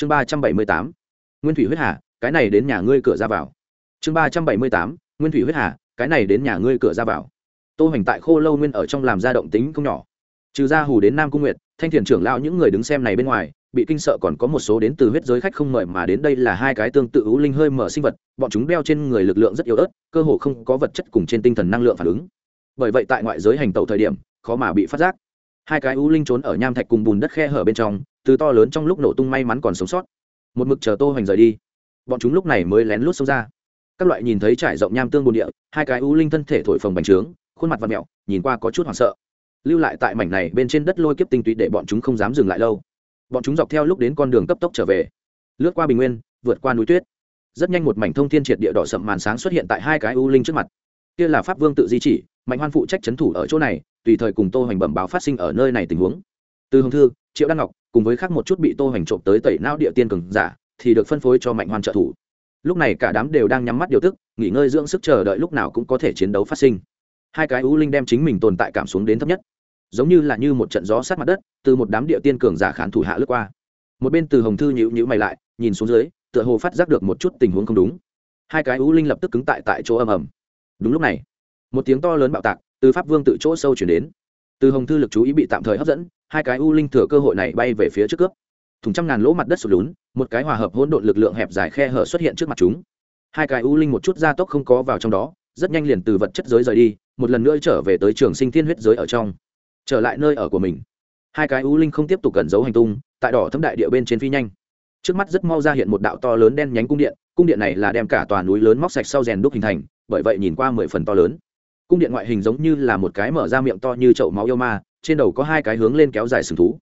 chương ba trăm bảy mươi tám, nguyên thủy huyết hà, cái này đến nhà ngươi cửa ra vào. Chương ba trăm bảy mươi tám, nguyên thủy huyết hà, cái này đến nhà ngươi cửa ra vào. Tô hoành tại khô lâu nguyên ở trong làm ra động tính không nhỏ. Trừ ra hù đến nam cung nguyệt, thanh thiền trưởng lao những người đứng xem này bên ngoài, bị kinh sợ còn có một số đến từ huyết giới khách không mời mà đến đây là hai cái tương tự ưu linh hơi mở sinh vật, bọn chúng đeo trên người lực lượng rất yếu ớt, cơ hồ không có vật chất cùng trên tinh thần năng lượng phản ứng. Bởi vậy tại ngoại giới hành tàu thời điểm, khó mà bị phát giác. Hai cái ưu linh trốn ở nham thạch cùng bùn đất khe hở bên trong từ to lớn trong lúc nổ tung may mắn còn sống sót. Một mực chờ tô hoành rời đi. Bọn chúng lúc này mới lén lút xông ra. Các loại nhìn thấy trải rộng nham tương bồn địa, hai cái u linh thân thể thổi phồng bành trướng, khuôn mặt và mẹo, nhìn qua có chút hoảng sợ. Lưu lại tại mảnh này bên trên đất lôi kiếp tinh túy để bọn chúng không dám dừng lại lâu. Bọn chúng dọc theo lúc đến con đường cấp tốc trở về. Lướt qua bình nguyên, vượt qua núi tuyết. Rất nhanh một mảnh thông thiên triệt địa đỏ sậm màn sáng xuất hiện tại hai cái u linh trước mặt. Kia là pháp vương tự di chỉ, mạnh hoan phụ trách c h ấ n thủ ở chỗ này, tùy thời cùng tô hoành bẩm báo phát sinh ở nơi này tình huống. Từ hồng thư, triệu đăng ngọc cùng với khác một chút bị tô hoành trộm tới tẩy não địa tiên cường giả, thì được phân phối cho mạnh hoan trợ thủ. Lúc này cả đám đều đang nhắm mắt điều tức, nghỉ ngơi dưỡng sức chờ đợi lúc nào cũng có thể chiến đấu phát sinh. Hai cái ưu linh đem chính mình tồn tại cảm xuống đến thấp nhất. Giống như là như một trận gió sát mặt đất, từ một đám địa tiên cường giả khán thủ hạ lướt qua. Một bên từ hồng thư nhữ nhữ mày lại, nhìn xuống dưới, tựa hồ phát giác được một chút tình huống không đúng. Hai cái ưu linh lập tức cứng tại tại chỗ ầm ầm. Đúng lúc này, một tiếng to lớn bạo tạc từ pháp vương tự chỗ sâu chuyển đến. Từ hồng thư lực chú ý bị tạm thời hấp dẫn hai cái u linh thừa cơ hội này bay về phía trước cướp. Thùng trăm ngàn lỗ mặt đất sụt lún, một cái hòa hợp hỗn độn lực lượng hẹp dài khe hở xuất hiện trước mặt chúng. Hai cái u linh một chút gia tốc không có vào trong đó, rất nhanh liền từ vật chất giới rời đi, một lần nữa trở về tới trường sinh thiên huyết giới ở trong. Trở lại nơi ở của mình. Hai cái u linh không tiếp tục cẩn giấu hành tung, tại đỏ thấm đại địa bên trên phi nhanh. Trước mắt rất mau ra hiện một đạo to lớn đen nhánh cung điện cung điện này là đem cả tòa núi lớn móc sạch sau rèn đúc hình thành, bởi vậy nhìn qua mười phần to lớn cung điện ngoại hình giống như là một cái mở ra miệng to như chậu máu yêu ma, trên đầu có hai cái hướng lên kéo dài sừng thú.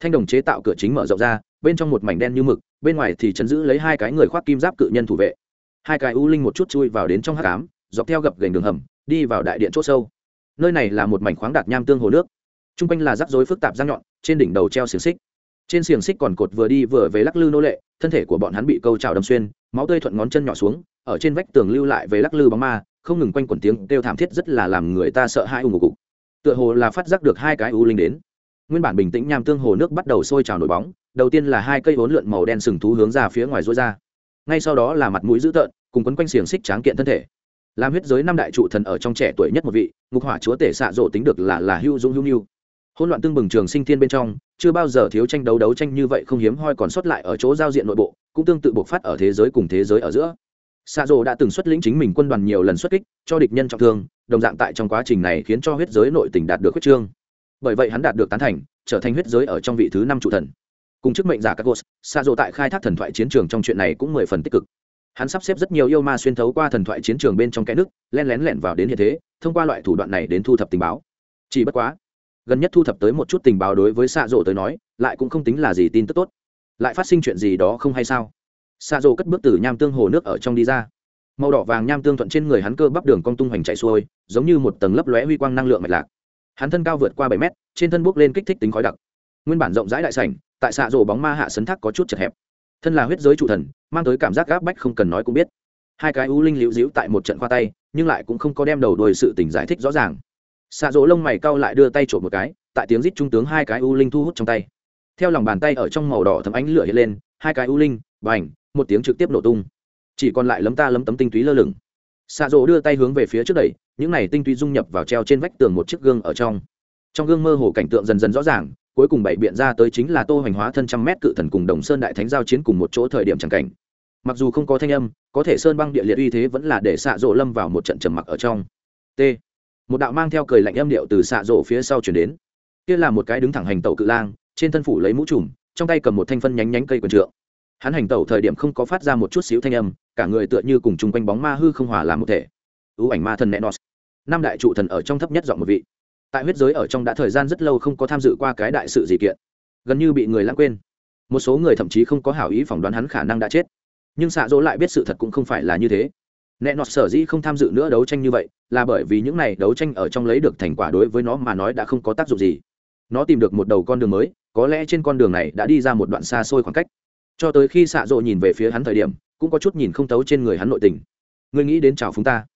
Thanh đồng chế tạo cửa chính mở rộng ra, bên trong một mảnh đen như mực, bên ngoài thì chấn giữ lấy hai cái người khoác kim giáp cự nhân thủ vệ. Hai cái u linh một chút chui vào đến trong hát cám dọc theo gập gành đường hầm, đi vào đại điện c h ỗ sâu. Nơi này là một mảnh khoáng đạt nham tương hồ nước. T r u n g quanh là rắc rối phức tạp răng nhọn, trên đỉnh đầu treo xiềng xích. Trên xiềng xích còn cột vừa đi vừa về lắc lư nô lệ, thân thể của bọn hắn bị câu trào đâm xuyên, máu tươi thuận ngón chân nhỏ xuống, ở trên vách tường lưu lại về lắc lư bóng ma không ngừng quanh quẩn tiếng kêu thảm thiết rất là làm người ta sợ hãi ủng ủng cục tựa hồ là phát giác được hai cái u linh đến. Nguyên bản bình tĩnh nham tương hồ nước bắt đầu sôi trào nổi bóng, đầu tiên là hai cây vốn lượn màu đen sừng thú hướng ra phía ngoài rối ra. Ngay sau đó là mặt mũi dữ tợn, cùng quấn quanh xiềng xích tráng kiện thân thể. Làm huyết giới năm đại trụ thần ở trong trẻ tuổi nhất một vị, ngục hỏa chúa tể xạ rộ tính được là là hưu dũng hưu nhu. Hôn loạn tương bừng trường sinh thiên bên trong, chưa bao giờ thiếu tranh đấu đấu tranh như vậy không hiếm hoi còn sót lại ở chỗ giao diện nội bộ, cũng tương tự bộc phát ở thế giới cùng thế giới ở giữa xạ rồ đã từng xuất lĩnh chính mình quân đoàn nhiều lần xuất kích, cho địch nhân trọng thương, đồng dạng tại trong quá trình này khiến cho huyết giới nội tỉnh đạt được huyết trương. Bởi vậy hắn đạt được tán thành, trở thành huyết giới ở trong vị thứ năm trụ thần. Cùng chức mệnh giả các gos xạ rồ tại khai thác thần thoại chiến trường trong chuyện này cũng mười phần tích cực. Hắn sắp xếp rất nhiều yêu ma xuyên thấu qua thần thoại chiến trường bên trong kẽ nước, len lén lẻn vào đến hiện thế, thông qua loại thủ đoạn này đến thu thập tình báo. Chỉ bất quá, gần nhất thu thập tới một chút tình báo đối với xạ rộ tới nói, lại cũng không tính là gì tin tức tốt. Lại phát sinh chuyện gì đó không hay sao? xa rồ cất bước từ nham tương hồ nước ở trong đi ra. Màu đỏ vàng nham tương thuận trên người hắn cơ bắp đường cong tung hoành chạy xuôi, giống như một tầng lấp lóe huy quang năng lượng mạch lạc. Hắn thân cao vượt qua bảy mét, trên thân bốc lên kích thích tính khói đặc. Nguyên bản rộng rãi đại sảnh, tại xạ rổ bóng ma hạ sấn thác có chút chật hẹp. Thân là huyết giới chủ thần, mang tới cảm giác gáp bách không cần nói cũng biết. Hai cái u linh liễu díu tại một trận khoa tay, nhưng lại cũng không có đem đầu đuôi sự tình giải thích rõ ràng. Xạ rỗ lông mày cau lại đưa tay trộm một cái, tại tiếng rít trung tướng hai cái u linh thu hút trong tay. Theo lòng bàn tay ở trong màu đỏ thấm ánh lửa hiện lên, hai cái u linh, bành một tiếng trực tiếp nổ tung. Chỉ còn lại lấm ta lấm tấm tinh túy lơ lửng. Xạ rỗ đưa tay hướng về phía trước đẩy, những này tinh túy dung nhập vào treo trên vách tường một chiếc gương ở trong. Trong gương mơ hồ cảnh tượng dần dần rõ ràng, cuối cùng bảy biện ra tới chính là tô hoành hóa thân trăm mét cự thần cùng đồng sơn đại thánh giao chiến cùng một chỗ thời điểm c cảnh. Mặc dù không có thanh âm, có thể sơn băng địa liệt uy thế vẫn là để xạ rộ lâm vào một trận trầm mặc ở trong. T. Một đạo mang theo cười lạnh âm điệu từ xạ rộ phía sau chuyển đến. Kia là một cái đứng thẳng hành tàu cự lang, trên thân phủ lấy mũ trùm, trong tay cầm một thanh phân nhánh nhánh cây quần trượng hắn hành tẩu thời điểm không có phát ra một chút xíu thanh âm, cả người tựa như cùng chung quanh bóng ma hư không hòa làm một thể. Ưu ảnh ma thần nenos. Năm đại trụ thần ở trong thấp nhất dọn một vị. Tại huyết giới ở trong đã thời gian rất lâu không có tham dự qua cái đại sự gì kiện. Gần như bị người lãng quên. Một số người thậm chí không có hảo ý phỏng đoán hắn khả năng đã chết. Nhưng xạ dỗ lại biết sự thật cũng không phải là như thế. Nẹ nọt sở dĩ không tham dự nữa đấu tranh như vậy, là bởi vì những này đấu tranh ở trong lấy được thành quả đối với nó mà nói đã không có tác dụng gì. Nó tìm được một đầu con đường mới, có lẽ trên con đường này đã đi ra một đoạn xa xôi khoảng cách cho tới khi xạ rộ nhìn về phía hắn thời điểm, cũng có chút nhìn không tấu trên người hắn nội tình. Ngươi nghĩ đến chào phúng ta?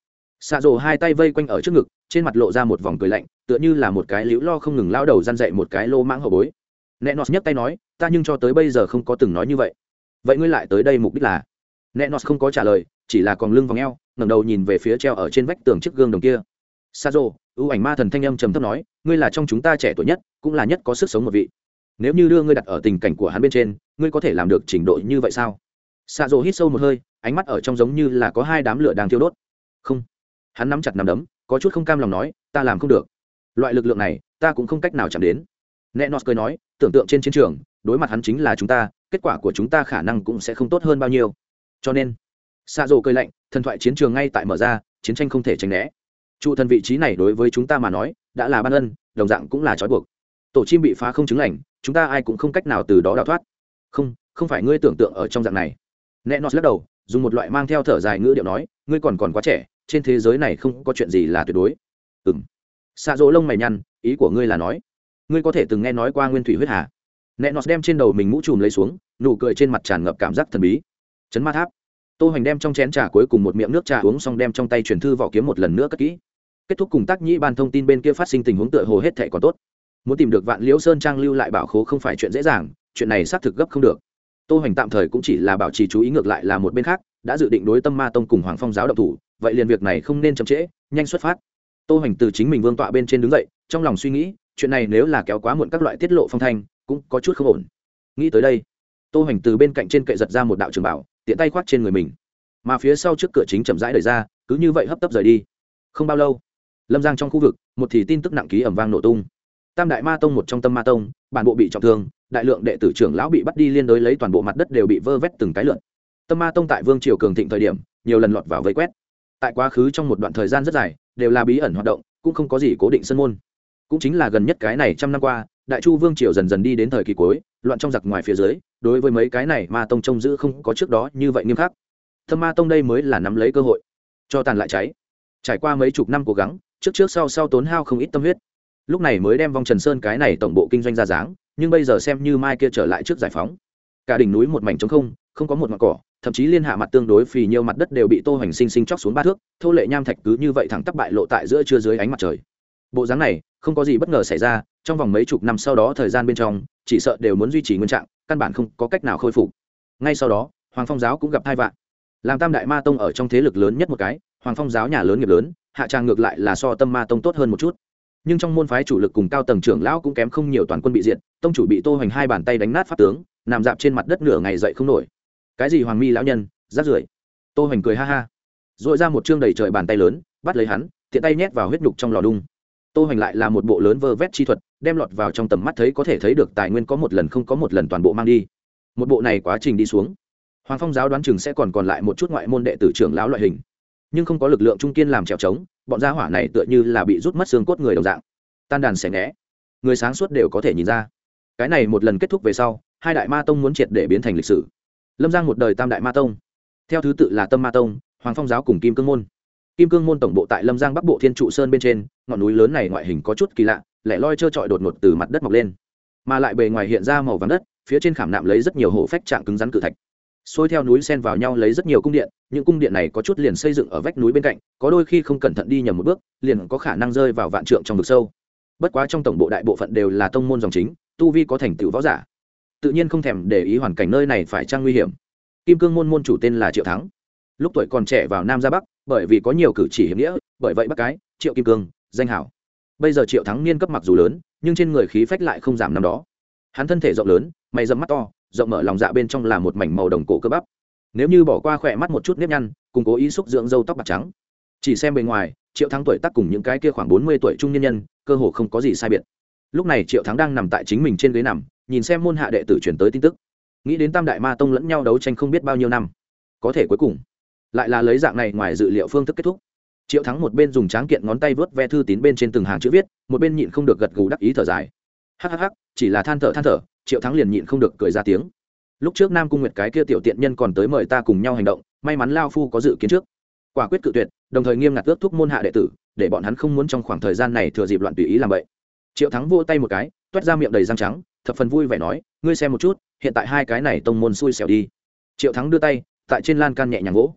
Xạ rộ hai tay vây quanh ở trước ngực, trên mặt lộ ra một vòng cười lạnh, tựa như là một cái liễu lo không ngừng lao đầu răn dậy một cái lô mãng hậu bối. Nẹ nọt nhấc tay nói, ta nhưng cho tới bây giờ không có từng nói như vậy. Vậy ngươi lại tới đây mục đích là? Nẹ nọt không có trả lời, chỉ là còn lưng vòng eo, ngẩng đầu nhìn về phía treo ở trên vách tường trước gương đồng kia. Sa rô ưu ảnh ma thần thanh âm trầm thấp nói, ngươi là trong chúng ta trẻ tuổi nhất, cũng là nhất có sức sống một vị. Nếu như đưa ngươi đặt ở tình cảnh của hắn bên trên ngươi có thể làm được trình độ như vậy sao? Xạ rộ hít sâu một hơi, ánh mắt ở trong giống như là có hai đám lửa đang thiêu đốt. Không. Hắn nắm chặt nằm đấm, có chút không cam lòng nói, ta làm không được. Loại lực lượng này, ta cũng không cách nào chạm đến. Nẹ nọt cười nói, tưởng tượng trên chiến trường, đối mặt hắn chính là chúng ta, kết quả của chúng ta khả năng cũng sẽ không tốt hơn bao nhiêu. Cho nên xạ rộ cười lạnh, thần thoại chiến trường ngay tại mở ra, chiến tranh không thể tránh né. Trụ thần vị trí này đối với chúng ta mà nói, đã là ban ân, đồng dạng cũng là trói buộc. Tổ chim bị phá không chứng lành, chúng ta ai cũng không cách nào từ đó đào thoát không không phải ngươi tưởng tượng ở trong dạng này. Nẹ nó lắc đầu, dùng một loại mang theo thở dài ngữ điệu nói, ngươi còn còn quá trẻ, trên thế giới này không có chuyện gì là tuyệt đối. Ừ m xạ dỗ lông mày nhăn, ý của ngươi là nói. Ngươi có thể từng nghe nói qua nguyên thủy huyết hà. Nẹ nó đem trên đầu mình mũ chùm lấy xuống, nụ cười trên mặt tràn ngập cảm giác thần bí. Chấn ma tháp. Tô hoành đem trong chén trà cuối cùng một miệng nước trà uống xong đem trong tay truyền thư vỏ kiếm một lần nữa cất kỹ. Kết thúc cùng tác nhĩ ban thông tin bên kia phát sinh tình huống tựa hồ hết thệ còn tốt. Muốn tìm được vạn liễu sơn trang lưu lại bảo khố không phải chuyện dễ dàng chuyện này xác thực gấp không được. Tô hoành tạm thời cũng chỉ là bảo trì chú ý ngược lại là một bên khác, đã dự định đối tâm ma tông cùng hoàng phong giáo độc thủ, vậy liền việc này không nên chậm trễ, nhanh xuất phát. Tô hoành từ chính mình vương tọa bên trên đứng dậy, trong lòng suy nghĩ, chuyện này nếu là kéo quá muộn các loại tiết lộ phong thanh, cũng có chút không ổn. Nghĩ tới đây, tô hoành từ bên cạnh trên cậy giật ra một đạo trường bảo, tiện tay khoác trên người mình. Mà phía sau trước cửa chính chậm rãi đẩy ra, cứ như vậy hấp tấp rời đi. Không bao lâu, lâm giang trong khu vực, một thì tin tức nặng ký ẩm vang nổ tung. Tam đại ma tông một trong tâm ma tông, bản bộ bị trọng thương đại lượng đệ tử trưởng lão bị bắt đi liên đối lấy toàn bộ mặt đất đều bị vơ vét từng cái lượn. Tâm ma tông tại vương triều cường thịnh thời điểm, nhiều lần lọt vào vây quét. Tại quá khứ trong một đoạn thời gian rất dài, đều là bí ẩn hoạt động, cũng không có gì cố định sân môn. Cũng chính là gần nhất cái này trăm năm qua, đại chu vương triều dần dần đi đến thời kỳ cuối, loạn trong giặc ngoài phía dưới, đối với mấy cái này ma tông trông giữ không có trước đó như vậy nghiêm khắc. Tâm ma tông đây mới là nắm lấy cơ hội, cho tàn lại cháy. Trải qua mấy chục năm cố gắng, trước trước sau sau tốn hao không ít tâm huyết. Lúc này mới đem vong trần sơn cái này tổng bộ kinh doanh ra dáng nhưng bây giờ xem như mai kia trở lại trước giải phóng. Cả đỉnh núi một mảnh trống không không có một mặt cỏ, thậm chí liên hạ mặt tương đối phì nhiều mặt đất đều bị tô hoành sinh sinh chóc xuống ba thước, thô lệ nham thạch cứ như vậy thẳng tắp bại lộ tại giữa trưa dưới ánh mặt trời. Bộ dáng này, không có gì bất ngờ xảy ra, trong vòng mấy chục năm sau đó thời gian bên trong, chỉ sợ đều muốn duy trì nguyên trạng, căn bản không có cách nào khôi phục. Ngay sau đó, hoàng phong giáo cũng gặp hai vạn. Làm tam đại ma tông ở trong thế lực lớn nhất một cái, hoàng phong giáo nhà lớn nghiệp lớn, hạ trang ngược lại là so tâm ma tông tốt hơn một chút nhưng trong môn phái chủ lực cùng cao tầng trưởng lão cũng kém không nhiều toàn quân bị diệt, tông chủ bị tô hoành hai bàn tay đánh nát pháp tướng, nằm dạp trên mặt đất nửa ngày dậy không nổi. Cái gì hoàng mi lão nhân rát rưởi. Tô hoành cười ha ha. Dội ra một chương đầy trời bàn tay lớn, bắt lấy hắn, tiện tay nhét vào huyết nhục trong lò đung. Tô hoành lại là một bộ lớn vơ vét chi thuật, đem lọt vào trong tầm mắt thấy có thể thấy được tài nguyên có một lần không có một lần toàn bộ mang đi. Một bộ này quá trình đi xuống, hoàng phong giáo đoán chừng sẽ còn còn lại một chút ngoại môn đệ tử trưởng lão loại hình. Nhưng không có lực lượng trung kiên làm trèo trống bọn gia hỏa này tựa như là bị rút mất xương cốt người đồng dạng. Tan đàn xẻ ngẽ người sáng suốt đều có thể nhìn ra. Cái này một lần kết thúc về sau, hai đại ma tông muốn triệt để biến thành lịch sử. Lâm giang một đời tam đại ma tông. Theo thứ tự là tâm ma tông, hoàng phong giáo cùng kim cương môn. Kim cương môn tổng bộ tại lâm giang bắc bộ thiên trụ sơn bên trên, ngọn núi lớn này ngoại hình có chút kỳ lạ, lẻ loi trơ trọi đột ngột từ mặt đất mọc lên. Mà lại bề ngoài hiện ra màu vàng đất, phía trên khảm nạm lấy rất nhiều hổ phách trạng cứng rắn cự thạch xôi theo núi sen vào nhau lấy rất nhiều cung điện, những cung điện này có chút liền xây dựng ở vách núi bên cạnh, có đôi khi không cẩn thận đi nhầm một bước, liền có khả năng rơi vào vạn trượng trong vực sâu. Bất quá trong tổng bộ đại bộ phận đều là tông môn dòng chính, tu vi có thành tựu võ giả. Tự nhiên không thèm để ý hoàn cảnh nơi này phải trang nguy hiểm. Kim cương môn môn chủ tên là triệu thắng. Lúc tuổi còn trẻ vào nam ra bắc, bởi vì có nhiều cử chỉ hiểm nghĩa, bởi vậy bắc cái, triệu kim cương, danh hảo. Bây giờ triệu thắng niên cấp mặc dù lớn, nhưng trên người khí phách lại không giảm năm đó. Hắn thân thể rộng lớn, mày dầm mắt to rộng mở lòng dạ bên trong là một mảnh màu đồng cổ cơ bắp. Nếu như bỏ qua khỏe mắt một chút nếp nhăn, cùng cố ý xúc dưỡng râu tóc bạc trắng. Chỉ xem bề ngoài, triệu thắng tuổi tác cùng những cái kia khoảng bốn mươi tuổi trung nhân nhân, cơ hồ không có gì sai biệt. Lúc này triệu thắng đang nằm tại chính mình trên ghế nằm, nhìn xem môn hạ đệ tử truyền tới tin tức. Nghĩ đến tam đại ma tông lẫn nhau đấu tranh không biết bao nhiêu năm, có thể cuối cùng lại là lấy dạng này ngoài dự liệu phương thức kết thúc. Triệu thắng một bên dùng tráng kiện ngón tay vớt ve thư tín bên trên từng hàng chữ viết, một bên nhịn không được gật gù đắc ý thở dài hhh chỉ là than thở than thở, triệu thắng liền nhịn không được cười ra tiếng. Lúc trước nam cung nguyệt cái kia tiểu tiện nhân còn tới mời ta cùng nhau hành động, may mắn lao phu có dự kiến trước. Quả quyết cự tuyệt, đồng thời nghiêm ngặt ước thúc môn hạ đệ tử, để bọn hắn không muốn trong khoảng thời gian này thừa dịp loạn tùy ý làm vậy. Triệu thắng vô tay một cái, toét ra miệng đầy răng trắng, thập phần vui vẻ nói, ngươi xem một chút, hiện tại hai cái này tông môn xui xẻo đi. Triệu thắng đưa tay, tại trên lan can nhẹ nhàng gỗ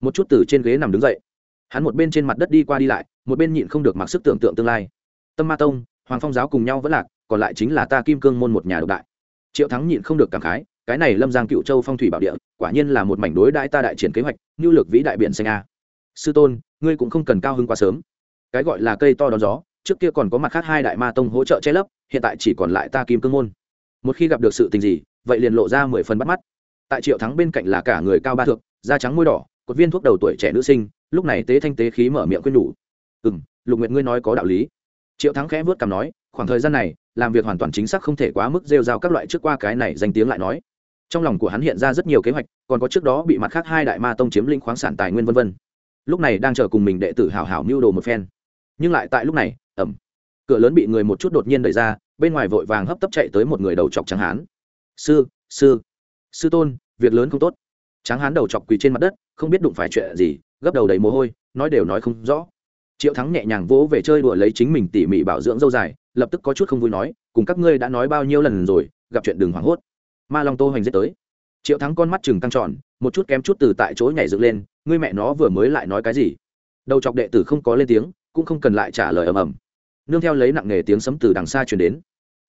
một chút từ trên ghế nằm đứng dậy. Hắn một bên trên mặt đất đi qua đi lại, một bên nhịn không được mặc sức tưởng tượng tương lai. Tâm ma tông, hoàng phong giáo cùng nhau vẫn lạc còn lại chính là ta kim cương môn một nhà độc đại. Triệu thắng nhịn không được cảm khái, cái này lâm giang cựu châu phong thủy bảo địa, quả nhiên là một mảnh đối đãi ta đại triển kế hoạch nhu lực vĩ đại biển xanh a. Sư tôn, ngươi cũng không cần cao hơn quá sớm. Cái gọi là cây to đón gió, trước kia còn có mặt khác hai đại ma tông hỗ trợ che lấp, hiện tại chỉ còn lại ta kim cương môn. Một khi gặp được sự tình gì, vậy liền lộ ra mười phần bắt mắt. Tại triệu thắng bên cạnh là cả người cao ba thượng da trắng môi đỏ, cột viên thuốc đầu tuổi trẻ nữ sinh, lúc này tế thanh tế khí mở miệng quên đủ ừ m lục nguyện ngươi nói có đạo lý. Triệu thắng khẽ vớt cằm nói, khoảng thời gian này làm việc hoàn toàn chính xác không thể quá mức rêu rao các loại trước qua cái này danh tiếng lại nói. Trong lòng của hắn hiện ra rất nhiều kế hoạch, còn có trước đó bị mặt khác hai đại ma tông chiếm lĩnh khoáng sản tài nguyên v v lúc này đang chờ cùng mình đệ tử hảo hảo mưu đồ một phen. Nhưng lại tại lúc này ẩm cửa lớn bị người một chút đột nhiên đẩy ra, bên ngoài vội vàng hấp tấp chạy tới một người đầu chọc trắng hán. Sư sư sư tôn, việc lớn không tốt. Trắng hán đầu chọc quỳ trên mặt đất, không biết đụng phải chuyện gì, gấp đầu đầy mồ hôi, nói đều nói không rõ. Triệu thắng nhẹ nhàng vỗ về chơi đùa lấy chính mình tỉ mỉ bảo dưỡng dâu dài lập tức có chút không vui nói, cùng các ngươi đã nói bao nhiêu lần rồi, gặp chuyện đừng hoảng hốt. Ma long tô hoành dết tới. Triệu thắng con mắt chừng căng tròn, một chút kém chút từ tại chỗ nhảy dựng lên, ngươi mẹ nó vừa mới lại nói cái gì? Đầu chọc đệ tử không có lên tiếng, cũng không cần lại trả lời ầm ầm. Nương theo lấy nặng nghề tiếng sấm từ đằng xa truyền đến.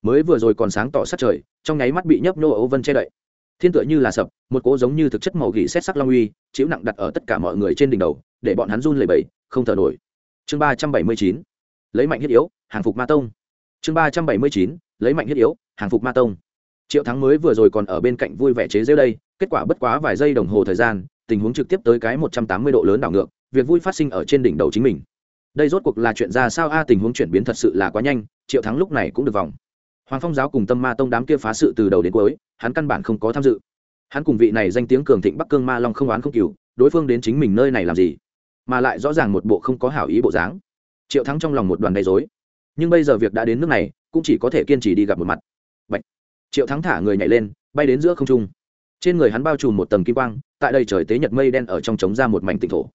Mới vừa rồi còn sáng tỏ sát trời, trong nháy mắt bị nhấp nô ấu vân che đậy. Thiên tựa như là sập, một cỗ giống như thực chất màu gỉ xét sắc long uy, chiếu nặng đặt ở tất cả mọi người trên đỉnh đầu, để bọn hắn run lẩy bẩy, không thở nổi. Chương ba trăm bảy mươi chín. Lấy mạnh thiết yếu, hàng phục ma tông chương ba trăm bảy mươi chín, lấy mạnh thiết yếu, hàng phục ma tông. Triệu thắng mới vừa rồi còn ở bên cạnh vui vẻ chế rêu đây, kết quả bất quá vài giây đồng hồ thời gian, tình huống trực tiếp tới cái một trăm tám mươi độ lớn đảo ngược, việc vui phát sinh ở trên đỉnh đầu chính mình. Đây rốt cuộc là chuyện ra sao? A, tình huống chuyển biến thật sự là quá nhanh, triệu thắng lúc này cũng được vòng. Hoàng phong giáo cùng tâm ma tông đám kia phá sự từ đầu đến cuối, hắn căn bản không có tham dự. Hắn cùng vị này danh tiếng cường thịnh bắc cương ma long không oán không cừu, đối phương đến chính mình nơi này làm gì? Mà lại rõ ràng một bộ không có hảo ý bộ dáng. Triệu thắng trong lòng một đoàn gây dối nhưng bây giờ việc đã đến nước này, cũng chỉ có thể kiên trì đi gặp một mặt. Bạch. triệu thắng thả người nhảy lên, bay đến giữa không trung. Trên người hắn bao trùm một tầng kim quang, tại đây trời tế nhật mây đen ở trong trống ra một mảnh tịnh thổ.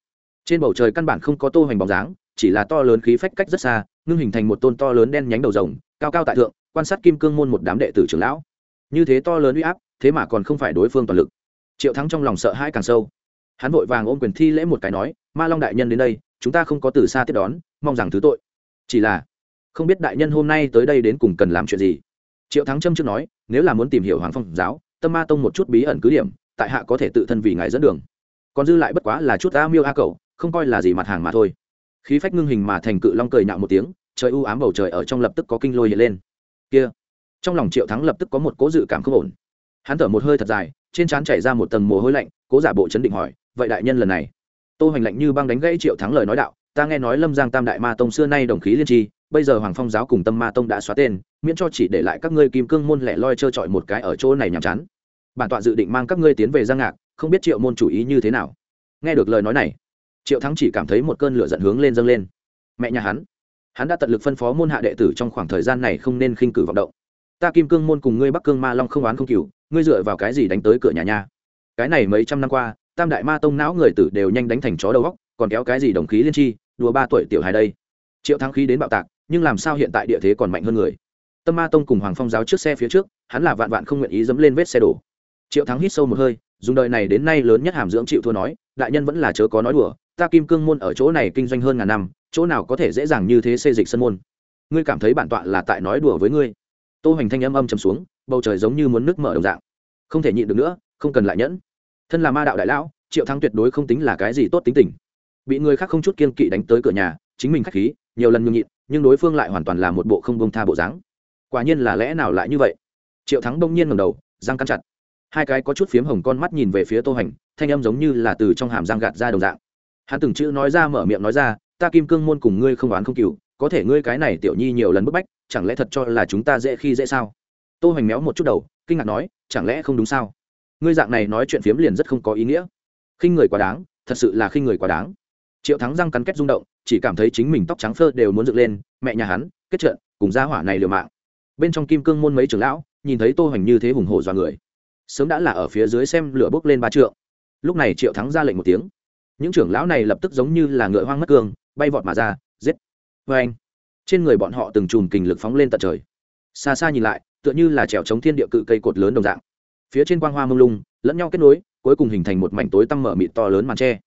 Trên bầu trời căn bản không có tô hoành bóng dáng, chỉ là to lớn khí phách cách rất xa, ngưng hình thành một tôn to lớn đen nhánh đầu rồng, cao cao tại thượng, quan sát kim cương môn một đám đệ tử trưởng lão. Như thế to lớn uy áp, thế mà còn không phải đối phương toàn lực. Triệu thắng trong lòng sợ hãi càng sâu. Hắn vội vàng ôm quyền thi lễ một cái nói, ma long đại nhân đến đây, chúng ta không có từ xa tiếp đón, mong rằng thứ tội. Chỉ là không biết đại nhân hôm nay tới đây đến cùng cần làm chuyện gì. Triệu thắng trâm trước nói, nếu là muốn tìm hiểu hoàng phong giáo, tâm ma tông một chút bí ẩn cứ điểm, tại hạ có thể tự thân vì ngài dẫn đường. Còn dư lại bất quá là chút a miêu a cầu không coi là gì mặt hàng mà thôi. Khí phách ngưng hình mà thành cự long cười nhạo một tiếng, trời u ám bầu trời ở trong lập tức có kinh lôi hiện lên. Kia, trong lòng triệu thắng lập tức có một cố dự cảm không ổn. Hắn thở một hơi thật dài, trên trán chảy ra một tầng mồ hôi lạnh, cố giả bộ chấn định hỏi, vậy đại nhân lần này? Tô hoành lạnh như băng đánh gãy triệu thắng lời nói đạo, ta nghe nói lâm giang tam đại ma tông xưa nay đồng khí liên tri bây giờ hoàng phong giáo cùng tâm ma tông đã xóa tên, miễn cho chỉ để lại các ngươi kim cương môn lẻ loi trơ trọi một cái ở chỗ này nhàm chán. Bản tọa dự định mang các ngươi tiến về giang ngạc, không biết triệu môn chủ ý như thế nào. Nghe được lời nói này, triệu thắng chỉ cảm thấy một cơn lửa giận hướng lên dâng lên. Mẹ nhà hắn hắn đã tận lực phân phó môn hạ đệ tử trong khoảng thời gian này không nên khinh cử vọng động. Ta kim cương môn cùng ngươi bắc cương ma long không oán không cừu, ngươi dựa vào cái gì đánh tới cửa nhà nhà cái này mấy trăm năm qua, tam đại ma tông não người tử đều nhanh đánh thành chó đầu góc còn kéo cái gì đồng khí liên chi đùa ba tuổi tiểu hài đây. Triệu thắng khí đến bạo tạc nhưng làm sao hiện tại địa thế còn mạnh hơn người? Tâm ma tông cùng hoàng phong giáo trước xe phía trước, hắn là vạn vạn không nguyện ý dẫm lên vết xe đổ. Triệu thắng hít sâu một hơi, dùng đời này đến nay lớn nhất hàm dưỡng chịu thua nói, đại nhân vẫn là chớ có nói đùa, ta kim cương môn ở chỗ này kinh doanh hơn ngàn năm, chỗ nào có thể dễ dàng như thế xê dịch sân môn. Ngươi cảm thấy bản tọa là tại nói đùa với ngươi? Tô hoành thanh âm âm chầm xuống, bầu trời giống như muốn nước mở đồng dạng. Không thể nhịn được nữa, không cần lại nhẫn. Thân là ma đạo đại lão, triệu thắng tuyệt đối không tính là cái gì tốt tính tình. Bị người khác không chút kiên kỵ đánh tới cửa nhà, chính mình khắc h khí, nhiều lần nhường nhịn nhưng đối phương lại hoàn toàn là một bộ không bông tha bộ dáng. Quả nhiên là lẽ nào lại như vậy? Triệu thắng bỗng nhiên ngầm đầu, răng cắn chặt. Hai cái có chút phiếm hồng con mắt nhìn về phía tô hành, thanh âm giống như là từ trong hàm răng gạt ra đồng dạng. Hắn từng chữ nói ra mở miệng nói ra, ta kim cương môn cùng ngươi không oán không cừu, có thể ngươi cái này tiểu nhi nhiều lần bức bách, chẳng lẽ thật cho là chúng ta dễ khi dễ sao? Tô Hành méo một chút đầu, kinh ngạc nói, chẳng lẽ không đúng sao? Ngươi dạng này nói chuyện phiếm liền rất không có ý nghĩa. Khinh người quá đáng, thật sự là khinh người quá đáng. Triệu thắng răng cắn kết rung động chỉ cảm thấy chính mình tóc trắng phơ đều muốn dựng lên, mẹ nhà hắn, kết trận, cùng gia hỏa này liều mạng. Bên trong kim cương môn mấy trưởng lão, nhìn thấy tô hoành như thế hùng hổ dọa người, sớm đã là ở phía dưới xem lửa bốc lên ba trượng. Lúc này triệu thắng ra lệnh một tiếng. Những trưởng lão này lập tức giống như là ngựa hoang mất cương, bay vọt mà ra, giết. Vê anh, trên người bọn họ từng chùm kình lực phóng lên tận trời. Xa xa nhìn lại, tựa như là trèo chống thiên địa cự cây cột lớn đồng dạng. Phía trên quang hoa mông lung, lẫn nhau kết nối, cuối cùng hình thành một mảnh tối tăm mở mịt to lớn màn tre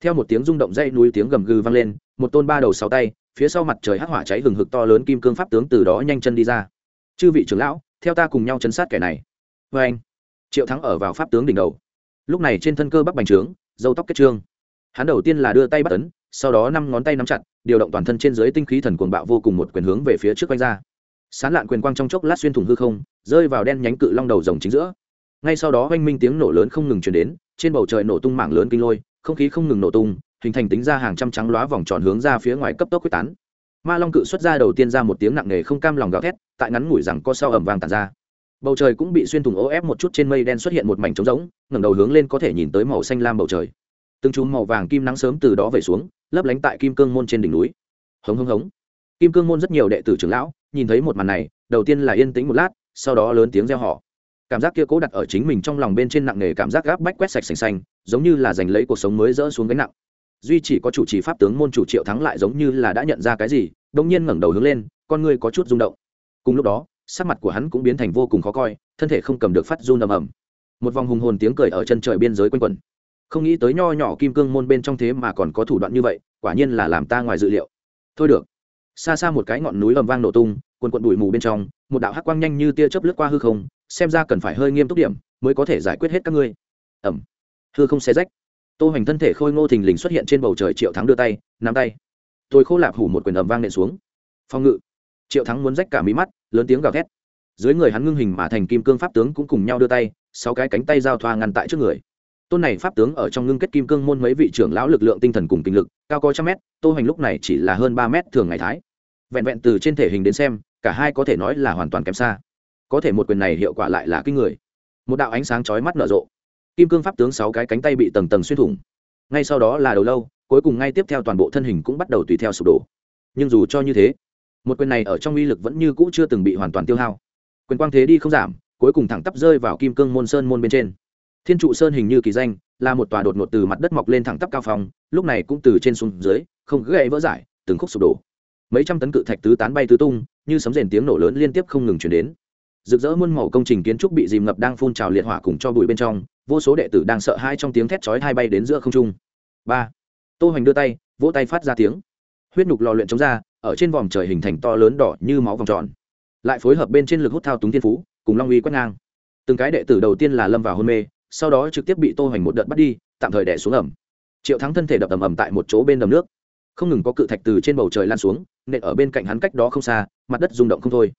theo một tiếng rung động dây núi tiếng gầm gừ vang lên, một tôn ba đầu sáu tay, phía sau mặt trời hắc hỏa cháy hừng hực to lớn kim cương pháp tướng từ đó nhanh chân đi ra. Chư vị trưởng lão, theo ta cùng nhau chấn sát kẻ này. Vê anh, triệu thắng ở vào pháp tướng đỉnh đầu. Lúc này trên thân cơ bắc bành trướng dâu tóc kết trương. Hắn đầu tiên là đưa tay bắt tấn sau đó năm ngón tay nắm chặt, điều động toàn thân trên dưới tinh khí thần cuồng bạo vô cùng một quyền hướng về phía trước quanh ra. Sán lạn quyền quang trong chốc lát xuyên thủng hư không, rơi vào đen nhánh cự long đầu rồng chính giữa. Ngay sau đó oanh minh tiếng nổ lớn không ngừng chuyển đến, trên bầu trời nổ tung mảng lớn kinh lôi không khí không ngừng nổ tung, hình thành tính ra hàng trăm trắng lóa vòng tròn hướng ra phía ngoài cấp tốc quyết tán. Ma long cự xuất ra đầu tiên ra một tiếng nặng nề không cam lòng gào thét, tại ngắn ngủi rằng co sao ẩm vàng tàn ra. Bầu trời cũng bị xuyên thủng ô ép một chút trên mây đen xuất hiện một mảnh trống rỗng, ngẩng đầu hướng lên có thể nhìn tới màu xanh lam bầu trời. Từng chùm màu vàng kim nắng sớm từ đó về xuống, lấp lánh tại kim cương môn trên đỉnh núi. Hống hống hống. Kim cương môn rất nhiều đệ tử trưởng lão, nhìn thấy một màn này, đầu tiên là yên tĩnh một lát, sau đó lớn tiếng reo họ cảm giác kia cố đặt ở chính mình trong lòng bên trên nặng nề cảm giác gáp bách quét sạch sành xanh, giống như là giành lấy cuộc sống mới dỡ xuống gánh nặng. Duy chỉ có chủ trì pháp tướng môn chủ triệu thắng lại giống như là đã nhận ra cái gì đông nhiên ngẩng đầu hướng lên, con người có chút rung động. Cùng lúc đó, sắc mặt của hắn cũng biến thành vô cùng khó coi, thân thể không cầm được phát run ầm ầm. Một vòng hùng hồn tiếng cười ở chân trời biên giới quanh quẩn. Không nghĩ tới nho nhỏ kim cương môn bên trong thế mà còn có thủ đoạn như vậy, quả nhiên là làm ta ngoài dự liệu. Thôi được. Xa xa một cái ngọn núi ầm vang nổ tung quần quận đùi mù bên trong, một đạo hắc quang nhanh như tia chớp lướt qua hư không xem ra cần phải hơi nghiêm túc điểm mới có thể giải quyết hết các ngươi. Ẩm. Thưa không xé rách. Tô hoành thân thể khôi ngô thình lình xuất hiện trên bầu trời triệu thắng đưa tay, nắm tay. Tôi khô lạp hủ một quyền ầm vang nện xuống. Phong ngự. Triệu thắng muốn rách cả mí mắt, lớn tiếng gào thét. Dưới người hắn ngưng hình mà thành kim cương pháp tướng cũng cùng nhau đưa tay, sáu cái cánh tay giao thoa ngăn tại trước người. Tôn này pháp tướng ở trong ngưng kết kim cương môn mấy vị trưởng lão lực lượng tinh thần cùng kinh lực, cao có trăm mét, tô hoành lúc này chỉ là hơn ba mét thường ngày thái. Vẹn vẹn từ trên thể hình đến xem, cả hai có thể nói là hoàn toàn kém xa có thể một quyền này hiệu quả lại là kinh người. Một đạo ánh sáng chói mắt nở rộ. Kim cương pháp tướng sáu cái cánh tay bị tầng tầng xuyên thủng. Ngay sau đó là đầu lâu, cuối cùng ngay tiếp theo toàn bộ thân hình cũng bắt đầu tùy theo sụp đổ. Nhưng dù cho như thế, một quyền này ở trong uy lực vẫn như cũ chưa từng bị hoàn toàn tiêu hao. Quyền quang thế đi không giảm, cuối cùng thẳng tắp rơi vào kim cương môn sơn môn bên trên. Thiên trụ sơn hình như kỳ danh, là một tòa đột ngột từ mặt đất mọc lên thẳng tắp cao phòng lúc này cũng từ trên xuống dưới, không gãy vỡ giải, từng khúc sụp đổ. Mấy trăm tấn cự thạch tứ tán bay tứ tung, như sấm rền tiếng nổ lớn liên tiếp không ngừng chuyển đến rực rỡ muôn màu công trình kiến trúc bị dìm ngập đang phun trào liệt hỏa cùng cho bụi bên trong, vô số đệ tử đang sợ hai trong tiếng thét chói hai bay đến giữa không trung. Ba. Tô hoành đưa tay, vỗ tay phát ra tiếng. Huyết nhục lò luyện chống ra, ở trên vòm trời hình thành to lớn đỏ như máu vòng tròn. Lại phối hợp bên trên lực hút thao túng thiên phú, cùng long uy quét ngang. Từng cái đệ tử đầu tiên là lâm vào hôn mê, sau đó trực tiếp bị tô hoành một đợt bắt đi, tạm thời đè xuống ẩm. Triệu thắng thân thể đập ầm ầm tại một chỗ bên đầm nước. Không ngừng có cự thạch từ trên bầu trời lan xuống, nện ở bên cạnh hắn cách đó không xa, mặt đất rung động không thôi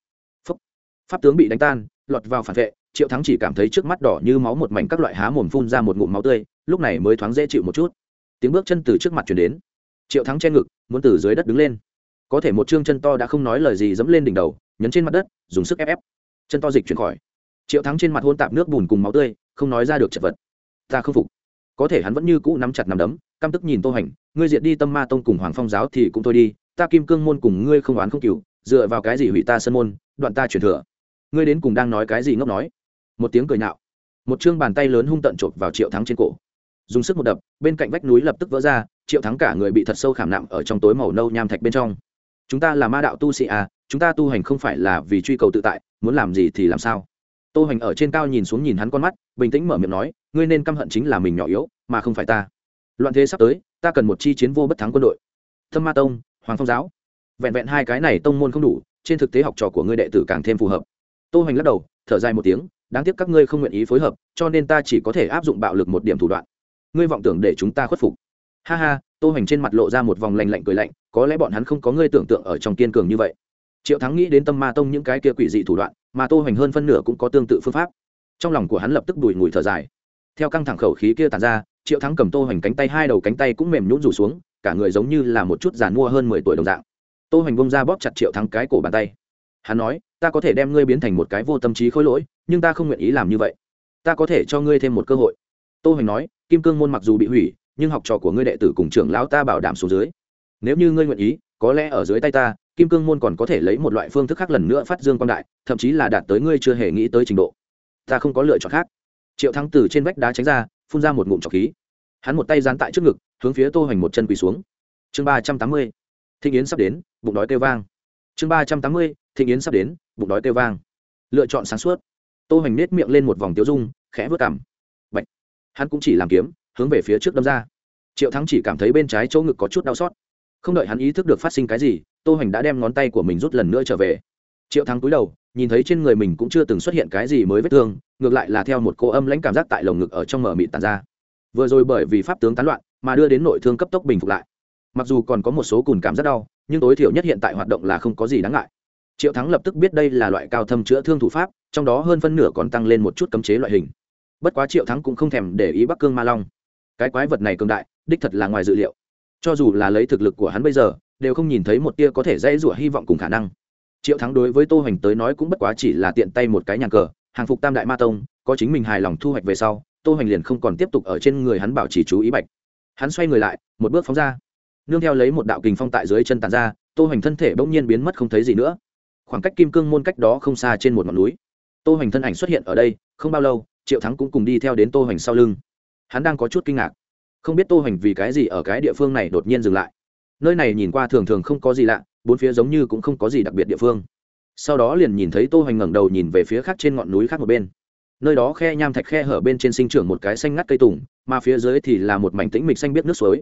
pháp tướng bị đánh tan, lọt vào phản vệ, triệu thắng chỉ cảm thấy trước mắt đỏ như máu một mảnh các loại há mồm phun ra một ngụm máu tươi, lúc này mới thoáng dễ chịu một chút. Tiếng bước chân từ trước mặt chuyển đến. Triệu thắng che ngực, muốn từ dưới đất đứng lên. Có thể một chương chân to đã không nói lời gì dẫm lên đỉnh đầu, nhấn trên mặt đất, dùng sức ép ép. Chân to dịch chuyển khỏi. Triệu thắng trên mặt hôn tạp nước bùn cùng máu tươi, không nói ra được chật vật. Ta không phục. Có thể hắn vẫn như cũ nắm chặt nắm đấm, căm tức nhìn tô hành, ngươi diệt đi tâm ma tông cùng hoàng phong giáo thì cũng thôi đi, ta kim cương môn cùng ngươi không oán không cừu, dựa vào cái gì hủy ta sân môn, đoạn ta truyền thừa ngươi đến cùng đang nói cái gì ngốc nói? Một tiếng cười nạo một chương bàn tay lớn hung tận chộp vào triệu thắng trên cổ. Dùng sức một đập, bên cạnh vách núi lập tức vỡ ra, triệu thắng cả người bị thật sâu khảm nạm ở trong tối màu nâu nham thạch bên trong. Chúng ta là ma đạo tu sĩ à chúng ta tu hành không phải là vì truy cầu tự tại, muốn làm gì thì làm sao? Tô hành ở trên cao nhìn xuống nhìn hắn con mắt, bình tĩnh mở miệng nói, ngươi nên căm hận chính là mình nhỏ yếu, mà không phải ta. Loạn thế sắp tới, ta cần một chi chiến vô bất thắng quân đội. Thâm ma tông, hoàng phong giáo. Vẹn vẹn hai cái này tông môn không đủ, trên thực tế học trò của ngươi đệ tử càng thêm phù hợp tô hoành lắc đầu, thở dài một tiếng, đáng tiếc các ngươi không nguyện ý phối hợp, cho nên ta chỉ có thể áp dụng bạo lực một điểm thủ đoạn. Ngươi vọng tưởng để chúng ta khuất phục. Ha ha, tô hoành trên mặt lộ ra một vòng lành lạnh cười lạnh, có lẽ bọn hắn không có ngươi tưởng tượng ở trong kiên cường như vậy. Triệu thắng nghĩ đến tâm ma tông những cái kia quỷ dị thủ đoạn, mà tô hoành hơn phân nửa cũng có tương tự phương pháp. Trong lòng của hắn lập tức đùi ngùi thở dài. Theo căng thẳng khẩu khí kia tàn ra, triệu thắng cầm tô hoành cánh tay, hai đầu cánh tay cũng mềm nhũn rủ xuống, cả người giống như là một chút giàn mua hơn mười tuổi đồng dạng. Tô hoành bông ra bóp chặt triệu thắng cái cổ bàn tay hắn nói, ta có thể đem ngươi biến thành một cái vô tâm trí khối lỗi, nhưng ta không nguyện ý làm như vậy. Ta có thể cho ngươi thêm một cơ hội. Tô hoành nói, kim cương môn mặc dù bị hủy, nhưng học trò của ngươi đệ tử cùng trưởng lão ta bảo đảm xuống dưới. Nếu như ngươi nguyện ý, có lẽ ở dưới tay ta, kim cương môn còn có thể lấy một loại phương thức khác lần nữa phát dương quan đại, thậm chí là đạt tới ngươi chưa hề nghĩ tới trình độ. Ta không có lựa chọn khác. Triệu thắng từ trên vách đá tránh ra, phun ra một ngụm trọc khí. Hắn một tay dán tại trước ngực, hướng phía tô hoành một chân quỳ xuống. Chương ba trăm tám mươi, thịnh yến sắp đến, bụng đói kêu vang. Chương ba trăm tám mươi thịnh yến sắp đến, bụng đói kêu vang. Lựa chọn sáng suốt. Tô hoành nết miệng lên một vòng tiêu dung, khẽ vớt cảm Bạch. hắn cũng chỉ làm kiếm, hướng về phía trước đâm ra. Triệu thắng chỉ cảm thấy bên trái chỗ ngực có chút đau xót. Không đợi hắn ý thức được phát sinh cái gì, tô hoành đã đem ngón tay của mình rút lần nữa trở về. Triệu thắng cúi đầu, nhìn thấy trên người mình cũng chưa từng xuất hiện cái gì mới vết thương, ngược lại là theo một cô âm lãnh cảm giác tại lồng ngực ở trong mở mịt tàn ra. Vừa rồi bởi vì pháp tướng tán loạn, mà đưa đến nội thương cấp tốc bình phục lại. Mặc dù còn có một số cùn cảm rất đau, nhưng tối thiểu nhất hiện tại hoạt động là không có gì đáng ngại triệu thắng lập tức biết đây là loại cao thâm chữa thương thủ pháp, trong đó hơn phân nửa còn tăng lên một chút cấm chế loại hình. Bất quá triệu thắng cũng không thèm để ý bắc cương ma long. Cái quái vật này cường đại, đích thật là ngoài dự liệu. Cho dù là lấy thực lực của hắn bây giờ, đều không nhìn thấy một tia có thể dễ rủa hy vọng cùng khả năng. Triệu thắng đối với tô hoành tới nói cũng bất quá chỉ là tiện tay một cái nhà cờ, hàng phục tam đại ma tông, có chính mình hài lòng thu hoạch về sau, tô hoành liền không còn tiếp tục ở trên người hắn bảo chỉ chú ý bạch. Hắn xoay người lại, một bước phóng ra. Nương theo lấy một đạo kình phong tại dưới chân tàn ra, tô hoành thân thể bỗng nhiên biến mất không thấy gì nữa khoảng cách kim cương môn cách đó không xa trên một ngọn núi. Tô hoành thân ảnh xuất hiện ở đây, không bao lâu, triệu thắng cũng cùng đi theo đến tô hoành sau lưng. Hắn đang có chút kinh ngạc. Không biết tô hoành vì cái gì ở cái địa phương này đột nhiên dừng lại. Nơi này nhìn qua thường thường không có gì lạ, bốn phía giống như cũng không có gì đặc biệt địa phương. Sau đó liền nhìn thấy tô hoành ngẩng đầu nhìn về phía khác trên ngọn núi khác một bên. Nơi đó khe nham thạch khe hở bên trên sinh trưởng một cái xanh ngắt cây tùng, mà phía dưới thì là một mảnh tĩnh mịch xanh biết nước suối.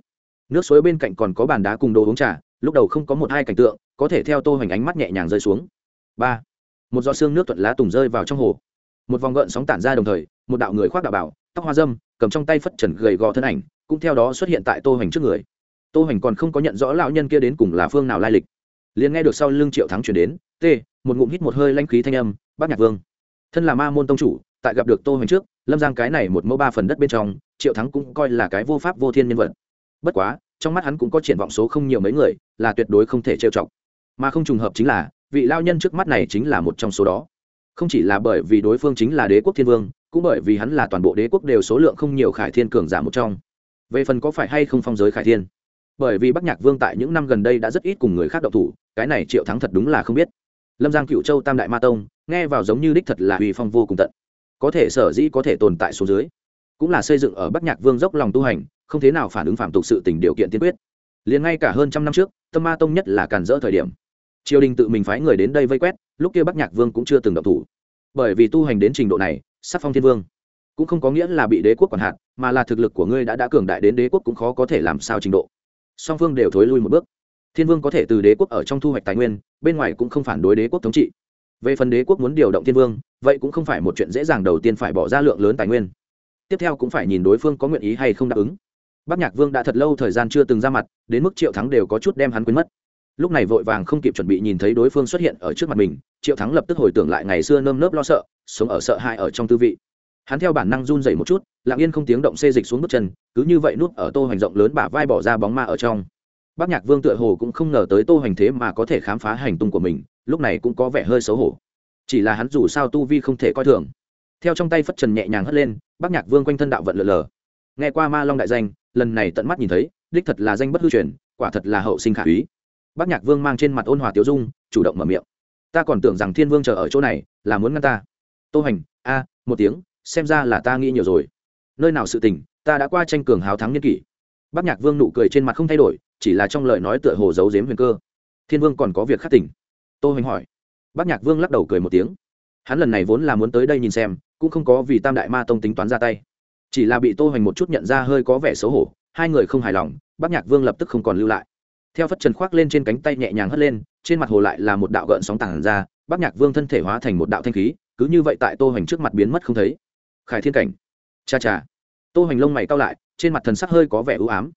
Nước suối bên cạnh còn có bàn đá cùng đồ uống trà, lúc đầu không có một hai cảnh tượng, có thể theo tô hoành ánh mắt nhẹ nhàng rơi xuống ba. Một giọt xương nước thuận lá tùng rơi vào trong hồ. Một vòng gợn sóng tản ra đồng thời, một đạo người khoác đạo bảo, tóc hoa dâm, cầm trong tay phất trần gầy gò thân ảnh, cũng theo đó xuất hiện tại tô hoành trước người. Tô hoành còn không có nhận rõ lão nhân kia đến cùng là phương nào lai lịch. Liền nghe được sau lưng triệu thắng chuyển đến, t, một ngụm hít một hơi lanh khí thanh âm bác nhạc vương. Thân là ma môn tông chủ, tại gặp được tô hoành trước, lâm giang cái này một mẫu ba phần đất bên trong, triệu thắng cũng coi là cái vô pháp vô thiên nhân vật. Bất quá, trong mắt hắn cũng có triển vọng số không nhiều mấy người, là tuyệt đối không thể trêu chọc. Mà không trùng hợp chính là vị lao nhân trước mắt này chính là một trong số đó. Không chỉ là bởi vì đối phương chính là đế quốc thiên vương, cũng bởi vì hắn là toàn bộ đế quốc đều số lượng không nhiều khải thiên cường giả một trong. Về phần có phải hay không phong giới khải thiên? Bởi vì bắc nhạc vương tại những năm gần đây đã rất ít cùng người khác đậu thủ, cái này triệu thắng thật đúng là không biết. Lâm giang cựu châu tam đại ma tông, nghe vào giống như đích thật là uy phong vô cùng tận. Có thể sở dĩ có thể tồn tại số dưới, cũng là xây dựng ở bắc nhạc vương dốc lòng tu hành, không thế nào phản ứng phạm tục sự tình điều kiện tiên quyết. Liền ngay cả hơn trăm năm trước, tâm ma tông nhất là càn rỡ thời điểm triều đình tự mình phái người đến đây vây quét, lúc kia bắc nhạc vương cũng chưa từng động thủ. Bởi vì tu hành đến trình độ này, sắc phong thiên vương cũng không có nghĩa là bị đế quốc quản hạt, mà là thực lực của ngươi đã đã cường đại đến đế quốc cũng khó có thể làm sao trình độ. Song phương đều thối lui một bước. Thiên vương có thể từ đế quốc ở trong thu hoạch tài nguyên, bên ngoài cũng không phản đối đế quốc thống trị. Về phần đế quốc muốn điều động thiên vương, vậy cũng không phải một chuyện dễ dàng đầu tiên phải bỏ ra lượng lớn tài nguyên. Tiếp theo cũng phải nhìn đối phương có nguyện ý hay không đáp ứng. Bắc nhạc vương đã thật lâu thời gian chưa từng ra mặt, đến mức triệu thắng đều có chút đem hắn quên mất lúc này vội vàng không kịp chuẩn bị nhìn thấy đối phương xuất hiện ở trước mặt mình, triệu thắng lập tức hồi tưởng lại ngày xưa nơm nớp lo sợ, sống ở sợ hãi ở trong tư vị. Hắn theo bản năng run dày một chút, lặng yên không tiếng động xê dịch xuống bước chân, cứ như vậy nuốt ở tô hoành rộng lớn bả vai bỏ ra bóng ma ở trong. Bác nhạc vương tựa hồ cũng không ngờ tới tô hoành thế mà có thể khám phá hành tung của mình, lúc này cũng có vẻ hơi xấu hổ. Chỉ là hắn dù sao tu vi không thể coi thường. Theo trong tay phất trần nhẹ nhàng hất lên, bác nhạc vương quanh thân đạo vận lờ lờ. Nghe qua ma long đại danh, lần này tận mắt nhìn thấy, đích thật là danh bất hư truyền, quả thật là hậu sinh khả úy bác nhạc vương mang trên mặt ôn hòa tiểu dung, chủ động mở miệng. Ta còn tưởng rằng thiên vương chờ ở chỗ này, là muốn ngăn ta. Tô hành, a, một tiếng, xem ra là ta nghĩ nhiều rồi. Nơi nào sự tình, ta đã qua tranh cường hào thắng nhân kỷ. Bác nhạc vương nụ cười trên mặt không thay đổi, chỉ là trong lời nói tựa hồ giấu giếm huyền cơ. Thiên vương còn có việc khắc tỉnh. Tô hành hỏi. Bác nhạc vương lắc đầu cười một tiếng. Hắn lần này vốn là muốn tới đây nhìn xem, cũng không có vì tam đại ma tông tính toán ra tay. Chỉ là bị tô hoành một chút nhận ra hơi có vẻ xấu hổ, hai người không hài lòng, bác nhạc vương lập tức không còn lưu lại theo phất trần khoác lên trên cánh tay nhẹ nhàng hất lên, trên mặt hồ lại là một đạo gợn sóng tàn ra bác nhạc vương thân thể hóa thành một đạo thanh khí, cứ như vậy tại tô hoành trước mặt biến mất không thấy. Khải thiên cảnh. Cha cha. Tô hoành lông mày cao lại, trên mặt thần sắc hơi có vẻ ưu ám.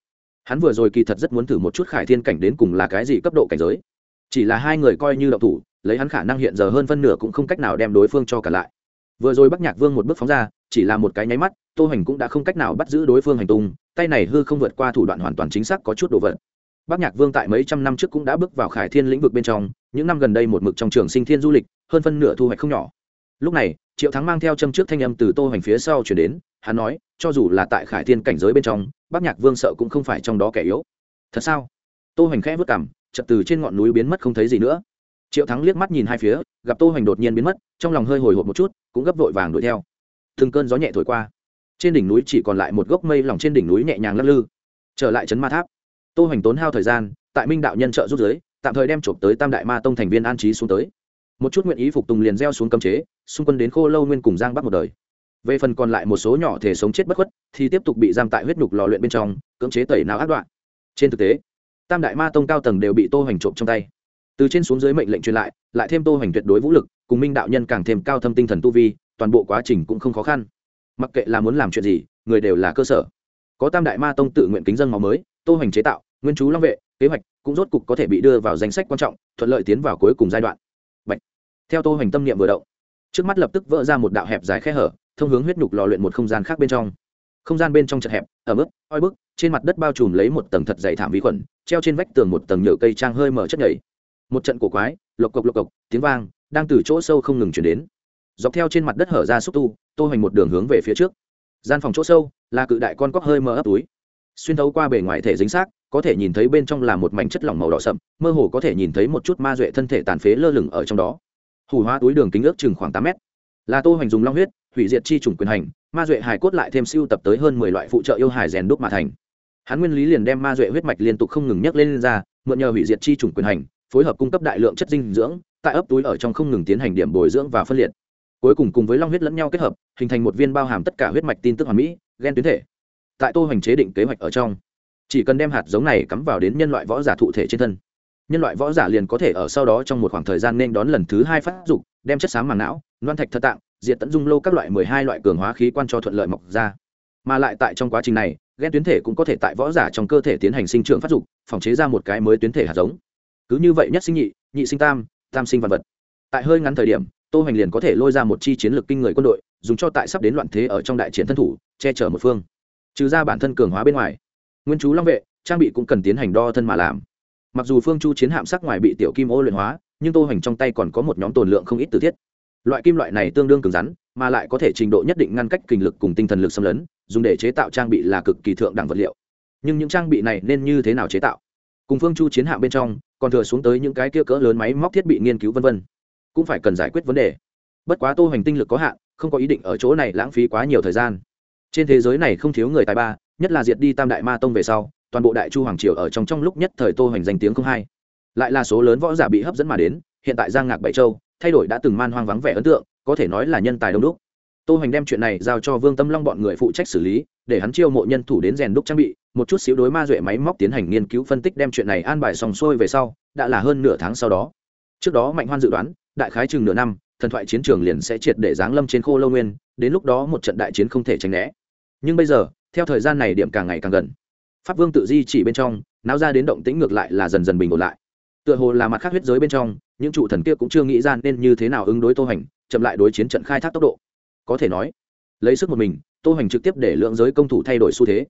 Hắn vừa rồi kỳ thật rất muốn thử một chút khải thiên cảnh đến cùng là cái gì cấp độ cảnh giới. Chỉ là hai người coi như đậu thủ, lấy hắn khả năng hiện giờ hơn phân nửa cũng không cách nào đem đối phương cho cả lại. Vừa rồi bắc nhạc vương một bước phóng ra, chỉ là một cái nháy mắt, tô hoành cũng đã không cách nào bắt giữ đối phương hành tung, tay này hư không vượt qua thủ đoạn hoàn toàn chính xác có chút đồ vật. Bác Nhạc Vương tại mấy trăm năm trước cũng đã bước vào Khải Thiên lĩnh vực bên trong, những năm gần đây một mực trong trường sinh thiên du lịch, hơn phân nửa thu hoạch không nhỏ. Lúc này, Triệu Thắng mang theo châm trước thanh âm từ Tô Hoành phía sau truyền đến, hắn nói, cho dù là tại Khải Thiên cảnh giới bên trong, Bác Nhạc Vương sợ cũng không phải trong đó kẻ yếu. Thật sao? Tô Hoành khẽ hất cằm, chợt từ trên ngọn núi biến mất không thấy gì nữa. Triệu Thắng liếc mắt nhìn hai phía, gặp Tô Hoành đột nhiên biến mất, trong lòng hơi hồi hộp một chút, cũng gấp vội vàng đuổi theo. Từng cơn gió nhẹ thổi qua, trên đỉnh núi chỉ còn lại một gốc mây lỏng trên đỉnh núi nhẹ nhàng lắc lư. Trở lại trấn Ma Tháp, tô hoành tốn hao thời gian, tại minh đạo nhân trợ rút giới tạm thời đem chộp tới tam đại ma tông thành viên an trí xuống tới. Một chút nguyện ý phục tùng liền gieo xuống cấm chế, xung quân đến khô lâu nguyên cùng giang bắc một đời. Về phần còn lại một số nhỏ thể sống chết bất khuất, thì tiếp tục bị giam tại huyết nhục lò luyện bên trong, cưỡng chế tẩy não ác đoạn. Trên thực tế, tam đại ma tông cao tầng đều bị tô hoành trộm trong tay. Từ trên xuống dưới mệnh lệnh truyền lại lại thêm tô hoành tuyệt đối vũ lực, cùng minh đạo nhân càng thêm cao thâm tinh thần tu vi, toàn bộ quá trình cũng không khó khăn. Mặc kệ là muốn làm chuyện gì, người đều là cơ sở. Có tam đại ma tông tự nguyện kính dân máu mới tô hoành chế tạo, nguyên chú long vệ, kế hoạch cũng rốt cục có thể bị đưa vào danh sách quan trọng, thuận lợi tiến vào cuối cùng giai đoạn. Bạch. theo tô hoành tâm niệm vừa động, trước mắt lập tức vỡ ra một đạo hẹp dài khe hở, thông hướng huyết nhục lò luyện một không gian khác bên trong. Không gian bên trong chật hẹp ở mức oi bức, trên mặt đất bao trùm lấy một tầng thật dày thảm vi khuẩn, treo trên vách tường một tầng nhựa cây trang hơi mở chất nhảy. Một trận cổ quái, lộc cộc lộc cộc, tiếng vang đang từ chỗ sâu không ngừng chuyển đến. Dọc theo trên mặt đất hở ra xúc tu, tô hoành một đường hướng về phía trước. Gian phòng chỗ sâu là cự đại con cóc hơi mở ấp túi xuyên thấu qua bề ngoài thể dính xác có thể nhìn thấy bên trong là một mảnh chất lỏng màu đỏ sậm mơ hồ có thể nhìn thấy một chút ma duệ thân thể tàn phế lơ lửng ở trong đó. Hủ hóa túi đường kính ước chừng khoảng tám mét. Là tô hoành dùng long huyết hủy diệt chi chủng quyền hành ma duệ hài cốt lại thêm siêu tập tới hơn mười loại phụ trợ yêu hài rèn đúc mà thành. Hắn nguyên lý liền đem ma duệ huyết mạch liên tục không ngừng nhấc lên, lên ra mượn nhờ hủy diệt chi chủng quyền hành phối hợp cung cấp đại lượng chất dinh dưỡng tại ấp túi ở trong không ngừng tiến hành điểm bồi dưỡng và phân liệt. Cuối cùng cùng với long huyết lẫn nhau kết hợp hình thành một viên bao hàm tất cả huyết mạch tin tức hoàn mỹ gen tuyến thể tại tô hoành chế định kế hoạch ở trong. Chỉ cần đem hạt giống này cắm vào đến nhân loại võ giả thụ thể trên thân. Nhân loại võ giả liền có thể ở sau đó trong một khoảng thời gian nên đón lần thứ hai phát dục, đem chất xám màng não, loan thạch thất tạng diện tận dung lô các loại mười hai loại cường hóa khí quan cho thuận lợi mọc ra. Mà lại tại trong quá trình này ghen tuyến thể cũng có thể tại võ giả trong cơ thể tiến hành sinh trưởng phát dục, phòng chế ra một cái mới tuyến thể hạt giống. Cứ như vậy nhất sinh nhị nhị sinh tam tam sinh văn vật. Tại hơi ngắn thời điểm, tô hoành liền có thể lôi ra một chi chiến lược kinh người quân đội, dùng cho tại sắp đến loạn thế ở trong đại chiến thân thủ, che chở một phương trừ ra bản thân cường hóa bên ngoài. Nguyên chú long vệ, trang bị cũng cần tiến hành đo thân mà làm. Mặc dù phương chu chiến hạm sắc ngoài bị tiểu kim ô luyện hóa, nhưng tô hoành trong tay còn có một nhóm tồn lượng không ít từ thiết. Loại kim loại này tương đương cứng rắn, mà lại có thể trình độ nhất định ngăn cách kinh lực cùng tinh thần lực xâm lấn, dùng để chế tạo trang bị là cực kỳ thượng đẳng vật liệu. Nhưng những trang bị này nên như thế nào chế tạo? Cùng phương chu chiến hạm bên trong, còn thừa xuống tới những cái kia cỡ lớn máy móc thiết bị nghiên cứu vân vân. Cũng phải cần giải quyết vấn đề. Bất quá tô hoành tinh lực có hạn, không có ý định ở chỗ này lãng phí quá nhiều thời gian trên thế giới này không thiếu người tài ba, nhất là diệt đi tam đại ma tông về sau, toàn bộ đại chu hoàng triều ở trong trong lúc nhất thời tô hoành danh tiếng không hai. Lại là số lớn võ giả bị hấp dẫn mà đến, hiện tại giang ngạc bảy châu, thay đổi đã từng man hoang vắng vẻ ấn tượng, có thể nói là nhân tài đông đúc. Tô hoành đem chuyện này giao cho vương tâm long bọn người phụ trách xử lý, để hắn chiêu mộ nhân thủ đến rèn đúc trang bị, một chút xíu đối ma duệ máy móc tiến hành nghiên cứu phân tích đem chuyện này an bài xong xuôi về sau, đã là hơn nửa tháng sau đó. Trước đó mạnh hoan dự đoán, đại khái chừng nửa năm, thần thoại chiến trường liền sẽ triệt để giáng lâm trên khô lâu nguyên, đến lúc đó một trận đại chiến không thể tránh né nhưng bây giờ, theo thời gian này điểm càng ngày càng gần. Pháp vương tự di chỉ bên trong, náo ra đến động tĩnh ngược lại là dần dần bình ổn lại. Tựa hồ là mặt khác huyết giới bên trong, những trụ thần kia cũng chưa nghĩ ra nên như thế nào ứng đối tô hành chậm lại đối chiến trận khai thác tốc độ. Có thể nói, lấy sức một mình, tô hành trực tiếp để lượng giới công thủ thay đổi xu thế.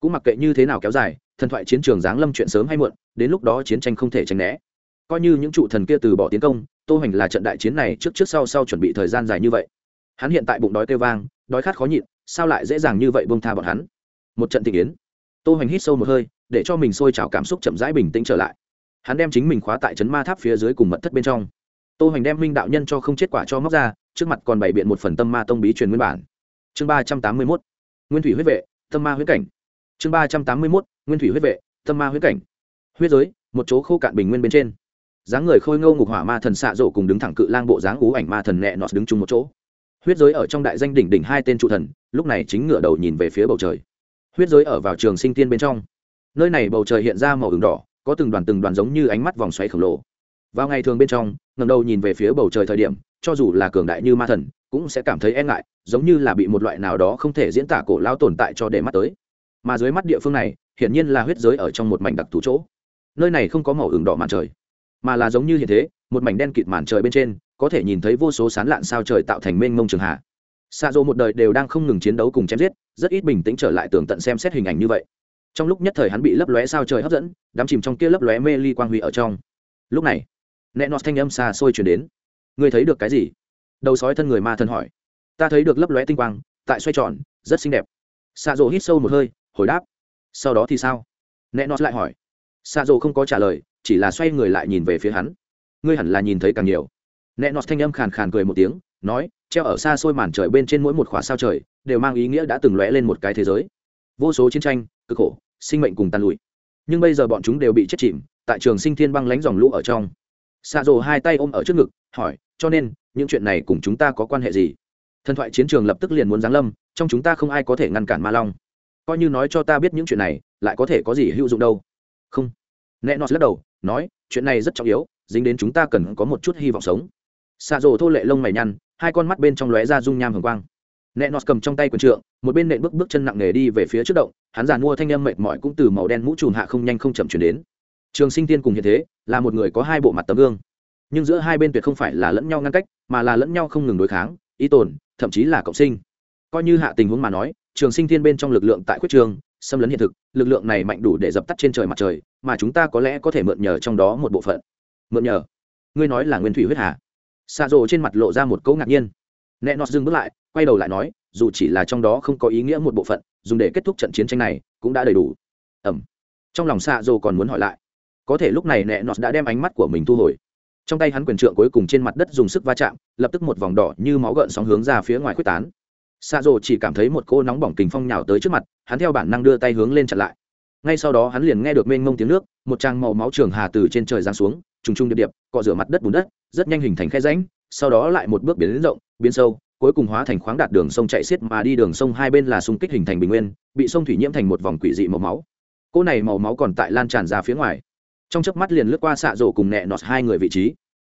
Cũng mặc kệ như thế nào kéo dài, thần thoại chiến trường giáng lâm chuyện sớm hay muộn, đến lúc đó chiến tranh không thể tránh né. Coi như những trụ thần kia từ bỏ tiến công, tô hành là trận đại chiến này trước trước sau sau chuẩn bị thời gian dài như vậy. Hắn hiện tại bụng đói kêu vang đói khát khó nhịn, sao lại dễ dàng như vậy bông tha bọn hắn? Một trận tình yến. Tô hoành hít sâu một hơi, để cho mình sôi trào cảm xúc chậm rãi bình tĩnh trở lại. Hắn đem chính mình khóa tại trấn ma tháp phía dưới cùng mật thất bên trong. Tô hoành đem minh đạo nhân cho không chết quả cho móc ra, trước mặt còn bày biện một phần tâm ma tông bí truyền nguyên bản. Chương ba trăm tám mươi mốt, nguyên thủy huyết vệ, tâm ma huyết cảnh. Chương ba trăm tám mươi mốt, nguyên thủy huyết vệ, tâm ma huyết cảnh. Huyết giới, một chỗ khô cạn bình nguyên bên trên. Dáng người khôi ngâu ngục hỏa ma thần xạ rổ cùng đứng thẳng cự lang bộ dáng ú ảnh ma thần nẹ nọt đứng chung một chỗ huyết giới ở trong đại danh đỉnh đỉnh hai tên trụ thần, lúc này chính ngửa đầu nhìn về phía bầu trời. Huyết giới ở vào trường sinh tiên bên trong. Nơi này bầu trời hiện ra màu ửng đỏ, có từng đoàn từng đoàn giống như ánh mắt vòng xoáy khổng lồ. Vào ngày thường bên trong ngầm đầu nhìn về phía bầu trời thời điểm, cho dù là cường đại như ma thần, cũng sẽ cảm thấy e ngại, giống như là bị một loại nào đó không thể diễn tả cổ lao tồn tại cho để mắt tới. Mà dưới mắt địa phương này, hiển nhiên là huyết giới ở trong một mảnh đặc thù chỗ. Nơi này không có màu ửng đỏ màn trời, mà là giống như hiện thế, một mảnh đen kịt màn trời bên trên có thể nhìn thấy vô số sán lạn sao trời tạo thành mênh mông trường hạ. Xa dô một đời đều đang không ngừng chiến đấu cùng chém giết, rất ít bình tĩnh trở lại tường tận xem xét hình ảnh như vậy. Trong lúc nhất thời hắn bị lấp lóe sao trời hấp dẫn, đắm chìm trong kia lấp lóe mê ly quang huy ở trong. Lúc này nẹ nọt thanh âm xa xôi chuyển đến. Ngươi thấy được cái gì? Đầu sói thân người ma thân hỏi. Ta thấy được lấp lóe tinh quang, tại xoay tròn, rất xinh đẹp. Xa dô hít sâu một hơi, hồi đáp. Sau đó thì sao? Nẹ nọt lại hỏi. Xa dô không có trả lời, chỉ là xoay người lại nhìn về phía hắn. Ngươi hẳn là nhìn thấy càng nhiều nẹ nọt thanh âm khàn khàn cười một tiếng, nói, treo ở xa xôi màn trời bên trên mỗi một khóa sao trời, đều mang ý nghĩa đã từng lóe lên một cái thế giới. Vô số chiến tranh, cực khổ, sinh mệnh cùng tàn lụi. Nhưng bây giờ bọn chúng đều bị chết chìm, tại trường sinh thiên băng lánh dòng lũ ở trong. Xa rồ hai tay ôm ở trước ngực, hỏi, cho nên, những chuyện này cùng chúng ta có quan hệ gì? Thần thoại chiến trường lập tức liền muốn giáng lâm, trong chúng ta không ai có thể ngăn cản ma long. Coi như nói cho ta biết những chuyện này, lại có thể có gì hữu dụng đâu? Không. Nẹ nọt lắc đầu, nói, chuyện này rất trọng yếu, dính đến chúng ta cần có một chút hy vọng sống xạ rổ thô lệ lông mày nhăn, hai con mắt bên trong lóe ra dung nham hồng quang. Nẹ nọt cầm trong tay quần trượng, một bên nện bước bước chân nặng nề đi về phía trước động, hắn giàn mua thanh â m mệt mỏi cũng từ màu đen mũ trùm hạ không nhanh không chậm chuyển đến. Trường sinh tiên cùng hiện thế, là một người có hai bộ mặt tấm gương. Nhưng giữa hai bên tuyệt không phải là lẫn nhau ngăn cách, mà là lẫn nhau không ngừng đối kháng, ý tồn, thậm chí là cộng sinh. Coi như hạ tình huống mà nói, trường sinh thiên bên trong lực lượng tại quyết trường, xâm lấn hiện thực, lực lượng này mạnh đủ để dập tắt trên trời mặt trời, mà chúng ta có lẽ có thể mượn nhờ trong đó một bộ phận. Mượn nhờ? Ngươi nói là nguyên thủy huyết hà xạ rộ trên mặt lộ ra một câu ngạc nhiên. Nẹ nọt dừng bước lại, quay đầu lại nói, dù chỉ là trong đó không có ý nghĩa một bộ phận, dùng để kết thúc trận chiến tranh này cũng đã đầy đủ. Ẩm. Trong lòng xạ rộ còn muốn hỏi lại, có thể lúc này nẹ nọt đã đem ánh mắt của mình thu hồi. Trong tay hắn quyền trượng cuối cùng trên mặt đất dùng sức va chạm, lập tức một vòng đỏ như máu gợn sóng hướng ra phía ngoài quyết tán. Xạ rộ chỉ cảm thấy một cô nóng bỏng kình phong nhào tới trước mặt, hắn theo bản năng đưa tay hướng lên chặn lại. Ngay sau đó hắn liền nghe được mênh mông tiếng nước, một trang màu máu trường hà từ trên trời giáng xuống, trùng trùng điệp điệp, cọ rửa mặt đất bùn đất rất nhanh hình thành khe rãnh, sau đó lại một bước biến lớn rộng, biến sâu, cuối cùng hóa thành khoáng đạt đường sông chảy xiết mà đi đường sông hai bên là xung kích hình thành bình nguyên, bị sông thủy nhiễm thành một vòng quỷ dị màu máu. Cỗ này màu máu còn tại lan tràn ra phía ngoài. Trong chớp mắt liền lướt qua xạ rổ cùng nẹ nọt hai người vị trí.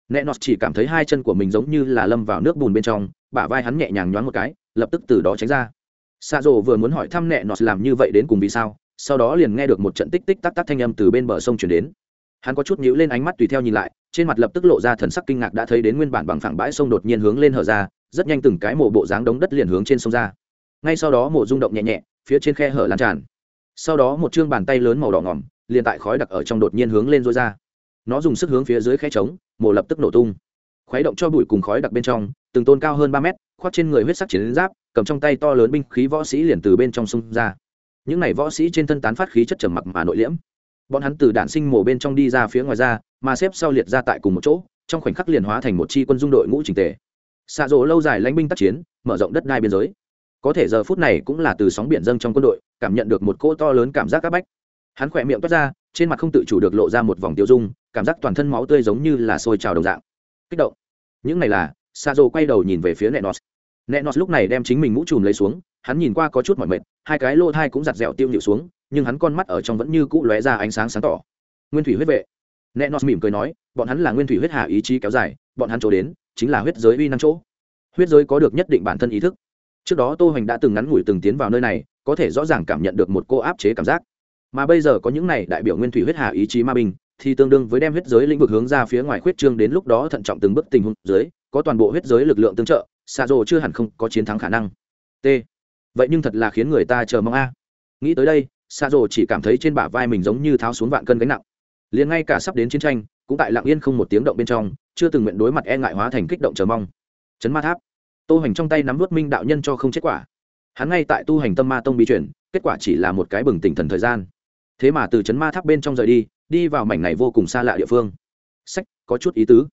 Nẹ nọt chỉ cảm thấy hai chân của mình giống như là lâm vào nước bùn bên trong, bả vai hắn nhẹ nhàng nhoáng một cái, lập tức từ đó tránh ra. Xạ rổ vừa muốn hỏi thăm nẹ nọt làm như vậy đến cùng vì sao, sau đó liền nghe được một trận tích tích tắc tắc thanh âm từ bên bờ sông truyền đến hắn có chút nhíu lên ánh mắt tùy theo nhìn lại, trên mặt lập tức lộ ra thần sắc kinh ngạc đã thấy đến nguyên bản bằng phẳng bãi sông đột nhiên hướng lên hở ra, rất nhanh từng cái mộ bộ dáng đống đất liền hướng trên sông ra. Ngay sau đó mộ rung động nhẹ nhẹ, phía trên khe hở lan tràn. Sau đó một chương bàn tay lớn màu đỏ ngỏm, liền tại khói đặc ở trong đột nhiên hướng lên rối ra. Nó dùng sức hướng phía dưới khe trống, mộ lập tức nổ tung. Khuấy động cho bụi cùng khói đặc bên trong, từng tôn cao hơn ba mét, khoác trên người huyết sắc chiến giáp, cầm trong tay to lớn binh khí võ sĩ liền từ bên trong sông ra. Những này võ sĩ trên thân tán phát khí chất trầm mặc mà nội liễm bọn hắn từ đản sinh mổ bên trong đi ra phía ngoài ra, mà xếp sau liệt ra tại cùng một chỗ, trong khoảnh khắc liền hóa thành một chi quân dung đội ngũ trình tề. Xạ rỗ lâu dài lãnh binh tác chiến, mở rộng đất đai biên giới. Có thể giờ phút này cũng là từ sóng biển dâng trong quân đội, cảm nhận được một cỗ to lớn cảm giác áp bách. Hắn khỏe miệng toát ra, trên mặt không tự chủ được lộ ra một vòng tiêu dung, cảm giác toàn thân máu tươi giống như là sôi trào đồng dạng. Kích động. Những này là, xạ dô quay đầu nhìn về phía nẹ nọt nẹ nọt lúc này đem chính mình mũ chùm lấy xuống, hắn nhìn qua có chút mỏi mệt, hai cái lô thai cũng giặt dẻo tiêu nhịu xuống nhưng hắn con mắt ở trong vẫn như cũ lóe ra ánh sáng sáng tỏ. Nguyên thủy huyết vệ. Nẹ nọt mỉm cười nói, bọn hắn là nguyên thủy huyết hạ ý chí kéo dài, bọn hắn chỗ đến, chính là huyết giới uy năng chỗ. Huyết giới có được nhất định bản thân ý thức. Trước đó tô hoành đã từng ngắn ngủi từng tiến vào nơi này, có thể rõ ràng cảm nhận được một cô áp chế cảm giác. Mà bây giờ có những này đại biểu nguyên thủy huyết hạ ý chí ma bình thì tương đương với đem huyết giới lĩnh vực hướng ra phía ngoài khuyết trương đến lúc đó thận trọng từng bước tình huống dưới, có toàn bộ huyết giới lực lượng tương trợ, xa rồ chưa hẳn không có chiến thắng khả năng. T. Vậy nhưng thật là khiến người ta chờ mong a. Nghĩ tới đây xa rồ chỉ cảm thấy trên bả vai mình giống như tháo xuống vạn cân gánh nặng. Liền ngay cả sắp đến chiến tranh, cũng tại lặng yên không một tiếng động bên trong, chưa từng nguyện đối mặt e ngại hóa thành kích động chờ mong. Chấn ma tháp. Tô hành trong tay nắm vút minh đạo nhân cho không chết quả. Hắn ngay tại tu hành tâm ma tông bí chuyển kết quả chỉ là một cái bừng tỉnh thần thời gian. Thế mà từ chấn ma tháp bên trong rời đi đi vào mảnh này vô cùng xa lạ địa phương. Sách, có chút ý tứ.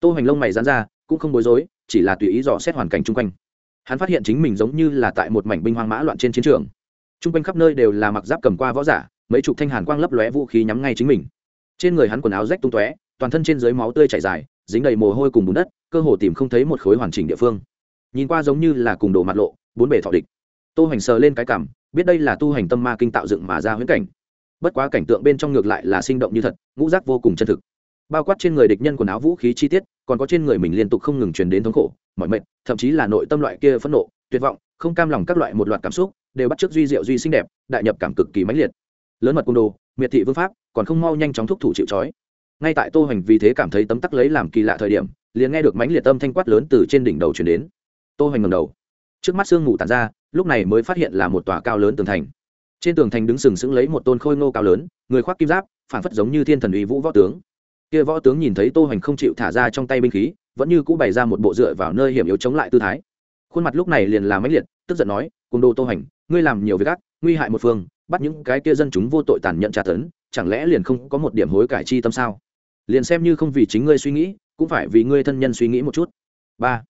Tô hành lông mày dán ra, cũng không bối rối, chỉ là tùy ý dò xét hoàn cảnh chung quanh. Hắn phát hiện chính mình giống như là tại một mảnh binh hoang mã loạn trên chiến trường t quanh khắp nơi đều là mặc giáp cầm qua võ giả, mấy chục thanh hàn quang lấp lóe vũ khí nhắm ngay chính mình. Trên người hắn quần áo rách tung tóe, toàn thân trên dưới máu tươi chảy dài, dính đầy mồ hôi cùng bùn đất, cơ hồ tìm không thấy một khối hoàn chỉnh địa phương. Nhìn qua giống như là cùng đồ mặt lộ, bốn bề thọ địch. Tô hoành sờ lên cái cảm, biết đây là tu hành tâm ma kinh tạo dựng mà ra huyễn cảnh. Bất quá cảnh tượng bên trong ngược lại là sinh động như thật, ngũ giác vô cùng chân thực. Bao quát trên người địch nhân quần áo vũ khí chi tiết, còn có trên người mình liên tục không ngừng truyền đến thống khổ, mọi mệt thậm chí là nội tâm loại kia phẫn nộ, tuyệt vọng, không cam lòng các loại một loạt cảm xúc đều bắt chước duy diệu duy xinh đẹp, đại nhập cảm cực kỳ mãnh liệt. Lớn mật cung đồ, miệt thị vương pháp, còn không mau nhanh chóng thúc thủ chịu trói. Ngay tại tô hoành vì thế cảm thấy tấm tắc lấy làm kỳ lạ thời điểm, liền nghe được mãnh liệt âm thanh quát lớn từ trên đỉnh đầu truyền đến. Tô hoành ngẩng đầu. Trước mắt sương mù tản ra, lúc này mới phát hiện là một tòa cao lớn tường thành. Trên tường thành đứng sừng sững lấy một tôn khôi ngô cao lớn, người khoác kim giáp, phản phất giống như thiên thần uy vũ võ tướng. Kia võ tướng nhìn thấy tô hoành không chịu thả ra trong tay binh khí, vẫn như cũ bày ra một bộ dựa vào nơi hiểm yếu chống lại tư thái. Khuôn mặt lúc này liền là mãnh liệt, tức giận nói cùng đồ tô hoành ngươi làm nhiều việc ác nguy hại một phương bắt những cái kia dân chúng vô tội tàn nhẫn tra tấn chẳng lẽ liền không có một điểm hối cải chi tâm sao? Liền xem như không vì chính ngươi suy nghĩ cũng phải vì ngươi thân nhân suy nghĩ một chút. Ba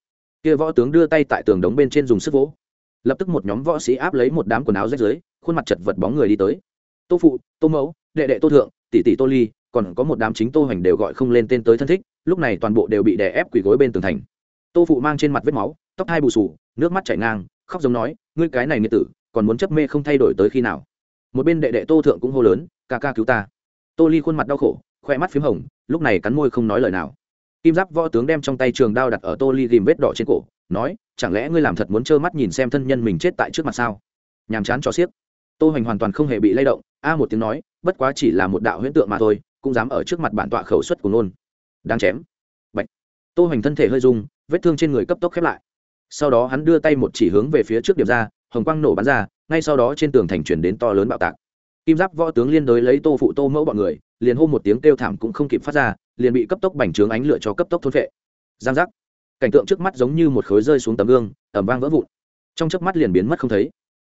kia võ tướng đưa tay tại tường đống bên trên dùng sức vỗ. Lập tức một nhóm võ sĩ áp lấy một đám quần áo rách dưới khuôn mặt chật vật bóng người đi tới. Tô phụ tô mẫu đệ đệ tô thượng tỷ tỷ tô ly còn có một đám chính tô hoành đều gọi không lên tên tới thân thích lúc này toàn bộ đều bị đè ép quỳ gối bên tường thành. Tô phụ mang trên mặt vết máu tóc hai bù xù, nước mắt chảy ngang khóc giống nói ngươi cái này nghĩa tử còn muốn chấp mê không thay đổi tới khi nào. Một bên đệ đệ tô thượng cũng hô lớn, ca ca cứu ta. Tô ly khuôn mặt đau khổ, khoe mắt p h í m hồng, lúc này cắn môi không nói lời nào. Kim giáp võ tướng đem trong tay trường đao đặt ở tô ly ghìm vết đỏ trên cổ, nói, chẳng lẽ ngươi làm thật muốn trơ mắt nhìn xem thân nhân mình chết tại trước mặt sao? Nhàm chán cho xiếc. Tô hoành hoàn toàn không hề bị lay động, a một tiếng nói, bất quá chỉ là một đạo huyễn tượng mà thôi, cũng dám ở trước mặt bản tọa khẩu suất của ngôn. Đang chém. Bạch. tô hoành thân thể hơi rung, vết thương trên người cấp tốc khép lại. Sau đó hắn đưa tay một chỉ hướng về phía trước điểm ra hồng quang nổ bắn ra ngay sau đó trên tường thành chuyển đến to lớn bạo tạc. Kim giáp võ tướng liên đới lấy tô phụ tô mẫu bọn người liền hô một tiếng kêu thảm cũng không kịp phát ra liền bị cấp tốc bành trướng ánh lửa cho cấp tốc thôn vệ giang giác. Cảnh tượng trước mắt giống như một khối rơi xuống tấm gương ẩm vang vỡ vụn. Trong chớp mắt liền biến mất không thấy.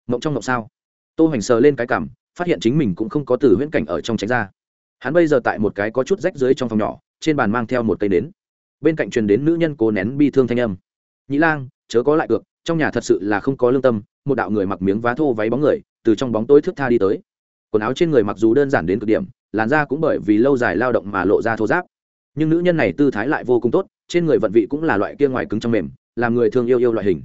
Mộng trong mộng sao? Tô hoành sờ lên cái cảm phát hiện chính mình cũng không có từ huyễn cảnh ở trong tránh ra. Hắn bây giờ tại một cái có chút rách dưới trong phòng nhỏ trên bàn mang theo một cây nến. Bên cạnh truyền đến nữ nhân cố nén bi thương thanh âm. Nhĩ lang chớ có lại được, trong nhà thật sự là không có lương tâm một đạo người mặc miếng vá thô váy bóng người từ trong bóng tối thước tha đi tới. Quần áo trên người mặc dù đơn giản đến cực điểm, làn da cũng bởi vì lâu dài lao động mà lộ ra thô giáp nhưng nữ nhân này tư thái lại vô cùng tốt, trên người vận vị cũng là loại kia ngoài cứng trong mềm, làm người thương yêu yêu loại hình.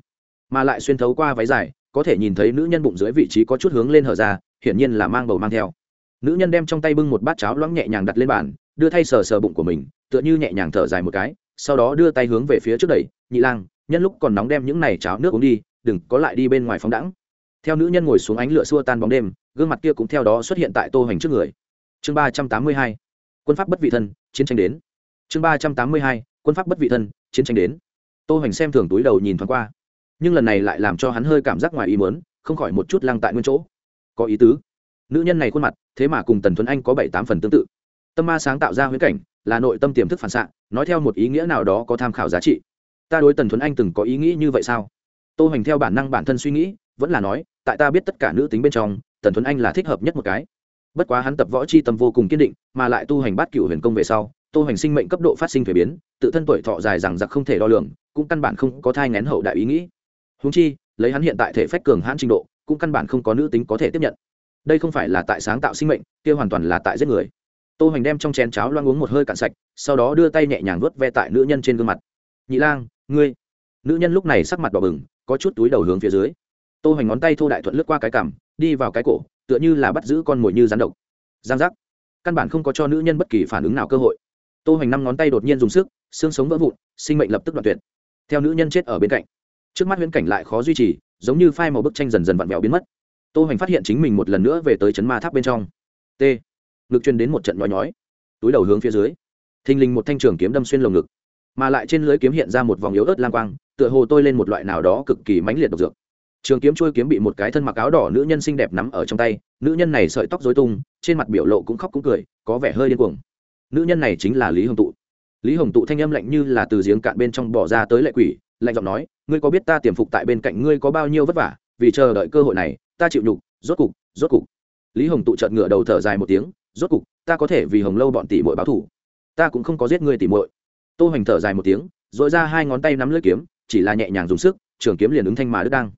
Mà lại xuyên thấu qua váy dài, có thể nhìn thấy nữ nhân bụng dưới vị trí có chút hướng lên hở ra, hiển nhiên là mang bầu mang theo. Nữ nhân đem trong tay bưng một bát cháo loãng nhẹ nhàng đặt lên bàn, đưa thay sờ sờ bụng của mình, tựa như nhẹ nhàng thở dài một cái, sau đó đưa tay hướng về phía trước đẩy, nhị lang, nhân lúc còn nóng đem những này cháo nước uống đi đừng có lại đi bên ngoài phóng đẳng theo nữ nhân ngồi xuống ánh lửa xua tan bóng đêm, gương mặt kia cũng theo đó xuất hiện tại tô hoành trước người. Chương ba trăm tám mươi hai, quân pháp bất vị thân, chiến tranh đến. Chương ba trăm tám mươi hai, quân pháp bất vị thân, chiến tranh đến. Tô hoành xem thường túi đầu nhìn thoáng qua. Nhưng lần này lại làm cho hắn hơi cảm giác ngoài ý mớn không khỏi một chút lăng tại nguyên chỗ. Có ý tứ. Nữ nhân này khuôn mặt, thế mà cùng tần tuấn anh có bảy tám phần tương tự. Tâm ma sáng tạo ra huyễn cảnh, là nội tâm tiềm thức phản xạ, nói theo một ý nghĩa nào đó có tham khảo giá trị. Ta đối tần tuấn anh từng có ý nghĩ như vậy sao? tô hoành theo bản năng bản thân suy nghĩ, vẫn là nói, tại ta biết tất cả nữ tính bên trong, tần tuấn anh là thích hợp nhất một cái. Bất quá hắn tập võ c h i tâm vô cùng kiên định, mà lại tu hành bát cựu huyền công về sau, tô hoành sinh mệnh cấp độ phát sinh thuế biến, tự thân tuổi thọ dài rằng giặc không thể đo lường, cũng căn bản không có thai ngén hậu đại ý nghĩ. Húng chi, lấy hắn hiện tại thể phách cường hãn trình độ, cũng căn bản không có nữ tính có thể tiếp nhận. Đây không phải là tại sáng tạo sinh mệnh, kia hoàn toàn là tại giết người. Tô hoành đem trong chén cháo loang uống một hơi cạn sạch, sau đó đưa tay nhẹ nhàng vớt ve tại nữ nhân trên gương mặt. Nhị lang, ngươi. Nữ nhân lúc này sắc mặt đỏ bừng có chút túi đầu hướng phía dưới. Tô hoành ngón tay thô đại thuận lướt qua cái cằm, đi vào cái cổ, tựa như là bắt giữ con mồi như rắn độc. Giang giác. Căn bản không có cho nữ nhân bất kỳ phản ứng nào cơ hội. Tô hoành năm ngón tay đột nhiên dùng sức, xương sống vỡ vụn, sinh mệnh lập tức đoạn tuyệt. Theo nữ nhân chết ở bên cạnh, trước mắt huyễn cảnh lại khó duy trì, giống như phai màu bức tranh dần dần vặn vẹo biến mất. Tô hoành phát hiện chính mình một lần nữa về tới chấn ma tháp bên trong. T. Ngực truyền đến một trận nhói nhói, túi đầu hướng phía dưới. Thình lình một thanh trường kiếm đâm xuyên lồng ngực, mà lại trên lưới kiếm hiện ra một vòng yếu ớt lang quang tựa hồ tôi lên một loại nào đó cực kỳ mãnh liệt độc dược. Trường kiếm chui kiếm bị một cái thân mặc áo đỏ nữ nhân xinh đẹp nắm ở trong tay nữ nhân này sợi tóc rối tung trên mặt biểu lộ cũng khóc cũng cười có vẻ hơi điên cuồng. Nữ nhân này chính là lý hồng tụ. Lý hồng tụ thanh âm lạnh như là từ giếng cạn bên trong bò ra tới lệ quỷ lạnh giọng nói ngươi có biết ta tiềm phục tại bên cạnh ngươi có bao nhiêu vất vả vì chờ đợi cơ hội này ta chịu nhục rốt cục rốt cục. Lý hồng tụ chợt ngửa đầu thở dài một tiếng rốt cục ta có thể vì hồng lâu bọn tỷ muội báo thù, ta cũng không có giết ngươi tỷ muội. tô hoành thở dài một tiếng rồi ra hai ngón tay nắm lưỡi kiếm chỉ là nhẹ nhàng dùng sức, trường kiếm liền ứng thanh mà đứt đang.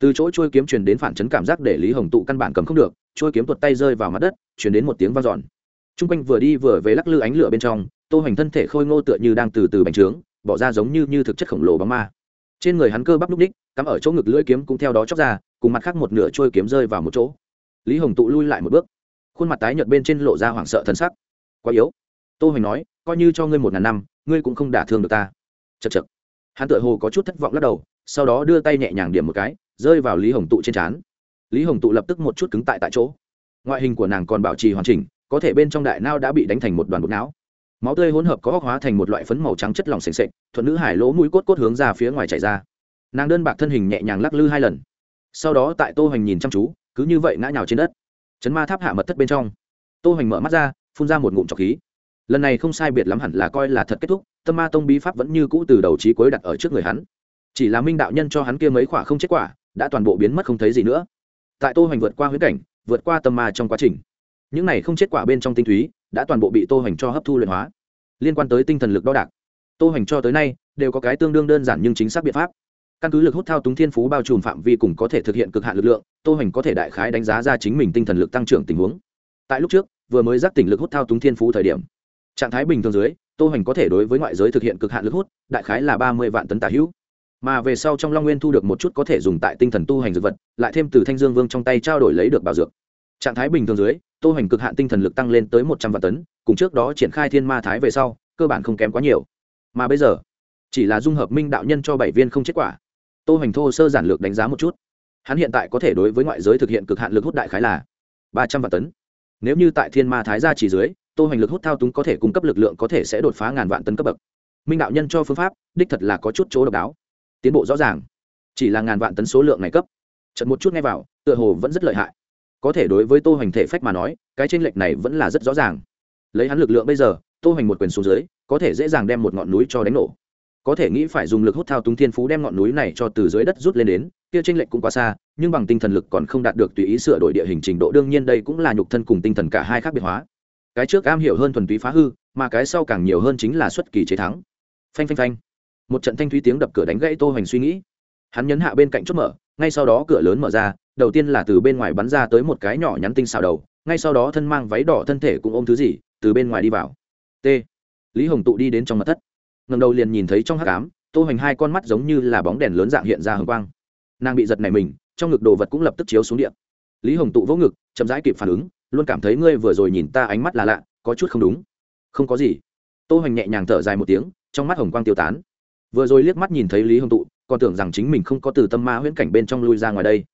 Từ chỗ trôi kiếm truyền đến phản chấn cảm giác để lý hồng tụ căn bản cầm không được trôi kiếm tuột tay rơi vào mặt đất, truyền đến một tiếng vang dọn. T r u n g quanh vừa đi vừa về lắc lư ánh lửa bên trong, tô hoành thân thể khôi ngô tựa như đang từ từ bành trướng, bỏ ra giống như như thực chất khổng lồ bóng ma. Trên người hắn cơ bắp núp ních cắm ở chỗ ngực lưỡi kiếm cũng theo đó chóc ra, cùng mặt khác một nửa trôi kiếm rơi vào một chỗ. Lý hồng tụ lui lại một bước. Khuôn mặt tái nhợt bên trên lộ ra hoảng sợ thân sắc. Quá yếu. Tô hoành nói, coi như cho ngươi một ngàn năm, ngươi cũng không đả thương được ta. Chật chật hắn tựa hồ có chút thất vọng lắc đầu, sau đó đưa tay nhẹ nhàng điểm một cái, rơi vào lý hồng tụ trên trán. Lý hồng tụ lập tức một chút cứng tại tại chỗ. Ngoại hình của nàng còn bảo trì hoàn chỉnh, có thể bên trong đại nao đã bị đánh thành một đoàn bột não. Máu tươi hỗn hợp có hóa thành một loại phấn màu trắng chất lỏng s ề n s ệ c thuận nữ hải lỗ mũi cốt cốt hướng ra phía ngoài chảy ra. Nàng đơn bạc thân hình nhẹ nhàng lắc lư hai lần. Sau đó tại tô hoành nhìn chăm chú, cứ như vậy ngã nhào trên đất. Chấn ma tháp hạ mật thất bên trong. Tô hoành mở mắt ra, phun ra một ngụm trọc khí lần này không sai biệt lắm hẳn là coi là thật kết thúc, tâm ma tông bí pháp vẫn như cũ từ đầu trí cuối đặt ở trước người hắn. Chỉ là minh đạo nhân cho hắn kia mấy khỏa không chết quả, đã toàn bộ biến mất không thấy gì nữa. Tại tô hoành vượt qua huyết cảnh, vượt qua tâm ma trong quá trình. Những này không chết quả bên trong tinh túy, đã toàn bộ bị tô hoành cho hấp thu luyện hóa. Liên quan tới tinh thần lực đo đạc, tô hoành cho tới nay, đều có cái tương đương đơn giản nhưng chính xác biện pháp. Căn cứ lực hút thao túng thiên phú bao trùm phạm vi cùng có thể thực hiện cực hạn lực lượng, tô hoành có thể đại khái đánh giá ra chính mình tinh thần lực tăng trưởng tình huống. Tại lúc trước, vừa mới giác tỉnh lực hút thao túng thiên phú thời điểm trạng thái bình thường dưới, tô hoành có thể đối với ngoại giới thực hiện cực hạn lực hút, đại khái là ba mươi vạn tấn tả hữu. Mà về sau trong long nguyên thu được một chút có thể dùng tại tinh thần tu hành dược vật, lại thêm từ thanh dương vương trong tay trao đổi lấy được bảo dược. Trạng thái bình thường dưới, tô hoành cực hạn tinh thần lực tăng lên tới một trăm vạn tấn, cùng trước đó triển khai thiên ma thái về sau, cơ bản không kém quá nhiều. Mà bây giờ, chỉ là dung hợp minh đạo nhân cho bảy viên không kết quả. Tô hoành thô sơ giản lược đánh giá một chút. Hắn hiện tại có thể đối với ngoại giới thực hiện cực hạn lực hút đại khái là ba trăm vạn tấn. Nếu như tại thiên ma thái gia chỉ dưới tô hoành lực hút thao túng có thể cung cấp lực lượng có thể sẽ đột phá ngàn vạn tấn cấp bậc. Minh đạo nhân cho phương pháp, đích thật là có chút chỗ độc đáo. Tiến bộ rõ ràng, chỉ là ngàn vạn tấn số lượng này cấp. Trận một chút nghe vào, tựa hồ vẫn rất lợi hại. Có thể đối với tô hoành thể phách mà nói, cái tranh lệch này vẫn là rất rõ ràng. Lấy hắn lực lượng bây giờ, tô hoành một quyền xuống dưới, có thể dễ dàng đem một ngọn núi cho đánh nổ. Có thể nghĩ phải dùng lực hút thao túng thiên phú đem ngọn núi này cho từ dưới đất rút lên đến, kia tranh lệch cũng quá xa, nhưng bằng tinh thần lực còn không đạt được tùy ý sửa đổi địa hình trình độ, đương nhiên đây cũng là nhục thân cùng tinh thần cả hai khác biệt hóa cái trước am hiểu hơn thuần túy phá hư, mà cái sau càng nhiều hơn chính là xuất kỳ chế thắng. Phanh phanh phanh. Một trận thanh thúy tiếng đập cửa đánh gãy tô hoành suy nghĩ. Hắn nhấn hạ bên cạnh chốt mở, ngay sau đó cửa lớn mở ra, đầu tiên là từ bên ngoài bắn ra tới một cái nhỏ nhắn tinh xào đầu, ngay sau đó thân mang váy đỏ thân thể cũng ôm thứ gì, từ bên ngoài đi vào. T. Lý hồng tụ đi đến trong mặt thất. Ngầm đầu liền nhìn thấy trong hát cám tô hoành hai con mắt giống như là bóng đèn lớn dạng hiện ra hồng quang. Nàng bị giật nảy mình, trong ngực đồ vật cũng lập tức chiếu xuống điện. Lý hồng tụ vỗ ngực, chậm rãi kịp phản ứng luôn cảm thấy ngươi vừa rồi nhìn ta ánh mắt là lạ, có chút không đúng. Không có gì. Tô hoành nhẹ nhàng thở dài một tiếng, trong mắt hồng quang tiêu tán. Vừa rồi liếc mắt nhìn thấy lý hồng tụ, còn tưởng rằng chính mình không có từ tâm ma huyễn cảnh bên trong lui ra ngoài đây.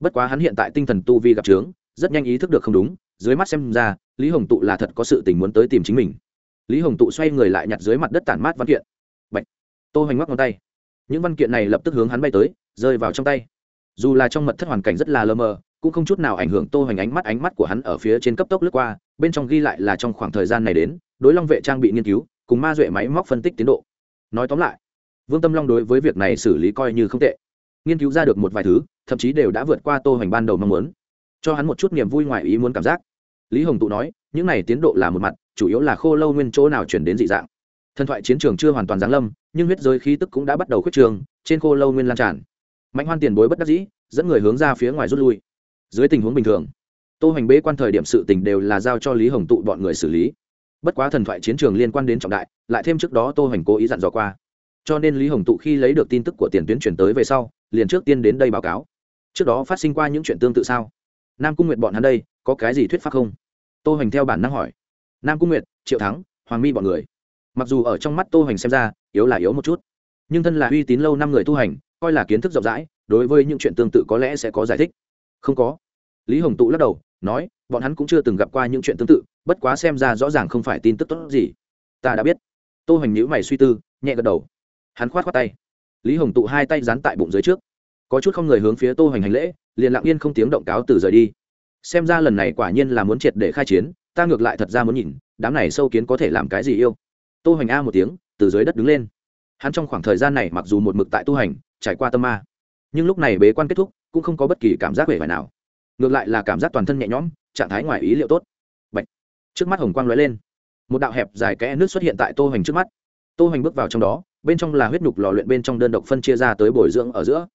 Bất quá hắn hiện tại tinh thần tu vi gặp trướng, rất nhanh ý thức được không đúng, dưới mắt xem ra, lý hồng tụ là thật có sự tình muốn tới tìm chính mình. Lý hồng tụ xoay người lại nhặt dưới mặt đất tản mát văn kiện. Bạch. tô hoành ngoắc ngón tay. Những văn kiện này lập tức hướng hắn bay tới, rơi vào trong tay. Dù là trong mật thất hoàn cảnh rất là lơ mờ cũng không chút nào ảnh hưởng tô hoành ánh mắt ánh mắt của hắn ở phía trên cấp tốc lướt qua, bên trong ghi lại là trong khoảng thời gian này đến, đối long vệ trang bị nghiên cứu, cùng ma duệ máy móc phân tích tiến độ. Nói tóm lại, vương tâm long đối với việc này xử lý coi như không tệ. Nghiên cứu ra được một vài thứ, thậm chí đều đã vượt qua tô hoành ban đầu mong muốn. Cho hắn một chút niềm vui ngoài ý muốn cảm giác. Lý hồng tụ nói, những này tiến độ là một mặt, chủ yếu là khô lâu nguyên chỗ nào chuyển đến dị dạng. Thần thoại chiến trường chưa hoàn toàn giáng lâm, nhưng huyết giới khí tức cũng đã bắt đầu khuyết trường trên khô lâu nguyên lan tràn. Mạnh hoan tiền bối bất đắc dĩ, dẫn người hướng ra phía ngoài rút lui dưới tình huống bình thường. Tô hoành bế quan thời điểm sự tình đều là giao cho lý hồng tụ bọn người xử lý. Bất quá thần thoại chiến trường liên quan đến trọng đại, lại thêm trước đó tô hoành cố ý dặn dò qua. Cho nên lý hồng tụ khi lấy được tin tức của tiền tuyến chuyển tới về sau, liền trước tiên đến đây báo cáo. Trước đó phát sinh qua những chuyện tương tự sao? Nam cung nguyệt bọn hắn đây, có cái gì thuyết pháp không? Tô hoành theo bản năng hỏi. Nam cung nguyệt, triệu thắng, hoàng mi bọn người. Mặc dù ở trong mắt tô hoành xem ra, yếu là yếu một chút, nhưng thân là uy tín lâu năm người tu hành, coi là kiến thức rộng rãi, đối với những chuyện tương tự có lẽ sẽ có giải thích. Không có lý hồng tụ lắc đầu, nói, bọn hắn cũng chưa từng gặp qua những chuyện tương tự, bất quá xem ra rõ ràng không phải tin tức tốt gì. Ta đã biết. Tô hoành nhữ mày suy tư, nhẹ gật đầu. Hắn khoát khoát tay. Lý hồng tụ hai tay dán tại bụng dưới trước. Có chút không người hướng phía tô hoành hành lễ, liền lặng yên không tiếng động cáo từ rời đi. Xem ra lần này quả nhiên là muốn triệt để khai chiến, ta ngược lại thật ra muốn nhìn, đám này sâu kiến có thể làm cái gì yêu. Tô hoành a một tiếng, từ dưới đất đứng lên. Hắn trong khoảng thời gian này mặc dù một mực tại tu hành, trải qua tâm ma, nhưng lúc này bế quan kết thúc, cũng không có bất kỳ cảm giác vẻ vải nào ngược lại là cảm giác toàn thân nhẹ nhõm, trạng thái ngoài ý liệu tốt. Bạch. trước mắt hồng quang lóe lên. Một đạo hẹp dài kẽ nước xuất hiện tại tô hoành trước mắt. Tô hoành bước vào trong đó, bên trong là huyết nhục lò luyện bên trong đơn độc phân chia ra tới bồi dưỡng ở giữa.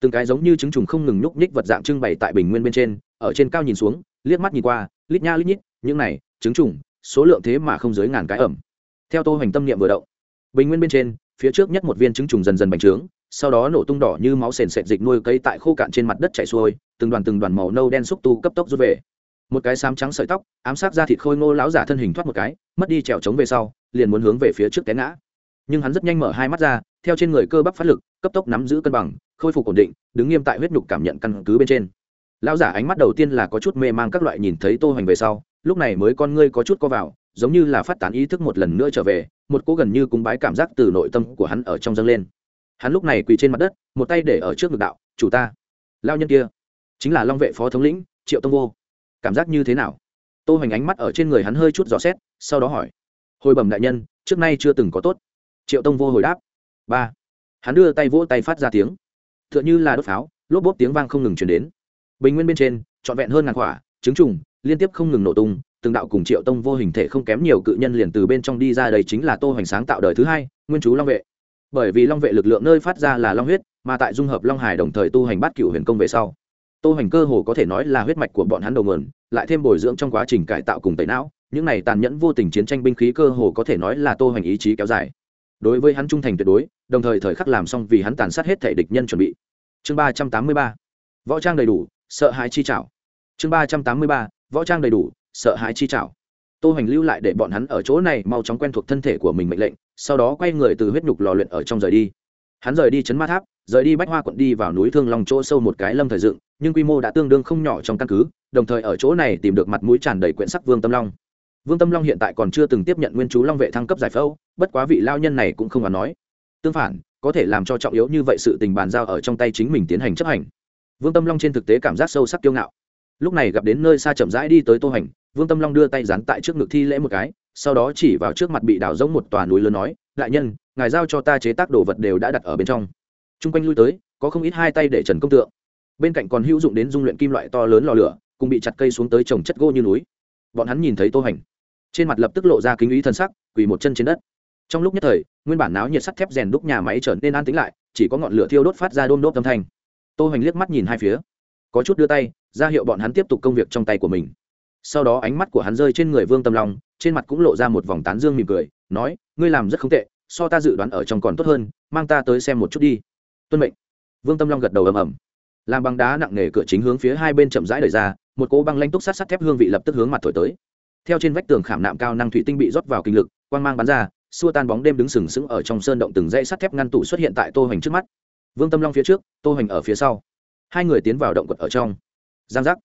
Từng cái giống như trứng trùng không ngừng nhúc nhích vật dạng trưng bày tại bình nguyên bên trên, ở trên cao nhìn xuống, liếc mắt nhìn qua, lít nha lít nhít, những này, trứng trùng, số lượng thế mà không dưới ngàn cái ẩm. Theo tô hoành tâm niệm vừa động, bình nguyên bên trên, phía trước nhất một viên trứng trùng dần dần bành trướng sau đó nổ tung đỏ như máu sền sệt dịch nuôi cây tại khô cạn trên mặt đất chảy xuôi, từng đoàn từng đoàn màu nâu đen xúc tu cấp tốc rút về. Một cái xám trắng sợi tóc, ám sát ra thịt khôi ngô lão giả thân hình thoát một cái, mất đi trèo trống về sau, liền muốn hướng về phía trước té ngã. Nhưng hắn rất nhanh mở hai mắt ra, theo trên người cơ bắp phát lực, cấp tốc nắm giữ cân bằng, khôi phục ổn định, đứng nghiêm tại huyết nhục cảm nhận căn cứ bên trên. Lão giả ánh mắt đầu tiên là có chút mê mang các loại nhìn thấy tô hoành về sau, lúc này mới con ngươi có chút co vào, giống như là phát tán ý thức một lần nữa trở về, một cỗ gần như cúng bái cảm giác từ nội tâm của hắn ở trong dâng lên hắn lúc này quỳ trên mặt đất, một tay để ở trước ngực đạo, chủ ta, lao nhân kia, chính là long vệ phó thống lĩnh triệu tông vô. Cảm giác như thế nào? Tô hoành ánh mắt ở trên người hắn hơi chút rõ xét, sau đó hỏi, hồi bẩm đại nhân, trước nay chưa từng có tốt. Triệu tông vô hồi đáp, ba. Hắn đưa tay vỗ tay phát ra tiếng. T h ư ợ n h ư là đốt pháo, lốp bốp tiếng vang không ngừng chuyển đến. Bình nguyên bên trên, trọn vẹn hơn ngàn quả, trứng trùng, liên tiếp không ngừng nổ tung, từng đạo cùng triệu tông vô hình thể không kém nhiều cự nhân liền từ bên trong đi ra đây chính là tô hoành sáng tạo đời thứ hai, nguyên chú long vệ bởi vì long vệ lực lượng nơi phát ra là long huyết, mà tại dung hợp long hải đồng thời tu hành bát cựu huyền công về sau. Tô hành cơ hồ có thể nói là huyết mạch của bọn hắn đầu nguồn, lại thêm bồi dưỡng trong quá trình cải tạo cùng tẩy não, những này tàn nhẫn vô tình chiến tranh binh khí cơ hồ có thể nói là tô hành ý chí kéo dài. Đối với hắn trung thành tuyệt đối, đồng thời thời khắc làm xong vì hắn tàn sát hết thể địch nhân chuẩn bị. Chương ba trăm tám mươi ba, võ trang đầy đủ, sợ hãi chi trảo. Chương ba trăm tám mươi ba, võ trang đầy đủ, sợ hãi chi trảo tô hoành lưu lại để bọn hắn ở chỗ này mau chóng quen thuộc thân thể của mình mệnh lệnh, sau đó quay người từ huyết nhục lò luyện ở trong rời đi. Hắn rời đi chấn ma tháp, rời đi bách hoa quận đi vào núi thương long chỗ sâu một cái lâm thời dựng, nhưng quy mô đã tương đương không nhỏ trong căn cứ, đồng thời ở chỗ này tìm được mặt mũi tràn đầy quyển sắc vương tâm long. Vương tâm long hiện tại còn chưa từng tiếp nhận nguyên chú long vệ thăng cấp giải phẫu, bất quá vị lao nhân này cũng không còn nói. Tương phản, có thể làm cho trọng yếu như vậy sự tình bàn giao ở trong tay chính mình tiến hành chấp hành. Vương tâm long trên thực tế cảm giác sâu sắc kiêu ngạo. Lúc này gặp đến nơi xa chậm rãi đi tới tô hành vương tâm long đưa tay dán tại trước ngực thi lễ một cái, sau đó chỉ vào trước mặt bị đảo giống một tòa núi lớn nói, đại nhân, ngài giao cho ta chế tác đồ vật đều đã đặt ở bên trong. T r u n g quanh lui tới, có không ít hai tay để trần công tượng. Bên cạnh còn hữu dụng đến dung luyện kim loại to lớn lò lửa, cùng bị chặt cây xuống tới trồng chất gỗ như núi. Bọn hắn nhìn thấy tô hành. Trên mặt lập tức lộ ra kính ý t sắc, quỳ một chân trên đất. Trong lúc nhất thời, nguyên bản náo nhiệt sắt thép rèn đúc nhà máy trở nên an tính lại, chỉ có ngọn lửa thiêu đốt phát ra đôm đốt âm thanh. Tô hành liếc mắt nhìn hai phía, có chút đưa tay, ra hiệu bọn hắn tiếp tục công việc trong tay của mình sau đó ánh mắt của hắn rơi trên người vương tâm long, trên mặt cũng lộ ra một vòng tán dương mỉm cười, nói, ngươi làm rất không tệ, so ta dự đoán ở trong còn tốt hơn, mang ta tới xem một chút đi. Tuân mệnh. Vương tâm long gật đầu ầm ầm. Làm băng đá nặng nề cửa chính hướng phía hai bên chậm rãi đẩy ra, một cỗ băng lanh túc sát sắt thép hương vị lập tức hướng mặt thổi tới. Theo trên vách tường khảm nạm cao năng thủy tinh bị rót vào kinh lực, quang mang bắn ra, xua tan bóng đêm đứng sừng sững ở trong sơn động từng dãy sắt thép ngăn tủ xuất hiện tại tô hoành trước mắt. Vương tâm long phía trước, tô hoành ở phía sau. Hai người tiến vào động quật ở trong. Giang giác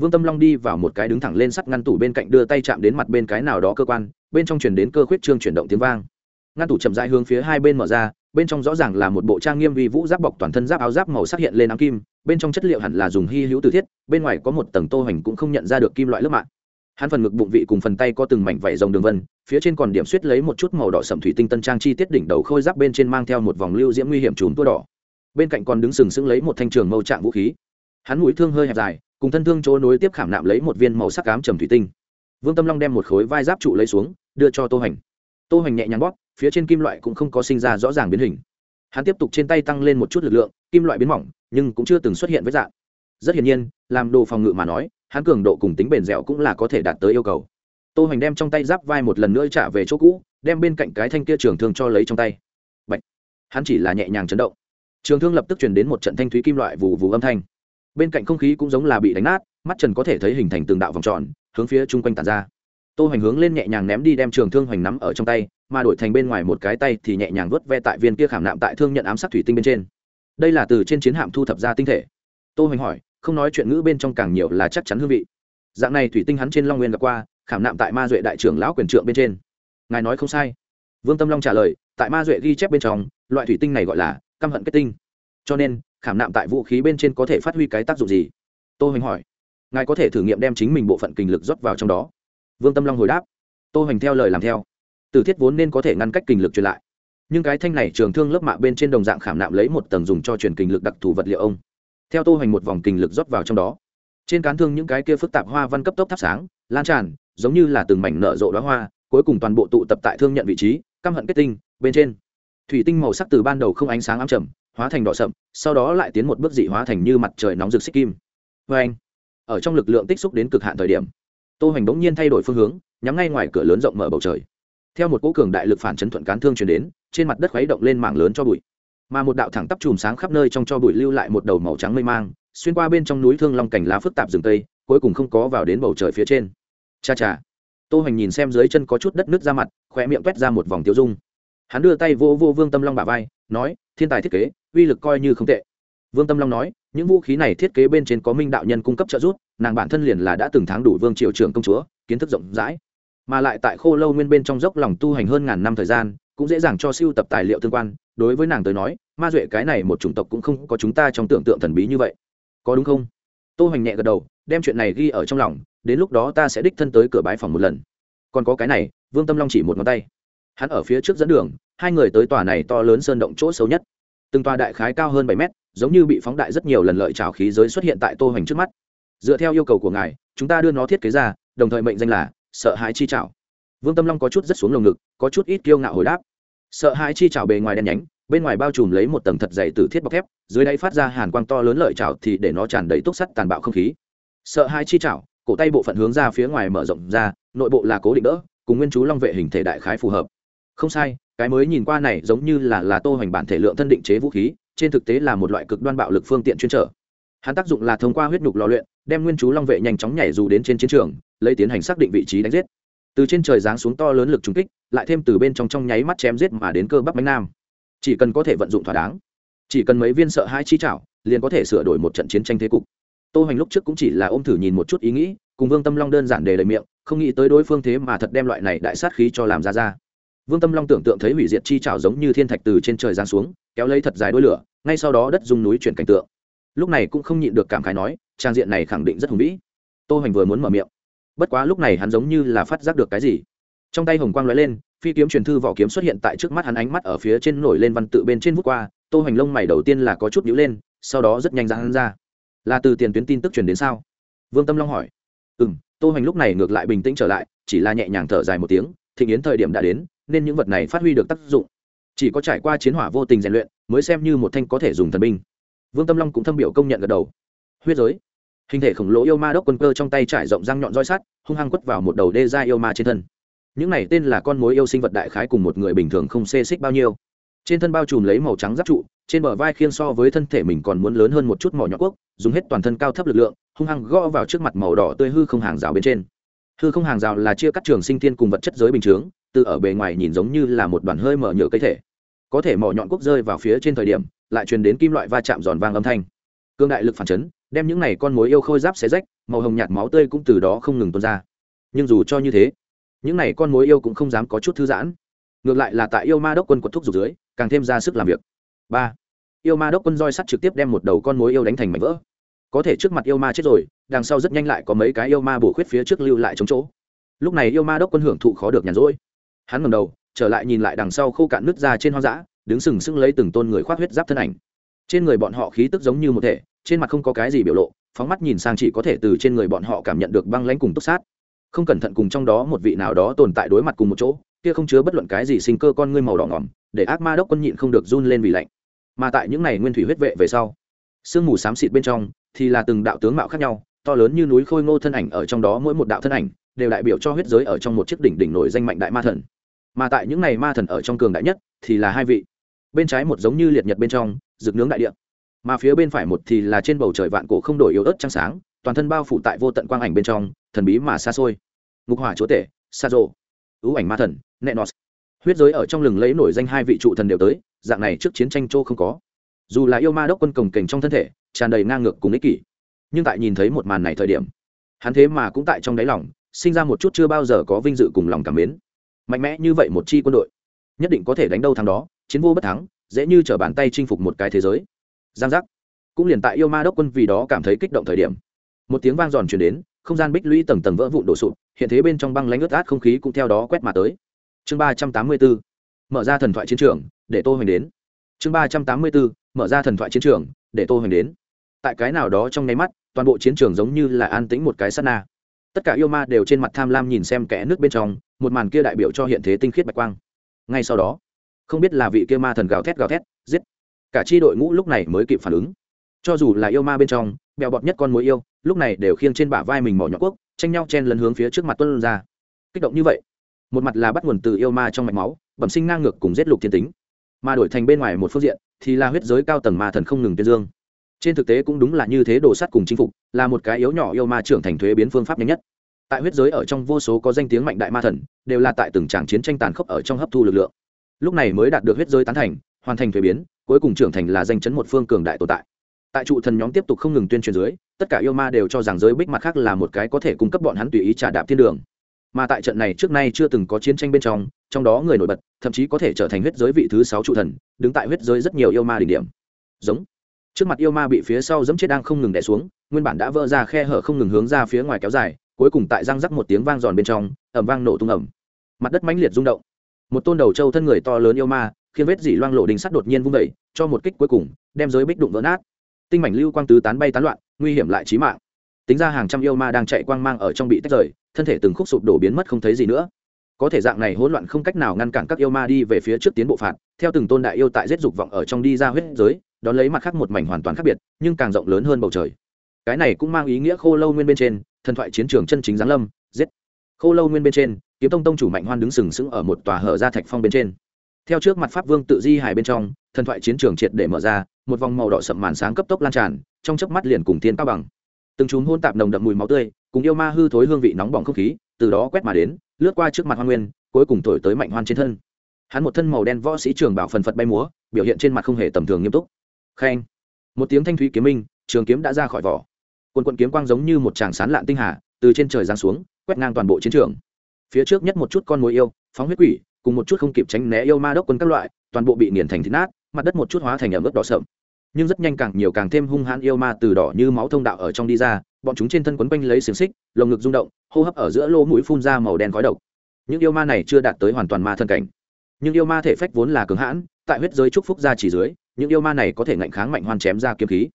vương tâm long đi vào một cái đứng thẳng lên sắt ngăn tủ bên cạnh đưa tay chạm đến mặt bên cái nào đó cơ quan, bên trong chuyển đến cơ khuyết trương chuyển động tiếng vang. Ngăn tủ chậm rãi hướng phía hai bên mở ra, bên trong rõ ràng là một bộ trang nghiêm vi vũ giáp bọc toàn thân giáp áo giáp màu sắc hiện lên ám kim, bên trong chất liệu hẳn là dùng hy hữu từ thiết, bên ngoài có một tầng tô hoành cũng không nhận ra được kim loại lớp mạng. Hắn phần ngực bụng vị cùng phần tay có từng mảnh vảy rồng đường vân, phía trên còn điểm suýt lấy một chút màu đỏ sậm thủy tinh tân trang chi tiết đỉnh đầu khôi giáp bên trên mang theo một vòng lưu diễm nguy hiểm trùm tua đỏ. Bên cạnh còn đứng sừng sững lấy một thanh trường mâu trạng vũ khí hắn mũi thương hơi hẹp dài, cùng thân thương chỗ nối tiếp khảm nạm lấy một viên màu sắc cám trầm thủy tinh. Vương tâm long đem một khối vai giáp trụ lấy xuống, đưa cho tô hành. Tô hành nhẹ nhàng bóp, phía trên kim loại cũng không có sinh ra rõ ràng biến hình. Hắn tiếp tục trên tay tăng lên một chút lực lượng, kim loại biến mỏng, nhưng cũng chưa từng xuất hiện với dạng. Rất hiển nhiên, làm đồ phòng ngự mà nói, hắn cường độ cùng tính bền dẻo cũng là có thể đạt tới yêu cầu. Tô hành đem trong tay giáp vai một lần nữa trả về chỗ cũ, đem bên cạnh cái thanh kia trường thương cho lấy trong tay. Bạch. hắn chỉ là nhẹ nhàng chấn động. Trường thương lập tức chuyển đến một trận thanh thúy kim loại vù vù âm thanh bên cạnh không khí cũng giống là bị đánh nát, mắt trần có thể thấy hình thành từng đạo vòng tròn, hướng phía chung quanh tàn ra. Tô hoành hướng lên nhẹ nhàng ném đi đem trường thương hoành nắm ở trong tay, mà đổi thành bên ngoài một cái tay thì nhẹ nhàng vớt ve tại viên kia khảm nạm tại thương nhận ám sát thủy tinh bên trên. Đây là từ trên chiến hạm thu thập ra tinh thể. Tô hoành hỏi, không nói chuyện ngữ bên trong càng nhiều là chắc chắn hương vị. Dạng này thủy tinh hắn trên long nguyên gặp qua, khảm nạm tại ma duệ đại trưởng lão quyền trượng bên trên. Ngài nói không sai. Vương tâm long trả lời, tại ma duệ ghi chép bên trong, loại thủy tinh này gọi là căm hận kết tinh. Cho nên khảm nạm tại vũ khí bên trên có thể phát huy cái tác dụng gì? Tô hoành hỏi. Ngài có thể thử nghiệm đem chính mình bộ phận kinh lực rót vào trong đó. Vương tâm long hồi đáp. Tô hoành theo lời làm theo. Tử thiết vốn nên có thể ngăn cách kinh lực truyền lại. Nhưng cái thanh này trường thương lớp mạ bên trên đồng dạng khảm nạm lấy một tầng dùng cho truyền kinh lực đặc thù vật liệu ông. Theo tô hoành một vòng kinh lực rót vào trong đó. Trên cán thương những cái kia phức tạp hoa văn cấp tốc thắp sáng, lan tràn, giống như là từng mảnh nở rộ đóa hoa, cuối cùng toàn bộ tụ tập tại thương nhận vị trí, căm hận kết tinh, bên trên. Thủy tinh màu sắc từ ban đầu không ánh sáng ám trầm hóa thành đỏ sậm, sau đó lại tiến một bước dị hóa thành như mặt trời nóng rực xích kim. Vê anh, ở trong lực lượng tích xúc đến cực hạn thời điểm, tô hoành bỗng nhiên thay đổi phương hướng, nhắm ngay ngoài cửa lớn rộng mở bầu trời. Theo một cỗ cường đại lực phản chấn thuận cán thương truyền đến, trên mặt đất khuấy động lên mảng lớn cho bụi. Mà một đạo thẳng tắp chùm sáng khắp nơi trong cho bụi lưu lại một đầu màu trắng mây mang, xuyên qua bên trong núi thương long cảnh lá phức tạp rừng tây, cuối cùng không có vào đến bầu trời phía trên. Cha cha. Tô hoành nhìn xem dưới chân có chút đất nứt ra mặt khoe miệng quét ra một vòng tiêu dung. Hắn đưa tay vô vô vương tâm long bả vai, nói, thiên tài thiết kế uy lực coi như không tệ. Vương tâm long nói, những vũ khí này thiết kế bên trên có minh đạo nhân cung cấp trợ giúp, nàng bản thân liền là đã từng tháng đủ vương triều trưởng công chúa, kiến thức rộng rãi. Mà lại tại khô lâu nguyên bên trong dốc lòng tu hành hơn ngàn năm thời gian, cũng dễ dàng cho siêu tập tài liệu tương quan. Đối với nàng tới nói, ma duệ cái này một chủng tộc cũng không có chúng ta trong tưởng tượng thần bí như vậy. Có đúng không? Tô hoành nhẹ gật đầu, đem chuyện này ghi ở trong lòng, đến lúc đó ta sẽ đích thân tới cửa bái phòng một lần. Còn có cái này, vương tâm long chỉ một ngón tay. Hắn ở phía trước dẫn đường, hai người tới tòa này to lớn sơn động chỗ xấu nhất từng tòa đại khái cao hơn bảy mét, giống như bị phóng đại rất nhiều lần lợi trào khí giới xuất hiện tại tô hoành trước mắt. Dựa theo yêu cầu của ngài, chúng ta đưa nó thiết kế ra, đồng thời mệnh danh là sợ hãi chi trào vương tâm long có chút rất xuống lồng ngực, có chút ít kiêu ngạo hồi đáp. Sợ hãi chi trào bề ngoài đen nhánh, bên ngoài bao trùm lấy một tầng thật dày từ thiết bọc thép, dưới đáy phát ra hàn quang to lớn lợi trào thì để nó tràn đầy túc sắt tàn bạo không khí. Sợ hãi chi trào cổ tay bộ phận hướng ra phía ngoài mở rộng ra, nội bộ là cố định đỡ, cùng nguyên chú long vệ hình thể đại khái phù hợp. Không sai cái mới nhìn qua này giống như là là tô hoành bản thể lượng thân định chế vũ khí, trên thực tế là một loại cực đoan bạo lực phương tiện chuyên trở. Hắn tác dụng là thông qua huyết nhục lò luyện, đem nguyên chú long vệ nhanh chóng nhảy dù đến trên chiến trường, lấy tiến hành xác định vị trí đánh giết. Từ trên trời giáng xuống to lớn lực trúng kích, lại thêm từ bên trong trong nháy mắt chém giết mà đến cơ bắp bánh nam. Chỉ cần có thể vận dụng thỏa đáng, chỉ cần mấy viên sợ hai chi chảo liền có thể sửa đổi một trận chiến tranh thế cục. Tô hoành lúc trước cũng chỉ là ôm thử nhìn một chút ý nghĩ, cùng vương tâm long đơn giản đề lời miệng, không nghĩ tới đối phương thế mà thật đem loại này đại sát khí cho làm ra ra vương tâm long tưởng tượng thấy hủy diệt chi trảo giống như thiên thạch từ trên trời giáng xuống, kéo lấy thật dài đôi lửa, ngay sau đó đất dùng núi chuyển cảnh tượng. Lúc này cũng không nhịn được cảm khái nói, trang diện này khẳng định rất hùng vĩ. Tô hoành vừa muốn mở miệng. Bất quá lúc này hắn giống như là phát giác được cái gì. Trong tay hồng quang lóe lên, phi kiếm truyền thư vỏ kiếm xuất hiện tại trước mắt hắn ánh mắt ở phía trên nổi lên văn tự bên trên vút qua, tô hoành lông mày đầu tiên là có chút nhíu lên, sau đó rất nhanh ra hắn ra. Là từ tiền tuyến tin tức truyền đến sao? Vương tâm long hỏi. Ừ m tô hoành lúc này ngược lại bình tĩnh trở lại, chỉ là nhẹ nhàng thở dài một tiếng, thịnh yến thời điểm đã đến nên những vật này phát huy được tác dụng. Chỉ có trải qua chiến hỏa vô tình rèn luyện mới xem như một thanh có thể dùng thần binh. Vương tâm long cũng thâm biểu công nhận gật đầu. Huyết giới. Hình thể khổng lồ yêu ma đốc quân cơ trong tay trải rộng răng nhọn roi sắt, hung hăng quất vào một đầu đê ra yêu ma trên thân. Những này tên là con mối yêu sinh vật đại khái cùng một người bình thường không xê xích bao nhiêu. Trên thân bao trùm lấy màu trắng giáp trụ, trên bờ vai khiên so với thân thể mình còn muốn lớn hơn một chút mỏ nhọn quốc, dùng hết toàn thân cao thấp lực lượng, hung hăng gõ vào trước mặt màu đỏ tươi hư không hàng rào bên trên. Hư không hàng rào là chia cắt trường sinh tiên cùng vật chất giới bình chướng từ ở bề ngoài nhìn giống như là một đoàn hơi mở nhựa cây thể. Có thể mỏ nhọn quốc rơi vào phía trên thời điểm, lại truyền đến kim loại va chạm giòn vang âm thanh. Cương đại lực phản chấn, đem những này con mối yêu khôi giáp xé rách, màu hồng nhạt máu tươi cũng từ đó không ngừng tuôn ra. Nhưng dù cho như thế, những này con mối yêu cũng không dám có chút thư giãn. Ngược lại là tại yêu ma đốc quân quật thúc dục dưới, càng thêm ra sức làm việc. Ba, yêu ma đốc quân roi sắt trực tiếp đem một đầu con mối yêu đánh thành mảnh vỡ. Có thể trước mặt yêu ma chết rồi, đằng sau rất nhanh lại có mấy cái yêu ma bổ khuyết phía trước lưu lại chống chỗ. Lúc này yêu ma đốc quân hưởng thụ khó được nhàn rỗi hắn ngầm đầu, trở lại nhìn lại đằng sau khô cạn nước ra trên hoang dã, đứng sừng sững lấy từng tôn người khoác huyết giáp thân ảnh. Trên người bọn họ khí tức giống như một thể, trên mặt không có cái gì biểu lộ, phóng mắt nhìn sang chỉ có thể từ trên người bọn họ cảm nhận được băng lãnh cùng túc sát. Không cẩn thận cùng trong đó một vị nào đó tồn tại đối mặt cùng một chỗ, kia không chứa bất luận cái gì sinh cơ con ngươi màu đỏ ngỏm, để ác ma đốc quân nhịn không được run lên vì lạnh. Mà tại những này nguyên thủy huyết vệ về sau, sương mù xám xịt bên trong thì là từng đạo tướng mạo khác nhau, to lớn như núi khôi ngô thân ảnh ở trong đó mỗi một đạo thân ảnh đều đại biểu cho huyết giới ở trong một chiếc đỉnh đỉnh nổi danh mạnh đại ma thần. Mà tại những này ma thần ở trong cường đại nhất thì là hai vị. Bên trái một giống như liệt nhật bên trong, rực nướng đại địa. Mà phía bên phải một thì là trên bầu trời vạn cổ không đổi yếu ớt trăng sáng, toàn thân bao phủ tại vô tận quang ảnh bên trong, thần bí mà xa xôi. Ngục hỏa chúa tể sa rô ưu ảnh ma thần nẹ nọt huyết giới ở trong lừng lấy nổi danh hai vị trụ thần đều tới, dạng này trước chiến tranh châu không có. Dù là yêu ma đốc quân cồng kềnh trong thân thể, tràn đầy ngang ngược cùng ích kỷ. Nhưng tại nhìn thấy một màn này thời điểm, hắn thế mà cũng tại trong đáy lòng sinh ra một chút chưa bao giờ có vinh dự cùng lòng cảm mến. Mạnh mẽ như vậy một chi quân đội, nhất định có thể đánh đâu thắng đó, chiến vô bất thắng, dễ như trở bàn tay chinh phục một cái thế giới. Giang giác. Cũng liền tại yêu ma đốc quân vì đó cảm thấy kích động thời điểm, một tiếng vang giòn truyền đến, không gian bích lũy tầng tầng vỡ vụn đổ sụp, hiện thế bên trong băng lãnh ướt át không khí cũng theo đó quét mà tới. Chương ba trăm tám mươi bốn, mở ra thần thoại chiến trường, để tôi hành đến. Chương ba trăm tám mươi bốn, mở ra thần thoại chiến trường, để tôi hành đến. Tại cái nào đó trong nháy mắt, toàn bộ chiến trường giống như là an tĩnh một cái sát na tất cả yêu ma đều trên mặt tham lam nhìn xem kẽ nước bên trong, một màn kia đại biểu cho hiện thế tinh khiết bạch quang. Ngay sau đó, không biết là vị kia ma thần gào thét gào thét, giết. Cả chi đội ngũ lúc này mới kịp phản ứng. Cho dù là yêu ma bên trong, bèo bọt nhất con mối yêu, lúc này đều khiêng trên bả vai mình mỏ nhọn quốc, tranh nhau chen lấn hướng phía trước mặt tuân ra. Kích động như vậy, một mặt là bắt nguồn từ yêu ma trong mạch máu, bẩm sinh ngang ngược cùng giết lục thiên tính. Mà đổi thành bên ngoài một phương diện, thì là huyết giới cao tầng ma thần không ngừng tuyên dương trên thực tế cũng đúng là như thế, đồ sắt cùng chinh phục là một cái yếu nhỏ yêu ma trưởng thành thuế biến phương pháp nhanh nhất. Tại huyết giới ở trong vô số có danh tiếng mạnh đại ma thần, đều là tại từng tràng chiến tranh tàn khốc ở trong hấp thu lực lượng. Lúc này mới đạt được huyết giới tán thành, hoàn thành thuế biến, cuối cùng trưởng thành là danh chấn một phương cường đại tồn tại. Tại trụ thần nhóm tiếp tục không ngừng tuyên truyền dưới, tất cả yêu ma đều cho rằng giới bích mặt khác là một cái có thể cung cấp bọn hắn tùy ý trả đạp thiên đường. Mà tại trận này trước nay chưa từng có chiến tranh bên trong trong đó người nổi bật, thậm chí có thể trở thành huyết giới vị thứ sáu trụ thần, đứng tại huyết giới rất nhiều yêu ma đỉnh điểm. Giống trước mặt yêu ma bị phía sau dẫm chết đang không ngừng đè xuống nguyên bản đã vỡ ra khe hở không ngừng hướng ra phía ngoài kéo dài cuối cùng tại răng rắc một tiếng vang giòn bên trong ẩm vang nổ tung ẩm mặt đất mãnh liệt rung động. Một tôn đầu trâu thân người to lớn yêu ma khiến vết dỉ loang lộ đình sắt đột nhiên vung đẩy, cho một kích cuối cùng đem giới bích đụng vỡ nát. Tinh mảnh lưu quang tứ tán bay tán loạn nguy hiểm lại chí mạng. Tính ra hàng trăm yêu ma đang chạy quang mang ở trong bị tách rời thân thể từng khúc sụp đổ biến mất không thấy gì nữa. Có thể dạng này hỗn loạn không cách nào ngăn cản các yêu ma đi về phía trước tiến bộ phạt theo từng tôn đại yêu tại giết dục vọng ở trong đi ra huyết giới đón lấy mặt khác một mảnh hoàn toàn khác biệt, nhưng càng rộng lớn hơn bầu trời. Cái này cũng mang ý nghĩa khô lâu nguyên bên trên, thần thoại chiến trường chân chính giáng lâm, giết. Khô lâu nguyên bên trên, kiếm tông tông chủ mạnh hoan đứng sừng sững ở một tòa hở ra thạch phong bên trên. Theo trước mặt pháp vương tự di hài bên trong, thần thoại chiến trường triệt để mở ra, một vòng màu đỏ sậm màn sáng cấp tốc lan tràn, trong chớp mắt liền cùng thiên cao bằng. Từng chúng hôn tạp nồng đậm mùi máu tươi, cùng yêu ma hư thối hương vị nóng bỏng không khí, từ đó quét mà đến, lướt qua trước mặt hoan nguyên, cuối cùng thổi tới mạnh hoan trên thân. Hắn một thân màu đen võ sĩ trường bảo phần phật bay múa, biểu hiện trên mặt không hề tầm thường nghiêm túc khen một tiếng thanh thúy kiếm minh, trường kiếm đã ra khỏi vỏ. Quần quận kiếm quang giống như một tràng sán lạn tinh hà, từ trên trời giáng xuống, quét ngang toàn bộ chiến trường. Phía trước nhất một chút con mồi yêu, phóng huyết quỷ, cùng một chút không kịp tránh né yêu ma đốc quân các loại, toàn bộ bị nghiền thành thịt nát, mặt đất một chút hóa thành ẩm ướt đỏ sậm. Nhưng rất nhanh càng nhiều càng thêm hung hãn yêu ma từ đỏ như máu thông đạo ở trong đi ra, bọn chúng trên thân quấn quanh lấy xiềng xích, lồng ngực rung động, hô hấp ở giữa lỗ mũi phun ra màu đen khói độc. Những yêu ma này chưa đạt tới hoàn toàn ma thân cảnh. Nhưng yêu ma thể phách vốn là cứng hãn, tại huyết giới trúc phúc ra chỉ dưới những yêu ma này có thể ngạnh kháng mạnh hoan chém ra kiếm khí.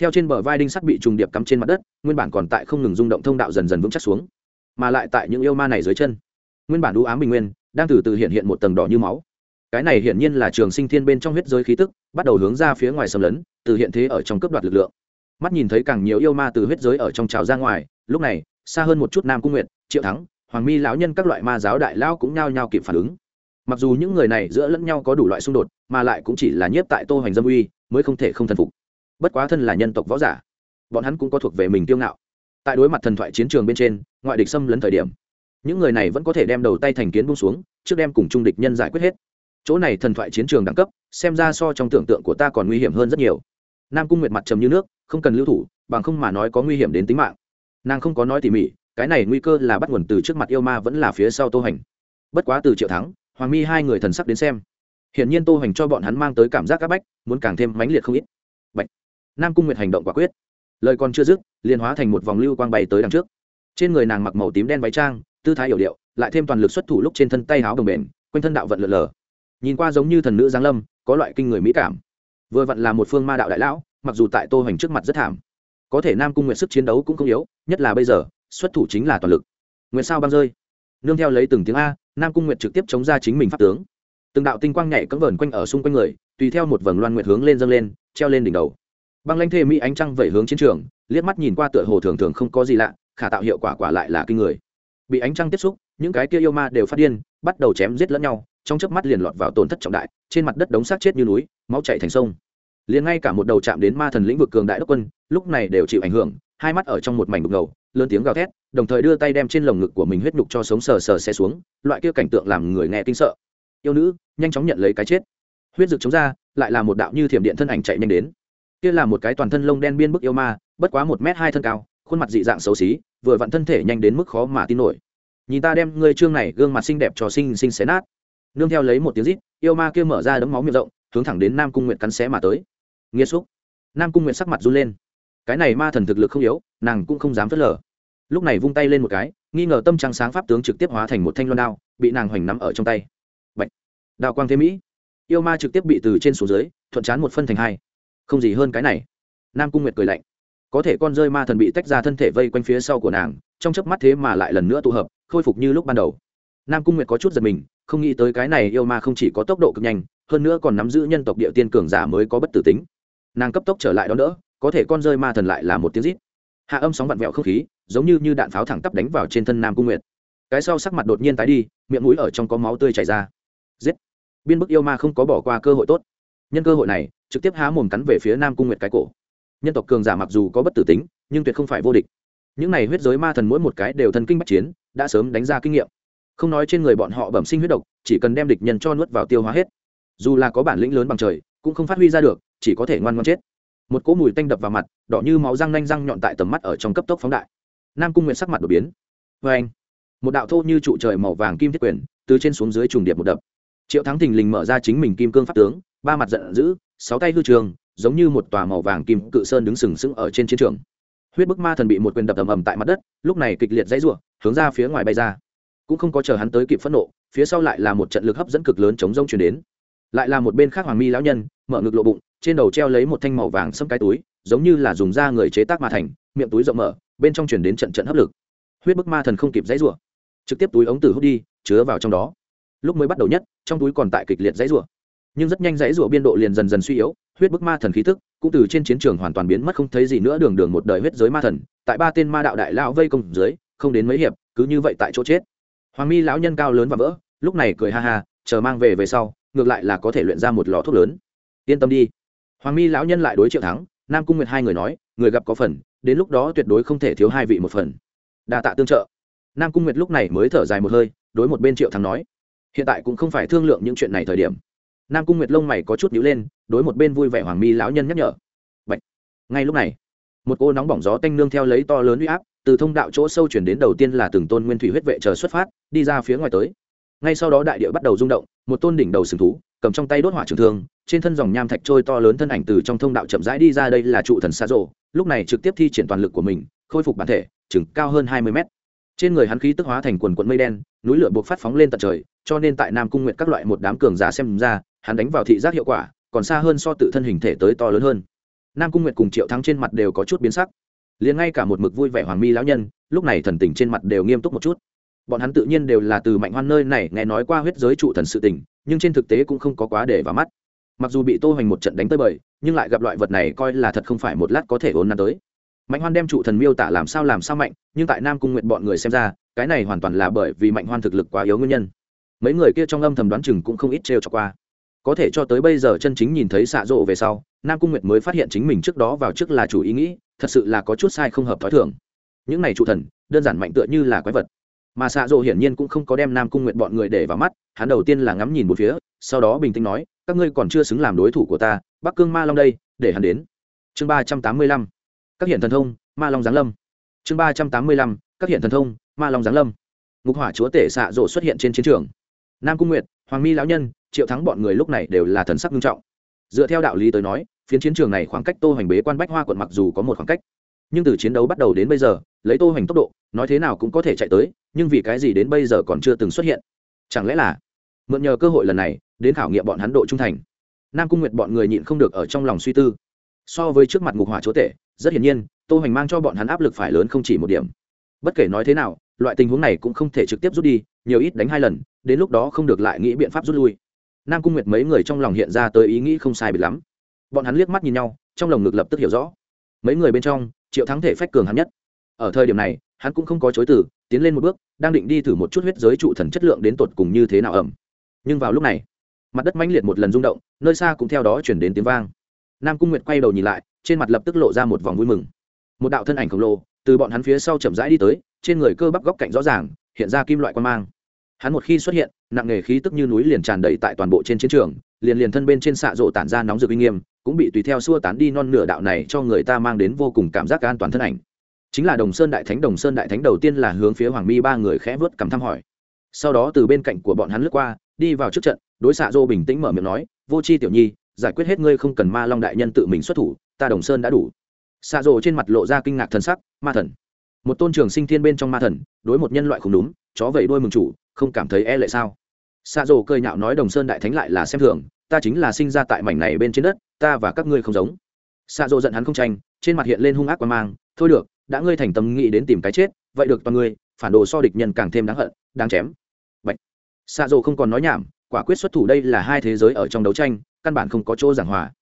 Theo trên bờ vai đinh sắt bị trùng điệp cắm trên mặt đất, nguyên bản còn tại không ngừng rung động thông đạo dần dần vững chắc xuống, mà lại tại những yêu ma này dưới chân. Nguyên bản đũ ám bình nguyên, đang từ từ hiện hiện một tầng đỏ như máu. Cái này hiển nhiên là trường sinh thiên bên trong huyết giới khí tức, bắt đầu hướng ra phía ngoài xâm lấn, từ hiện thế ở trong cấp đoạt lực lượng. Mắt nhìn thấy càng nhiều yêu ma từ huyết giới ở trong trào ra ngoài, lúc này, xa hơn một chút nam cung nguyện triệu thắng, hoàng mi lão nhân các loại ma giáo đại lao cũng nhao nhao kịp phản ứng mặc dù những người này giữa lẫn nhau có đủ loại xung đột, mà lại cũng chỉ là nhiếp tại tô hoành dâm uy, mới không thể không thần phục. Bất quá thân là nhân tộc võ giả, bọn hắn cũng có thuộc về mình kiêu ngạo. Tại đối mặt thần thoại chiến trường bên trên, ngoại địch xâm lấn thời điểm, những người này vẫn có thể đem đầu tay thành kiến bung xuống, trước đem cùng trung địch nhân giải quyết hết. Chỗ này thần thoại chiến trường đẳng cấp, xem ra so trong tưởng tượng của ta còn nguy hiểm hơn rất nhiều. Nam cung nguyệt mặt trầm như nước, không cần lưu thủ, bằng không mà nói có nguy hiểm đến tính mạng. Nàng không có nói tỉ mỉ, cái này nguy cơ là bắt nguồn từ trước mặt yêu ma vẫn là phía sau tô hành bất quá từ triệu thắng hoàng mi hai người thần sắc đến xem. Hiển nhiên tô hoành cho bọn hắn mang tới cảm giác c áp bách, muốn càng thêm mãnh liệt không ít. Bạch. nam cung nguyệt hành động quả quyết. Lời còn chưa dứt, liền hóa thành một vòng lưu quang bay tới đằng trước. Trên người nàng mặc màu tím đen váy trang, tư thái hiểu điệu, lại thêm toàn lực xuất thủ lúc trên thân tay háo đồng bền, quanh thân đạo vận lượn lờ. Nhìn qua giống như thần nữ giáng lâm, có loại kinh người mỹ cảm. Vừa vặn là một phương ma đạo đại lão, mặc dù tại tô hoành trước mặt rất thảm. Có thể nam cung nguyệt sức chiến đấu cũng không yếu, nhất là bây giờ, xuất thủ chính là toàn lực. Nguyệt sao băng rơi? Nương theo lấy từng tiếng a nam cung nguyệt trực tiếp chống ra chính mình pháp tướng. Từng đạo tinh quang nhảy cấm vờn quanh ở xung quanh người, tùy theo một vầng loan nguyệt hướng lên dâng lên, treo lên đỉnh đầu. Băng lanh thê mỹ ánh trăng vẩy hướng chiến trường, liếc mắt nhìn qua tựa hồ thường thường không có gì lạ, khả tạo hiệu quả quả lại là kinh người. Bị ánh trăng tiếp xúc, những cái kia yêu ma đều phát điên, bắt đầu chém giết lẫn nhau, trong chớp mắt liền lọt vào tổn thất trọng đại, trên mặt đất đống xác chết như núi, máu chảy thành sông. Liền ngay cả một đầu chạm đến ma thần lĩnh vực cường đại đốc quân, lúc này đều chịu ảnh hưởng, hai mắt ở trong một mảnh đục ngầu lớn tiếng gào thét, đồng thời đưa tay đem trên lồng ngực của mình huyết nhục cho sống sờ sờ xe xuống, loại kia cảnh tượng làm người nghe kinh sợ. Yêu nữ, nhanh chóng nhận lấy cái chết. Huyết rực chống ra, lại là một đạo như thiểm điện thân ảnh chạy nhanh đến. Kia là một cái toàn thân lông đen biên bức yêu ma, bất quá một m hai thân cao, khuôn mặt dị dạng xấu xí, vừa vặn thân thể nhanh đến mức khó mà tin nổi. Nhìn ta đem ngươi trương này gương mặt xinh đẹp cho xinh xinh xé nát. Nương theo lấy một tiếng rít, yêu ma kia mở ra đấm máu miệng rộng, hướng thẳng đến nam cung nguyện cắn xé mà tới. Nghiêm xúc. Nam cung nguyện sắc mặt run lên. Cái này ma thần thực lực không yếu nàng cũng không dám phớt lờ. Lúc này vung tay lên một cái, nghi ngờ tâm trăng sáng pháp tướng trực tiếp hóa thành một thanh loan đao, bị nàng hoành nắm ở trong tay. Bạch! đao quang thế mỹ. Yêu ma trực tiếp bị từ trên xuống dưới, thuận chán một phân thành hai. Không gì hơn cái này. Nam cung nguyệt cười lạnh. Có thể con rơi ma thần bị tách ra thân thể vây quanh phía sau của nàng, trong chớp mắt thế mà lại lần nữa tụ hợp, khôi phục như lúc ban đầu. Nam cung nguyệt có chút giật mình, không nghĩ tới cái này yêu ma không chỉ có tốc độ cực nhanh, hơn nữa còn nắm giữ nhân tộc địa tiên cường giả mới có bất tử tính. Nàng cấp tốc trở lại đó nữa có thể con rơi ma thần lại là một tiếng rít hạ âm sóng vặn vẹo không khí, giống như như đạn pháo thẳng tắp đánh vào trên thân nam cung nguyệt. Cái sau sắc mặt đột nhiên tái đi, miệng mũi ở trong có máu tươi chảy ra. Giết! Biên bức yêu ma không có bỏ qua cơ hội tốt. Nhân cơ hội này, trực tiếp há mồm cắn về phía nam cung nguyệt cái cổ. Nhân tộc cường giả mặc dù có bất tử tính, nhưng tuyệt không phải vô địch. Những này huyết giới ma thần mỗi một cái đều thần kinh bắt chiến, đã sớm đánh ra kinh nghiệm. Không nói trên người bọn họ bẩm sinh huyết độc, chỉ cần đem địch nhân cho nuốt vào tiêu hóa hết. Dù là có bản lĩnh lớn bằng trời, cũng không phát huy ra được, chỉ có thể ngoan ngoan chết một cỗ mùi tanh đập vào mặt, đỏ như máu răng nanh răng nhọn tại tầm mắt ở trong cấp tốc phóng đại. Nam cung nguyện sắc mặt đột biến. Vê anh, một đạo thô như trụ trời màu vàng kim thiết quyền từ trên xuống dưới trùng điệp một đập. Triệu thắng thình lình mở ra chính mình kim cương pháp tướng, ba mặt giận dữ, sáu tay hư trường, giống như một tòa màu vàng kim cự sơn đứng sừng sững ở trên chiến trường. Huyết bức ma thần bị một quyền đập ầm ầm tại mặt đất, lúc này kịch liệt dãy ruộng hướng ra phía ngoài bay ra. Cũng không có chờ hắn tới kịp phẫn nộ, phía sau lại là một trận lực hấp dẫn cực lớn chống rông chuyển đến. Lại là một bên khác hoàng mi lão nhân, mở ngực lộ bụng trên đầu treo lấy một thanh màu vàng xâm cái túi, giống như là dùng da người chế tác mà thành, miệng túi rộng mở, bên trong chuyển đến trận trận hấp lực. Huyết bức ma thần không kịp dãy rủa, trực tiếp túi ống tử hút đi, chứa vào trong đó. Lúc mới bắt đầu nhất, trong túi còn tại kịch liệt dãy rủa. Nhưng rất nhanh dãy rủa biên độ liền dần dần suy yếu, huyết bức ma thần khí thức cũng từ trên chiến trường hoàn toàn biến mất không thấy gì nữa đường đường một đời huyết giới ma thần, tại ba tên ma đạo đại lão vây công dưới, không đến mấy hiệp, cứ như vậy tại chỗ chết. Hoàng mi lão nhân cao lớn và vỡ, lúc này cười ha ha, chờ mang về về sau, ngược lại là có thể luyện ra một lò thuốc lớn. Yên tâm đi hoàng mi lão nhân lại đối triệu thắng, nam cung nguyệt hai người nói, người gặp có phần, đến lúc đó tuyệt đối không thể thiếu hai vị một phần. Đa tạ tương trợ. Nam cung nguyệt lúc này mới thở dài một hơi, đối một bên triệu thắng nói, hiện tại cũng không phải thương lượng những chuyện này thời điểm. Nam cung nguyệt lông mày có chút nhíu lên, đối một bên vui vẻ hoàng mi lão nhân nhắc nhở, Bạch. ngay lúc này, một cô nóng bỏng gió tanh nương theo lấy to lớn uy áp, từ thông đạo chỗ sâu chuyển đến đầu tiên là từng tôn nguyên thủy huyết vệ chờ xuất phát, đi ra phía ngoài tới. Ngay sau đó đại địa bắt đầu rung động, một tôn đỉnh đầu sừng thú cầm trong tay đốt hỏa trường thương, trên thân dòng nham thạch trôi to lớn thân ảnh từ trong thông đạo chậm rãi đi ra đây là trụ thần xa rộ lúc này trực tiếp thi triển toàn lực của mình, khôi phục bản thể, chừng cao hơn hai mươi mét. Trên người hắn khí tức hóa thành quần quận mây đen, núi lửa buộc phát phóng lên tận trời, cho nên tại nam cung nguyện các loại một đám cường giả xem ra, hắn đánh vào thị giác hiệu quả, còn xa hơn so tự thân hình thể tới to lớn hơn. Nam cung nguyện cùng triệu thắng trên mặt đều có chút biến sắc. Liền ngay cả một mực vui vẻ hoàng mi lão nhân, lúc này thần tình trên mặt đều nghiêm túc một chút bọn hắn tự nhiên đều là từ mạnh hoan nơi này nghe nói qua huyết giới trụ thần sự tình, nhưng trên thực tế cũng không có quá để vào mắt. Mặc dù bị tô hoành một trận đánh tới bời, nhưng lại gặp loại vật này coi là thật không phải một lát có thể ốn nắn tới. Mạnh hoan đem trụ thần miêu tả làm sao làm sao mạnh, nhưng tại nam cung nguyện bọn người xem ra, cái này hoàn toàn là bởi vì mạnh hoan thực lực quá yếu nguyên nhân. Mấy người kia trong âm thầm đoán chừng cũng không ít trêu cho qua. Có thể cho tới bây giờ chân chính nhìn thấy xạ rộ về sau, nam cung nguyệt mới phát hiện chính mình trước đó vào trước là chủ ý nghĩ, thật sự là có chút sai không hợp t h ó i thường. Những này trụ thần, đơn giản mạnh tựa như là quái vật mà xạ rộ hiển nhiên cũng không có đem nam cung nguyện bọn người để vào mắt, hắn đầu tiên là ngắm nhìn một phía, sau đó bình tĩnh nói, các ngươi còn chưa xứng làm đối thủ của ta, bắc cương ma long đây, để hắn đến. Chương ba trăm tám mươi lăm, các hiện thần thông, ma long giáng lâm. Chương ba trăm tám mươi lăm, các hiện thần thông, ma long giáng lâm. Ngục hỏa chúa tể xạ rộ xuất hiện trên chiến trường. Nam cung nguyệt, hoàng mi lão nhân, triệu thắng bọn người lúc này đều là thần sắc nghiêm trọng. Dựa theo đạo lý tới nói, phiến chiến trường này khoảng cách tô hoành bế quan bách hoa quận mặc dù có một khoảng cách, nhưng từ chiến đấu bắt đầu đến bây giờ lấy tô hoành tốc độ, nói thế nào cũng có thể chạy tới, nhưng vì cái gì đến bây giờ còn chưa từng xuất hiện? Chẳng lẽ là mượn nhờ cơ hội lần này, đến khảo nghiệm bọn hắn độ trung thành? Nam cung nguyệt bọn người nhịn không được ở trong lòng suy tư. So với trước mặt ngục hỏa chúa tể, rất hiển nhiên, tô hoành mang cho bọn hắn áp lực phải lớn không chỉ một điểm. Bất kể nói thế nào, loại tình huống này cũng không thể trực tiếp rút đi, nhiều ít đánh hai lần, đến lúc đó không được lại nghĩ biện pháp rút lui. Nam cung nguyệt mấy người trong lòng hiện ra tới ý nghĩ không sai biệt lắm. Bọn hắn liếc mắt nhìn nhau, trong lòng ngực lập tức hiểu rõ. Mấy người bên trong, triệu thắng thể phách cường hắn nhất ở thời điểm này, hắn cũng không có chối từ, tiến lên một bước, đang định đi thử một chút huyết giới trụ thần chất lượng đến tột cùng như thế nào ẩm. Nhưng vào lúc này, mặt đất mãnh liệt một lần rung động, nơi xa cũng theo đó chuyển đến tiếng vang. Nam cung nguyệt quay đầu nhìn lại, trên mặt lập tức lộ ra một vòng vui mừng. Một đạo thân ảnh khổng lồ, từ bọn hắn phía sau chậm rãi đi tới, trên người cơ bắp góc cạnh rõ ràng, hiện ra kim loại quan mang. Hắn một khi xuất hiện, nặng nghề khí tức như núi liền tràn đầy tại toàn bộ trên chiến trường, liền liền thân bên trên xạ rộ tản ra nóng rực uy nghiêm, cũng bị tùy theo xua tán đi non nửa đạo này cho người ta mang đến vô cùng cảm giác an toàn thân ảnh chính là đồng sơn đại thánh. Đồng sơn đại thánh đầu tiên là hướng phía hoàng mi ba người khẽ vớt cầm thăm hỏi. Sau đó từ bên cạnh của bọn hắn lướt qua, đi vào trước trận, đối xạ dô bình tĩnh mở miệng nói, vô c h i tiểu nhi, giải quyết hết ngươi không cần ma long đại nhân tự mình xuất thủ, ta đồng sơn đã đủ. Xạ dô trên mặt lộ ra kinh ngạc t sắc, ma thần. Một tôn trường sinh thiên bên trong ma thần, đối một nhân loại không đúng chó vẫy đôi mừng chủ, không cảm thấy e lệ sao? Xạ dô cười nhạo nói, đồng sơn đại thánh lại là xem thường, ta chính là sinh ra tại mảnh này bên trên đất, ta và các ngươi không giống xạ dỗ giận hắn không tranh, trên mặt hiện lên hung ác quan mang, thôi được, đã ngươi thành tâm nghĩ đến tìm cái chết, vậy được toàn ngươi, phản đồ so địch nhân càng thêm đáng hận, đáng chém. Bạch. xạ dỗ không còn nói nhảm, quả quyết xuất thủ đây là hai thế giới ở trong đấu tranh, căn bản không có chỗ giảng hòa.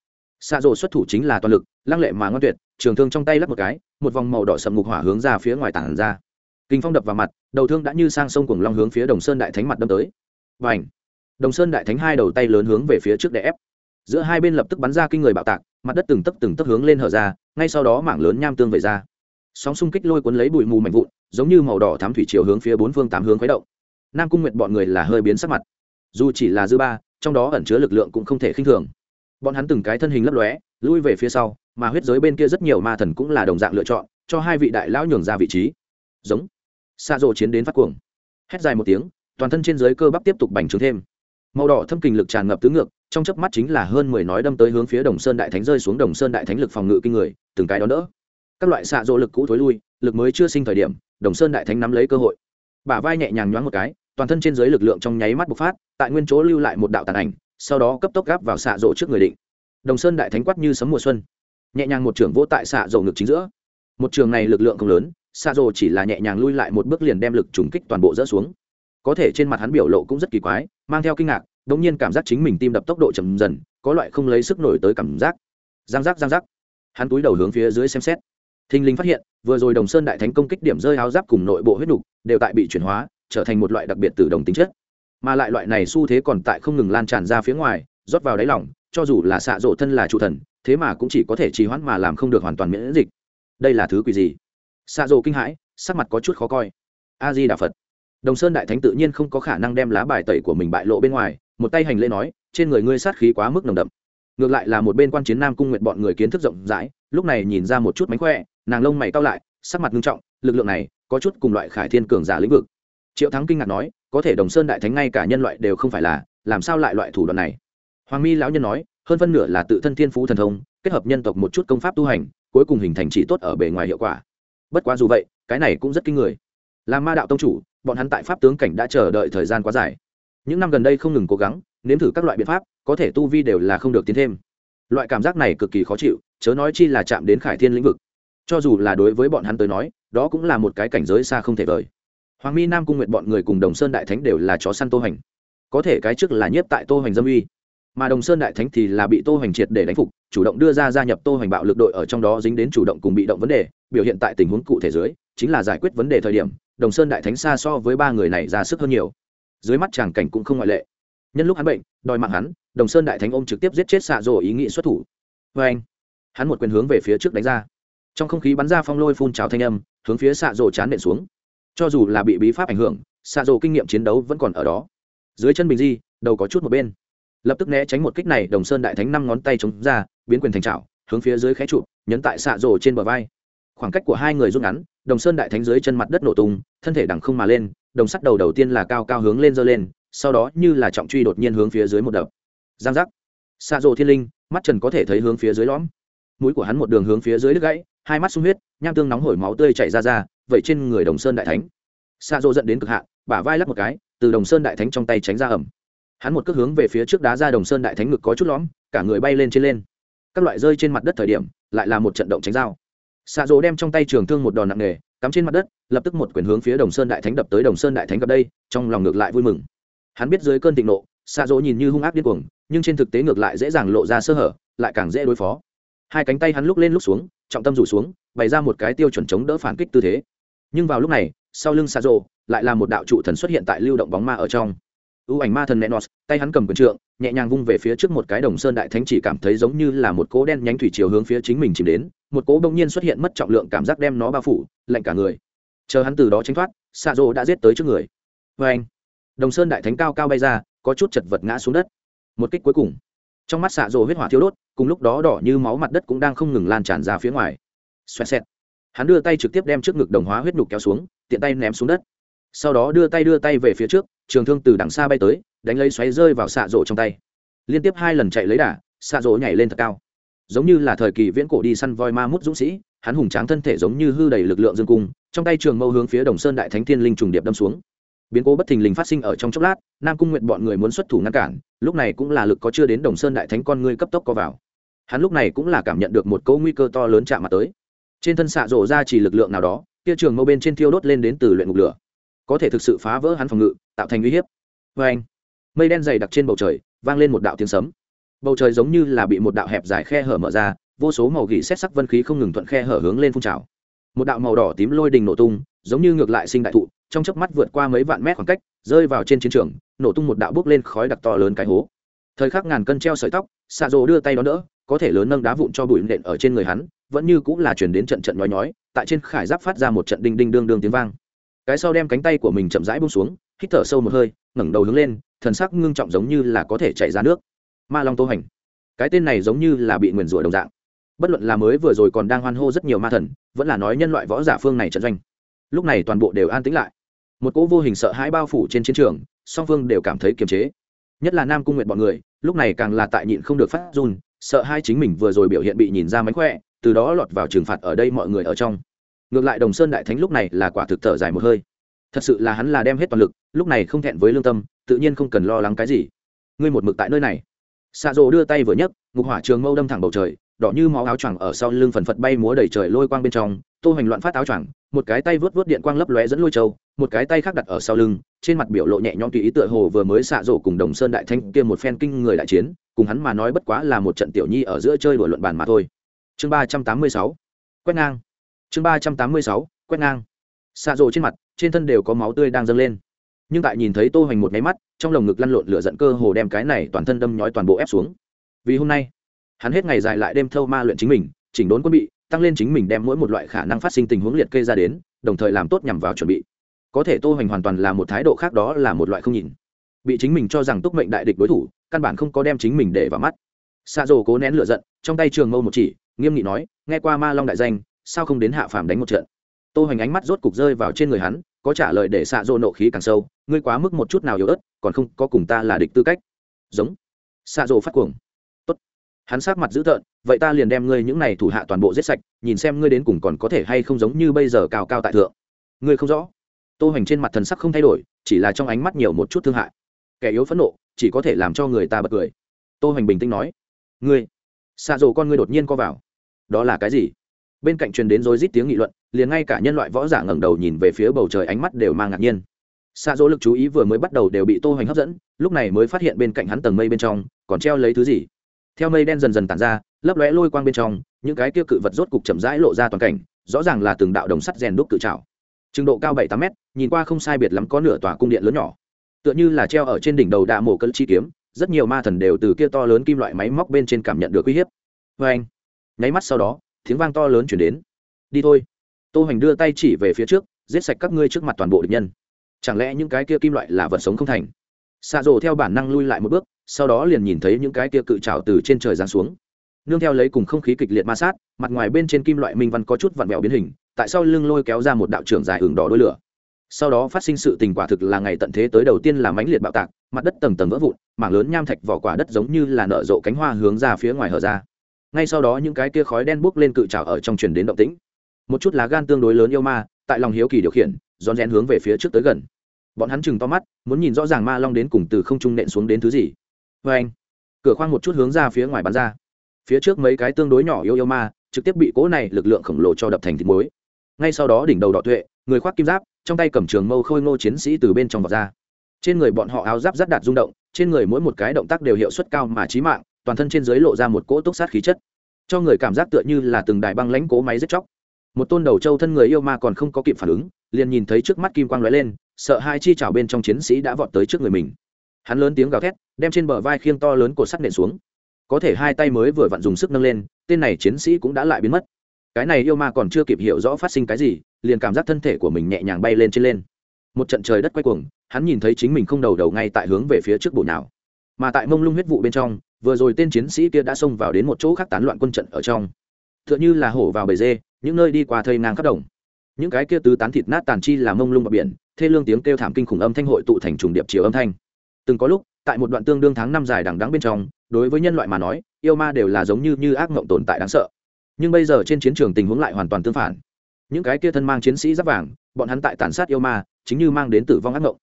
Xạ dỗ xuất thủ chính là toàn lực, lăng lệ mà ngon tuyệt, trường thương trong tay lắp một cái, một vòng màu đỏ sầm ngục hỏa hướng ra phía ngoài tảng ra. Kinh phong đập vào mặt, đầu thương đã như sang sông cùng long hướng phía đồng sơn đại thánh mặt đâm tới. Và ảnh đồng sơn đại thánh hai đầu tay lớn hướng về phía trước để ép giữa hai bên lập tức bắn ra kinh người bạo tạc, mặt đất từng tấc từng tấc hướng lên hở ra, ngay sau đó mảng lớn nham tương về ra. Sóng xung kích lôi cuốn lấy bụi mù mạnh vụn, giống như màu đỏ thám thủy chiều hướng phía bốn phương tám hướng khuấy động. Nam cung nguyện bọn người là hơi biến sắc mặt. Dù chỉ là dư ba, trong đó ẩn chứa lực lượng cũng không thể khinh thường. Bọn hắn từng cái thân hình lấp lóe, lui về phía sau, mà huyết giới bên kia rất nhiều ma thần cũng là đồng dạng lựa chọn, cho hai vị đại lão nhường ra vị trí. Giống. Xa rộ chiến đến phát cuồng. Hét dài một tiếng, toàn thân trên dưới cơ bắp tiếp tục bành trướng thêm. Màu đỏ thâm kình lực tràn ngập tứ ngược trong chớp mắt chính là hơn mười nói đâm tới hướng phía Đồng Sơn Đại Thánh rơi xuống Đồng Sơn Đại Thánh lực phòng ngự kinh người, từng cái đó đỡ. Các loại xạ dỗ lực cũ thối lui, lực mới chưa sinh thời điểm, Đồng Sơn Đại Thánh nắm lấy cơ hội. Bả vai nhẹ nhàng nhoáng một cái, toàn thân trên dưới lực lượng trong nháy mắt bộc phát, tại nguyên chỗ lưu lại một đạo tàn ảnh, sau đó cấp tốc gáp vào xạ dỗ trước người định. Đồng Sơn Đại Thánh quát như sấm mùa xuân, nhẹ nhàng một trường vỗ tại xạ dỗ ngực chính giữa. Một trường này lực lượng cũng lớn, xạ dỗ chỉ là nhẹ nhàng lui lại một bước liền đem lực trùng kích toàn bộ rỡ xuống. Có thể trên mặt hắn biểu lộ cũng rất kỳ quái, mang theo kinh ngạc, đ nhiên cảm giác chính mình tim đập tốc độ chậm dần có loại không lấy sức nổi tới cảm giác. Giang giác giang giác. Hắn túi đầu hướng phía dưới xem xét. Thinh Linh phát hiện vừa rồi đồng sơn đại thánh công kích điểm rơi áo giáp cùng nội bộ huyết nục đều tại bị chuyển hóa trở thành một loại đặc biệt từ đồng tính chất. Mà lại loại này xu thế còn tại không ngừng lan tràn ra phía ngoài rót vào đáy lòng, cho dù là xạ rộ thân là trụ thần thế mà cũng chỉ có thể trì hoãn mà làm không được hoàn toàn miễn dịch. Đây là thứ quỷ gì? Xạ rộ kinh hãi sắc mặt có chút khó coi. A di đà phật. Đồng sơn đại thánh tự nhiên không có khả năng đem lá bài tẩy của mình bại lộ bên ngoài một tay hành lễ nói, trên người ngươi sát khí quá mức nồng đậm. Ngược lại là một bên quan chiến nam cung nguyện bọn người kiến thức rộng rãi, lúc này nhìn ra một chút mánh khỏe, nàng lông mày cau lại, sắc mặt nghiêm trọng, lực lượng này có chút cùng loại khải thiên cường giả lĩnh vực. Triệu thắng kinh ngạc nói, có thể đồng sơn đại thánh ngay cả nhân loại đều không phải là, làm sao lại loại thủ đoạn này? Hoàng mi lão nhân nói, hơn phân nửa là tự thân thiên phú thần thông, kết hợp nhân tộc một chút công pháp tu hành, cuối cùng hình thành chỉ tốt ở bề ngoài hiệu quả. Bất quá dù vậy, cái này cũng rất kinh người. Làm ma đạo tông chủ, bọn hắn tại pháp tướng cảnh đã chờ đợi thời gian quá dài những năm gần đây không ngừng cố gắng, nếm thử các loại biện pháp, có thể tu vi đều là không được tiến thêm. Loại cảm giác này cực kỳ khó chịu, chớ nói chi là chạm đến khải thiên lĩnh vực. Cho dù là đối với bọn hắn tới nói, đó cũng là một cái cảnh giới xa không thể vời. Hoàng mi, nam cung nguyện bọn người cùng đồng sơn đại thánh đều là chó săn tô hành có thể cái trước là nhiếp tại tô hành dâm uy, mà đồng sơn đại thánh thì là bị tô hành triệt để đánh phục, chủ động đưa ra gia nhập tô hành bạo lực đội ở trong đó dính đến chủ động cùng bị động vấn đề, biểu hiện tại tình huống cụ thể dưới, chính là giải quyết vấn đề thời điểm, đồng sơn đại thánh xa so với ba người này ra sức hơn nhiều dưới mắt chàng cảnh cũng không ngoại lệ. Nhân lúc hắn bệnh, đòi mạng hắn, đồng sơn đại thánh ôm trực tiếp giết chết xạ rồ ý nghĩ xuất thủ. Vê anh, hắn một quyền hướng về phía trước đánh ra. Trong không khí bắn ra phong lôi phun trào thanh âm, hướng phía xạ rồ chán nện xuống. Cho dù là bị bí pháp ảnh hưởng xạ rồ kinh nghiệm chiến đấu vẫn còn ở đó. Dưới chân bình di, đầu có chút một bên. Lập tức né tránh một kích này, đồng sơn đại thánh năm ngón tay chống ra, biến quyền thành trào hướng phía dưới khé trụ nhấn tại xạ rồ trên bờ vai. Khoảng cách của hai người rút ngắn, đồng sơn đại thánh dưới chân mặt đất nổ tung, thân thể đằng không mà lên đồng sắt đầu đầu tiên là cao cao hướng lên dơ lên, sau đó như là trọng truy đột nhiên hướng phía dưới một đập. Giang giác. Xa rộ thiên linh, mắt trần có thể thấy hướng phía dưới lõm. Mũi của hắn một đường hướng phía dưới đứt gãy, hai mắt sung huyết, nham tương nóng hổi máu tươi chảy ra ra, vậy trên người đồng sơn đại thánh. Xa rộ dẫn đến cực hạn, bả vai lắc một cái, từ đồng sơn đại thánh trong tay tránh ra ẩm. Hắn một cước hướng về phía trước đá ra đồng sơn đại thánh ngực có chút lõm, cả người bay lên trên lên. Các loại rơi trên mặt đất thời điểm, lại là một trận động tránh dao. Xa rỗ đem trong tay trường thương một đòn nặng nề, cắm trên mặt đất lập tức một quyền hướng phía đồng sơn đại thánh đập tới đồng sơn đại thánh gặp đây, trong lòng ngược lại vui mừng. Hắn biết dưới cơn thịnh nộ xạ dỗ nhìn như hung ác điên cuồng, nhưng trên thực tế ngược lại dễ dàng lộ ra sơ hở, lại càng dễ đối phó. Hai cánh tay hắn lúc lên lúc xuống, trọng tâm rủ xuống, bày ra một cái tiêu chuẩn chống đỡ phản kích tư thế. Nhưng vào lúc này, sau lưng xạ dỗ lại là một đạo trụ thần xuất hiện tại lưu động bóng ma ở trong. Ưu ảnh ma thần nenos, tay hắn cầm quần trượng, nhẹ nhàng vung về phía trước một cái đồng sơn đại thánh chỉ cảm thấy giống như là một cỗ đen nhánh thủy chiều hướng phía chính mình chìm đến, một cỗ bỗng nhiên xuất hiện mất trọng lượng cảm giác đem nó bao phủ, lạnh cả người chờ hắn từ đó tránh thoát xạ rỗ đã giết tới trước người. Vê anh, đồng sơn đại thánh cao cao bay ra, có chút chật vật ngã xuống đất. Một kích cuối cùng, trong mắt xạ rỗ huyết hỏa thiếu đốt, cùng lúc đó đỏ như máu mặt đất cũng đang không ngừng lan tràn ra phía ngoài. Xoẹt xẹt. Hắn đưa tay trực tiếp đem trước ngực đồng hóa huyết nhục kéo xuống, tiện tay ném xuống đất. Sau đó đưa tay đưa tay về phía trước, trường thương từ đằng xa bay tới, đánh lấy xoáy rơi vào xạ rỗ trong tay. Liên tiếp hai lần chạy lấy đà xạ rỗ nhảy lên thật cao. Giống như là thời kỳ viễn cổ đi săn voi ma mút dũng sĩ, hắn hùng tráng thân thể giống như hư đầy lực lượng dương cung trong tay trường mâu hướng phía đồng sơn đại thánh thiên linh trùng điệp đâm xuống. Biến cố bất thình lình phát sinh ở trong chốc lát, nam cung nguyện bọn người muốn xuất thủ ngăn cản, lúc này cũng là lực có chưa đến đồng sơn đại thánh con ngươi cấp tốc co vào. Hắn lúc này cũng là cảm nhận được một cỗ nguy cơ to lớn chạm mặt tới. Trên thân xạ rổ ra chỉ lực lượng nào đó, kia trường mâu bên trên thiêu đốt lên đến từ luyện ngục lửa. Có thể thực sự phá vỡ hắn phòng ngự, tạo thành uy hiếp. Vê anh, mây đen dày đặc trên bầu trời, vang lên một đạo tiếng sấm. Bầu trời giống như là bị một đạo hẹp dài khe hở mở ra, vô số màu gỉ xét sắc vân khí không ngừng thuận khe hở hướng lên phun trào một đạo màu đỏ tím lôi đình nổ tung, giống như ngược lại sinh đại thụ, trong chớp mắt vượt qua mấy vạn mét khoảng cách, rơi vào trên chiến trường, nổ tung một đạo bước lên khói đặc to lớn cái hố. Thời khắc ngàn cân treo sợi tóc xạ rồ đưa tay đó đỡ, có thể lớn nâng đá vụn cho bụi nện ở trên người hắn, vẫn như cũng là chuyển đến trận trận nói nhói, tại trên khải giáp phát ra một trận đinh đinh đương đương tiếng vang. Cái sau đem cánh tay của mình chậm rãi buông xuống, hít thở sâu một hơi, ngẩng đầu hướng lên, thần sắc ngưng trọng giống như là có thể chảy ra nước. Ma long tô hành. Cái tên này giống như là bị nguyền rủa đồng dạng bất luận là mới vừa rồi còn đang hoan hô rất nhiều ma thần, vẫn là nói nhân loại võ giả phương này trận doanh. Lúc này toàn bộ đều an tĩnh lại. Một cỗ vô hình sợ hãi bao phủ trên chiến trường, song phương đều cảm thấy kiềm chế. Nhất là nam cung nguyện bọn người, lúc này càng là tại nhịn không được phát run, sợ hai chính mình vừa rồi biểu hiện bị nhìn ra mánh khỏe, từ đó lọt vào trừng phạt ở đây mọi người ở trong. Ngược lại đồng sơn đại thánh lúc này là quả thực thở dài một hơi. Thật sự là hắn là đem hết toàn lực, lúc này không thẹn với lương tâm, tự nhiên không cần lo lắng cái gì. Ngươi một mực tại nơi này. Xạ rộ đưa tay vừa nhấc, ngục hỏa trường mâu đâm thẳng bầu trời đỏ như máu áo choàng ở sau lưng phần phật bay múa đầy trời lôi quang bên trong, tô hoành loạn phát áo choàng, một cái tay vớt vớt điện quang lấp lóe dẫn lôi châu, một cái tay khác đặt ở sau lưng, trên mặt biểu lộ nhẹ nhõm tùy ý tựa hồ vừa mới xạ rổ cùng đồng sơn đại thanh kia một phen kinh người đại chiến, cùng hắn mà nói bất quá là một trận tiểu nhi ở giữa chơi đùa luận bàn mà thôi. Chương ba trăm tám mươi sáu, quét ngang. Chương ba trăm tám mươi sáu, quét ngang. Xạ rổ trên mặt, trên thân đều có máu tươi đang dâng lên. Nhưng tại nhìn thấy tô hoành một máy mắt, trong lồng ngực lăn lộn lửa giận cơ hồ đem cái này toàn thân đâm nhói toàn bộ ép xuống. Vì hôm nay hắn hết ngày dài lại đêm thâu ma luyện chính mình, chỉnh đốn quân bị, tăng lên chính mình đem mỗi một loại khả năng phát sinh tình huống liệt kê ra đến, đồng thời làm tốt nhằm vào chuẩn bị. Có thể tô hoành hoàn toàn là một thái độ khác đó là một loại không nhìn. Bị chính mình cho rằng túc mệnh đại địch đối thủ, căn bản không có đem chính mình để vào mắt. Xa rồ cố nén lửa giận, trong tay trường mâu một chỉ, nghiêm nghị nói, nghe qua ma long đại danh, sao không đến hạ phàm đánh một trận? Tô hoành ánh mắt rốt cục rơi vào trên người hắn, có trả lời để xạ rộ nộ khí càng sâu, ngươi quá mức một chút nào yếu ớt, còn không có cùng ta là địch tư cách. Giống. Xạ rộ phát cuồng hắn sát mặt dữ tợn, vậy ta liền đem ngươi những này thủ hạ toàn bộ giết sạch, nhìn xem ngươi đến cùng còn có thể hay không giống như bây giờ cao cao tại thượng. Ngươi không rõ. Tô hoành trên mặt thần sắc không thay đổi, chỉ là trong ánh mắt nhiều một chút thương hại. Kẻ yếu phẫn nộ, chỉ có thể làm cho người ta bật cười. Tô hoành bình tĩnh nói, ngươi xạ rồ con ngươi đột nhiên co vào. Đó là cái gì? Bên cạnh truyền đến rối rít tiếng nghị luận, liền ngay cả nhân loại võ giả ngẩng đầu nhìn về phía bầu trời ánh mắt đều mang ngạc nhiên. Xạ rỗ lực chú ý vừa mới bắt đầu đều bị tô hoành hấp dẫn, lúc này mới phát hiện bên cạnh hắn tầng mây bên trong còn treo lấy thứ gì theo mây đen dần dần tản ra, lấp lóe lôi quang bên trong, những cái kia cự vật rốt cục chậm rãi lộ ra toàn cảnh, rõ ràng là từng đạo đồng sắt rèn đúc cự trào trình độ cao bảy tám mét, nhìn qua không sai biệt lắm có nửa tòa cung điện lớn nhỏ. Tựa như là treo ở trên đỉnh đầu đạ mổ cân chi kiếm, rất nhiều ma thần đều từ kia to lớn kim loại máy móc bên trên cảm nhận được uy hiếp. Vê anh, nháy mắt sau đó, tiếng vang to lớn chuyển đến. Đi thôi. Tô hành đưa tay chỉ về phía trước, giết sạch các ngươi trước mặt toàn bộ địch nhân. Chẳng lẽ những cái kia kim loại là vật sống không thành? Xạ rổ theo bản năng lui lại một bước sau đó liền nhìn thấy những cái kia cự trào từ trên trời giáng xuống. Nương theo lấy cùng không khí kịch liệt ma sát, mặt ngoài bên trên kim loại minh văn có chút vặn vẹo biến hình, tại sau lưng lôi kéo ra một đạo trưởng dài hưởng đỏ đôi lửa. Sau đó phát sinh sự tình quả thực là ngày tận thế tới đầu tiên là mãnh liệt bạo tạc, mặt đất tầng tầng vỡ vụn, mảng lớn nham thạch vỏ quả đất giống như là nở rộ cánh hoa hướng ra phía ngoài hở ra. Ngay sau đó những cái kia khói đen bốc lên cự trào ở trong truyền đến động tĩnh. Một chút lá gan tương đối lớn yêu ma, tại lòng hiếu kỳ điều khiển, rón rén hướng về phía trước tới gần. Bọn hắn chừng to mắt, muốn nhìn rõ ràng ma long đến cùng từ không trung nện xuống đến thứ gì vê anh. Cửa khoang một chút hướng ra phía ngoài bắn ra. Phía trước mấy cái tương đối nhỏ yêu yêu ma, trực tiếp bị cỗ này lực lượng khổng lồ cho đập thành thịt muối. Ngay sau đó đỉnh đầu đỏ tuệ, người khoác kim giáp, trong tay cầm trường mâu khôi ngô chiến sĩ từ bên trong vọt ra. Trên người bọn họ áo giáp rắt đạt rung động, trên người mỗi một cái động tác đều hiệu suất cao mà trí mạng, toàn thân trên dưới lộ ra một cỗ túc sát khí chất. Cho người cảm giác tựa như là từng đài băng lãnh cố máy giết chóc. Một tôn đầu trâu thân người yêu ma còn không có kịp phản ứng, liền nhìn thấy trước mắt kim quang lóe lên, sợ hai chi chảo bên trong chiến sĩ đã vọt tới trước người mình. Hắn lớn tiếng gào thét đem trên bờ vai khiêng to lớn của sắt nện xuống. Có thể hai tay mới vừa vặn dùng sức nâng lên, tên này chiến sĩ cũng đã lại biến mất. Cái này yêu ma còn chưa kịp hiểu rõ phát sinh cái gì, liền cảm giác thân thể của mình nhẹ nhàng bay lên trên lên. Một trận trời đất quay cuồng, hắn nhìn thấy chính mình không đầu đầu ngay tại hướng về phía trước bổ nào mà tại mông lung huyết vụ bên trong, vừa rồi tên chiến sĩ kia đã xông vào đến một chỗ khác tán loạn quân trận ở trong. T h ư ợ n h ư là hổ vào bầy dê, những nơi đi qua thây ngang khắp đồng. Những cái kia tứ tán thịt nát tàn chi là mông lung bờ biển, thê lương tiếng kêu thảm kinh khủng âm thanh hội tụ thành trùng điệp chiều âm thanh. Từng có lúc tại một đoạn tương đương tháng năm dài đằng đắng bên trong, đối với nhân loại mà nói, yêu ma đều là giống như như ác mộng tồn tại đáng sợ. Nhưng bây giờ trên chiến trường tình huống lại hoàn toàn tương phản. Những cái kia thân mang chiến sĩ giáp vàng, bọn hắn tại tàn sát yêu ma, chính như mang đến tử vong ác mộng.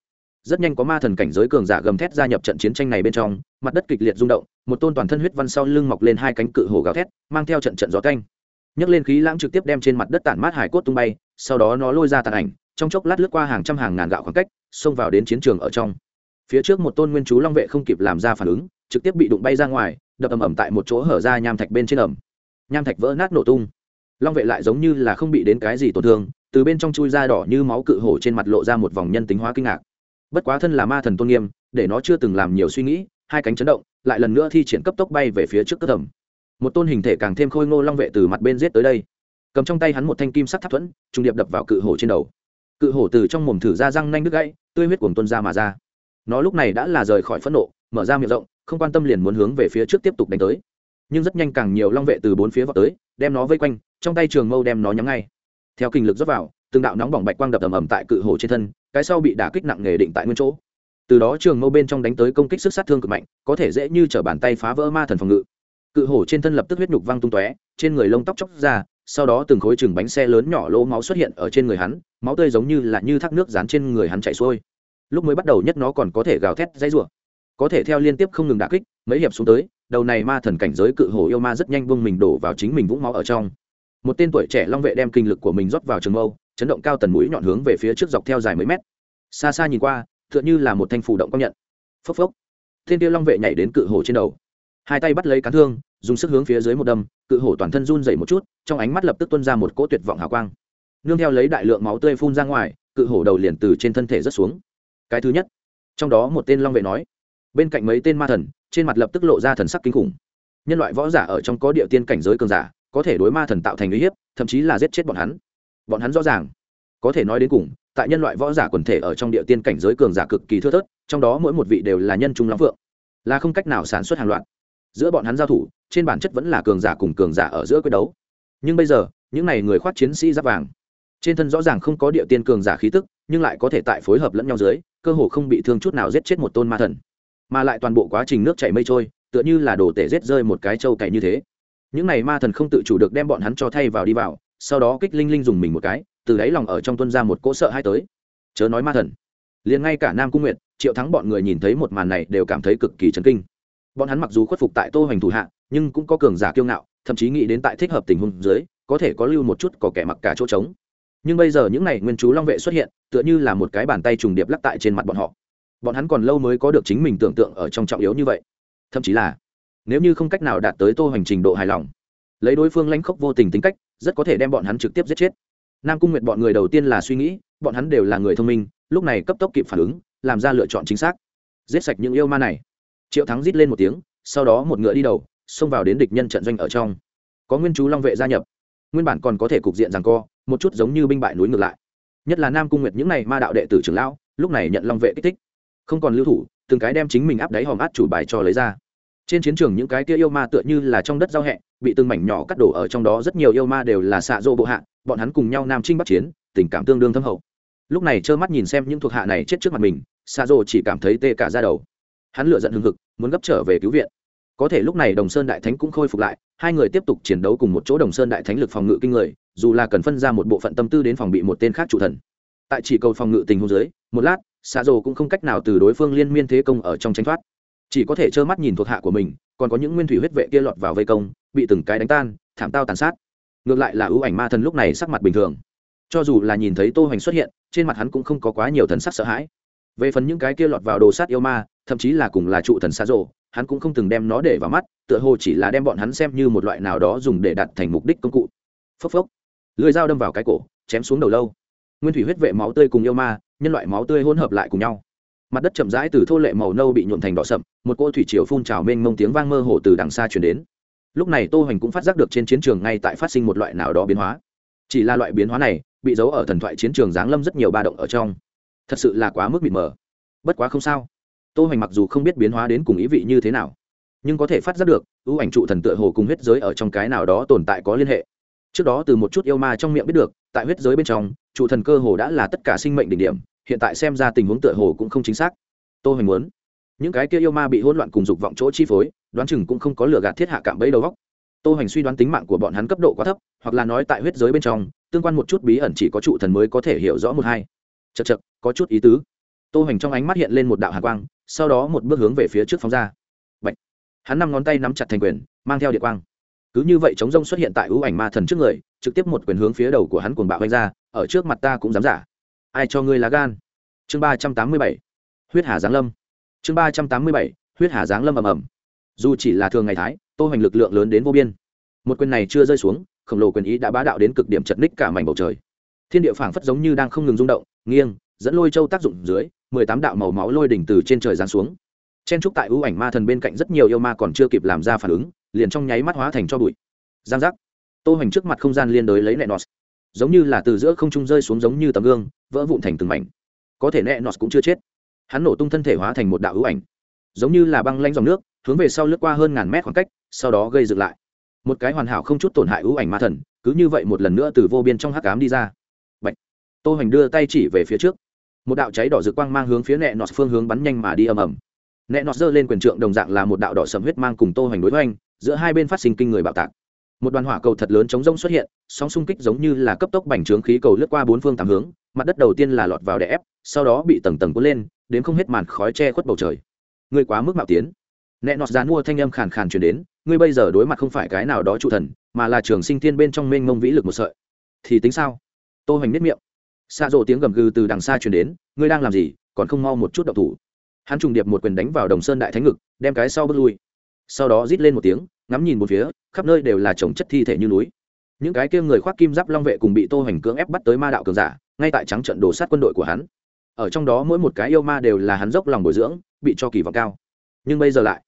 Rất nhanh có ma thần cảnh giới cường giả gầm thét gia nhập trận chiến tranh này bên trong, mặt đất kịch liệt rung động, một tôn toàn thân huyết văn sau lưng mọc lên hai cánh cự hồ gào thét, mang theo trận trận gió canh nhấc lên khí lãng trực tiếp đem trên mặt đất tản mát hải cốt tung bay, sau đó nó lôi ra tàn ảnh, trong chốc lát lướt qua hàng trăm hàng ngàn gạo khoảng cách, xông vào đến chiến trường ở trong phía trước một tôn nguyên chú long vệ không kịp làm ra phản ứng, trực tiếp bị đụng bay ra ngoài, đập ầm ầm tại một chỗ hở ra nham thạch bên trên ẩm nham thạch vỡ nát nổ tung. Long vệ lại giống như là không bị đến cái gì tổn thương, từ bên trong chui ra đỏ như máu cự hổ trên mặt lộ ra một vòng nhân tính hóa kinh ngạc. Bất quá thân là ma thần tôn nghiêm, để nó chưa từng làm nhiều suy nghĩ, hai cánh chấn động, lại lần nữa thi triển cấp tốc bay về phía trước cất thẩm một tôn hình thể càng thêm khôi ngô long vệ từ mặt bên giết tới đây. Cầm trong tay hắn một thanh kim sắt tháp thuẫn, trung điệp đập vào cự hổ trên đầu. Cự hổ từ trong mồm thử ra răng nanh đứt gãy, tươi huyết cuồng tuân ra mà ra nó lúc này đã là rời khỏi phẫn nộ, mở ra miệng rộng, không quan tâm liền muốn hướng về phía trước tiếp tục đánh tới. Nhưng rất nhanh càng nhiều long vệ từ bốn phía vào tới, đem nó vây quanh, trong tay trường mâu đem nó nhắm ngay. Theo kinh lực dốc vào, từng đạo nóng bỏng bạch quang đập ầm ầm tại cự hồ trên thân, cái sau bị đả kích nặng nghề định tại nguyên chỗ. Từ đó trường mâu bên trong đánh tới công kích sức sát thương cực mạnh, có thể dễ như chở bàn tay phá vỡ ma thần phòng ngự. Cự hổ trên thân lập tức huyết nhục văng tung tóe, trên người lông tóc chóc ra, sau đó từng khối chừng bánh xe lớn nhỏ lỗ máu xuất hiện ở trên người hắn, máu tươi giống như là như thác nước dán trên người hắn chảy xuôi lúc mới bắt đầu nhất nó còn có thể gào thét dãy rủa. Có thể theo liên tiếp không ngừng đả kích, mấy hiệp xuống tới, đầu này ma thần cảnh giới cự hổ yêu ma rất nhanh buông mình đổ vào chính mình vũng máu ở trong. Một tên tuổi trẻ long vệ đem kinh lực của mình rót vào trường mâu, chấn động cao tần mũi nhọn hướng về phía trước dọc theo dài mấy mét. Xa xa nhìn qua, tựa như là một thanh phủ động công nhận. Phốc phốc. Thiên tiêu long vệ nhảy đến cự hổ trên đầu. Hai tay bắt lấy cán thương, dùng sức hướng phía dưới một đâm, cự hổ toàn thân run dày một chút, trong ánh mắt lập tức tuân ra một cỗ tuyệt vọng hào quang. Nương theo lấy đại lượng máu tươi phun ra ngoài, cự hổ đầu liền từ trên thân thể rớt xuống cái thứ nhất. Trong đó một tên long vệ nói, bên cạnh mấy tên ma thần, trên mặt lập tức lộ ra thần sắc kinh khủng. Nhân loại võ giả ở trong có địa tiên cảnh giới cường giả, có thể đối ma thần tạo thành uy hiếp, thậm chí là giết chết bọn hắn. Bọn hắn rõ ràng, có thể nói đến cùng, tại nhân loại võ giả quần thể ở trong địa tiên cảnh giới cường giả cực kỳ thưa thớt, trong đó mỗi một vị đều là nhân trung lắm phượng, là không cách nào sản xuất hàng loạt. Giữa bọn hắn giao thủ, trên bản chất vẫn là cường giả cùng cường giả ở giữa quyết đấu. Nhưng bây giờ, những n à y người khoát chiến sĩ giáp vàng, trên thân rõ ràng không có địa tiên cường giả khí tức, nhưng lại có thể tại phối hợp lẫn nhau dưới cơ hồ không bị thương chút nào giết chết một tôn ma thần. Mà lại toàn bộ quá trình nước chảy mây trôi, tựa như là đồ tể giết rơi một cái trâu cày như thế. Những n à y ma thần không tự chủ được đem bọn hắn cho thay vào đi vào, sau đó kích linh linh dùng mình một cái, từ đáy lòng ở trong tuân ra một cỗ sợ hai tới. Chớ nói ma thần. Liền ngay cả nam cung nguyệt, triệu thắng bọn người nhìn thấy một màn này đều cảm thấy cực kỳ chấn kinh. Bọn hắn mặc dù khuất phục tại tô hoành thủ hạ, nhưng cũng có cường giả kiêu ngạo, thậm chí nghĩ đến tại thích hợp tình huống dưới, có thể có lưu một chút có kẻ mặc cả chỗ trống nhưng bây giờ những n à y nguyên chú long vệ xuất hiện, tựa như là một cái bàn tay trùng điệp lắc tại trên mặt bọn họ. Bọn hắn còn lâu mới có được chính mình tưởng tượng ở trong trọng yếu như vậy. Thậm chí là, nếu như không cách nào đạt tới tô hành trình độ hài lòng, lấy đối phương lãnh khốc vô tình tính cách, rất có thể đem bọn hắn trực tiếp giết chết. Nam cung nguyệt bọn người đầu tiên là suy nghĩ, bọn hắn đều là người thông minh, lúc này cấp tốc kịp phản ứng, làm ra lựa chọn chính xác. Giết sạch những yêu ma này. Triệu thắng rít lên một tiếng, sau đó một ngựa đi đầu, xông vào đến địch nhân trận doanh ở trong. Có nguyên chú long vệ gia nhập. Nguyên bản còn có thể cục diện rằng co một chút giống như binh bại núi ngược lại. Nhất là nam cung nguyệt những n à y ma đạo đệ tử trưởng lão, lúc này nhận long vệ kích thích. Không còn lưu thủ, từng cái đem chính mình áp đáy hòm át chủ bài cho lấy ra. Trên chiến trường những cái kia yêu ma tựa như là trong đất giao hẹ, bị từng mảnh nhỏ cắt đổ ở trong đó rất nhiều yêu ma đều là xạ dô bộ hạ, bọn hắn cùng nhau nam trinh bắc chiến, tình cảm tương đương thâm hậu. Lúc này trơ mắt nhìn xem những thuộc hạ này chết trước mặt mình, xạ dô chỉ cảm thấy tê cả ra đầu. Hắn lựa giận hừng hực, muốn gấp trở về cứu viện có thể lúc này đồng sơn đại thánh cũng khôi phục lại, hai người tiếp tục chiến đấu cùng một chỗ đồng sơn đại thánh lực phòng ngự kinh người, dù là cần phân ra một bộ phận tâm tư đến phòng bị một tên khác chủ thần. Tại chỉ cầu phòng ngự tình huống dưới, một lát xạ rồ cũng không cách nào từ đối phương liên miên thế công ở trong tranh thoát. Chỉ có thể trơ mắt nhìn thuộc hạ của mình, còn có những nguyên thủy huyết vệ kia lọt vào vây công, bị từng cái đánh tan, thảm tao tàn sát. Ngược lại là ưu ảnh ma thần lúc này sắc mặt bình thường. Cho dù là nhìn thấy tô hoành xuất hiện, trên mặt hắn cũng không có quá nhiều thần sắc sợ hãi. Về phần những cái kia lọt vào đồ sát yêu ma, thậm chí là cùng là trụ thần xa rộ hắn cũng không từng đem nó để vào mắt, tựa hồ chỉ là đem bọn hắn xem như một loại nào đó dùng để đặt thành mục đích công cụ. Phốc phốc. Lưới dao đâm vào cái cổ, chém xuống đầu lâu. Nguyên thủy huyết vệ máu tươi cùng yêu ma, nhân loại máu tươi hỗn hợp lại cùng nhau. Mặt đất chậm rãi từ thô lệ màu nâu bị nhuộm thành đỏ sậm, một cô thủy triều phun trào mênh mông tiếng vang mơ hồ từ đằng xa chuyển đến. Lúc này tô hoành cũng phát giác được trên chiến trường ngay tại phát sinh một loại nào đó biến hóa. Chỉ là loại biến hóa này, bị giấu ở thần thoại chiến trường giáng lâm rất nhiều ba động ở trong. Thật sự là quá mức mịt mờ. Bất quá không sao tô hoành mặc dù không biết biến hóa đến cùng ý vị như thế nào, nhưng có thể phát giác được, ưu ảnh trụ thần tựa hồ cùng huyết giới ở trong cái nào đó tồn tại có liên hệ. Trước đó từ một chút yêu ma trong miệng biết được, tại huyết giới bên trong, trụ thần cơ hồ đã là tất cả sinh mệnh đỉnh điểm, hiện tại xem ra tình huống tựa hồ cũng không chính xác. Tô hoành muốn, những cái kia yêu ma bị hỗn loạn cùng dục vọng chỗ chi phối, đoán chừng cũng không có lửa gạt thiết hạ cảm bẫy đầu góc tô hoành suy đoán tính mạng của bọn hắn cấp độ quá thấp, hoặc là nói tại huyết giới bên trong, tương quan một chút bí ẩn chỉ có trụ thần mới có thể hiểu rõ một hai. Chật chật có chút ý tứ tô hoành trong ánh mắt hiện lên một đạo hạ quang, sau đó một bước hướng về phía trước phóng ra. Bạch. hắn năm ngón tay nắm chặt thành quyền, mang theo địa quang. Cứ như vậy chống rông xuất hiện tại ưu ảnh ma thần trước người, trực tiếp một quyền hướng phía đầu của hắn cuồng bạo vanh ra, ở trước mặt ta cũng dám giả. Ai cho ngươi lá gan? Chương ba trăm tám mươi bảy. Huyết hà giáng lâm. Chương ba trăm tám mươi bảy. Huyết hà giáng lâm ầm ầm. Dù chỉ là thường ngày thái, tô hoành lực lượng lớn đến vô biên. Một quyền này chưa rơi xuống, khổng lồ quyền ý đã bá đạo đến cực điểm chật ních cả mảnh bầu trời. Thiên địa phảng phất giống như đang không ngừng rung động, nghiêng dẫn lôi châu tác dụng dưới, mười tám đạo màu máu lôi đỉnh từ trên trời giáng xuống. Chen trúc tại ưu ảnh ma thần bên cạnh rất nhiều yêu ma còn chưa kịp làm ra phản ứng, liền trong nháy mắt hóa thành cho bụi. Giang giác. Tô hoành trước mặt không gian liên đới lấy nẹ nọt. Giống như là từ giữa không trung rơi xuống giống như tấm gương, vỡ vụn thành từng mảnh. Có thể nẹ nọt cũng chưa chết. Hắn nổ tung thân thể hóa thành một đạo ưu ảnh. Giống như là băng lanh dòng nước, hướng về sau lướt qua hơn ngàn mét khoảng cách, sau đó gây dựng lại. Một cái hoàn hảo không chút tổn hại ưu ảnh ma thần, cứ như vậy một lần nữa từ vô biên trong hắc ám đi ra. Bạch. tô hoành đưa tay chỉ về phía trước một đạo cháy đỏ rực quang mang hướng phía nẹ nọt phương hướng bắn nhanh mà đi ầm ầm. Nẹ nọt giơ lên quyền trượng đồng dạng là một đạo đỏ sầm huyết mang cùng tô hoành đối hoành, giữa hai bên phát sinh kinh người bạo tạc. Một đoàn hỏa cầu thật lớn chống rông xuất hiện, sóng xung kích giống như là cấp tốc bành trướng khí cầu lướt qua bốn phương tám hướng, mặt đất đầu tiên là lọt vào đè ép, sau đó bị tầng tầng cuốn lên, đến không hết màn khói che khuất bầu trời. Ngươi quá mức mạo tiến. Nẹ nọt dán mua thanh âm khàn khàn truyền đến, ngươi bây giờ đối mặt không phải cái nào đó trụ thần, mà là trường sinh thiên bên trong mênh mông vĩ lực một sợi. Thì tính sao? Tô hoành nếp miệng xa rộ tiếng gầm gừ từ đằng xa truyền đến, ngươi đang làm gì? Còn không mau một chút đậu thủ. Hắn trùng điệp một quyền đánh vào đồng sơn đại thánh ngực, đem cái sau bước lui. Sau đó rít lên một tiếng, ngắm nhìn một phía, khắp nơi đều là chồng chất thi thể như núi. Những cái kia người khoác kim giáp long vệ cùng bị tô hoành cưỡng ép bắt tới ma đạo cường giả, ngay tại trắng trận đổ sát quân đội của hắn. Ở trong đó mỗi một cái yêu ma đều là hắn dốc lòng bồi dưỡng, bị cho kỳ vọng cao. Nhưng bây giờ lại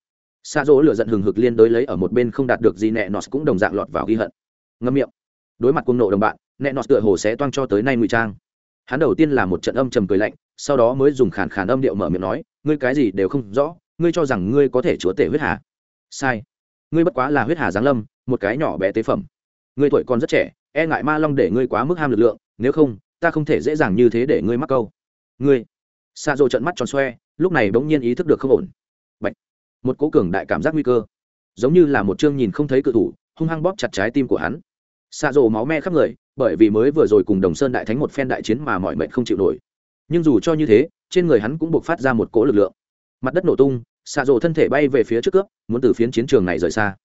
xa dỗ lửa giận hừng hực liên đối lấy ở một bên không đạt được gì, nẹ nọt cũng đồng dạng lọt vào ghi hận. Ngâm miệng. Đối mặt cuồng nộ đồng bạn, nẹ nọt tựa hồ sẽ toang cho tới nay ngụy trang hắn đầu tiên là một trận âm trầm cười lạnh, sau đó mới dùng khàn khàn âm điệu mở miệng nói, ngươi cái gì đều không rõ, ngươi cho rằng ngươi có thể chúa tể huyết hà? Sai, ngươi bất quá là huyết hà giáng lâm, một cái nhỏ bé tế phẩm. Ngươi tuổi còn rất trẻ e ngại ma long để ngươi quá mức ham lực lượng, nếu không, ta không thể dễ dàng như thế để ngươi mắc câu. Ngươi? Xa dô trận mắt tròn xoe, lúc này bỗng nhiên ý thức được không ổn. Bạch. một cố cường đại cảm giác nguy cơ. Giống như là một chương nhìn không thấy cự thủ, hung hăng bóp chặt trái tim của hắn. Xa dô máu me khắp người bởi vì mới vừa rồi cùng đồng sơn đại thánh một phen đại chiến mà mọi mệnh không chịu nổi. Nhưng dù cho như thế, trên người hắn cũng buộc phát ra một cỗ lực lượng. Mặt đất nổ tung, xạ rộ thân thể bay về phía trước cướp, muốn từ phiến chiến trường này rời xa.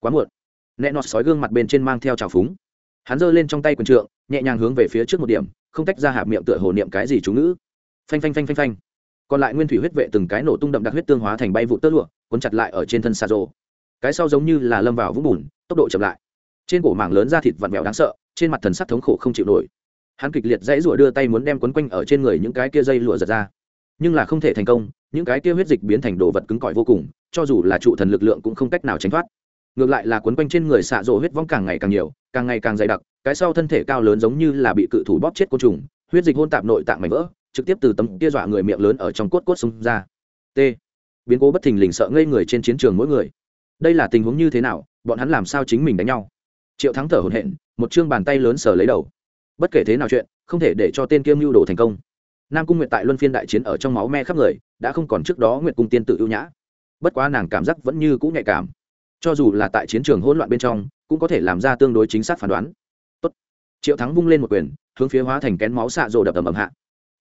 Quá muộn. Nẹ nọt sói gương mặt bên trên mang theo trào phúng. Hắn giơ lên trong tay quần trượng, nhẹ nhàng hướng về phía trước một điểm, không tách ra hạp miệng tựa hồ niệm cái gì chú ngữ. Phanh phanh phanh phanh phanh. Còn lại nguyên thủy huyết vệ từng cái nổ tung đậm đặc huyết tương hóa thành bay vụ tơ lụa, cuốn chặt lại ở trên thân xà rồ. Cái sau giống như là lâm vào vũng bùn, tốc độ chậm lại trên cổ mảng lớn da thịt vặn vẹo đáng sợ, trên mặt thần sắc thống khổ không chịu nổi. Hắn kịch liệt dãy rủa đưa tay muốn đem quấn quanh ở trên người những cái kia dây lụa giật ra. Nhưng là không thể thành công, những cái kia huyết dịch biến thành đồ vật cứng cỏi vô cùng, cho dù là trụ thần lực lượng cũng không cách nào tránh thoát. Ngược lại là quấn quanh trên người xạ rộ huyết vong càng ngày càng nhiều, càng ngày càng dày đặc, cái sau thân thể cao lớn giống như là bị cự thủ bóp chết côn trùng, huyết dịch hôn tạp nội tạng mảnh vỡ, trực tiếp từ tấm kia dọa người miệng lớn ở trong cốt cốt xông ra. T. Biến cố bất thình lình sợ ngây người trên chiến trường mỗi người. Đây là tình huống như thế nào, bọn hắn làm sao chính mình đánh nhau? triệu thắng thở hổn hển, một chương bàn tay lớn sờ lấy đầu. Bất kể thế nào chuyện, không thể để cho tên kiêm mưu đồ thành công. Nam cung nguyệt tại luân phiên đại chiến ở trong máu me khắp người, đã không còn trước đó nguyệt cung tiên tự ưu nhã. Bất quá nàng cảm giác vẫn như cũ nhạy cảm. Cho dù là tại chiến trường hỗn loạn bên trong, cũng có thể làm ra tương đối chính xác phán đoán. Tốt. triệu thắng vung lên một quyền, hướng phía hóa thành kén máu xạ rồ đập ầm ầm hạ.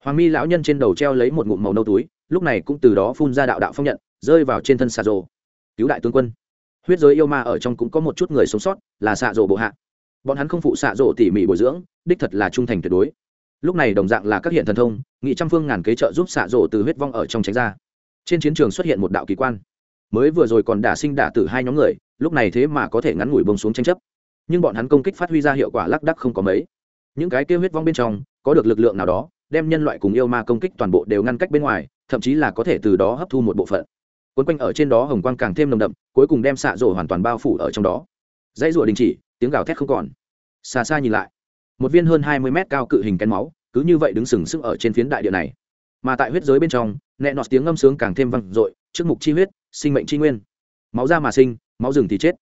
Hoàng mi lão nhân trên đầu treo lấy một ngụm màu nâu túi, lúc này cũng từ đó phun ra đạo đạo phong nhận, rơi vào trên thân xạ rồ. Cứu đại tướng quân huyết giới yêu ma ở trong cũng có một chút người sống sót, là xạ rộ bộ hạ. Bọn hắn không phụ xạ rộ tỉ mỉ bồi dưỡng, đích thật là trung thành tuyệt đối. Lúc này đồng dạng là các hiện thần thông, nghị trăm phương ngàn kế trợ giúp xạ rộ từ huyết vong ở trong tránh ra. Trên chiến trường xuất hiện một đạo kỳ quan. Mới vừa rồi còn đả sinh đả tử hai nhóm người, lúc này thế mà có thể ngắn ngủi bông xuống tranh chấp. Nhưng bọn hắn công kích phát huy ra hiệu quả lác đắc không có mấy. Những cái kêu huyết vong bên trong, có được lực lượng nào đó, đem nhân loại cùng yêu ma công kích toàn bộ đều ngăn cách bên ngoài, thậm chí là có thể từ đó hấp thu một bộ phận cuốn quanh ở trên đó hồng quang càng thêm nồng đậm, cuối cùng đem xạ rổ hoàn toàn bao phủ ở trong đó. Dãy rủa đình chỉ, tiếng gào thét không còn. Xa xa nhìn lại, một viên hơn hai mươi mét cao cự hình kén máu, cứ như vậy đứng sừng sững ở trên phiến đại địa này. Mà tại huyết giới bên trong, nẹ nọt tiếng ngâm sướng càng thêm vang dội, trước mục chi huyết, sinh mệnh chi nguyên. Máu ra mà sinh, máu rừng thì chết.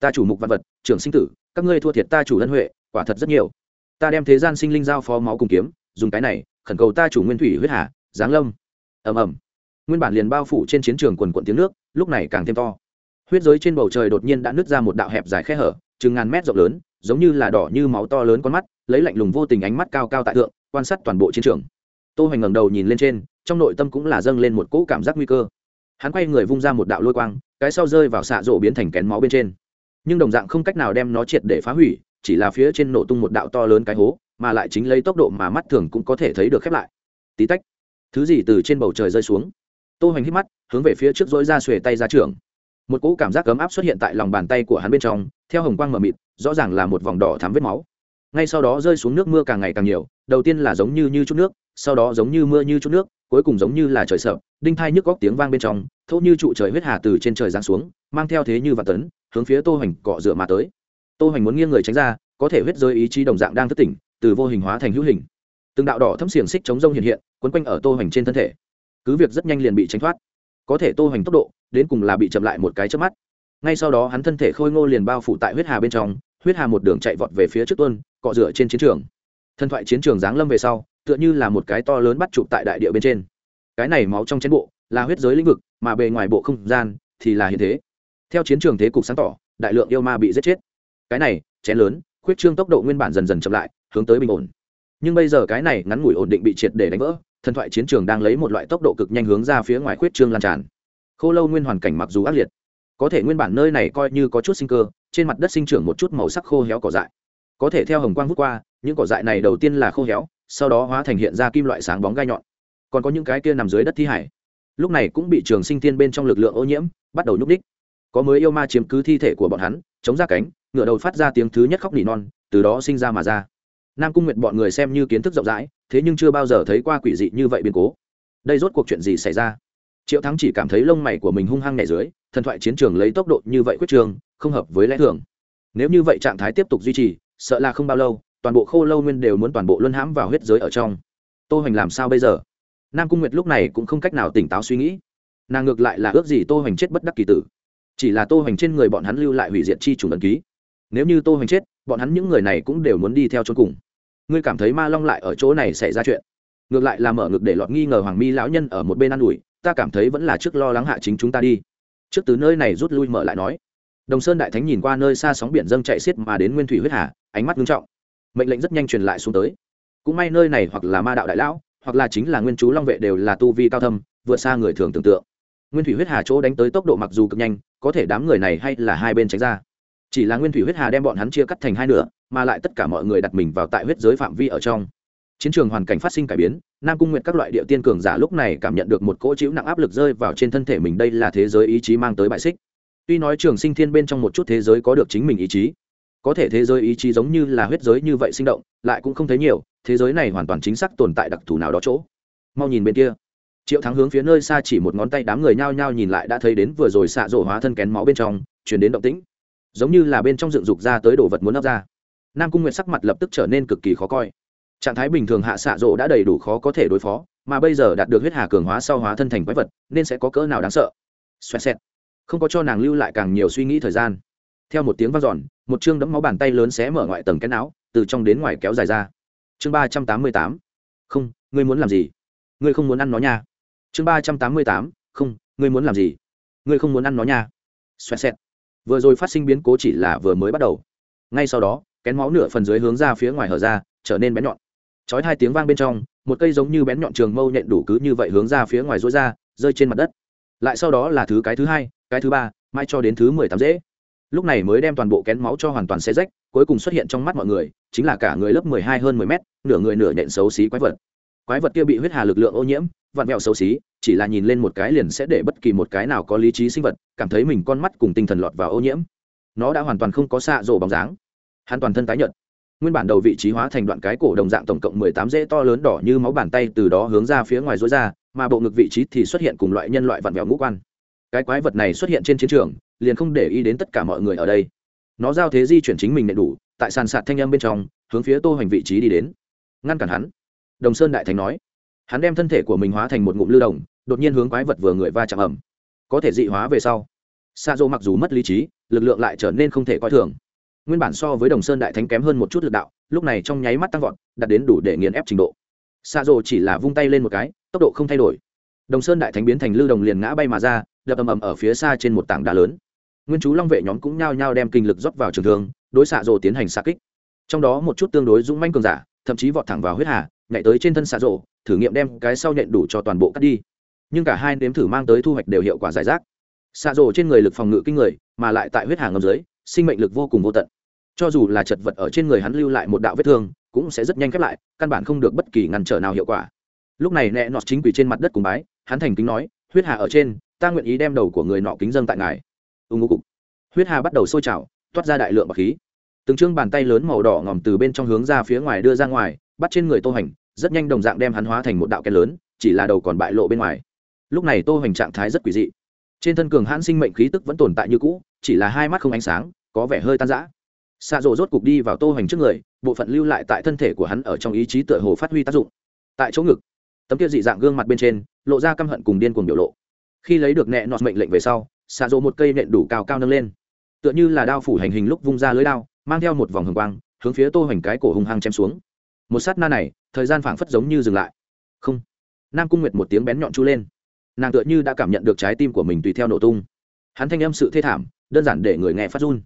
Ta chủ mục văn vật, trưởng sinh tử, các ngươi thua thiệt ta chủ lân huệ, quả thật rất nhiều. Ta đem thế gian sinh linh giao phó máu cùng kiếm, dùng cái này, khẩn cầu ta chủ nguyên thủy huyết hà, giáng lâm. Ầm ầm nguyên bản liền bao phủ trên chiến trường quần quận tiếng nước, lúc này càng thêm to. Huyết giới trên bầu trời đột nhiên đã nứt ra một đạo hẹp dài khe hở, chừng ngàn mét rộng lớn, giống như là đỏ như máu to lớn con mắt, lấy lạnh lùng vô tình ánh mắt cao cao tại thượng, quan sát toàn bộ chiến trường. Tô hoành ngẩng đầu nhìn lên trên, trong nội tâm cũng là dâng lên một cỗ cảm giác nguy cơ. Hắn quay người vung ra một đạo lôi quang, cái sau rơi vào xạ rộ biến thành kén máu bên trên. Nhưng đồng dạng không cách nào đem nó triệt để phá hủy, chỉ là phía trên nổ tung một đạo to lớn cái hố, mà lại chính lấy tốc độ mà mắt thường cũng có thể thấy được khép lại. Tí tách, thứ gì từ trên bầu trời rơi xuống? tô hoành hít mắt, hướng về phía trước dỗi ra xuề tay ra trường. Một cỗ cảm giác cấm áp xuất hiện tại lòng bàn tay của hắn bên trong, theo hồng quang mờ mịt, rõ ràng là một vòng đỏ thắm vết máu. Ngay sau đó rơi xuống nước mưa càng ngày càng nhiều, đầu tiên là giống như như chút nước, sau đó giống như mưa như chút nước, cuối cùng giống như là trời sợ, đinh thai nhức góc tiếng vang bên trong thỗ như trụ trời huyết hà từ trên trời giáng xuống, mang theo thế như và tấn, hướng phía tô hoành cọ rửa mà tới. Tô hoành muốn nghiêng người tránh ra, có thể huyết rơi ý chí đồng dạng đang thức tỉnh, từ vô hình hóa thành hữu hình. Từng đạo đỏ thấm xiềng xích chống rông hiện hiện, quấn quanh ở tô hoành trên thân thể cứ việc rất nhanh liền bị tránh thoát, có thể tô hoành tốc độ, đến cùng là bị chậm lại một cái chớp mắt. Ngay sau đó hắn thân thể khôi ngô liền bao phủ tại huyết hà bên trong, huyết hà một đường chạy vọt về phía trước tuân cọ rửa trên chiến trường. Thân thoại chiến trường giáng lâm về sau, tựa như là một cái to lớn bắt chụp tại đại địa bên trên. Cái này máu trong chén bộ, là huyết giới lĩnh vực, mà bề ngoài bộ không gian thì là hiện thế. Theo chiến trường thế cục sáng tỏ, đại lượng yêu ma bị giết chết. Cái này, chén lớn, khuyết trương tốc độ nguyên bản dần dần chậm lại, hướng tới bình ổn. Nhưng bây giờ cái này ngắn ngủi ổn định bị triệt để đánh vỡ thần thoại chiến trường đang lấy một loại tốc độ cực nhanh hướng ra phía ngoài khuyết trương lan tràn. Khô lâu nguyên hoàn cảnh mặc dù ác liệt, có thể nguyên bản nơi này coi như có chút sinh cơ, trên mặt đất sinh trưởng một chút màu sắc khô héo cỏ dại. Có thể theo hồng quang vút qua, những cỏ dại này đầu tiên là khô héo, sau đó hóa thành hiện ra kim loại sáng bóng gai nhọn. Còn có những cái kia nằm dưới đất thi hải. Lúc này cũng bị trường sinh thiên bên trong lực lượng ô nhiễm bắt đầu nhúc đích có mới yêu ma chiếm cứ thi thể của bọn hắn, chống ra cánh ngựa đầu phát ra tiếng thứ nhất khóc nỉ non, từ đó sinh ra mà ra. Nam cung nguyệt bọn người xem như kiến thức rộng rãi thế nhưng chưa bao giờ thấy qua quỷ dị như vậy biến cố. Đây rốt cuộc chuyện gì xảy ra? Triệu thắng chỉ cảm thấy lông mày của mình hung hăng nhảy dưới, thần thoại chiến trường lấy tốc độ như vậy quyết trường, không hợp với lẽ thường. Nếu như vậy trạng thái tiếp tục duy trì, sợ là không bao lâu, toàn bộ khô lâu nguyên đều muốn toàn bộ luân hãm vào huyết giới ở trong. Tô hoành làm sao bây giờ? Nam cung nguyệt lúc này cũng không cách nào tỉnh táo suy nghĩ. Nàng ngược lại là ước gì tô hoành chết bất đắc kỳ tử. Chỉ là tô hoành trên người bọn hắn lưu lại hủy diệt chi trùng ẩn ký. Nếu như tô hoành chết, bọn hắn những người này cũng đều muốn đi theo cho cùng ngươi cảm thấy ma long lại ở chỗ này xảy ra chuyện. Ngược lại là mở ngực để lọt nghi ngờ hoàng mi lão nhân ở một bên ă n ủi, ta cảm thấy vẫn là trước lo lắng hạ chính chúng ta đi. Trước từ nơi này rút lui mở lại nói. Đồng sơn đại thánh nhìn qua nơi xa sóng biển dâng chạy xiết mà đến nguyên thủy huyết hà, ánh mắt nghiêm trọng. Mệnh lệnh rất nhanh truyền lại xuống tới. Cũng may nơi này hoặc là ma đạo đại lão, hoặc là chính là nguyên chú long vệ đều là tu vi cao thâm, vượt xa người thường tưởng tượng. Nguyên thủy huyết hà chỗ đánh tới tốc độ mặc dù cực nhanh, có thể đám người này hay là hai bên tránh ra chỉ là nguyên thủy huyết hà đem bọn hắn chia cắt thành hai nửa, mà lại tất cả mọi người đặt mình vào tại huyết giới phạm vi ở trong. Chiến trường hoàn cảnh phát sinh cải biến, nam cung nguyện các loại địa tiên cường giả lúc này cảm nhận được một cỗ chịu nặng áp lực rơi vào trên thân thể mình đây là thế giới ý chí mang tới bại xích. Tuy nói trường sinh thiên bên trong một chút thế giới có được chính mình ý chí, có thể thế giới ý chí giống như là huyết giới như vậy sinh động, lại cũng không thấy nhiều, thế giới này hoàn toàn chính xác tồn tại đặc thù nào đó chỗ. Mau nhìn bên kia. Triệu thắng hướng phía nơi xa chỉ một ngón tay đám người nhao nhao nhìn lại đã thấy đến vừa rồi xạ rổ hóa thân kén máu bên trong, chuyển đến động tĩnh giống như là bên trong dựng dục ra tới đồ vật muốn nấp ra. Nam cung nguyệt sắc mặt lập tức trở nên cực kỳ khó coi. Trạng thái bình thường hạ xạ rộ đã đầy đủ khó có thể đối phó, mà bây giờ đạt được huyết hà cường hóa sau hóa thân thành quái vật, nên sẽ có cỡ nào đáng sợ. Xoẹt xẹt. Không có cho nàng lưu lại càng nhiều suy nghĩ thời gian. Theo một tiếng vang giòn một chương đẫm máu bàn tay lớn xé mở ngoại tầng cái não từ trong đến ngoài kéo dài ra. Chương ba trăm tám mươi tám. Không, ngươi muốn làm gì? Ngươi không muốn ăn nó nha. Chương ba trăm tám mươi tám. Không, ngươi muốn làm gì? Ngươi không muốn ăn nó nha. Xoẹt xẹt vừa rồi phát sinh biến cố chỉ là vừa mới bắt đầu. Ngay sau đó, kén máu nửa phần dưới hướng ra phía ngoài hở ra, trở nên bén nhọn. Chói hai tiếng vang bên trong, một cây giống như bén nhọn trường mâu nhện đủ cứ như vậy hướng ra phía ngoài rối ra, rơi trên mặt đất. Lại sau đó là thứ cái thứ hai, cái thứ ba, mai cho đến thứ mười tám dễ. Lúc này mới đem toàn bộ kén máu cho hoàn toàn xe rách, cuối cùng xuất hiện trong mắt mọi người, chính là cả người lớp mười hai hơn mười mét, nửa người nửa nhện xấu xí quái vật quái vật kia bị huyết hà lực lượng ô nhiễm, vặn vẹo xấu xí, chỉ là nhìn lên một cái liền sẽ để bất kỳ một cái nào có lý trí sinh vật cảm thấy mình con mắt cùng tinh thần lọt vào ô nhiễm. Nó đã hoàn toàn không có xạ rổ bóng dáng. Hắn toàn thân tái nhợt. Nguyên bản đầu vị trí hóa thành đoạn cái cổ đồng dạng tổng cộng mười tám dễ to lớn đỏ như máu bàn tay từ đó hướng ra phía ngoài rối ra, mà bộ ngực vị trí thì xuất hiện cùng loại nhân loại vặn vẹo ngũ quan. Cái quái vật này xuất hiện trên chiến trường, liền không để ý đến tất cả mọi người ở đây. Nó giao thế di chuyển chính mình đầy đủ, tại sàn sạt thanh âm bên trong, hướng phía tô hoành vị trí đi đến. Ngăn cản hắn đồng sơn đại thánh nói. Hắn đem thân thể của mình hóa thành một ngụm lưu đồng, đột nhiên hướng quái vật vừa người va chạm ẩm có thể dị hóa về sau Sa dô mặc dù mất lý trí, lực lượng lại trở nên không thể coi thường. Nguyên bản so với đồng sơn đại thánh kém hơn một chút lực đạo, lúc này trong nháy mắt tăng vọt, đạt đến đủ để nghiền ép trình độ. Sa dô chỉ là vung tay lên một cái, tốc độ không thay đổi. Đồng sơn đại thánh biến thành lưu đồng liền ngã bay mà ra, đập ầm ầm ở phía xa trên một tảng đá lớn. Nguyên chú long vệ nhóm cũng nhao nhao đem kinh lực dốc vào trường thương, đối xạ rồ tiến hành xa kích. Trong đó một chút tương đối dũng manh cường giả, thậm chí vọt thẳng vào huyết hà nhảy tới trên thân xạ rộ, thử nghiệm đem cái sau nhện đủ cho toàn bộ cắt đi. Nhưng cả hai nếm thử mang tới thu hoạch đều hiệu quả giải rác. Xạ rộ trên người lực phòng ngự kinh người, mà lại tại huyết hàng ngầm dưới, sinh mệnh lực vô cùng vô tận. Cho dù là chật vật ở trên người hắn lưu lại một đạo vết thương, cũng sẽ rất nhanh khép lại, căn bản không được bất kỳ ngăn trở nào hiệu quả. Lúc này nẹ nọt chính quỷ trên mặt đất cùng bái, hắn thành kính nói, huyết hà ở trên, ta nguyện ý đem đầu của người nọ kính dâng tại ngài. Ưng ngô cục. Huyết hà bắt đầu sôi trào, toát ra đại lượng bọc khí. Từng chương bàn tay lớn màu đỏ ngòm từ bên trong hướng ra phía ngoài đưa ra ngoài, bắt trên người tô hành rất nhanh đồng dạng đem hắn hóa thành một đạo kén lớn, chỉ là đầu còn bại lộ bên ngoài. Lúc này tô hoành trạng thái rất quỷ dị. Trên thân cường hãn sinh mệnh khí tức vẫn tồn tại như cũ, chỉ là hai mắt không ánh sáng, có vẻ hơi tan rã. Xạ rộ rốt cục đi vào tô hoành trước người, bộ phận lưu lại tại thân thể của hắn ở trong ý chí tựa hồ phát huy tác dụng. Tại chỗ ngực, tấm kia dị dạng gương mặt bên trên, lộ ra căm hận cùng điên cùng biểu lộ. Khi lấy được nẹ nọt mệnh lệnh về sau, xạ rộ một cây nện đủ cao cao nâng lên. Tựa như là đao phủ hành hình lúc vung ra lưới đao, mang theo một vòng hồng quang, hướng phía tô hoành cái cổ hung hăng chém xuống một sát na này, thời gian phảng phất giống như dừng lại. Không. Nam cung nguyệt một tiếng bén nhọn chú lên. Nàng tựa như đã cảm nhận được trái tim của mình tùy theo nổ tung. Hắn thanh âm sự thê thảm, đơn giản để người nghe phát run.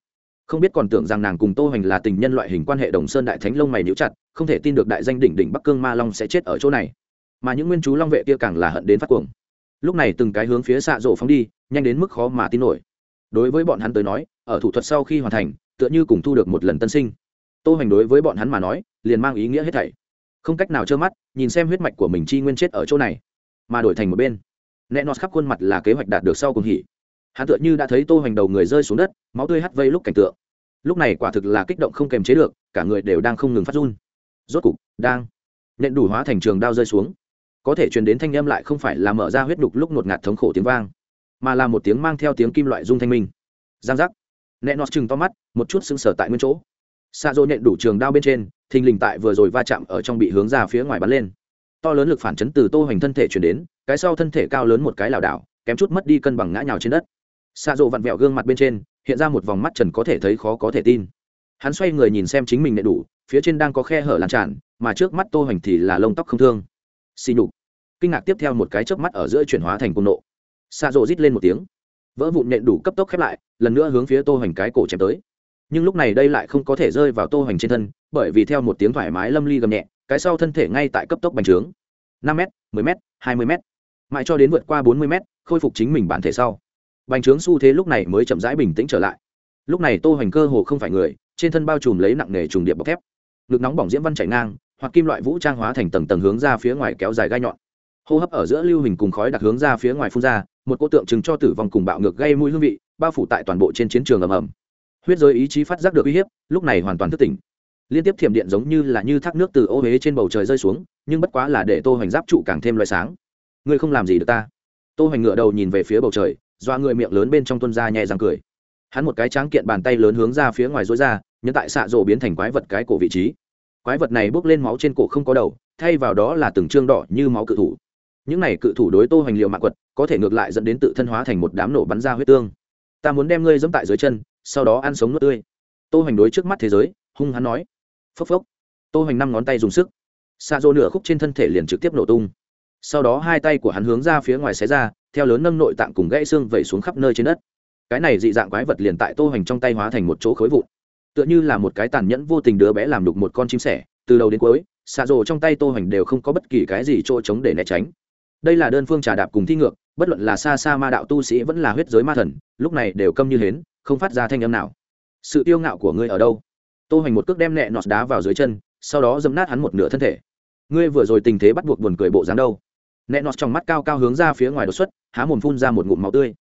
Không biết còn tưởng rằng nàng cùng tô hoành là tình nhân loại hình quan hệ đồng sơn đại thánh lông mày níu chặt, không thể tin được đại danh đỉnh đỉnh bắc cương ma long sẽ chết ở chỗ này. Mà những nguyên chú long vệ kia càng là hận đến phát cuồng. Lúc này từng cái hướng phía xạ rộ phóng đi, nhanh đến mức khó mà tin nổi. Đối với bọn hắn tới nói, ở thủ thuật sau khi hoàn thành, tựa như cùng thu được một lần tân sinh. Tô hoành đối với bọn hắn mà nói liền mang ý nghĩa hết thảy. Không cách nào trơ mắt, nhìn xem huyết mạch của mình chi nguyên chết ở chỗ này, mà đổi thành một bên. Nẹ nọt khắp khuôn mặt là kế hoạch đạt được sau cùng hỉ. Hắn tựa như đã thấy tô hoành đầu người rơi xuống đất, máu tươi hắt vây lúc cảnh tượng. Lúc này quả thực là kích động không kềm chế được, cả người đều đang không ngừng phát run. Rốt cục, đang. Nện đủ hóa thành trường đao rơi xuống. Có thể truyền đến thanh âm lại không phải là mở ra huyết đục lúc ngột ngạt thống khổ tiếng vang, mà là một tiếng mang theo tiếng kim loại rung thanh minh. Giang giác. Nẹ nọt chừng to mắt, một chút sững sờ tại nguyên chỗ. Xa dô nện đủ trường đao bên trên thình lình tại vừa rồi va chạm ở trong bị hướng ra phía ngoài bắn lên. To lớn lực phản chấn từ tô hoành thân thể chuyển đến, cái sau thân thể cao lớn một cái lảo đảo, kém chút mất đi cân bằng ngã nhào trên đất. Xạ rộ vặn vẹo gương mặt bên trên, hiện ra một vòng mắt trần có thể thấy khó có thể tin. Hắn xoay người nhìn xem chính mình nệ đủ, phía trên đang có khe hở làn tràn, mà trước mắt tô hoành thì là lông tóc không thương. Xì nhục. Kinh ngạc tiếp theo một cái chớp mắt ở giữa chuyển hóa thành côn nộ. Xạ rộ rít lên một tiếng. Vỡ vụn nệ đủ cấp tốc khép lại, lần nữa hướng phía tô hoành cái cổ chém tới nhưng lúc này đây lại không có thể rơi vào tô hoành trên thân, bởi vì theo một tiếng thoải mái lâm ly gầm nhẹ, cái sau thân thể ngay tại cấp tốc bành trướng. năm m mười m hai mươi m mãi cho đến vượt qua bốn mươi m khôi phục chính mình bản thể sau. Bành trướng xu thế lúc này mới chậm rãi bình tĩnh trở lại. Lúc này tô hoành cơ hồ không phải người, trên thân bao trùm lấy nặng nề trùng điệp bọc thép. Ngực nóng bỏng diễm văn chảy ngang, hoặc kim loại vũ trang hóa thành tầng tầng hướng ra phía ngoài kéo dài gai nhọn. Hô hấp ở giữa lưu hình cùng khói đặc hướng ra phía ngoài phun ra, một cô tượng trưng cho tử vong cùng bạo ngược gây mùi hương vị, bao phủ tại toàn bộ trên chiến trường ầm ầm huyết giới ý chí phát giác được uy hiếp, lúc này hoàn toàn thức tỉnh. Liên tiếp thiểm điện giống như là như thác nước từ ô huế trên bầu trời rơi xuống, nhưng bất quá là để tô hoành giáp trụ càng thêm loại sáng. Ngươi không làm gì được ta. Tô hoành ngựa đầu nhìn về phía bầu trời doa người miệng lớn bên trong tuân ra nhẹ răng cười. Hắn một cái tráng kiện bàn tay lớn hướng ra phía ngoài rối ra nhân tại xạ rộ biến thành quái vật cái cổ vị trí. Quái vật này bốc lên máu trên cổ không có đầu, thay vào đó là từng trương đỏ như máu cự thủ. Những này cự thủ đối tô hoành liệu mạng quật, có thể ngược lại dẫn đến tự thân hóa thành một đám nổ bắn ra huyết tương. Ta muốn đem ngươi dẫm tại dưới chân sau đó ăn sống nước tươi. Tô hoành đối trước mắt thế giới, hung hắn nói, phốc phốc. Tô hoành năm ngón tay dùng sức, xạ rô nửa khúc trên thân thể liền trực tiếp nổ tung. Sau đó hai tay của hắn hướng ra phía ngoài xé ra, theo lớn nâng nội tạng cùng gãy xương vẩy xuống khắp nơi trên đất. Cái này dị dạng quái vật liền tại tô hoành trong tay hóa thành một chỗ khối vụn. Tựa như là một cái tàn nhẫn vô tình đứa bé làm đục một con chim sẻ, từ đầu đến cuối, xạ rồ trong tay tô hoành đều không có bất kỳ cái gì chỗ trống để né tránh đây là đơn phương trà đạp cùng thi ngược, bất luận là xa xa ma đạo tu sĩ vẫn là huyết giới ma thần, lúc này đều câm như hến, không phát ra thanh âm nào. Sự tiêu ngạo của ngươi ở đâu? Tô hoành một cước đem nẹ nọt đá vào dưới chân, sau đó dẫm nát hắn một nửa thân thể. Ngươi vừa rồi tình thế bắt buộc buồn cười bộ dáng đâu? Nẹ nọt trong mắt cao cao hướng ra phía ngoài đột xuất, há mồm phun ra một ngụm máu tươi.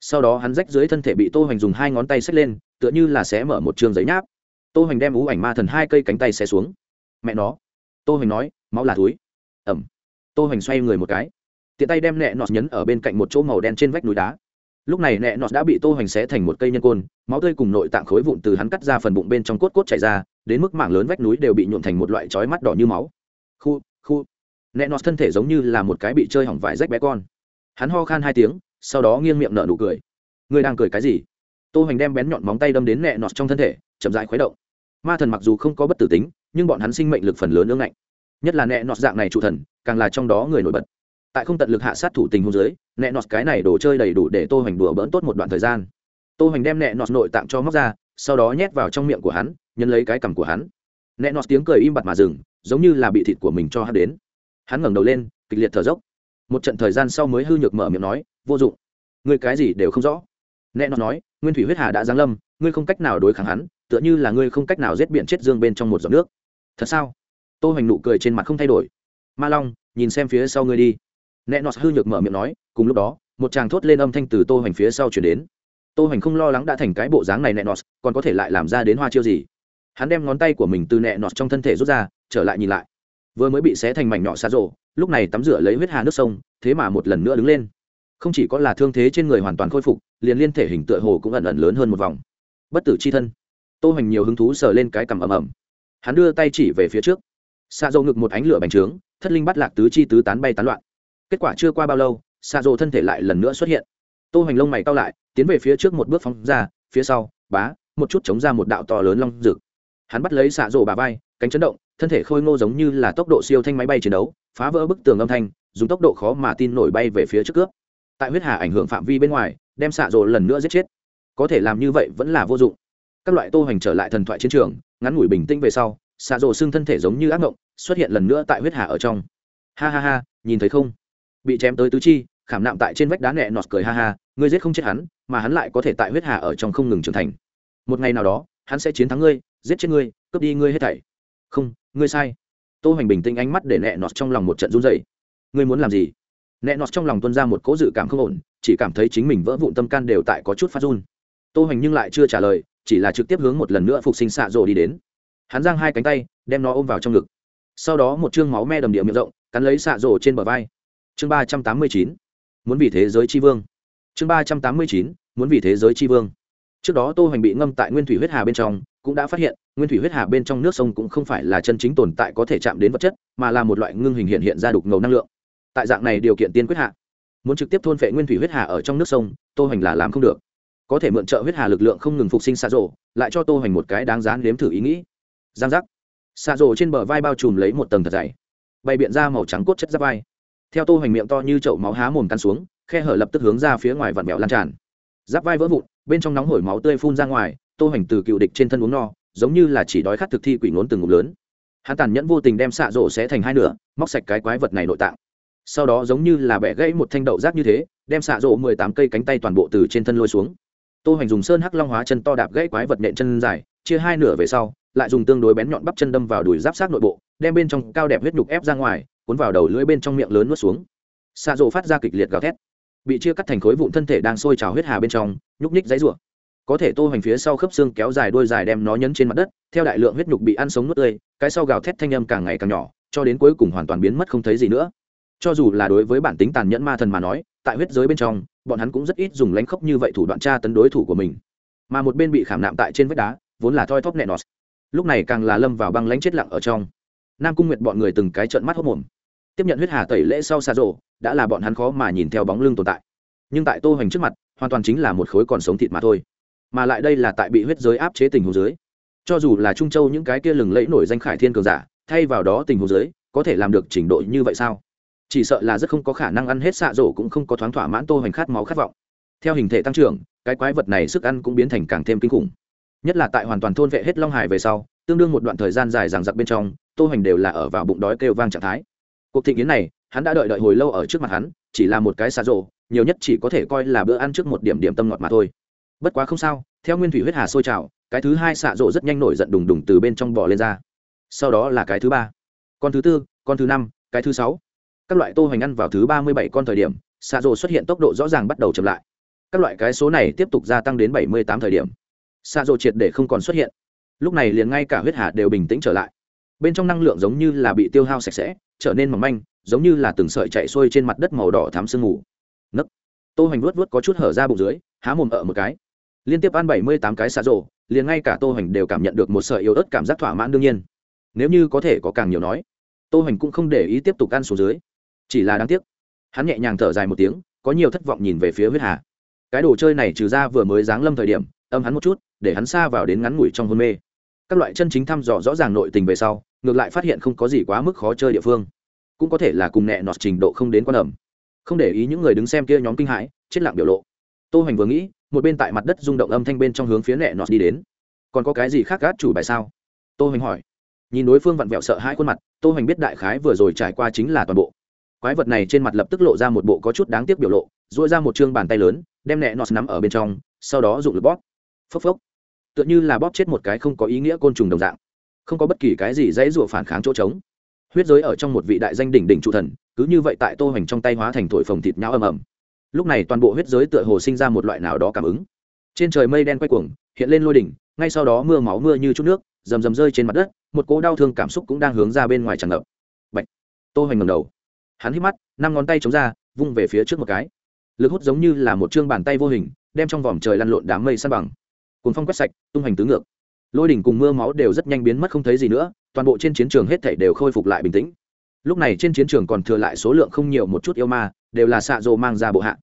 Sau đó hắn rách dưới thân thể bị tô hoành dùng hai ngón tay xách lên, tựa như là xé mở một trường giấy nháp. Tô hoành đem ú ảnh ma thần hai cây cánh tay xé xuống. Mẹ nó. Tô hoành nói, máu là túi. Ẩm. Tô hoành xoay người một cái tiện tay đem nẹ nọt nhấn ở bên cạnh một chỗ màu đen trên vách núi đá. Lúc này nẹ nọt đã bị tô hoành xé thành một cây nhân côn, máu tươi cùng nội tạng khối vụn từ hắn cắt ra phần bụng bên trong cốt cốt chảy ra, đến mức mảng lớn vách núi đều bị nhuộm thành một loại chói mắt đỏ như máu. Khu khu. Nẹ nọt thân thể giống như là một cái bị chơi hỏng vải rách bé con. Hắn ho khan hai tiếng, sau đó nghiêng miệng nở nụ cười. Ngươi đang cười cái gì? Tô hoành đem bén nhọn móng tay đâm đến nẹ nọt trong thân thể, chậm rãi khuấy động. Ma thần mặc dù không có bất tử tính, nhưng bọn hắn sinh mệnh lực phần lớn ương ngạnh. Nhất là nẹ nọt dạng này trụ thần, càng là trong đó người nổi bật tại không tận lực hạ sát thủ tình hôn giới nẹ nọt cái này đồ chơi đầy đủ để tô hoành đùa bỡn tốt một đoạn thời gian. Tô hoành đem nẹ nọt nội tạng cho móc ra, sau đó nhét vào trong miệng của hắn, nhấn lấy cái cằm của hắn. Nẹ nọt tiếng cười im bặt mà dừng, giống như là bị thịt của mình cho hắn đến. Hắn ngẩng đầu lên, kịch liệt thở dốc. Một trận thời gian sau mới hư nhược mở miệng nói, vô dụng. Người cái gì đều không rõ. Nẹ nọt nói, nguyên thủy huyết hà đã giáng lâm, ngươi không cách nào đối kháng hắn, tựa như là ngươi không cách nào giết biển chết dương bên trong một giọt nước. Thật sao? Tô hoành nụ cười trên mặt không thay đổi. Ma long, nhìn xem phía sau ngươi đi nẹ nọt hư nhược mở miệng nói, cùng lúc đó, một chàng thốt lên âm thanh từ tô hoành phía sau chuyển đến. Tô hoành không lo lắng đã thành cái bộ dáng này nẹ nọt, còn có thể lại làm ra đến hoa chiêu gì. Hắn đem ngón tay của mình từ nẹ nọt trong thân thể rút ra, trở lại nhìn lại. Vừa mới bị xé thành mảnh nhỏ xa rộ lúc này tắm rửa lấy huyết hà nước sông, thế mà một lần nữa đứng lên. Không chỉ có là thương thế trên người hoàn toàn khôi phục, liền liên thể hình tựa hồ cũng ẩn ẩn lớn hơn một vòng. Bất tử chi thân. Tô hoành nhiều hứng thú sờ lên cái cằm ẩm ẩm. hắn đưa tay chỉ về phía trước. Sa dâu ngực một ánh lửa bành trướng, thất linh bắt lạc tứ chi tứ tán bay tán loạn kết quả chưa qua bao lâu xạ rộ thân thể lại lần nữa xuất hiện. Tô hoành lông mày cao lại, tiến về phía trước một bước phóng ra, phía sau, bá, một chút chống ra một đạo to lớn long rực hắn bắt lấy xạ rộ bà vai, cánh chấn động, thân thể khôi ngô giống như là tốc độ siêu thanh máy bay chiến đấu, phá vỡ bức tường âm thanh, dùng tốc độ khó mà tin nổi bay về phía trước cướp. Tại huyết hà ảnh hưởng phạm vi bên ngoài, đem xạ rộ lần nữa giết chết. Có thể làm như vậy vẫn là vô dụng. Các loại tô hoành trở lại thần thoại chiến trường, ngắn ngủi bình tĩnh về sau xạ rộ xương thân thể giống như ác ngộng, xuất hiện lần nữa tại huyết hà ở trong. Ha ha ha, nhìn thấy không? bị chém tới tứ chi, khảm nạm tại trên vách đá nẹ nọt cười ha ha, ngươi giết không chết hắn, mà hắn lại có thể tại huyết hà ở trong không ngừng trưởng thành. Một ngày nào đó, hắn sẽ chiến thắng ngươi, giết chết ngươi, cướp đi ngươi hết thảy. Không, ngươi sai. Tô hoành bình tĩnh ánh mắt để nẹ nọt trong lòng một trận run rẩy. Ngươi muốn làm gì? Nẹ nọt trong lòng tuân ra một cỗ dự cảm không ổn, chỉ cảm thấy chính mình vỡ vụn tâm can đều tại có chút phát run. Tô hoành nhưng lại chưa trả lời, chỉ là trực tiếp hướng một lần nữa phục sinh xạ rồ đi đến. Hắn giang hai cánh tay, đem nó ôm vào trong ngực. Sau đó một chương máu me đầm địa miệng rộng, cắn lấy xạ rồ trên bờ vai chương ba trăm tám mươi chín, muốn vì thế giới chi vương. Chương ba trăm tám mươi chín, muốn vì thế giới chi vương. Trước đó tô hoành bị ngâm tại nguyên thủy huyết hà bên trong, cũng đã phát hiện, nguyên thủy huyết hà bên trong nước sông cũng không phải là chân chính tồn tại có thể chạm đến vật chất, mà là một loại ngưng hình hiện hiện ra đục ngầu năng lượng. Tại dạng này điều kiện tiên quyết hạ, muốn trực tiếp thôn phệ nguyên thủy huyết hà ở trong nước sông, tô hoành là làm không được. Có thể mượn trợ huyết hà lực lượng không ngừng phục sinh xa rộ lại cho tô hoành một cái đáng dán nếm thử ý nghĩ. Giang giác. Xa rộ trên bờ vai bao trùm lấy một tầng thật dày. Bay biện ra màu trắng cốt chất giáp vai theo tô hoành miệng to như chậu máu há mồm căn xuống, khe hở lập tức hướng ra phía ngoài vặn vẹo lan tràn. Giáp vai vỡ vụn, bên trong nóng hổi máu tươi phun ra ngoài, tô hoành từ cựu địch trên thân uống no, giống như là chỉ đói khát thực thi quỷ ngốn từng ngụm lớn. Hắn tàn nhẫn vô tình đem xạ rổ xé thành hai nửa, móc sạch cái quái vật này nội tạng. Sau đó giống như là bẻ gãy một thanh đậu rác như thế, đem xạ rổ mười tám cây cánh tay toàn bộ từ trên thân lôi xuống. Tô hoành dùng sơn hắc long hóa chân to đạp gãy quái vật nện chân dài, chia hai nửa về sau, lại dùng tương đối bén nhọn bắp chân đâm vào đùi giáp sát nội bộ, đem bên trong cao đẹp huyết nhục ép ra ngoài cuốn vào đầu lưỡi bên trong miệng lớn nuốt xuống. Xạ rộ phát ra kịch liệt gào thét. Bị chia cắt thành khối vụn thân thể đang sôi trào huyết hà bên trong, nhúc nhích dãy rụa có thể tô hoành phía sau khớp xương kéo dài đôi dài đem nó nhấn trên mặt đất, theo đại lượng huyết nhục bị ăn sống nuốt tươi, cái sau gào thét thanh âm càng ngày càng nhỏ, cho đến cuối cùng hoàn toàn biến mất không thấy gì nữa. Cho dù là đối với bản tính tàn nhẫn ma thần mà nói, tại huyết giới bên trong, bọn hắn cũng rất ít dùng lánh khốc như vậy thủ đoạn tra tấn đối thủ của mình. Mà một bên bị khảm nạm tại trên vách đá, vốn là thoi thóp nẹ nọt. Lúc này càng là lâm vào băng lánh chết lặng ở trong. Nam cung nguyệt bọn người từng cái trợn mắt hốc mồm tiếp nhận huyết hà tẩy lễ sau xa rộ đã là bọn hắn khó mà nhìn theo bóng lưng tồn tại. Nhưng tại tô hoành trước mặt, hoàn toàn chính là một khối còn sống thịt mà thôi. Mà lại đây là tại bị huyết giới áp chế tình hồ dưới. Cho dù là trung châu những cái kia lừng lẫy nổi danh khải thiên cường giả, thay vào đó tình hồ dưới, có thể làm được trình độ như vậy sao? Chỉ sợ là rất không có khả năng ăn hết xạ rổ cũng không có thoáng thỏa mãn tô hoành khát máu khát vọng. Theo hình thể tăng trưởng, cái quái vật này sức ăn cũng biến thành càng thêm kinh khủng. Nhất là tại hoàn toàn thôn vệ hết long hải về sau, tương đương một đoạn thời gian dài rằng giặc bên trong, tô hoành đều là ở vào bụng đói kêu vang trạng thái cuộc thịnh yến này, hắn đã đợi đợi hồi lâu ở trước mặt hắn, chỉ là một cái xa rộ nhiều nhất chỉ có thể coi là bữa ăn trước một điểm điểm tâm ngọt mà thôi. Bất quá không sao, theo nguyên thủy huyết hà sôi trào, cái thứ hai xạ rộ rất nhanh nổi giận đùng đùng từ bên trong bò lên ra. Sau đó là cái thứ ba, con thứ tư, con thứ năm, cái thứ sáu. Các loại tô hoành ăn vào thứ ba mươi bảy con thời điểm xạ rộ xuất hiện tốc độ rõ ràng bắt đầu chậm lại. Các loại cái số này tiếp tục gia tăng đến bảy mươi tám thời điểm. Xạ rộ triệt để không còn xuất hiện. Lúc này liền ngay cả huyết hà đều bình tĩnh trở lại bên trong năng lượng giống như là bị tiêu hao sạch sẽ, trở nên mỏng manh, giống như là từng sợi chạy xuôi trên mặt đất màu đỏ thám sương mù. Nấc. Tô hoành vuốt vuốt có chút hở ra bụng dưới, há mồm ở một cái. Liên tiếp ăn bảy mươi tám cái xạ rổ, liền ngay cả tô hoành đều cảm nhận được một sợi yếu ớt cảm giác thỏa mãn đương nhiên. Nếu như có thể có càng nhiều nói, tô hoành cũng không để ý tiếp tục ăn xuống dưới. Chỉ là đáng tiếc, hắn nhẹ nhàng thở dài một tiếng, có nhiều thất vọng nhìn về phía huyết hà. Cái đồ chơi này trừ ra vừa mới giáng lâm thời điểm, âm hắn một chút, để hắn xa vào đến ngắn ngủi trong hôn mê. Các loại chân chính thăm dò rõ ràng nội tình về sau ngược lại phát hiện không có gì quá mức khó chơi địa phương. Cũng có thể là cùng nẹ nọt trình độ không đến quan ẩm. Không để ý những người đứng xem kia nhóm kinh hãi, chết lặng biểu lộ. Tô hoành vừa nghĩ, một bên tại mặt đất rung động âm thanh bên trong hướng phía nẹ nọt đi đến. Còn có cái gì khác gác chủ bài sao? Tô hoành hỏi. Nhìn đối phương vặn vẹo sợ hai khuôn mặt, tô hoành biết đại khái vừa rồi trải qua chính là toàn bộ. Quái vật này trên mặt lập tức lộ ra một bộ có chút đáng tiếc biểu lộ dội ra một chương bàn tay lớn, đem nẹ nọt nắm ở bên trong, sau đó dụng lực bóp. Phốc phốc. Tựa như là bóp chết một cái không có ý nghĩa côn trùng đồng dạng không có bất kỳ cái gì dãy dụa phản kháng chỗ trống. Huyết giới ở trong một vị đại danh đỉnh đỉnh trụ thần, cứ như vậy tại tô hoành trong tay hóa thành thổi phồng thịt nhão ầm ầm. Lúc này toàn bộ huyết giới tựa hồ sinh ra một loại nào đó cảm ứng. Trên trời mây đen quay cuồng, hiện lên lôi đỉnh, ngay sau đó mưa máu mưa như chút nước, rầm rầm rơi trên mặt đất, một cỗ đau thương cảm xúc cũng đang hướng ra bên ngoài tràn ngập. Bệnh tô hoành ngẩng đầu. Hắn hít mắt, năm ngón tay chống ra, vung về phía trước một cái. Lực hút giống như là một chương bàn tay vô hình, đem trong vòm trời lăn lộn đám mây sa bằng. Cuốn phong quét sạch, tung hoành tứ ngược lôi đỉnh cùng mưa máu đều rất nhanh biến mất không thấy gì nữa, toàn bộ trên chiến trường hết thảy đều khôi phục lại bình tĩnh. Lúc này trên chiến trường còn thừa lại số lượng không nhiều một chút yêu ma, đều là xạ rô mang ra bộ hạ.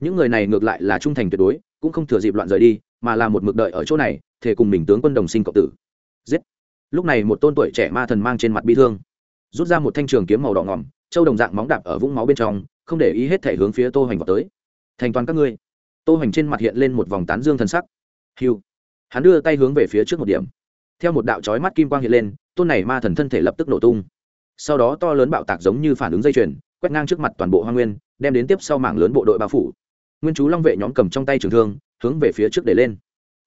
Những người này ngược lại là trung thành tuyệt đối, cũng không thừa dịp loạn rời đi, mà là một mực đợi ở chỗ này, thề cùng mình tướng quân đồng sinh cộng tử. Giết! Lúc này một tôn tuổi trẻ ma thần mang trên mặt bi thương. Rút ra một thanh trường kiếm màu đỏ ngỏm, châu đồng dạng móng đạp ở vũng máu bên trong, không để ý hết thể hướng phía tô hoành vào tới. Thành toàn các ngươi. Tô hoành trên mặt hiện lên một vòng tán dương thần sắc. Hiu hắn đưa tay hướng về phía trước một điểm. Theo một đạo trói mắt kim quang hiện lên, tôn này ma thần thân thể lập tức nổ tung. Sau đó to lớn bạo tạc giống như phản ứng dây chuyền, quét ngang trước mặt toàn bộ hoa nguyên, đem đến tiếp sau mảng lớn bộ đội bao phủ. Nguyên chú long vệ nhóm cầm trong tay trường thương, hướng về phía trước để lên.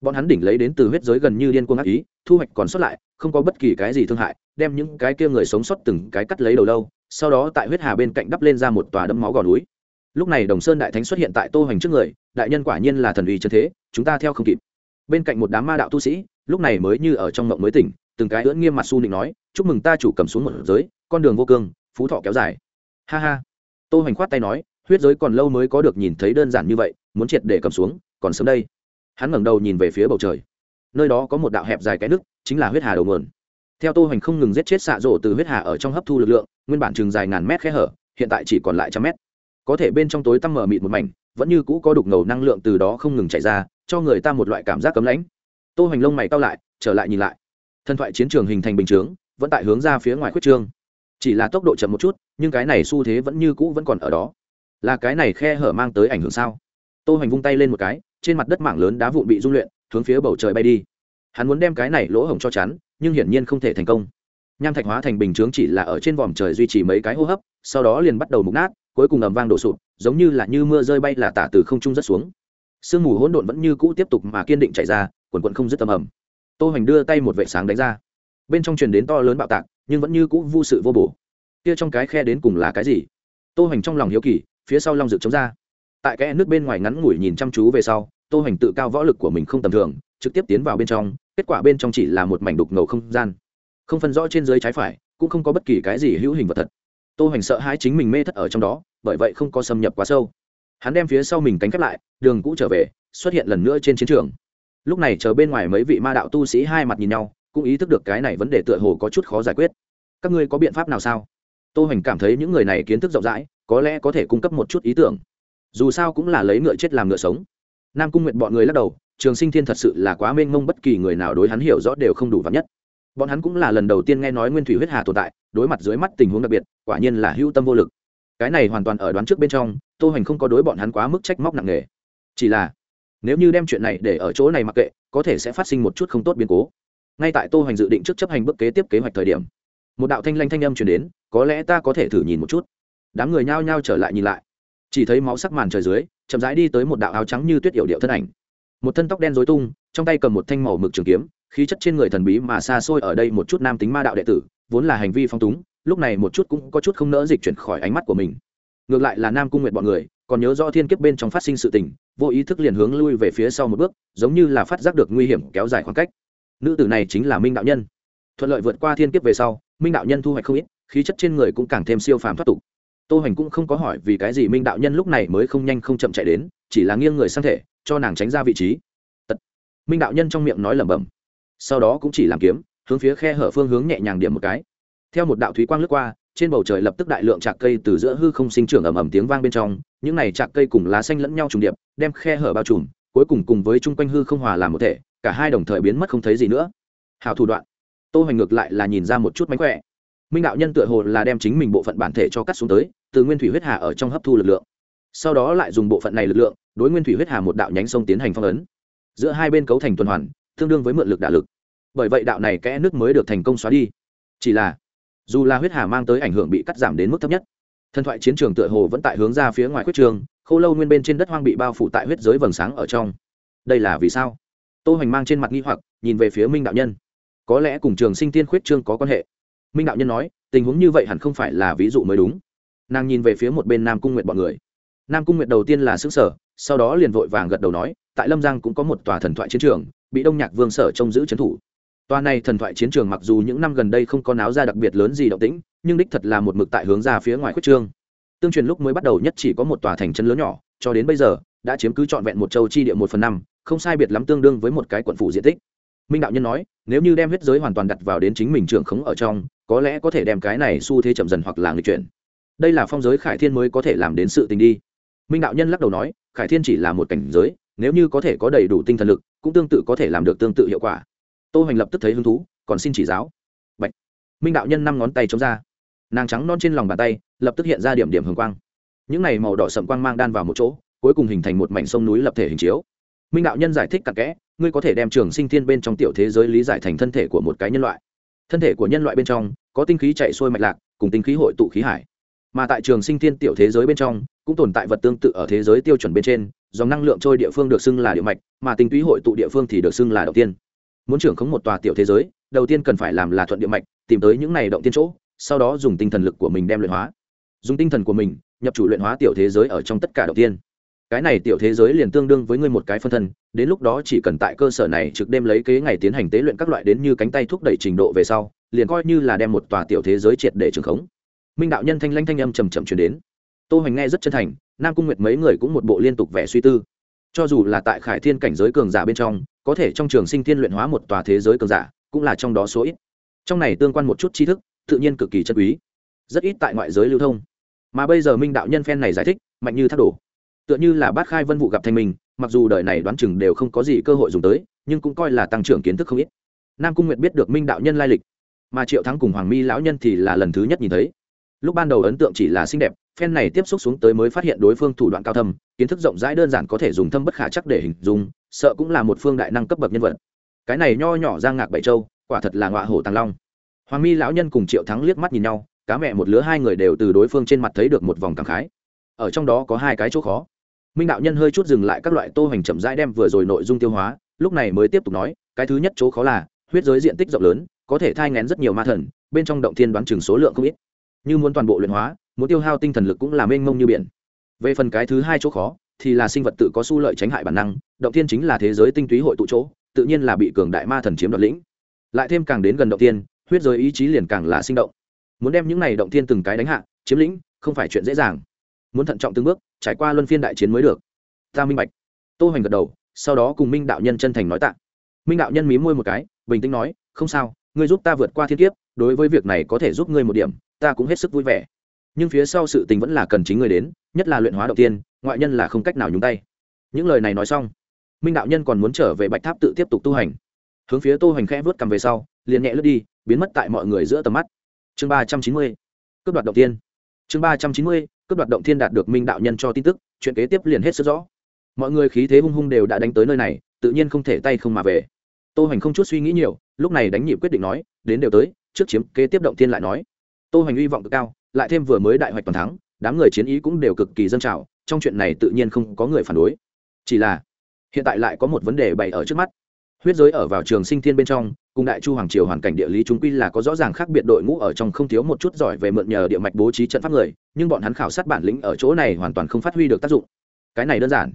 Bọn hắn đỉnh lấy đến từ huyết giới gần như điên cuồng ác ý, thu hoạch còn sót lại, không có bất kỳ cái gì thương hại, đem những cái kia người sống sót từng cái cắt lấy đầu lâu, sau đó tại huyết hà bên cạnh đắp lên ra một tòa đấm máu gò núi. Lúc này đồng sơn đại thánh xuất hiện tại tô hoành trước người, đại nhân quả nhiên là thần uy chân thế, chúng ta theo không kịp bên cạnh một đám ma đạo tu sĩ, lúc này mới như ở trong mộng mới tỉnh, từng cái ưỡn nghiêm mặt su định nói, chúc mừng ta chủ cầm xuống một giới, con đường vô cương, phú thọ kéo dài. Ha ha. Tô hoành khoát tay nói, huyết giới còn lâu mới có được nhìn thấy đơn giản như vậy, muốn triệt để cầm xuống, còn sớm đây. Hắn ngẩng đầu nhìn về phía bầu trời. Nơi đó có một đạo hẹp dài cái nước chính là huyết hà đầu nguồn. Theo tô hoành không ngừng giết chết xạ rổ từ huyết hà ở trong hấp thu lực lượng, nguyên bản trường dài ngàn mét khe hở, hiện tại chỉ còn lại trăm mét. Có thể bên trong tối tăm mở mịt một mảnh, vẫn như cũ có đục ngầu năng lượng từ đó không ngừng chảy ra cho người ta một loại cảm giác cấm lãnh. Tô hoành lông mày cao lại, trở lại nhìn lại. Thần thoại chiến trường hình thành bình chướng, vẫn tại hướng ra phía ngoài khuyết trương. Chỉ là tốc độ chậm một chút, nhưng cái này xu thế vẫn như cũ vẫn còn ở đó. Là cái này khe hở mang tới ảnh hưởng sao? Tô hoành vung tay lên một cái, trên mặt đất mảng lớn đá vụn bị dung luyện, hướng phía bầu trời bay đi. Hắn muốn đem cái này lỗ hổng cho chắn, nhưng hiển nhiên không thể thành công. Nham thạch hóa thành bình chướng chỉ là ở trên vòm trời duy trì mấy cái hô hấp, sau đó liền bắt đầu mục nát, cuối cùng ầm vang đổ sụp, giống như là như mưa rơi bay là tả từ không trung rất xuống sương mù hỗn độn vẫn như cũ tiếp tục mà kiên định chạy ra, quần quận không dứt tầm ầm. tô hoành đưa tay một vệ sáng đánh ra. Bên trong truyền đến to lớn bạo tạc, nhưng vẫn như cũ vô sự vô bổ. Kia trong cái khe đến cùng là cái gì? Tô hoành trong lòng hiếu kỳ, phía sau long rực chống ra. Tại cái nước bên ngoài ngắn ngủi nhìn chăm chú về sau, tô hoành tự cao võ lực của mình không tầm thường, trực tiếp tiến vào bên trong, kết quả bên trong chỉ là một mảnh đục ngầu không gian. Không phân rõ trên dưới trái phải, cũng không có bất kỳ cái gì hữu hình vật thật. Tô hoành sợ hãi chính mình mê thất ở trong đó, bởi vậy không có xâm nhập quá sâu. Hắn đem phía sau mình cánh khép lại đường cũ trở về, xuất hiện lần nữa trên chiến trường. Lúc này chờ bên ngoài mấy vị ma đạo tu sĩ hai mặt nhìn nhau, cũng ý thức được cái này vấn đề tựa hồ có chút khó giải quyết. Các ngươi có biện pháp nào sao? Tô hoành cảm thấy những người này kiến thức rộng rãi, có lẽ có thể cung cấp một chút ý tưởng. Dù sao cũng là lấy ngựa chết làm ngựa sống. Nam cung nguyện bọn người lắc đầu, trường sinh thiên thật sự là quá mênh mông, bất kỳ người nào đối hắn hiểu rõ đều không đủ vắn nhất. Bọn hắn cũng là lần đầu tiên nghe nói nguyên thủy huyết hà tồn tại, đối mặt dưới mắt tình huống đặc biệt, quả nhiên là hưu tâm vô lực. Cái này hoàn toàn ở đoán trước bên trong, tô hoành không có đối bọn hắn quá mức trách móc nặng nề chỉ là, nếu như đem chuyện này để ở chỗ này mặc kệ, có thể sẽ phát sinh một chút không tốt biến cố. Ngay tại tô hoành dự định trước chấp hành bước kế tiếp kế hoạch thời điểm, một đạo thanh lanh thanh âm truyền đến, có lẽ ta có thể thử nhìn một chút. Đám người nhao nhao trở lại nhìn lại. Chỉ thấy máu sắc màn trời dưới, chậm rãi đi tới một đạo áo trắng như tuyết yểu điệu thân ảnh. Một thân tóc đen rối tung, trong tay cầm một thanh màu mực trường kiếm, khí chất trên người thần bí mà xa xôi ở đây một chút nam tính ma đạo đệ tử, vốn là hành vi phong túng, lúc này một chút cũng có chút không nỡ dịch chuyển khỏi ánh mắt của mình. Ngược lại là nam cung nguyệt bọn người còn nhớ rõ thiên kiếp bên trong phát sinh sự tình, vô ý thức liền hướng lui về phía sau một bước, giống như là phát giác được nguy hiểm kéo dài khoảng cách. Nữ tử này chính là minh đạo nhân. Thuận lợi vượt qua thiên kiếp về sau, minh đạo nhân thu hoạch không ít, khí chất trên người cũng càng thêm siêu phàm thoát tục. Tô hoành cũng không có hỏi vì cái gì minh đạo nhân lúc này mới không nhanh không chậm chạy đến, chỉ là nghiêng người sang thể, cho nàng tránh ra vị trí. Tật. minh đạo nhân trong miệng nói lẩm bẩm. Sau đó cũng chỉ làm kiếm, hướng phía khe hở phương hướng nhẹ nhàng điểm một cái. Theo một đạo thúy quang lướt qua, trên bầu trời lập tức đại lượng trạc cây từ giữa hư không sinh trưởng ầm ầm tiếng vang bên trong những này chạc cây cùng lá xanh lẫn nhau trùng điệp, đem khe hở bao trùm, cuối cùng cùng với chung quanh hư không hòa làm một thể, cả hai đồng thời biến mất không thấy gì nữa. Hào thủ đoạn. Tô hoành ngược lại là nhìn ra một chút mánh khỏe. Minh đạo nhân tựa hồ là đem chính mình bộ phận bản thể cho cắt xuống tới, từ nguyên thủy huyết hà ở trong hấp thu lực lượng. Sau đó lại dùng bộ phận này lực lượng, đối nguyên thủy huyết hà một đạo nhánh sông tiến hành phong ấn. Giữa hai bên cấu thành tuần hoàn, tương đương với mượn lực đả lực. Bởi vậy đạo này kẽ nước mới được thành công xóa đi. Chỉ là, dù là huyết hà mang tới ảnh hưởng bị cắt giảm đến mức thấp nhất thần thoại chiến trường tựa hồ vẫn tại hướng ra phía ngoài quyết trường khô lâu nguyên bên trên đất hoang bị bao phủ tại huyết giới vầng sáng ở trong. Đây là vì sao? Tô hoành mang trên mặt nghi hoặc, nhìn về phía minh đạo nhân. Có lẽ cùng trường sinh tiên khuyết trương có quan hệ. Minh đạo nhân nói, tình huống như vậy hẳn không phải là ví dụ mới đúng. Nàng nhìn về phía một bên nam cung nguyệt bọn người. Nam cung nguyệt đầu tiên là xứ sở sau đó liền vội vàng gật đầu nói, tại lâm giang cũng có một tòa thần thoại chiến trường, bị đông nhạc vương sở trông giữ trấn thủ. Tòa này thần thoại chiến trường mặc dù những năm gần đây không có náo ra đặc biệt lớn gì động tĩnh nhưng đích thật là một mực tại hướng ra phía ngoài khuyết trương. Tương truyền lúc mới bắt đầu nhất chỉ có một tòa thành trấn lớn nhỏ, cho đến bây giờ, đã chiếm cứ trọn vẹn một châu chi địa một phần năm, không sai biệt lắm tương đương với một cái quận phủ diện tích. Minh đạo nhân nói, nếu như đem huyết giới hoàn toàn đặt vào đến chính mình trưởng khống ở trong, có lẽ có thể đem cái này xu thế chậm dần hoặc là người chuyển. Đây là phong giới khải thiên mới có thể làm đến sự tình đi. Minh đạo nhân lắc đầu nói, khải thiên chỉ là một cảnh giới, nếu như có thể có đầy đủ tinh thần lực, cũng tương tự có thể làm được tương tự hiệu quả. Tô hoành lập tức thấy hứng thú, còn xin chỉ giáo. Bạch. minh đạo nhân năm ngón tay chống ra nàng trắng non trên lòng bàn tay, lập tức hiện ra điểm điểm hồng quang. Những này màu đỏ sậm quang mang đan vào một chỗ, cuối cùng hình thành một mảnh sông núi lập thể hình chiếu. Minh đạo nhân giải thích cặn kẽ, ngươi có thể đem trường sinh thiên bên trong tiểu thế giới lý giải thành thân thể của một cái nhân loại. Thân thể của nhân loại bên trong, có tinh khí chạy xuôi mạch lạc, cùng tinh khí hội tụ khí hải. Mà tại trường sinh thiên tiểu thế giới bên trong, cũng tồn tại vật tương tự ở thế giới tiêu chuẩn bên trên, dòng năng lượng trôi địa phương được xưng là địa mạch, mà tinh túy hội tụ địa phương thì được xưng là đầu tiên. Muốn trưởng khống một tòa tiểu thế giới, đầu tiên cần phải làm là thuận địa mạch, tìm tới những này động tiên chỗ sau đó dùng tinh thần lực của mình đem luyện hóa. Dùng tinh thần của mình, nhập chủ luyện hóa tiểu thế giới ở trong tất cả đầu tiên. Cái này tiểu thế giới liền tương đương với ngươi một cái phân thân, đến lúc đó chỉ cần tại cơ sở này trực đêm lấy kế ngày tiến hành tế luyện các loại đến như cánh tay thúc đẩy trình độ về sau, liền coi như là đem một tòa tiểu thế giới triệt để trường khống. Minh đạo nhân thanh lanh thanh âm trầm trầm chuyển đến. Tô hoành nghe rất chân thành, nam cung nguyệt mấy người cũng một bộ liên tục vẻ suy tư. Cho dù là tại khải thiên cảnh giới cường giả bên trong, có thể trong trường sinh thiên luyện hóa một tòa thế giới cường giả, cũng là trong đó số ít. Trong này tương quan một chút tri thức tự nhiên cực kỳ chân quý. Rất ít tại ngoại giới lưu thông. Mà bây giờ minh đạo nhân phen này giải thích, mạnh như thác đổ. Tựa như là bát khai vân vụ gặp thanh minh mặc dù đời này đoán chừng đều không có gì cơ hội dùng tới, nhưng cũng coi là tăng trưởng kiến thức không ít. Nam cung nguyệt biết được minh đạo nhân lai lịch, mà triệu thắng cùng hoàng mi lão nhân thì là lần thứ nhất nhìn thấy. Lúc ban đầu ấn tượng chỉ là xinh đẹp, phen này tiếp xúc xuống tới mới phát hiện đối phương thủ đoạn cao thâm, kiến thức rộng rãi đơn giản có thể dùng thâm bất khả chắc để hình dung, sợ cũng là một phương đại năng cấp bậc nhân vật. Cái này nho nhỏ ra ngạc bảy châu, quả thật là ngọa hổ tàng long hoàng mi lão nhân cùng triệu thắng liếc mắt nhìn nhau, cá mẹ một lứa hai người đều từ đối phương trên mặt thấy được một vòng cảm khái. Ở trong đó có hai cái chỗ khó. Minh đạo nhân hơi chút dừng lại các loại tô hành chậm rãi đem vừa rồi nội dung tiêu hóa, lúc này mới tiếp tục nói, cái thứ nhất chỗ khó là, huyết giới diện tích rộng lớn, có thể thai ngén rất nhiều ma thần, bên trong động thiên đoán chừng số lượng không ít. Như muốn toàn bộ luyện hóa, muốn tiêu hao tinh thần lực cũng là mênh mông như biển. Về phần cái thứ hai chỗ khó, thì là sinh vật tự có su lợi tránh hại bản năng, động thiên chính là thế giới tinh túy hội tụ chỗ, tự nhiên là bị cường đại ma thần chiếm đoạt lĩnh. Lại thêm càng đến gần động thiên huyết giới ý chí liền càng là sinh động. Muốn đem những này động thiên từng cái đánh hạ, chiếm lĩnh, không phải chuyện dễ dàng. Muốn thận trọng từng bước, trải qua luân phiên đại chiến mới được. Ta minh bạch. Tô hoành gật đầu, sau đó cùng minh đạo nhân chân thành nói tạ. Minh đạo nhân mí môi một cái, bình tĩnh nói, không sao, ngươi giúp ta vượt qua thiên kiếp, đối với việc này có thể giúp ngươi một điểm, ta cũng hết sức vui vẻ. Nhưng phía sau sự tình vẫn là cần chính ngươi đến, nhất là luyện hóa đầu tiên ngoại nhân là không cách nào nhúng tay. Những lời này nói xong, minh đạo nhân còn muốn trở về bạch tháp tự tiếp tục tu hành. Hướng phía tô hoành khẽ vớt cầm về sau, liền nhẹ lướt đi biến mất tại mọi người giữa tầm mắt. Chương ba trăm chín mươi, cướp đoạt động thiên. chương ba trăm chín mươi, cướp đoạt động thiên đạt được minh đạo nhân cho tin tức, chuyện kế tiếp liền hết sức rõ. Mọi người khí thế hung hung đều đã đánh tới nơi này, tự nhiên không thể tay không mà về. Tô hoành không chút suy nghĩ nhiều, lúc này đánh nhịp quyết định nói, đến đều tới, trước chiếm kế tiếp động thiên lại nói. Tô hoành hy vọng cực cao, lại thêm vừa mới đại hoạch toàn thắng, đám người chiến ý cũng đều cực kỳ dân trào, trong chuyện này tự nhiên không có người phản đối. Chỉ là, hiện tại lại có một vấn đề bày ở trước mắt. Huyết giới ở vào trường sinh thiên bên trong cùng đại chu hoàng triều hoàn cảnh địa lý chúng quy là có rõ ràng khác biệt, đội ngũ ở trong không thiếu một chút giỏi về mượn nhờ địa mạch bố trí trận pháp người, nhưng bọn hắn khảo sát bản lĩnh ở chỗ này hoàn toàn không phát huy được tác dụng. Cái này đơn giản.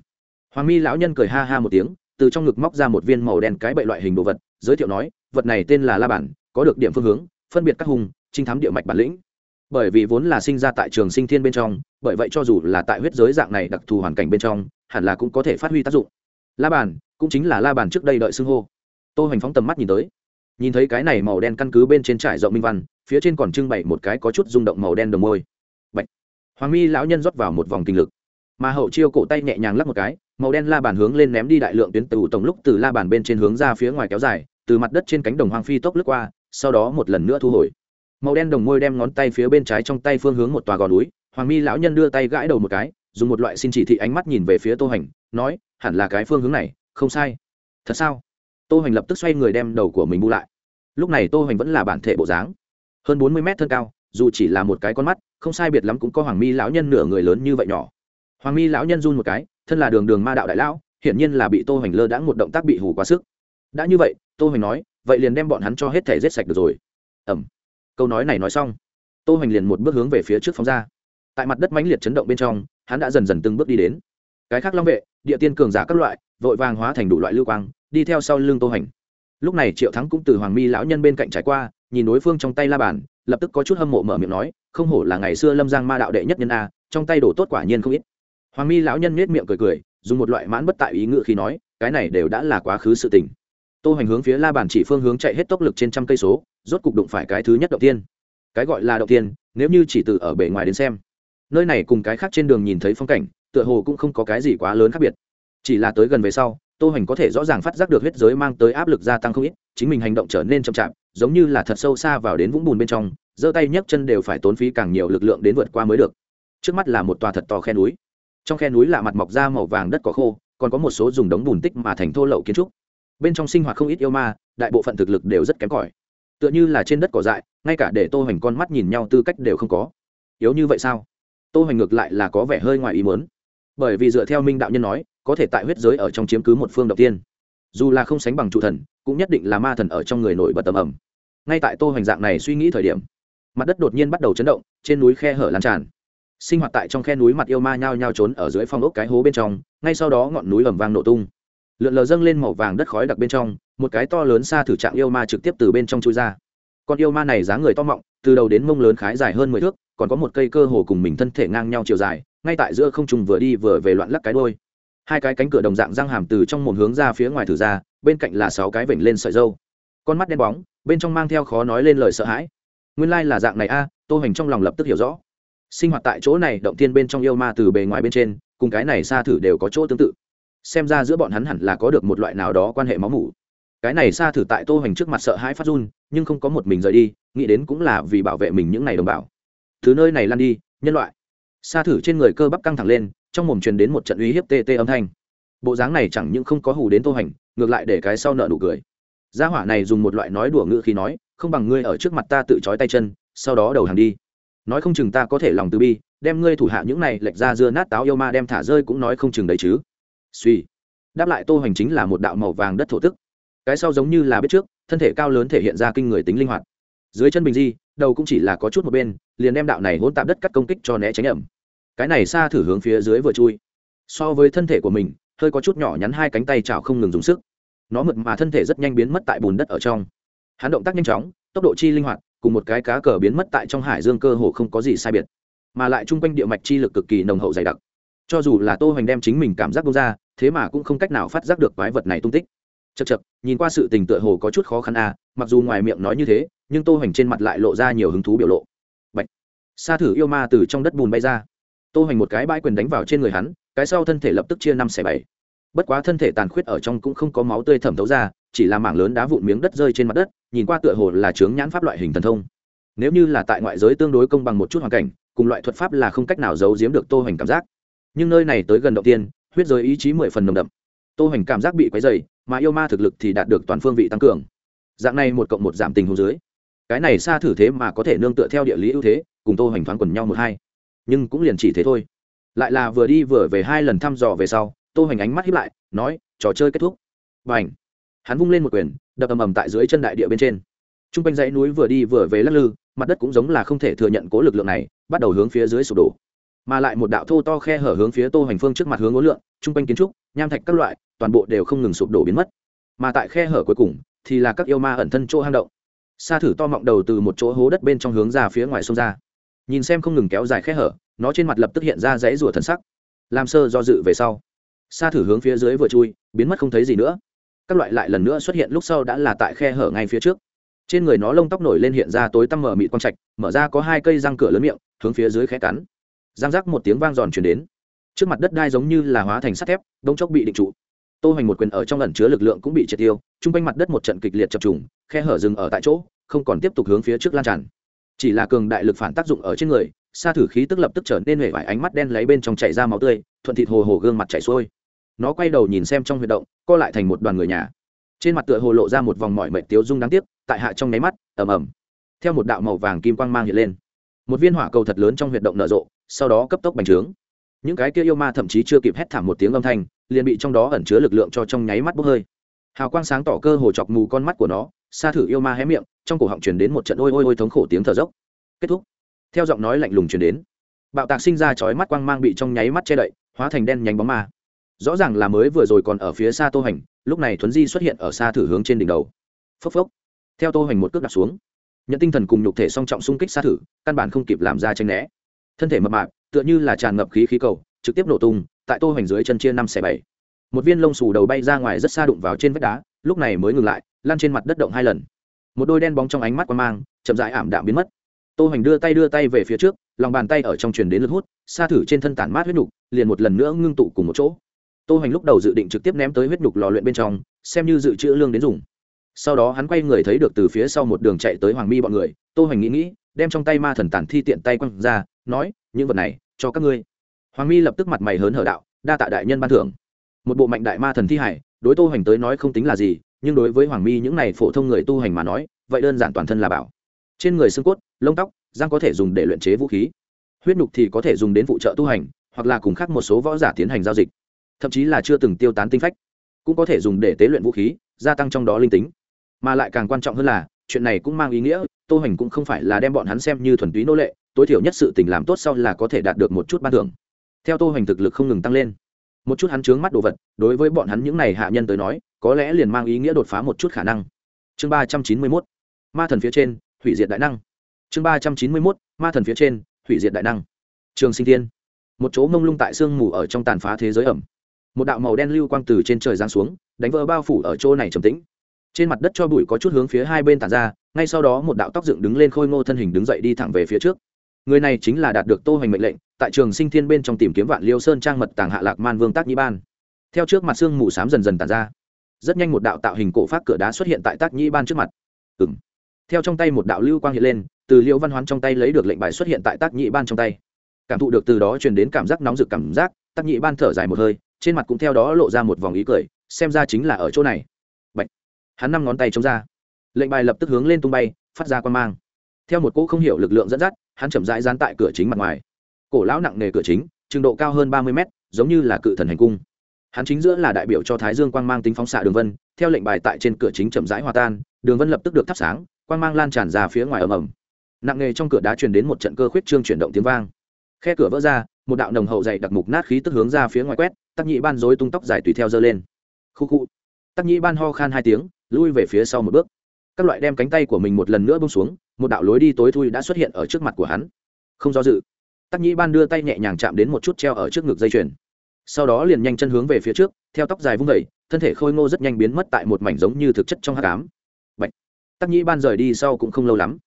Hoàng mi lão nhân cười ha ha một tiếng, từ trong ngực móc ra một viên màu đen cái bậy loại hình đồ vật, giới thiệu nói, vật này tên là la bản, có được điểm phương hướng, phân biệt các hùng, trinh thám địa mạch bản lĩnh. Bởi vì vốn là sinh ra tại trường sinh thiên bên trong, bởi vậy cho dù là tại huyết giới dạng này đặc thù hoàn cảnh bên trong, hẳn là cũng có thể phát huy tác dụng. La bàn cũng chính là la bàn trước đây đợi xưng hô. Tô hoành phóng tầm mắt nhìn tới nhìn thấy cái này màu đen căn cứ bên trên trải rộng minh văn, phía trên còn trưng bày một cái có chút rung động màu đen đồng môi. Bạch. hoàng mi lão nhân rót vào một vòng kinh lực. Mà hậu chiêu cổ tay nhẹ nhàng lắp một cái, màu đen la bàn hướng lên ném đi đại lượng tuyến tù tổng lúc từ la bàn bên trên hướng ra phía ngoài kéo dài, từ mặt đất trên cánh đồng hoang phi tốc lướt qua, sau đó một lần nữa thu hồi. Màu đen đồng môi đem ngón tay phía bên trái trong tay phương hướng một tòa gò núi, hoàng mi lão nhân đưa tay gãi đầu một cái, dùng một loại xin chỉ thị ánh mắt nhìn về phía tô hành, nói, hẳn là cái phương hướng này, không sai. Thật sao? Tô hành lập tức xoay người đem đầu của mình bu lại lúc này tô hoành vẫn là bản thể bộ dáng. Hơn bốn mươi mét thân cao, dù chỉ là một cái con mắt, không sai biệt lắm cũng có hoàng mi lão nhân nửa người lớn như vậy nhỏ. Hoàng mi lão nhân run một cái, thân là đường đường ma đạo đại lão, hiển nhiên là bị tô hoành lơ đãng một động tác bị hù quá sức. Đã như vậy, tô hoành nói, vậy liền đem bọn hắn cho hết thể giết sạch được rồi. Ẩm. Câu nói này nói xong, tô hoành liền một bước hướng về phía trước phóng ra. Tại mặt đất mãnh liệt chấn động bên trong, hắn đã dần dần từng bước đi đến. Cái khác long vệ, địa tiên cường giả các loại, vội vàng hóa thành đủ loại lưu quang, đi theo sau lưng tô hoành lúc này triệu thắng cũng từ hoàng mi lão nhân bên cạnh trải qua, nhìn đối phương trong tay la bàn, lập tức có chút hâm mộ mở miệng nói, không hổ là ngày xưa lâm giang ma đạo đệ nhất nhân a, trong tay đổ tốt quả nhiên không ít. Hoàng mi lão nhân nết miệng cười cười, dùng một loại mãn bất tại ý ngự khi nói, cái này đều đã là quá khứ sự tình. Tô hành hướng phía la bàn chỉ phương hướng chạy hết tốc lực trên trăm cây số, rốt cục đụng phải cái thứ nhất đầu tiên. Cái gọi là đầu tiên, nếu như chỉ từ ở bề ngoài đến xem, nơi này cùng cái khác trên đường nhìn thấy phong cảnh, tựa hồ cũng không có cái gì quá lớn khác biệt. Chỉ là tới gần về sau tô hoành có thể rõ ràng phát giác được huyết giới mang tới áp lực gia tăng không ít, chính mình hành động trở nên chậm chạp, giống như là thật sâu xa vào đến vũng bùn bên trong, giơ tay nhấc chân đều phải tốn phí càng nhiều lực lượng đến vượt qua mới được. Trước mắt là một tòa thật to khe núi. Trong khe núi là mặt mọc ra màu vàng đất cỏ khô, còn có một số dùng đống bùn tích mà thành thô lậu kiến trúc. Bên trong sinh hoạt không ít yêu ma, đại bộ phận thực lực đều rất kém cỏi. Tựa như là trên đất cỏ dại, ngay cả để tô hoành con mắt nhìn nhau tư cách đều không có. Yếu như vậy sao? Tô hoành ngược lại là có vẻ hơi ngoài ý muốn. Bởi vì dựa theo minh đạo nhân nói có thể tại huyết giới ở trong chiếm cứ một phương đầu tiên. Dù là không sánh bằng trụ thần, cũng nhất định là ma thần ở trong người nổi bật tầm ẩm ngay tại tô hoành dạng này suy nghĩ thời điểm, mặt đất đột nhiên bắt đầu chấn động, trên núi khe hở lan tràn. Sinh hoạt tại trong khe núi mặt yêu ma nhao nhao trốn ở dưới phong ốc cái hố bên trong, ngay sau đó ngọn núi ầm vang nổ tung. Lượn lờ dâng lên màu vàng đất khói đặc bên trong, một cái to lớn xa thử trạng yêu ma trực tiếp từ bên trong chui ra. Con yêu ma này dáng người to mọng, từ đầu đến mông lớn khái dài hơn mười thước, còn có một cây cơ hồ cùng mình thân thể ngang nhau chiều dài, ngay tại giữa không trùng vừa đi vừa về loạn lắc cái đôi hai cái cánh cửa đồng dạng răng hàm từ trong một hướng ra phía ngoài thử ra bên cạnh là sáu cái vểnh lên sợi dâu. Con mắt đen bóng bên trong mang theo khó nói lên lời sợ hãi. Nguyên lai là dạng này a à, tô hoành trong lòng lập tức hiểu rõ. Sinh hoạt tại chỗ này động thiên bên trong yêu ma từ bề ngoài bên trên cùng cái này xa thử đều có chỗ tương tự. Xem ra giữa bọn hắn hẳn là có được một loại nào đó quan hệ máu mủ. Cái này xa thử tại tô hành trước mặt sợ hãi phát run nhưng không có một mình rời đi nghĩ đến cũng là vì bảo vệ mình những n à y đồng bào. Thứ nơi này lan đi nhân loại sa thử trên người cơ bắp căng thẳng lên, trong mồm truyền đến một trận uy hiếp tê tê âm thanh. Bộ dáng này chẳng những không có hù đến tô hành, ngược lại để cái sau nợ nụ cười. Gia hỏa này dùng một loại nói đùa ngữ khi nói, không bằng ngươi ở trước mặt ta tự trói tay chân, sau đó đầu hàng đi. Nói không chừng ta có thể lòng từ bi, đem ngươi thủ hạ những này lệch ra dưa nát táo yêu ma đem thả rơi cũng nói không chừng đấy chứ. Suy. Đáp lại tô hành chính là một đạo màu vàng đất thổ tức. Cái sau giống như là biết trước, thân thể cao lớn thể hiện ra kinh người tính linh hoạt dưới chân bình di, đầu cũng chỉ là có chút một bên, liền đem đạo này hôn tạp đất cắt công kích cho né tránh ẩm. Cái này xa thử hướng phía dưới vừa chui. So với thân thể của mình, hơi có chút nhỏ nhắn hai cánh tay chảo không ngừng dùng sức. Nó mượt mà thân thể rất nhanh biến mất tại bùn đất ở trong. Hắn động tác nhanh chóng, tốc độ chi linh hoạt, cùng một cái cá cờ biến mất tại trong hải dương cơ hồ không có gì sai biệt. Mà lại chung quanh địa mạch chi lực cực kỳ nồng hậu dày đặc. Cho dù là tô hoành đem chính mình cảm giác bông ra, thế mà cũng không cách nào phát giác được quái vật này tung tích. Chật chật nhìn qua sự tình tựa hồ có chút khó khăn à mặc dù ngoài miệng nói như thế nhưng tô hoành trên mặt lại lộ ra nhiều hứng thú biểu lộ. Bạch. sa thử yêu ma từ trong đất bùn bay ra. Tô hoành một cái bãi quyền đánh vào trên người hắn, cái sau thân thể lập tức chia năm xẻ bảy. Bất quá thân thể tàn khuyết ở trong cũng không có máu tươi thẩm thấu ra, chỉ là mảng lớn đá vụn miếng đất rơi trên mặt đất, nhìn qua tựa hồ là chướng nhãn pháp loại hình thần thông. Nếu như là tại ngoại giới tương đối công bằng một chút hoàn cảnh, cùng loại thuật pháp là không cách nào giấu giếm được tô hoành cảm giác. Nhưng nơi này tới gần động tiên, huyết giới ý chí mười phần nồng đậm. Tô hoành cảm giác bị quấy dày mà yêu ma thực lực thì đạt được toàn phương vị tăng cường. Dạng này một cộng một giảm tình hồ dưới cái này xa thử thế mà có thể nương tựa theo địa lý ưu thế, cùng tô hoành thoáng quần nhau một hai. Nhưng cũng liền chỉ thế thôi. Lại là vừa đi vừa về hai lần thăm dò về sau, tô hoành ánh mắt hiếp lại, nói, trò chơi kết thúc. Và ảnh hắn vung lên một quyền, đập ầm ầm tại dưới chân đại địa bên trên. T r u n g quanh dãy núi vừa đi vừa về lắc lư, mặt đất cũng giống là không thể thừa nhận cố lực lượng này, bắt đầu hướng phía dưới sụp đổ. Mà lại một đạo thô to khe hở hướng phía tô hoành phương trước mặt hướng ố lượng t r u n g quanh kiến trúc, nham thạch các loại, toàn bộ đều không ngừng sụp đổ biến mất. Mà tại khe hở cuối cùng, thì là các yêu ma ẩn thân chỗ hang động sa thử to mọng đầu từ một chỗ hố đất bên trong hướng ra phía ngoài sông ra. Nhìn xem không ngừng kéo dài khe hở, nó trên mặt lập tức hiện ra dãy rủa thần sắc. Làm sơ do dự về sau, sa thử hướng phía dưới vừa chui, biến mất không thấy gì nữa. Các loại lại lần nữa xuất hiện lúc sau đã là tại khe hở ngay phía trước. Trên người nó lông tóc nổi lên hiện ra tối tăm mở mịt quang trạch, mở ra có hai cây răng cửa lớn miệng, hướng phía dưới khẽ cắn. Răng rắc một tiếng vang giòn chuyển đến. Trước mặt đất đai giống như là hóa thành sắt thép đông chốc bị định trụ tô hoành một quyền ở trong lần chứa lực lượng cũng bị triệt tiêu, chung quanh mặt đất một trận kịch liệt chập trùng, khe hở rừng ở tại chỗ, không còn tiếp tục hướng phía trước lan tràn. Chỉ là cường đại lực phản tác dụng ở trên người xa thử khí tức lập tức trở nên huệ vải, ánh mắt đen lấy bên trong chảy ra máu tươi, thuận thịt hồ hồ gương mặt chảy xuôi. Nó quay đầu nhìn xem trong huy động, co lại thành một đoàn người nhà. Trên mặt tựa hồ lộ ra một vòng mọi mệt tiếu dung đáng tiếc, tại hạ trong nháy mắt, ầm ầm, theo một đạo màu vàng kim quang mang hiện lên. Một viên hỏa cầu thật lớn trong huy động nở rộ, sau đó cấp tốc bành trướng. Những cái kia yêu ma thậm chí chưa kịp hét thảm một tiếng âm thanh liền bị trong đó ẩn chứa lực lượng cho trong nháy mắt bốc hơi. Hào quang sáng tỏ cơ hồ chọc mù con mắt của nó xa thử yêu ma hé miệng, trong cổ họng truyền đến một trận ôi ôi ôi thống khổ tiếng thở dốc. Kết thúc. Theo giọng nói lạnh lùng truyền đến, bạo tạc sinh ra chói mắt quang mang bị trong nháy mắt che đậy, hóa thành đen nhánh bóng ma. Rõ ràng là mới vừa rồi còn ở phía xa tô hành, lúc này thuấn di xuất hiện ở xa thử hướng trên đỉnh đầu. Phốc phốc. Theo tô hành một cước đặt xuống, nhận tinh thần cùng nhục thể song trọng xung kích xa thử, căn bản không kịp làm ra tranh né. Thân thể mập mạp, tựa như là tràn ngập khí khí cầu, trực tiếp nổ tung tại tô hoành dưới chân chia năm xẻ bảy. Một viên lông xù đầu bay ra ngoài rất xa đụng vào trên vách đá, lúc này mới ngừng lại lan trên mặt đất động hai lần. Một đôi đen bóng trong ánh mắt qua mang, chậm rãi ảm đạm biến mất. Tô hoành đưa tay đưa tay về phía trước, lòng bàn tay ở trong truyền đến lực hút xa thử trên thân tản mát huyết nhục liền một lần nữa ngưng tụ cùng một chỗ. Tô hoành lúc đầu dự định trực tiếp ném tới huyết nhục lò luyện bên trong, xem như dự trữ lương đến dùng. Sau đó hắn quay người thấy được từ phía sau một đường chạy tới hoàng mi bọn người, tô hoành nghĩ nghĩ, đem trong tay ma thần tản thi tiện tay quăng ra, nói, những vật này, cho các ngươi hoàng mi lập tức mặt mày hớn hở đạo, đa tạ đại nhân ban thưởng. Một bộ mạnh đại ma thần thi hải, đối tô hoành tới nói không tính là gì, nhưng đối với hoàng mi những này phổ thông người tu hành mà nói, vậy đơn giản toàn thân là bảo. Trên người xương cốt, lông tóc giang có thể dùng để luyện chế vũ khí. Huyết nhục thì có thể dùng đến phụ trợ tu hành, hoặc là cùng khác một số võ giả tiến hành giao dịch. Thậm chí là chưa từng tiêu tán tinh phách, cũng có thể dùng để tế luyện vũ khí, gia tăng trong đó linh tính. Mà lại càng quan trọng hơn là, chuyện này cũng mang ý nghĩa, tô hành cũng không phải là đem bọn hắn xem như thuần túy nô lệ, tối thiểu nhất sự tình làm tốt sau là có thể đạt được một chút ban thưởng theo tô hoành thực lực không ngừng tăng lên. Một chút hắn chướng mắt đồ vật, đối với bọn hắn những này hạ nhân tới nói, có lẽ liền mang ý nghĩa đột phá một chút khả năng. Chương ba trăm chín mươi mốt, ma thần phía trên, hủy diệt đại năng. Chương ba trăm chín mươi mốt, ma thần phía trên, hủy diệt đại năng. Trường sinh tiên. một chỗ mông lung tại sương mù ở trong tàn phá thế giới ẩm. Một đạo màu đen lưu quang từ trên trời giáng xuống, đánh vỡ bao phủ ở chỗ này trầm tĩnh. Trên mặt đất cho bụi có chút hướng phía hai bên tàn ra, ngay sau đó một đạo tóc dựng đứng lên khôi ngô thân hình đứng dậy đi thẳng về phía trước người này chính là đạt được tô hoành mệnh lệnh, tại trường sinh thiên bên trong tìm kiếm vạn liêu sơn trang mật tàng hạ lạc man vương tác nhĩ ban. Theo trước mặt sương mù s á m dần dần tàn ra. Rất nhanh một đạo tạo hình cổ phát cửa đá xuất hiện tại tác nhĩ ban trước mặt. Ừng theo trong tay một đạo lưu quang hiện lên, từ liễu văn hoán trong tay lấy được lệnh bài xuất hiện tại tác nhĩ ban trong tay. Cảm thụ được từ đó truyền đến cảm giác nóng rực cảm giác, tác nhĩ ban thở dài một hơi, trên mặt cũng theo đó lộ ra một vòng ý cười, xem ra chính là ở chỗ này. Bạch. hắn năm ngón tay chống ra. Lệnh bài lập tức hướng lên tung bay, phát ra quan mang. Theo một cỗ không hiểu lực lượng dẫn dắt hắn chậm rãi dán tại cửa chính mặt ngoài. Cổ lão nặng nề cửa chính, trường độ cao hơn ba mươi mét, giống như là cự thần hành cung. Hắn chính giữa là đại biểu cho thái dương quang mang tính phóng xạ đường vân, theo lệnh bài tại trên cửa chính chậm rãi hòa tan, đường vân lập tức được thắp sáng, quang mang lan tràn ra phía ngoài ầm ầm. Nặng nề trong cửa đá truyền đến một trận cơ khuyết trương chuyển động tiếng vang. Khe cửa vỡ ra, một đạo nồng hậu dày đặc mục nát khí tức hướng ra phía ngoài quét, tắc nhị ban rối tung tóc dài tùy theo dơ lên. Khu khu. Tắc nhị ban ho khan hai tiếng, lui về phía sau một bước các loại đem cánh tay của mình một lần nữa bông xuống, một đạo lối đi tối thui đã xuất hiện ở trước mặt của hắn. Không do dự, tắc nhĩ ban đưa tay nhẹ nhàng chạm đến một chút treo ở trước ngực dây chuyền. Sau đó liền nhanh chân hướng về phía trước, theo tóc dài vung vẩy thân thể khôi ngô rất nhanh biến mất tại một mảnh giống như thực chất trong hát cám Bạch. tắc nhĩ ban rời đi sau cũng không lâu lắm.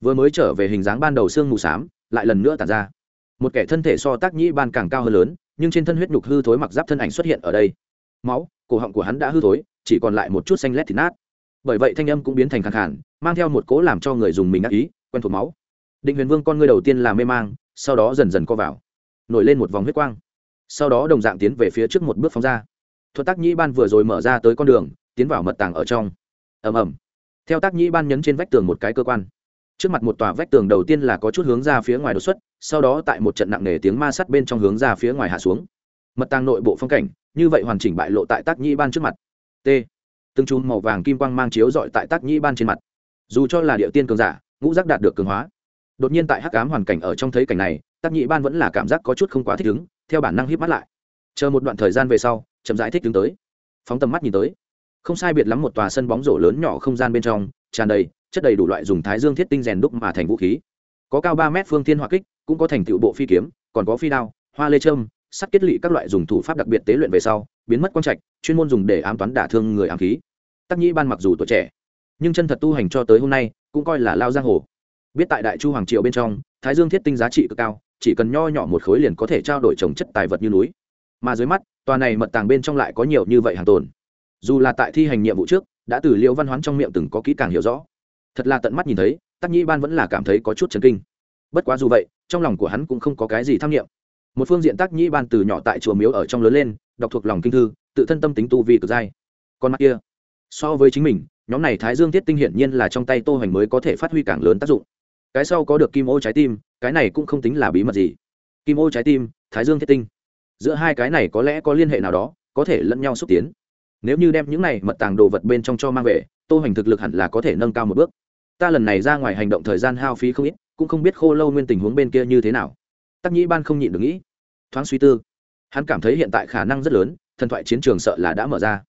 Vừa mới trở về hình dáng ban đầu xương mù s á m lại lần nữa tàn ra. Một kẻ thân thể so tác nhĩ ban càng cao hơn lớn, nhưng trên thân huyết nhục hư thối mặc giáp thân ảnh xuất hiện ở đây. Máu, cổ họng của hắn đã hư thối, chỉ còn lại một chút xanh lét thịt nát bởi vậy thanh âm cũng biến thành khẳng khản mang theo một cố làm cho người dùng mình ác ý, quen thuộc máu. Định huyền vương con ngươi đầu tiên là mê mang, sau đó dần dần co vào, nổi lên một vòng huyết quang. Sau đó đồng dạng tiến về phía trước một bước phóng ra. Thuật tác nhĩ ban vừa rồi mở ra tới con đường, tiến vào mật tàng ở trong. Ầm ầm. Theo tác nhĩ ban nhấn trên vách tường một cái cơ quan. Trước mặt một tòa vách tường đầu tiên là có chút hướng ra phía ngoài đột xuất, sau đó tại một trận nặng nề tiếng ma sát bên trong hướng ra phía ngoài hạ xuống. Mật tàng nội bộ phong cảnh, như vậy hoàn chỉnh bại lộ tại tác nhĩ ban trước mặt. T từng chùm màu vàng kim quang mang chiếu dọi tại tác nhĩ ban trên mặt. Dù cho là địa tiên cường giả, ngũ giác đạt được cường hóa. Đột nhiên tại hắc ám hoàn cảnh ở trong thấy cảnh này tác nhĩ ban vẫn là cảm giác có chút không quá thích ứng, theo bản năng hít mắt lại. Chờ một đoạn thời gian về sau, chậm giải thích đứng tới. Phóng tầm mắt nhìn tới. Không sai biệt lắm một tòa sân bóng rổ lớn nhỏ không gian bên trong, tràn đầy, chất đầy đủ loại dùng thái dương thiết tinh rèn đúc mà thành vũ khí. Có cao ba mét phương thiên hỏa kích, cũng có thành tựu bộ phi kiếm, còn có phi đao, hoa lê trâm sắt kết lị các loại dùng thủ pháp đặc biệt tế luyện về sau, biến mất quang trạch, chuyên môn dùng để ám toán đả thương người ám khí. Tắc nhĩ ban mặc dù tuổi trẻ, nhưng chân thật tu hành cho tới hôm nay, cũng coi là lao giang hồ. Biết tại đại chu hoàng triệu bên trong, thái dương thiết tinh giá trị cực cao, chỉ cần nho nhỏ một khối liền có thể trao đổi trồng chất tài vật như núi. Mà dưới mắt, tòa này mật tàng bên trong lại có nhiều như vậy hàng tồn. Dù là tại thi hành nhiệm vụ trước, đã từ liễu văn hoán trong miệng từng có kỹ càng hiểu rõ. Thật là tận mắt nhìn thấy, tắc nhĩ ban vẫn là cảm thấy có chút chấn kinh. Bất quá dù vậy, trong lòng của hắn cũng không có cái gì tham nghiệm một phương diện tác nhĩ ban từ nhỏ tại chùa miếu ở trong lớn lên, đọc thuộc lòng kinh thư, tự thân tâm tính tu vi cực dai. Còn mắt kia, so với chính mình, nhóm này thái dương thiết tinh hiển nhiên là trong tay tô hoành mới có thể phát huy càng lớn tác dụng. Cái sau có được kim ô trái tim, cái này cũng không tính là bí mật gì. Kim ô trái tim, thái dương thiết tinh. Giữa hai cái này có lẽ có liên hệ nào đó, có thể lẫn nhau xúc tiến. Nếu như đem những này mật tàng đồ vật bên trong cho mang về, tô hoành thực lực hẳn là có thể nâng cao một bước. Ta lần này ra ngoài hành động thời gian hao phí không ít, cũng không biết khô lâu nguyên tình huống bên kia như thế nào tắc nhĩ ban không nhịn được nghĩ. Thoáng suy tư, hắn cảm thấy hiện tại khả năng rất lớn, thần thoại chiến trường sợ là đã mở ra.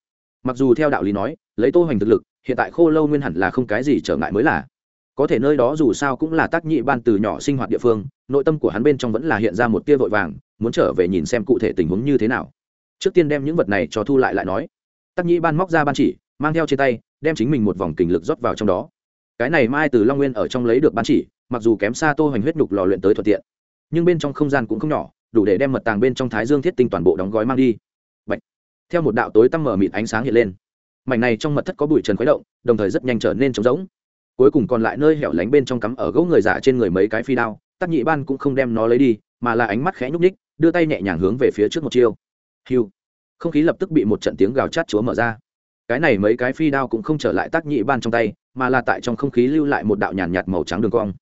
Mặc dù theo đạo lý nói, lấy tô hoành thực lực, hiện tại khô lâu nguyên hẳn là không cái gì trở ngại mới là. Có thể nơi đó dù sao cũng là tác nhị ban từ nhỏ sinh hoạt địa phương, nội tâm của hắn bên trong vẫn là hiện ra một tia vội vàng, muốn trở về nhìn xem cụ thể tình huống như thế nào. Trước tiên đem những vật này cho thu lại lại nói. Tác nhị ban móc ra ban chỉ, mang theo trên tay, đem chính mình một vòng kình lực rót vào trong đó. Cái này mai từ long nguyên ở trong lấy được ban chỉ, mặc dù kém xa tô hoành huyết nhục lò luyện tới thuận tiện nhưng bên trong không gian cũng không nhỏ, đủ để đem mật tàng bên trong thái dương thiết tinh toàn bộ đóng gói mang đi. Bạch. theo một đạo tối tăm mở mịt ánh sáng hiện lên. Mảnh này trong mật thất có bụi trần khuấy động, đồng thời rất nhanh trở nên trống rỗng. Cuối cùng còn lại nơi hẻo lánh bên trong cắm ở gỗ người giả trên người mấy cái phi đao, tắc nhị ban cũng không đem nó lấy đi, mà là ánh mắt khẽ nhúc ních đưa tay nhẹ nhàng hướng về phía trước một chiêu. Hiu. Không khí lập tức bị một trận tiếng gào chát chúa mở ra. Cái này mấy cái phi đao cũng không trở lại tác nhị ban trong tay, mà là tại trong không khí lưu lại một đạo nhàn nhạt màu trắng đường cong.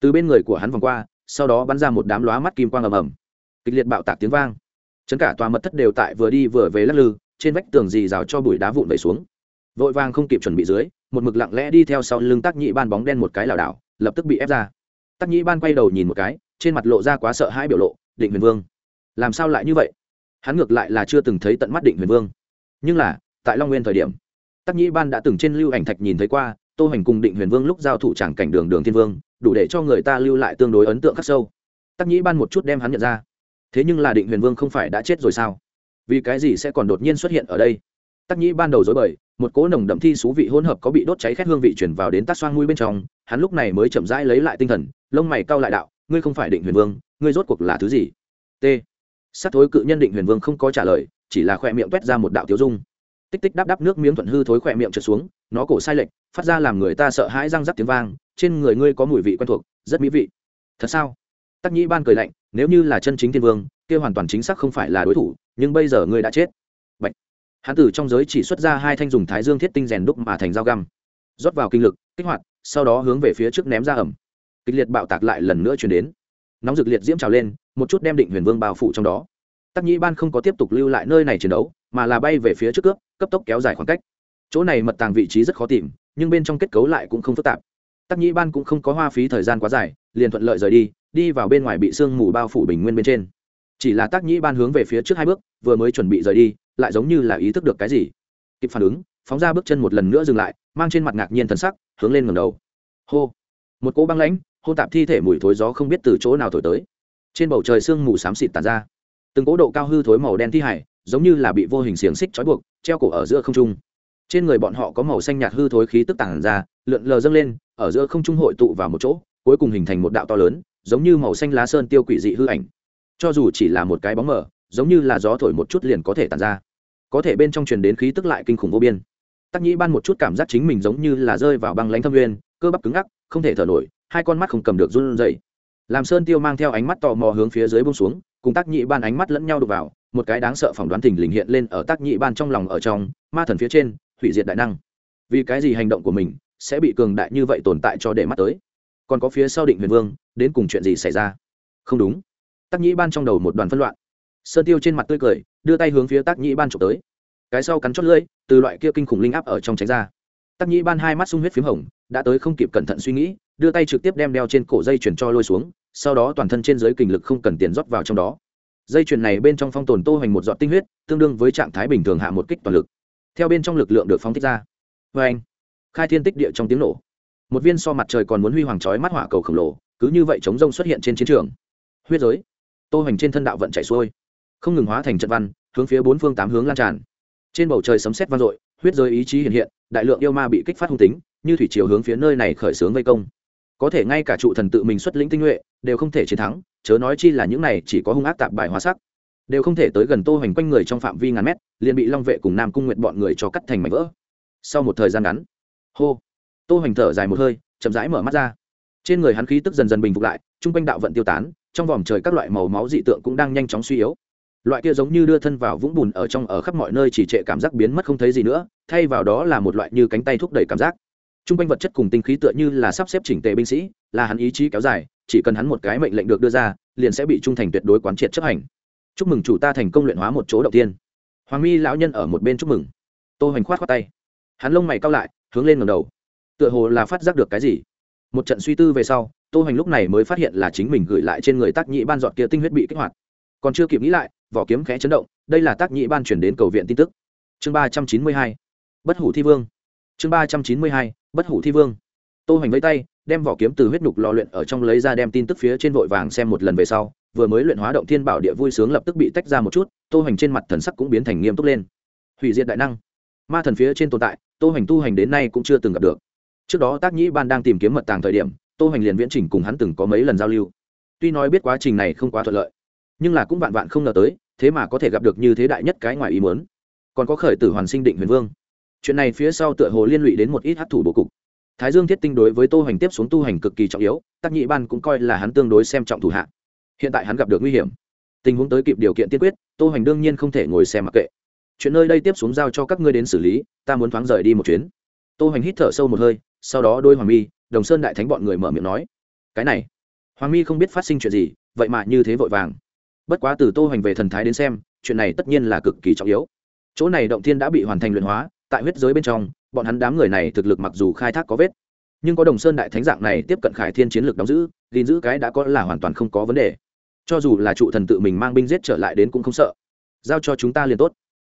Từ bên người của hắn vòng qua sau đó bắn ra một đám lóa mắt kim quang ầm ầm. Kịch liệt bạo tạc tiếng vang. Chấn cả tòa mật thất đều tại vừa đi vừa về lắc lư, trên vách tường dì rào cho bụi đá vụn vẩy xuống. Vội vàng không kịp chuẩn bị dưới, một mực lặng lẽ đi theo sau lưng tác nhị ban bóng đen một cái lảo đảo, lập tức bị ép ra. Tác nhị ban quay đầu nhìn một cái, trên mặt lộ ra quá sợ hãi biểu lộ, định huyền vương, làm sao lại như vậy? Hắn ngược lại là chưa từng thấy tận mắt định huyền vương. Nhưng là, tại long nguyên thời điểm tác nhị ban đã từng trên lưu ảnh thạch nhìn thấy qua tô hành cùng định huyền vương lúc giao thủ tràng cảnh đường đường thiên vương, đủ để cho người ta lưu lại tương đối ấn tượng khắc sâu. Tắc nhĩ ban một chút đem hắn nhận ra. Thế nhưng là định huyền vương không phải đã chết rồi sao? Vì cái gì sẽ còn đột nhiên xuất hiện ở đây? Tắc nhĩ ban đầu dối bời, một cỗ nồng đậm thi xú vị hỗn hợp có bị đốt cháy khét hương vị chuyển vào đến tắc xoang mũi bên trong, hắn lúc này mới chậm rãi lấy lại tinh thần, lông mày cau lại đạo, ngươi không phải định huyền vương, ngươi rốt cuộc là thứ gì? T. Sắc thối cự nhân định huyền vương không có trả lời, chỉ là khoe miệng t ra một đạo tiêu dung. Tích tích đáp đáp nước miếng thuận hư thối khoe miệng trượt xuống nó cổ sai lệch, phát ra làm người ta sợ hãi răng rắc tiếng vang, trên người ngươi có mùi vị quen thuộc, rất mỹ vị. Thật sao? Tắc nhĩ ban cười lạnh, nếu như là chân chính thiên vương, kia hoàn toàn chính xác không phải là đối thủ, nhưng bây giờ ngươi đã chết. Bệnh hán tử trong giới chỉ xuất ra hai thanh dùng thái dương thiết tinh rèn đúc mà thành dao găm. Rót vào kinh lực, kích hoạt, sau đó hướng về phía trước ném ra ẩm. Kịch liệt bạo tạc lại lần nữa chuyển đến. Nóng rực liệt diễm trào lên, một chút đem định huyền vương bao phủ trong đó. Tắc nhĩ ban không có tiếp tục lưu lại nơi này chiến đấu, mà là bay về phía trước cướp, cấp tốc kéo dài khoảng cách chỗ này mật tàng vị trí rất khó tìm, nhưng bên trong kết cấu lại cũng không phức tạp. Tắc nhĩ ban cũng không có hoa phí thời gian quá dài, liền thuận lợi rời đi đi vào bên ngoài bị sương mù bao phủ bình nguyên bên trên. Chỉ là tác nhĩ ban hướng về phía trước hai bước, vừa mới chuẩn bị rời đi, lại giống như là ý thức được cái gì. Kịp phản ứng, phóng ra bước chân một lần nữa dừng lại, mang trên mặt ngạc nhiên thần sắc, hướng lên ngầm đầu. Hô! Một cỗ băng lãnh, hô tạp thi thể mùi thối gió không biết từ chỗ nào thổi tới. Trên bầu trời sương mù xám xịt tàn ra. Từng cỗ độ cao hư thối màu đen thi hải, giống như là bị vô hình xiềng xích trói buộc, treo cổ ở giữa không trung trên người bọn họ có màu xanh nhạt hư thối khí tức tản ra, lượn lờ dâng lên, ở giữa không trung hội tụ vào một chỗ, cuối cùng hình thành một đạo to lớn, giống như màu xanh lá sơn tiêu quỷ dị hư ảnh. Cho dù chỉ là một cái bóng mờ, giống như là gió thổi một chút liền có thể tàn ra. Có thể bên trong truyền đến khí tức lại kinh khủng vô biên. Tắc nhĩ ban một chút cảm giác chính mình giống như là rơi vào băng lãnh thâm nguyên, cơ bắp cứng ngắc, không thể thở nổi, hai con mắt không cầm được run rẩy. Làm sơn tiêu mang theo ánh mắt tò mò hướng phía dưới bông xuống, cùng Tắc Nhĩ ban ánh mắt lẫn nhau đục vào, một cái đáng sợ phỏng đoán thình lình hiện lên ở Tắc Nhĩ ban trong lòng ở trong, ma thần phía trên hủy diệt đại năng. Vì cái gì hành động của mình sẽ bị cường đại như vậy tồn tại cho để mắt tới? Còn có phía sau định huyền vương, đến cùng chuyện gì xảy ra? Không đúng. Tắc nhĩ ban trong đầu một đoàn phân loạn. Sơn tiêu trên mặt tươi cười, đưa tay hướng phía tắc nhĩ ban trộm tới. Cái sau cắn chót lưỡi, từ loại kia kinh khủng linh áp ở trong tránh ra. Tắc nhĩ ban hai mắt sung huyết p h í m hồng, đã tới không kịp cẩn thận suy nghĩ, đưa tay trực tiếp đem đeo trên cổ dây chuyển cho lôi xuống, sau đó toàn thân trên dưới kình lực không cần tiền rót vào trong đó. Dây chuyền này bên trong phong tồn tô hoành một giọt tinh huyết, tương đương với trạng thái bình thường hạ một kích toàn lực theo bên trong lực lượng được phóng thích ra. Vê anh, khai thiên tích địa trong tiếng nổ. Một viên so mặt trời còn muốn huy hoàng chói mắt hỏa cầu khổng lồ, cứ như vậy chống rông xuất hiện trên chiến trường. Huyết giới, tô hoành trên thân đạo vận chảy xuôi, không ngừng hóa thành trận văn, hướng phía bốn phương tám hướng lan tràn. Trên bầu trời sấm sét vang dội, huyết giới ý chí hiện hiện, đại lượng yêu ma bị kích phát hung tính, như thủy chiều hướng phía nơi này khởi xướng vây công. Có thể ngay cả trụ thần tự mình xuất lĩnh tinh nhuệ, đều không thể chiến thắng, chớ nói chi là những này chỉ có hung ác tạp bài hóa sắc đều không thể tới gần tô hoành quanh người trong phạm vi ngàn mét, liền bị long vệ cùng nam cung nguyện bọn người cho cắt thành mảnh vỡ. Sau một thời gian ngắn, hô, tô hoành thở dài một hơi, chậm rãi mở mắt ra. Trên người hắn khí tức dần dần bình phục lại, chung quanh đạo vận tiêu tán, trong vòm trời các loại màu máu dị tượng cũng đang nhanh chóng suy yếu. Loại kia giống như đưa thân vào vũng bùn ở trong ở khắp mọi nơi chỉ trệ cảm giác biến mất không thấy gì nữa, thay vào đó là một loại như cánh tay thúc đẩy cảm giác. Chung quanh vật chất cùng tinh khí tựa như là sắp xếp chỉnh tề binh sĩ, là hắn ý chí kéo dài, chỉ cần hắn một cái mệnh lệnh được đưa ra, liền sẽ bị trung thành tuyệt đối quán triệt chấp hành chúc mừng chủ ta thành công luyện hóa một chỗ đầu tiên. Hoàng mi lão nhân ở một bên chúc mừng. Tô hoành khoát khoát tay. Hắn lông mày cao lại, hướng lên ngầm đầu. Tựa hồ là phát giác được cái gì. Một trận suy tư về sau, tô hoành lúc này mới phát hiện là chính mình gửi lại trên người tác nhị ban dọn kia tinh huyết bị kích hoạt. Còn chưa kịp nghĩ lại, vỏ kiếm khẽ chấn động, đây là tác nhị ban chuyển đến cầu viện tin tức. Chương ba trăm chín mươi hai, bất hủ thi vương. Chương ba trăm chín mươi hai, bất hủ thi vương. Tô hoành vẫy tay, đem vỏ kiếm từ huyết nục lò luyện ở trong lấy ra đem tin tức phía trên vội vàng xem một lần về sau vừa mới luyện hóa động thiên bảo địa vui sướng lập tức bị tách ra một chút, tô hành trên mặt thần sắc cũng biến thành nghiêm túc lên. Hủy diệt đại năng. Ma thần phía trên tồn tại, tô hành tu hành đến nay cũng chưa từng gặp được. Trước đó tác nhĩ ban đang tìm kiếm mật tàng thời điểm, tô hành liền viễn trình cùng hắn từng có mấy lần giao lưu. Tuy nói biết quá trình này không quá thuận lợi, nhưng là cũng vạn vạn không ngờ tới, thế mà có thể gặp được như thế đại nhất cái ngoài ý muốn. Còn có khởi tử hoàn sinh định huyền vương. Chuyện này phía sau tựa hồ liên lụy đến một ít hát thủ bố cục. Thái dương thiết tinh đối với tô hành tiếp xuống tu hành cực kỳ trọng yếu, tác nhị ban cũng coi là hắn tương đối xem trọng thủ hạ hiện tại hắn gặp được nguy hiểm. Tình huống tới kịp điều kiện tiên quyết, tô hoành đương nhiên không thể ngồi xem mặc kệ. Chuyện nơi đây tiếp xuống giao cho các ngươi đến xử lý, ta muốn thoáng rời đi một chuyến. Tô hoành hít thở sâu một hơi, sau đó đôi hoàng mi, đồng sơn đại thánh bọn người mở miệng nói, cái này, hoàng mi không biết phát sinh chuyện gì, vậy mà như thế vội vàng. Bất quá từ tô hoành về thần thái đến xem, chuyện này tất nhiên là cực kỳ trọng yếu. Chỗ này động thiên đã bị hoàn thành luyện hóa, tại huyết giới bên trong, bọn hắn đám người này thực lực mặc dù khai thác có vết, nhưng có đồng sơn đại thánh dạng này tiếp cận khải thiên chiến lược đóng giữ, gìn giữ cái đã có là hoàn toàn không có vấn đề cho dù là trụ thần tự mình mang binh giết trở lại đến cũng không sợ. Giao cho chúng ta liền tốt.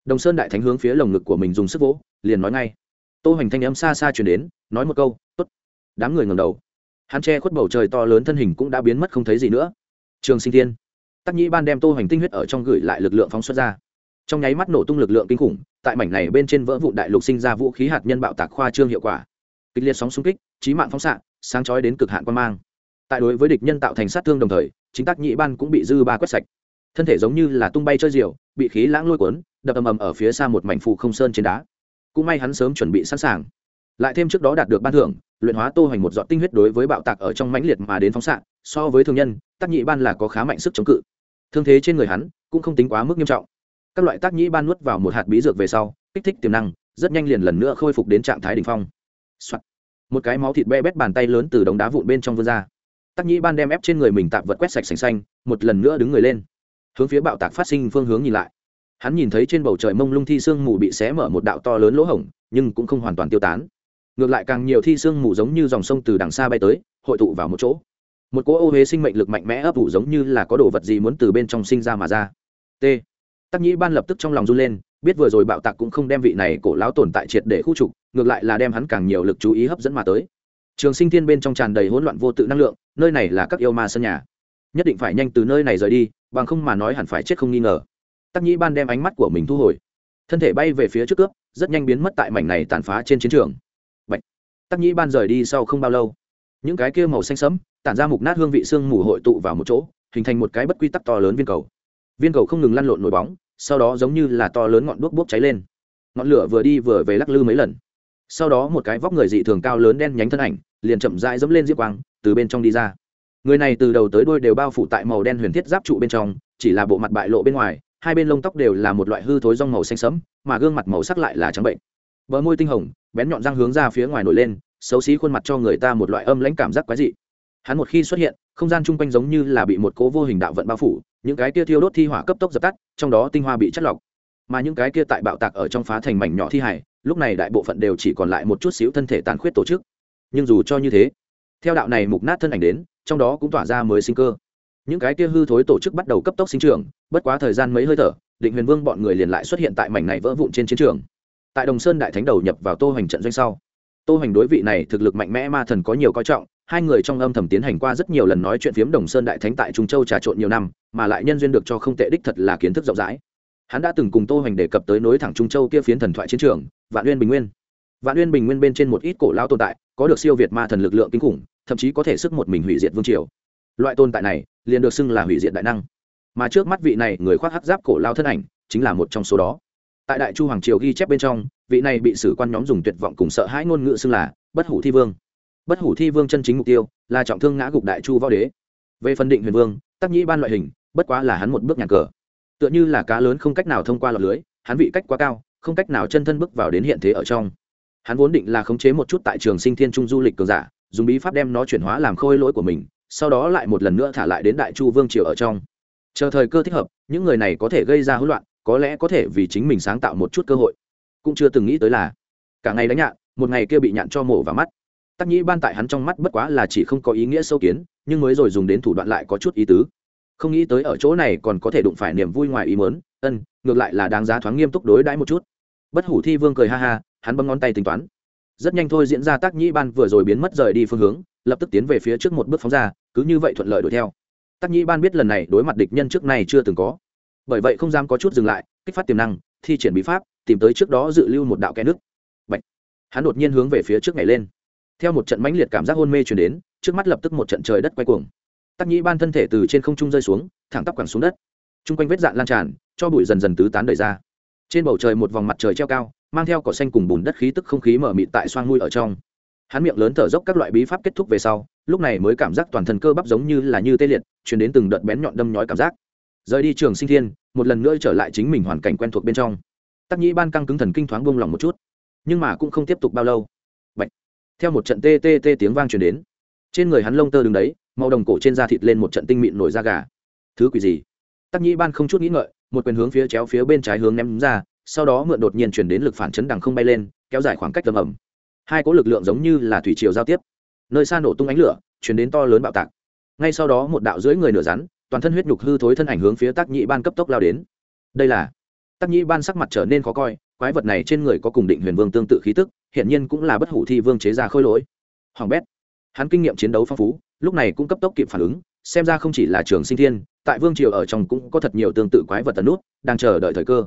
Đồng sơn đại thánh hướng phía lồng ngực của mình dùng sức vỗ, liền nói ngay. Tô hoành thanh âm xa xa chuyển đến, nói một câu t ố t đám người ngầm đầu. Hắn che khuất bầu trời to lớn thân hình cũng đã biến mất không thấy gì nữa. Trường sinh thiên. Tắc nhĩ ban đem tô hoành tinh huyết ở trong gửi lại lực lượng phóng xuất ra. Trong nháy mắt nổ tung lực lượng kinh khủng, tại mảnh này bên trên vỡ vụ đại lục sinh ra vũ khí hạt nhân bạo tạc khoa trương hiệu quả. Kịch liệt sóng xung kích trí mạng phóng xạ, sáng chói đến cực hạn quan mang tại đối với địch nhân tạo thành sát thương đồng thời, chính tác nhị ban cũng bị dư ba quét sạch. Thân thể giống như là tung bay chơi diều, bị khí lãng lôi cuốn, đập ầm ầm ở phía xa một mảnh phụ không sơn trên đá. Cũng may hắn sớm chuẩn bị sẵn sàng. Lại thêm trước đó đạt được ban thưởng, luyện hóa tô hoành một giọt tinh huyết đối với bạo tạc ở trong mãnh liệt mà đến phóng xạ, so với thương nhân, tác nhị ban là có khá mạnh sức chống cự. Thương thế trên người hắn cũng không tính quá mức nghiêm trọng. Các loại tác nhị ban nuốt vào một hạt bí dược về sau, kích thích tiềm năng, rất nhanh liền lần nữa khôi phục đến trạng thái đỉnh phong. Soạn. một cái máu thịt be bét bàn tay lớn từ đống đá vụn bên trong vươn ra tắc nhĩ ban đem ép trên người mình tạp vật quét sạch sành xanh, một lần nữa đứng người lên. Hướng phía bạo tạc phát sinh phương hướng nhìn lại. Hắn nhìn thấy trên bầu trời mông lung thi sương mù bị xé mở một đạo to lớn lỗ hổng, nhưng cũng không hoàn toàn tiêu tán. Ngược lại càng nhiều thi sương mù giống như dòng sông từ đằng xa bay tới, hội tụ vào một chỗ. Một cỗ ô huế sinh mệnh lực mạnh mẽ ấp ủ giống như là có đồ vật gì muốn từ bên trong sinh ra mà ra. T. Tắc nhĩ ban lập tức trong lòng run lên, biết vừa rồi bạo tạc cũng không đem vị này cổ láo tồn tại triệt để khu trục, ngược lại là đem hắn càng nhiều lực chú ý hấp dẫn mà tới trường sinh thiên bên trong tràn đầy hỗn loạn vô tự năng lượng, nơi này là các yêu ma sân nhà. Nhất định phải nhanh từ nơi này rời đi, bằng không mà nói hẳn phải chết không nghi ngờ. Tắc nhĩ ban đem ánh mắt của mình thu hồi. Thân thể bay về phía trước cướp, rất nhanh biến mất tại mảnh này tàn phá trên chiến trường. Bạch. tắc nhĩ ban rời đi sau không bao lâu, những cái kia màu xanh sẫm, tản ra mục nát hương vị xương mù hội tụ vào một chỗ, hình thành một cái bất quy tắc to lớn viên cầu. Viên cầu không ngừng lăn lộn nổi bóng, sau đó giống như là to lớn ngọn đuốc bốc cháy lên. Ngọn lửa vừa đi vừa về lắc lư mấy lần sau đó một cái vóc người dị thường cao lớn đen nhánh thân ảnh, liền chậm rãi dẫm lên diệp quang, từ bên trong đi ra. Người này từ đầu tới đuôi đều bao phủ tại màu đen huyền thiết giáp trụ bên trong, chỉ là bộ mặt bại lộ bên ngoài, hai bên lông tóc đều là một loại hư thối rong màu xanh sẫm, mà gương mặt màu sắc lại là trắng bệnh. Vỡ môi tinh hồng, bén nhọn răng hướng ra phía ngoài nổi lên, xấu xí khuôn mặt cho người ta một loại âm lãnh cảm giác quái dị. Hắn một khi xuất hiện, không gian chung quanh giống như là bị một cố vô hình đạo vận bao phủ, những cái kia thiêu đốt thi hỏa cấp tốc dập tắt, trong đó tinh hoa bị chất lọc. Mà những cái kia tại bạo tạc ở trong phá thành mảnh nhỏ thi hải lúc này đại bộ phận đều chỉ còn lại một chút xíu thân thể tàn khuyết tổ chức. Nhưng dù cho như thế, theo đạo này mục nát thân ảnh đến, trong đó cũng tỏa ra mới sinh cơ. Những cái kia hư thối tổ chức bắt đầu cấp tốc sinh trưởng, bất quá thời gian mấy hơi thở, định huyền vương bọn người liền lại xuất hiện tại mảnh này vỡ vụn trên chiến trường. Tại đồng sơn đại thánh đầu nhập vào tô hoành trận doanh sau, tô hoành đối vị này thực lực mạnh mẽ ma thần có nhiều coi trọng, hai người trong âm thầm tiến hành qua rất nhiều lần nói chuyện phiếm đồng sơn đại thánh tại trung châu trà trộn nhiều năm, mà lại nhân duyên được cho không tệ đích thật là kiến thức rộng rãi hắn đã từng cùng tô hoành đề cập tới nối thẳng trung châu kia phiến thần thoại chiến trường, vạn uyên bình nguyên. Vạn uyên bình nguyên bên trên một ít cổ lao tồn tại, có được siêu việt ma thần lực lượng kinh khủng, thậm chí có thể sức một mình hủy diệt vương triều. Loại tồn tại này, liền được xưng là hủy diệt đại năng. Mà trước mắt vị này người khoác hắc giáp cổ lao thân ảnh, chính là một trong số đó. Tại đại chu hoàng triều ghi chép bên trong, vị này bị sử quan nhóm dùng tuyệt vọng cùng sợ hãi ngôn ngữ xưng là bất hủ thi vương. Bất hủ thi vương chân chính mục tiêu là trọng thương ngã gục đại chu võ đế. Về phân định huyền vương, tắc nhĩ ban loại hình, bất quá là hắn một bước nhà cờ tựa như là cá lớn không cách nào thông qua lọt lưới, hắn vị cách quá cao, không cách nào chân thân bước vào đến hiện thế ở trong. Hắn vốn định là khống chế một chút tại trường sinh thiên trung du lịch cường giả, dùng bí pháp đem nó chuyển hóa làm khôi lỗi của mình, sau đó lại một lần nữa thả lại đến đại chu vương triều ở trong. Chờ thời cơ thích hợp, những người này có thể gây ra hỗn loạn, có lẽ có thể vì chính mình sáng tạo một chút cơ hội. Cũng chưa từng nghĩ tới là, cả ngày đánh nhạn, một ngày kia bị nhạn cho mổ vào mắt. Tắc nhĩ ban tại hắn trong mắt bất quá là chỉ không có ý nghĩa sâu kiến, nhưng mới rồi dùng đến thủ đoạn lại có chút ý tứ không nghĩ tới ở chỗ này còn có thể đụng phải niềm vui ngoài ý mớn ân, ngược lại là đáng giá thoáng nghiêm túc đối đãi một chút. Bất hủ thi vương cười ha ha, hắn bấm ngón tay tính toán. Rất nhanh thôi diễn ra tác nhĩ ban vừa rồi biến mất rời đi phương hướng, lập tức tiến về phía trước một bước phóng ra, cứ như vậy thuận lợi đuổi theo. Tác nhĩ ban biết lần này đối mặt địch nhân trước này chưa từng có. Bởi vậy không dám có chút dừng lại, kích phát tiềm năng, thi triển bí pháp, tìm tới trước đó dự lưu một đạo kẽ nước. Bạch. hắn đột nhiên hướng về phía trước này lên. Theo một trận mãnh liệt cảm giác hôn mê chuyển đến, trước mắt lập tức một trận trời đất quay cuồng tắc nhĩ ban thân thể từ trên không trung rơi xuống, thẳng tắp quẳng xuống đất. T r u n g quanh vết dạn lan tràn, cho bụi dần dần tứ tán đời ra. Trên bầu trời một vòng mặt trời treo cao, mang theo cỏ xanh cùng bùn đất khí tức không khí mở mịt tại xoang mùi ở trong. Hắn miệng lớn thở dốc các loại bí pháp kết thúc về sau, lúc này mới cảm giác toàn thân cơ bắp giống như là như tê liệt, chuyển đến từng đợt bén nhọn đâm nhói cảm giác. Rời đi trường sinh thiên, một lần nữa trở lại chính mình hoàn cảnh quen thuộc bên trong. Tắc nhĩ ban căng cứng thần kinh thoáng bông lòng một chút, nhưng mà cũng không tiếp tục bao lâu. Bạch. theo một trận tê tê tê tiếng vang chuyển đến, trên người hắn lông tơ đứng đấy màu đồng cổ trên da thịt lên một trận tinh mịn nổi da gà. Thứ quỷ gì? Tắc nhĩ ban không chút nghĩ ngợi, một quyền hướng phía chéo phía bên trái hướng ném ra, sau đó mượn đột nhiên chuyển đến lực phản chấn đằng không bay lên, kéo dài khoảng cách tầm ẩm. Hai cỗ lực lượng giống như là thủy chiều giao tiếp. Nơi xa nổ tung ánh lửa, chuyển đến to lớn bạo tạc. Ngay sau đó một đạo dưới người nửa rắn, toàn thân huyết nhục hư thối thân ảnh hướng phía tắc nhĩ ban cấp tốc lao đến. Đây là Tắc nhĩ ban sắc mặt trở nên khó coi, quái vật này trên người có cùng định huyền vương tương tự khí tức hiện nhiên cũng là bất hủ thi vương chế ra khôi lỗi. Hoàng bét, hắn kinh nghiệm chiến đấu phong phú lúc này cũng cấp tốc kịp phản ứng, xem ra không chỉ là trường sinh thiên, tại vương triều ở trong cũng có thật nhiều tương tự quái vật tấn nút, đang chờ đợi thời cơ.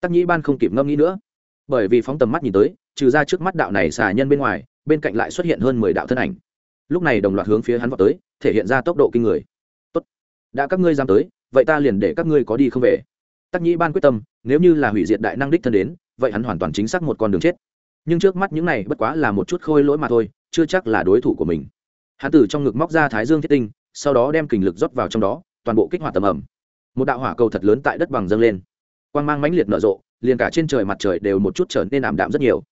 Tắc nhĩ ban không kịp ngâm nghĩ nữa. Bởi vì phóng tầm mắt nhìn tới, trừ ra trước mắt đạo này xà nhân bên ngoài, bên cạnh lại xuất hiện hơn mười đạo thân ảnh. Lúc này đồng loạt hướng phía hắn vào tới, thể hiện ra tốc độ kinh người. Tốt, đã các ngươi dám tới, vậy ta liền để các ngươi có đi không về. Tắc nhĩ ban quyết tâm, nếu như là hủy diệt đại năng đích thân đến, vậy hắn hoàn toàn chính xác một con đường chết. Nhưng trước mắt những này bất quá là một chút khôi lỗi mà thôi, chưa chắc là đối thủ của mình hắn từ trong ngực móc ra thái dương thiết tinh, sau đó đem kình lực rót vào trong đó, toàn bộ kích hoạt tầm ẩm. Một đạo hỏa cầu thật lớn tại đất bằng dâng lên. Quang mang mãnh liệt nở rộ, liền cả trên trời mặt trời đều một chút trở nên ảm đạm rất nhiều.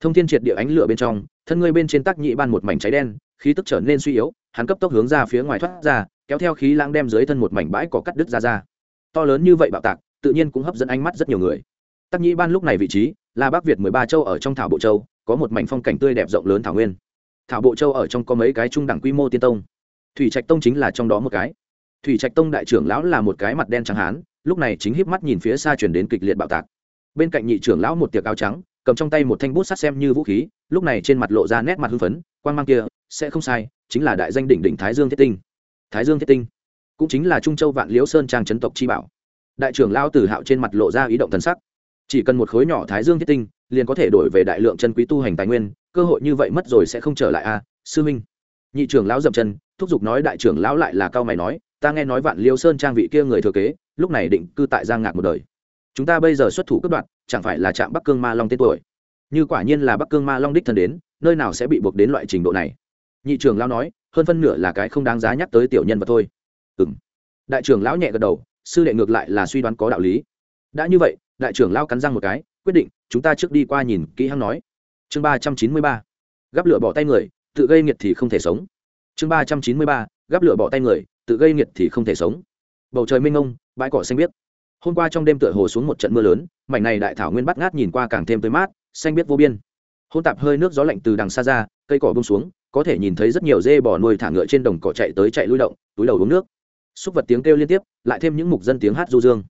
Thông thiên triệt địa ánh lửa bên trong, thân ngươi bên trên Tắc nhị ban một mảnh cháy đen, khí tức trở nên suy yếu, hắn cấp tốc hướng ra phía ngoài thoát ra, kéo theo khí lãng đem dưới thân một mảnh bãi có cắt đứt ra ra. To lớn như vậy bạo tạc, tự nhiên cũng hấp dẫn ánh mắt rất nhiều người. Tắc nhị ban lúc này vị trí là bắc việt mười ba châu ở trong thảo bộ châu, có một mảnh phong cảnh tươi đẹp rộng lớn thảo nguyên thảo bộ châu ở trong có mấy cái trung đẳng quy mô tiên tông. Thủy trạch tông chính là trong đó một cái. Thủy trạch tông đại trưởng lão là một cái mặt đen trắng hán, lúc này chính híp mắt nhìn phía xa chuyển đến kịch liệt bạo tạc. Bên cạnh nhị trưởng lão một tiệc áo trắng, cầm trong tay một thanh bút sắt xem như vũ khí, lúc này trên mặt lộ ra nét mặt hưng phấn quan g mang kia, sẽ không sai, chính là đại danh đỉnh đỉnh thái dương thiết tinh. Thái dương thiết tinh, cũng chính là trung châu vạn liễu sơn trang chấn tộc chi bảo. Đại trưởng lão tử hạo trên mặt lộ ra ý động thần sắc chỉ cần một khối nhỏ thái dương thiết tinh, liền có thể đổi về đại lượng chân quý tu hành tài nguyên, cơ hội như vậy mất rồi sẽ không trở lại a sư minh. Nhị trưởng lão dậm chân, thúc giục nói đại trưởng lão lại là cao mày nói, ta nghe nói vạn liêu sơn trang vị kia người thừa kế, lúc này định cư tại giang ngạc một đời. Chúng ta bây giờ xuất thủ cướp đoạt, chẳng phải là trạm bắc cương ma long tên tuổi. Như quả nhiên là bắc cương ma long đích thân đến, nơi nào sẽ bị buộc đến loại trình độ này. Nhị trưởng lão nói, hơn phân nửa là cái không đáng giá nhắc tới tiểu nhân vật thôi. Ừ đại trưởng lão nhẹ gật đầu, sư đệ ngược lại là suy đoán có đạo lý. Đã như vậy đại trưởng lao cắn răng một cái, quyết định, chúng ta trước đi qua nhìn kỹ hăng nói. Chương ba trăm chín mươi ba, gắp lửa bỏ tay người, tự gây nghiệt thì không thể sống. Chương ba trăm chín mươi ba, gắp lửa bỏ tay người, tự gây nghiệt thì không thể sống. Bầu trời mênh ngông bãi cỏ xanh biếc. Hôm qua trong đêm tựa hồ xuống một trận mưa lớn, mảnh này đại thảo nguyên bắt ngát nhìn qua càng thêm tới mát, xanh biếc vô biên. Hôn tạp hơi nước gió lạnh từ đằng xa ra, cây cỏ bông xuống, có thể nhìn thấy rất nhiều dê bò nuôi thả ngựa trên đồng cỏ chạy tới chạy lui động, túi đầu uống nước. Xúc vật tiếng kêu liên tiếp, lại thêm những mục dân tiếng hát du dương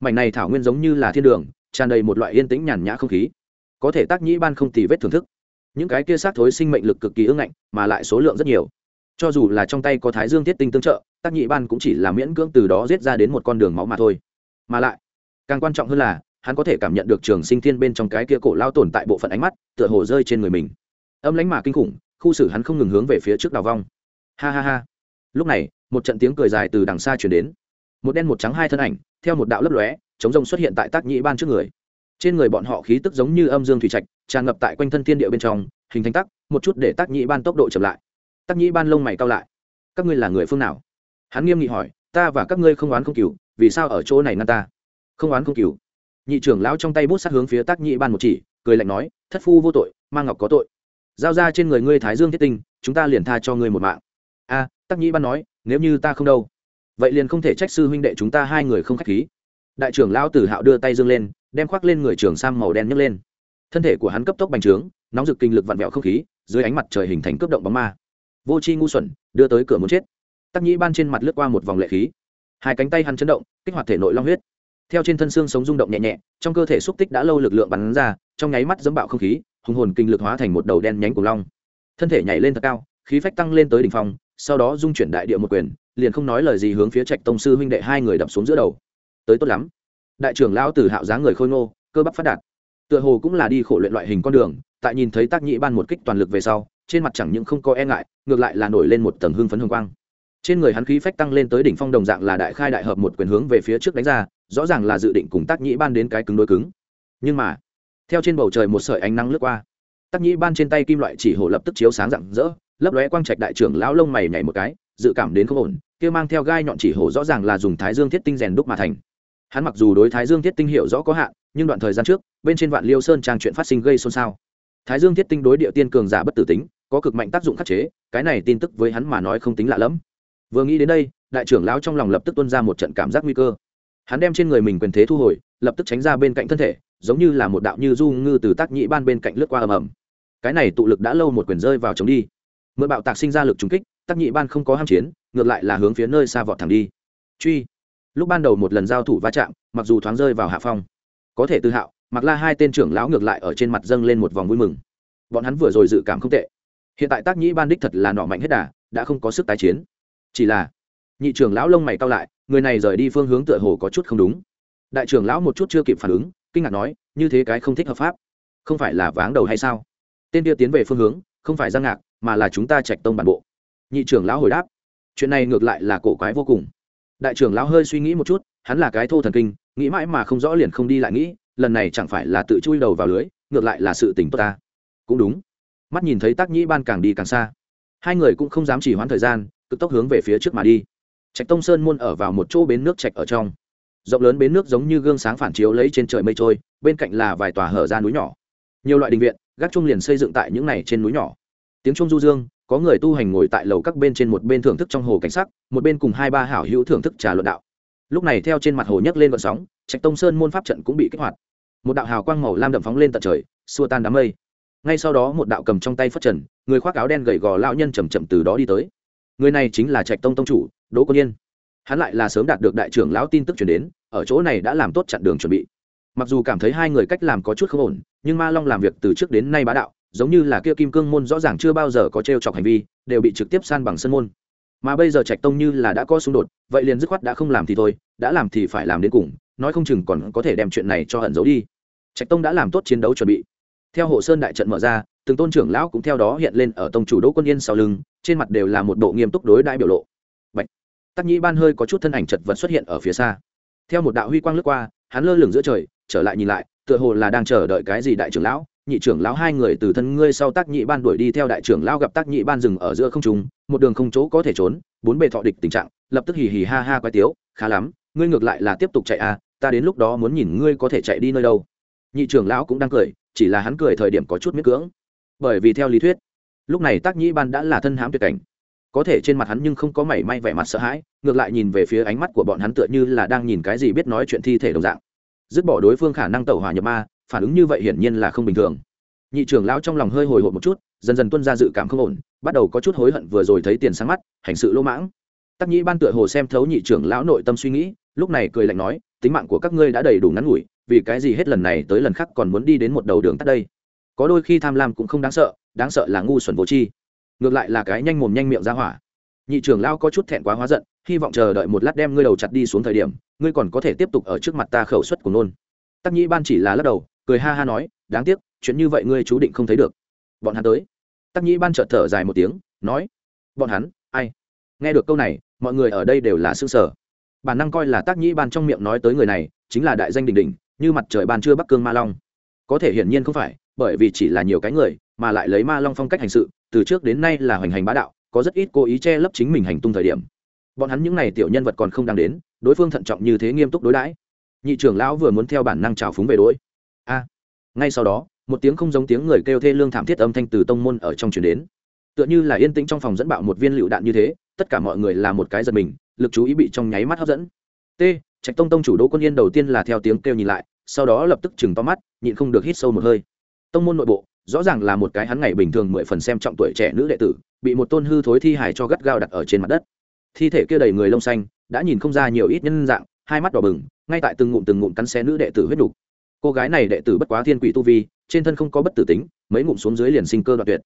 mảnh này thảo nguyên giống như là thiên đường, tràn đầy một loại yên tĩnh nhàn nhã không khí. Có thể tác nhĩ ban không tì vết thưởng thức. Những cái kia sát thối sinh mệnh lực cực kỳ ưng ngạnh, mà lại số lượng rất nhiều. Cho dù là trong tay có thái dương thiết tinh tương trợ, tác nhị ban cũng chỉ là miễn cưỡng từ đó giết ra đến một con đường máu mà thôi. Mà lại, càng quan trọng hơn là, hắn có thể cảm nhận được trường sinh thiên bên trong cái kia cổ lao tồn tại bộ phận ánh mắt, tựa hồ rơi trên người mình. Âm lánh mà kinh khủng, khu xử hắn không ngừng hướng về phía trước đào vong. Ha ha ha. Lúc này, một trận tiếng cười dài từ đằng xa chuyển đến. Một đen một trắng hai thân ảnh theo một đạo lấp lóe chống rông xuất hiện tại tác nhĩ ban trước người. Trên người bọn họ khí tức giống như âm dương thủy trạch tràn ngập tại quanh thân thiên địa bên trong hình thành tắc một chút để tác nhĩ ban tốc độ chậm lại. Tác nhĩ ban lông mày cao lại. Các ngươi là người phương nào? Hắn nghiêm nghị hỏi ta và các ngươi không oán không cừu vì sao ở chỗ này ngăn ta? Không oán không cừu. Nhị trưởng lão trong tay bút sát hướng phía tác nhĩ ban một chỉ cười lạnh nói thất phu vô tội mang ngọc có tội. Giao ra trên người ngươi thái dương thiết tinh chúng ta liền tha cho ngươi một mạng. A à, tác nhĩ ban nói nếu như ta không đâu vậy liền không thể trách sư huynh đệ chúng ta hai người không k h á c h khí. Đại trưởng lão tử hạo đưa tay dương lên, đem khoác lên người trường sam màu đen nhấc lên. Thân thể của hắn cấp tốc bành trướng, nóng rực kinh lực vặn vẹo không khí, dưới ánh mặt trời hình thành cướp động bóng ma. Vô c h i ngu xuẩn, đưa tới cửa muốn chết. Tắc nhĩ ban trên mặt lướt qua một vòng lệ khí. Hai cánh tay hắn chấn động, kích hoạt thể nội long huyết. Theo trên thân xương sống rung động nhẹ nhẹ, trong cơ thể xúc tích đã lâu lực lượng bắn ra, trong nháy mắt dẫm bạo không khí, hùng hồn kinh lực hóa thành một đầu đen nhánh của long. Thân thể nhảy lên thật cao, khí phách tăng lên tới đ ỉ n h phong, sau đó dung chuyển đại địa một quyền liền không nói lời gì hướng phía trạch tông sư huynh đệ hai người đập xuống giữa đầu. Tới tốt lắm. Đại trưởng lão từ hạo giá người khôi ngô, cơ bắp phát đạt. Tựa hồ cũng là đi khổ luyện loại hình con đường, tại nhìn thấy tác nhị ban một kích toàn lực về sau, trên mặt chẳng những không có e ngại, ngược lại là nổi lên một tầng hưng phấn hương quang. Trên người hắn khí phách tăng lên tới đỉnh phong đồng dạng là đại khai đại hợp một quyền hướng về phía trước đánh ra, rõ ràng là dự định cùng tác nhị ban đến cái cứng đối cứng. Nhưng mà, theo trên bầu trời một sợi ánh nắng lướt qua tác nhị ban trên tay kim loại chỉ hổ lập tức chiếu sáng rạng rỡ, lấp lóe quang trạch đại trưởng lão lông mày nhảy một cái, dự cảm đến không ổn kia mang theo gai nhọn chỉ hổ rõ ràng là dùng thái dương thiết tinh rèn đúc mà thành. Hắn mặc dù đối thái dương thiết tinh hiểu rõ có hạn, nhưng đoạn thời gian trước, bên trên vạn liêu sơn trang chuyện phát sinh gây xôn xao. Thái dương thiết tinh đối địa tiên cường giả bất tử tính, có cực mạnh tác dụng khắc chế, cái này tin tức với hắn mà nói không tính lạ lẫm. Vừa nghĩ đến đây, đại trưởng lão trong lòng lập tức tuân ra một trận cảm giác nguy cơ. Hắn đem trên người mình quyền thế thu hồi, lập tức tránh ra bên cạnh thân thể, giống như là một đạo như du ngư từ tác nhị ban bên cạnh lướt qua ầm ầm. Cái này tụ lực đã lâu một quyền rơi vào chống đi. Mượn bạo tạc sinh ra lực trúng kích tắc nhị ban không có ham chiến, ngược lại là hướng phía nơi xa vọt thẳng đi. Truy. Lúc ban đầu một lần giao thủ va chạm, mặc dù thoáng rơi vào hạ phong, có thể tự hạo mặc la hai tên trưởng lão ngược lại ở trên mặt dâng lên một vòng vui mừng. Bọn hắn vừa rồi dự cảm không tệ. Hiện tại tác nhĩ ban đích thật là nọ mạnh hết đà, đã không có sức tái chiến. Chỉ là, nhị trưởng lão lông mày cao lại, người này rời đi phương hướng tựa hồ có chút không đúng. Đại trưởng lão một chút chưa kịp phản ứng, kinh ngạc nói, như thế cái không thích hợp pháp. Không phải là váng đầu hay sao? Tên kia tiến về phương hướng, không phải giang ngạc, mà là chúng ta trạch tông bản bộ nhị trưởng lão hồi đáp, chuyện này ngược lại là cổ quái vô cùng. Đại trưởng lão hơi suy nghĩ một chút, hắn là cái thô thần kinh, nghĩ mãi mà không rõ liền không đi lại nghĩ, lần này chẳng phải là tự chui đầu vào lưới, ngược lại là sự tỉnh tốt ta. Cũng đúng. Mắt nhìn thấy tác nhĩ ban càng đi càng xa. Hai người cũng không dám chỉ hoãn thời gian, cực tốc hướng về phía trước mà đi. Trạch tông sơn muôn ở vào một chỗ bến nước trạch ở trong. Rộng lớn bến nước giống như gương sáng phản chiếu lấy trên trời mây trôi, bên cạnh là vài tòa hở ra núi nhỏ. Nhiều loại đình viện, gác chuông liền xây dựng tại những này trên núi nhỏ. Tiếng chuông du dương có người tu hành ngồi tại lầu các bên trên một bên thưởng thức trong hồ cảnh sắc, một bên cùng hai ba hảo hữu thưởng thức trà luận đạo. Lúc này theo trên mặt hồ nhấc lên vận sóng, trạch tông sơn môn pháp trận cũng bị kích hoạt. Một đạo hào quang màu lam đậm phóng lên tận trời, xua tan đám mây. Ngay sau đó một đạo cầm trong tay phất trần, người khoác áo đen gầy gò lão nhân chầm chậm từ đó đi tới. Người này chính là trạch tông tông chủ, đỗ quân yên. Hắn lại là sớm đạt được đại trưởng lão tin tức chuyển đến, ở chỗ này đã làm tốt chặn đường chuẩn bị. Mặc dù cảm thấy hai người cách làm có chút không ổn, nhưng ma long làm việc từ trước đến nay bá đạo giống như là kia kim cương môn rõ ràng chưa bao giờ có t r chọc hành vi, đều bị trực tiếp san bằng sân môn. Mà bây giờ trạch tông như là đã có xung đột, vậy liền dứt khoát đã không làm thì thôi, đã làm thì phải làm đến cùng, nói không chừng còn có thể đem chuyện này cho hận giấu đi. Trạch tông đã làm tốt chiến đấu chuẩn bị. Theo hộ sơn đại trận mở ra, từng tôn trưởng lão cũng theo đó hiện lên ở tông chủ đỗ quân yên sau lưng, trên mặt đều là một độ nghiêm túc đối đãi biểu lộ. Bạch. tắc nhĩ ban hơi có chút thân ảnh chật vật xuất hiện ở phía xa. Theo một đạo huy quang lướt qua, hắn lơ lửng giữa trời, trở lại nhìn lại, tựa hồ là đang chờ đợi cái gì đại trưởng lão nhị trưởng lão hai người từ thân ngươi sau tác nhị ban đuổi đi theo đại trưởng lão gặp tác nhị ban dừng ở giữa không trung, một đường không chỗ có thể trốn, bốn bề thọ địch tình trạng, lập tức hì hì ha ha quái tiếu, khá lắm, ngươi ngược lại là tiếp tục chạy à, ta đến lúc đó muốn nhìn ngươi có thể chạy đi nơi đâu. Nhị trưởng lão cũng đang cười, chỉ là hắn cười thời điểm có chút miết cưỡng. Bởi vì theo lý thuyết, lúc này tác nhị ban đã là thân hám tuyệt cảnh. Có thể trên mặt hắn nhưng không có mảy may vẻ mặt sợ hãi, ngược lại nhìn về phía ánh mắt của bọn hắn tựa như là đang nhìn cái gì biết nói chuyện thi thể đồng dạng dứt bỏ đối phương khả năng tẩu hỏa nhập ma phản ứng như vậy hiển nhiên là không bình thường. Nhị trưởng lão trong lòng hơi hồi hộp một chút, dần dần tuân ra dự cảm không ổn, bắt đầu có chút hối hận vừa rồi thấy tiền sáng mắt, hành sự lỗ mãng. Tắc nhĩ ban tựa hồ xem thấu nhị trưởng lão nội tâm suy nghĩ, lúc này cười lạnh nói, tính mạng của các ngươi đã đầy đủ ngắn ngủi, vì cái gì hết lần này tới lần khác còn muốn đi đến một đầu đường tắt đây? Có đôi khi tham lam cũng không đáng sợ đáng sợ là ngu xuẩn vô chi. ngược lại là cái nhanh mồm nhanh miệng ra hỏa. Nhị trưởng lão có chút thẹn quá hóa giận, hy vọng chờ đợi một lát đem ngươi đầu chặt đi xuống thời điểm, ngươi còn có thể tiếp tục ở trước mặt ta khẩu suất của nôn. Tắc nhĩ ban chỉ là lắc đầu cười ha ha nói, đáng tiếc, chuyện như vậy ngươi chú định không thấy được. Bọn hắn tới. Tắc nhĩ ban chợt thở dài một tiếng, nói, bọn hắn, ai? Nghe được câu này, mọi người ở đây đều là s ư ơ n g sở bản năng coi là tác nhĩ ban trong miệng nói tới người này, chính là đại danh đình đình, như mặt trời ban trưa bắc cương ma long. Có thể hiển nhiên không phải, bởi vì chỉ là nhiều cái người, mà lại lấy ma long phong cách hành sự, từ trước đến nay là hoành hành bá đạo, có rất ít cố ý che lấp chính mình hành tung thời điểm. Bọn hắn những n à y tiểu nhân vật còn không đang đến, đối phương thận trọng như thế nghiêm túc đối đãi. Nhị trưởng lão vừa muốn theo bản năng trào phúng về đ ố i ngay sau đó, một tiếng không giống tiếng người kêu thê lương thảm thiết âm thanh từ tông môn ở trong chuyển đến. Tựa như là yên tĩnh trong phòng dẫn bạo một viên lựu đạn như thế, tất cả mọi người là một cái giật mình, lực chú ý bị trong nháy mắt hấp dẫn. T, trạch tông tông chủ đỗ quân yên đầu tiên là theo tiếng kêu nhìn lại, sau đó lập tức chừng to mắt, nhịn không được hít sâu một hơi. Tông môn nội bộ, rõ ràng là một cái hắn ngày bình thường mười phần xem trọng tuổi trẻ nữ đệ tử, bị một tôn hư thối thi hài cho gắt gao đặt ở trên mặt đất. Thi thể kia đầy người lông xanh, đã nhìn không ra nhiều ít nhân dạng, hai mắt đỏ bừng, ngay tại từng ngụm từng ngụm cắn xé nữ đệ tử huyết đục cô gái này đệ tử bất quá thiên quỷ tu vi, trên thân không có bất tử tính, mấy ngụm xuống dưới liền sinh cơ đoạn tuyệt.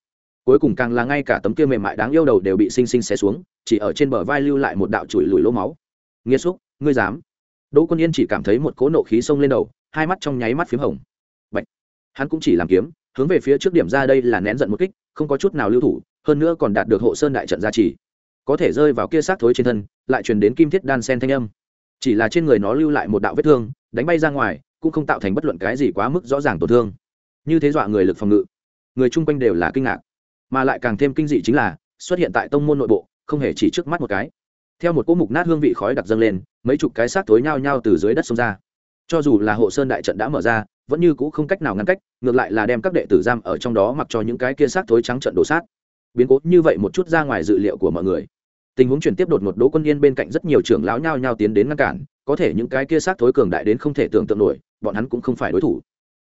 Cuối cùng càng là ngay cả tấm kia mềm mại đáng yêu đầu đều bị sinh sinh xé xuống, chỉ ở trên bờ vai lưu lại một đạo chùi lùi lỗ máu. Nghĩa xúc, ngươi dám? Đỗ quân yên chỉ cảm thấy một cỗ nộ khí xông lên đầu, hai mắt trong nháy mắt p h í m hồng. Bạch. hắn cũng chỉ làm kiếm, hướng về phía trước điểm ra đây là nén giận một kích, không có chút nào lưu thủ, hơn nữa còn đạt được hộ sơn đại trận gia trì. Có thể rơi vào kia xác thối trên thân, lại truyền đến kim thiết đan sen thanh âm. Chỉ là trên người nó lưu lại một đạo vết thương, đánh bay ra ngoài cũng không tạo thành bất luận cái gì quá mức rõ ràng tổn thương. Như thế dọa người lực phòng ngự, người chung quanh đều là kinh ngạc. Mà lại càng thêm kinh dị chính là, xuất hiện tại tông môn nội bộ, không hề chỉ trước mắt một cái. Theo một cỗ mục nát hương vị khói đặc dâng lên, mấy chục cái xác thối nhao nhao từ dưới đất xông ra. Cho dù là hộ sơn đại trận đã mở ra, vẫn như cũ không cách nào ngăn cách, ngược lại là đem các đệ tử giam ở trong đó mặc cho những cái kia xác thối trắng trận đổ sát. Biến cố như vậy một chút ra ngoài dự liệu của mọi người. Tình huống chuyển tiếp đột ngột đỗ quân yên bên cạnh rất nhiều trưởng lão nhao nhao tiến đến ngăn cản, có thể những cái kia xác thối cường đại đến không thể tưởng tượng nổi bọn hắn cũng không phải đối thủ.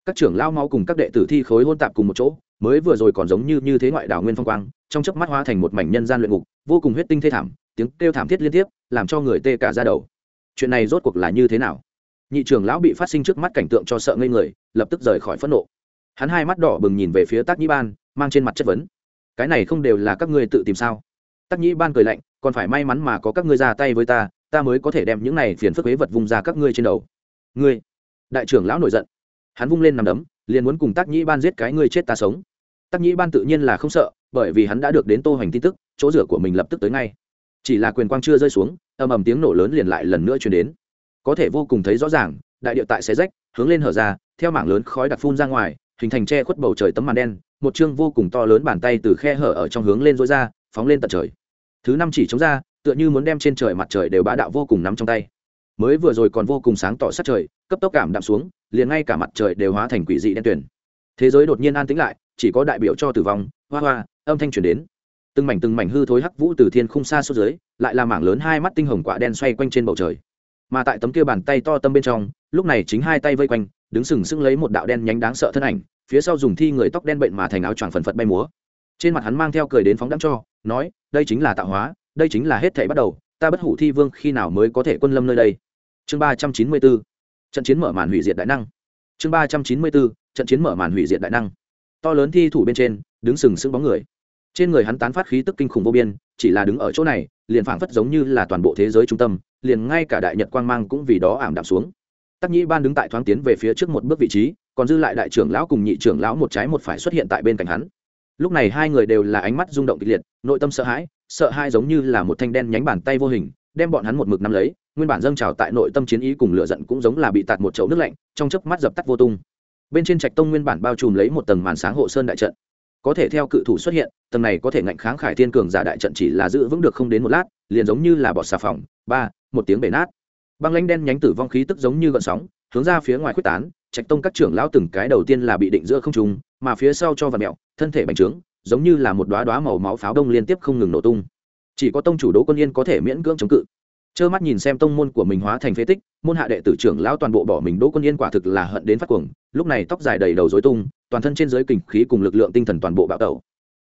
Các trưởng lao mau cùng các đệ tử thi khối hôn tạp cùng một chỗ, mới vừa rồi còn giống như như thế ngoại đảo nguyên phong quang, trong chớp mắt hóa thành một mảnh nhân gian luyện ngục, vô cùng huyết tinh thê thảm, tiếng kêu thảm thiết liên tiếp, làm cho người tê cả da đầu. Chuyện này rốt cuộc là như thế nào? Nhị trưởng lão bị phát sinh trước mắt cảnh tượng cho sợ ngây người, lập tức rời khỏi phẫn nộ. Hắn hai mắt đỏ bừng nhìn về phía tác nhĩ ban, mang trên mặt chất vấn. Cái này không đều là các ngươi tự tìm sao? Tác nhĩ ban cười lạnh, còn phải may mắn mà có các ngươi ra tay với ta ta mới có thể đem những này phiền phức huế vật vùng ra các ngươi trên đầu. Ngươi đại trưởng lão nổi giận. Hắn vung lên nằm đấm, liền muốn cùng tác nhĩ ban giết cái người chết ta sống. Tác nhĩ ban tự nhiên là không sợ, bởi vì hắn đã được đến tô hoành tin tức, chỗ rửa của mình lập tức tới ngay. Chỉ là quyền quang chưa rơi xuống, ầm ầm tiếng nổ lớn liền lại lần nữa truyền đến. Có thể vô cùng thấy rõ ràng, đại địa tại xé rách, hướng lên hở ra, theo mảng lớn khói đặc phun ra ngoài, hình thành che khuất bầu trời tấm màn đen, một chương vô cùng to lớn bàn tay từ khe hở ở trong hướng lên dối ra, phóng lên tận trời. Thứ năm chỉ chống ra, tựa như muốn đem trên trời mặt trời đều bá đạo vô cùng nắm trong tay mới vừa rồi còn vô cùng sáng tỏ sát trời, cấp tốc cảm đạm xuống, liền ngay cả mặt trời đều hóa thành quỷ dị đen tuyển thế giới đột nhiên an tĩnh lại, chỉ có đại biểu cho tử vong, hoa hoa, âm thanh chuyển đến. Từng mảnh từng mảnh hư thối hắc vũ từ thiên không xa xuống dưới, lại là mảng lớn hai mắt tinh hồng quả đen xoay quanh trên bầu trời. Mà tại tấm kia bàn tay to tâm bên trong, lúc này chính hai tay vây quanh, đứng sừng sững lấy một đạo đen nhánh đáng sợ thân ảnh, phía sau dùng thi người tóc đen bệnh mà thành áo choàng phần phật bay múa. Trên mặt hắn mang theo cười đến phóng đắm cho, nói, đây chính là tạo hóa, đây chính là hết thảy bắt đầu, ta bất hủ thi vương khi nào mới có thể quân lâm nơi đây? chương ba trăm chín mươi bốn, trận chiến mở màn hủy diệt đại năng. Chương ba trăm chín mươi bốn, trận chiến mở màn hủy diệt đại năng. To lớn thi thủ bên trên, đứng sừng sững bóng người. Trên người hắn tán phát khí tức kinh khủng vô biên, chỉ là đứng ở chỗ này, liền phảng phất giống như là toàn bộ thế giới trung tâm, liền ngay cả đại nhật quang mang cũng vì đó ảm đạm xuống. Tắc nhĩ ban đứng tại thoáng tiến về phía trước một bước vị trí, còn dư lại đại trưởng lão cùng nhị trưởng lão một trái một phải xuất hiện tại bên cạnh hắn. Lúc này hai người đều là ánh mắt rung động kịch liệt, nội tâm sợ hãi sợ hãi giống như là một thanh đen nhánh bàn tay vô hình, đem bọn hắn một mực nắm lấy nguyên bản dâng trào tại nội tâm chiến ý cùng lửa giận cũng giống là bị tạt một chậu nước lạnh, trong chớp mắt dập tắt vô tung. Bên trên trạch tông nguyên bản bao trùm lấy một tầng màn sáng hộ sơn đại trận. Có thể theo cự thủ xuất hiện, tầng này có thể ngạnh kháng khải thiên cường giả đại trận chỉ là giữ vững được không đến một lát, liền giống như là bọt xà phòng, ba, một tiếng bể nát. Băng lãnh đen nhánh tử vong khí tức giống như gợn sóng, hướng ra phía ngoài quyết tán, trạch tông các trưởng lão từng cái đầu tiên là bị định giữa không trung, mà phía sau cho vật mẹo, thân thể bành trướng, giống như là một đóa đóa màu máu pháo đông liên tiếp không ngừng nổ tung. Chỉ có tông chủ đỗ quân yên có thể miễn cưỡng chống cự trơ mắt nhìn xem tông môn của mình hóa thành phế tích, môn hạ đệ tử trưởng lão toàn bộ bỏ mình đỗ quân yên quả thực là hận đến phát cuồng, lúc này tóc dài đầy đầu dối tung, toàn thân trên giới kình khí cùng lực lượng tinh thần toàn bộ bạo tẩu.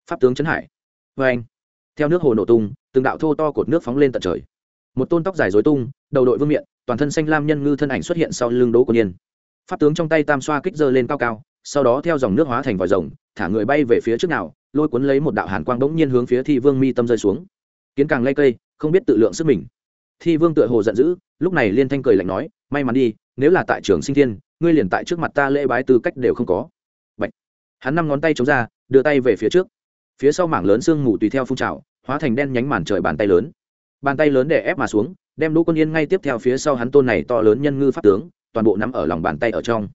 Pháp tướng trấn hải. Vê anh, theo nước hồ nổ tung, từng đạo thô to cột nước phóng lên tận trời. Một tôn tóc dài dối tung, đầu đội vương miện, toàn thân xanh lam nhân ngư thân ảnh xuất hiện sau lưng đỗ quân yên. Pháp tướng trong tay tam xoa kích dơ lên cao cao, sau đó theo dòng nước hóa thành vòi rồng, thả người bay về phía trước nào, lôi cuốn lấy một đạo hàn quang bỗng nhiên hướng phía thi vương mi tâm rơi xuống. Kiến càng lây cây, không biết tự lượng sức mình thi vương tựa hồ giận dữ, lúc này liên thanh cười lạnh nói, may mắn đi, nếu là tại trường sinh thiên, ngươi liền tại trước mặt ta lễ bái tư cách đều không có. Bạch. hắn năm ngón tay chống ra, đưa tay về phía trước. Phía sau mảng lớn sương mù tùy theo phun trào, hóa thành đen nhánh màn trời bàn tay lớn. Bàn tay lớn để ép mà xuống, đem đỗ quân yên ngay tiếp theo phía sau hắn tôn này to lớn nhân ngư pháp tướng, toàn bộ nắm ở lòng bàn tay ở trong.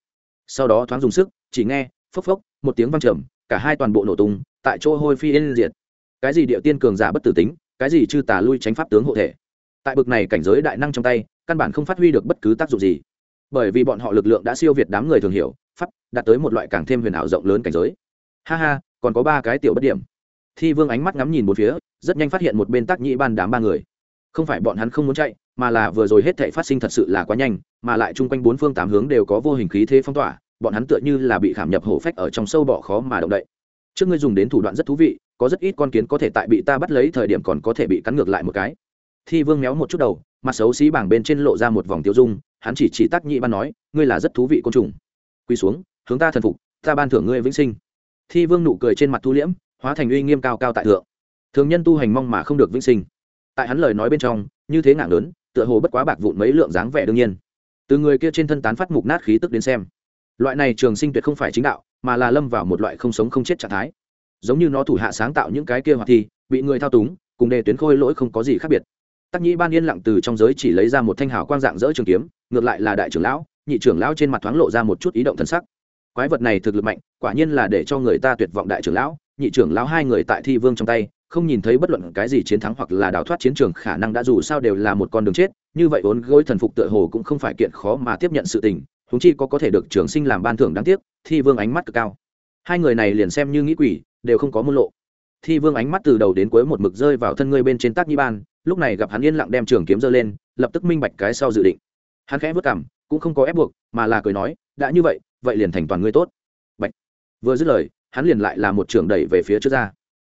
Sau đó thoáng dùng sức, chỉ nghe, phốc phốc, một tiếng văng trầm, cả hai toàn bộ nổ tung, tại chỗ hôi phi yên diệt. Cái gì địa tiên cường giả bất tử tính, cái gì chư tả lui tránh pháp tướng hộ thể tại bực này cảnh giới đại năng trong tay, căn bản không phát huy được bất cứ tác dụng gì. Bởi vì bọn họ lực lượng đã siêu việt đám người thường hiểu, pháp đạt tới một loại càng thêm huyền ảo rộng lớn cảnh giới. Ha ha, còn có ba cái tiểu bất điểm. Thi vương ánh mắt ngắm nhìn một phía, rất nhanh phát hiện một bên tác nhĩ ban đám ba người. Không phải bọn hắn không muốn chạy, mà là vừa rồi hết thảy phát sinh thật sự là quá nhanh, mà lại chung quanh bốn phương tám hướng đều có vô hình khí thế phong tỏa, bọn hắn tựa như là bị khảm nhập hổ phách ở trong sâu bọ khó mà động đậy. Trước ngươi dùng đến thủ đoạn rất thú vị, có rất ít con kiến có thể tại bị ta bắt lấy thời điểm còn có thể bị cắn ngược lại một cái thi vương méo một chút đầu, mặt xấu xí bảng bên trên lộ ra một vòng tiêu dung, hắn chỉ chỉ tắc nhị ban nói, ngươi là rất thú vị côn trùng. Quỳ xuống, hướng ta thần phục, ta ban thưởng ngươi vĩnh sinh. Thi vương nụ cười trên mặt thu liễm, hóa thành uy nghiêm cao cao tại thượng. Thường nhân tu hành mong mà không được vĩnh sinh. Tại hắn lời nói bên trong, như thế ngạng lớn, tựa hồ bất quá bạc vụn mấy lượng dáng vẻ đương nhiên. Từ người kia trên thân tán phát mục nát khí tức đến xem. Loại này trường sinh tuyệt không phải chính đạo, mà là lâm vào một loại không sống không chết trạng thái. Giống như nó thủ hạ sáng tạo những cái kia hoặc thi, bị người thao túng, cùng đề tuyến khôi lỗi không có gì khác biệt tắc nhĩ ban yên lặng từ trong giới chỉ lấy ra một thanh hào quang dạng dỡ trường kiếm, ngược lại là đại trưởng lão, nhị trưởng lão trên mặt thoáng lộ ra một chút ý động thân sắc. Quái vật này thực lực mạnh, quả nhiên là để cho người ta tuyệt vọng đại trưởng lão, nhị trưởng lão hai người tại thi vương trong tay, không nhìn thấy bất luận cái gì chiến thắng hoặc là đào thoát chiến trường khả năng đã dù sao đều là một con đường chết, như vậy vốn gối thần phục tựa hồ cũng không phải kiện khó mà tiếp nhận sự tình thúng chi có có thể được trường sinh làm ban thưởng đáng tiếc, thi vương ánh mắt cực cao. Hai người này liền xem như nghĩ quỷ, đều không có môn lộ. Thi vương ánh mắt từ đầu đến cuối một mực rơi vào thân ngươi bên trên tác nhi ban lúc này gặp hắn yên lặng đem trường kiếm giơ lên, lập tức minh bạch cái sau dự định. Hắn khẽ vất cảm cũng không có ép buộc, mà là cười nói, đã như vậy vậy liền thành toàn ngươi tốt. Bạch. vừa dứt lời, hắn liền lại là một trường đẩy về phía trước ra.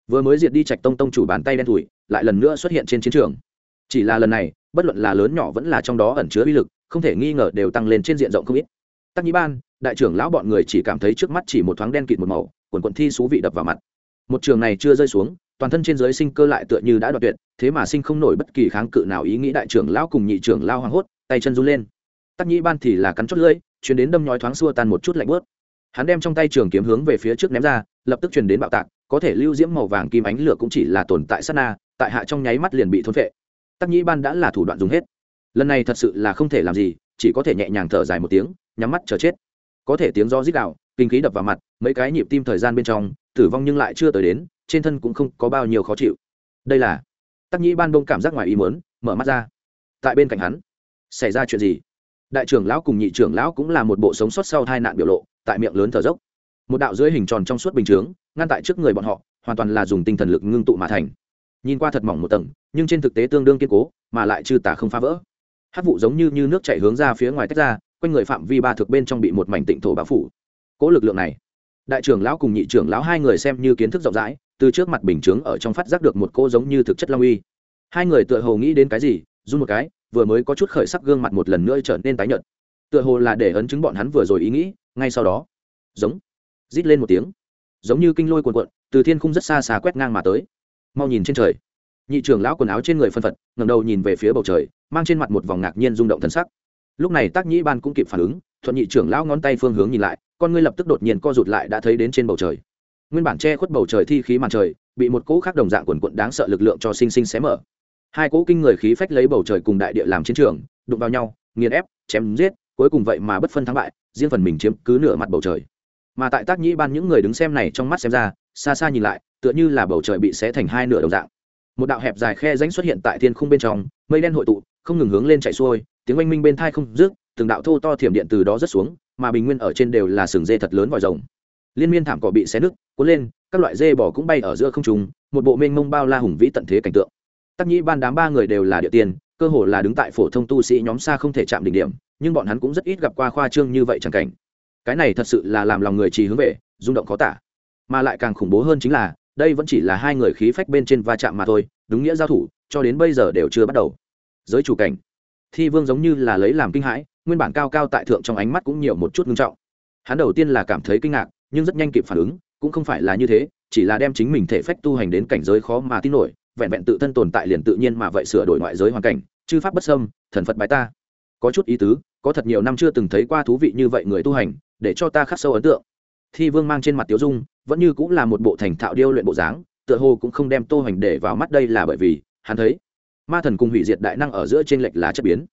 Vừa mới diệt đi trạch tông tông chủ bàn tay đen thủi lại lần nữa xuất hiện trên chiến trường. Chỉ là lần này, bất luận là lớn nhỏ vẫn là trong đó ẩn chứa uy lực, không thể nghi ngờ đều tăng lên trên diện rộng không ít. Tắc nhĩ ban, đại trưởng lão bọn người chỉ cảm thấy trước mắt chỉ một thoáng đen kịt một màu, quần quần thi xú vị đập vào mặt một trường này chưa rơi xuống, toàn thân trên giới sinh cơ lại tựa như đã đoạt tuyệt, thế mà sinh không nổi bất kỳ kháng cự nào ý nghĩ đại trưởng lão cùng nhị trưởng lao hoảng hốt, tay chân run lên. Tắc nhĩ ban thì là cắn chót lưỡi, chuyển đến đâm nhói thoáng xua tan một chút lạnh bớt hắn đem trong tay trường kiếm hướng về phía trước ném ra, lập tức chuyển đến bạo tạc, có thể lưu diễm màu vàng kim ánh lửa cũng chỉ là tồn tại sát na, tại hạ trong nháy mắt liền bị thôn phệ. Tắc nhĩ ban đã là thủ đoạn dùng hết. Lần này thật sự là không thể làm gì, chỉ có thể nhẹ nhàng thở dài một tiếng, nhắm mắt chờ chết. Có thể tiếng do rít đạo kinh khí đập vào mặt, mấy cái nhịp tim thời gian bên trong tử vong nhưng lại chưa tới đến trên thân cũng không có bao nhiêu khó chịu. Đây là tắc nhĩ ban đông cảm giác ngoài ý mớn mở mắt ra. Tại bên cạnh hắn xảy ra chuyện gì? Đại trưởng lão cùng nhị trưởng lão cũng là một bộ sống sót sau hai nạn biểu lộ tại miệng lớn thở dốc. Một đạo dưới hình tròn trong suốt bình chướng ngăn tại trước người bọn họ hoàn toàn là dùng tinh thần lực ngưng tụ mà thành. Nhìn qua thật mỏng một tầng nhưng trên thực tế tương đương kiên cố mà lại chư tả không phá vỡ. Hát vụ giống như, như nước chảy hướng ra phía ngoài tách ra quanh người phạm vi ba thực bên trong bị một mảnh tịnh thổ bao phủ. Cỗ lực lượng này đại trưởng lão cùng nhị trưởng lão hai người xem như kiến thức rộng rãi, từ trước mặt bình chướng ở trong phát giác được một cô giống như thực chất long uy. Hai người tựa hồ nghĩ đến cái gì, run một cái, vừa mới có chút khởi sắc gương mặt một lần nữa trở nên tái nhợt. Tựa hồ là để ấn chứng bọn hắn vừa rồi ý nghĩ, ngay sau đó, giống, rít lên một tiếng. Giống như kinh lôi cuồn cuộn, từ thiên khung rất xa xa quét ngang mà tới. Mau nhìn trên trời. Nhị trưởng lão quần áo trên người phân phật ngầm đầu nhìn về phía bầu trời, mang trên mặt một vòng ngạc nhiên rung động thân sắc. Lúc này tác nhĩ ban cũng kịp phản ứng, thuận nhị trưởng lão ngón tay phương hướng nhìn lại con ngươi lập tức đột nhiên co rụt lại đã thấy đến trên bầu trời. Nguyên bản che khuất bầu trời thi khí màn trời, bị một cỗ khác đồng dạng quần quận đáng sợ lực lượng cho sinh sinh xé mở. Hai cỗ kinh người khí phách lấy bầu trời cùng đại địa làm chiến trường, đụng vào nhau, nghiền ép, chém giết, cuối cùng vậy mà bất phân thắng bại, riêng phần mình chiếm cứ nửa mặt bầu trời. Mà tại tác nhĩ ban những người đứng xem này trong mắt xem ra, xa xa nhìn lại, tựa như là bầu trời bị xé thành hai nửa đồng dạng. Một đạo hẹp dài khe rãnh xuất hiện tại thiên khung bên trong, mây đen hội tụ, không ngừng hướng lên chạy xuôi, tiếng oanh minh bên thai không rước từng đạo thô to thiểm điện từ đó rất xuống mà bình nguyên ở trên đều là sừng dê thật lớn vòi rồng. Liên miên thảm cỏ bị xé nứt, cuốn lên, các loại dê bò cũng bay ở giữa không trung, một bộ mênh mông bao la hùng vĩ tận thế cảnh tượng. Tắc nhĩ ban đám ba người đều là địa tiền cơ hồ là đứng tại phổ thông tu sĩ nhóm xa không thể chạm đỉnh điểm, nhưng bọn hắn cũng rất ít gặp qua khoa trương như vậy chẳng cảnh. Cái này thật sự là làm lòng người trì hướng về, rung động khó tả. Mà lại càng khủng bố hơn chính là, đây vẫn chỉ là hai người khí phách bên trên va chạm mà thôi, đúng nghĩa giao thủ, cho đến bây giờ đều chưa bắt đầu. Giới chủ cảnh. Thi vương giống như là lấy làm kinh hãi nguyên bản cao cao tại thượng trong ánh mắt cũng nhiều một chút ngưng trọng. Hắn đầu tiên là cảm thấy kinh ngạc, nhưng rất nhanh kịp phản ứng, cũng không phải là như thế, chỉ là đem chính mình thể phách tu hành đến cảnh giới khó mà tin nổi, vẹn vẹn tự thân tồn tại liền tự nhiên mà vậy sửa đổi ngoại giới hoàn cảnh, chư pháp bất sâm thần phật bái ta. Có chút ý tứ, có thật nhiều năm chưa từng thấy qua thú vị như vậy người tu hành, để cho ta khắc sâu ấn tượng. Thi vương mang trên mặt tiểu dung, vẫn như cũng là một bộ thành thạo điêu luyện bộ dáng, tựa hồ cũng không đem tu hành để vào mắt đây là bởi vì, hắn thấy, ma thần cùng hủy diệt đại năng ở giữa t lệch là chất biến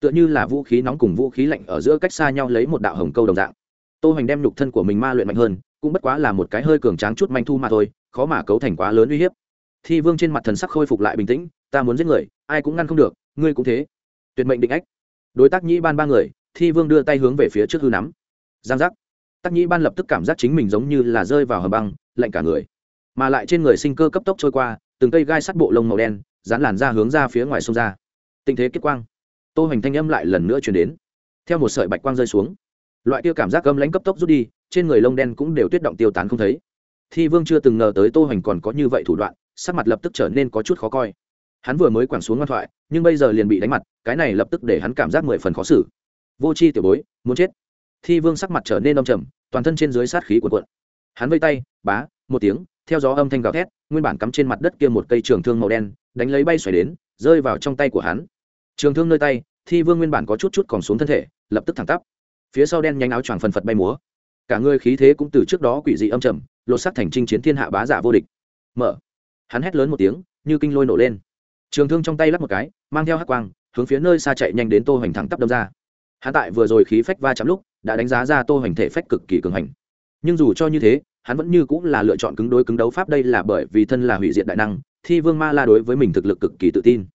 tựa như là vũ khí nóng cùng vũ khí lạnh ở giữa cách xa nhau lấy một đạo hồng câu đồng dạng. Tô hoành đem nhục thân của mình ma luyện mạnh hơn, cũng bất quá là một cái hơi cường tráng chút manh thu mà thôi, khó mà cấu thành quá lớn uy hiếp. Thi vương trên mặt thần sắc khôi phục lại bình tĩnh, ta muốn giết người, ai cũng ngăn không được, ngươi cũng thế. Tuyệt mệnh định ách. Đối tác nhĩ ban ba người, thi vương đưa tay hướng về phía trước hư nắm. Giang giác. Tác nhĩ ban lập tức cảm giác chính mình giống như là rơi vào hầm băng, lạnh cả người. Mà lại trên người sinh cơ cấp tốc trôi qua, từng cây gai sắt bộ lông màu đen, dán làn ra hướng ra phía ngoài sông ra. Tình thế kết quang tô hoành thanh âm lại lần nữa truyền đến. Theo một sợi bạch quang rơi xuống, loại kia cảm giác gấm lãnh cấp tốc rút đi, trên người lông đen cũng đều tuyết động tiêu tán không thấy. Thi vương chưa từng ngờ tới tô hoành còn có như vậy thủ đoạn, sắc mặt lập tức trở nên có chút khó coi. Hắn vừa mới quẳng xuống ngoan thoại, nhưng bây giờ liền bị đánh mặt, cái này lập tức để hắn cảm giác mười phần khó xử. Vô c h i tiểu bối, muốn chết. Thi vương sắc mặt trở nên đông trầm, toàn thân trên dưới sát khí cuộn cuộn. Hắn vây tay, bá, một tiếng, theo gió âm thanh gào thét, nguyên bản cắm trên mặt đất kia một cây trường thương màu đen, đánh lấy bay xoài đến, rơi vào trong tay của hắn trường thương nơi tay, thi vương nguyên bản có chút chút còn xuống thân thể, lập tức thẳng tắp. Phía sau đen nhanh áo choàng phần phật bay múa. Cả người khí thế cũng từ trước đó quỷ dị âm trầm, lột sắc thành chinh chiến thiên hạ bá giả vô địch. Mở. Hắn hét lớn một tiếng, như kinh lôi nổ lên. Trường thương trong tay lắp một cái, mang theo hắc quang, hướng phía nơi xa chạy nhanh đến tô hoành thẳng tắp đâm ra. Hắn tại vừa rồi khí phách va chạm lúc, đã đánh giá ra tô hoành thể phách cực kỳ cường hành. Nhưng dù cho như thế, hắn vẫn như cũng là lựa chọn cứng đối cứng đấu pháp, đây là bởi vì thân là hủy diệt đại năng, thi vương ma la đối với mình thực lực cực kỳ tự tin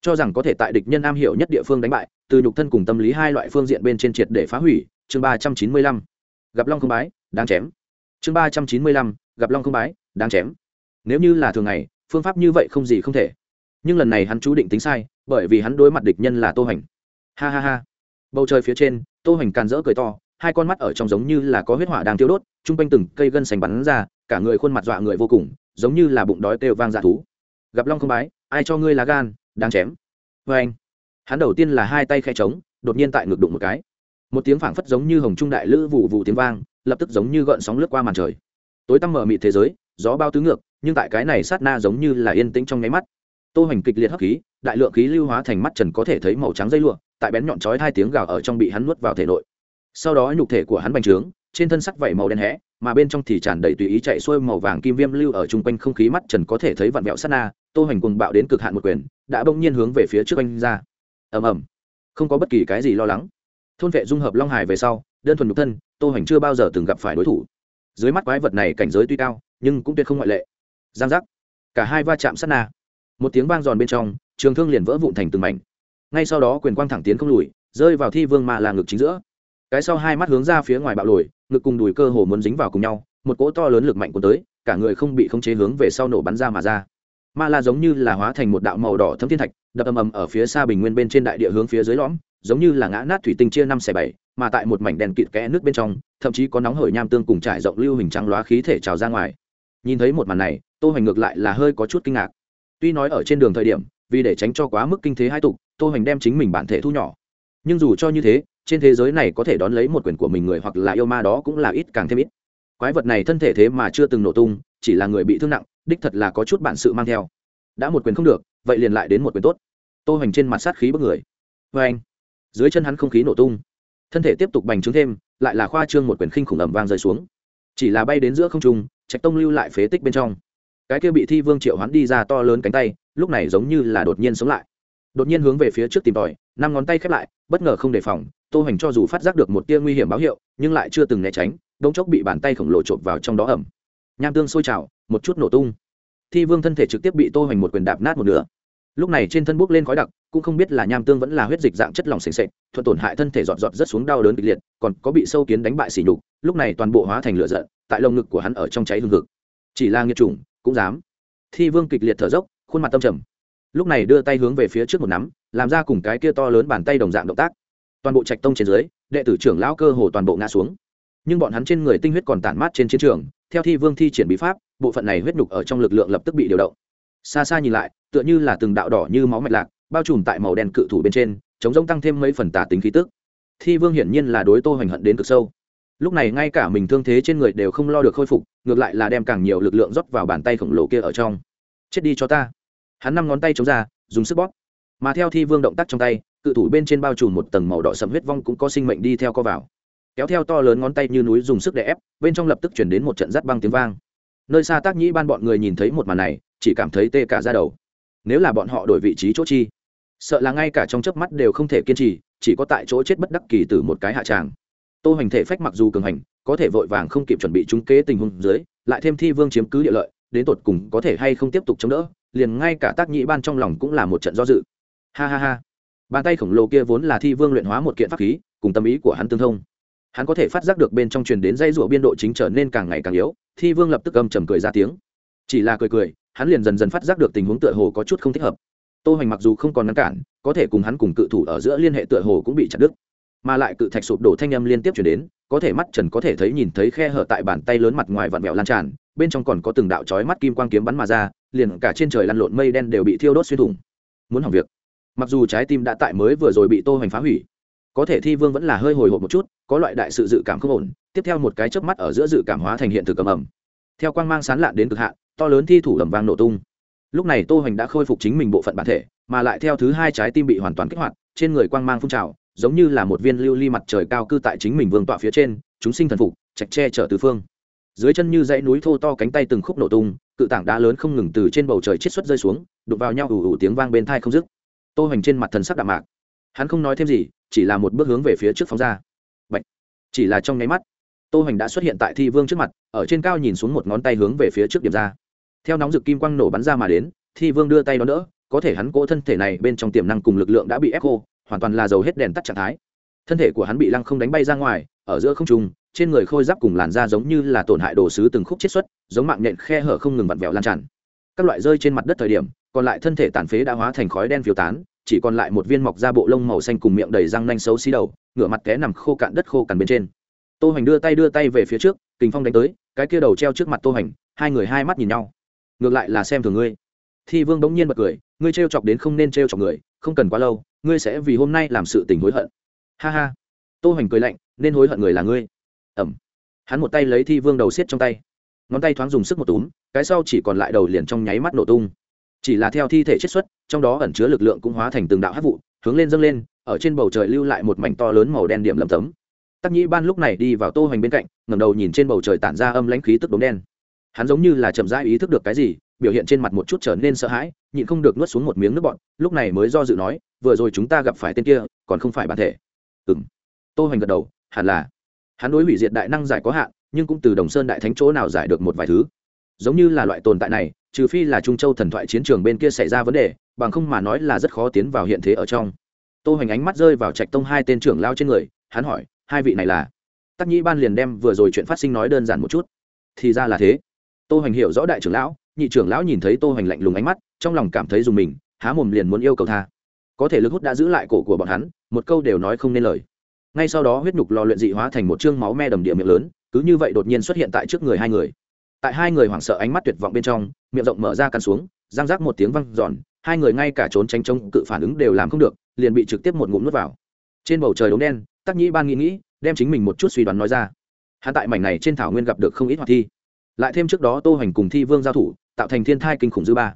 cho rằng có thể tại địch nhân am hiểu nhất địa phương đánh bại, từ nhục thân cùng tâm lý hai loại phương diện bên trên triệt để phá hủy, chương ba trăm chín mươi lăm. Gặp long không bái, đáng chém. Chương ba trăm chín mươi lăm, gặp long không bái, đáng chém. Nếu như là thường ngày, phương pháp như vậy không gì không thể. Nhưng lần này hắn chú định tính sai, bởi vì hắn đối mặt địch nhân là tô hành. Ha ha ha. Bầu trời phía trên, tô hành càn rỡ cười to, hai con mắt ở trong giống như là có huyết hỏa đang tiêu đốt, chung quanh từng cây gân sành bắn ra, cả người khuôn mặt dọa người vô cùng, giống như là bụng đói kêu vang dạ thú. Gặp long không bái, ai cho ngươi là gan? đang chém. Vê anh. Hắn đầu tiên là hai tay khe trống, đột nhiên tại ngực đụng một cái. Một tiếng phảng phất giống như hồng trung đại lữ vụ vụ tiếng vang, lập tức giống như gợn sóng lướt qua màn trời. Tối tăm mở mịt thế giới, gió bao tứ ngược, nhưng tại cái này sát na giống như là yên tĩnh trong nháy mắt. Tô hoành kịch liệt hấp khí, đại lượng khí lưu hóa thành mắt trần có thể thấy màu trắng dây lụa, tại bén nhọn chói hai tiếng gào ở trong bị hắn nuốt vào thể nội. Sau đó nhục thể của hắn bành trướng, trên thân sắc vảy màu đen hẽ mà bên trong thì tràn đầy tùy ý chạy xuôi màu vàng kim viêm lưu ở chung quanh không khí mắt trần có thể thấy vặn vẹo sát na tô hoành cùng bạo đến cực hạn một quyền, đã bỗng nhiên hướng về phía trước anh ra. Ầm ầm. Không có bất kỳ cái gì lo lắng. Thôn vệ dung hợp long hải về sau, đơn thuần nhục thân, tô hoành chưa bao giờ từng gặp phải đối thủ. Dưới mắt quái vật này cảnh giới tuy cao, nhưng cũng tuyệt không ngoại lệ. Giang giác. Cả hai va chạm sát na. Một tiếng vang giòn bên trong, trường thương liền vỡ vụn thành từng mảnh. Ngay sau đó quyền quang thẳng tiến không lùi, rơi vào thi vương mà là ngực chính giữa. Cái sau hai mắt hướng ra phía ngoài bạo lồi, ngực cùng đùi cơ hồ muốn dính vào cùng nhau, một cỗ to lớn lực mạnh cuốn tới, cả người không bị khống chế hướng về sau nổ bắn ra mà ra ma la giống như là hóa thành một đạo màu đỏ thấm thiên thạch, đập ầm ầm ở phía xa bình nguyên bên trên đại địa hướng phía dưới lõm, giống như là ngã nát thủy tinh chia năm xẻ bảy, mà tại một mảnh đèn kịt kẽ nước bên trong, thậm chí có nóng hởi nham tương cùng trải rộng lưu hình trắng loá khí thể trào ra ngoài. Nhìn thấy một màn này, tô hành ngược lại là hơi có chút kinh ngạc. Tuy nói ở trên đường thời điểm, vì để tránh cho quá mức kinh thế hai tục, tô hành đem chính mình bản thể thu nhỏ. Nhưng dù cho như thế, trên thế giới này có thể đón lấy một quyển của mình người hoặc là yêu ma đó cũng là ít càng thêm ít. Quái vật này thân thể thế mà chưa từng nổ tung, chỉ là người bị thương nặng đích thật là có chút bản sự mang theo. Đã một quyền không được, vậy liền lại đến một quyền tốt. Tô hoành trên mặt sát khí bức người. Vê anh, dưới chân hắn không khí nổ tung. Thân thể tiếp tục bành trướng thêm, lại là khoa trương một quyền khinh khủng ẩm vang rơi xuống. Chỉ là bay đến giữa không trung, trạch tông lưu lại phế tích bên trong. Cái kia bị thi vương triệu hắn đi ra to lớn cánh tay, lúc này giống như là đột nhiên sống lại. Đột nhiên hướng về phía trước tìm tòi, năm ngón tay khép lại, bất ngờ không đề phòng, tô hoành cho dù phát giác được một tia nguy hiểm báo hiệu, nhưng lại chưa từng né tránh, đống chốc bị bàn tay khổng lồ trộm vào trong đó ẩm nham tương sôi trào, một chút nổ tung. Thi vương thân thể trực tiếp bị tô hoành một quyền đạp nát một nửa. Lúc này trên thân bốc lên khói đặc, cũng không biết là nham tương vẫn là huyết dịch dạng chất lỏng sền sệt, thuận tổn hại thân thể dọn dọn rất xuống đau đớn kịch liệt, còn có bị sâu kiến đánh bại xỉ nhục, lúc này toàn bộ hóa thành lửa giận, tại lồng ngực của hắn ở trong cháy hương ngực chỉ là nghiệt chủng, cũng dám. Thi vương kịch liệt thở dốc, khuôn mặt tâm trầm. Lúc này đưa tay hướng về phía trước một nắm, làm ra cùng cái kia to lớn bàn tay đồng dạng động tác. Toàn bộ trạch tông trên dưới, đệ tử trưởng lão cơ hồ toàn bộ ngã xuống. Nhưng bọn hắn trên người tinh huyết còn tản mát trên chiến trường theo thi vương thi triển bí pháp, bộ phận này huyết nhục ở trong lực lượng lập tức bị điều động. Xa xa nhìn lại, tựa như là từng đạo đỏ như máu mạch lạc, bao trùm tại màu đen cự thủ bên trên, chống rông tăng thêm mấy phần tả tính khí tức. Thi vương hiển nhiên là đối tô hoành hận đến cực sâu. Lúc này ngay cả mình thương thế trên người đều không lo được khôi phục, ngược lại là đem càng nhiều lực lượng rót vào bàn tay khổng lồ kia ở trong. Chết đi cho ta. Hắn năm ngón tay chống ra, dùng sức bóp. Mà theo thi vương động tác trong tay, cự thủ bên trên bao trùm một tầng màu đỏ sầm huyết vong cũng có sinh mệnh đi theo co vào kéo theo to lớn ngón tay như núi dùng sức để ép, bên trong lập tức chuyển đến một trận rắt băng tiếng vang. Nơi xa tác nhĩ ban bọn người nhìn thấy một màn này, chỉ cảm thấy tê cả ra đầu. Nếu là bọn họ đổi vị trí chỗ chi, sợ là ngay cả trong chớp mắt đều không thể kiên trì, chỉ có tại chỗ chết bất đắc kỳ từ một cái hạ tràng. Tô hoành thể phách mặc dù cường hành, có thể vội vàng không kịp chuẩn bị trúng kế tình huống dưới, lại thêm thi vương chiếm cứ địa lợi, đến tột cùng có thể hay không tiếp tục chống đỡ, liền ngay cả tác nhĩ ban trong lòng cũng là một trận do dự. Ha ha ha. Bàn tay khổng lồ kia vốn là thi vương luyện hóa một kiện pháp khí, cùng tâm ý của hắn tương thông hắn có thể phát giác được bên trong truyền đến dây rủa biên độ chính trở nên càng ngày càng yếu, thi vương lập tức âm trầm cười ra tiếng. Chỉ là cười cười, hắn liền dần dần phát giác được tình huống tựa hồ có chút không thích hợp. Tô hoành mặc dù không còn ngăn cản, có thể cùng hắn cùng cự thủ ở giữa liên hệ tựa hồ cũng bị chặt đứt. Mà lại cự thạch sụp đổ thanh âm liên tiếp chuyển đến, có thể mắt trần có thể thấy nhìn thấy khe hở tại bàn tay lớn mặt ngoài vặn vẹo lan tràn, bên trong còn có từng đạo chói mắt kim quang kiếm bắn mà ra, liền cả trên trời lăn lộn mây đen đều bị thiêu đốt xuyên thủng. Muốn hỏng việc. Mặc dù trái tim đã tại mới vừa rồi bị tô hoành phá hủy có thể thi vương vẫn là hơi hồi hộp một chút, có loại đại sự dự cảm không ổn, tiếp theo một cái chớp mắt ở giữa dự cảm hóa thành hiện thực cầm ẩm theo quang mang sán lạn đến cực hạn, to lớn thi thủ ẩm vang nổ tung. Lúc này tô hoành đã khôi phục chính mình bộ phận bản thể, mà lại theo thứ hai trái tim bị hoàn toàn kích hoạt, trên người quang mang phun trào, giống như là một viên lưu ly mặt trời cao cư tại chính mình vương tọa phía trên, chúng sinh thần phục chạch tre chở tứ phương. Dưới chân như dãy núi thô to cánh tay từng khúc nổ tung, cự tảng đá lớn không ngừng từ trên bầu trời chiết xuất rơi xuống, đụng vào nhau ủ ủ tiếng vang bên tai không dứt. Tô hoành trên mặt thần sắc đạm mạc. Hắn không nói thêm gì chỉ là một bước hướng về phía trước phóng ra. Bệnh. chỉ là trong nháy mắt, tô hoành đã xuất hiện tại thi vương trước mặt, ở trên cao nhìn xuống một ngón tay hướng về phía trước điểm ra. Theo nóng rực kim quang nổ bắn ra mà đến, thi vương đưa tay đón đỡ, có thể hắn cỗ thân thể này bên trong tiềm năng cùng lực lượng đã bị ép khô, hoàn toàn là dầu hết đèn tắt trạng thái. Thân thể của hắn bị lăng không đánh bay ra ngoài, ở giữa không trung, trên người khôi giáp cùng làn da giống như là tổn hại đồ sứ từng khúc chết xuất, giống mạng nhện khe hở không ngừng vặn vẹo lan tràn. Các loại rơi trên mặt đất thời điểm, còn lại thân thể tàn phế đã hóa thành khói đen phiêu tán chỉ còn lại một viên mọc ra bộ lông màu xanh cùng miệng đầy răng nanh xấu xí đầu ngửa mặt té nằm khô cạn đất khô cằn bên trên. Tô Hành đưa tay đưa tay về phía trước kình phong đánh tới cái kia đầu treo trước mặt tô Hành, hai người hai mắt nhìn nhau. Ngược lại là xem thường ngươi. Thi vương bỗng nhiên bật cười ngươi t chọc đến không nên t chọc người không cần quá lâu ngươi sẽ vì hôm nay làm sự tình hối hận. Ha ha. Tô Hành cười lạnh nên hối hận người là ngươi. Ẩm. Hắn một tay lấy thi vương đầu xiết trong tay. Ngón tay thoáng dùng sức một túm cái sau chỉ còn lại đầu liền trong nháy mắt nổ tung. Chỉ là theo thi thể chết xuất trong đó ẩn chứa lực lượng cũng hóa thành từng đạo hắc vụ, hướng lên dâng lên, ở trên bầu trời lưu lại một mảnh to lớn màu đen điểm lầm tấm. Tắc nhĩ ban lúc này đi vào tô hoành bên cạnh, ngẩng đầu nhìn trên bầu trời tản ra âm lãnh khí tức đốm đen. Hắn giống như là chậm rãi ý thức được cái gì, biểu hiện trên mặt một chút trở nên sợ hãi, nhịn không được nuốt xuống một miếng nước bọn lúc này mới do dự nói, vừa rồi chúng ta gặp phải tên kia, còn không phải bản thể. Ừm. Tô hoành gật đầu, hẳn là. Hắn đối hủy diệt đại năng giải có hạn, nhưng cũng từ đồng sơn đại thánh chỗ nào giải được một vài thứ. Giống như là loại tồn tại này trừ phi là trung châu thần thoại chiến trường bên kia xảy ra vấn đề, bằng không mà nói là rất khó tiến vào hiện thế ở trong. Tô hoành ánh mắt rơi vào trạch tông hai tên trưởng lao trên người, hắn hỏi, hai vị này là? Tắc nhĩ ban liền đem vừa rồi chuyện phát sinh nói đơn giản một chút. Thì ra là thế. Tô hoành hiểu rõ đại trưởng lão, nhị trưởng lão nhìn thấy tô hoành lạnh lùng ánh mắt, trong lòng cảm thấy dùng mình, há mồm liền muốn yêu cầu tha. Có thể lực hút đã giữ lại cổ của bọn hắn, một câu đều nói không nên lời. Ngay sau đó huyết nhục lò luyện dị hóa thành một chương máu me đầm địa miệng lớn, cứ như vậy đột nhiên xuất hiện tại trước người hai người tại hai người hoảng sợ ánh mắt tuyệt vọng bên trong, miệng rộng mở ra căn xuống, răng rác một tiếng văng giòn hai người ngay cả trốn tránh chống cự phản ứng đều làm không được, liền bị trực tiếp một ngụm nuốt vào. Trên bầu trời đống đen, tắc nhĩ ban nghĩ nghĩ, đem chính mình một chút suy đoán nói ra. Hạ tại mảnh này trên thảo nguyên gặp được không ít hoạt thi. Lại thêm trước đó tô hoành cùng thi vương giao thủ, tạo thành thiên thai kinh khủng dư ba.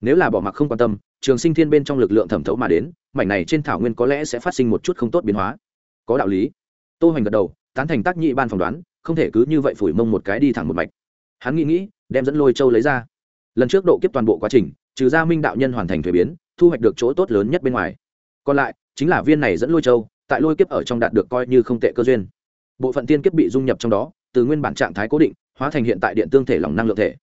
Nếu là bỏ mặc không quan tâm, trường sinh thiên bên trong lực lượng thẩm thấu mà đến, mảnh này trên thảo nguyên có lẽ sẽ phát sinh một chút không tốt biến hóa. Có đạo lý. Tô hoành gật đầu, tán thành tác nhị ban phỏng đoán, không thể cứ như vậy phủi mông một cái đi thẳng một mạch hắn nghĩ nghĩ, đem dẫn lôi châu lấy ra. Lần trước độ kiếp toàn bộ quá trình, trừ ra minh đạo nhân hoàn thành thuế biến, thu hoạch được chỗ tốt lớn nhất bên ngoài. Còn lại, chính là viên này dẫn lôi châu, tại lôi kiếp ở trong đạt được coi như không tệ cơ duyên. Bộ phận tiên kiếp bị dung nhập trong đó, từ nguyên bản trạng thái cố định, hóa thành hiện tại điện tương thể lòng năng lượng thể.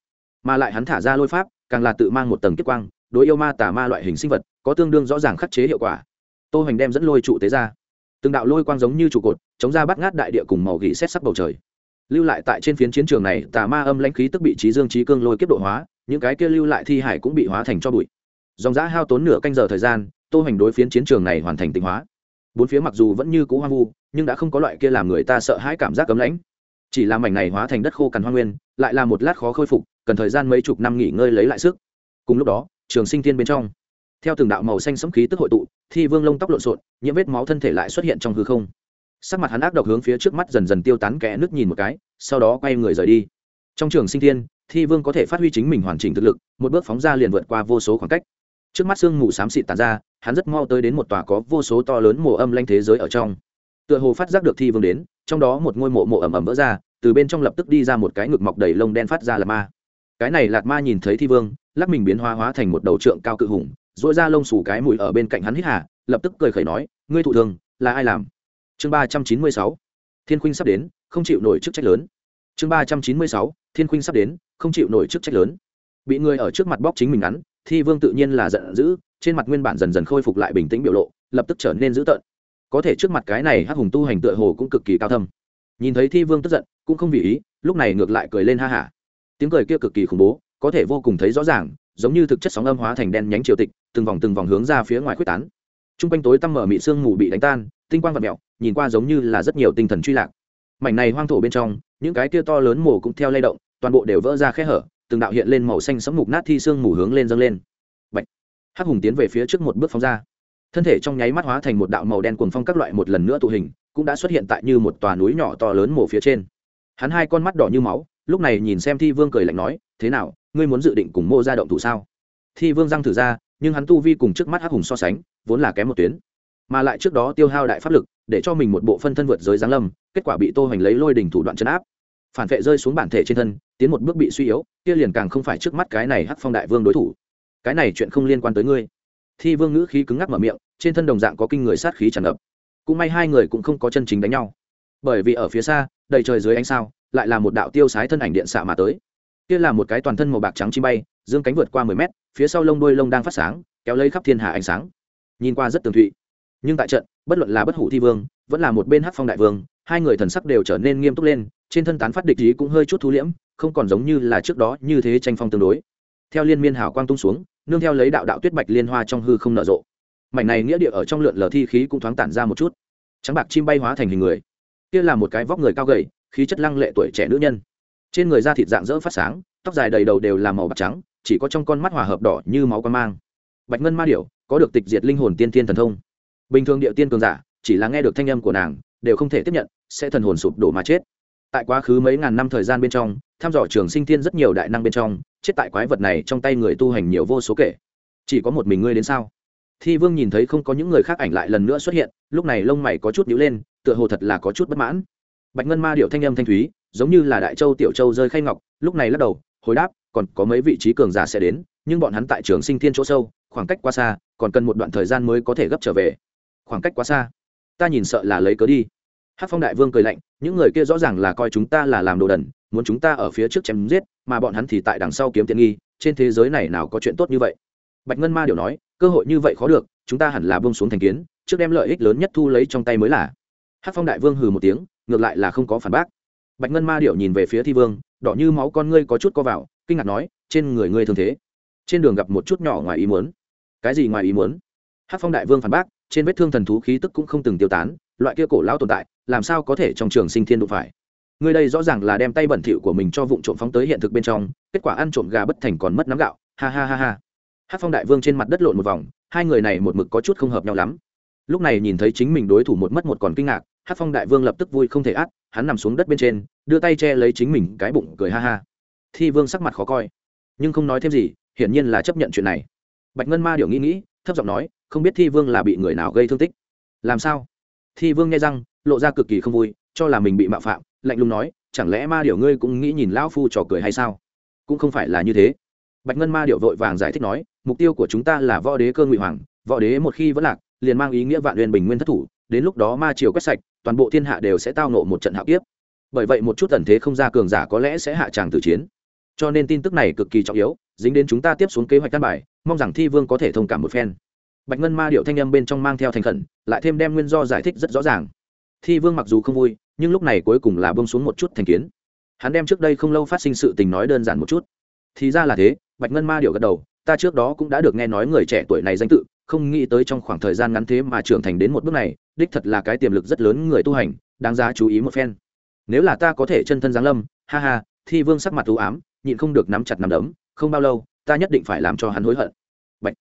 Mà lại hắn thả ra lôi pháp, càng là tự mang một tầng kiếp quang, đối yêu ma tà ma loại hình sinh vật, có tương đương rõ ràng khắc chế hiệu quả. Tô hoành đem dẫn lôi trụ tế ra. Từng đạo lôi quang giống như trụ cột, chống ra bắt ngát đại địa cùng màu gỉ xét sắc bầu trời lưu lại tại trên phiến chiến trường này, tà ma âm lãnh khí tức bị trí dương trí cương lôi kiếp độ hóa, những cái kia lưu lại thi hải cũng bị hóa thành cho bụi. Dòng giã hao tốn nửa canh giờ thời gian, tô hành đối phiến chiến trường này hoàn thành tịnh hóa. Bốn phía mặc dù vẫn như cũ hoang vu, nhưng đã không có loại kia làm người ta sợ hãi cảm giác cấm lãnh. Chỉ là mảnh này hóa thành đất khô cằn hoang nguyên, lại là một lát khó khôi phục, cần thời gian mấy chục năm nghỉ ngơi lấy lại sức. Cùng lúc đó, trường sinh thiên bên trong, theo từng đạo màu xanh sẫm khí tức hội tụ, thi vương lông tóc lộn xộn những vết máu thân thể lại xuất hiện trong hư không sắc mặt hắn ác độc hướng phía trước mắt dần dần tiêu tán kẽ nước nhìn một cái, sau đó quay người rời đi. Trong trường sinh thiên, thi vương có thể phát huy chính mình hoàn chỉnh thực lực, một bước phóng ra liền vượt qua vô số khoảng cách. Trước mắt sương mù xám xịt tàn ra, hắn rất mau tới đến một tòa có vô số to lớn mộ âm lanh thế giới ở trong. Tựa hồ phát giác được thi vương đến, trong đó một ngôi mộ mộ ẩm ẩm vỡ ra, từ bên trong lập tức đi ra một cái ngực mọc đầy lông đen phát ra là ma. Cái này lạt ma nhìn thấy thi vương, lắc mình biến hóa hóa thành một đầu trượng cao cự hùng dỗi ra lông xù cái mùi ở bên cạnh hắn hít hà, lập tức cười khẩy nói, ngươi thụ thương là ai làm? chương ba trăm chín mươi sáu. Thiên khuynh sắp đến, không chịu nổi chức trách lớn. Chương ba trăm chín mươi sáu, thiên khuynh sắp đến, không chịu nổi chức trách lớn. Bị người ở trước mặt bóc chính mình ngắn, thi vương tự nhiên là giận dữ, trên mặt nguyên bản dần dần khôi phục lại bình tĩnh biểu lộ, lập tức trở nên dữ tợn. Có thể trước mặt cái này hắc hùng tu hành tựa hồ cũng cực kỳ cao thâm. Nhìn thấy thi vương tức giận, cũng không vì ý, lúc này ngược lại cười lên ha ha. tiếng cười kia cực kỳ khủng bố, có thể vô cùng thấy rõ ràng, giống như thực chất sóng âm hóa thành đen nhánh triều tịch, từng vòng từng vòng hướng ra phía ngoài quyết tán. Trung quanh tối tăm mở mị sương mù bị đánh tan tinh quang vật mèo, nhìn qua giống như là rất nhiều tinh thần truy lạc. Mảnh này hoang thổ bên trong những cái tia to lớn mồ cũng theo lay động toàn bộ đều vỡ ra khe hở từng đạo hiện lên màu xanh sẫm mục nát thi xương mù hướng lên dâng lên. Bạch. hắc hùng tiến về phía trước một bước phóng ra. Thân thể trong nháy mắt hóa thành một đạo màu đen cuồng phong các loại một lần nữa tụ hình cũng đã xuất hiện tại như một tòa núi nhỏ to lớn mổ phía trên. Hắn hai con mắt đỏ như máu lúc này nhìn xem thi vương cười lạnh nói thế nào ngươi muốn dự định cùng mô ra động thủ sao? Thi vương răng thử ra nhưng hắn tu vi cùng trước mắt hắc hùng so sánh, vốn là kém một tuyến. Mà lại trước đó tiêu hao đại pháp lực, để cho mình một bộ phân thân vượt giới giáng lâm, kết quả bị tô hoành lấy lôi đỉnh thủ đoạn chấn áp. Phản vệ rơi xuống bản thể trên thân, tiến một bước bị suy yếu, kia liền càng không phải trước mắt cái này hắc phong đại vương đối thủ. Cái này chuyện không liên quan tới ngươi. Thi vương ngữ khí cứng ngắc mở miệng, trên thân đồng dạng có kinh người sát khí tràn ngập. Cũng may hai người cũng không có chân chính đánh nhau. Bởi vì ở phía xa, đầy trời dưới ánh sao, lại là một đạo tiêu sái thân ảnh điện xạ mà tới. Kia là một cái toàn thân màu bạc trắng chim bay, dương cánh vượt qua mười mét phía sau lông đôi lông đang phát sáng, kéo lấy khắp thiên hà ánh sáng. Nhìn qua rất tường thụy. Nhưng tại trận, bất luận là bất hủ thi vương, vẫn là một bên hát phong đại vương, hai người thần sắc đều trở nên nghiêm túc lên, trên thân tán phát địch ý cũng hơi chút thu liễm, không còn giống như là trước đó như thế tranh phong tương đối. Theo liên miên hào quang tung xuống, nương theo lấy đạo đạo tuyết bạch liên hoa trong hư không nở rộ. Mảnh này nghĩa địa ở trong lượn lờ thi khí cũng thoáng tản ra một chút. Trắng bạc chim bay hóa thành hình người. Kia là một cái vóc người cao gầy, khí chất lăng lệ tuổi trẻ nữ nhân. Trên người da thịt dạng dỡ phát sáng, tóc dài đầy đầu đều là màu bạc trắng chỉ có trong con mắt hòa hợp đỏ như máu con mang. Bạch ngân ma điểu, có được tịch diệt linh hồn tiên thiên thần thông. Bình thường điệu tiên cường giả, chỉ là nghe được thanh âm của nàng, đều không thể tiếp nhận, sẽ thần hồn sụp đổ mà chết. Tại quá khứ mấy ngàn năm thời gian bên trong tham dò trường sinh tiên rất nhiều đại năng bên trong, chết tại quái vật này trong tay người tu hành nhiều vô số kể. Chỉ có một mình ngươi đến sao? Thi vương nhìn thấy không có những người khác ảnh lại lần nữa xuất hiện, lúc này lông mày có chút nhữ lên, tựa hồ thật là có chút bất mãn. Bạch ngân ma điệu thanh âm thanh thúy, giống như là đại châu tiểu châu rơi khay ngọc, lúc này lắc đầu, hồi đáp còn có mấy vị trí cường giả sẽ đến, nhưng bọn hắn tại trường sinh thiên chỗ sâu, khoảng cách quá xa, còn cần một đoạn thời gian mới có thể gấp trở về. Khoảng cách quá xa. Ta nhìn sợ là lấy cớ đi. Hát phong đại vương cười lạnh, những người kia rõ ràng là coi chúng ta là làm đồ đần, muốn chúng ta ở phía trước chém giết, mà bọn hắn thì tại đằng sau kiếm tiện nghi, trên thế giới này nào có chuyện tốt như vậy? Bạch ngân ma điều nói, cơ hội như vậy khó được, chúng ta hẳn là bông xuống thành kiến, trước đem lợi ích lớn nhất thu lấy trong tay mới là. Hát phong đại vương hừ một tiếng, ngược lại là không có phản bác. Bạch ngân ma điệu nhìn về phía thi vương, đỏ như máu con ngươi có chút co vào kinh ngạc nói, trên người ngươi thường thế, trên đường gặp một chút nhỏ ngoài ý muốn. Cái gì ngoài ý muốn? Hát phong đại vương phản bác, trên vết thương thần thú khí tức cũng không từng tiêu tán, loại kia cổ lao tồn tại, làm sao có thể trong trường sinh thiên đụng phải? Ngươi đây rõ ràng là đem tay bẩn thỉu của mình cho vụ trộm phóng tới hiện thực bên trong, kết quả ăn trộm gà bất thành còn mất nắm gạo. Ha ha ha ha. Hát phong đại vương trên mặt đất lộn một vòng, hai người này một mực có chút không hợp nhau lắm. Lúc này nhìn thấy chính mình đối thủ một mất một còn kinh ngạc hát phong đại vương lập tức vui không thể át hắn nằm xuống đất bên trên, đưa tay che lấy chính mình cái bụng cười ha ha thi vương sắc mặt khó coi. Nhưng không nói thêm gì, hiển nhiên là chấp nhận chuyện này. Bạch ngân ma điều nghĩ nghĩ, thấp giọng nói, không biết thi vương là bị người nào gây thương tích. Làm sao? Thi vương nghe răng, lộ ra cực kỳ không vui, cho là mình bị mạo phạm, lạnh lùng nói, chẳng lẽ ma điều ngươi cũng nghĩ nhìn lão phu trò cười hay sao? Cũng không phải là như thế. Bạch ngân ma điệu vội vàng giải thích nói, mục tiêu của chúng ta là võ đế cơ ngụy hoàng, võ đế một khi vẫn lạc, liền mang ý nghĩa vạn huyền bình nguyên thất thủ, đến lúc đó ma triều quét sạch, toàn bộ thiên hạ đều sẽ tao nộ một trận hạo kiếp. Bởi vậy một chút tần thế không ra cường giả có lẽ sẽ hạ tràng tử chiến cho nên tin tức này cực kỳ trọng yếu, dính đến chúng ta tiếp xuống kế hoạch căn bài, mong rằng thi vương có thể thông cảm một phen. Bạch ngân ma điệu thanh âm bên trong mang theo thành khẩn, lại thêm đem nguyên do giải thích rất rõ ràng. Thi vương mặc dù không vui, nhưng lúc này cuối cùng là bông xuống một chút thành kiến. Hắn đem trước đây không lâu phát sinh sự tình nói đơn giản một chút. Thì ra là thế, bạch ngân ma điệu gật đầu, ta trước đó cũng đã được nghe nói người trẻ tuổi này danh tự, không nghĩ tới trong khoảng thời gian ngắn thế mà trưởng thành đến một bước này, đích thật là cái tiềm lực rất lớn người tu hành, đáng giá chú ý một phen. Nếu là ta có thể chân thân giáng lâm, ha ha, thi vương sắc mặt ưu ám nhịn không được nắm chặt nắm đấm, không bao lâu, ta nhất định phải làm cho hắn hối hận. Bạch.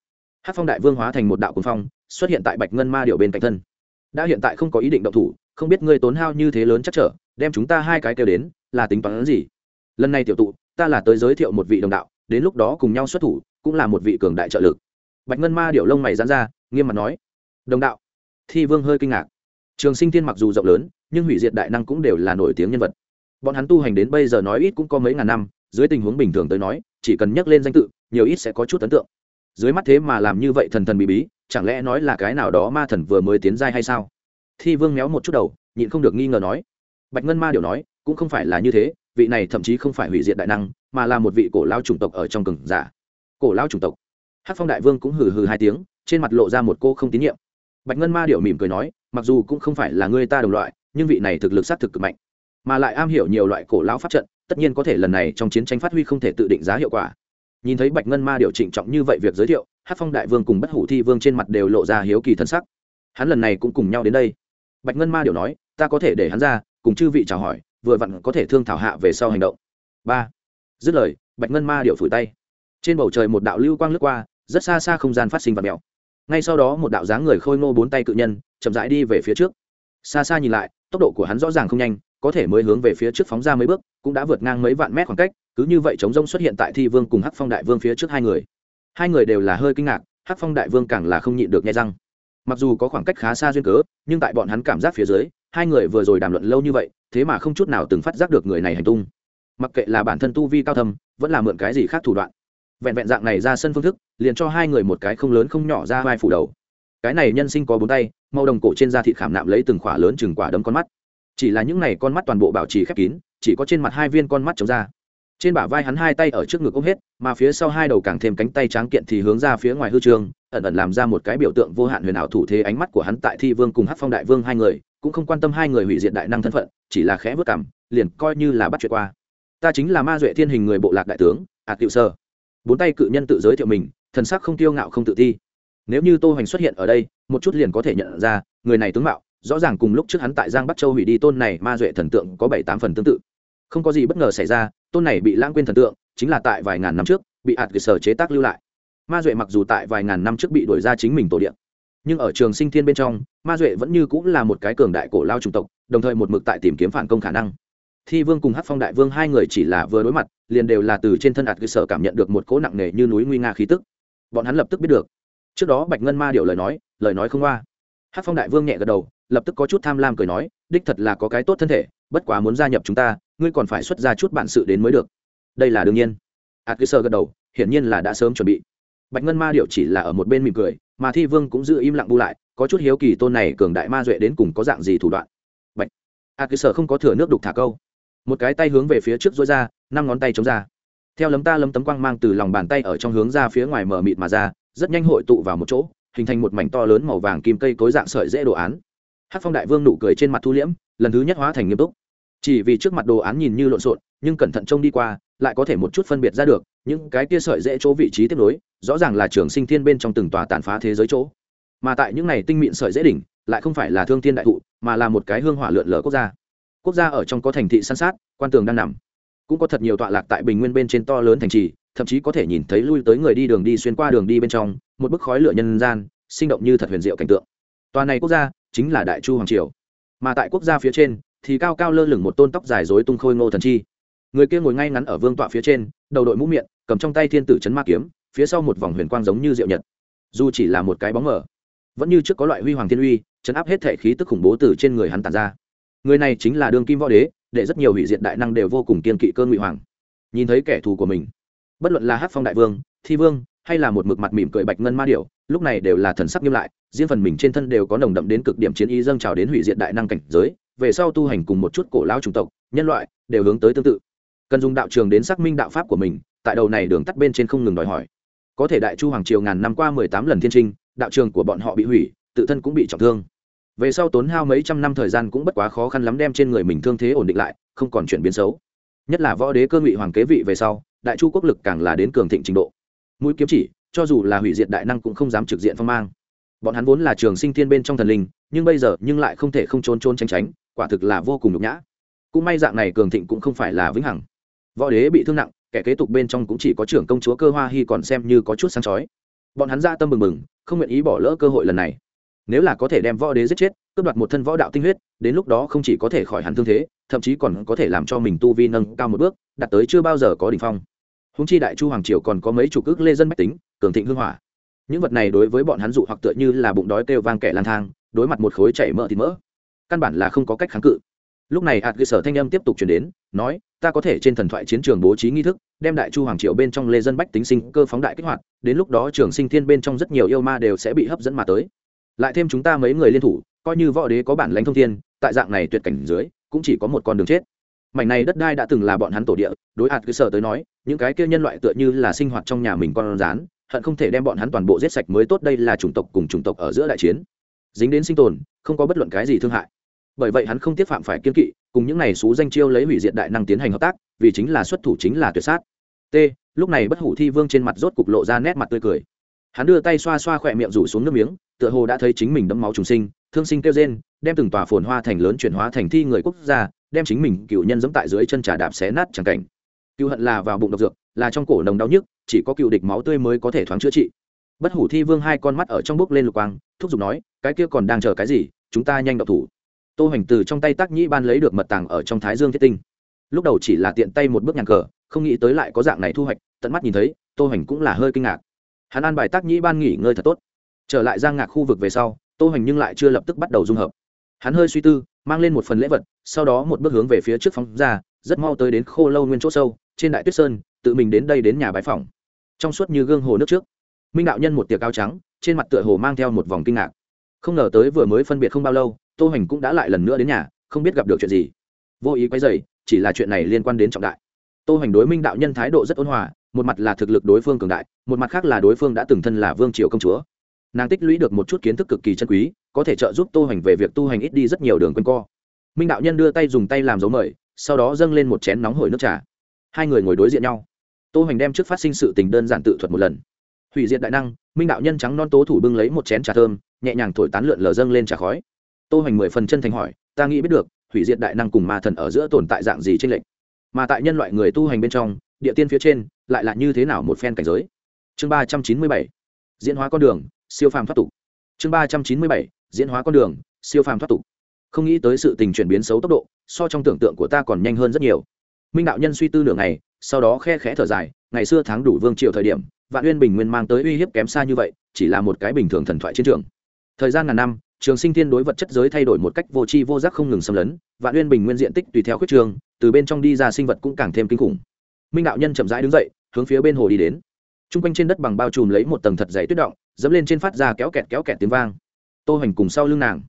Hát phong đại vương hóa thành một đạo cuồng phong, xuất hiện tại bạch ngân ma điệu bên cạnh thân. Đã hiện tại không có ý định động thủ, không biết ngươi tốn hao như thế lớn chắc trở, đem chúng ta hai cái kêu đến, là tính toán gì? Lần này tiểu tụ, ta là tới giới thiệu một vị đồng đạo, đến lúc đó cùng nhau xuất thủ, cũng là một vị cường đại trợ lực. Bạch ngân ma điệu lông mày dán ra, nghiêm mặt nói. Đồng đạo. Thi vương hơi kinh ngạc. Trường sinh thiên mặc dù rộng lớn, nhưng hủy diệt đại năng cũng đều là nổi tiếng nhân vật. Bọn hắn tu hành đến bây giờ nói ít cũng có mấy ngàn năm dưới tình huống bình thường tới nói, chỉ cần nhắc lên danh tự, nhiều ít sẽ có chút ấn tượng. Dưới mắt thế mà làm như vậy thần thần bị bí, chẳng lẽ nói là cái nào đó ma thần vừa mới tiến giai hay sao? Thi vương méo một chút đầu, nhịn không được nghi ngờ nói. Bạch ngân ma điều nói, cũng không phải là như thế, vị này thậm chí không phải hủy diệt đại năng, mà là một vị cổ lao chủng tộc ở trong cừng giả. Cổ lao chủng tộc. Hát phong đại vương cũng hừ hừ hai tiếng, trên mặt lộ ra một cô không tín nhiệm. Bạch ngân ma điệu mỉm cười nói, mặc dù cũng không phải là người ta đồng loại, nhưng vị này thực lực s thực cực mạnh, mà lại am hiểu nhiều loại cổ lao pháp trận tất nhiên có thể lần này trong chiến tranh phát huy không thể tự định giá hiệu quả. Nhìn thấy bạch ngân ma điều chỉnh trọng như vậy việc giới thiệu, hát phong đại vương cùng bất hủ thi vương trên mặt đều lộ ra hiếu kỳ thân sắc. Hắn lần này cũng cùng nhau đến đây. Bạch ngân ma điều nói, ta có thể để hắn ra, cùng chư vị chào hỏi, vừa vặn có thể thương thảo hạ về sau hành động. Ba. Dứt lời, bạch ngân ma điệu phủi tay. Trên bầu trời một đạo lưu quang lướt qua, rất xa xa không gian phát sinh vật mèo. Ngay sau đó một đạo dáng người khôi ngô bốn tay cự nhân, chậm rãi đi về phía trước. Xa xa nhìn lại, tốc độ của hắn rõ ràng không nhanh có thể mới hướng về phía trước phóng ra mấy bước, cũng đã vượt ngang mấy vạn mét khoảng cách, cứ như vậy chống rông xuất hiện tại thi vương cùng hắc phong đại vương phía trước hai người. Hai người đều là hơi kinh ngạc, hắc phong đại vương càng là không nhịn được nhai răng. Mặc dù có khoảng cách khá xa duyên cớ, nhưng tại bọn hắn cảm giác phía dưới, hai người vừa rồi đàm luận lâu như vậy, thế mà không chút nào từng phát giác được người này hành tung. Mặc kệ là bản thân tu vi cao thầm vẫn là mượn cái gì khác thủ đoạn. Vẹn vẹn dạng này ra sân phương thức, liền cho hai người một cái không lớn không nhỏ ra vai phủ đầu. Cái này nhân sinh có bốn tay, màu đồng cổ trên da thịt khảm nạm lấy từng khỏa lớn chừng quả đấm con mắt chỉ là những này con mắt toàn bộ bảo trì khép kín, chỉ có trên mặt hai viên con mắt chống ra. Trên bả vai hắn hai tay ở trước ngực ôm hết, mà phía sau hai đầu càng thêm cánh tay tráng kiện thì hướng ra phía ngoài hư trường, ẩn ẩn làm ra một cái biểu tượng vô hạn huyền ảo thủ thế ánh mắt của hắn tại thi vương cùng hát phong đại vương hai người, cũng không quan tâm hai người hủy diệt đại năng thân phận, chỉ là khẽ vất cảm, liền coi như là bắt chuyện qua. Ta chính là ma duệ thiên hình người bộ lạc đại tướng ạt à sơ. Bốn tay cự nhân tự giới thiệu mình, thần sắc không tiêu ngạo không tự thi nếu như tô hoành xuất hiện ở đây, một chút liền có thể nhận ra, người này tướng mạo rõ ràng cùng lúc trước hắn tại giang bắc châu hủy đi tôn này ma duệ thần tượng có bảy tám phần tương tự. Không có gì bất ngờ xảy ra, tôn này bị lãng quên thần tượng, chính là tại vài ngàn năm trước, bị ạt cơ sở chế tác lưu lại. Ma duệ mặc dù tại vài ngàn năm trước bị đổi ra chính mình tổ điện nhưng ở trường sinh thiên bên trong, ma duệ vẫn như cũng là một cái cường đại cổ lao chủng tộc, đồng thời một mực tại tìm kiếm phản công khả năng. Thi vương cùng hát phong đại vương hai người chỉ là vừa đối mặt, liền đều là từ trên thân ạt cơ sở cảm nhận được một cỗ nặng nề như núi nguy nga khí tức. Bọn hắn lập tức biết được. Trước đó bạch ngân ma điệu lời nói lời nói không qua hát phong đại vương nhẹ gật đầu, lập tức có chút tham lam cười nói, đích thật là có cái tốt thân thể, bất quá muốn gia nhập chúng ta, ngươi còn phải xuất ra chút bản sự đến mới được. Đây là đương nhiên. Ạt cứ sơ gật đầu, hiển nhiên là đã sớm chuẩn bị. Bạch ngân ma điệu chỉ là ở một bên mỉm cười, mà thi vương cũng giữ im lặng bu lại, có chút hiếu kỳ tôn này cường đại ma duệ đến cùng có dạng gì thủ đoạn. Bạch ạt cứ sơ không có thừa nước đục thả câu. Một cái tay hướng về phía trước duỗi ra, năm ngón tay chống ra. Theo lấm ta lấm tấm quang mang từ lòng bàn tay ở trong hướng ra phía ngoài mở mịt mà ra, rất nhanh hội tụ vào một chỗ hình thành một mảnh to lớn màu vàng kim cây cối dạng sợi dễ đồ án. Hát phong đại vương nụ cười trên mặt thu liễm, lần thứ nhất hóa thành nghiêm túc. Chỉ vì trước mặt đồ án nhìn như lộn xộn, nhưng cẩn thận trông đi qua, lại có thể một chút phân biệt ra được, những cái kia sợi dễ chỗ vị trí tiếp nối, rõ ràng là trường sinh thiên bên trong từng tòa tàn phá thế giới chỗ. Mà tại những này tinh mịn sợi dễ đỉnh, lại không phải là thương thiên đại thụ, mà là một cái hương hỏa lượn lở quốc gia. Quốc gia ở trong có thành thị san sát, quan tường đang nằm. Cũng có thật nhiều tọa lạc tại bình nguyên bên trên to lớn thành trì, thậm chí có thể nhìn thấy lui tới người đi đường đi xuyên qua đường đi bên trong một bức khói lửa nhân gian, sinh động như thật huyền diệu cảnh tượng. Toàn này quốc gia chính là đại chu hoàng triều. Mà tại quốc gia phía trên thì cao cao lơ lửng một tôn tóc dài dối tung khôi ngô thần chi. Người kia ngồi ngay ngắn ở vương tọa phía trên, đầu đội mũ miệng, cầm trong tay thiên tử chấn ma kiếm, phía sau một vòng huyền quang giống như diệu nhật. Dù chỉ là một cái bóng mờ, vẫn như trước có loại huy hoàng thiên uy, chấn áp hết thể khí tức khủng bố từ trên người hắn tàn ra. Người này chính là đương kim võ đế, để rất nhiều hủy diện đại năng đều vô cùng kiên kỵ cơ ngụy hoàng. Nhìn thấy kẻ thù của mình, bất luận là hát phong đại vương, thi vương hay là một mực mặt mỉm cười bạch ngân ma điểu, lúc này đều là thần sắc nghiêm lại, riêng phần mình trên thân đều có nồng đậm đến cực điểm chiến y dâng trào đến hủy diệt đại năng cảnh giới, về sau tu hành cùng một chút cổ lao chủng tộc, nhân loại đều hướng tới tương tự. Cần dùng đạo trường đến xác minh đạo pháp của mình, tại đầu này đường tắt bên trên không ngừng đòi hỏi. Có thể đại chu hoàng triều ngàn năm qua mười tám lần thiên trinh, đạo trường của bọn họ bị hủy, tự thân cũng bị trọng thương. Về sau tốn hao mấy trăm năm thời gian cũng bất quá khó khăn lắm đem trên người mình thương thế ổn định lại, không còn chuyển biến xấu. Nhất là võ đế cơ ngụy hoàng kế vị về sau, đại chu quốc lực càng là đến cường thịnh trình độ mũi kiếm chỉ, cho dù là hủy diệt đại năng cũng không dám trực diện phong mang. Bọn hắn vốn là trường sinh thiên bên trong thần linh, nhưng bây giờ nhưng lại không thể không trốn trốn tránh tránh, quả thực là vô cùng nhục nhã. Cũng may dạng này cường thịnh cũng không phải là vĩnh hằng. Võ đế bị thương nặng, kẻ kế tục bên trong cũng chỉ có trưởng công chúa cơ hoa hy còn xem như có chút sáng chói. Bọn hắn ra tâm mừng mừng, không nguyện ý bỏ lỡ cơ hội lần này. Nếu là có thể đem võ đế giết chết, cướp đoạt một thân võ đạo tinh huyết, đến lúc đó không chỉ có thể khỏi hẳn thương thế, thậm chí còn có thể làm cho mình tu vi nâng cao một bước, đạt tới chưa bao giờ có đ ỉ n h phong húng chi đại chu hoàng triều còn có mấy chục ước lê dân mách tính, cường thịnh hưng hỏa. Những vật này đối với bọn hắn dụ hoặc tựa như là bụng đói kêu vang kẻ lang thang, đối mặt một khối chảy mỡ thì mỡ. Căn bản là không có cách kháng cự. Lúc này hạt cơ sở thanh âm tiếp tục chuyển đến, nói, ta có thể trên thần thoại chiến trường bố trí nghi thức, đem đại chu hoàng triều bên trong lê dân bách tính sinh cơ phóng đại kích hoạt, đến lúc đó trường sinh thiên bên trong rất nhiều yêu ma đều sẽ bị hấp dẫn mà tới. Lại thêm chúng ta mấy người liên thủ, coi như võ đế có bản lãnh thông thiên, tại dạng này tuyệt cảnh dưới, cũng chỉ có một con đường chết mảnh này đất đai đã từng là bọn hắn tổ địa, đối hạt cơ sở tới nói, những cái kia nhân loại tựa như là sinh hoạt trong nhà mình con rán, hận không thể đem bọn hắn toàn bộ giết sạch mới tốt đây là chủng tộc cùng chủng tộc ở giữa đại chiến. Dính đến sinh tồn, không có bất luận cái gì thương hại. Bởi vậy hắn không tiếp phạm phải kiên kỵ, cùng những này xú danh chiêu lấy hủy diệt đại năng tiến hành hợp tác, vì chính là xuất thủ chính là tuyệt sát. T, lúc này bất hủ thi vương trên mặt rốt cục lộ ra nét mặt tươi cười. Hắn đưa tay xoa xoa khỏe miệng rủ xuống nước miếng, tựa hồ đã thấy chính mình đẫm máu trùng sinh, thương sinh kêu rên, đem từng tòa phồn hoa thành lớn chuyển hóa thành thi người quốc gia đem chính mình cựu nhân dẫm tại dưới chân trà đạp xé nát chẳng cảnh. Cựu hận là vào bụng độc dược, là trong cổ nồng đau nhức, chỉ có cựu địch máu tươi mới có thể thoáng chữa trị. Bất hủ thi vương hai con mắt ở trong bước lên lục quang, thúc giục nói, cái kia còn đang chờ cái gì? Chúng ta nhanh đọc thủ. Tô hoành từ trong tay tác nhĩ ban lấy được mật tàng ở trong thái dương thiết tinh. Lúc đầu chỉ là tiện tay một bước nhàn cờ, không nghĩ tới lại có dạng này thu hoạch, tận mắt nhìn thấy, tô hoành cũng là hơi kinh ngạc. Hắn an bài tác nhĩ ban nghỉ ngơi thật tốt. Trở lại giang ngạc khu vực về sau, tô hoành nhưng lại chưa lập tức bắt đầu dung hợp hắn hơi suy tư, mang lên một phần lễ vật, sau đó một bước hướng về phía trước phóng ra, rất mau tới đến khô lâu nguyên chỗ sâu, trên đại tuyết sơn, tự mình đến đây đến nhà bái phòng trong suốt như gương hồ nước trước, minh đạo nhân một tiệc cao trắng, trên mặt tựa hồ mang theo một vòng kinh ngạc. Không ngờ tới vừa mới phân biệt không bao lâu, tô hoành cũng đã lại lần nữa đến nhà, không biết gặp được chuyện gì. Vô ý quấy dày chỉ là chuyện này liên quan đến trọng đại. Tô hoành đối minh đạo nhân thái độ rất ôn hòa, một mặt là thực lực đối phương cường đại, một mặt khác là đối phương đã từng thân là vương triều công chúa nàng tích lũy được một chút kiến thức cực kỳ chân quý, có thể trợ giúp tu hành về việc tu hành ít đi rất nhiều đường q co. Minh đạo nhân đưa tay dùng tay làm dấu mời, sau đó dâng lên một chén nóng hổi nước trà. Hai người ngồi đối diện nhau. Tô hành đem trước phát sinh sự tình đơn giản tự thuật một lần. Hủy diệt đại năng, minh đạo nhân trắng non tố thủ bưng lấy một chén trà thơm, nhẹ nhàng thổi tán lượn lờ dâng lên trà khói. Tô hành mười phần chân thành hỏi, ta nghĩ biết được, hủy diệt đại năng cùng ma thần ở giữa tồn tại dạng gì t r ê n lệch? Mà tại nhân loại người tu hành bên trong, địa tiên phía trên, lại là như thế nào một phen cảnh giới? Chương ba trăm chín mươi bảy. Diễn hóa con đường siêu phàm thoát tục. Chương ba trăm chín mươi bảy, diễn hóa con đường, siêu phàm thoát tục. Không nghĩ tới sự tình chuyển biến xấu tốc độ, so trong tưởng tượng của ta còn nhanh hơn rất nhiều. Minh đạo nhân suy tư nửa ngày, sau đó khe khẽ thở dài, ngày xưa tháng đủ vương triều thời điểm, vạn uyên bình nguyên mang tới uy hiếp kém xa như vậy, chỉ là một cái bình thường thần thoại chiến trường. Thời gian ngàn năm, trường sinh thiên đối vật chất giới thay đổi một cách vô tri vô giác không ngừng xâm lấn, vạn uyên bình nguyên diện tích tùy theo khuyết trường, từ bên trong đi ra sinh vật cũng càng thêm kinh khủng. Minh đạo nhân chậm rãi đứng dậy, hướng phía bên hồ đi đến. Trung r quanh trên đất bằng bao trùm lấy một tầng thật dày tuyết động dẫm lên trên phát ra kéo kẹt kéo kẹt tiếng vang. Tô hoành cùng sau lưng nàng.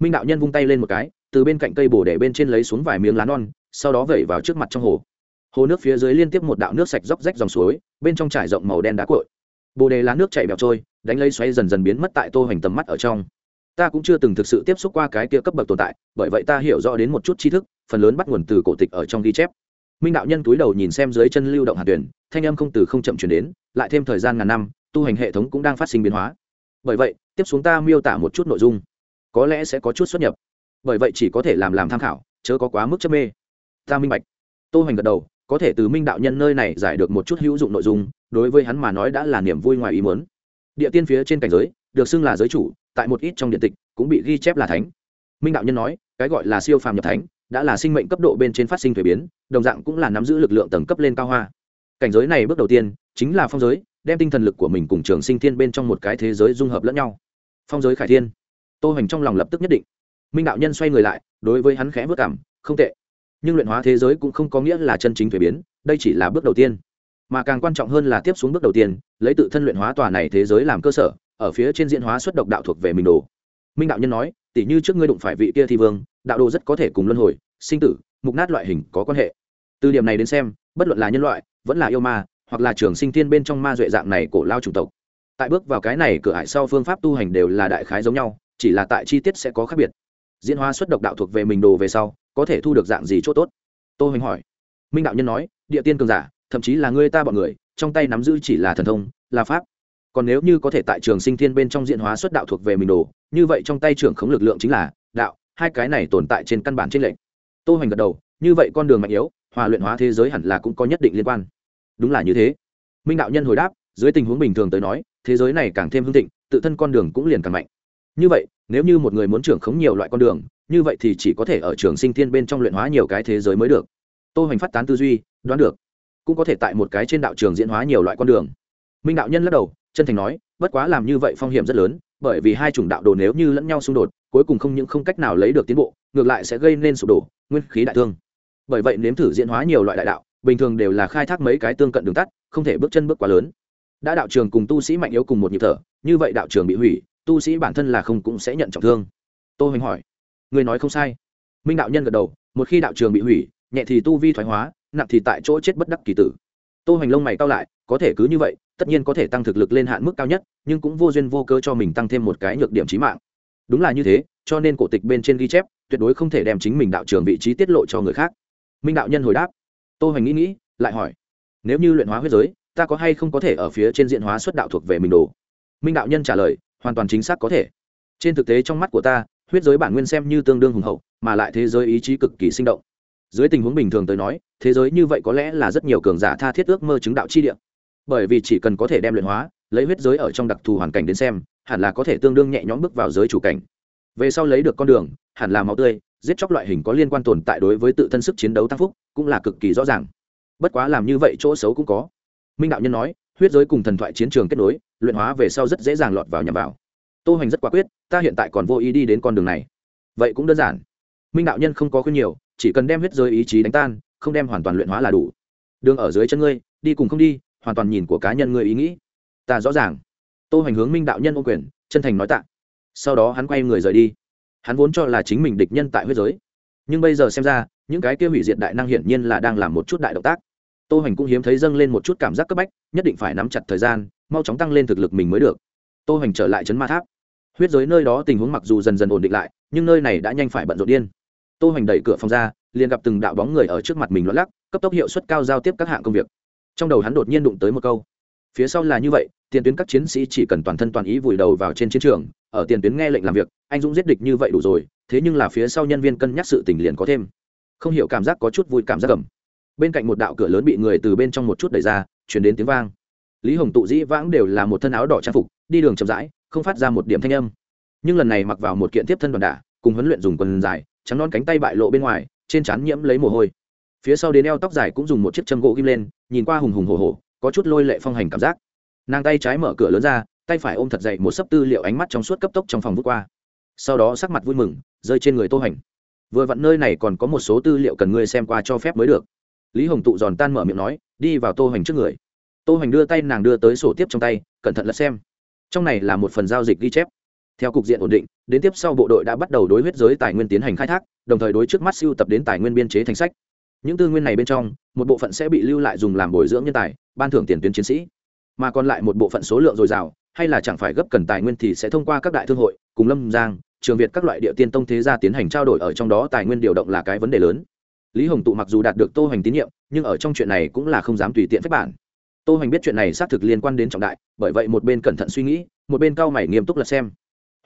Minh đạo nhân vung tay lên một cái từ bên cạnh cây bồ để bên trên lấy xuống vài miếng lá non sau đó vẩy vào trước mặt trong hồ. Hồ nước phía dưới liên tiếp một đạo nước sạch róc rách dòng suối bên trong trải rộng màu đen đá cuội, bồ đề lá nước chảy bẹo trôi đánh lấy xoáy dần dần biến mất tại tô hoành tầm mắt ở trong. Ta cũng chưa từng thực sự tiếp xúc qua cái kia cấp bậc tồn tại bởi vậy ta hiểu rõ đến một chút tri thức phần lớn bắt nguồn từ cổ tịch ở trong ghi chép minh đạo nhân túi đầu nhìn xem dưới chân lưu động hạt tuyển, thanh âm không từ không chậm chuyển đến, lại thêm thời gian ngàn năm, tu hành hệ thống cũng đang phát sinh biến hóa. Bởi vậy, tiếp xuống ta miêu tả một chút nội dung. Có lẽ sẽ có chút xuất nhập. Bởi vậy chỉ có thể làm làm tham khảo, chớ có quá mức chấp mê. Ta minh bạch. Tô hành gật đầu, có thể từ minh đạo nhân nơi này giải được một chút hữu dụng nội dung, đối với hắn mà nói đã là niềm vui ngoài ý muốn. Địa tiên phía trên cảnh giới, được xưng là giới chủ, tại một ít trong điện tịch, cũng bị ghi chép là thánh. Minh đạo nhân nói, cái gọi là siêu phàm nhập thánh đã là sinh mệnh cấp độ bên trên phát sinh thuế biến, đồng dạng cũng là nắm giữ lực lượng tầng cấp lên cao hoa. Cảnh giới này bước đầu tiên chính là phong giới, đem tinh thần lực của mình cùng trường sinh thiên bên trong một cái thế giới dung hợp lẫn nhau. Phong giới khải thiên. Tô hoành trong lòng lập tức nhất định. Minh đạo nhân xoay người lại, đối với hắn khẽ vất cảm, không tệ. Nhưng luyện hóa thế giới cũng không có nghĩa là chân chính thuế biến, đây chỉ là bước đầu tiên. Mà càng quan trọng hơn là tiếp xuống bước đầu tiên, lấy tự thân luyện hóa tòa này thế giới làm cơ sở, ở phía trên diễn hóa xuất độc đạo thuộc về mình đồ. Minh đạo nhân nói tỉ như trước ngươi đụng phải vị kia thi vương, đạo đồ rất có thể cùng luân hồi, sinh tử, mục nát loại hình có quan hệ. Từ điểm này đến xem, bất luận là nhân loại, vẫn là yêu ma, hoặc là trường sinh thiên bên trong ma duệ dạng này cổ lao chủng tộc. Tại bước vào cái này, cửa hại sau phương pháp tu hành đều là đại khái giống nhau, chỉ là tại chi tiết sẽ có khác biệt. Diễn hóa xuất độc đạo thuộc về mình đồ về sau, có thể thu được dạng gì c h ỗ t ố t tô hoành hỏi. Minh đạo nhân nói, địa tiên cường giả, thậm chí là người ta bọn người, trong tay nắm giữ chỉ là thần thông, là pháp còn nếu như có thể tại trường sinh thiên bên trong diện hóa xuất đạo thuộc về mình đồ, như vậy trong tay trưởng khống lực lượng chính là đạo, hai cái này tồn tại trên căn bản trên lệnh. Tô hoành gật đầu, như vậy con đường mạnh yếu, hòa luyện hóa thế giới hẳn là cũng có nhất định liên quan. Đúng là như thế. Minh đạo nhân hồi đáp, dưới tình huống bình thường tới nói, thế giới này càng thêm hưng thịnh, tự thân con đường cũng liền càng mạnh. Như vậy, nếu như một người muốn trưởng khống nhiều loại con đường, như vậy thì chỉ có thể ở trường sinh thiên bên trong luyện hóa nhiều cái thế giới mới được. Tô hoành phát tán tư duy, đoán được, cũng có thể tại một cái trên đạo trường diễn hóa nhiều loại con đường. Minh đạo nhân lắc đầu chân thành nói, bất quá làm như vậy phong hiểm rất lớn, bởi vì hai chủng đạo đồ nếu như lẫn nhau xung đột, cuối cùng không những không cách nào lấy được tiến bộ, ngược lại sẽ gây nên sụp đổ, nguyên khí đại thương. Bởi vậy nếm thử diễn hóa nhiều loại đại đạo, bình thường đều là khai thác mấy cái tương cận đường tắt, không thể bước chân bước quá lớn. Đã đạo trường cùng tu sĩ mạnh yếu cùng một nhịp thở, như vậy đạo trường bị hủy, tu sĩ bản thân là không cũng sẽ nhận trọng thương. Tô hoành hỏi người nói không sai. Minh đạo nhân gật đầu, một khi đạo trường bị hủy, nhẹ thì tu vi thoái hóa, nặng thì tại chỗ chết bất đắc kỳ tử tô hoành lông mày cao lại, có thể cứ như vậy, tất nhiên có thể tăng thực lực lên hạn mức cao nhất, nhưng cũng vô duyên vô cơ cho mình tăng thêm một cái nhược điểm trí mạng. Đúng là như thế, cho nên cổ tịch bên trên ghi chép, tuyệt đối không thể đem chính mình đạo trường vị trí tiết lộ cho người khác. Minh đạo nhân hồi đáp. Tô hoành nghĩ nghĩ, lại hỏi, nếu như luyện hóa huyết giới, ta có hay không có thể ở phía trên diện hóa xuất đạo thuộc về mình đồ? Minh đạo nhân trả lời, hoàn toàn chính xác có thể. Trên thực tế trong mắt của ta, huyết giới bản nguyên xem như tương đương hùng hậu, mà lại thế giới ý chí cực kỳ sinh động dưới tình huống bình thường tới nói, thế giới như vậy có lẽ là rất nhiều cường giả tha thiết ước mơ chứng đạo chi địa. Bởi vì chỉ cần có thể đem luyện hóa, lấy huyết giới ở trong đặc thù hoàn cảnh đến xem, hẳn là có thể tương đương nhẹ nhõm bước vào giới chủ cảnh. Về sau lấy được con đường, hẳn là máu tươi, giết chóc loại hình có liên quan tồn tại đối với tự thân sức chiến đấu tăng phúc, cũng là cực kỳ rõ ràng. Bất quá làm như vậy chỗ xấu cũng có. Minh đạo nhân nói, huyết giới cùng thần thoại chiến trường kết nối, luyện hóa về sau rất dễ dàng lọt vào nhằm vào. Tô hoành rất quả quyết, ta hiện tại còn vô ý đi đến con đường này. Vậy cũng đơn giản. Minh đạo nhân không có khuyên nhiều chỉ cần đem huyết giới ý chí đánh tan, không đem hoàn toàn luyện hóa là đủ. Đường ở dưới chân ngươi, đi cùng không đi, hoàn toàn nhìn của cá nhân ngươi ý nghĩ. Ta rõ ràng. Tô hành hướng minh đạo nhân ô quyền, chân thành nói tạ. Sau đó hắn quay người rời đi. Hắn vốn cho là chính mình địch nhân tại huyết giới. Nhưng bây giờ xem ra, những cái kia hủy diệt đại năng hiển nhiên là đang làm một chút đại động tác. Tô hành cũng hiếm thấy dâng lên một chút cảm giác cấp bách, nhất định phải nắm chặt thời gian, mau chóng tăng lên thực lực mình mới được. Tô hành trở lại chấn ma tháp. Huyết giới nơi đó tình huống mặc dù dần dần ổn định lại, nhưng nơi này đã nhanh phải bận rộn điên tô hoành đẩy cửa phòng ra, liền gặp từng đạo bóng người ở trước mặt mình loạn lắc, cấp tốc hiệu suất cao giao tiếp các hạng công việc. Trong đầu hắn đột nhiên đụng tới một câu. Phía sau là như vậy, tiền tuyến các chiến sĩ chỉ cần toàn thân toàn ý vùi đầu vào trên chiến trường, ở tiền tuyến nghe lệnh làm việc, anh dũng giết địch như vậy đủ rồi, thế nhưng là phía sau nhân viên cân nhắc sự tình liền có thêm. Không hiểu cảm giác có chút vui cảm giác cầm bên cạnh một đạo cửa lớn bị người từ bên trong một chút đẩy ra chuyển đến tiếng vang. Lý hồng tụ dĩ vãng đều là một thân áo đỏ trang phục, đi đường chậm rãi, không phát ra một điểm thanh âm. Nhưng lần này mặc vào một kiện tiếp thân đoàn đả, cùng huấn luyện dùng quần dài trắng non cánh tay bại lộ bên ngoài, trên trán nhiễm lấy mồ hôi. Phía sau đến eo tóc dài cũng dùng một chiếc châm gỗ ghim lên, nhìn qua hùng hùng hồ hồ có chút lôi lệ phong hành cảm giác. Nàng tay trái mở cửa lớn ra, tay phải ôm thật dậy một sấp tư liệu ánh mắt trong suốt cấp tốc trong phòng vút qua. Sau đó sắc mặt vui mừng, rơi trên người tô hành. Vừa vặn nơi này còn có một số tư liệu cần ngươi xem qua cho phép mới được. Lý hồng tụ giòn tan mở miệng nói, đi vào tô hành trước người. Tô hành đưa tay nàng đưa tới sổ tiếp trong tay, cẩn thận lật xem. Trong này là một phần giao dịch ghi chép. Theo cục diện ổn định đến tiếp sau bộ đội đã bắt đầu đối huyết giới tài nguyên tiến hành khai thác, đồng thời đối trước mắt siêu tập đến tài nguyên biên chế thành sách. Những tư nguyên này bên trong, một bộ phận sẽ bị lưu lại dùng làm bồi dưỡng nhân tài, ban thưởng tiền tuyến chiến sĩ. Mà còn lại một bộ phận số lượng dồi dào, hay là chẳng phải gấp cần tài nguyên thì sẽ thông qua các đại thương hội, cùng lâm giang, trường việt các loại địa tiên tông thế gia tiến hành trao đổi ở trong đó tài nguyên điều động là cái vấn đề lớn. Lý hồng tụ mặc dù đạt được tô hoành tín nhiệm, nhưng ở trong chuyện này cũng là không dám tùy tiện phép bản. Tô hoành biết chuyện này xác thực liên quan đến trọng đại, bởi vậy một bên cẩn thận suy nghĩ, một bên cao mày nghiêm túc lật xem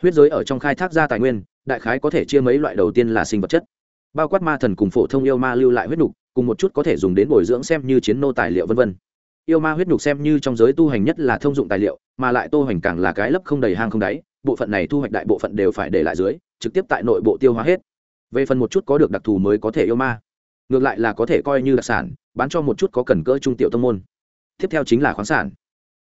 huyết giới ở trong khai thác ra tài nguyên, đại khái có thể chia mấy loại đầu tiên là sinh vật chất. Bao quát ma thần cùng phổ thông yêu ma lưu lại huyết nục, cùng một chút có thể dùng đến bồi dưỡng xem như chiến nô tài liệu v v yêu ma huyết nục xem như trong giới tu hành nhất là thông dụng tài liệu, mà lại tô hành càng là cái lấp không đầy hang không đáy, bộ phận này thu hoạch đại bộ phận đều phải để lại dưới, trực tiếp tại nội bộ tiêu hóa hết. Về phần một chút có được đặc thù mới có thể yêu ma. Ngược lại là có thể coi như đặc sản, bán cho một chút có cần cỡ trung tiểu tâm môn. Tiếp theo chính là khoáng sản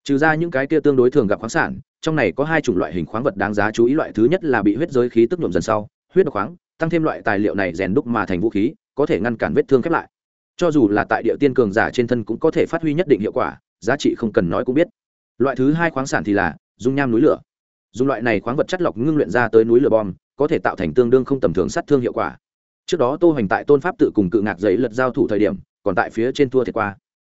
trừ ra những cái kia tương đối thường gặp khoáng sản, trong này có hai chủng loại hình khoáng vật đáng giá chú ý. Loại thứ nhất là bị huyết giới khí tức nhuộm dần sau, huyết độc khoáng, tăng thêm loại tài liệu này rèn đúc mà thành vũ khí, có thể ngăn cản vết thương khép lại. Cho dù là tại địa tiên cường giả trên thân cũng có thể phát huy nhất định hiệu quả, giá trị không cần nói cũng biết. Loại thứ hai khoáng sản thì là dung nham núi lửa. Dùng loại này khoáng vật chất lọc ngưng luyện ra tới núi lửa bom, có thể tạo thành tương đương không tầm thường sát thương hiệu quả. Trước đó tô hành tại tôn pháp tự cùng cự ngạc giấy lật giao thủ thời điểm, còn tại phía trên thua thiệt qua.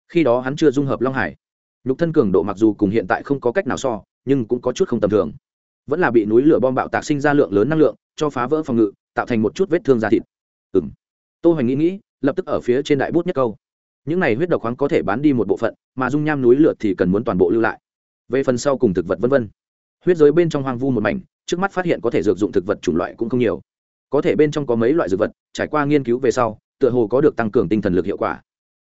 Khi đó hắn chưa dung hợp long hải nhục thân cường độ mặc dù cùng hiện tại không có cách nào so, nhưng cũng có chút không tầm thường. Vẫn là bị núi lửa bom bạo tạc sinh ra lượng lớn năng lượng, cho phá vỡ phòng ngự, tạo thành một chút vết thương da thịt. Ừ tô hoành nghĩ nghĩ, lập tức ở phía trên đại bút nhất câu. Những này huyết độc khoáng có thể bán đi một bộ phận, mà dung nham núi lửa thì cần muốn toàn bộ lưu lại. Về phần sau cùng thực vật v v huyết giới bên trong hoang vu một mảnh, trước mắt phát hiện có thể dược dụng thực vật chủng loại cũng không nhiều. Có thể bên trong có mấy loại dược vật, trải qua nghiên cứu về sau, tựa hồ có được tăng cường tinh thần lực hiệu quả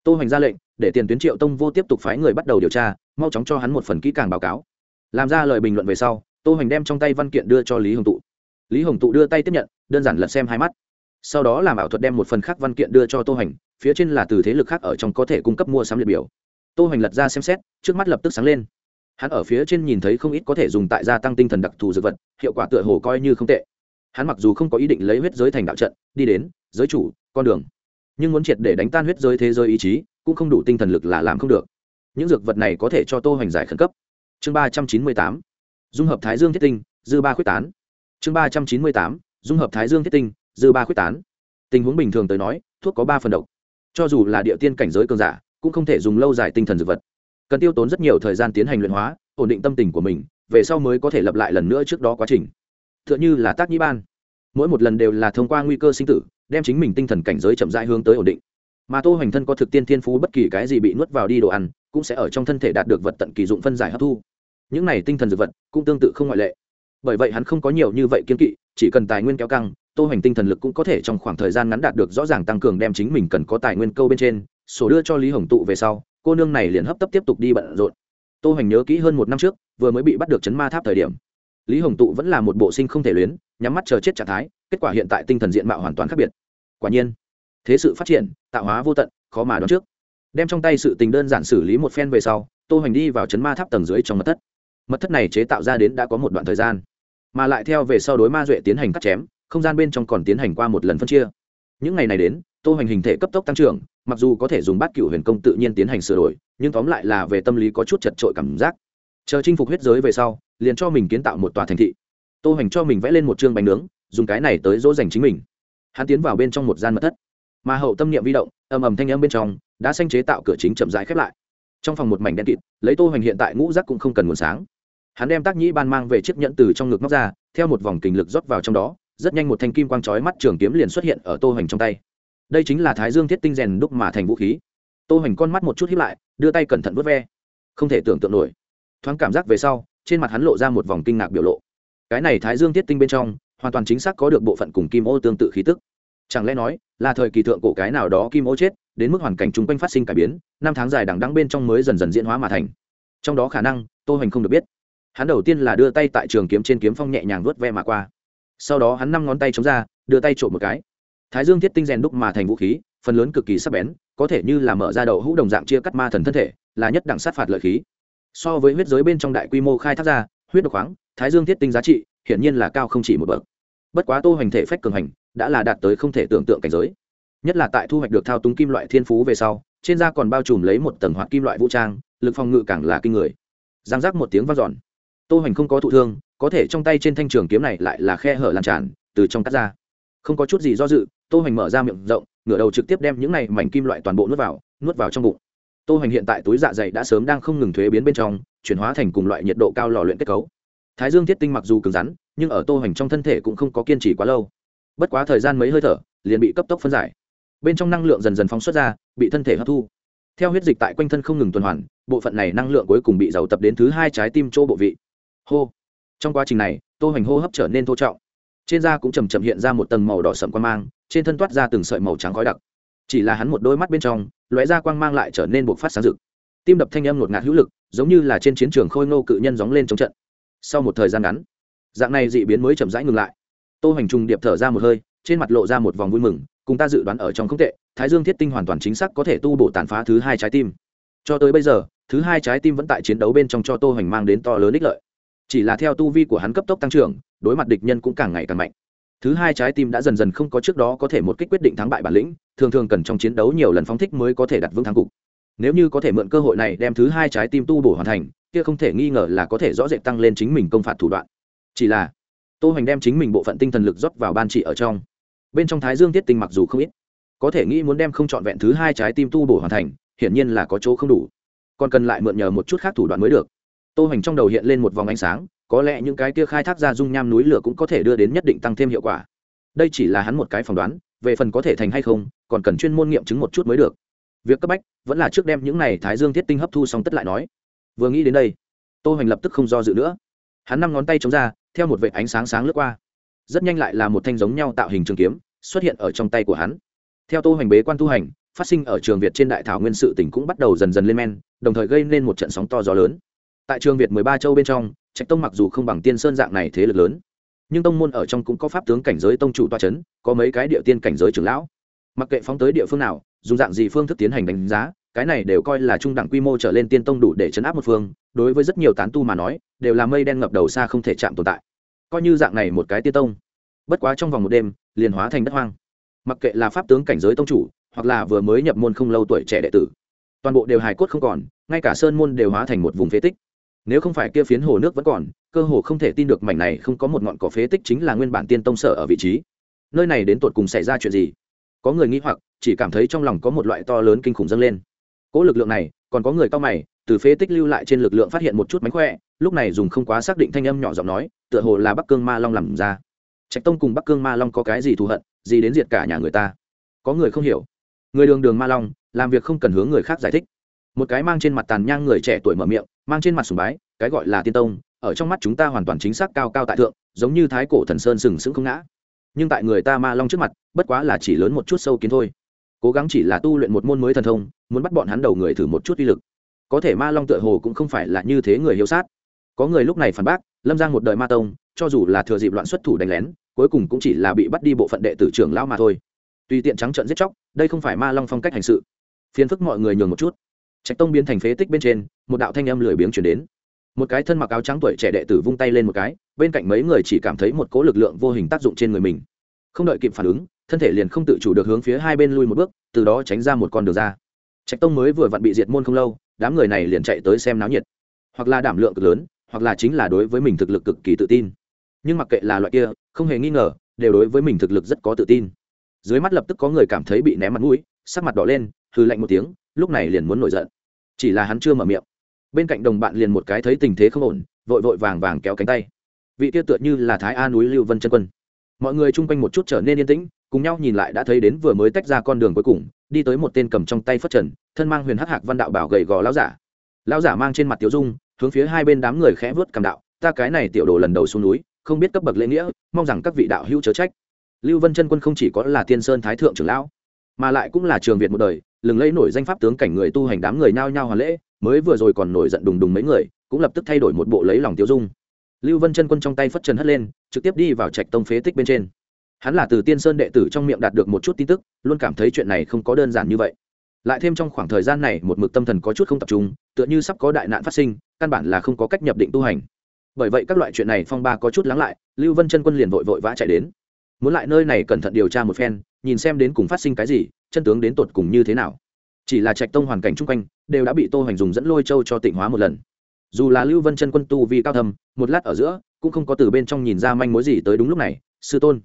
tô hoành ra lệnh, để tiền tuyến triệu tông vô tiếp tục phái người bắt đầu điều tra, mau chóng cho hắn một phần kỹ càng báo cáo. Làm ra lời bình luận về sau, tô hoành đem trong tay văn kiện đưa cho lý hồng tụ. Lý hồng tụ đưa tay tiếp nhận, đơn giản lật xem hai mắt. Sau đó làm ảo thuật đem một phần khác văn kiện đưa cho tô hoành, phía trên là từ thế lực khác ở trong có thể cung cấp mua sắm liệt biểu. Tô hoành lật ra xem xét, trước mắt lập tức sáng lên. Hắn ở phía trên nhìn thấy không ít có thể dùng tại gia tăng tinh thần đặc thù dược vật, hiệu quả tựa hồ coi như không tệ. Hắn mặc dù không có ý định lấy huyết giới thành đạo trận, đi đến, giới chủ, con đường nhưng muốn triệt để đánh tan huyết giới thế giới ý chí, cũng không đủ tinh thần lực là làm không được. Những dược vật này có thể cho tô hoành giải khẩn cấp. Chương ba trăm chín mươi tám, dung hợp thái dương thiết tinh, dư ba khuyết tán. Chương ba trăm chín mươi tám, dung hợp thái dương thiết tinh, dư ba khuyết tán. Tình huống bình thường tới nói, thuốc có ba phần độc. Cho dù là địa tiên cảnh giới cường giả, cũng không thể dùng lâu dài tinh thần dược vật. Cần tiêu tốn rất nhiều thời gian tiến hành luyện hóa, ổn định tâm tình của mình, về sau mới có thể lập lại lần nữa trước đó quá trình. T h ư ợ n h ư là tác nhĩ ban. Mỗi một lần đều là thông qua nguy cơ sinh tử đem chính mình tinh thần cảnh giới chậm rãi hướng tới ổn định. Mà tô hoành thân có thực tiên thiên phú, bất kỳ cái gì bị nuốt vào đi đồ ăn, cũng sẽ ở trong thân thể đạt được vật tận kỳ dụng phân giải hấp thu. Những này tinh thần dược vật cũng tương tự không ngoại lệ. Bởi vậy hắn không có nhiều như vậy kiên kỵ, chỉ cần tài nguyên kéo căng, tô hoành tinh thần lực cũng có thể trong khoảng thời gian ngắn đạt được rõ ràng tăng cường đem chính mình cần có tài nguyên câu bên trên, sổ đưa cho lý hồng tụ về sau, cô nương này liền hấp tấp tiếp tục đi bận rộn. Tô hoành nhớ kỹ hơn một năm trước, vừa mới bị bắt được chấn ma tháp thời điểm. Lý hồng tụ vẫn là một bộ sinh không thể luyến, nhắm mắt chờ chết trạng thái kết quả hiện tại tinh thần diện mạo hoàn toàn khác biệt. Quả nhiên, thế sự phát triển, tạo hóa vô tận, khó mà đoán trước. Đem trong tay sự tình đơn giản xử lý một phen về sau, tô hoành đi vào chấn ma tháp tầng dưới trong mật thất. Mật thất này chế tạo ra đến đã có một đoạn thời gian, mà lại theo về sau đối ma duệ tiến hành cắt chém, không gian bên trong còn tiến hành qua một lần phân chia. Những ngày này đến, tô hoành hình thể cấp tốc tăng trưởng, mặc dù có thể dùng bát cửu huyền công tự nhiên tiến hành sửa đổi, nhưng tóm lại là về tâm lý có chút chật trội cảm giác. Chờ chinh phục huyết giới về sau, liền cho mình kiến tạo một tòa thành thị. Tô hoành cho mình vẽ lên một chương bánh nướng dùng cái này tới dỗ dành chính mình. Hắn tiến vào bên trong một gian mật thất. Mà hậu tâm niệm vi động, ầm ầm thanh âm bên trong, đã sanh chế tạo cửa chính chậm rãi khép lại. Trong phòng một mảnh đen kịt, lấy tô hoành hiện tại ngũ rác cũng không cần nguồn sáng. Hắn đem tác nhĩ ban mang về chiếc nhẫn từ trong ngực móc ra, theo một vòng kình lực rót vào trong đó, rất nhanh một thanh kim quang chói mắt trường kiếm liền xuất hiện ở tô hoành trong tay. Đây chính là thái dương thiết tinh rèn đúc mà thành vũ khí. Tô hoành con mắt một chút hít lại, đưa tay cẩn thận vớt ve. Không thể tưởng tượng nổi. Thoáng cảm giác về sau, trên mặt hắn lộ ra một vòng kinh ngạc biểu lộ. Cái này thái dương thiết tinh bên trong hoàn toàn chính xác có được bộ phận cùng kim ô tương tự khí tức. Chẳng lẽ nói, là thời kỳ thượng cổ cái nào đó kim ô chết, đến mức hoàn cảnh chung quanh phát sinh cải biến, năm tháng dài đằng đắng bên trong mới dần dần diễn hóa mà thành. Trong đó khả năng, tô hoành không được biết. Hắn đầu tiên là đưa tay tại trường kiếm trên kiếm phong nhẹ nhàng vuốt ve mà qua. Sau đó hắn năm ngón tay chống ra, đưa tay trộm một cái. Thái dương thiết tinh rèn đúc mà thành vũ khí, phần lớn cực kỳ sắc bén, có thể như là mở ra đầu hũ đồng dạng chia cắt ma thần thân thể, là nhất đẳng sát phạt lợi khí. So với huyết giới bên trong đại quy mô khai thác ra, huyết độc khoáng, thái dương thiết tinh giá trị hiển nhiên là cao không chỉ một bậc. Bất quá tô hoành thể phách cường hành, đã là đạt tới không thể tưởng tượng cảnh giới. Nhất là tại thu hoạch được thao túng kim loại thiên phú về sau, trên da còn bao trùm lấy một tầng hoạt kim loại vũ trang, lực phòng ngự càng là kinh người. Giang giác một tiếng vang dọn. Tô hoành không có thụ thương, có thể trong tay trên thanh trường kiếm này lại là khe hở lan tràn, từ trong cắt ra. Không có chút gì do dự, tô hoành mở ra miệng rộng, ngửa đầu trực tiếp đem những này mảnh kim loại toàn bộ nuốt vào nuốt vào trong bụng. Tô hoành hiện tại túi dạ dày đã sớm đang không ngừng thuế biến bên trong, chuyển hóa thành cùng loại nhiệt độ cao lò luyện kết cấu thái dương thiết tinh mặc dù cứng rắn, nhưng ở tô hoành trong thân thể cũng không có kiên trì quá lâu. Bất quá thời gian mấy hơi thở, liền bị cấp tốc phân giải. Bên trong năng lượng dần dần phóng xuất ra, bị thân thể hấp thu. Theo huyết dịch tại quanh thân không ngừng tuần hoàn, bộ phận này năng lượng cuối cùng bị giàu tập đến thứ hai trái tim chỗ bộ vị. Hô. Trong quá trình này, tô hoành hô hấp trở nên thô trọng. Trên da cũng chầm chậm hiện ra một tầng màu đỏ sậm quan mang, trên thân toát ra từng sợi màu trắng khói đặc. Chỉ là hắn một đôi mắt bên trong, lóe ra quang mang lại trở nên buộc phát sáng rực. Tim đập thanh âm ngột ngạt hữu lực, giống như là trên chiến trường khôi ngô cự nhân gióng lên trong trận sau một thời gian ngắn, dạng này dị biến mới chậm rãi ngừng lại. Tô hoành trùng điệp thở ra một hơi, trên mặt lộ ra một vòng vui mừng, cùng ta dự đoán ở trong không tệ, thái dương thiết tinh hoàn toàn chính xác có thể tu bổ tàn phá thứ hai trái tim. Cho tới bây giờ, thứ hai trái tim vẫn tại chiến đấu bên trong cho tô hoành mang đến to lớn ích lợi. Chỉ là theo tu vi của hắn cấp tốc tăng trưởng, đối mặt địch nhân cũng càng ngày càng mạnh. Thứ hai trái tim đã dần dần không có trước đó có thể một kích quyết định thắng bại bản lĩnh, thường thường cần trong chiến đấu nhiều lần phóng thích mới có thể đặt vững thắng cục. Nếu như có thể mượn cơ hội này đem thứ hai trái tim tu bổ hoàn thành kia không thể nghi ngờ là có thể rõ rệt tăng lên chính mình công phạt thủ đoạn. Chỉ là, tô hoành đem chính mình bộ phận tinh thần lực rót vào ban trị ở trong. Bên trong thái dương tiết tinh mặc dù không ít, có thể nghĩ muốn đem không chọn vẹn thứ hai trái tim tu bổ hoàn thành, hiển nhiên là có chỗ không đủ. Còn cần lại mượn nhờ một chút khác thủ đoạn mới được. Tô hoành trong đầu hiện lên một vòng ánh sáng, có lẽ những cái kia khai thác ra dung nham núi lửa cũng có thể đưa đến nhất định tăng thêm hiệu quả. Đây chỉ là hắn một cái phỏng đoán, về phần có thể thành hay không, còn cần chuyên môn nghiệm chứng một chút mới được. Việc cấp bách, vẫn là trước đem những này thái dương thiết tinh hấp thu xong tất lại nói vừa nghĩ đến đây, tô hoành lập tức không do dự nữa. Hắn năm ngón tay chống ra, theo một vệ ánh sáng sáng lướt qua. Rất nhanh lại là một thanh giống nhau tạo hình trường kiếm xuất hiện ở trong tay của hắn. Theo tô hoành bế quan tu hành, phát sinh ở trường việt trên đại thảo nguyên sự tỉnh cũng bắt đầu dần dần lên men, đồng thời gây nên một trận sóng to gió lớn. Tại trường việt mười ba châu bên trong, trạch tông mặc dù không bằng tiên sơn dạng này thế lực lớn, nhưng tông môn ở trong cũng có pháp tướng cảnh giới tông chủ toa c h ấ n có mấy cái địa tiên cảnh giới trưởng lão. Mặc kệ phóng tới địa phương nào, dùng dạng gì phương thức tiến hành đánh giá cái này đều coi là trung đẳng quy mô trở lên tiên tông đủ để chấn áp một phương, đối với rất nhiều tán tu mà nói, đều là mây đen ngập đầu xa không thể chạm tồn tại. Coi như dạng này một cái tiên tông, bất quá trong vòng một đêm, liền hóa thành đất hoang. Mặc kệ là pháp tướng cảnh giới tông chủ, hoặc là vừa mới nhập môn không lâu tuổi trẻ đệ tử, toàn bộ đều hài cốt không còn, ngay cả sơn môn đều hóa thành một vùng phế tích. Nếu không phải kia phiến hồ nước vẫn còn, cơ hồ không thể tin được mảnh này không có một ngọn cỏ phế tích chính là nguyên bản tiên tông sở ở vị trí. Nơi này đến tột cùng xảy ra chuyện gì? Có người nghĩ hoặc, chỉ cảm thấy trong lòng có một loại to lớn kinh khủng dâng lên cỗ lực lượng này, còn có người cao mày, từ phế tích lưu lại trên lực lượng phát hiện một chút mánh khỏe, lúc này dùng không quá xác định thanh âm nhỏ giọng nói, tựa hồ là bắc cương ma long làm ra. Trạch tông cùng bắc cương ma long có cái gì thù hận, gì đến diệt cả nhà người ta? Có người không hiểu. Người đường đường ma long, làm việc không cần hướng người khác giải thích. Một cái mang trên mặt tàn nhang người trẻ tuổi mở miệng, mang trên mặt sùng bái, cái gọi là tiên tông, ở trong mắt chúng ta hoàn toàn chính xác cao cao tại thượng, giống như thái cổ thần sơn sừng sững không ngã. Nhưng tại người ta ma long trước mặt, bất quá là chỉ lớn một chút sâu kiến thôi cố gắng chỉ là tu luyện một môn mới thần thông, muốn bắt bọn hắn đầu người thử một chút uy lực. Có thể ma long tựa hồ cũng không phải là như thế người hiếu sát. Có người lúc này phản bác, lâm giang một đời ma tông, cho dù là thừa dịp loạn xuất thủ đánh lén, cuối cùng cũng chỉ là bị bắt đi bộ phận đệ tử trưởng lão mà thôi. Tùy tiện trắng trợn giết chóc, đây không phải ma long phong cách hành sự. Phiền phức mọi người nhường một chút. Trạch tông biến thành phế tích bên trên, một đạo thanh âm lười biếng chuyển đến. Một cái thân mặc áo trắng tuổi trẻ đệ tử vung tay lên một cái, bên cạnh mấy người chỉ cảm thấy một cỗ lực lượng vô hình tác dụng trên người mình. Không đợi kịp phản ứng thân thể liền không tự chủ được hướng phía hai bên lui một bước, từ đó tránh ra một con đường ra. Trạch tông mới vừa vặn bị diệt môn không lâu, đám người này liền chạy tới xem náo nhiệt. Hoặc là đảm lượng cực lớn, hoặc là chính là đối với mình thực lực cực kỳ tự tin. Nhưng mặc kệ là loại kia, không hề nghi ngờ, đều đối với mình thực lực rất có tự tin. Dưới mắt lập tức có người cảm thấy bị ném mặt mũi, sắc mặt đỏ lên hư lạnh một tiếng, lúc này liền muốn nổi giận. Chỉ là hắn chưa mở miệng. Bên cạnh đồng bạn liền một cái thấy tình thế không ổn, vội vội vàng vàng kéo cánh tay. Vị kia tựa như là thái a núi lưu vân chân quân. Mọi người chung quanh một chút trở nên yên tĩnh cùng nhau nhìn lại đã thấy đến vừa mới tách ra con đường cuối cùng, đi tới một tên cầm trong tay phất trần, thân mang huyền hắc hạc văn đạo bảo gậy gò lão giả. Lão giả mang trên mặt tiểu dung, hướng phía hai bên đám người khẽ vớt cầm đạo, ta cái này tiểu đồ lần đầu xuống núi, không biết cấp bậc lễ nghĩa, mong rằng các vị đạo hữu chớ trách. Lưu vân chân quân không chỉ có là tiên sơn thái thượng trưởng lão, mà lại cũng là trường việt một đời, lừng lẫy nổi danh pháp tướng cảnh người tu hành đám người nhao nhao hoàn lễ, mới vừa rồi còn nổi giận đùng đùng mấy người, cũng lập tức thay đổi một bộ lấy lòng tiêu dung. Lưu vân chân quân trong tay phất trần hất lên, trực tiếp đi vào trạch tông phế tích bên trên hắn là từ tiên sơn đệ tử trong miệng đạt được một chút tin tức, luôn cảm thấy chuyện này không có đơn giản như vậy. Lại thêm trong khoảng thời gian này, một mực tâm thần có chút không tập trung, tựa như sắp có đại nạn phát sinh, căn bản là không có cách nhập định tu hành. Bởi vậy các loại chuyện này phong ba có chút lắng lại, lưu vân chân quân liền vội vội vã chạy đến. Muốn lại nơi này cẩn thận điều tra một phen, nhìn xem đến cùng phát sinh cái gì, chân tướng đến tột cùng như thế nào. Chỉ là trạch tông hoàn cảnh chung quanh, đều đã bị tô hoành dùng dẫn lôi châu cho tịnh hóa một lần. Dù là lưu vân chân quân tu vì cao thầm một lát ở giữa, cũng không có từ bên trong nhìn ra manh mối gì tới đúng lúc này, sư tôn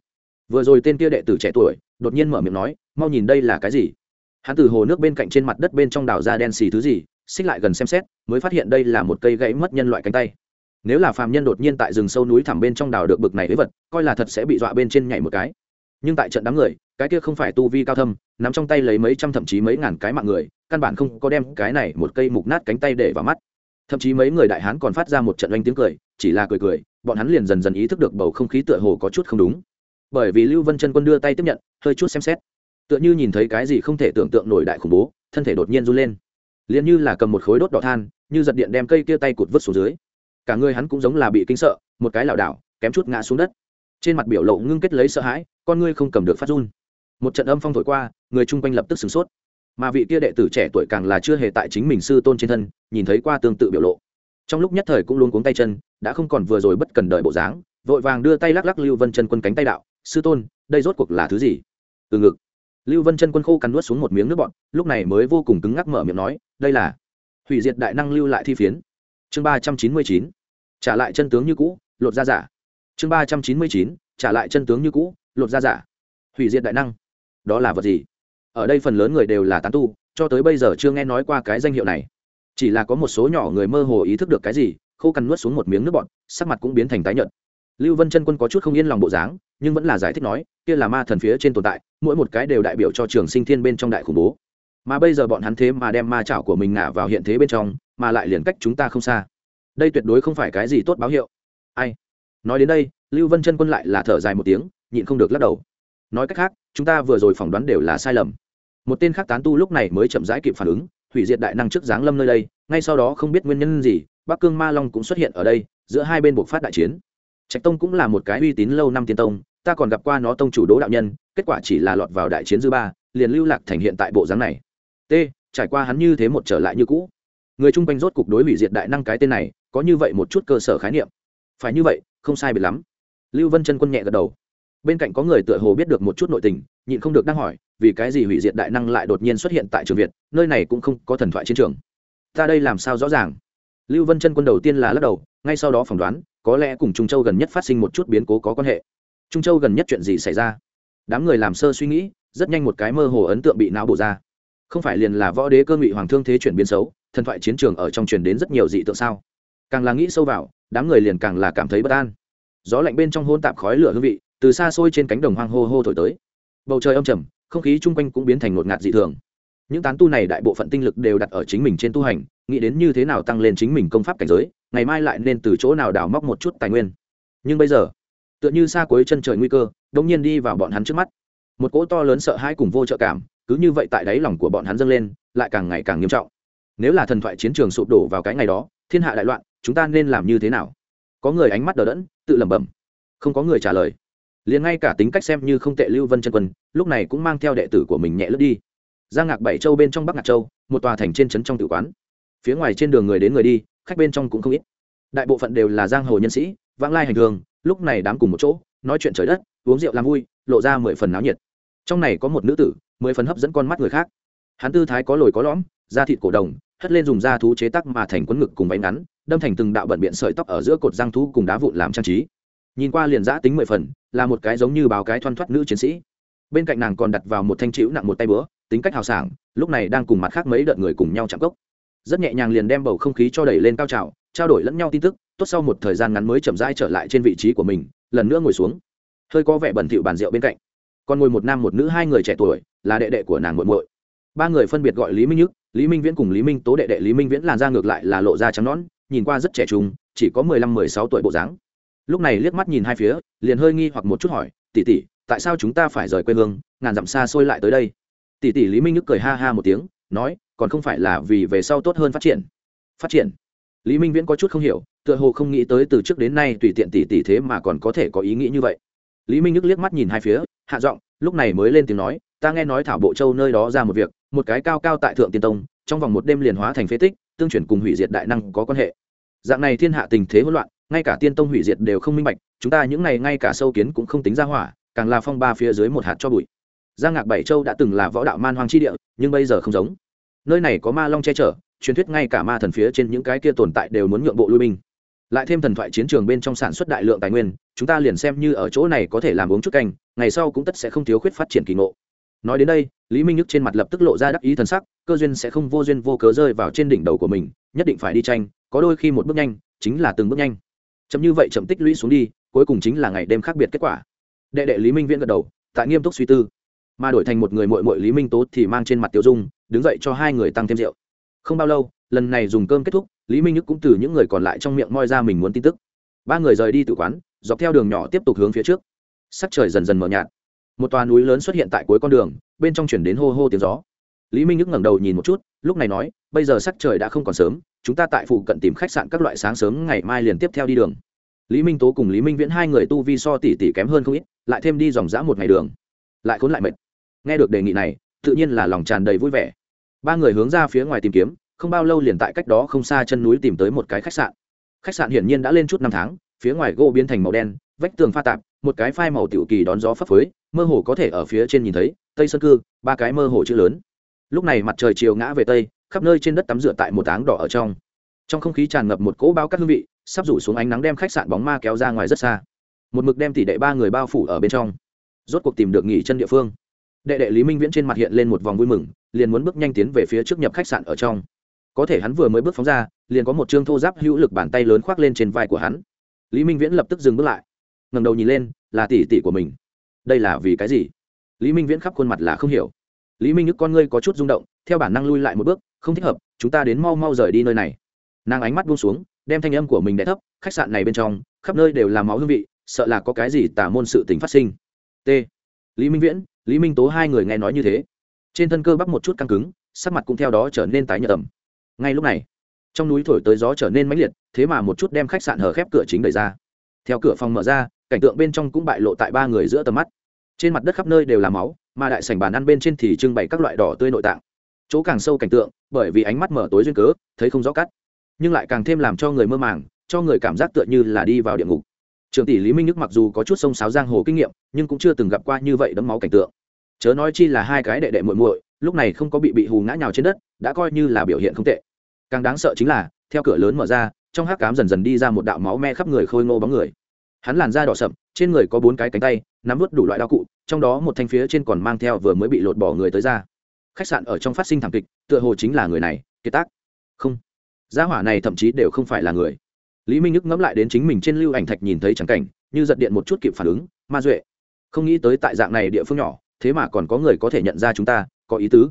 vừa rồi tên kia đệ tử trẻ tuổi, đột nhiên mở miệng nói, mau nhìn đây là cái gì? Hắn từ hồ nước bên cạnh trên mặt đất bên trong đào ra đen xì thứ gì, xích lại gần xem xét, mới phát hiện đây là một cây gãy mất nhân loại cánh tay. Nếu là phàm nhân đột nhiên tại rừng sâu núi thẳm bên trong đào được bực này với vật, coi là thật sẽ bị dọa bên trên nhảy một cái. Nhưng tại trận đám người, cái kia không phải tu vi cao thâm, nắm trong tay lấy mấy trăm thậm chí mấy ngàn cái mạng người, căn bản không có đem cái này một cây mục nát cánh tay để vào mắt. Thậm chí mấy người đại hán còn phát ra một trận oanh tiếng cười, chỉ là cười cười, bọn hắn liền dần dần ý thức được bầu không khí tựa hồ có chút không đúng bởi vì lưu vân chân quân đưa tay tiếp nhận, hơi chút xem xét. Tựa như nhìn thấy cái gì không thể tưởng tượng nổi đại khủng bố, thân thể đột nhiên run lên. Liền như là cầm một khối đốt đỏ than, như giật điện đem cây kia tay cụt vứt xuống dưới. Cả người hắn cũng giống là bị kinh sợ, một cái lảo đảo, kém chút ngã xuống đất. Trên mặt biểu lộ ngưng kết lấy sợ hãi, con ngươi không cầm được phát run. Một trận âm phong thổi qua, người chung quanh lập tức sửng sốt. Mà vị kia đệ tử trẻ tuổi càng là chưa hề tại chính mình sư tôn trên thân, nhìn thấy qua tương tự biểu lộ. Trong lúc nhất thời cũng luôn cuống tay chân, đã không còn vừa rồi bất cần đợi bộ dáng, vội vàng đưa tay lắc lắc lưu vân chân quân cánh tay đạo sư tôn, đây rốt cuộc là thứ gì? Từ ngực. Lưu vân chân quân khô cắn nuốt xuống một miếng nước bọn lúc này mới vô cùng cứng ngắc mở miệng nói, đây là hủy diệt đại năng lưu lại thi phiến. Chương ba trăm chín mươi chín, trả lại chân tướng như cũ, lột ra giả. Chương ba trăm chín mươi chín, trả lại chân tướng như cũ, lột ra giả. Hủy diệt đại năng. Đó là vật gì? Ở đây phần lớn người đều là tán tu, cho tới bây giờ chưa nghe nói qua cái danh hiệu này. Chỉ là có một số nhỏ người mơ hồ ý thức được cái gì, khô cằn nuốt xuống một miếng nước bọt, sắc mặt cũng biến thành tái nhợt lưu vân chân quân có chút không yên lòng bộ dáng, nhưng vẫn là giải thích nói, kia là ma thần phía trên tồn tại, mỗi một cái đều đại biểu cho trường sinh thiên bên trong đại khủng bố. Mà bây giờ bọn hắn thế mà đem ma chảo của mình ngả vào hiện thế bên trong, mà lại liền cách chúng ta không xa. Đây tuyệt đối không phải cái gì tốt báo hiệu. Ai? Nói đến đây, lưu vân chân quân lại là thở dài một tiếng, nhịn không được lắc đầu. Nói cách khác, chúng ta vừa rồi phỏng đoán đều là sai lầm. Một tên khác tán tu lúc này mới chậm rãi kịp phản ứng, hủy diệt đại năng trước dáng lâm nơi đây, ngay sau đó không biết nguyên nhân gì, bắc cương ma long cũng xuất hiện ở đây, giữa hai bên buộc phát đại chiến trạch tông cũng là một cái uy tín lâu năm tiên tông, ta còn gặp qua nó tông chủ đỗ đạo nhân, kết quả chỉ là lọt vào đại chiến dư ba, liền lưu lạc thành hiện tại bộ dáng này. T, trải qua hắn như thế một trở lại như cũ. Người chung quanh rốt cục đối hủy diệt đại năng cái tên này, có như vậy một chút cơ sở khái niệm. Phải như vậy, không sai biệt lắm. Lưu vân chân quân nhẹ gật đầu. Bên cạnh có người tựa hồ biết được một chút nội tình, nhịn không được đang hỏi, vì cái gì hủy diệt đại năng lại đột nhiên xuất hiện tại trường việt, nơi này cũng không có thần thoại chiến trường. Ta đây làm sao rõ ràng? Lưu vân chân quân đầu tiên là lắc đầu, ngay sau đó phỏng đoán có lẽ cùng trung châu gần nhất phát sinh một chút biến cố có quan hệ. Trung châu gần nhất chuyện gì xảy ra? Đám người làm sơ suy nghĩ, rất nhanh một cái mơ hồ ấn tượng bị não bổ ra. Không phải liền là võ đế cơ ngụy hoàng thương thế chuyển biến xấu, thần thoại chiến trường ở trong truyền đến rất nhiều dị tượng sao? Càng là nghĩ sâu vào, đám người liền càng là cảm thấy bất an. Gió lạnh bên trong hôn tạp khói lửa hương vị, từ xa xôi trên cánh đồng hoang hô hô thổi tới. Bầu trời âm trầm, không khí chung quanh cũng biến thành ngột ngạt dị thường những tán tu này đại bộ phận tinh lực đều đặt ở chính mình trên tu hành, nghĩ đến như thế nào tăng lên chính mình công pháp cảnh giới, ngày mai lại nên từ chỗ nào đào móc một chút tài nguyên. Nhưng bây giờ, tựa như xa cuối chân trời nguy cơ đông nhiên đi vào bọn hắn trước mắt. Một cỗ to lớn sợ hãi cùng vô trợ cảm, cứ như vậy tại đáy lòng của bọn hắn dâng lên, lại càng ngày càng nghiêm trọng. Nếu là thần thoại chiến trường sụp đổ vào cái ngày đó, thiên hạ đại loạn, chúng ta nên làm như thế nào? Có người ánh mắt đờ đẫn, tự lẩm bẩm. Không có người trả lời. Liền ngay cả tính cách xem như không tệ lưu vân chân quân, lúc này cũng mang theo đệ tử của mình nhẹ lướt đi giang ngạc bảy châu bên trong bắc ngạc châu, một tòa thành trên trấn trong tử quán. Phía ngoài trên đường người đến người đi, khách bên trong cũng không ít. Đại bộ phận đều là giang hồ nhân sĩ, vãng lai hành thường, lúc này đám cùng một chỗ, nói chuyện trời đất, uống rượu làm vui, lộ ra mười phần náo nhiệt. Trong này có một nữ tử, mười phần hấp dẫn con mắt người khác. Hắn tư thái có lồi có lõm, da thịt cổ đồng, hất lên dùng da thú chế tắc mà thành quấn ngực cùng váy ngắn, đâm thành từng đạo bận biện sợi tóc ở giữa cột giang thú cùng đá vụn làm trang trí. Nhìn qua liền giã tính mười phần, là một cái giống như báo cái thoăn thoắt nữ chiến sĩ. Bên cạnh nàng còn đặt vào một thanh chữ nặng một tay bữa tính cách hào sảng, lúc này đang cùng mặt khác mấy đợt người cùng nhau chạm cốc. Rất nhẹ nhàng liền đem bầu không khí cho đẩy lên cao trào, trao đổi lẫn nhau tin tức, tốt sau một thời gian ngắn mới chậm rãi trở lại trên vị trí của mình, lần nữa ngồi xuống. Hơi có vẻ bẩn thỉu bàn rượu bên cạnh. Còn ngồi một nam một nữ, hai người trẻ tuổi, là đệ đệ của nàng muội muội. Ba người phân biệt gọi lý minh nhức, lý minh viễn cùng lý minh tố đệ đệ lý minh viễn làn ra ngược lại là lộ ra trắng nón nhìn qua rất trẻ trung, chỉ có mười lăm, mười sáu tuổi bộ dáng. Lúc này liếc mắt nhìn hai phía, liền hơi nghi hoặc một chút hỏi tỉ tỉ tại sao chúng ta phải rời quê hương, ngàn dặm xa xôi lại tới đây? tỷ tỷ lý minh đức cười ha ha một tiếng, nói, còn không phải là vì về sau tốt hơn phát triển. Phát triển? Lý minh viễn có chút không hiểu, tựa hồ không nghĩ tới từ trước đến nay tùy tiện tỷ tỷ thế mà còn có thể có ý nghĩ như vậy. Lý minh đức liếc mắt nhìn hai phía, hạ giọng, lúc này mới lên tiếng nói, ta nghe nói thảo bộ châu nơi đó ra một việc, một cái cao cao tại thượng tiên tông, trong vòng một đêm liền hóa thành phế tích, tương chuyển cùng hủy diệt đại năng có quan hệ. Dạng này thiên hạ tình thế hỗn loạn, ngay cả tiên tông hủy diệt đều không minh bạch, chúng ta những này ngay cả sâu kiến cũng không tính ra hỏa, càng là phong ba phía dưới một hạt cho bụi giang ngạc bảy châu đã từng là võ đạo man hoang chi địa, nhưng bây giờ không giống. Nơi này có ma long che chở, truyền thuyết ngay cả ma thần phía trên những cái kia tồn tại đều muốn nhượng bộ lui binh. Lại thêm thần thoại chiến trường bên trong sản xuất đại lượng tài nguyên, chúng ta liền xem như ở chỗ này có thể làm uống chút canh, ngày sau cũng tất sẽ không thiếu khuyết phát triển kỳ ngộ. Nói đến đây, lý minh nhức trên mặt lập tức lộ ra đắc ý thần sắc, cơ duyên sẽ không vô duyên vô cớ rơi vào trên đỉnh đầu của mình, nhất định phải đi tranh, có đôi khi một bước nhanh, chính là từng bước nhanh. Chậm như vậy chậm tích lũy xuống đi, cuối cùng chính là ngày đêm khác biệt kết quả. Đệ đệ lý minh viễn gật đầu, tại nghiêm túc suy tư mà đổi thành một người muội muội lý minh tố thì mang trên mặt tiêu dung, đứng dậy cho hai người tăng thêm rượu. Không bao lâu, lần này dùng cơm kết thúc, lý minh nhức cũng từ những người còn lại trong miệng moi ra mình muốn tin tức. Ba người rời đi từ quán, dọc theo đường nhỏ tiếp tục hướng phía trước. Sắc trời dần dần mờ nhạt. Một tòa núi lớn xuất hiện tại cuối con đường, bên trong truyền đến hô hô tiếng gió. Lý minh nhức ngẩng đầu nhìn một chút, lúc này nói, bây giờ sắc trời đã không còn sớm, chúng ta tại phụ cận tìm khách sạn các loại sáng sớm ngày mai liền tiếp theo đi đường. Lý minh tố cùng lý minh viễn hai người tu vi so tỷ tỷ kém hơn không ít, lại thêm đi dòng dã một ngày đường. Lại khốn lại mệt nghe được đề nghị này, tự nhiên là lòng tràn đầy vui vẻ. Ba người hướng ra phía ngoài tìm kiếm, không bao lâu liền tại cách đó không xa chân núi tìm tới một cái khách sạn. Khách sạn hiển nhiên đã lên chút năm tháng, phía ngoài gỗ biến thành màu đen, vách tường pha tạp, một cái phai màu tiểu kỳ đón gió phấp phới, mơ hồ có thể ở phía trên nhìn thấy, tây sơn cư, ba cái mơ hồ chữ lớn. Lúc này mặt trời chiều ngã về tây, khắp nơi trên đất tắm rửa tại một áng đỏ ở trong. Trong không khí tràn ngập một cỗ bao các hương vị, sắp rủ xuống ánh nắng đem khách sạn bóng ma kéo ra ngoài rất xa. Một mực đem tỷ đệ ba người bao phủ ở bên trong. Rốt cuộc tìm được nghỉ chân địa phương đệ đệ lý minh viễn trên mặt hiện lên một vòng vui mừng, liền muốn bước nhanh tiến về phía trước nhập khách sạn ở trong. Có thể hắn vừa mới bước phóng ra, liền có một chương thô giáp hữu lực bàn tay lớn khoác lên trên vai của hắn. Lý minh viễn lập tức dừng bước lại ngầm đầu nhìn lên, là tỷ tỷ của mình. Đây là vì cái gì? Lý minh viễn khắp khuôn mặt là không hiểu. Lý minh nhức con ngươi có chút rung động, theo bản năng lui lại một bước, không thích hợp, chúng ta đến mau mau rời đi nơi này. Nàng ánh mắt buông xuống, đem thanh âm của mình đ thấp, khách sạn này bên trong, khắp nơi đều là máu hương vị, sợ là có cái gì tả môn sự tình phát sinh. T. Lý minh viễn lý minh tố hai người nghe nói như thế. Trên thân cơ bắp một chút căng cứng, sắc mặt cũng theo đó trở nên tái nhợt ẩm. Ngay lúc này, trong núi thổi tới gió trở nên mãnh liệt, thế mà một chút đem khách sạn hở khép cửa chính đẩy ra. Theo cửa phòng mở ra, cảnh tượng bên trong cũng bại lộ tại ba người giữa tầm mắt. Trên mặt đất khắp nơi đều là máu, mà đại sảnh bàn ăn bên trên thì trưng bày các loại đỏ tươi nội tạng. Chỗ càng sâu cảnh tượng, bởi vì ánh mắt mở tối duyên cớ, thấy không rõ cắt. Nhưng lại càng thêm làm cho người mơ màng, cho người cảm giác tựa như là đi vào địa ngục trường tỷ lý minh đức mặc dù có chút sông sáo giang hồ kinh nghiệm, nhưng cũng chưa từng gặp qua như vậy đấm máu cảnh tượng. Chớ nói chi là hai cái đệ đệ muội muội, lúc này không có bị bị hù ngã nhào trên đất, đã coi như là biểu hiện không tệ. Càng đáng sợ chính là, theo cửa lớn mở ra, trong hắc cám dần dần đi ra một đạo máu me khắp người khôi ngô bóng người. Hắn làn da đỏ sậm, trên người có bốn cái cánh tay, nắm vút đủ loại đao cụ, trong đó một thanh phía trên còn mang theo vừa mới bị lột bỏ người tới ra. Khách sạn ở trong phát sinh thảm kịch, tựa hồ chính là người này, kiệt tác. Không, gia hỏa này thậm chí đều không phải là người lý minh nhức ngẫm lại đến chính mình trên lưu ảnh thạch nhìn thấy trắng cảnh, như giật điện một chút kịp phản ứng, ma duệ, không nghĩ tới tại dạng này địa phương nhỏ, thế mà còn có người có thể nhận ra chúng ta, có ý tứ.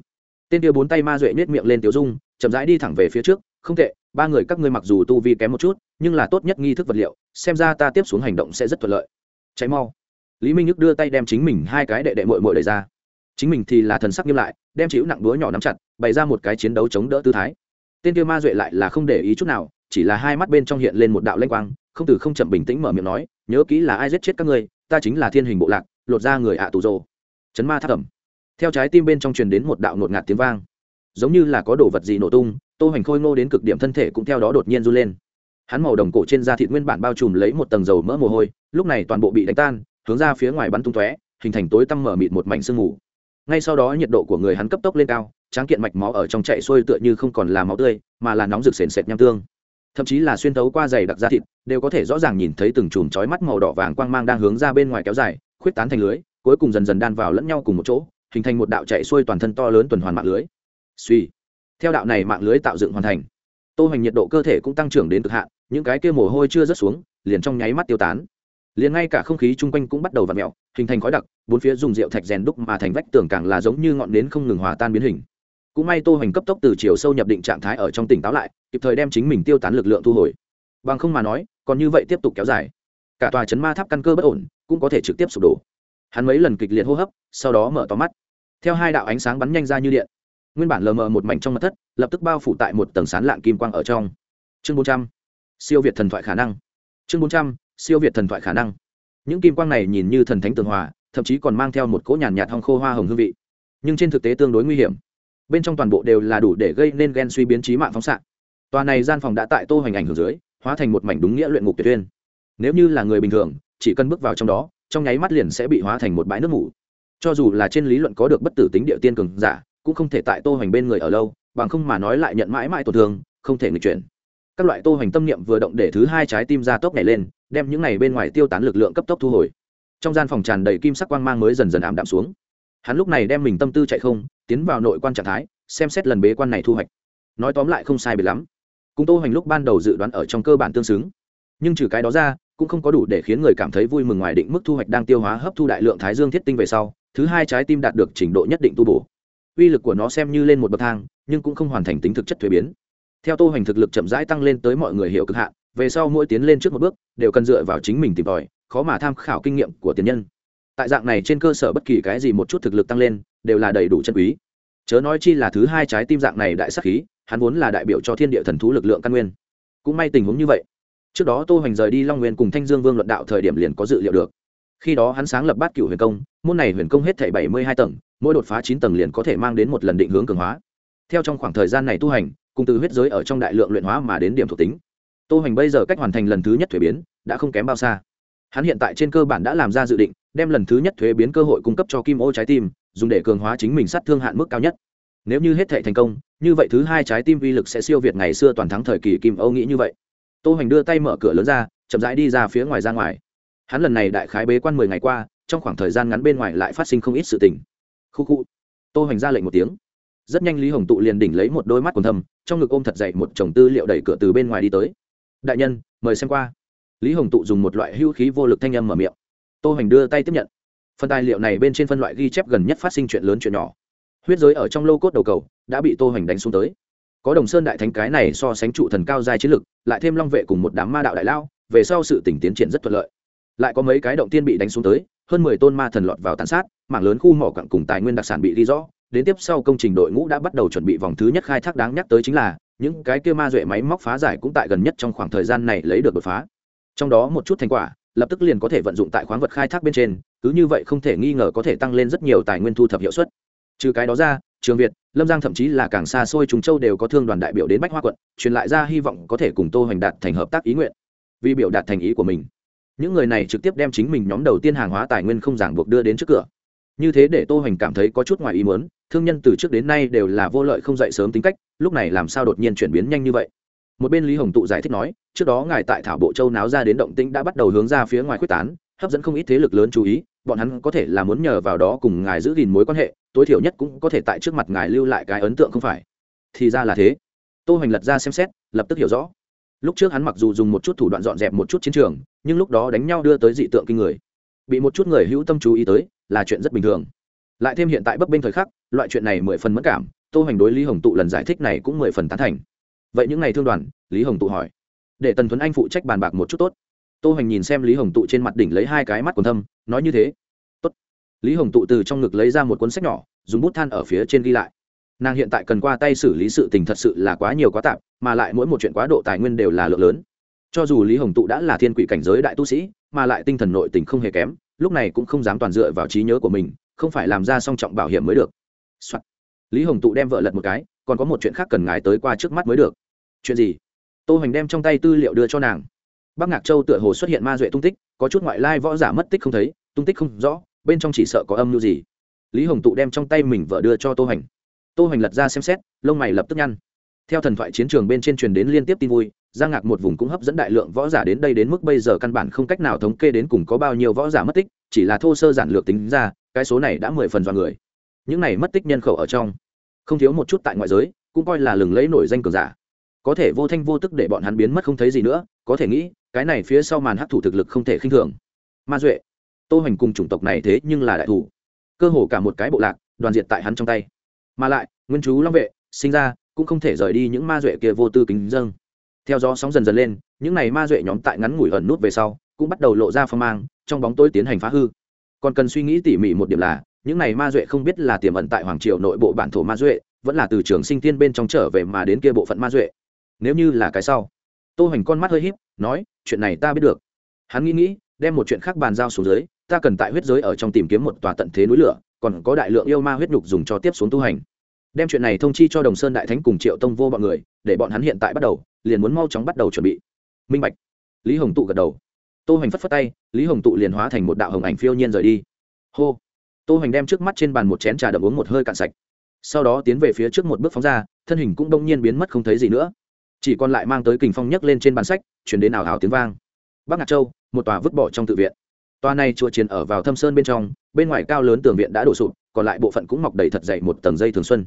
Tên kia bốn tay ma duệ nết miệng lên tiểu dung, chậm rãi đi thẳng về phía trước, không tệ, ba người các ngươi mặc dù tu vi kém một chút, nhưng là tốt nhất nghi thức vật liệu, xem ra ta tiếp xuống hành động sẽ rất thuận lợi. Cháy mau. Lý minh nhức đưa tay đem chính mình hai cái đệ đệ mội mội đ ra. Chính mình thì là thần sắc nghiêm lại, đem chịu nặng đúa nhỏ nắm chặt, bày ra một cái chiến đấu chống đỡ tư thái. Tên kia ma duệ lại là không để ý chút nào chỉ là hai mắt bên trong hiện lên một đạo lanh quang, không từ không chậm bình tĩnh mở miệng nói, nhớ kỹ là ai giết chết các ngươi, ta chính là thiên hình bộ lạc, lột ra người ạ tù rồ. Chấn ma tháp thẩm theo trái tim bên trong truyền đến một đạo ngột ngạt tiếng vang. Giống như là có đồ vật gì nổ tung, tô hoành khôi ngô đến cực điểm thân thể cũng theo đó đột nhiên run lên. Hắn màu đồng cổ trên da thịt nguyên bản bao trùm lấy một tầng dầu mỡ mồ hôi, lúc này toàn bộ bị đánh tan, hướng ra phía ngoài bắn tung tóe, hình thành tối tăm mở mịt một mảnh sương mù. Ngay sau đó nhiệt độ của người hắn cấp tốc lên cao, tráng kiện mạch máu ở trong chạy xuôi tựa như không còn là máu tươi, mà là nóng rực sền sệt nham tương thậm chí là xuyên thấu qua dày đặc da thịt, đều có thể rõ ràng nhìn thấy từng chùm chói mắt màu đỏ vàng quang mang đang hướng ra bên ngoài kéo dài, khuyết tán thành lưới, cuối cùng dần dần đan vào lẫn nhau cùng một chỗ, hình thành một đạo chạy xuôi toàn thân to lớn tuần hoàn mạng lưới. Suy theo đạo này mạng lưới tạo dựng hoàn thành, tô hoành nhiệt độ cơ thể cũng tăng trưởng đến cực hạn, những cái kia mồ hôi chưa rớt xuống, liền trong nháy mắt tiêu tán. Liền ngay cả không khí chung quanh cũng bắt đầu v ặ mẹo hình thành khói đặc, bốn phía dùng rượu thạch rèn đúc mà thành vách tường càng là giống như ngọn nến không ngừng hòa tan biến hình cũng may tô hoành cấp tốc từ chiều sâu nhập định trạng thái ở trong tỉnh táo lại, kịp thời đem chính mình tiêu tán lực lượng thu hồi. Bằng không mà nói, còn như vậy tiếp tục kéo dài. Cả tòa chấn ma tháp căn cơ bất ổn, cũng có thể trực tiếp sụp đổ. Hắn mấy lần kịch liệt hô hấp, sau đó mở tóm mắt. Theo hai đạo ánh sáng bắn nhanh ra như điện. Nguyên bản lờ mờ một mảnh trong mặt thất, lập tức bao phủ tại một tầng sán lạng kim quang ở trong. Chương bốn trăm. Siêu việt thần thoại khả năng. Chương bốn trăm. Siêu việt thần thoại khả năng. Những kim quang này nhìn như thần thánh tường hòa, thậm chí còn mang theo một cỗ nhàn nhạt hong khô hoa hồng hương vị. Nhưng trên thực tế tương đối nguy hiểm bên trong toàn bộ đều là đủ để gây nên ghen suy biến trí mạng phóng xạ. Tòa này gian phòng đã tại tô hoành ảnh hưởng dưới, hóa thành một mảnh đúng nghĩa luyện ngục tuyệt tuyên. Nếu như là người bình thường, chỉ cần bước vào trong đó, trong nháy mắt liền sẽ bị hóa thành một bãi nước ngủ cho dù là trên lý luận có được bất tử tính địa tiên cường giả, cũng không thể tại tô hoành bên người ở lâu, bằng không mà nói lại nhận mãi mãi tổn thương, không thể người chuyển. Các loại tô hoành tâm niệm vừa động để thứ hai trái tim ra tốc nhảy lên, đem những này bên ngoài tiêu tán lực lượng cấp tốc thu hồi. Trong gian phòng tràn đầy kim sắc quang mang mới dần dần ảm đạm xuống hắn lúc này đem mình tâm tư chạy không, tiến vào nội quan trạng thái, xem xét lần bế quan này thu hoạch. Nói tóm lại không sai biệt lắm. Cùng tô hoành lúc ban đầu dự đoán ở trong cơ bản tương xứng. Nhưng trừ cái đó ra, cũng không có đủ để khiến người cảm thấy vui mừng ngoài định mức thu hoạch đang tiêu hóa hấp thu đại lượng thái dương thiết tinh về sau, thứ hai trái tim đạt được trình độ nhất định tu bổ. Uy lực của nó xem như lên một bậc thang, nhưng cũng không hoàn thành tính thực chất thuế biến. Theo tô hoành thực lực chậm rãi tăng lên tới mọi người hiểu cực hạn, về sau mỗi tiến lên trước một bước, đều cần dựa vào chính mình tìm tòi, khó mà tham khảo kinh nghiệm của tiền nhân tại dạng này trên cơ sở bất kỳ cái gì một chút thực lực tăng lên, đều là đầy đủ chân quý. Chớ nói chi là thứ hai trái tim dạng này đại sắc khí, hắn vốn là đại biểu cho thiên địa thần thú lực lượng căn nguyên. Cũng may tình huống như vậy. Trước đó tô hoành rời đi long nguyên cùng thanh dương vương luận đạo thời điểm liền có dự liệu được. Khi đó hắn sáng lập bát cửu huyền công, môn này huyền công hết thảy bảy mươi hai tầng, mỗi đột phá chín tầng liền có thể mang đến một lần định hướng cường hóa. Theo trong khoảng thời gian này tu hành, cùng từ huyết giới ở trong đại lượng luyện hóa mà đến điểm thuộc tính. Tô hoành bây giờ cách hoàn thành lần thứ nhất thuế biến, đã không kém bao xa. Hắn hiện tại trên cơ bản đã làm ra dự định đem lần thứ nhất thuế biến cơ hội cung cấp cho kim ô trái tim, dùng để cường hóa chính mình sát thương hạn mức cao nhất. Nếu như hết thể thành công, như vậy thứ hai trái tim vi lực sẽ siêu việt ngày xưa toàn thắng thời kỳ kim ô nghĩ như vậy. Tô hoành đưa tay mở cửa lớn ra, chậm rãi đi ra phía ngoài ra ngoài. Hắn lần này đại khái bế quan mười ngày qua, trong khoảng thời gian ngắn bên ngoài lại phát sinh không ít sự tình. Khu khu. Tô hoành ra lệnh một tiếng. Rất nhanh lý hồng tụ liền đỉnh lấy một đôi mắt còn thầm trong ngực ôm thật dậy một chồng tư liệu đẩy cửa từ bên ngoài đi tới. Đại nhân, mời xem qua. Lý hồng tụ dùng một loại hưu khí vô lực thanh âm mở miệng tô hoành đưa tay tiếp nhận. Phần tài liệu này bên trên phân loại ghi chép gần nhất phát sinh chuyện lớn chuyện nhỏ. Huyết giới ở trong lô cốt đầu cầu đã bị tô hoành đánh xuống tới. Có đồng sơn đại thánh cái này so sánh trụ thần cao giai chiến lực, lại thêm long vệ cùng một đám ma đạo đại lao, về sau sự tỉnh tiến triển rất thuận lợi. Lại có mấy cái động tiên bị đánh xuống tới, hơn mười tôn ma thần lọt vào tàn sát, mảng lớn khu mỏ quặng cùng tài nguyên đặc sản bị ghi rõ. Đến tiếp sau công trình đội ngũ đã bắt đầu chuẩn bị vòng thứ nhất khai thác đáng nhắc tới chính là, những cái kia ma duệ máy móc phá giải cũng tại gần nhất trong khoảng thời gian này lấy được đột phá. Trong đó một chút thành quả lập tức liền có thể vận dụng tại khoáng vật khai thác bên trên, cứ như vậy không thể nghi ngờ có thể tăng lên rất nhiều tài nguyên thu thập hiệu suất. Trừ cái đó ra, trường việt, lâm giang thậm chí là càng xa xôi chúng châu đều có thương đoàn đại biểu đến bách hoa quận, truyền lại ra hy vọng có thể cùng tô hoành đạt thành hợp tác ý nguyện. Vì biểu đạt thành ý của mình, những người này trực tiếp đem chính mình nhóm đầu tiên hàng hóa tài nguyên không giảng buộc đưa đến trước cửa. Như thế để tô hoành cảm thấy có chút ngoài ý muốn, thương nhân từ trước đến nay đều là vô lợi không dậy sớm tính cách, lúc này làm sao đột nhiên chuyển biến nhanh như vậy? một bên lý hồng tụ giải thích nói, trước đó ngài tại thảo bộ châu náo ra đến động tĩnh đã bắt đầu hướng ra phía ngoài quyết tán, hấp dẫn không ít thế lực lớn chú ý, bọn hắn có thể là muốn nhờ vào đó cùng ngài giữ gìn mối quan hệ, tối thiểu nhất cũng có thể tại trước mặt ngài lưu lại cái ấn tượng không phải. Thì ra là thế. Tô hoành lật ra xem xét, lập tức hiểu rõ. Lúc trước hắn mặc dù dùng một chút thủ đoạn dọn dẹp một chút chiến trường, nhưng lúc đó đánh nhau đưa tới dị tượng kinh người. Bị một chút người hữu tâm chú ý tới, là chuyện rất bình thường. Lại thêm hiện tại bấp bênh thời khắc, loại chuyện này mười phần mất cảm, tô hoành đối lý hồng tụ lần giải thích này cũng mười phần tán thành vậy những ngày thương đoàn, lý hồng tụ hỏi. Để tần tuấn anh phụ trách bàn bạc một chút tốt. Tô hoành nhìn xem lý hồng tụ trên mặt đỉnh lấy hai cái mắt còn thâm, nói như thế. Tốt. lý hồng tụ từ trong ngực lấy ra một cuốn sách nhỏ, dùng bút than ở phía trên ghi lại. Nàng hiện tại cần qua tay xử lý sự tình thật sự là quá nhiều quá tạp, mà lại mỗi một chuyện quá độ tài nguyên đều là lượng lớn. Cho dù lý hồng tụ đã là thiên quỷ cảnh giới đại tu sĩ, mà lại tinh thần nội tình không hề kém, lúc này cũng không dám toàn dựa vào trí nhớ của mình, không phải làm ra song trọng bảo hiểm mới được. Lý hồng tụ đem vợ lật một cái còn có một chuyện khác cần ngài tới qua trước mắt mới được. Chuyện gì? Tô hoành đem trong tay tư liệu đưa cho nàng. Bắc ngạc châu tựa hồ xuất hiện ma duệ tung tích, có chút ngoại lai võ giả mất tích không thấy, tung tích không rõ, bên trong chỉ sợ có âm mưu gì. Lý hồng tụ đem trong tay mình vợ đưa cho tô hoành. Tô hoành lật ra xem xét, lông mày lập tức nhăn. Theo thần thoại chiến trường bên trên truyền đến liên tiếp tin vui, giang ngạc một vùng cũng hấp dẫn đại lượng võ giả đến đây đến mức bây giờ căn bản không cách nào thống kê đến cùng có bao nhiêu võ giả mất tích, chỉ là thô sơ giản lược tính ra, cái số này đã mười phần dọa người. Những này mất tích nhân khẩu ở trong không thiếu một chút tại ngoại giới, cũng coi là lừng lấy nổi danh cường giả. Có thể vô thanh vô tức để bọn hắn biến mất không thấy gì nữa, có thể nghĩ, cái này phía sau màn hắc thủ thực lực không thể khinh thường. Ma duệ, tô hành cùng chủng tộc này thế nhưng là đại thủ. Cơ hồ cả một cái bộ lạc, đoàn diệt tại hắn trong tay. Mà lại, nguyên chú long vệ, sinh ra, cũng không thể rời đi những ma duệ kia vô tư kính dâng. Theo gió sóng dần dần lên, những này ma duệ nhóm tại ngắn ngủi ẩn nút về sau, cũng bắt đầu lộ ra phong mang, trong bóng tối tiến hành phá hư. Còn cần suy nghĩ tỉ mỉ một điểm là những này ma duệ không biết là tiềm ẩn tại hoàng triều nội bộ bản thổ ma duệ, vẫn là từ trường sinh tiên bên trong trở về mà đến kia bộ phận ma duệ. Nếu như là cái sau, tô hoành con mắt hơi híp, nói, chuyện này ta biết được. Hắn nghĩ nghĩ, đem một chuyện khác bàn giao xuống dưới, ta cần tại huyết giới ở trong tìm kiếm một tòa tận thế núi lửa, còn có đại lượng yêu ma huyết nhục dùng cho tiếp xuống tu hành. Đem chuyện này thông chi cho đồng sơn đại thánh cùng triệu tông vô bọn người, để bọn hắn hiện tại bắt đầu, liền muốn mau chóng bắt đầu chuẩn bị. Minh bạch. Lý hồng tụ gật đầu. Tô hoành phất phất tay, lý hồng tụ liền hóa thành một đạo hồng ảnh phiêu nhiên rời đi. Hô tô hoành đem trước mắt trên bàn một chén trà đậm uống một hơi cạn sạch. Sau đó tiến về phía trước một bước phóng ra, thân hình cũng đông nhiên biến mất không thấy gì nữa. Chỉ còn lại mang tới kình phong nhấc lên trên bàn sách, chuyển đến ảo hào tiếng vang. Bắc ngạc châu, một tòa vứt bỏ trong tự viện. Tòa này chùa chiến ở vào thâm sơn bên trong, bên ngoài cao lớn tường viện đã đổ sụp, còn lại bộ phận cũng mọc đầy thật dậy một tầng dây thường xuân.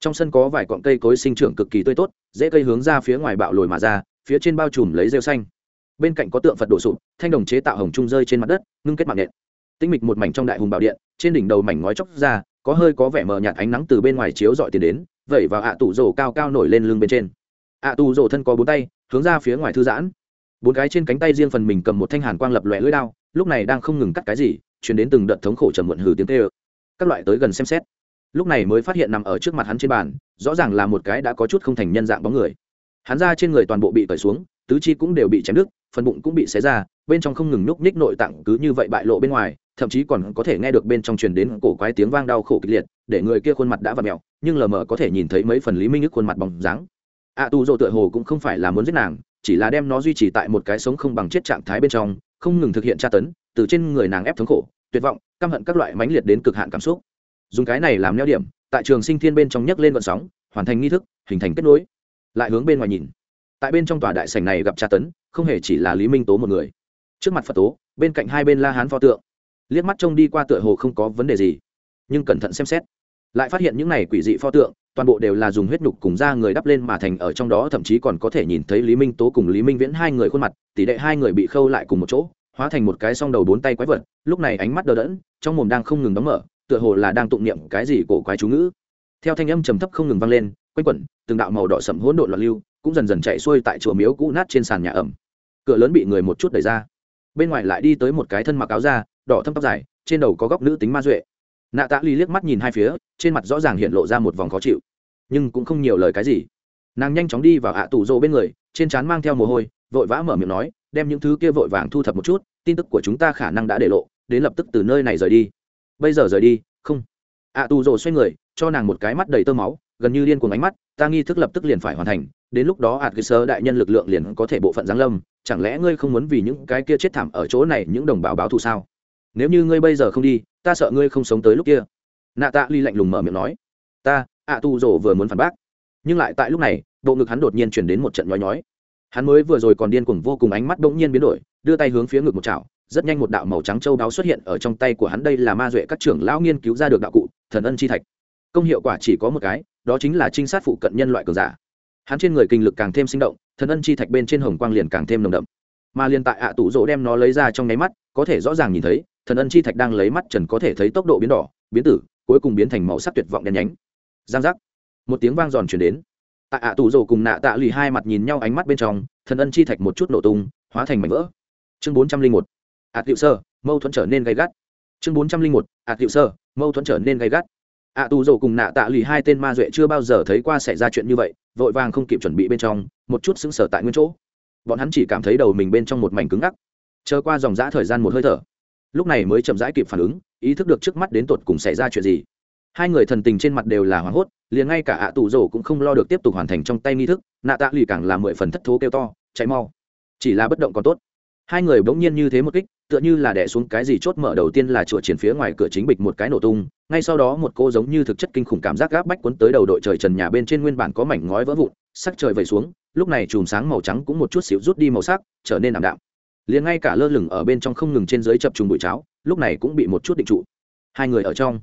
Trong sân có vài cọn cây cối sinh trưởng cực kỳ tươi tốt dễ cây hướng ra phía ngoài bạo lồi mà ra, phía trên bao trùm lấy rêu xanh. Bên cạnh có tượng phật đổ sụp, thanh đồng chế tạo hồng trung rơi trên mặt đất, ngưng kết mạng nện. Tĩnh mịch một mảnh trong đại hùng bảo điện trên đỉnh đầu mảnh ngói chóc ra, có hơi có vẻ mờ nhạt ánh nắng từ bên ngoài chiếu dọi tiền đến, vẩy vào ạ à tủ rổ cao cao nổi lên lưng bên trên. ạ à tủ rổ thân có bốn tay, hướng ra phía ngoài thư giãn. Bốn cái trên cánh tay riêng phần mình cầm một thanh hàn quang lập lòe lưỡi đao, lúc này đang không ngừng cắt cái gì chuyển đến từng đợt thống khổ trầm muộn hừ tiếng tê ơ các loại tới gần xem xét. Lúc này mới phát hiện nằm ở trước mặt hắn trên bàn, rõ ràng là một cái đã có chút không thành nhân dạng bóng người. Hắn ra trên người toàn bộ bị cởi xuống, tứ chi cũng đều bị chém đứt, phần bụng cũng bị xé ra, bên trong không ngừng nhúc nhích nội tạng cứ như vậy bại lộ bên ngoài thậm chí còn có thể nghe được bên trong truyền đến cổ quái tiếng vang đau khổ kịch liệt, để người kia khuôn mặt đã và mèo, nhưng lờ mờ có thể nhìn thấy mấy phần lý minh ức khuôn mặt bóng dáng. A tu tù dỗ tựa hồ cũng không phải là muốn giết nàng, chỉ là đem nó duy trì tại một cái sống không bằng chết trạng thái bên trong, không ngừng thực hiện tra tấn, từ trên người nàng ép thống khổ, tuyệt vọng, căm hận các loại mãnh liệt đến cực hạn cảm xúc. Dùng cái này làm neo điểm, tại trường sinh thiên bên trong nhấc lên vận sóng, hoàn thành nghi thức, hình thành kết nối. Lại hướng bên ngoài nhìn. Tại bên trong tòa đại sảnh này gặp tra tấn, không hề chỉ là lý minh tố một người. Trước mặt phật tố, bên cạnh hai bên la hán pho tượng liếc mắt trông đi qua tựa hồ không có vấn đề gì. Nhưng cẩn thận xem xét, lại phát hiện những này quỷ dị pho tượng, toàn bộ đều là dùng huyết nhục cùng da người đắp lên mà thành ở trong đó, thậm chí còn có thể nhìn thấy lý minh tố cùng lý minh viễn hai người khuôn mặt, tỷ đệ hai người bị khâu lại cùng một chỗ, hóa thành một cái song đầu bốn tay quái vật, lúc này ánh mắt đờ đẫn, trong mồm đang không ngừng đóng mở, tựa hồ là đang tụng niệm cái gì cổ quái chú ngữ. Theo thanh âm trầm thấp không ngừng vang lên, quanh quẩn, từng đạo màu đỏ sậm hỗn độn loạn lưu, cũng dần dần chạy xuôi tại chùa miếu cũ nát trên sàn nhà ẩm. Cửa lớn bị người một chút đẩy ra. Bên ngoài lại đi tới một cái thân mặc áo da đỏ thâm tóc dài, trên đầu có góc nữ tính ma duệ. Nạ tạ ly liếc mắt nhìn hai phía, trên mặt rõ ràng hiện lộ ra một vòng khó chịu. Nhưng cũng không nhiều lời cái gì. Nàng nhanh chóng đi vào ạ tủ rộ bên người, trên trán mang theo mồ hôi, vội vã mở miệng nói, đem những thứ kia vội vàng thu thập một chút, tin tức của chúng ta khả năng đã để lộ, đến lập tức từ nơi này rời đi. Bây giờ rời đi? Không. ạ à tù rồ xoay người, cho nàng một cái mắt đầy tơ máu, gần như điên cuồng ánh mắt, ta nghi thức lập tức liền phải hoàn thành, đến lúc đó ạt cơ sơ đại nhân lực lượng liền có thể bộ phận giáng lâm, chẳng lẽ ngươi không muốn vì những cái kia chết thảm ở chỗ này những đồng bào báo thù sao? nếu như ngươi bây giờ không đi, ta sợ ngươi không sống tới lúc kia. Nạ tạ ly lạnh lùng mở miệng nói. Ta, ạ tu rổ vừa muốn phản bác. Nhưng lại tại lúc này, bộ ngực hắn đột nhiên chuyển đến một trận nhói nhói. Hắn mới vừa rồi còn điên cuồng vô cùng ánh mắt bỗng nhiên biến đổi, đưa tay hướng phía ngực một chảo, rất nhanh một đạo màu trắng châu đáo xuất hiện ở trong tay của hắn. Đây là ma duệ các trưởng lão nghiên cứu ra được đạo cụ, thần ân chi thạch. Công hiệu quả chỉ có một cái, đó chính là trinh sát phụ cận nhân loại cường giả. Hắn trên người kinh lực càng thêm sinh động, thần ân chi thạch bên trên hồng quang liền càng thêm nồng đậm. Mà liền tại ạ à tủ rỗ đem nó lấy ra trong nháy mắt, có thể rõ ràng nhìn thấy thần ân chi thạch đang lấy mắt trần có thể thấy tốc độ biến đỏ, biến tử, cuối cùng biến thành màu sắc tuyệt vọng đen nhánh. Giang giác. Một tiếng vang giòn chuyển đến. Tạ ạ tù rồ cùng nạ tạ lì hai mặt nhìn nhau ánh mắt bên trong, thần ân chi thạch một chút nổ tung, hóa thành mảnh vỡ. Chương bốn trăm linh một. Ạt tiệu sơ, mâu thuẫn trở nên gay gắt. Chương bốn trăm linh một. Ạt tiệu sơ, mâu thuẫn trở nên gay gắt. Ạ tù rồ cùng nạ tạ lì hai tên ma duệ chưa bao giờ thấy qua xảy ra chuyện như vậy, vội vàng không kịp chuẩn bị bên trong, một chút xứng sở tại nguyên chỗ. Bọn hắn chỉ cảm thấy đầu mình bên trong một mảnh cứng ngắc. Chờ qua dòng g ã thời gian một hơi thở lúc này mới chậm rãi kịp phản ứng, ý thức được trước mắt đến tột cùng xảy ra chuyện gì. Hai người thần tình trên mặt đều là hoảng hốt, liền ngay cả ạ à tù rổ cũng không lo được tiếp tục hoàn thành trong tay nghi thức, nạ tạ lì càng là mười phần thất thố kêu to cháy mau. Chỉ là bất động còn tốt. Hai người bỗng nhiên như thế một kích, tựa như là đẻ xuống cái gì chốt mở đầu tiên là chùa triển phía ngoài cửa chính bịch một cái nổ tung, ngay sau đó một cô giống như thực chất kinh khủng cảm giác gác bách quấn tới đầu đội trời trần nhà bên trên nguyên bản có mảnh ngói vỡ vụn, sắc trời vẩy xuống, lúc này chùm sáng màu trắng cũng một chút xíu rút đi màu sắc, trở nên ảm đạm liền ngay cả lơ lửng ở bên trong không ngừng trên dưới chập trùng bụi cháo lúc này cũng bị một chút định trụ. Hai người ở trong.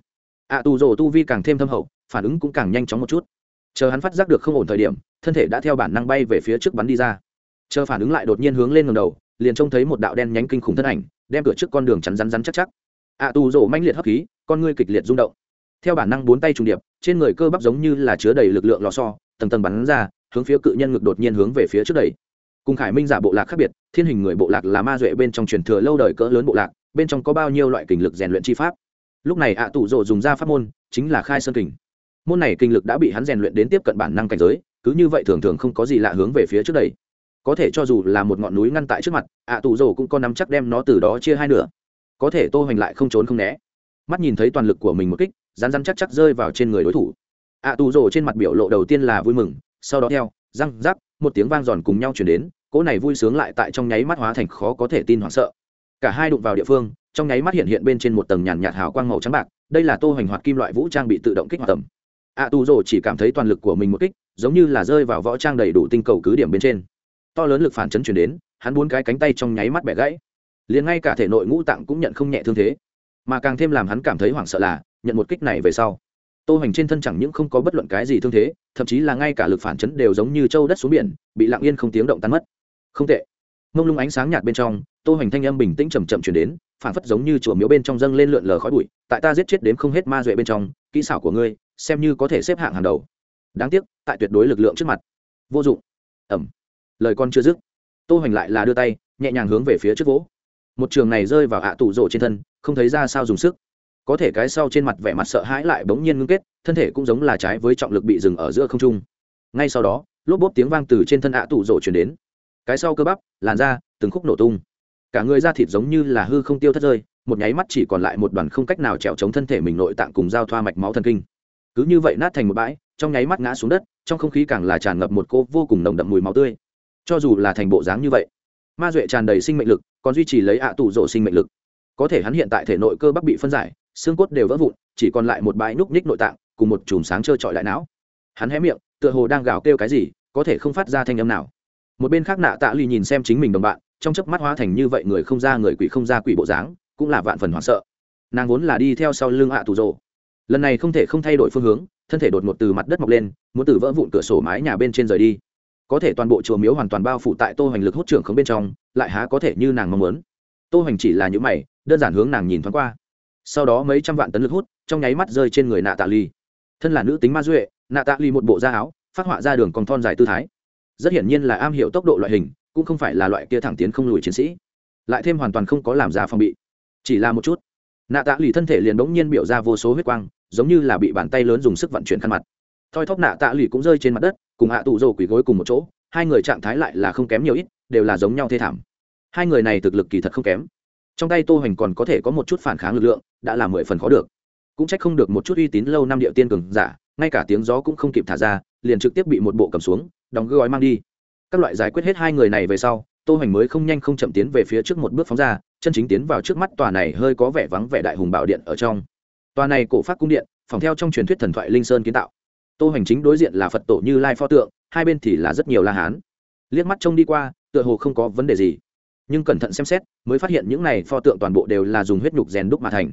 Ạ à, tù rồ tu vi càng thêm thâm hậu phản ứng cũng càng nhanh chóng một chút. Chờ hắn phát giác được không ổn thời điểm thân thể đã theo bản năng bay về phía trước bắn đi ra. Chờ phản ứng lại đột nhiên hướng lên ngầm đầu liền trông thấy một đạo đen nhánh kinh khủng thân ảnh đem cửa trước con đường chắn rắn rắn chắc chắc. Ạ à, tù rồ manh liệt hấp khí con ngươi kịch liệt rung động. Theo bản năng bốn tay trùng điệp trên người cơ bắp giống như là chứa đầy lực lượng lò xo tầng tầng bắn ra hướng phía cự nhân ngực đột nhiên hướng về phía trước đầy cùng khải minh giả bộ lạc khác biệt, thiên hình người bộ lạc là ma duệ bên trong truyền thừa lâu đời cỡ lớn bộ lạc, bên trong có bao nhiêu loại kình lực rèn luyện chi pháp? Lúc này ạ à tụ rộ dùng ra pháp môn, chính là khai sơn kình. Môn này kinh lực đã bị hắn rèn luyện đến tiếp cận bản năng cảnh giới, cứ như vậy thường thường không có gì lạ hướng về phía trước đây. Có thể cho dù là một ngọn núi ngăn tại trước mặt, ạ à tù rổ cũng có nắm chắc đem nó từ đó chia hai nửa. Có thể tô hoành lại không trốn không né. Mắt nhìn thấy toàn lực của mình một kích rán rán chắc chắc rơi vào trên người đối thủ. Ạ à tù rổ trên mặt biểu lộ đầu tiên là vui mừng, sau đó theo, răng rắc, một tiếng vang giòn cùng nhau chuyển đến cỗ này vui sướng lại tại trong nháy mắt hóa thành khó có thể tin hoảng sợ. Cả hai đụng vào địa phương, trong nháy mắt hiện hiện bên trên một tầng nhàn nhạt hào quang màu trắng bạc, đây là tô hoành hoạt kim loại vũ trang bị tự động kích hoạt tầm. A tu rồ chỉ cảm thấy toàn lực của mình một kích, giống như là rơi vào võ trang đầy đủ tinh cầu cứ điểm bên trên. To lớn lực phản chấn chuyển đến, hắn bốn cái cánh tay trong nháy mắt bẻ gãy. Liền ngay cả thể nội ngũ tạng cũng nhận không nhẹ thương thế. Mà càng thêm làm hắn cảm thấy hoảng sợ là, nhận một kích này về sau, tô hoành trên thân chẳng những không có bất luận cái gì thương thế, thậm chí là ngay cả lực phản chấn đều giống như châu đất xuống biển, bị lặng yên không tiếng động tan mất không tệ. Mông lung ánh sáng nhạt bên trong, tô hoành thanh âm bình tĩnh chầm chậm chuyển đến phản phất giống như chùa miếu bên trong dâng lên lượn lờ khói bụi, tại ta giết chết đếm không hết ma duệ bên trong, kỹ xảo của ngươi, xem như có thể xếp hạng hàng đầu. Đáng tiếc, tại tuyệt đối lực lượng trước mặt. Vô dụng. Ẩm. Lời con chưa dứt, tô hoành lại là đưa tay, nhẹ nhàng hướng về phía trước vỗ. Một trường này rơi vào ạ à tủ rổ trên thân, không thấy ra sao dùng sức. Có thể cái sau trên mặt vẻ mặt sợ hãi lại bỗng nhiên ngưng kết, thân thể cũng giống là trái với trọng lực bị dừng ở giữa không trung. Ngay sau đó, lốp bốp tiếng vang từ trên thân ạ à tủ rổ chuyển đến cái sau cơ bắp, làn da, từng khúc nổ tung. Cả người da thịt giống như là hư không tiêu thất rơi, một nháy mắt chỉ còn lại một đoàn không cách nào trèo chống thân thể mình nội tạng cùng giao thoa mạch máu thần kinh. Cứ như vậy nát thành một bãi, trong nháy mắt ngã xuống đất, trong không khí càng là tràn ngập một cô vô cùng nồng đậm mùi máu tươi. Cho dù là thành bộ dáng như vậy, ma duệ tràn đầy sinh mệnh lực, còn duy trì lấy ạ à tù rộ sinh mệnh lực. Có thể hắn hiện tại thể nội cơ bắp bị phân giải, xương cốt đều vỡ vụn, chỉ còn lại một bãi núc ních nội tạng, cùng một chùm sáng trơ trọi lại não. Hắn hé miệng, tựa hồ đang gào kêu cái gì, có thể không phát ra thanh âm nào một bên khác nạ tạ lì nhìn xem chính mình đồng bạn, trong chớp mắt hóa thành như vậy người không ra người quỷ không ra quỷ bộ dáng, cũng là vạn phần hoảng sợ. Nàng vốn là đi theo sau lưng hạ à tù rồ. Lần này không thể không thay đổi phương hướng, thân thể đột ngột từ mặt đất mọc lên, muốn từ vỡ vụn cửa sổ mái nhà bên trên rời đi. Có thể toàn bộ chùa miếu hoàn toàn bao phủ tại tô hoành lực hút trưởng không bên trong, lại há có thể như nàng mong muốn. Tô hoành chỉ là những mày, đơn giản hướng nàng nhìn thoáng qua. Sau đó mấy trăm vạn tấn lực hút, trong nháy mắt rơi trên người nạ tạ ly thân là nữ tính ma duệ, nạ tạ ly một bộ da áo, phát họa ra đường còn thon dài tư thái rất hiển nhiên là am hiểu tốc độ loại hình, cũng không phải là loại kia thẳng tiến không lùi chiến sĩ. Lại thêm hoàn toàn không có làm giả phòng bị. Chỉ là một chút. Nạ tạ lì thân thể liền bỗng nhiên biểu ra vô số huyết quang, giống như là bị bàn tay lớn dùng sức vận chuyển khăn mặt. Thoi thóp nạ tạ lì cũng rơi trên mặt đất, cùng hạ tụ rồ quỳ gối cùng một chỗ, hai người trạng thái lại là không kém nhiều ít, đều là giống nhau thê thảm. Hai người này thực lực kỳ thật không kém. Trong tay tô hoành còn có thể có một chút phản kháng lực lượng, đã là mười phần khó được. Cũng trách không được một chút uy tín lâu năm địa tiên cường giả, ngay cả tiếng gió cũng không kịp thả ra, liền trực tiếp bị một bộ cầm xuống đóng gói mang đi. Các loại giải quyết hết hai người này về sau, tô hoành mới không nhanh không chậm tiến về phía trước một bước phóng ra, chân chính tiến vào trước mắt tòa này hơi có vẻ vắng vẻ đại hùng bảo điện ở trong. Tòa này cổ phát cung điện, phòng theo trong truyền thuyết thần thoại linh sơn kiến tạo. Tô hoành chính đối diện là phật tổ như lai pho tượng, hai bên thì là rất nhiều la hán. Liếc mắt trông đi qua, tựa hồ không có vấn đề gì. Nhưng cẩn thận xem xét, mới phát hiện những này pho tượng toàn bộ đều là dùng huyết nhục rèn đúc mà thành.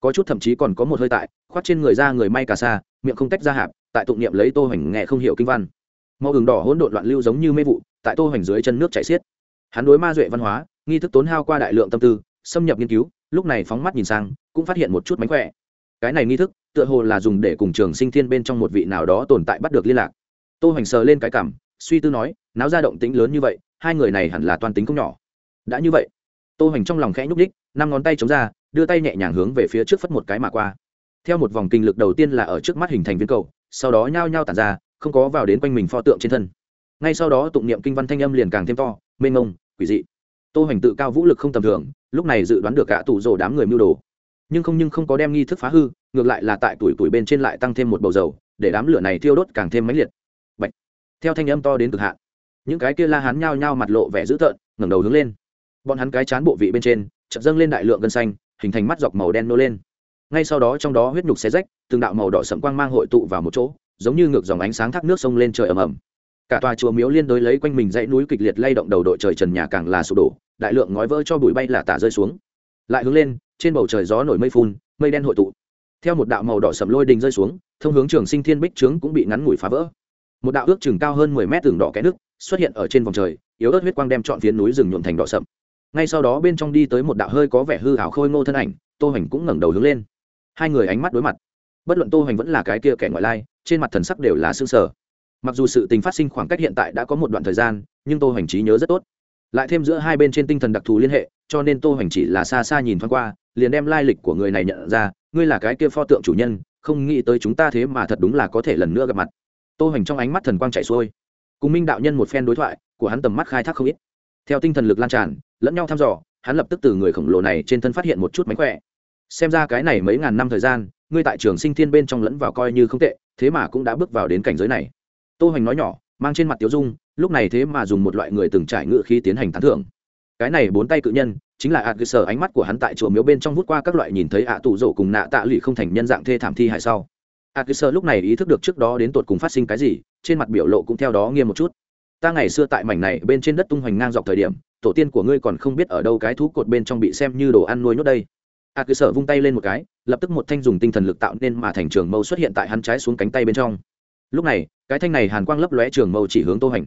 Có chút thậm chí còn có một hơi tại khoát trên người ra người may cả sa, miệng không tách ra hạp, tại tụng niệm lấy tô hoành nghe không hiểu kinh văn màu hừng đỏ hỗn độn loạn lưu giống như mê vụ, tại tô hoành dưới chân nước chảy xiết. Hắn đối ma duệ văn hóa, nghi thức tốn hao qua đại lượng tâm tư, xâm nhập nghiên cứu, lúc này phóng mắt nhìn sang, cũng phát hiện một chút mánh khỏe. Cái này nghi thức, tựa hồ là dùng để cùng trường sinh thiên bên trong một vị nào đó tồn tại bắt được liên lạc. Tô hoành sờ lên cái cảm, suy tư nói, náo ra động tính lớn như vậy, hai người này hẳn là toàn tính không nhỏ. Đã như vậy, tô hoành trong lòng khẽ nhúc ních năm ngón tay chống ra, đưa tay nhẹ nhàng hướng về phía trước phất một cái mà qua. Theo một vòng kinh lực đầu tiên là ở trước mắt hình thành viên cầu, sau đó nhao nhao tản ra không có vào đến quanh mình pho tượng trên thân. Ngay sau đó tụng niệm kinh văn thanh âm liền càng thêm to, mênh mông, quỷ dị. Tô hoành tự cao vũ lực không tầm thường, lúc này dự đoán được cả tủ rồ đám người mưu đồ. Nhưng không nhưng không có đem nghi thức phá hư, ngược lại là tại tuổi tuổi bên trên lại tăng thêm một bầu dầu, để đám lửa này thiêu đốt càng thêm mãnh liệt. Bạch. theo thanh âm to đến cực hạn, những cái kia la hán nhao nhao mặt lộ vẻ dữ tợn, ngẩng đầu hướng lên. Bọn hắn cái chán bộ vị bên trên, chợt dâng lên đại lượng gân xanh, hình thành mắt dọc màu đen nô lên. Ngay sau đó trong đó huyết nhục xé rách, từng đạo màu đỏ sẫm quang mang hội tụ vào một chỗ giống như ngược dòng ánh sáng thác nước sông lên trời ầm ầm. Cả tòa chùa miếu liên đối lấy quanh mình dãy núi kịch liệt lay động đầu đội trời trần nhà càng là sụp đổ, đại lượng ngói vỡ cho bụi bay là tả rơi xuống. Lại hướng lên, trên bầu trời gió nổi mây phun, mây đen hội tụ. Theo một đạo màu đỏ sầm lôi đình rơi xuống, thông hướng trường sinh thiên bích trướng cũng bị ngắn ngủi phá vỡ. Một đạo ước chừng cao hơn mười mét tường đỏ cái nước xuất hiện ở trên vòng trời, yếu ớt huyết quang đem trọn phiến núi rừng nhuộm thành đỏ sậm. Ngay sau đó bên trong đi tới một đạo hơi có vẻ hư ảo khôi ngô thân ảnh, tô hoành cũng ngẩng đầu hướng lên. Hai người ánh mắt đối mặt. Bất luận tô hoành vẫn là cái kia kẻ ngoại lai trên mặt thần sắc đều là sương sờ. mặc dù sự tình phát sinh khoảng cách hiện tại đã có một đoạn thời gian, nhưng tô hoành chí nhớ rất tốt. Lại thêm giữa hai bên trên tinh thần đặc thù liên hệ, cho nên tô hoành chỉ là xa xa nhìn thoáng qua, liền đem lai lịch của người này nhận ra, ngươi là cái kia pho tượng chủ nhân, không nghĩ tới chúng ta thế mà thật đúng là có thể lần nữa gặp mặt. Tô hoành trong ánh mắt thần quang chạy xuôi. Cùng minh đạo nhân một phen đối thoại, của hắn tầm mắt khai thác không ít. Theo tinh thần lực lan tràn, lẫn nhau thăm dò, hắn lập tức từ người khổng lồ này trên thân phát hiện một chút mánh khỏe xem ra cái này mấy ngàn năm thời gian, ngươi tại trường sinh thiên bên trong lẫn vào coi như không tệ, thế mà cũng đã bước vào đến cảnh giới này. Tô hoành nói nhỏ, mang trên mặt tiếu dung, lúc này thế mà dùng một loại người từng trải ngự khi tiến hành tán thưởng. Cái này bốn tay cự nhân, chính là ạ cơ sở ánh mắt của hắn tại chùa miếu bên trong vút qua các loại nhìn thấy ạ à tụ rổ cùng nạ tạ lụy không thành nhân dạng thê thảm thi hại sau. Ạ cơ sở lúc này ý thức được trước đó đến tột cùng phát sinh cái gì, trên mặt biểu lộ cũng theo đó nghiêm một chút. Ta ngày xưa tại mảnh này bên trên đất tung hoành ngang dọc thời điểm, tổ tiên của ngươi còn không biết ở đâu cái thú cột bên trong bị xem như đồ ăn nuôi nhốt đây. À, a cơ sở vung tay lên một cái, lập tức một thanh dùng tinh thần lực tạo nên mà thành trường mâu xuất hiện tại hắn trái xuống cánh tay bên trong. Lúc này, cái thanh này hàn quang lấp lóe trường mâu chỉ hướng tô hành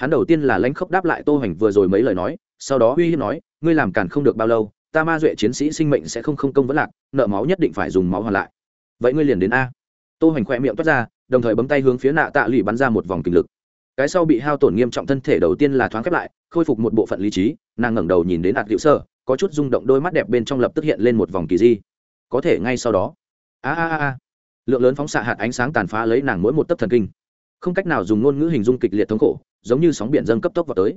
hắn đầu tiên là lãnh khốc đáp lại tô hành vừa rồi mấy lời nói, sau đó uy hiếp nói, ngươi làm cản không được bao lâu, ta ma duệ chiến sĩ sinh mệnh sẽ không không công vẫn lạc, nợ máu nhất định phải dùng máu hoàn lại. Vậy ngươi liền đến a. Tô hành khỏe miệng toát ra, đồng thời bấm tay hướng phía nạ tạ lụy bắn ra một vòng kình lực. Cái sau bị hao tổn nghiêm trọng thân thể đầu tiên là thoáng khép lại, khôi phục một bộ phận lý trí, nàng ngẩng đầu nhìn đến ạt hữu sơ có chút rung động đôi mắt đẹp bên trong lập tức hiện lên một vòng kỳ di. Có thể ngay sau đó. A a a lượng lớn phóng xạ hạt ánh sáng tàn phá lấy nàng mỗi một tấc thần kinh. Không cách nào dùng ngôn ngữ hình dung kịch liệt thống khổ, giống như sóng biển dâng cấp tốc vào tới.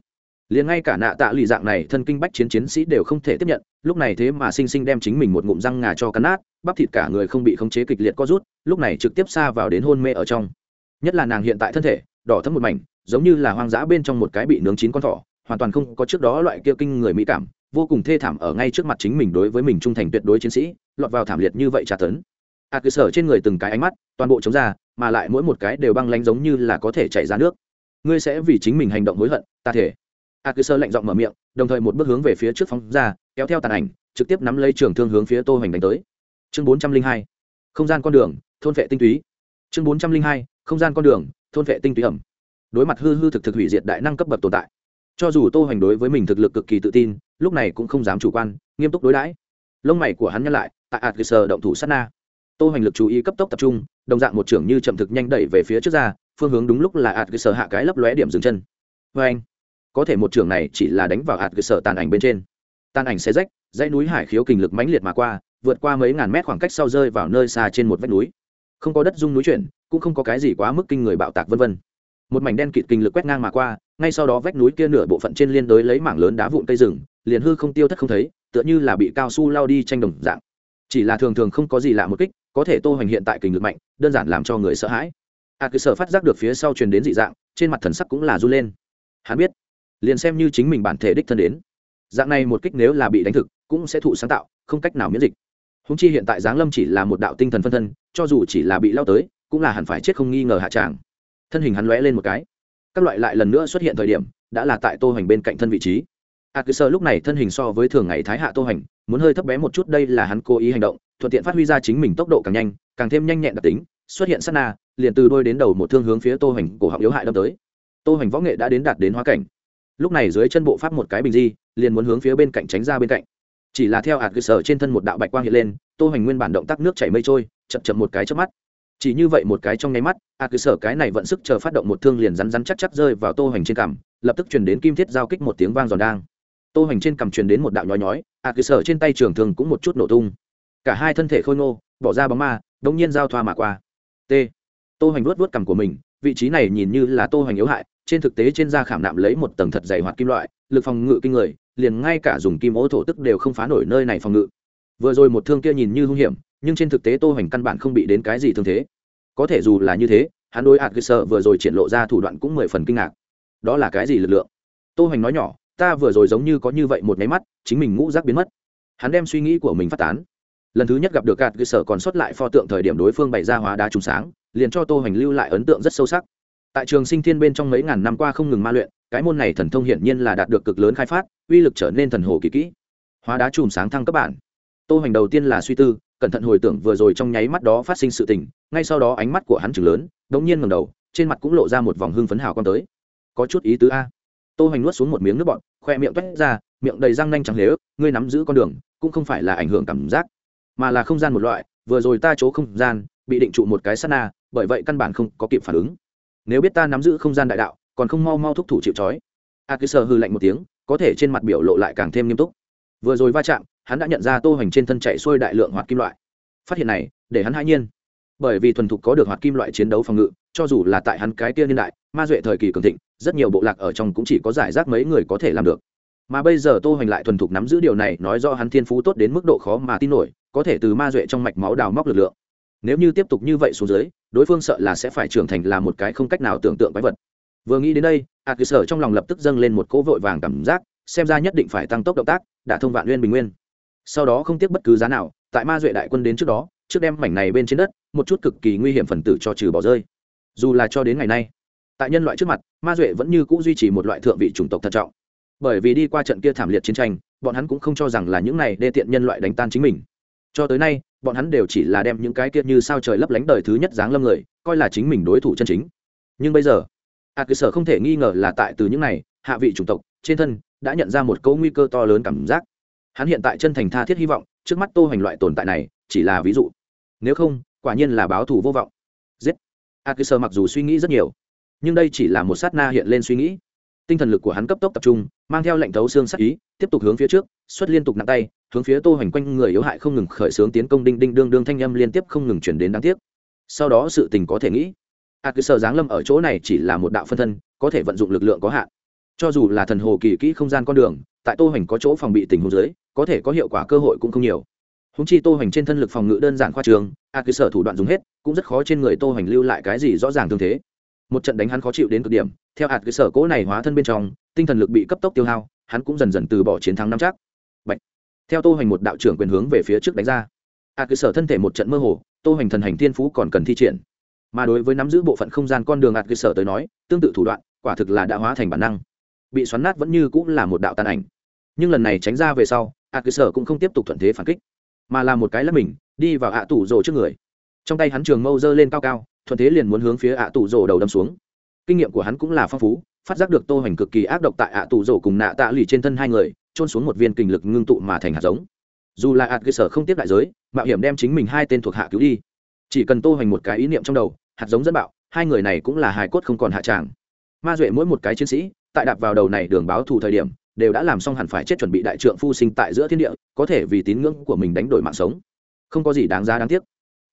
Liền ngay cả nạ tạ lì dạng này thân kinh bách chiến chiến sĩ đều không thể tiếp nhận, lúc này thế mà sinh sinh đem chính mình một ngụm răng ngà cho cắn nát, bắp thịt cả người không bị khống chế kịch liệt co rút, lúc này trực tiếp xa vào đến hôn mê ở trong. Nhất là nàng hiện tại thân thể, đỏ thấm một mảnh, giống như là hoang dã bên trong một cái bị nướng chín con thỏ, hoàn toàn không có trước đó loại kia kinh người mỹ cảm vô cùng thê thảm ở ngay trước mặt chính mình đối với mình trung thành tuyệt đối chiến sĩ, lọt vào thảm liệt như vậy tra tấn. À, Hạt cơ sở trên người từng cái ánh mắt, toàn bộ chống ra, mà lại mỗi một cái đều băng lánh giống như là có thể chảy ra nước. Ngươi sẽ vì chính mình hành động hối hận, ta thể. À, Hạt cơ sơ lạnh giọng mở miệng, đồng thời một bước hướng về phía trước phóng ra, kéo theo tàn ảnh, trực tiếp nắm lấy trường thương hướng phía tô hoành đánh tới. Chương bốn trăm linh hai, không gian con đường, thôn vệ tinh túy. Chương bốn trăm linh hai, không gian con đường, thôn vệ tinh túy ẩm. Đối mặt hư hư thực thực hủy diệt đại năng cấp bậc tồn tại, cho dù tô hoành đối với mình thực lực cực kỳ tự tin lúc này cũng không dám chủ quan, nghiêm túc đối đãi. Lông mày của hắn nhăn lại, tại ạt cơ sở động thủ sát na. Tô hoành lực chú ý cấp tốc tập trung, đồng dạng một trưởng như chậm thực nhanh đẩy về phía trước ra, phương hướng đúng lúc là ạt cơ sở hạ cái lấp lóe điểm dừng chân. Vê anh. Có thể một trưởng này chỉ là đánh vào ạt cơ sở tàn ảnh bên trên. Tàn ảnh xe rách, dãy núi hải khiếu kình lực mãnh liệt mà qua, vượt qua mấy ngàn mét khoảng cách sau rơi vào nơi xa trên một vách núi. Không có đất dung núi chuyển, cũng không có cái gì quá mức kinh người bạo tạc vân vân. Một mảnh đen kịt kinh lực quét ngang mà qua, ngay sau đó vách núi kia nửa bộ phận trên liên đối lấy mảng lớn đá vụn cây rừng liền hư không tiêu thất không thấy tựa như là bị cao su lao đi tranh đồng dạng. Chỉ là thường thường không có gì lạ một kích có thể tô hoành hiện tại kình lực mạnh đơn giản làm cho người sợ hãi. A à, cứ sợ phát giác được phía sau truyền đến dị dạng trên mặt thần sắc cũng là r u lên. Hắn biết liền xem như chính mình bản thể đích thân đến dạng này một kích nếu là bị đánh thực cũng sẽ thụ sáng tạo không cách nào miễn dịch. Húng chi hiện tại giáng lâm chỉ là một đạo tinh thần phân thân cho dù chỉ là bị lao tới cũng là hẳn phải chết không nghi ngờ hạ tràng thân hình hắn lóe lên một cái. Các loại lại lần nữa xuất hiện thời điểm đã là tại tô hoành bên cạnh thân vị trí. À, Atkinson lúc này thân hình so với thường ngày thái hạ Tô Hành, muốn hơi thấp bé một chút đây là hắn cố ý hành động, thuận tiện phát huy ra chính mình tốc độ càng nhanh, càng thêm nhanh nhẹn đặc tính, xuất hiện sát na, liền từ đôi đến đầu một thương hướng phía Tô Hành cổ họng yếu hại đâm tới. Tô Hành võ nghệ đã đến đạt đến hóa cảnh. Lúc này dưới chân bộ pháp một cái bình di, liền muốn hướng phía bên cạnh tránh ra bên cạnh. Chỉ là theo à, Atkinson trên thân một đạo bạch quang hiện lên, Tô Hành nguyên bản động tác nước chảy mây trôi, chậm chậm một cái chớp mắt chỉ như vậy một cái trong nháy mắt a cứ sở cái này vận sức chờ phát động một thương liền rắn rắn chắc chắc rơi vào tô hoành trên cằm lập tức truyền đến kim thiết giao kích một tiếng vang giòn đang tô hoành trên cầm truyền đến một đạo nhói nhói, ạ cơ sở trên tay trường thường cũng một chút nổ tung. Cả hai thân thể khôi ngô, bỏ ra bóng ma đông nhiên giao thoa mà qua. T. Tô hoành luốt luốt cằm của mình, vị trí này nhìn như là tô hoành yếu hại, trên thực tế trên da khảm nạm lấy một tầng thật dày hoạt kim loại, lực phòng ngự kinh người, liền ngay cả dùng kim ô thổ tức đều không phá nổi nơi này phòng ngự. Vừa rồi một thương kia nhìn như hung hiểm, nhưng trên thực tế tô hoành căn bản không bị đến cái gì thương thế. Có thể dù là như thế, hắn đối hạt cơ sở vừa rồi triển lộ ra thủ đoạn cũng mười phần kinh ngạc. Đó là cái gì lực lượng? Tô hoành nói nhỏ ta vừa rồi giống như có như vậy một máy mắt, chính mình ngũ rác biến mất. Hắn đem suy nghĩ của mình phát tán. Lần thứ nhất gặp được gạt cơ sở còn sót lại pho tượng thời điểm đối phương bày ra hóa đá trùng sáng, liền cho tô hoành lưu lại ấn tượng rất sâu sắc. Tại trường sinh thiên bên trong mấy ngàn năm qua không ngừng ma luyện, cái môn này thần thông hiển nhiên là đạt được cực lớn khai phát, uy lực trở nên thần hồ kỳ kỹ. Hóa đá trùm sáng thăng cấp bản. Tô hoành đầu tiên là suy tư, cẩn thận hồi tưởng vừa rồi trong nháy mắt đó phát sinh sự tình, ngay sau đó ánh mắt của hắn chừng lớn đ ỗ n g nhiên ngầm đầu, trên mặt cũng lộ ra một vòng hưng phấn hào quang tới. Có chút ý tứ a tô hoành nuốt xuống một miếng nước bọt, khoe miệng toét ra, miệng đầy răng nanh trắng lế ức ngươi nắm giữ con đường, cũng không phải là ảnh hưởng cảm giác, mà là không gian một loại, vừa rồi ta chỗ không gian, bị định trụ một cái sát na, bởi vậy căn bản không có kịp phản ứng. Nếu biết ta nắm giữ không gian đại đạo, còn không mau mau thúc thủ chịu trói. A cứ sờ hư lạnh một tiếng, có thể trên mặt biểu lộ lại càng thêm nghiêm túc. Vừa rồi va chạm, hắn đã nhận ra tô hoành trên thân chạy xuôi đại lượng hoạt kim loại. Phát hiện này, để hắn hãi nhiên. Bởi vì thuần thục có được hoạt kim loại chiến đấu phòng ngự, cho dù là tại hắn cái kia niên đại, ma duệ thời kỳ cường thịnh rất nhiều bộ lạc ở trong cũng chỉ có giải rác mấy người có thể làm được. Mà bây giờ tô hoành lại thuần thục nắm giữ điều này, nói do hắn thiên phú tốt đến mức độ khó mà tin nổi, có thể từ ma duệ trong mạch máu đào móc lực lượng. Nếu như tiếp tục như vậy xuống dưới, đối phương sợ là sẽ phải trưởng thành là một cái không cách nào tưởng tượng quái vật. Vừa nghĩ đến đây ạt cơ sở trong lòng lập tức dâng lên một cỗ vội vàng cảm giác, xem ra nhất định phải tăng tốc động tác đã thông vạn nguyên bình nguyên. Sau đó không tiếc bất cứ giá nào, tại ma duệ đại quân đến trước đó, trước đem mảnh này bên trên đất, một chút cực kỳ nguy hiểm phần tử cho trừ bỏ rơi. Dù là cho đến ngày nay tại nhân loại trước mặt, ma duệ vẫn như c ũ duy trì một loại thượng vị chủng tộc thận trọng. Bởi vì đi qua trận kia thảm liệt chiến tranh, bọn hắn cũng không cho rằng là những này đê tiện nhân loại đánh tan chính mình. Cho tới nay, bọn hắn đều chỉ là đem những cái kia như sao trời lấp lánh đời thứ nhất dáng lâm người, coi là chính mình đối thủ chân chính. Nhưng bây giờ à, a cơ sở không thể nghi ngờ là tại từ những này hạ vị chủng tộc trên thân đã nhận ra một câu nguy cơ to lớn cảm giác. Hắn hiện tại chân thành tha thiết hy vọng, trước mắt tô hành loại tồn tại này chỉ là ví dụ. Nếu không, quả nhiên là báo thù vô vọng. Giết. À, a cơ sở mặc dù suy nghĩ rất nhiều nhưng đây chỉ là một sát na hiện lên suy nghĩ. Tinh thần lực của hắn cấp tốc tập trung, mang theo lệnh thấu xương sắc ý, tiếp tục hướng phía trước, xuất liên tục nặng tay, hướng phía tô hoành quanh người yếu hại không ngừng khởi xướng tiến công đinh đinh đương đương thanh â m liên tiếp không ngừng chuyển đến đáng tiếc. Sau đó sự tình có thể nghĩ. A à cứ sợ giáng lâm ở chỗ này chỉ là một đạo phân thân, có thể vận dụng lực lượng có hạn. Cho dù là thần hồ kỳ kỹ không gian con đường, tại tô hoành có chỗ phòng bị tình huống dưới, có thể có hiệu quả cơ hội cũng không nhiều. Húng chi tô hoành trên thân lực phòng ngự đơn giản khoa trường a à cứ sở thủ đoạn dùng hết, cũng rất khó trên người tô hoành lưu lại cái gì rõ ràng thương thế một trận đánh hắn khó chịu đến cực điểm, theo hạt cái sở cỗ này hóa thân bên trong, tinh thần lực bị cấp tốc tiêu hao, hắn cũng dần dần từ bỏ chiến thắng năm chắc. Bạch. theo tô hoành một đạo trưởng quyền hướng về phía trước đánh ra. Hạt cái sở thân thể một trận mơ hồ, tô hoành thần hành thiên phú còn cần thi triển. Mà đối với nắm giữ bộ phận không gian con đường hạt cái sở tới nói, tương tự thủ đoạn, quả thực là đã hóa thành bản năng. Bị xoắn nát vẫn như cũng là một đạo tàn ảnh. Nhưng lần này tránh ra về sau, hạt cái sở cũng không tiếp tục thuận thế phản kích, mà là một cái lấp mình, đi vào hạ tủ rồ trước người. Trong tay hắn trường mâu dơ lên cao cao thuận thế liền muốn hướng phía ạ tù rổ đầu đâm xuống. Kinh nghiệm của hắn cũng là phong phú, phát giác được tô hoành cực kỳ ác độc tại ạ tù rổ cùng nạ tạ lì trên thân hai người trôn xuống một viên kình lực ngưng tụ mà thành hạt giống. Dù là ạt cơ sở không tiếp đại giới, mạo hiểm đem chính mình hai tên thuộc hạ cứu đi. Chỉ cần tô hoành một cái ý niệm trong đầu, hạt giống dẫn bạo, hai người này cũng là hài cốt không còn hạ tràng. Ma duệ mỗi một cái chiến sĩ, tại đạp vào đầu này đường báo thù thời điểm, đều đã làm xong hẳn phải chết chuẩn bị đại trượng phu sinh tại giữa thiên địa, có thể vì tín ngưỡng của mình đánh đổi mạng sống. Không có gì đáng giá đáng tiếc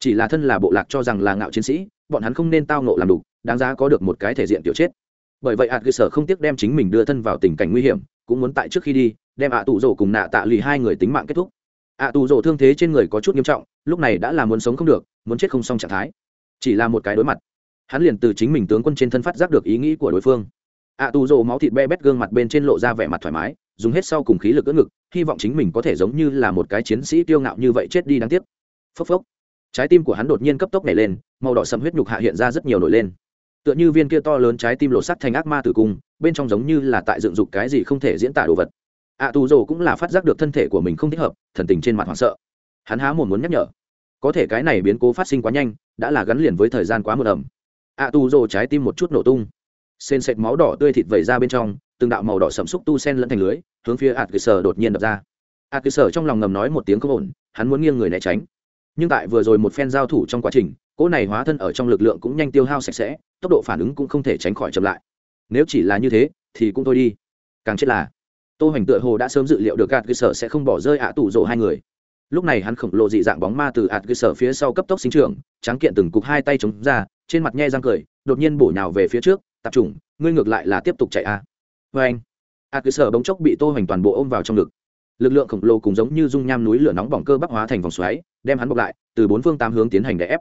chỉ là thân là bộ lạc cho rằng là ngạo chiến sĩ bọn hắn không nên tao nộ làm đủ, đáng giá có được một cái thể diện tiểu chết. Bởi vậy hạt cơ sở không tiếc đem chính mình đưa thân vào tình cảnh nguy hiểm cũng muốn tại trước khi đi đem ạ tù rổ cùng nạ tạ lì hai người tính mạng kết thúc. Ạ tù rổ thương thế trên người có chút nghiêm trọng lúc này đã là muốn sống không được muốn chết không xong trạng thái. Chỉ là một cái đối mặt hắn liền từ chính mình tướng quân trên thân phát giác được ý nghĩ của đối phương. Ạ tù rổ máu thịt be bét gương mặt bên trên lộ ra vẻ mặt thoải mái dùng hết sau cùng khí lực ưỡn ngực hy vọng chính mình có thể giống như là một cái chiến sĩ tiêu ngạo như vậy chết đi đáng tiếc. Phốc phốc trái tim của hắn đột nhiên cấp tốc nảy lên màu đỏ sầm huyết nhục hạ hiện ra rất nhiều nổi lên. Tựa như viên kia to lớn trái tim lộ sắt thành ác ma tử cung bên trong giống như là tại dựng dục cái gì không thể diễn tả đồ vật. Ạ à, tù rồ cũng là phát giác được thân thể của mình không thích hợp thần tình trên mặt hoảng sợ. Hắn há một muốn nhắc nhở. Có thể cái này biến cố phát sinh quá nhanh đã là gắn liền với thời gian quá một ẩm. Ạ à, tù rồ trái tim một chút nổ tung. Xen xẹt máu đỏ tươi thịt vẩy ra bên trong từng đạo màu đỏ sầm xúc tu sen lẫn thành lưới hướng phía ạt cơ sở đột nhiên đập ra. Ạt cơ sở trong lòng ngầm nói một tiếng không ổn hắn muốn nghiêng người né tránh nhưng tại vừa rồi một phen giao thủ trong quá trình cỗ này hóa thân ở trong lực lượng cũng nhanh tiêu hao sạch sẽ tốc độ phản ứng cũng không thể tránh khỏi chậm lại. Nếu chỉ là như thế thì cũng thôi đi. Càng chết là tô hoành tựa hồ đã sớm dự liệu được gạt cơ sở sẽ không bỏ rơi ạ tủ rộ hai người. Lúc này hắn khổng lồ dị dạng bóng ma từ ạt cơ sở phía sau cấp tốc sinh trưởng tráng kiện từng cục hai tay chống ra trên mặt nhe răng cười đột nhiên bổ nhào về phía trước tập trung, ngươi ngược lại là tiếp tục chạy a à. vê anh ạt cơ sở bỗng chốc bị tô hoành toàn bộ ôm vào trong ngực lực lượng khổng lồ cùng giống như dung nham núi lửa nóng bỏng cơ bắc hóa thành vòng xoáy, đem hắn bọc lại, từ bốn phương tám hướng tiến hành đè ép.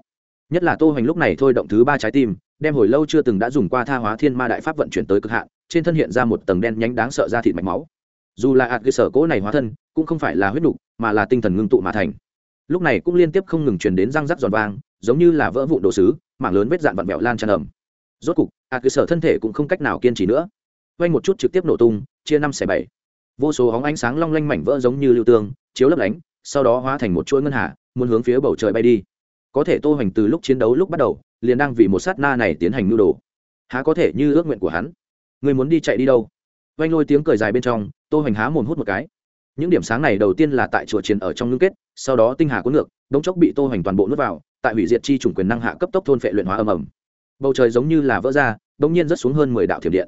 Nhất là tô hoành lúc này thôi động thứ ba trái tim, đem hồi lâu chưa từng đã dùng qua tha hóa thiên ma đại pháp vận chuyển tới cực hạn, trên thân hiện ra một tầng đen nhánh đáng sợ ra thịt mạch máu. Dù là ạt cơ sở cỗ này hóa thân, cũng không phải là huyết nục, mà là tinh thần ngưng tụ mà thành. Lúc này cũng liên tiếp không ngừng truyền đến răng rắc giòn vang, giống như là vỡ vụn đồ sứ, mảng lớn vết dạn vặn vẹo lan tràn ẩm rốt cục, ạt cơ sở thân thể cũng không cách nào kiên trì nữa. Quanh một chút trực tiếp nổ tung, chia năm xẻ bảy vô số hóng ánh sáng long lanh mảnh vỡ giống như lưu tương, chiếu lấp lánh, sau đó hóa thành một chuỗi ngân hà, muốn hướng phía bầu trời bay đi. Có thể tô hoành từ lúc chiến đấu lúc bắt đầu, liền đang vì một sát na này tiến hành nhu đồ. Há có thể như ước nguyện của hắn? Người muốn đi chạy đi đâu? Vanh lôi tiếng cười dài bên trong, tô hoành há mồm hút một cái. Những điểm sáng này đầu tiên là tại chùa chiến ở trong ngưng kết, sau đó tinh hà cuốn ngược, đống chốc bị tô hoành toàn bộ nuốt vào, tại hủy diệt chi chủng quyền năng hạ cấp tốc thôn phệ luyện hóa âm ầm. Bầu trời giống như là vỡ ra, đống nhiên rất xuống hơn mười đạo thiểm điện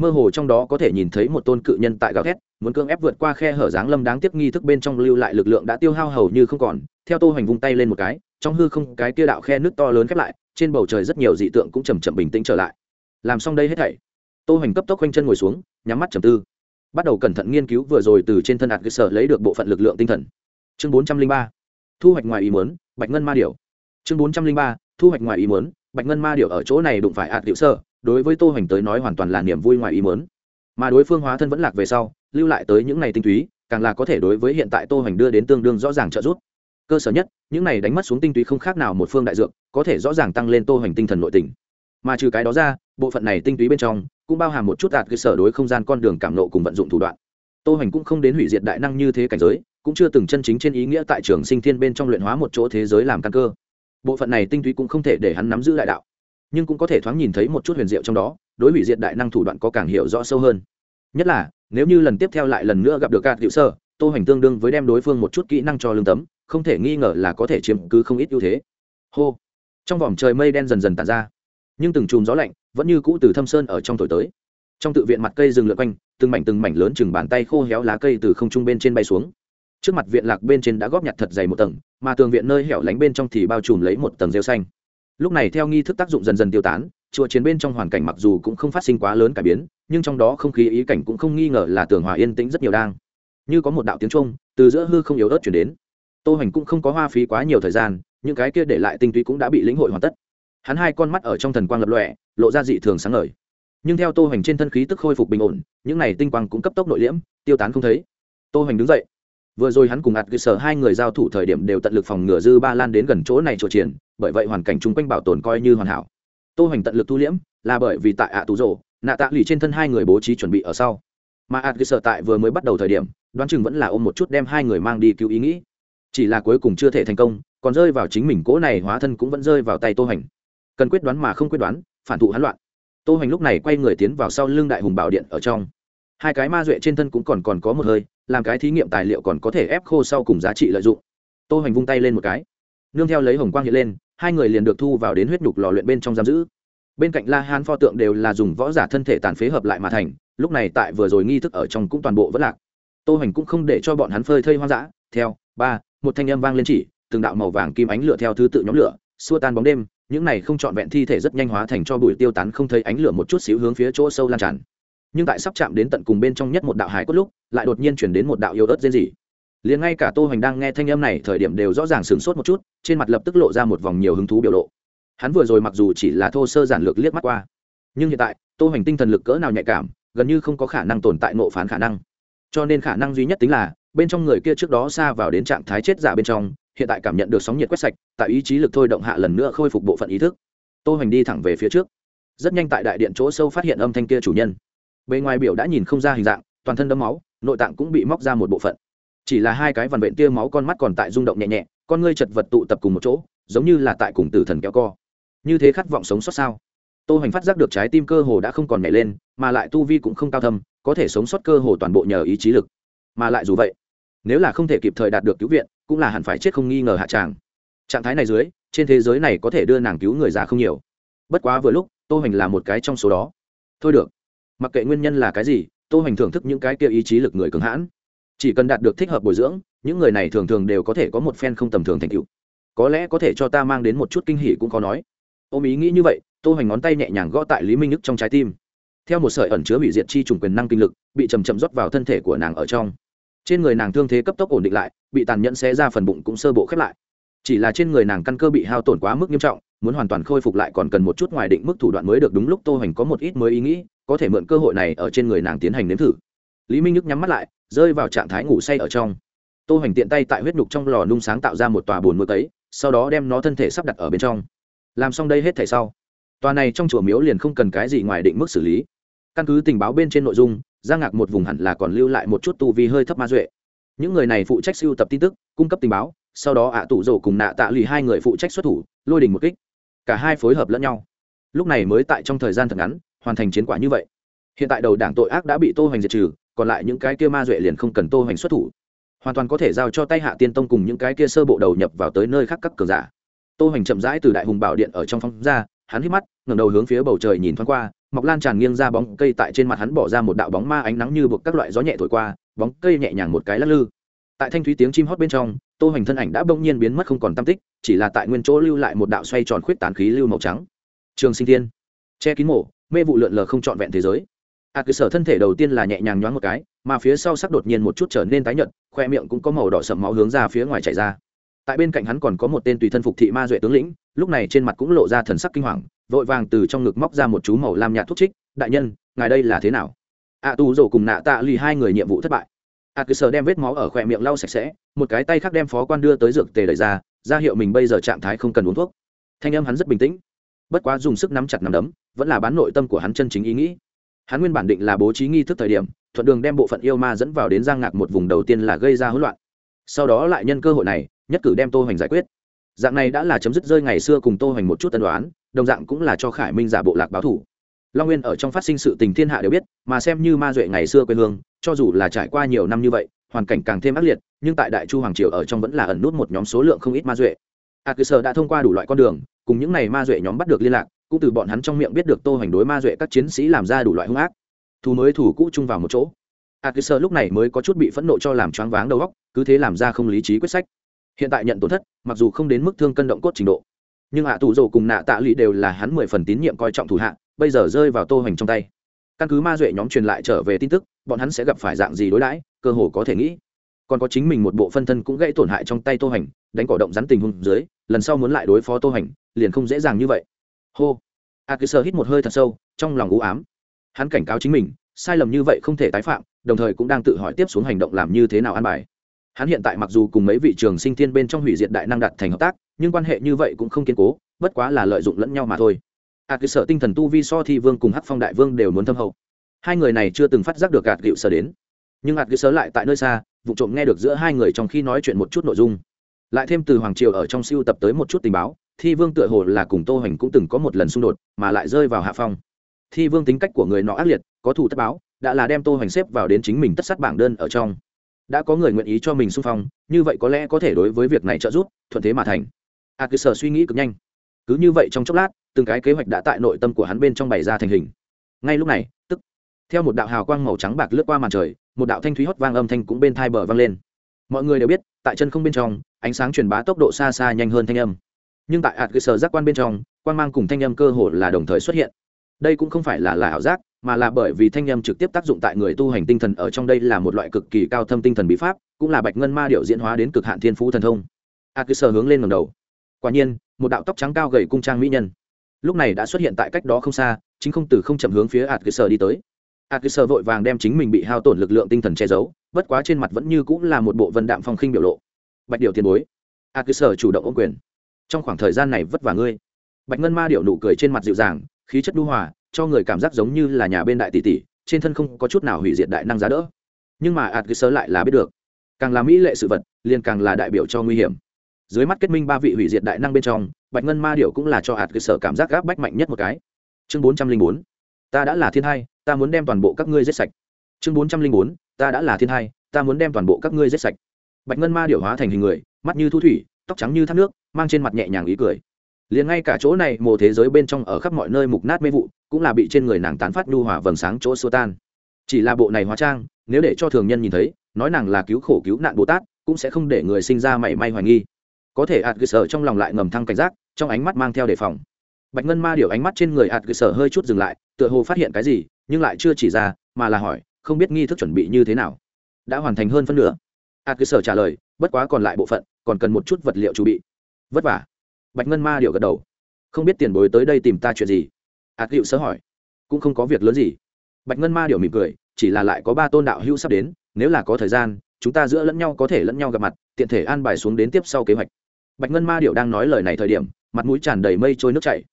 mơ hồ trong đó có thể nhìn thấy một tôn cự nhân tại gào thét, muốn cưỡng ép vượt qua khe hở dáng lâm đáng tiếc nghi thức bên trong lưu lại lực lượng đã tiêu hao hầu như không còn, theo tô hoành vung tay lên một cái, trong hư không cái kia đạo khe nước to lớn khép lại, trên bầu trời rất nhiều dị tượng cũng chầm chậm bình tĩnh trở lại. Làm xong đây hết thảy, tô hoành cấp tốc quanh chân ngồi xuống, nhắm mắt trầm tư. Bắt đầu cẩn thận nghiên cứu vừa rồi từ trên thân ạt cơ sở lấy được bộ phận lực lượng tinh thần. Chương bốn trăm linh ba, thu hoạch ngoài ý muốn, bạch ngân ma điểu. Chương bốn trăm linh ba, thu hoạch ngoài ý muốn, bạch ngân ma điểu ở chỗ này đụng phải ạt hữu sơ đối với tô hoành tới nói hoàn toàn là niềm vui ngoài ý mớn mà đối phương hóa thân vẫn lạc về sau, lưu lại tới những ngày tinh túy, càng là có thể đối với hiện tại tô hoành đưa đến tương đương rõ ràng trợ giúp. Cơ sở nhất, những này đánh mất xuống tinh túy không khác nào một phương đại dược, có thể rõ ràng tăng lên tô hoành tinh thần nội tình. Mà trừ cái đó ra, bộ phận này tinh túy bên trong, cũng bao hàm một chút đạt cơ sở đối không gian con đường cảm nộ cùng vận dụng thủ đoạn. Tô hoành cũng không đến hủy diệt đại năng như thế cảnh giới, cũng chưa từng chân chính trên ý nghĩa tại trường sinh thiên bên trong luyện hóa một chỗ thế giới làm căn cơ. Bộ phận này tinh túy cũng không thể để hắn nắm giữ đại đạo nhưng cũng có thể thoáng nhìn thấy một chút huyền diệu trong đó, đối hủy diệt đại năng thủ đoạn có càng hiểu rõ sâu hơn. Nhất là, nếu như lần tiếp theo lại lần nữa gặp được gạt hữu sơ, tô hoành tương đương với đem đối phương một chút kỹ năng cho lương tấm, không thể nghi ngờ là có thể chiếm cứ không ít ưu thế. Hô! Trong vòng trời mây đen dần dần tàn ra, nhưng từng chùm gió lạnh vẫn như cũ từ thâm sơn ở trong thổi tới. Trong tự viện mặt cây rừng lượn quanh, từng mảnh từng mảnh lớn chừng bàn tay khô héo lá cây từ không trung bên trên bay xuống. Trước mặt viện lạc bên trên đã góp nhặt thật dày một tầng, mà tường viện nơi hẻo lánh bên trong thì bao trùm lấy một tầng rêu xanh lúc này theo nghi thức tác dụng dần dần tiêu tán, chùa chiến bên trong hoàn cảnh mặc dù cũng không phát sinh quá lớn cải biến, nhưng trong đó không khí ý cảnh cũng không nghi ngờ là tường hòa yên tĩnh rất nhiều đang. Như có một đạo tiếng trung từ giữa hư không yếu ớt chuyển đến. Tô hoành cũng không có hoa phí quá nhiều thời gian, những cái kia để lại tinh túy cũng đã bị lĩnh hội hoàn tất. Hắn hai con mắt ở trong thần quang lập lòe, lộ ra dị thường sáng ngời. Nhưng theo tô hoành trên thân khí tức khôi phục bình ổn, những này tinh quang cũng cấp tốc nội liễm, tiêu tán không thấy. Tô hoành đứng dậy vừa rồi hắn cùng ạt cơ sở hai người giao thủ thời điểm đều tận lực phòng ngừa dư ba lan đến gần chỗ này trộ triển bởi vậy hoàn cảnh chung quanh bảo tồn coi như hoàn hảo. Tô hoành tận lực thu liễm, là bởi vì tại ạ tù rổ nạ tạ lì trên thân hai người bố trí chuẩn bị ở sau. Mà ạt cơ sở tại vừa mới bắt đầu thời điểm, đoán chừng vẫn là ôm một chút đem hai người mang đi cứu ý nghĩ. Chỉ là cuối cùng chưa thể thành công, còn rơi vào chính mình cỗ này hóa thân cũng vẫn rơi vào tay tô hoành. Cần quyết đoán mà không quyết đoán, phản thụ hắn loạn. Tô hoành lúc này quay người tiến vào sau lưng đại hùng bảo điện ở trong. Hai cái ma duệ trên thân cũng còn còn có một hơi làm cái thí nghiệm tài liệu còn có thể ép khô sau cùng giá trị lợi dụng. Tô hoành vung tay lên một cái. Nương theo lấy hồng quang hiện lên, hai người liền được thu vào đến huyết nhục lò luyện bên trong giam giữ. Bên cạnh la hán pho tượng đều là dùng võ giả thân thể tàn phế hợp lại mà thành, lúc này tại vừa rồi nghi thức ở trong cũng toàn bộ vẫn lạc. Tô hoành cũng không để cho bọn hắn phơi thây hoang dã, theo, ba, một thanh âm vang lên chỉ, từng đạo màu vàng kim ánh lửa theo thứ tự nhóm lửa, xua tan bóng đêm, những này không trọn vẹn thi thể rất nhanh hóa thành cho bụi tiêu tán không thấy ánh lửa một chút xíu hướng phía chỗ sâu lan tràn nhưng tại sắp chạm đến tận cùng bên trong nhất một đạo hải cốt lúc, lại đột nhiên chuyển đến một đạo yêu ớt rên rỉ. Liền ngay cả tô hoành đang nghe thanh âm này thời điểm đều rõ ràng sửng sốt một chút, trên mặt lập tức lộ ra một vòng nhiều hứng thú biểu lộ. Hắn vừa rồi mặc dù chỉ là thô sơ giản lược liếc mắt qua, nhưng hiện tại, tô hoành tinh thần lực cỡ nào nhạy cảm, gần như không có khả năng tồn tại nộ phán khả năng. Cho nên khả năng duy nhất tính là, bên trong người kia trước đó xa vào đến trạng thái chết giả bên trong, hiện tại cảm nhận được sóng nhiệt quét sạch, tại ý chí lực thôi động hạ lần nữa khôi phục bộ phận ý thức. Tô hoành đi thẳng về phía trước. Rất nhanh tại đại điện chỗ sâu phát hiện âm thanh kia chủ nhân bề ngoài biểu đã nhìn không ra hình dạng, toàn thân đấm máu, nội tạng cũng bị móc ra một bộ phận. Chỉ là hai cái vằn vện tia máu con mắt còn tại rung động nhẹ nhẹ, con ngươi chật vật tụ tập cùng một chỗ, giống như là tại cùng tử thần kéo co. Như thế khát vọng sống sót sao? Tô hành phát giác được trái tim cơ hồ đã không còn nhảy lên, mà lại tu vi cũng không cao thâm, có thể sống sót cơ hồ toàn bộ nhờ ý chí lực. Mà lại dù vậy, nếu là không thể kịp thời đạt được cứu viện, cũng là hẳn phải chết không nghi ngờ hạ tràng. Trạng thái này dưới, trên thế giới này có thể đưa nàng cứu người già không nhiều. Bất quá vừa lúc, tô hành là một cái trong số đó. Thôi được mặc kệ nguyên nhân là cái gì, tô hoành thưởng thức những cái kia ý chí lực người cường hãn. Chỉ cần đạt được thích hợp bồi dưỡng, những người này thường thường đều có thể có một phen không tầm thường thành tựu. Có lẽ có thể cho ta mang đến một chút kinh hỉ cũng khó nói. Ôm ý nghĩ như vậy, tô hoành ngón tay nhẹ nhàng gõ tại lý minh nhức trong trái tim. Theo một sợi ẩn chứa bị diệt chi trùng quyền năng kinh lực, bị chầm chậm rót vào thân thể của nàng ở trong. Trên người nàng thương thế cấp tốc ổn định lại, bị tàn nhẫn xé ra phần bụng cũng sơ bộ khép lại. Chỉ là trên người nàng căn cơ bị hao tổn quá mức nghiêm trọng, muốn hoàn toàn khôi phục lại còn cần một chút ngoài định mức thủ đoạn mới được đúng lúc tô hoành có một ít mới ý nghĩ có thể mượn cơ hội này ở trên người nàng tiến hành nếm thử. Lý minh nhức nhắm mắt lại, rơi vào trạng thái ngủ say ở trong. Tô hoành tiện tay tại huyết nhục trong lò nung sáng tạo ra một tòa bồn mưa tấy sau đó đem nó thân thể sắp đặt ở bên trong. Làm xong đây hết thể sau, tòa này trong chùa miếu liền không cần cái gì ngoài định mức xử lý. Căn cứ tình báo bên trên nội dung gia ngạc một vùng hẳn là còn lưu lại một chút tu vi hơi thấp ma duệ. Những người này phụ trách sưu tập tin tức, cung cấp tình báo, sau đó ạ tủ rổ cùng nạ tạ lì hai người phụ trách xuất thủ, lôi đình một kích. Cả hai phối hợp lẫn nhau. Lúc này mới tại trong thời gian thật ngắn hoàn thành chiến quả như vậy. Hiện tại đầu đảng tội ác đã bị tô hoành diệt trừ, còn lại những cái kia ma duệ liền không cần tô hoành xuất thủ. Hoàn toàn có thể giao cho tay hạ tiên tông cùng những cái kia sơ bộ đầu nhập vào tới nơi khác cấp cường giả. Tô hoành chậm rãi từ đại hùng bảo điện ở trong phong ra, hắn hít mắt, ngẩng đầu hướng phía bầu trời nhìn thoáng qua, mọc lan tràn nghiêng ra bóng cây tại trên mặt hắn bỏ ra một đạo bóng ma ánh nắng như buộc các loại gió nhẹ thổi qua, bóng cây nhẹ nhàng một cái lắc lư. Tại thanh thúy tiếng chim hót bên trong, tô hoành thân ảnh đã bỗng nhiên biến mất không còn tâm tích, chỉ là tại nguyên chỗ lưu lại một đạo xoay tròn khuyết tán khí lưu màu trắng. Trường sinh thiên, che kín mổ mê vụ lượn lờ không trọn vẹn thế giới. À, A cử sở thân thể đầu tiên là nhẹ nhàng nhoáng một cái mà phía sau sắc đột nhiên một chút trở nên tái nhợt khoe miệng cũng có màu đỏ sậm máu hướng ra phía ngoài chảy ra. Tại bên cạnh hắn còn có một tên tùy thân phục thị ma duệ tướng lĩnh lúc này trên mặt cũng lộ ra thần sắc kinh hoàng vội vàng từ trong ngực móc ra một chú màu lam nhạt thuốc trích đại nhân ngài đây là thế nào? A à, tu rổ cùng nạ tạ lì hai người nhiệm vụ thất bại. À, A cử sở đem vết máu ở khoe miệng lau sạch sẽ một cái tay khác đem phó quan đưa tới dược tề đẩy ra ra hiệu mình bây giờ trạng thái không cần uống thuốc. Thanh âm hắn rất bình tĩnh bất quá dùng sức nắm chặt nắm đấm vẫn là bán nội tâm của hắn chân chính ý nghĩ. Hắn nguyên bản định là bố trí nghi thức thời điểm thuận đường đem bộ phận yêu ma dẫn vào đến giang ngạc một vùng đầu tiên là gây ra hỗn loạn. Sau đó lại nhân cơ hội này nhất cử đem tô hoành giải quyết. Dạng này đã là chấm dứt rơi ngày xưa cùng tô hoành một chút tân đoán đồng dạng cũng là cho khải minh giả bộ lạc báo thủ. Long nguyên ở trong phát sinh sự tình thiên hạ đều biết mà xem như ma duệ ngày xưa quê hương cho dù là trải qua nhiều năm như vậy hoàn cảnh càng thêm ác liệt nhưng tại đại chu hoàng triều ở trong vẫn là ẩn nút một nhóm số lượng không ít ma duệ. A à, cơ sở đã thông qua đủ loại con đường cùng những n à y ma duệ nhóm bắt được liên lạc cũng từ bọn hắn trong miệng biết được tô hoành đối ma duệ các chiến sĩ làm ra đủ loại hung ác. Thù mới thủ cũ chung vào một chỗ. A cứ sơ lúc này mới có chút bị phẫn nộ cho làm choáng váng đầu óc, cứ thế làm ra không lý trí quyết sách. Hiện tại nhận tổn thất, mặc dù không đến mức thương cân động cốt trình độ, nhưng hạ à tù rồ cùng nạ tạ lụy đều là hắn mười phần tín nhiệm coi trọng thủ hạ, bây giờ rơi vào tô hoành trong tay. Căn cứ ma duệ nhóm truyền lại trở về tin tức, bọn hắn sẽ gặp phải dạng gì đối đãi, cơ hồ có thể nghĩ. Còn có chính mình một bộ phân thân cũng gây tổn hại trong tay tô hoành, đánh cỏ động rắn tình hung dưới, lần sau muốn lại đối phó tô hoành, liền không dễ dàng như vậy hô. A cứ sơ hít một hơi thật sâu, trong lòng u ám. Hắn cảnh cáo chính mình, sai lầm như vậy không thể tái phạm, đồng thời cũng đang tự hỏi tiếp xuống hành động làm như thế nào an bài. Hắn hiện tại mặc dù cùng mấy vị trường sinh thiên bên trong hủy diệt đại năng đặt thành hợp tác, nhưng quan hệ như vậy cũng không kiên cố, bất quá là lợi dụng lẫn nhau mà thôi. A cứ sở tinh thần tu vi so thi vương cùng hắc phong đại vương đều muốn thâm hậu. Hai người này chưa từng phát giác được gạt gịu sở đến. Nhưng A cứ sớ lại tại nơi xa, vụ trộm nghe được giữa hai người trong khi nói chuyện một chút nội dung. Lại thêm từ hoàng triều ở trong siêu tập tới một chút tình báo thi vương tựa hồ là cùng tô hoành cũng từng có một lần xung đột mà lại rơi vào hạ phong. Thi vương tính cách của người nọ ác liệt có thủ tất báo đã là đem tô hoành xếp vào đến chính mình tất sát bảng đơn ở trong. Đã có người nguyện ý cho mình xung phong như vậy có lẽ có thể đối với việc này trợ giúp thuận thế mà thành. A à, cứ sở suy nghĩ cực nhanh. Cứ như vậy trong chốc lát từng cái kế hoạch đã tại nội tâm của hắn bên trong bày ra thành hình. Ngay lúc này tức theo một đạo hào quang màu trắng bạc lướt qua màn trời một đạo thanh thúy hót vang âm thanh cũng bên thai bờ vang lên. Mọi người đều biết tại chân không bên trong ánh sáng truyền bá tốc độ xa xa nhanh hơn thanh âm nhưng tại hạt cơ sở giác quan bên trong, quan mang cùng thanh âm cơ hồ là đồng thời xuất hiện. Đây cũng không phải là là ảo giác, mà là bởi vì thanh âm trực tiếp tác dụng tại người tu hành tinh thần ở trong đây là một loại cực kỳ cao thâm tinh thần bí pháp, cũng là bạch ngân ma điệu diễn hóa đến cực hạn thiên phú thần thông. Hạt cơ sở hướng lên ngầm đầu. Quả nhiên, một đạo tóc trắng cao gầy cung trang mỹ nhân. Lúc này đã xuất hiện tại cách đó không xa, chính không từ không chậm hướng phía hạt cơ sở đi tới. Hạt cơ sở vội vàng đem chính mình bị hao tổn lực lượng tinh thần che giấu, bất quá trên mặt vẫn như cũng là một bộ vân đạm phong khinh biểu lộ. Bạch điệu tiền bối. Hạt cơ sở chủ động ôm quyền trong khoảng thời gian này vất vả ngươi. Bạch ngân ma điệu nụ cười trên mặt dịu dàng, khí chất đu hòa, cho người cảm giác giống như là nhà bên đại tỷ tỷ, trên thân không có chút nào hủy diệt đại năng giá đỡ. Nhưng mà ạt cứ sơ lại là biết được, càng là mỹ lệ sự vật, liền càng là đại biểu cho nguy hiểm. Dưới mắt kết minh ba vị hủy diệt đại năng bên trong, bạch ngân ma điệu cũng là cho ạt cứ sơ cảm giác gáp bách mạnh nhất một cái. Chương bốn trăm linh bốn, ta đã là thiên hai, ta muốn đem toàn bộ các ngươi giết sạch. Chương bốn trăm linh bốn, ta đã là thiên hai, ta muốn đem toàn bộ các ngươi giết sạch. Bạch ngân ma điệu hóa thành hình người, mắt như thu thủy, tóc trắng như thác nước mang trên mặt nhẹ nhàng ý cười. Liền ngay cả chỗ này mồ thế giới bên trong ở khắp mọi nơi mục nát mê vụ, cũng là bị trên người nàng tán phát nhu hòa vầng sáng chỗ xua tan. Chỉ là bộ này hóa trang, nếu để cho thường nhân nhìn thấy, nói nàng là cứu khổ cứu nạn bồ tát, cũng sẽ không để người sinh ra mảy may hoài nghi. Có thể ạt cơ sở trong lòng lại ngầm thăng cảnh giác, trong ánh mắt mang theo đề phòng. Bạch ngân ma điều ánh mắt trên người ạt cơ sở hơi chút dừng lại, tựa hồ phát hiện cái gì, nhưng lại chưa chỉ ra, mà là hỏi, không biết nghi thức chuẩn bị như thế nào? Đã hoàn thành hơn phân nửa. Ạt cơ sở trả lời, bất quá còn lại bộ phận, còn cần một chút vật liệu chuẩn bị vất vả. Bạch ngân ma điệu gật đầu. Không biết tiền bối tới đây tìm ta chuyện gì? Ạt à, hiệu sớ hỏi. Cũng không có việc lớn gì. Bạch ngân ma điệu mỉm cười chỉ là lại có ba tôn đạo hữu sắp đến nếu là có thời gian chúng ta giữa lẫn nhau có thể lẫn nhau gặp mặt tiện thể an bài xuống đến tiếp sau kế hoạch. Bạch ngân ma điệu đang nói lời này thời điểm mặt mũi tràn đầy mây trôi nước chảy.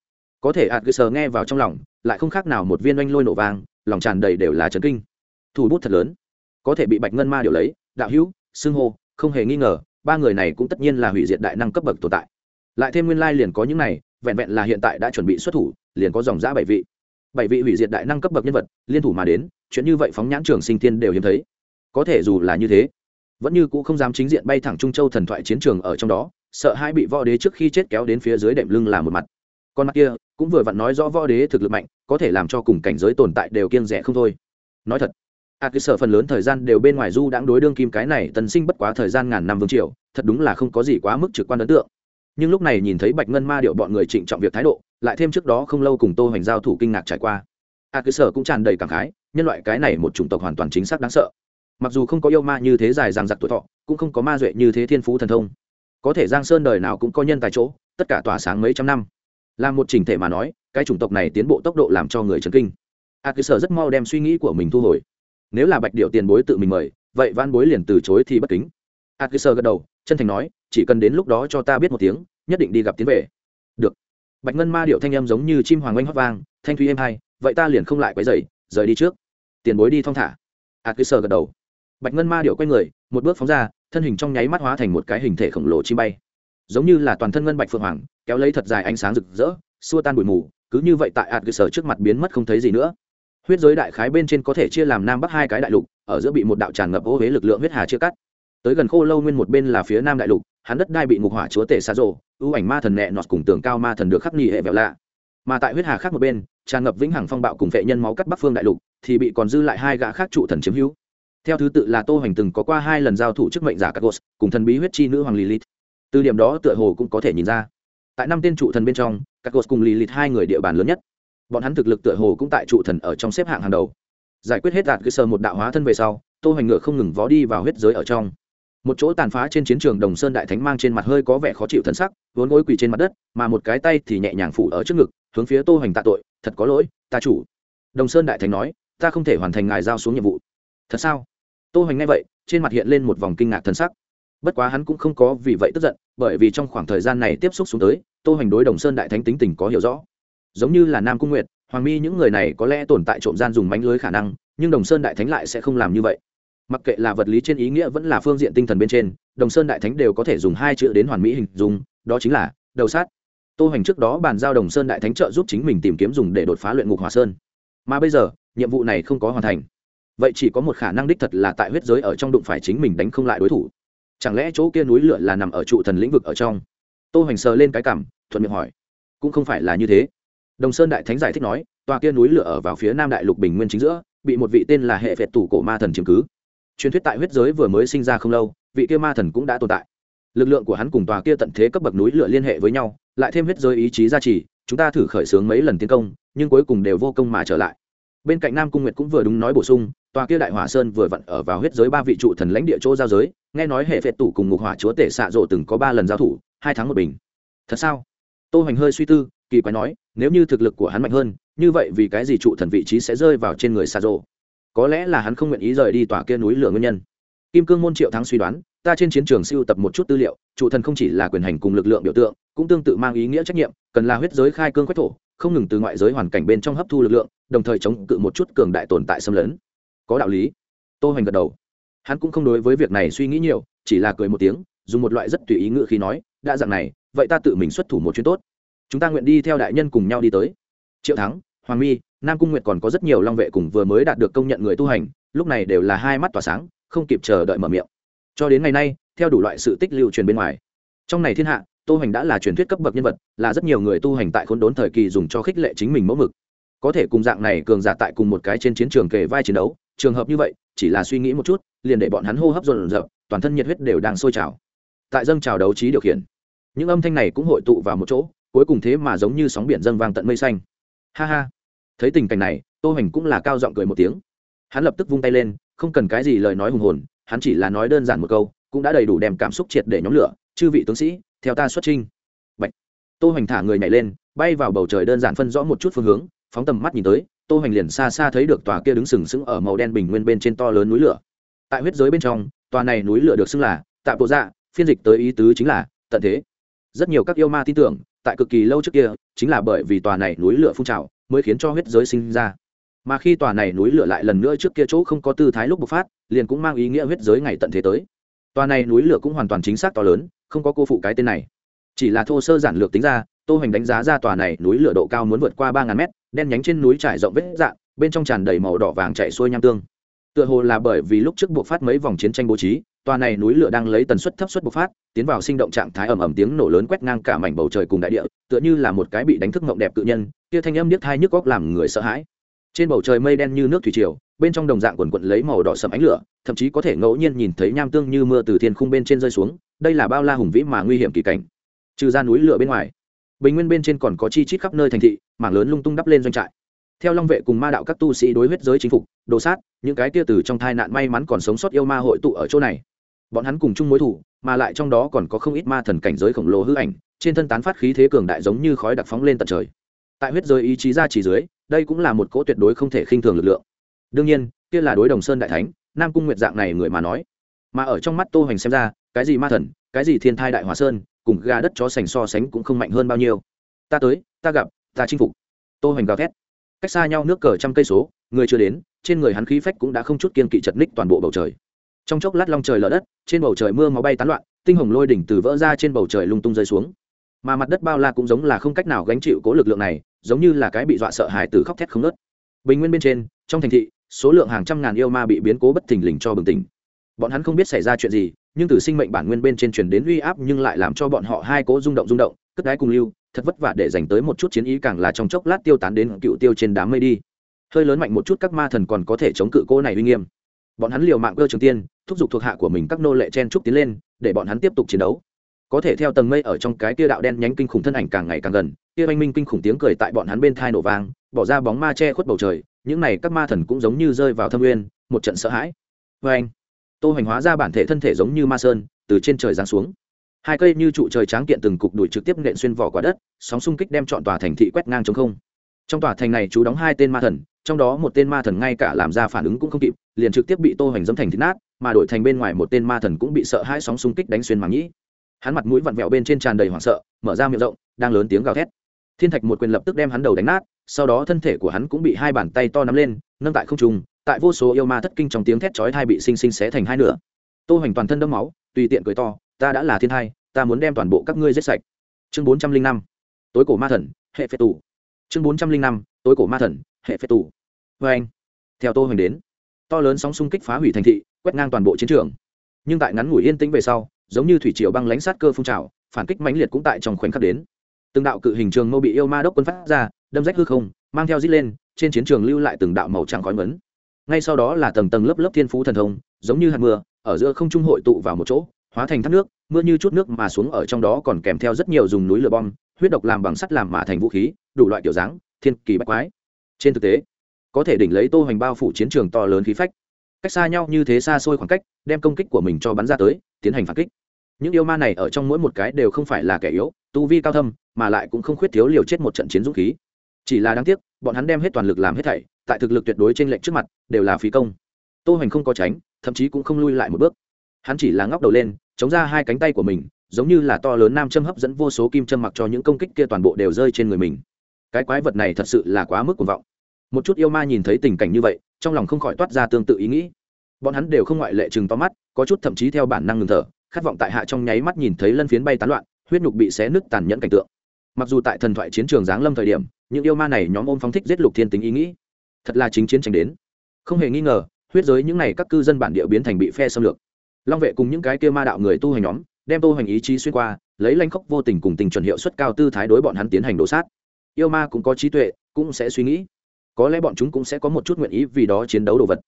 Có thể ạt cơ sờ nghe vào trong lòng lại không khác nào một viên oanh lôi nổ vàng lòng tràn đầy đều là trấn kinh. Thủ bút thật lớn. Có thể bị bạch ngân ma điệu lấy đạo hữu xưng hô không hề nghi ngờ ba người này cũng tất nhiên là hủy diệt đại năng cấp bậc tồn tại. Lại thêm nguyên lai liền có những này, vẹn vẹn là hiện tại đã chuẩn bị xuất thủ, liền có dòng giã bảy vị. Bảy vị hủy diệt đại năng cấp bậc nhân vật, liên thủ mà đến, chuyện như vậy phóng nhãn trường sinh thiên đều hiếm thấy. Có thể dù là như thế, vẫn như c ũ không dám chính diện bay thẳng trung châu thần thoại chiến trường ở trong đó, sợ hai bị võ đế trước khi chết kéo đến phía dưới đệm lưng là một mặt. Con mặt kia, cũng vừa vặn nói rõ võ đế thực lực mạnh, có thể làm cho cùng cảnh giới tồn tại đều kiên rẻ không thôi. Nói thật À, ạt cơ sở phần lớn thời gian đều bên ngoài du đãng đối đương kim cái này tần sinh bất quá thời gian ngàn năm vương triều thật đúng là không có gì quá mức trực quan ấn tượng. Nhưng lúc này nhìn thấy bạch ngân ma điệu bọn người trịnh trọng việc thái độ lại thêm trước đó không lâu cùng tô hoành giao thủ kinh ngạc trải qua. À, ạt cơ sở cũng tràn đầy cảm khái nhân loại cái này một chủng tộc hoàn toàn chính xác đáng sợ. Mặc dù không có yêu ma như thế dài dằng dặc tuổi thọ cũng không có ma duệ như thế thiên phú thần thông. Có thể giang sơn đời nào cũng có nhân tài chỗ tất cả tỏa sáng mấy trăm năm. Là một chỉnh thể mà nói cái chủng tộc này tiến bộ tốc độ làm cho người chấn kinh. A à, sở rất mau đem suy nghĩ của mình thu hồi nếu là bạch điệu tiền bối tự mình mời, vậy van bối liền từ chối thì bất kính. Adkisser gật đầu, chân thành nói, chỉ cần đến lúc đó cho ta biết một tiếng, nhất định đi gặp tiến về. Được. Bạch ngân ma điệu thanh em giống như chim hoàng oanh hót vang, thanh thúy êm hay, vậy ta liền không lại quấy dày rời đi trước. Tiền bối đi thong thả. Adkisser gật đầu. Bạch ngân ma điệu quay người, một bước phóng ra, thân hình trong nháy mắt hóa thành một cái hình thể khổng lồ chi bay. Giống như là toàn thân ngân bạch phượng hoàng, kéo lấy thật dài ánh sáng rực rỡ, xua tan bụi mù, cứ như vậy tại ạt cơ sở trước mặt biến mất không thấy gì nữa huyết giới đại khái bên trên có thể chia làm nam bắc hai cái đại lục, ở giữa bị một đạo tràn ngập ô huế lực lượng huyết hà chia cắt. Tới gần khô lâu nguyên một bên là phía nam đại lục, hắn đất đai bị ngục hỏa chúa tể xa rộ ưu ảnh ma thần nẹ nọt cùng tường cao ma thần được khắc nghi hệ vẹo lạ. Mà tại huyết hà khác một bên, tràn ngập vĩnh hằng phong bạo cùng vệ nhân máu cắt bắc phương đại lục, thì bị còn dư lại hai gã khác trụ thần chiếm hữu. Theo thứ tự là tô hoành từng có qua hai lần giao thủ chức mệnh giả cagos cùng thần bí huyết chi nữ hoàng lilith. Từ điểm đó tựa hồ cũng có thể nhìn ra. Tại năm tên trụ thần bên trong cagos cùng lilith hai người địa bàn lớn nhất bọn hắn thực lực tựa hồ cũng tại trụ thần ở trong xếp hạng hàng đầu. Giải quyết hết đạt cơ sơ một đạo hóa thân về sau, tô hoành ngựa không ngừng vó đi vào huyết giới ở trong. Một chỗ tàn phá trên chiến trường đồng sơn đại thánh mang trên mặt hơi có vẻ khó chịu thân sắc, vốn gối quỳ trên mặt đất, mà một cái tay thì nhẹ nhàng phủ ở trước ngực, hướng phía tô hoành tạ tội, thật có lỗi, ta chủ. Đồng sơn đại thánh nói, ta không thể hoàn thành ngài giao xuống nhiệm vụ. Thật sao? Tô hoành nghe vậy, trên mặt hiện lên một vòng kinh ngạc thân sắc. Bất quá hắn cũng không có vì vậy tức giận, bởi vì trong khoảng thời gian này tiếp xúc xuống tới, tô hoành đối đồng sơn đại thánh tính tình có hiểu rõ giống như là nam cung nguyệt, hoàng mi những người này có lẽ tồn tại trộm gian dùng mánh lưới khả năng, nhưng đồng sơn đại thánh lại sẽ không làm như vậy. Mặc kệ là vật lý trên ý nghĩa vẫn là phương diện tinh thần bên trên, đồng sơn đại thánh đều có thể dùng hai chữ đến hoàn mỹ hình dung, đó chính là đầu sát. Tô hoành trước đó bàn giao đồng sơn đại thánh trợ giúp chính mình tìm kiếm dùng để đột phá luyện ngục hòa sơn. Mà bây giờ, nhiệm vụ này không có hoàn thành. Vậy chỉ có một khả năng đích thật là tại huyết giới ở trong đụng phải chính mình đánh không lại đối thủ. Chẳng lẽ chỗ kia núi lửa là nằm ở trụ thần lĩnh vực ở trong? Tô hoành sờ lên cái cảm thuận miệng hỏi. Cũng không phải là như thế đồng sơn đại thánh giải thích nói, tòa kia núi lửa ở vào phía nam đại lục bình nguyên chính giữa, bị một vị tên là hệ vẹt tủ cổ ma thần chiếm cứ. Truyền thuyết tại huyết giới vừa mới sinh ra không lâu, vị kia ma thần cũng đã tồn tại. Lực lượng của hắn cùng tòa kia tận thế cấp bậc núi lửa liên hệ với nhau, lại thêm huyết giới ý chí gia trì, chúng ta thử khởi xướng mấy lần tiến công, nhưng cuối cùng đều vô công mà trở lại. Bên cạnh nam cung nguyệt cũng vừa đúng nói bổ sung, tòa kia đại hỏa sơn vừa vặn ở vào huyết giới ba vị trụ thần lãnh địa chỗ giao giới, nghe nói hệ phệt tủ cùng ngục hỏa chúa tể xạ rộ từng có ba lần giao thủ, hai tháng một bình. Thật sao? Tô hoành hơi suy tư, kỳ quái nói nếu như thực lực của hắn mạnh hơn, như vậy vì cái gì trụ thần vị trí sẽ rơi vào trên người xa rộ có lẽ là hắn không nguyện ý rời đi tòa kia núi lửa nguyên nhân. Kim cương môn triệu thắng suy đoán, ta trên chiến trường siêu tập một chút tư liệu, trụ thần không chỉ là quyền hành cùng lực lượng biểu tượng, cũng tương tự mang ý nghĩa trách nhiệm, cần là huyết giới khai cương quách thổ, không ngừng từ ngoại giới hoàn cảnh bên trong hấp thu lực lượng, đồng thời chống cự một chút cường đại tồn tại xâm lấn. Có đạo lý. Tô hoành gật đầu. Hắn cũng không đối với việc này suy nghĩ nhiều, chỉ là cười một tiếng, dùng một loại rất tùy ý ngữ khi nói, đã dạng này, vậy ta tự mình xuất thủ một chuyến tốt chúng ta nguyện đi theo đại nhân cùng nhau đi tới. Triệu thắng, hoàng mi, nam cung nguyệt còn có rất nhiều long vệ cùng vừa mới đạt được công nhận người tu hành, lúc này đều là hai mắt tỏa sáng, không kịp chờ đợi mở miệng. Cho đến ngày nay, theo đủ loại sự tích lưu truyền bên ngoài. Trong này thiên hạ, tu hành đã là truyền thuyết cấp bậc nhân vật, là rất nhiều người tu hành tại khốn đốn thời kỳ dùng cho khích lệ chính mình mẫu mực. Có thể cùng dạng này cường giả tại cùng một cái trên chiến trường kề vai chiến đấu, trường hợp như vậy, chỉ là suy nghĩ một chút, liền để bọn hắn hô hấp rộn dập, toàn thân nhiệt huyết đều đang sôi trào. Tại dâng trào đấu trí điều khiển, những âm thanh này cũng hội tụ vào một chỗ cuối cùng thế mà giống như sóng biển dâng vang tận mây xanh. Ha ha. Thấy tình cảnh này, tô hành cũng là cao giọng cười một tiếng. Hắn lập tức vung tay lên, không cần cái gì lời nói hùng hồn, hắn chỉ là nói đơn giản một câu, cũng đã đầy đủ đem cảm xúc triệt để nhóm lửa. Chư vị tướng sĩ, theo ta xuất trinh Bạch. tô hành thả người nhảy lên, bay vào bầu trời đơn giản phân rõ một chút phương hướng, phóng tầm mắt nhìn tới, tô hành liền xa xa thấy được tòa kia đứng sừng sững ở màu đen bình nguyên bên trên to lớn núi lửa. Tại huyết giới bên trong, tòa này núi lửa được xưng là tạ bộ dạ phiên dịch tới ý tứ chính là tận thế. Rất nhiều các yêu ma tin tưởng tại cực kỳ lâu trước kia, chính là bởi vì tòa này núi lửa phun trào mới khiến cho huyết giới sinh ra. Mà khi tòa này núi lửa lại lần nữa trước kia chỗ không có tư thái lúc bộc phát, liền cũng mang ý nghĩa huyết giới ngày tận thế tới. Tòa này núi lửa cũng hoàn toàn chính xác to lớn, không có cô phụ cái tên này. Chỉ là thô sơ giản lược tính ra, tô hoành đánh giá ra tòa này núi lửa độ cao muốn vượt qua ba ngàn mét, đen nhánh trên núi trải rộng vết dạng, bên trong tràn đầy màu đỏ vàng chạy xuôi nham tương. Tựa hồ là bởi vì lúc trước buộc phát mấy vòng chiến tranh bố trí tòa này núi lửa đang lấy tần suất thấp suất bộc phát, tiến vào sinh động trạng thái ầm ầm tiếng nổ lớn quét ngang cả mảnh bầu trời cùng đại địa, tựa như là một cái bị đánh thức mộng đẹp cự nhân, kia thanh âm điếc thai nhức góc làm người sợ hãi. Trên bầu trời mây đen như nước thủy triều, bên trong đồng dạng quần quận lấy màu đỏ sầm ánh lửa, thậm chí có thể ngẫu nhiên nhìn thấy nham tương như mưa từ thiên khung bên trên rơi xuống, đây là bao la hùng vĩ mà nguy hiểm kỳ cảnh. Trừ ra núi lửa bên ngoài, bình nguyên bên trên còn có chi chít khắp nơi thành thị, mảng lớn lung tung đắp lên doanh trại. Theo long vệ cùng ma đạo các tu sĩ đối huyết giới chính phục, đồ sát, những cái tia từ trong thai nạn may mắn còn sống sót yêu ma hội tụ ở chỗ này bọn hắn cùng chung mối thủ, mà lại trong đó còn có không ít ma thần cảnh giới khổng lồ hư ảnh, trên thân tán phát khí thế cường đại giống như khói đặc phóng lên tận trời. Tại huyết giới ý chí ra chỉ dưới, đây cũng là một cỗ tuyệt đối không thể khinh thường lực lượng. Đương nhiên, kia là đối đồng sơn đại thánh, nam cung nguyệt dạng này người mà nói. Mà ở trong mắt tô hoành xem ra, cái gì ma thần, cái gì thiên thai đại hòa sơn, cùng gà đất chó sành so sánh cũng không mạnh hơn bao nhiêu. Ta tới, ta gặp, ta chinh phục. Tô hoành gào thét. Cách xa nhau nước cờ trăm cây số, người chưa đến, trên người hắn khí phách cũng đã không chút kiên kỵ chật ních toàn bộ bầu trời trong chốc lát long trời lở đất, trên bầu trời mưa máu bay tán loạn, tinh hồng lôi đỉnh từ vỡ ra trên bầu trời lung tung rơi xuống. Mà mặt đất bao la cũng giống là không cách nào gánh chịu cố lực lượng này, giống như là cái bị dọa sợ hãi từ khóc thét không ngớt. Bình nguyên bên trên, trong thành thị, số lượng hàng trăm ngàn yêu ma bị biến cố bất thình lình cho bừng tỉnh. Bọn hắn không biết xảy ra chuyện gì, nhưng từ sinh mệnh bản nguyên bên trên truyền đến uy áp nhưng lại làm cho bọn họ hai cố rung động rung động, cất đái cùng lưu, thật vất vả để dành tới một chút chiến ý càng là trong chốc lát tiêu tán đến cựu tiêu trên đám mây đi. Hơi lớn mạnh một chút các ma thần còn có thể chống cự cô này uy nghiêm bọn hắn liều mạng cơ trường tiên, thúc giục thuộc hạ của mình các nô lệ chen trúc tiến lên, để bọn hắn tiếp tục chiến đấu. Có thể theo tầng mây ở trong cái kia đạo đen nhánh kinh khủng thân ảnh càng ngày càng gần, kia oanh minh kinh khủng tiếng cười tại bọn hắn bên thai nổ vang, bỏ ra bóng ma che khuất bầu trời, những này các ma thần cũng giống như rơi vào thâm uyên một trận sợ hãi. Vê anh tô hoành hóa ra bản thể thân thể giống như ma sơn, từ trên trời giáng xuống. Hai cây như trụ trời tráng kiện từng cục đuổi trực tiếp nện xuyên vỏ quả đất, sóng xung kích đem chọn tòa thành thị quét ngang trống không. Trong tòa thành này chú đóng hai tên ma thần trong đó một tên ma thần ngay cả làm ra phản ứng cũng không kịp, liền trực tiếp bị tô hoành dẫm thành thịt nát, mà đổi thành bên ngoài một tên ma thần cũng bị sợ hai sóng xung kích đánh xuyên màng nhĩ. Hắn mặt mũi vặn vẹo bên trên tràn đầy hoảng sợ, mở ra miệng rộng, đang lớn tiếng gào thét. Thiên thạch một quyền lập tức đem hắn đầu đánh nát, sau đó thân thể của hắn cũng bị hai bàn tay to nắm lên, nâng tại không trung, tại vô số yêu ma thất kinh trong tiếng thét chói tai bị sinh sinh xé thành hai nửa. Tô hoành toàn thân đẫm máu, tùy tiện cười to, ta đã là thiên thai, ta muốn đem toàn bộ các ngươi giết sạch. Chương bốn trăm linh năm, tối cổ ma thần, hệ phệ tù. Chương bốn trăm linh năm, tối cổ ma thần, hệ phệ tù vê anh, theo tô hoành đến, to lớn sóng xung kích phá hủy thành thị, quét ngang toàn bộ chiến trường. Nhưng tại ngắn ngủi yên tĩnh về sau, giống như thủy triều băng lãnh sát cơ phun trào, phản kích mãnh liệt cũng tại trong khoảnh khắc đến. Từng đạo cự hình trường mâu bị yêu ma đốc quân phát ra, đâm rách hư không, mang theo rít lên, trên chiến trường lưu lại từng đạo màu trắng khói mấn ngay sau đó là tầng tầng lớp lớp thiên phú thần thông, giống như hạt mưa, ở giữa không trung hội tụ vào một chỗ, hóa thành thác nước, mưa như chút nước mà xuống ở trong đó còn kèm theo rất nhiều dùng núi lửa bom, huyết độc làm bằng sắt làm mà thành vũ khí, đủ loại kiểu dáng, thiên kỳ bách quái. Trên thực tế có thể đỉnh lấy tô hoành bao phủ chiến trường to lớn khí phách. Cách xa nhau như thế xa xôi khoảng cách, đem công kích của mình cho bắn ra tới, tiến hành phản kích. Những yêu ma này ở trong mỗi một cái đều không phải là kẻ yếu, tu vi cao thâm, mà lại cũng không khuyết thiếu liều chết một trận chiến dũng khí. Chỉ là đáng tiếc, bọn hắn đem hết toàn lực làm hết thảy, tại thực lực tuyệt đối trên lệnh trước mặt, đều là phí công. Tô hoành không có tránh, thậm chí cũng không lui lại một bước. Hắn chỉ là ngóc đầu lên, chống ra hai cánh tay của mình, giống như là to lớn nam châm hấp dẫn vô số kim châm mặc cho những công kích kia toàn bộ đều rơi trên người mình. Cái quái vật này thật sự là quá mức cuồng vọng một chút yêu ma nhìn thấy tình cảnh như vậy, trong lòng không khỏi toát ra tương tự ý nghĩ. Bọn hắn đều không ngoại lệ chừng to mắt, có chút thậm chí theo bản năng ngừng thở, khát vọng tại hạ trong nháy mắt nhìn thấy lân phiến bay tán loạn, huyết nhục bị xé nứt tàn nhẫn cảnh tượng. Mặc dù tại thần thoại chiến trường giáng lâm thời điểm, những yêu ma này nhóm ôm phóng thích giết lục thiên tính ý nghĩ. Thật là chính chiến tranh đến. Không hề nghi ngờ, huyết giới những này các cư dân bản địa biến thành bị phe xâm lược. Long vệ cùng những cái kia ma đạo người tu hành nhóm, đem tô hành ý chí xuyên qua, lấy lanh khóc vô tình cùng tình chuẩn hiệu suất cao tư thái đối bọn hắn tiến hành đổ sát. Yêu ma cũng có trí tuệ, cũng sẽ suy nghĩ có lẽ bọn chúng cũng sẽ có một chút nguyện ý vì đó chiến đấu đồ vật.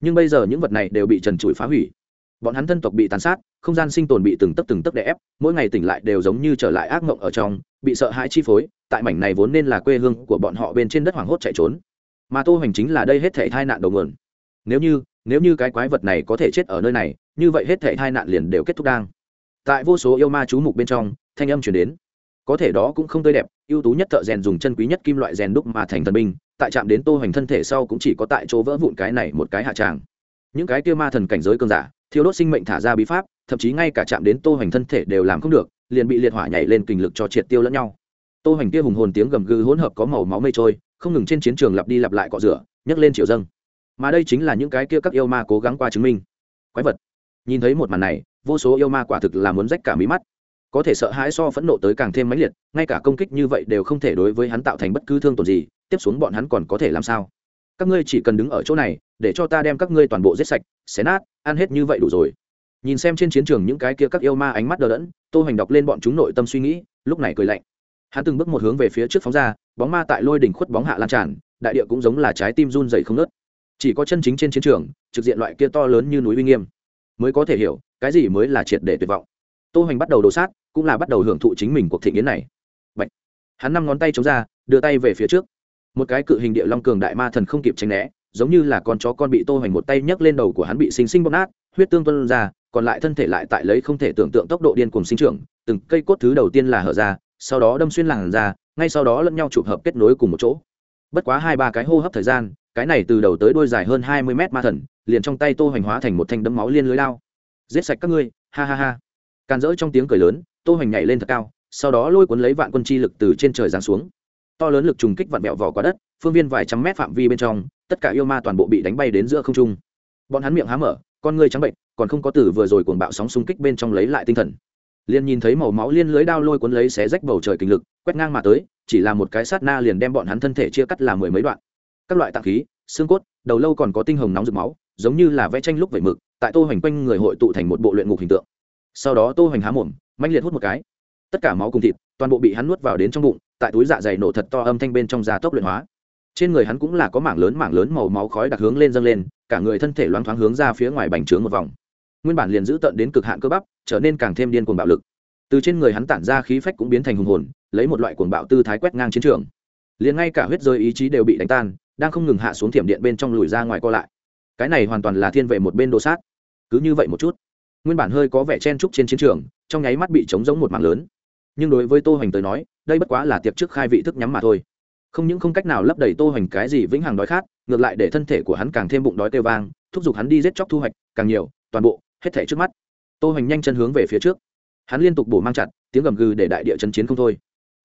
Nhưng bây giờ những vật này đều bị trần trụi phá hủy. Bọn hắn thân tộc bị tàn sát, không gian sinh tồn bị từng tấc từng tấc đè ép, mỗi ngày tỉnh lại đều giống như trở lại ác mộng ở trong, bị sợ hãi chi phối, tại mảnh này vốn nên là quê hương của bọn họ bên trên đất hoảng hốt chạy trốn. Mà tô hoành chính là đây hết thể tai nạn đầu nguồn. Nếu như nếu như cái quái vật này có thể chết ở nơi này, như vậy hết thể tai nạn liền đều kết thúc đang. Tại vô số yêu ma chú mục bên trong, thanh âm truyền đến. Có thể đó cũng không tươi đẹp, ưu tú nhất thợ rèn dùng chân quý nhất kim loại rèn đúc mà thành thần binh tại chạm đến tô hoành thân thể sau cũng chỉ có tại chỗ vỡ vụn cái này một cái hạ tràng. Những cái kia ma thần cảnh giới cơn giả thiếu đốt sinh mệnh thả ra bí pháp, thậm chí ngay cả chạm đến tô hoành thân thể đều làm không được, liền bị liệt hỏa nhảy lên kình lực cho triệt tiêu lẫn nhau. Tô hoành kia hùng hồn tiếng gầm gừ hỗn hợp có màu máu mây trôi, không ngừng trên chiến trường lặp đi lặp lại cọ rửa, nhấc lên triệu dâng. Mà đây chính là những cái kia các yêu ma cố gắng qua chứng minh. Quái vật. Nhìn thấy một màn này, vô số yêu ma quả thực là muốn rách cả mí mắt. Có thể sợ hãi so phẫn nộ tới càng thêm mãnh liệt, ngay cả công kích như vậy đều không thể đối với hắn tạo thành bất cứ thương tổn gì tiếp xuống bọn hắn còn có thể làm sao? Các ngươi chỉ cần đứng ở chỗ này, để cho ta đem các ngươi toàn bộ giết sạch, xé nát, ăn hết như vậy đủ rồi. Nhìn xem trên chiến trường những cái kia các yêu ma ánh mắt đờ đẫn, tô hành đọc lên bọn chúng nội tâm suy nghĩ, lúc này cười lạnh. Hắn từng bước một hướng về phía trước phóng ra, bóng ma tại lôi đỉnh khuất bóng hạ lan tràn, đại địa cũng giống là trái tim run dày không nớt chỉ có chân chính trên chiến trường, trực diện loại kia to lớn như núi uy nghiêm, mới có thể hiểu, cái gì mới là triệt để tuyệt vọng. Tô hành bắt đầu đồ sát, cũng là bắt đầu hưởng thụ chính mình cuộc thị yến này. Bạch. hắn năm ngón tay chống ra, đưa tay về phía trước một cái cự hình địa long cường đại ma thần không kịp tránh né, giống như là con chó con bị tô hoành một tay nhấc lên đầu của hắn bị xinh xinh bóp nát, huyết tương tuân ra, còn lại thân thể lại tại lấy không thể tưởng tượng tốc độ điên cuồng sinh trưởng, từng cây cốt thứ đầu tiên là hở ra, sau đó đâm xuyên làn ra ngay sau đó lẫn nhau chụp hợp kết nối cùng một chỗ. Bất quá hai ba cái hô hấp thời gian, cái này từ đầu tới đôi dài hơn hai mươi mét ma thần, liền trong tay tô hoành hóa thành một thanh đấm máu liên lưới lao giết sạch các ngươi, ha ha ha. Càn rỡ trong tiếng cười lớn, tô hoành nhảy lên thật cao, sau đó lôi cuốn lấy vạn quân chi lực từ trên trời giáng xuống to lớn lực trùng kích vặn mẹo vỏ quả đất, phương viên vài trăm mét phạm vi bên trong, tất cả yêu ma toàn bộ bị đánh bay đến giữa không trung. Bọn hắn miệng há mở, con người trắng bệnh, còn không có tử vừa rồi cuồng bạo sóng xung kích bên trong lấy lại tinh thần. Liền nhìn thấy màu máu liên lưới đao lôi cuốn lấy xé rách bầu trời kinh lực, quét ngang mà tới, chỉ là một cái sát na liền đem bọn hắn thân thể chia cắt làm mười mấy đoạn. Các loại tạng khí, xương cốt, đầu lâu còn có tinh hồng nóng rực máu, giống như là vẽ tranh lúc vẩy mực, tại tô hoành quanh người hội tụ thành một bộ luyện ngục hình tượng. Sau đó tô hoành há mồm manh liệt hút một cái tất cả máu cùng thịt, toàn bộ bị hắn nuốt vào đến trong bụng, tại túi dạ dày nổ thật to âm thanh bên trong da tốc luyện hóa. Trên người hắn cũng là có mảng lớn mảng lớn màu máu khói đặc hướng lên dâng lên, cả người thân thể loáng thoáng hướng ra phía ngoài bành trướng một vòng. Nguyên bản liền giữ tận đến cực hạn cơ bắp, trở nên càng thêm điên cuồng bạo lực. Từ trên người hắn tản ra khí phách cũng biến thành hùng hồn, lấy một loại cuồng bạo tư thái quét ngang chiến trường. Liền ngay cả huyết rơi ý chí đều bị đánh tan, đang không ngừng hạ xuống thiểm điện bên trong lùi ra ngoài co lại. Cái này hoàn toàn là thiên vệ một bên đồ sát. Cứ như vậy một chút. Nguyên bản hơi có vẻ chen trúc trên chiến trường, trong nháy mắt bị trống giống một mảng lớn nhưng đối với tô hoành tới nói, đây bất quá là tiệc trước khai vị thức nhắm mà thôi. Không những không cách nào lấp đầy tô hoành cái gì vĩnh hằng đói khát, ngược lại để thân thể của hắn càng thêm bụng đói kêu vang, thúc giục hắn đi giết chóc thu hoạch, càng nhiều, toàn bộ, hết thể trước mắt. Tô hoành nhanh chân hướng về phía trước. Hắn liên tục bổ mang chặt, tiếng gầm gừ để đại địa chấn chiến không thôi.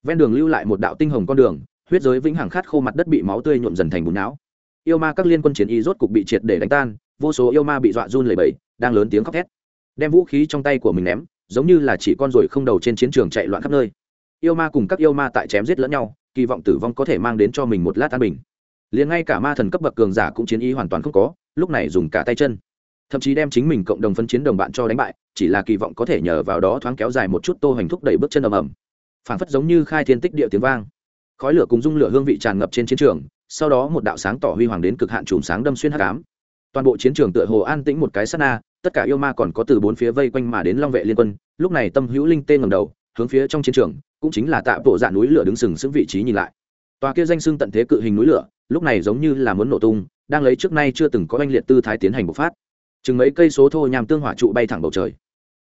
Ven đường lưu lại một đạo tinh hồng con đường, huyết giới vĩnh hằng khát khô mặt đất bị máu tươi nhuộm dần thành bùn não. Yêu ma các liên quân chiến y rốt cục bị triệt để đánh tan, vô số yêu ma bị dọa run lẩy bẩy, đang lớn tiếng khóc thét. Đem vũ khí trong tay của mình ném giống như là chỉ con ruồi không đầu trên chiến trường chạy loạn khắp nơi. Yêu ma cùng các yêu ma tại chém giết lẫn nhau, kỳ vọng tử vong có thể mang đến cho mình một lát an bình. Liền ngay cả ma thần cấp bậc cường giả cũng chiến ý hoàn toàn không có, lúc này dùng cả tay chân. Thậm chí đem chính mình cộng đồng phân chiến đồng bạn cho đánh bại, chỉ là kỳ vọng có thể nhờ vào đó thoáng kéo dài một chút tô hành thúc đẩy bước chân ầm ầm. Phản phất giống như khai thiên tích địa tiếng vang. Khói lửa cùng dung lửa hương vị tràn ngập trên chiến trường, sau đó một đạo sáng tỏ huy hoàng đến cực hạn chùm sáng đâm xuyên hắc ám. Toàn bộ chiến trường tựa hồ an tĩnh một cái sát na tất cả yêu ma còn có từ bốn phía vây quanh mà đến long vệ liên quân, lúc này tâm hữu linh tê ngầm đầu, hướng phía trong chiến trường, cũng chính là tạ bộ dạ núi lửa đứng sừng sững vị trí nhìn lại. Tòa kia danh xưng tận thế cự hình núi lửa, lúc này giống như là muốn nổ tung, đang lấy trước nay chưa từng có oanh liệt tư thái tiến hành bộc phát. Chừng mấy cây số thô nhàm tương hỏa trụ bay thẳng bầu trời.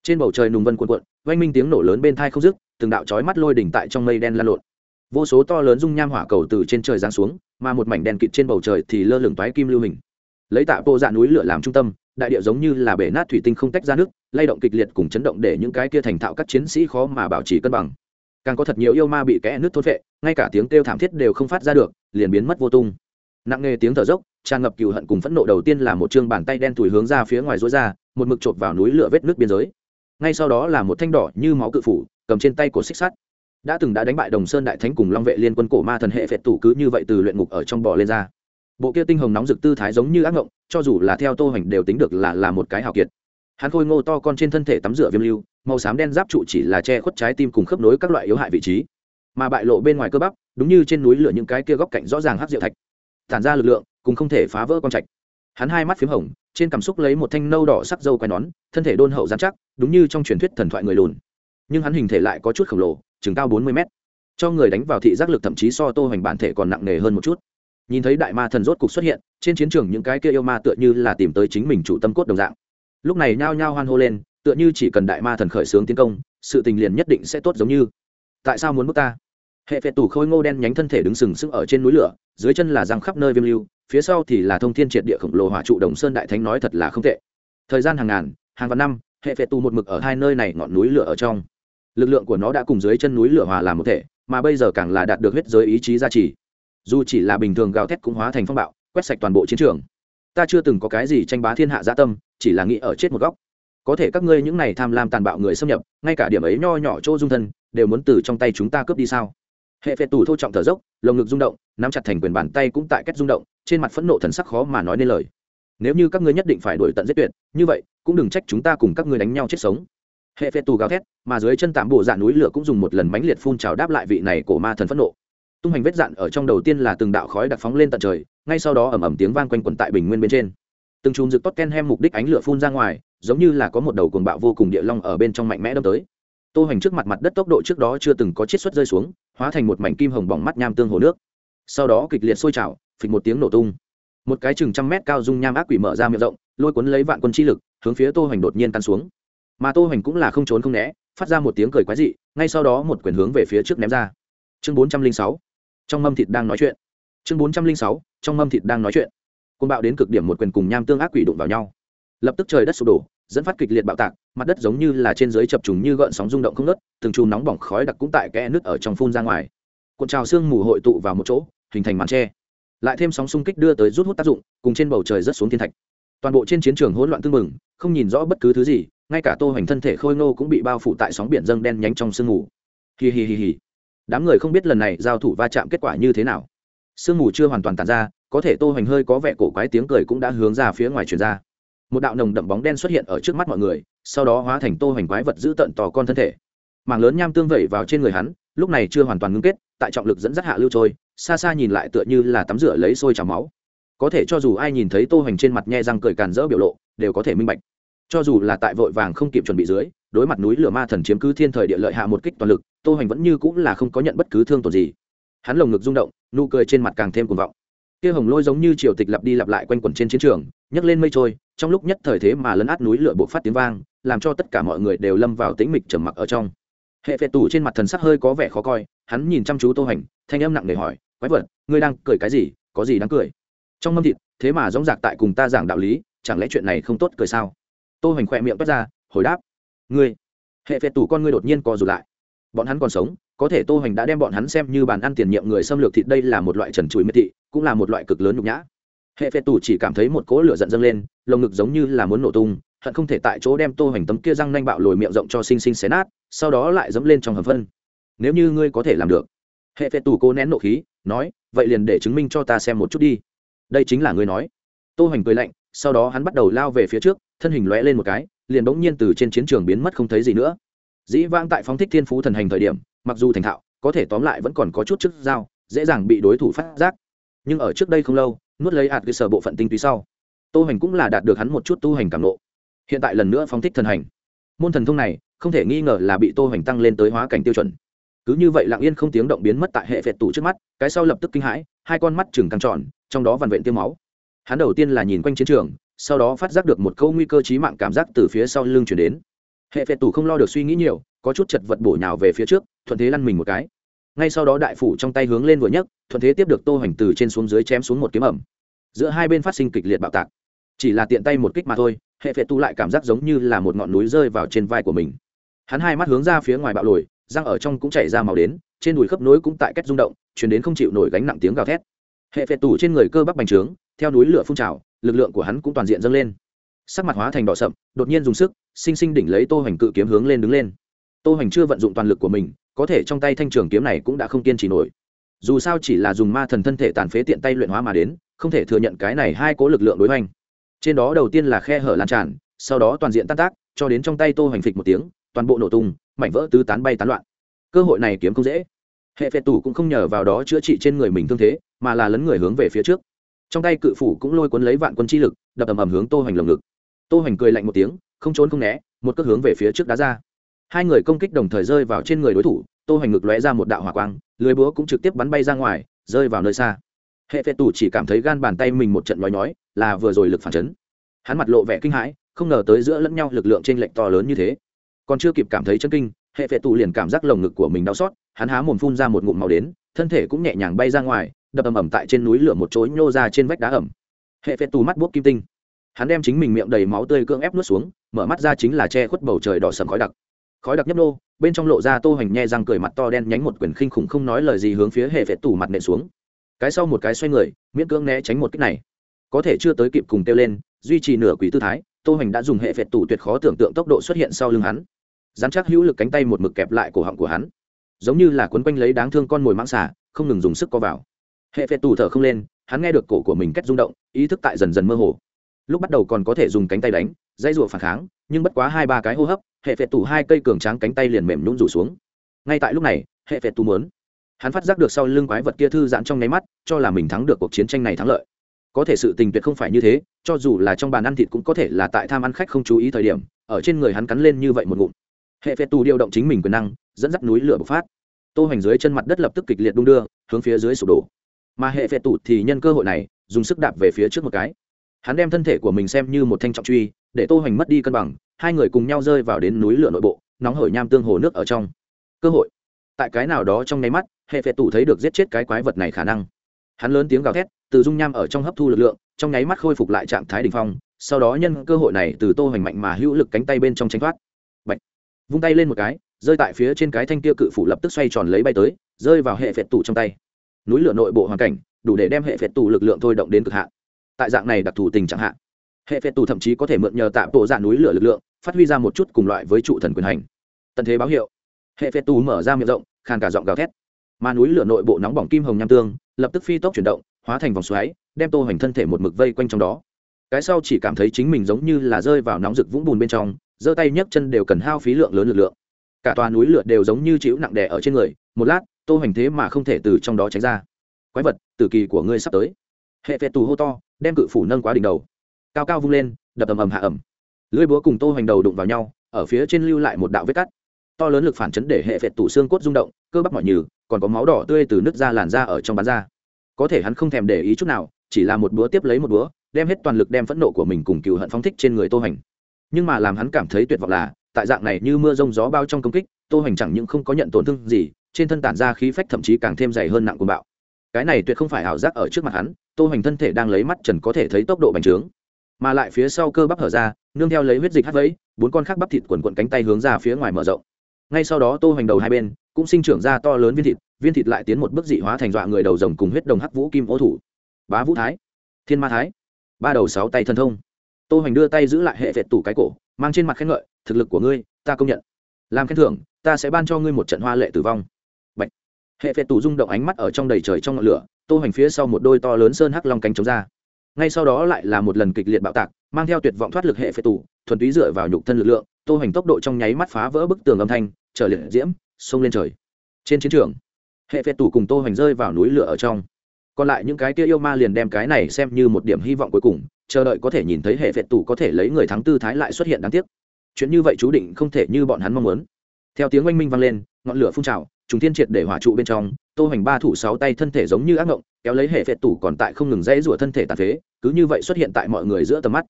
Trên bầu trời nùng vân cuộn cuộn oanh minh tiếng nổ lớn bên thai không dứt, từng đạo chói mắt lôi đỉnh tại trong mây đen lan lộn. Vô số to lớn dung nham hỏa cầu từ trên trời giáng xuống, mà một mảnh đen kịt trên bầu trời thì lơ lửng toái kim lưu hình. Lấy tạ bộ dạ núi lửa làm trung tâm đại địa giống như là bể nát thủy tinh không tách ra nước, lay động kịch liệt cùng chấn động để những cái kia thành thạo các chiến sĩ khó mà bảo trì cân bằng. Càng có thật nhiều yêu ma bị kẽ nước thôn vệ ngay cả tiếng kêu thảm thiết đều không phát ra được, liền biến mất vô tung. Nặng nề tiếng thở dốc, tràn ngập cừu hận cùng phẫn nộ đầu tiên là một chương bàn tay đen thùi hướng ra phía ngoài rối ra, một mực chộp vào núi lửa vết nước biên giới. Ngay sau đó là một thanh đỏ như máu cự phủ, cầm trên tay của xích sắt. Đã từng đã đánh bại đồng sơn đại thánh cùng long vệ liên quân cổ ma thần hệ phệ tủ cứ như vậy từ luyện ngục ở trong bò lên ra bộ kia tinh hồng nóng rực tư thái giống như ác ngộng, cho dù là theo tô hoành đều tính được là là một cái hào kiệt. Hắn khôi ngô to con trên thân thể tắm rửa viêm lưu, màu xám đen giáp trụ chỉ là che khuất trái tim cùng khớp nối các loại yếu hại vị trí. Mà bại lộ bên ngoài cơ bắp, đúng như trên núi lửa những cái kia góc cạnh rõ ràng hắc diệu thạch. Tản ra lực lượng, cùng không thể phá vỡ con trạch. Hắn hai mắt p h í m hồng, trên cảm xúc lấy một thanh nâu đỏ sắc dâu quai nón, thân thể đôn hậu giám chắc, đúng như trong truyền thuyết thần thoại người lùn. Nhưng hắn hình thể lại có chút khổng lồ, chừng cao bốn mươi mét. Cho người đánh vào thị giác lực thậm chí so tô hoành bản thể còn nặng nề hơn một chút nhìn thấy đại ma thần rốt cục xuất hiện, trên chiến trường những cái kia yêu ma tựa như là tìm tới chính mình chủ tâm cốt đồng dạng. Lúc này nhao nhao hoan hô lên, tựa như chỉ cần đại ma thần khởi xướng tiến công, sự tình liền nhất định sẽ tốt giống như. Tại sao muốn bước ta? Hệ phệ tủ khôi ngô đen nhánh thân thể đứng sừng sững ở trên núi lửa, dưới chân là răng khắp nơi viêm lưu, phía sau thì là thông thiên triệt địa khổng lồ hỏa trụ đồng sơn đại thánh nói thật là không tệ. Thời gian hàng ngàn, hàng vạn năm, hệ phệ tù một mực ở hai nơi này ngọn núi lửa ở trong. Lực lượng của nó đã cùng dưới chân núi lửa hòa làm một thể, mà bây giờ càng là đạt được huyết giới ý chí gia trì dù chỉ là bình thường gào thét cũng hóa thành phong bạo, quét sạch toàn bộ chiến trường. Ta chưa từng có cái gì tranh bá thiên hạ gia tâm, chỉ là nghĩ ở chết một góc. Có thể các ngươi những này tham lam tàn bạo người xâm nhập, ngay cả điểm ấy nho nhỏ chỗ dung thân, đều muốn từ trong tay chúng ta cướp đi sao? Hệ phệ tù thô trọng thở dốc, lồng ngực rung động, nắm chặt thành quyền bàn tay cũng tại cách rung động, trên mặt phẫn nộ thần sắc khó mà nói nên lời. Nếu như các ngươi nhất định phải đuổi tận giết tuyệt, như vậy, cũng đừng trách chúng ta cùng các ngươi đánh nhau chết sống. Hệ phệ tù gào thét, mà dưới chân tạm bộ dạ núi lửa cũng dùng một lần mánh liệt phun trào đáp lại vị này của ma thần phẫn nộ tung hành vết dạn ở trong đầu tiên là từng đạo khói đặc phóng lên tận trời, ngay sau đó ẩm ẩm tiếng vang quanh quẩn tại bình nguyên bên trên. Từng chùm rực tottenham mục đích ánh lửa phun ra ngoài, giống như là có một đầu cuồng bạo vô cùng địa long ở bên trong mạnh mẽ đâm tới. Tô hành trước mặt mặt đất tốc độ trước đó chưa từng có chiết xuất rơi xuống, hóa thành một mảnh kim hồng bỏng mắt nham tương hồ nước. Sau đó kịch liệt sôi trào, phịch một tiếng nổ tung. Một cái chừng trăm mét cao dung nham ác quỷ mở ra miệng rộng, lôi cuốn lấy vạn quân chi lực, hướng phía tô hành đột nhiên tan xuống. Mà tô hành cũng là không trốn không né, phát ra một tiếng cười quái dị, ngay sau đó một quyền hướng về phía trước ném ra. Chương bốn trăm linh sáu trong mâm thịt đang nói chuyện. Chương bốn trăm linh sáu, trong mâm thịt đang nói chuyện. Côn bạo đến cực điểm một quyền cùng nham tương ác quỷ đụng vào nhau. Lập tức trời đất sụp đổ, dẫn phát kịch liệt bạo tạc, mặt đất giống như là trên dưới chập trùng như gợn sóng rung động không nớt từng chùm nóng bỏng khói đặc cũng tại kẽ nứt ở trong phun ra ngoài. Cuộn trào sương mù hội tụ vào một chỗ, hình thành màn tre. Lại thêm sóng xung kích đưa tới rút hút tác dụng, cùng trên bầu trời rất xuống thiên thạch. Toàn bộ trên chiến trường hỗn loạn tương mừng không nhìn rõ bất cứ thứ gì, ngay cả tô hoành thân thể khôi nô cũng bị bao phủ tại sóng biển dâng đen nhánh trong sương mù. Hì hì hì hì đám người không biết lần này giao thủ va chạm kết quả như thế nào. Sương mù chưa hoàn toàn tàn ra, có thể tô hoành hơi có vẻ cổ quái tiếng cười cũng đã hướng ra phía ngoài truyền ra. Một đạo nồng đậm bóng đen xuất hiện ở trước mắt mọi người, sau đó hóa thành tô hoành quái vật giữ tận tò con thân thể. Mảng lớn nham tương vẩy vào trên người hắn, lúc này chưa hoàn toàn ngưng kết, tại trọng lực dẫn dắt hạ lưu trôi, xa xa nhìn lại tựa như là tắm rửa lấy sôi trào máu. Có thể cho dù ai nhìn thấy tô hoành trên mặt nhe răng cười càn rỡ biểu lộ, đều có thể minh bạch. Cho dù là tại vội vàng không kịp chuẩn bị dưới, đối mặt núi lửa ma thần chiếm cứ thiên thời địa lợi hạ một kích toàn lực tô hoành vẫn như cũng là không có nhận bất cứ thương tổn gì. Hắn lồng ngực rung động, nụ cười trên mặt càng thêm cuồng vọng. Kia hồng lôi giống như triều tịch lặp đi lặp lại quanh quẩn trên chiến trường, nhấc lên mây trôi, trong lúc nhất thời thế mà lấn át núi lửa bộc phát tiếng vang, làm cho tất cả mọi người đều lâm vào tĩnh mịch trầm mặc ở trong. Hệ phệ tủ trên mặt thần sắc hơi có vẻ khó coi, hắn nhìn chăm chú tô hoành, thanh âm nặng nề hỏi, quái vật, ngươi đang cười cái gì? Có gì đáng cười? Trong mâm thịt, thế mà dõng giặc tại cùng ta giảng đạo lý, chẳng lẽ chuyện này không tốt cười sao? Tô hoành khỏe miệng toát ra, hồi đáp, ngươi. Hệ phệ tủ con ngươi đột nhiên co rụt lại bọn hắn còn sống, có thể tô hoành đã đem bọn hắn xem như bàn ăn tiền nhiệm người xâm lược thịt, đây là một loại trần trụi miệt thị, cũng là một loại cực lớn nhục nhã. Hệ phệ tù chỉ cảm thấy một cỗ lửa giận dâng lên, lồng ngực giống như là muốn nổ tung, hận không thể tại chỗ đem tô hoành tấm kia răng nanh bạo lồi miệng rộng cho xinh xinh xé nát, sau đó lại dẫm lên trong hầm phân. Nếu như ngươi có thể làm được. Hệ phệ tù cố nén nộ khí, nói, vậy liền để chứng minh cho ta xem một chút đi. Đây chính là ngươi nói. Tô hoành cười lạnh, sau đó hắn bắt đầu lao về phía trước, thân hình lóe lên một cái, liền bỗng nhiên từ trên chiến trường biến mất không thấy gì nữa dĩ vãng tại phóng thích thiên phú thần hành thời điểm, mặc dù thành thạo, có thể tóm lại vẫn còn có chút chức dao dễ dàng bị đối thủ phát giác. Nhưng ở trước đây không lâu, nuốt lấy hạt cơ sở bộ phận tinh túy sau, tô hành cũng là đạt được hắn một chút tu hành cảm lộ hiện tại lần nữa phóng thích thần hành. Môn thần thông này, không thể nghi ngờ là bị tô hành tăng lên tới hóa cảnh tiêu chuẩn. Cứ như vậy lặng yên không tiếng động biến mất tại hệ vẹt tủ trước mắt, cái sau lập tức kinh hãi, hai con mắt chừng căng tròn, trong đó vằn vện tiêu máu. Hắn đầu tiên là nhìn quanh chiến trường, sau đó phát giác được một câu nguy cơ chí mạng cảm giác từ phía sau lưng chuyển đến hệ phệ tủ không lo được suy nghĩ nhiều, có chút chật vật bổ nhào về phía trước, thuận thế lăn mình một cái. Ngay sau đó đại phủ trong tay hướng lên vừa nhấc, thuận thế tiếp được tô hoành từ trên xuống dưới chém xuống một kiếm ẩm. Giữa hai bên phát sinh kịch liệt bạo tạc. Chỉ là tiện tay một kích mà thôi, hệ phệ tu lại cảm giác giống như là một ngọn núi rơi vào trên vai của mình. Hắn hai mắt hướng ra phía ngoài bạo lồi, răng ở trong cũng chảy ra màu đến, trên đùi khớp nối cũng tại cách rung động, chuyển đến không chịu nổi gánh nặng tiếng gào thét. Hệ phệ tủ trên người cơ bắp bành trướng, theo núi lửa phun trào, lực lượng của hắn cũng toàn diện dâng lên sắc mặt hóa thành đỏ sậm, đột nhiên dùng sức, sinh sinh đỉnh lấy tô hoành cự kiếm hướng lên đứng lên. Tô hoành chưa vận dụng toàn lực của mình, có thể trong tay thanh trường kiếm này cũng đã không kiên trì nổi. Dù sao chỉ là dùng ma thần thân thể tàn phế tiện tay luyện hóa mà đến, không thể thừa nhận cái này hai cố lực lượng đối hoành. Trên đó đầu tiên là khe hở lan tràn, sau đó toàn diện tan tác, cho đến trong tay tô hoành phịch một tiếng, toàn bộ nổ tung, mảnh vỡ tứ tán bay tán loạn. Cơ hội này kiếm không dễ. Hệ phệ tủ cũng không nhờ vào đó chữa trị trên người mình thương thế, mà là lấn người hướng về phía trước. Trong tay cự phủ cũng lôi cuốn lấy vạn quân chi lực, đập ầm ầm hướng tô hoành lồng ngực tô hoành cười lạnh một tiếng, không trốn không né, một cước hướng về phía trước đá ra. Hai người công kích đồng thời rơi vào trên người đối thủ, tô hoành ngực lóe ra một đạo hỏa quang, lưới búa cũng trực tiếp bắn bay ra ngoài, rơi vào nơi xa. Hệ phệ tù chỉ cảm thấy gan bàn tay mình một trận nói nói là vừa rồi lực phản chấn. Hắn mặt lộ vẻ kinh hãi, không ngờ tới giữa lẫn nhau lực lượng trên lệch to lớn như thế. Còn chưa kịp cảm thấy chân kinh, hệ phệ tù liền cảm giác lồng ngực của mình đau xót, hắn há mồm phun ra một ngụm màu đến, thân thể cũng nhẹ nhàng bay ra ngoài, đập ầm ầm tại trên núi lửa một chối nhô ra trên vách đá ẩm. Hệ phệ tù mắt buốc kim tinh hắn đem chính mình miệng đầy máu tươi cưỡng ép nuốt xuống, mở mắt ra chính là che khuất bầu trời đỏ sầm khói đặc. Khói đặc nhấp nô, bên trong lộ ra tô hoành nhe răng cười mặt to đen nhánh một quyền khinh khủng không nói lời gì hướng phía hệ vệ tủ mặt nện xuống. Cái sau một cái xoay người, miễn cưỡng né tránh một cách này. Có thể chưa tới kịp cùng kêu lên, duy trì nửa quý tư thái, tô hoành đã dùng hệ vệ tủ tuyệt khó tưởng tượng tốc độ xuất hiện sau lưng hắn. Dám chắc hữu lực cánh tay một mực kẹp lại cổ họng của hắn. Giống như là quấn quanh lấy đáng thương con mồi mang xả không ngừng dùng sức co vào. Hệ vệ tủ thở không lên, hắn nghe được cổ của mình cách rung động, ý thức tại dần dần mơ hồ lúc bắt đầu còn có thể dùng cánh tay đánh dây rụa phản kháng, nhưng bất quá hai ba cái hô hấp, hệ phệ tủ hai cây cường tráng cánh tay liền mềm nhún rủ xuống. Ngay tại lúc này, hệ phệ tủ muốn. Hắn phát giác được sau lưng quái vật kia thư giãn trong nháy mắt, cho là mình thắng được cuộc chiến tranh này thắng lợi. Có thể sự tình tuyệt không phải như thế, cho dù là trong bàn ăn thịt cũng có thể là tại tham ăn khách không chú ý thời điểm, ở trên người hắn cắn lên như vậy một ngụm. Hệ phệ tù điều động chính mình quyền năng, dẫn dắt núi lửa bộc phát. Tô hoành dưới chân mặt đất lập tức kịch liệt đung đưa, hướng phía dưới sụp đổ. Mà hệ phệ tù thì nhân cơ hội này, dùng sức đạp về phía trước một cái hắn đem thân thể của mình xem như một thanh trọng truy, để tô hoành mất đi cân bằng, hai người cùng nhau rơi vào đến núi lửa nội bộ, nóng hổi nham tương hồ nước ở trong. Cơ hội. Tại cái nào đó trong nháy mắt, hệ phệ tủ thấy được giết chết cái quái vật này khả năng. Hắn lớn tiếng gào thét, từ dung nham ở trong hấp thu lực lượng, trong nháy mắt khôi phục lại trạng thái đ ỉ n h phong, sau đó nhân cơ hội này từ tô hoành mạnh mà hữu lực cánh tay bên trong tránh thoát. Bạch! vung tay lên một cái, rơi tại phía trên cái thanh kia cự phủ lập tức xoay tròn lấy bay tới, rơi vào hệ phệ tủ trong tay. Núi lửa nội bộ hoàn cảnh, đủ để đem hệ phệ tủ lực lượng thôi động đến cực hạn tại dạng này đặc thù tình chẳng hạn hệ phệ tù thậm chí có thể mượn nhờ tạ bộ dạ núi lửa lực lượng, phát huy ra một chút cùng loại với trụ thần quyền hành. Tần thế báo hiệu. Hệ phệ tù mở ra miệng rộng, khàn cả giọng gào thét. Mà núi lửa nội bộ nóng bỏng kim hồng nham tương, lập tức phi tốc chuyển động, hóa thành vòng xoáy, đem tô hoành thân thể một mực vây quanh trong đó. Cái sau chỉ cảm thấy chính mình giống như là rơi vào nóng rực vũng bùn bên trong, giơ tay nhấc chân đều cần hao phí lượng lớn lực lượng. Cả tòa núi lửa đều giống như chịu nặng đè ở trên người, một lát, tô hoành thế mà không thể từ trong đó tránh ra. Quái vật, tử kỳ của ngươi sắp tới. Hệ phệ tù hô to đem cự phủ nâng quá đỉnh đầu. Cao cao vung lên, đập ầm ầm hạ ầm lưỡi búa cùng tô hoành đầu đụng vào nhau, ở phía trên lưu lại một đạo vết cắt. To lớn lực phản chấn để hệ phệt tủ xương cốt rung động, cơ bắp mỏi nhừ, còn có máu đỏ tươi từ nước da làn da ở trong bán da có thể hắn không thèm để ý chút nào, chỉ là một búa tiếp lấy một búa, đem hết toàn lực đem phẫn nộ của mình cùng cựu hận phóng thích trên người tô hoành. Nhưng mà làm hắn cảm thấy tuyệt vọng là, tại dạng này như mưa rông gió bao trong công kích, tô hoành chẳng những không có nhận tổn thương gì, trên thân tản ra khí phách thậm chí càng thêm dày hơn nặng của bạo. Cái này tuyệt không phải ảo giác ở trước mặt hắn tô hoành thân thể đang lấy mắt trần có thể thấy tốc độ bành trướng, mà lại phía sau cơ bắp hở ra, nương theo lấy huyết dịch hắt vẫy, bốn con khác bắp thịt quần quận cánh tay hướng ra phía ngoài mở rộng. Ngay sau đó tô hoành đầu hai bên cũng sinh trưởng ra to lớn viên thịt viên thịt lại tiến một bước dị hóa thành dọa người đầu rồng cùng huyết đồng hắc vũ kim ô thủ. Bá vũ thái, thiên ma thái, ba đầu sáu tay thần thông. Tô hoành đưa tay giữ lại hệ vẹt tủ cái cổ, mang trên mặt khen ngợi, thực lực của ngươi, ta công nhận. Làm khen thưởng, ta sẽ ban cho ngươi một trận hoa lệ tử vong. Bạch. hệ vẹt tủ rung động ánh mắt ở trong đầy trời trong ngọn lửa tô hoành phía sau một đôi to lớn sơn hắc long cánh chống ra. Ngay sau đó lại là một lần kịch liệt bạo tạc mang theo tuyệt vọng thoát lực hệ phệ tủ, thuần túy dựa vào nhục thân lực lượng tô hoành tốc độ trong nháy mắt phá vỡ bức tường âm thanh trở liệt diễm xông lên trời. Trên chiến trường hệ phệ tủ cùng tô hoành rơi vào núi lửa ở trong. Còn lại những cái kia yêu ma liền đem cái này xem như một điểm hy vọng cuối cùng chờ đợi có thể nhìn thấy hệ phệ tủ có thể lấy người thắng tư thái lại xuất hiện đáng tiếc. Chuyện như vậy chú định không thể như bọn hắn mong muốn. Theo tiếng oanh minh vang lên ngọn lửa phun trào trùng thiên triệt để hỏa trụ bên trong, tô hoành ba thủ sáu tay thân thể giống như ác ngộng, kéo lấy hệ phệ tủ còn tại không ngừng dãy rủa thân thể tàn phế, cứ như vậy xuất hiện tại mọi người giữa tầm mắt.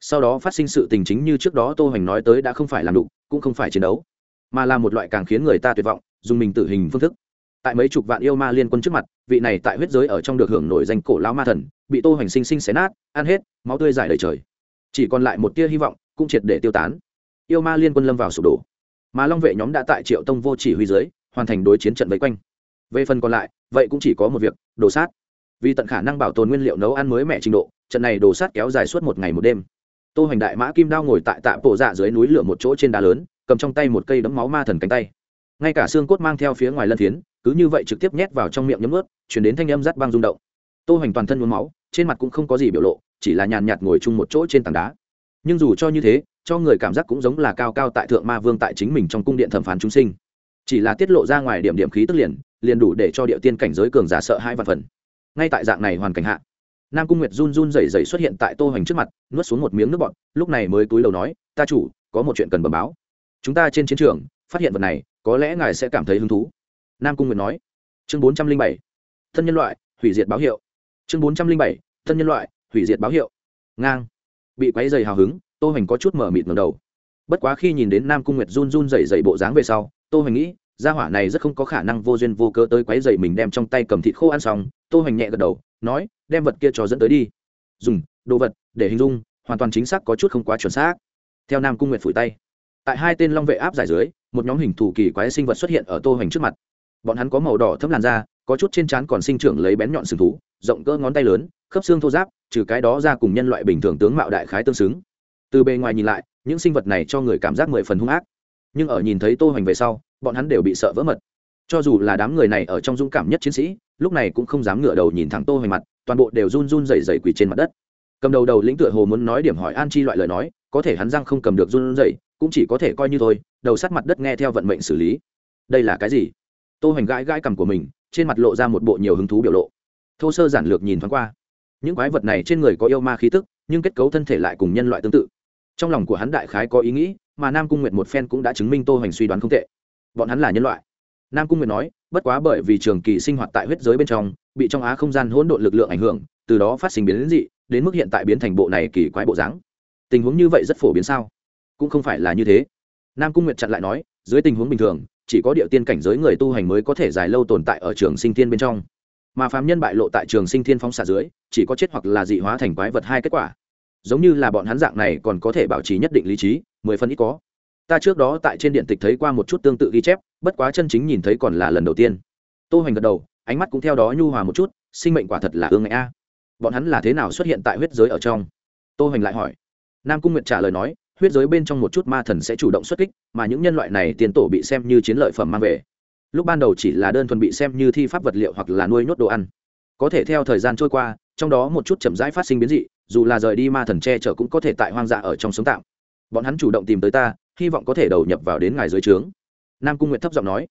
Sau đó phát sinh sự tình chính như trước đó tô hoành nói tới đã không phải làm đục, cũng không phải chiến đấu, mà là một loại càng khiến người ta tuyệt vọng, dùng mình tử hình phương thức. Tại mấy chục vạn yêu ma liên quân trước mặt, vị này tại huyết giới ở trong được hưởng nổi danh cổ lão ma thần, bị tô hoành sinh sinh xé nát, ăn hết, máu tươi dài đầy trời. Chỉ còn lại một tia hy vọng, cũng triệt để tiêu tán. Yêu ma liên quân lâm vào sụp đổ. Mà long vệ nhóm đã tại triệu tông vô chỉ huy giới hoàn thành đối chiến trận vây quanh. Về phần còn lại vậy cũng chỉ có một việc đồ sát. Vì tận khả năng bảo tồn nguyên liệu nấu ăn mới mẹ trình độ trận này đồ sát kéo dài suốt một ngày một đêm. Tô hoành đại mã kim đao ngồi tại tạ bộ dạ dưới núi lửa một chỗ trên đá lớn cầm trong tay một cây đấm máu ma thần cánh tay. Ngay cả xương cốt mang theo phía ngoài lân thiến, cứ như vậy trực tiếp nhét vào trong miệng nhấm ướt chuyển đến thanh âm rát băng rung động. Tô hoành toàn thân nhuốm máu trên mặt cũng không có gì biểu lộ chỉ là nhàn nhạt ngồi chung một chỗ trên tảng đá. Nhưng dù cho như thế cho người cảm giác cũng giống là cao cao tại thượng ma vương tại chính mình trong cung điện thẩm phán chúng sinh chỉ là tiết lộ ra ngoài điểm điểm khí tức liền liền đủ để cho địa tiên cảnh giới cường giả sợ hai vạn phần. Ngay tại dạng này hoàn cảnh hạ, nam cung nguyệt run run rẩy rẩy xuất hiện tại tô hoành trước mặt, nuốt xuống một miếng nước bọt, lúc này mới túi đầu nói, ta chủ, có một chuyện cần bẩm báo. Chúng ta trên chiến trường, phát hiện vật này, có lẽ ngài sẽ cảm thấy hứng thú. Nam cung nguyệt nói. Chương bốn trăm linh bảy, thân nhân loại, hủy diệt báo hiệu. Chương bốn trăm linh bảy, thân nhân loại, hủy diệt báo hiệu. Ngang. Bị quáy dày hào hứng, tô hoành có chút mở mịt ngầm đầu. Bất quá khi nhìn đến nam cung nguyệt run run rẩy rẩy bộ dáng về sau tô hoành nghĩ, gia hỏa này rất không có khả năng vô duyên vô cớ tới quấy dậy mình đem trong tay cầm thịt khô ăn xong. Tô hoành nhẹ gật đầu, nói, đem vật kia cho dẫn tới đi. Dùng, đồ vật, để hình dung, hoàn toàn chính xác có chút không quá chuẩn xác. Theo nam cung nguyệt phủi tay. Tại hai tên long vệ áp giải dưới, một nhóm hình thủ kỳ quái sinh vật xuất hiện ở tô hoành trước mặt. Bọn hắn có màu đỏ thấm làn da, có chút trên trán còn sinh trưởng lấy bén nhọn sừng thú, rộng cỡ ngón tay lớn, khớp xương thô giáp trừ cái đó ra cùng nhân loại bình thường tướng mạo đại khái tương xứng. Từ bề ngoài nhìn lại, những sinh vật này cho người cảm giác mười phần hung ác nhưng ở nhìn thấy tô hoành về sau, bọn hắn đều bị sợ vỡ mật. Cho dù là đám người này ở trong dũng cảm nhất chiến sĩ, lúc này cũng không dám ngửa đầu nhìn thẳng tô hoành mặt, toàn bộ đều run run rẩy rẩy quỳ trên mặt đất. Cầm đầu đầu lĩnh tựa hồ muốn nói điểm hỏi an chi loại lời nói, có thể hắn răng không cầm được run rẩy, cũng chỉ có thể coi như thôi, đầu sát mặt đất nghe theo vận mệnh xử lý. Đây là cái gì? Tô hoành gãi gãi cằm của mình, trên mặt lộ ra một bộ nhiều hứng thú biểu lộ. Thô sơ giản lược nhìn thoáng qua. Những quái vật này trên người có yêu ma khí tức, nhưng kết cấu thân thể lại cùng nhân loại tương tự. Trong lòng của hắn đại khái có ý nghĩ mà nam cung Nguyệt một phen cũng đã chứng minh tô hoành suy đoán không tệ. Bọn hắn là nhân loại. Nam cung Nguyệt nói, bất quá bởi vì trường kỳ sinh hoạt tại huyết giới bên trong, bị trong á không gian hỗn độn lực lượng ảnh hưởng, từ đó phát sinh biến đến dị, đến mức hiện tại biến thành bộ này kỳ quái bộ dáng. Tình huống như vậy rất phổ biến sao? Cũng không phải là như thế. Nam cung nguyệt chặn lại nói, dưới tình huống bình thường, chỉ có địa tiên cảnh giới người tu hành mới có thể dài lâu tồn tại ở trường sinh thiên bên trong. Mà phàm nhân bại lộ tại trường sinh thiên phóng xạ dưới, chỉ có chết hoặc là dị hóa thành quái vật hai kết quả giống như là bọn hắn dạng này còn có thể bảo trì nhất định lý trí, mười phần ít có. Ta trước đó tại trên điện tịch thấy qua một chút tương tự ghi chép, bất quá chân chính nhìn thấy còn là lần đầu tiên. Tô hoành gật đầu, ánh mắt cũng theo đó nhu hòa một chút, sinh mệnh quả thật là ương ngại a. Bọn hắn là thế nào xuất hiện tại huyết giới ở trong? Tô hoành lại hỏi. Nam cung nguyệt trả lời nói, huyết giới bên trong một chút ma thần sẽ chủ động xuất kích, mà những nhân loại này tiền tổ bị xem như chiến lợi phẩm mang về. Lúc ban đầu chỉ là đơn thuần bị xem như thi pháp vật liệu hoặc là nuôi nhốt đồ ăn. Có thể theo thời gian trôi qua trong đó một chút chậm rãi phát sinh biến dị, dù là rời đi ma thần che chở cũng có thể tại hoang dã dạ ở trong sống tạm. Bọn hắn chủ động tìm tới ta, hy vọng có thể đầu nhập vào đến ngài dưới trướng. Nam cung nguyện thấp giọng nói.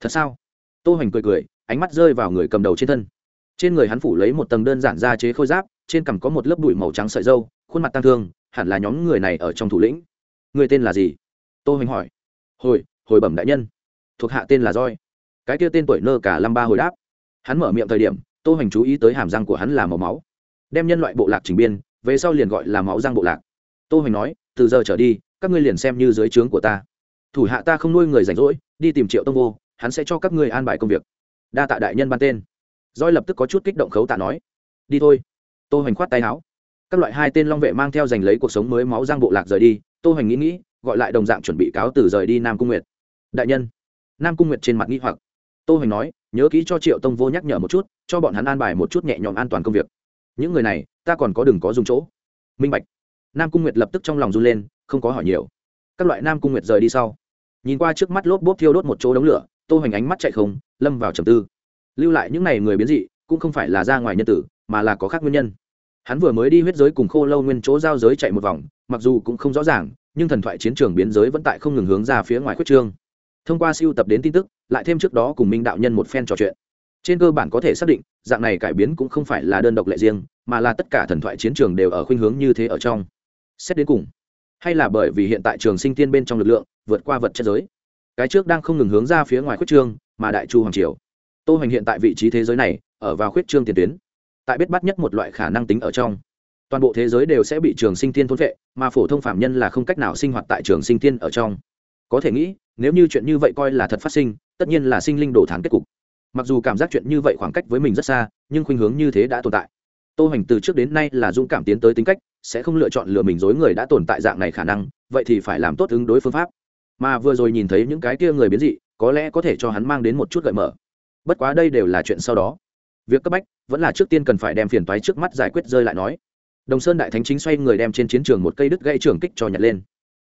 Thật sao? Tô hoành cười cười, ánh mắt rơi vào người cầm đầu trên thân. Trên người hắn phủ lấy một tầng đơn giản da chế khôi giáp, trên cằm có một lớp bụi màu trắng sợi dâu khuôn mặt tăng thương, hẳn là nhóm người này ở trong thủ lĩnh. Người tên là gì? Tô hoành hỏi. Hồi hồi bẩm đại nhân. Thuộc hạ tên là roi. Cái kia tên tuổi nơ cả lăm ba hồi đáp. Hắn mở miệng thời điểm tô hành chú ý tới hàm răng của hắn là màu máu. Đem nhân loại bộ lạc trình biên, về sau liền gọi là máu răng bộ lạc. Tô hành nói, từ giờ trở đi, các ngươi liền xem như dưới trướng của ta. Thủ hạ ta không nuôi người rảnh rỗi, đi tìm triệu tông vô, hắn sẽ cho các ngươi an bài công việc. Đa tạ đại nhân ban tên. Doi lập tức có chút kích động khấu tạ nói, đi thôi. Tô hành khoát tay áo. Các loại hai tên long vệ mang theo giành lấy cuộc sống mới máu răng bộ lạc rời đi, tô hành nghĩ nghĩ, gọi lại đồng dạng chuẩn bị cáo từ rời đi nam cung nguyệt. Đại nhân. Nam cung nguyệt trên mặt nghĩ hoặc. Tô hành nói nhớ kỹ cho triệu tông vô nhắc nhở một chút, cho bọn hắn an bài một chút nhẹ nhõm an toàn công việc. Những người này, ta còn có đừng có dùng chỗ. Minh bạch. Nam cung nguyệt lập tức trong lòng run lên, không có hỏi nhiều. Các loại nam cung nguyệt rời đi sau, nhìn qua trước mắt lốp bốp thiêu đốt một chỗ đống lửa, tô hoành ánh mắt chạy không, lâm vào trầm tư. Lưu lại những n à y người biến dị, cũng không phải là ra ngoài nhân tử, mà là có khác nguyên nhân. Hắn vừa mới đi huyết giới cùng khô lâu nguyên chỗ giao giới chạy một vòng, mặc dù cũng không rõ ràng, nhưng thần thoại chiến trường biến giới vẫn tại không ngừng hướng ra phía ngoài khuất trương thông qua siêu tập đến tin tức, lại thêm trước đó cùng minh đạo nhân một phen trò chuyện. Trên cơ bản có thể xác định, dạng này cải biến cũng không phải là đơn độc lệ riêng, mà là tất cả thần thoại chiến trường đều ở khuynh hướng như thế ở trong. Xét đến cùng, hay là bởi vì hiện tại trường sinh tiên bên trong lực lượng vượt qua vật chất giới. Cái trước đang không ngừng hướng ra phía ngoài khuyết trương, mà đại chu hoàng triều. Tô hoành hiện tại vị trí thế giới này, ở vào khuyết trương tiền tuyến. Tại biết bắt nhất một loại khả năng tính ở trong. Toàn bộ thế giới đều sẽ bị trường sinh tiên thôn vệ, mà phổ thông phạm nhân là không cách nào sinh hoạt tại trường sinh tiên ở trong có thể nghĩ, nếu như chuyện như vậy coi là thật phát sinh, tất nhiên là sinh linh đổ thán kết cục. Mặc dù cảm giác chuyện như vậy khoảng cách với mình rất xa, nhưng khuynh hướng như thế đã tồn tại. Tô hoành từ trước đến nay là dũng cảm tiến tới tính cách, sẽ không lựa chọn lừa mình dối người đã tồn tại dạng này khả năng, vậy thì phải làm tốt ứng đối phương pháp. Mà vừa rồi nhìn thấy những cái kia người biến dị, có lẽ có thể cho hắn mang đến một chút gợi mở. Bất quá đây đều là chuyện sau đó. Việc cấp bách, vẫn là trước tiên cần phải đem phiền toái trước mắt giải quyết rơi lại nói. Đồng sơn đại thánh chính xoay người đem trên chiến trường một cây đứt gãy trường kích cho nhặt lên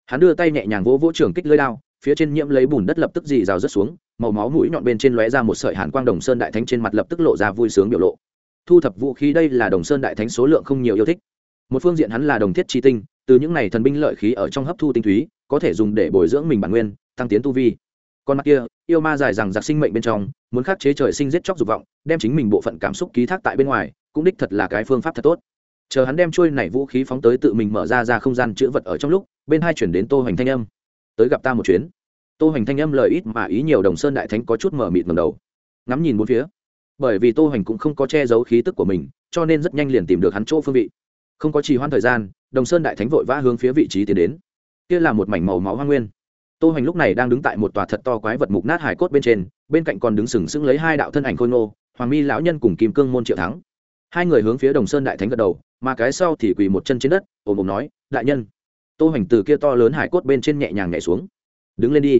hắn đưa tay nhẹ nhàng vỗ vỗ trường kích lưỡi đao, phía trên nhiễm lấy bùn đất lập tức dì rào rớt xuống, màu máu mũi nhọn bên trên lóe ra một sợi hàn quang đồng sơn đại thánh trên mặt lập tức lộ ra vui sướng biểu lộ. Thu thập vũ khí đây là đồng sơn đại thánh số lượng không nhiều yêu thích. Một phương diện hắn là đồng thiết chi tinh, từ những này thần binh lợi khí ở trong hấp thu tinh túy, có thể dùng để bồi dưỡng mình bản nguyên, tăng tiến tu vi. Con mắt kia, yêu ma dài rằng giặc sinh mệnh bên trong, muốn khắc chế trời sinh giết chóc dục vọng, đem chính mình bộ phận cảm xúc ký thác tại bên ngoài, cũng đích thật là cái phương pháp thật tốt. Chờ hắn đem trôi nảy vũ khí phóng tới tự mình mở ra ra không gian chữ vật ở trong lúc bên hai chuyển đến tô hoành thanh âm. Tới gặp ta một chuyến. Tô hoành thanh âm lời ít mà ý nhiều đồng sơn đại thánh có chút mở mịt ngầm đầu, ngắm nhìn bốn phía. Bởi vì tô hoành cũng không có che giấu khí tức của mình, cho nên rất nhanh liền tìm được hắn chỗ phương vị. Không có trì hoãn thời gian, đồng sơn đại thánh vội vã hướng phía vị trí tiến đến. Kia là một mảnh màu máu hoa nguyên. Tô hoành lúc này đang đứng tại một tòa thật to quái vật mục nát hải cốt bên trên, bên cạnh còn đứng sừng sững lấy hai đạo thân ảnh khôi ngô, hoàng mi lão nhân cùng kim cương môn triệu thắng. Hai người hướng phía đồng sơn đại thánh gật đầu, mà cái sau thì quỳ một chân trên đất, ồm ồm nói, đại nhân tô hoành từ kia to lớn hải cốt bên trên nhẹ nhàng nhảy xuống. Đứng lên đi.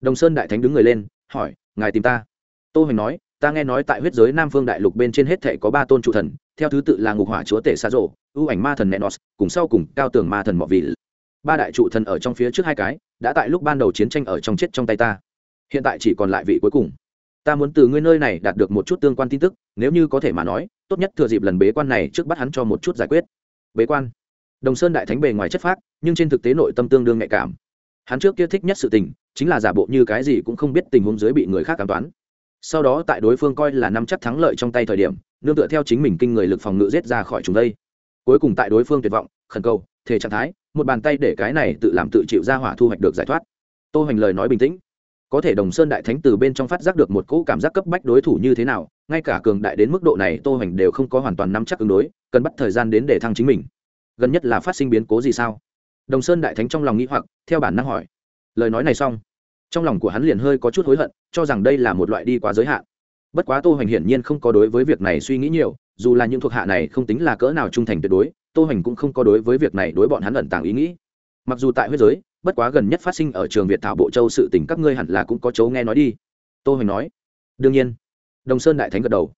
Đồng sơn đại thánh đứng người lên, hỏi, ngài tìm ta? Tô hoành nói, ta nghe nói tại huyết giới nam phương đại lục bên trên hết thể có ba tôn trụ thần, theo thứ tự là ngục hỏa chúa tể xa rộ ưu ảnh ma thần nenos, cùng sau cùng cao tường ma thần mọ vị. Ba đại trụ thần ở trong phía trước hai cái, đã tại lúc ban đầu chiến tranh ở trong chết trong tay ta. Hiện tại chỉ còn lại vị cuối cùng. Ta muốn từ ngươi nơi này đạt được một chút tương quan tin tức, nếu như có thể mà nói, tốt nhất thừa dịp lần bế quan này trước bắt hắn cho một chút giải quyết. Bế quan đồng sơn đại thánh bề ngoài chất phác, nhưng trên thực tế nội tâm tương đương nhạy cảm. Hắn trước kia thích nhất sự tình, chính là giả bộ như cái gì cũng không biết tình huống dưới bị người khác cảm toán sau đó tại đối phương coi là năm chắc thắng lợi trong tay thời điểm, nương tựa theo chính mình kinh người lực phòng ngự giết ra khỏi chúng đây. Cuối cùng tại đối phương tuyệt vọng, khẩn cầu thể trạng thái, một bàn tay để cái này tự làm tự chịu ra hỏa thu hoạch được giải thoát. Tô hoành lời nói bình tĩnh. Có thể đồng sơn đại thánh từ bên trong phát giác được một cỗ cảm giác cấp bách đối thủ như thế nào, ngay cả cường đại đến mức độ này tô hoành đều không có hoàn toàn nắm chắc ứng đối, cần bắt thời gian đến để thăng chính mình gần nhất là phát sinh biến cố gì sao? Đồng sơn đại thánh trong lòng nghĩ hoặc, theo bản năng hỏi. Lời nói này xong, trong lòng của hắn liền hơi có chút hối hận, cho rằng đây là một loại đi quá giới hạn. Bất quá tô hoành hiển nhiên không có đối với việc này suy nghĩ nhiều, dù là những thuộc hạ này không tính là cỡ nào trung thành tuyệt đối, tô hoành cũng không có đối với việc này đối bọn hắn ẩn tàng ý nghĩ. Mặc dù tại huyết giới, bất quá gần nhất phát sinh ở trường việt thảo bộ châu sự tình các ngươi hẳn là cũng có chấu nghe nói đi. Tô hoành nói. Đương nhiên. Đồng sơn đại thánh gật đầu.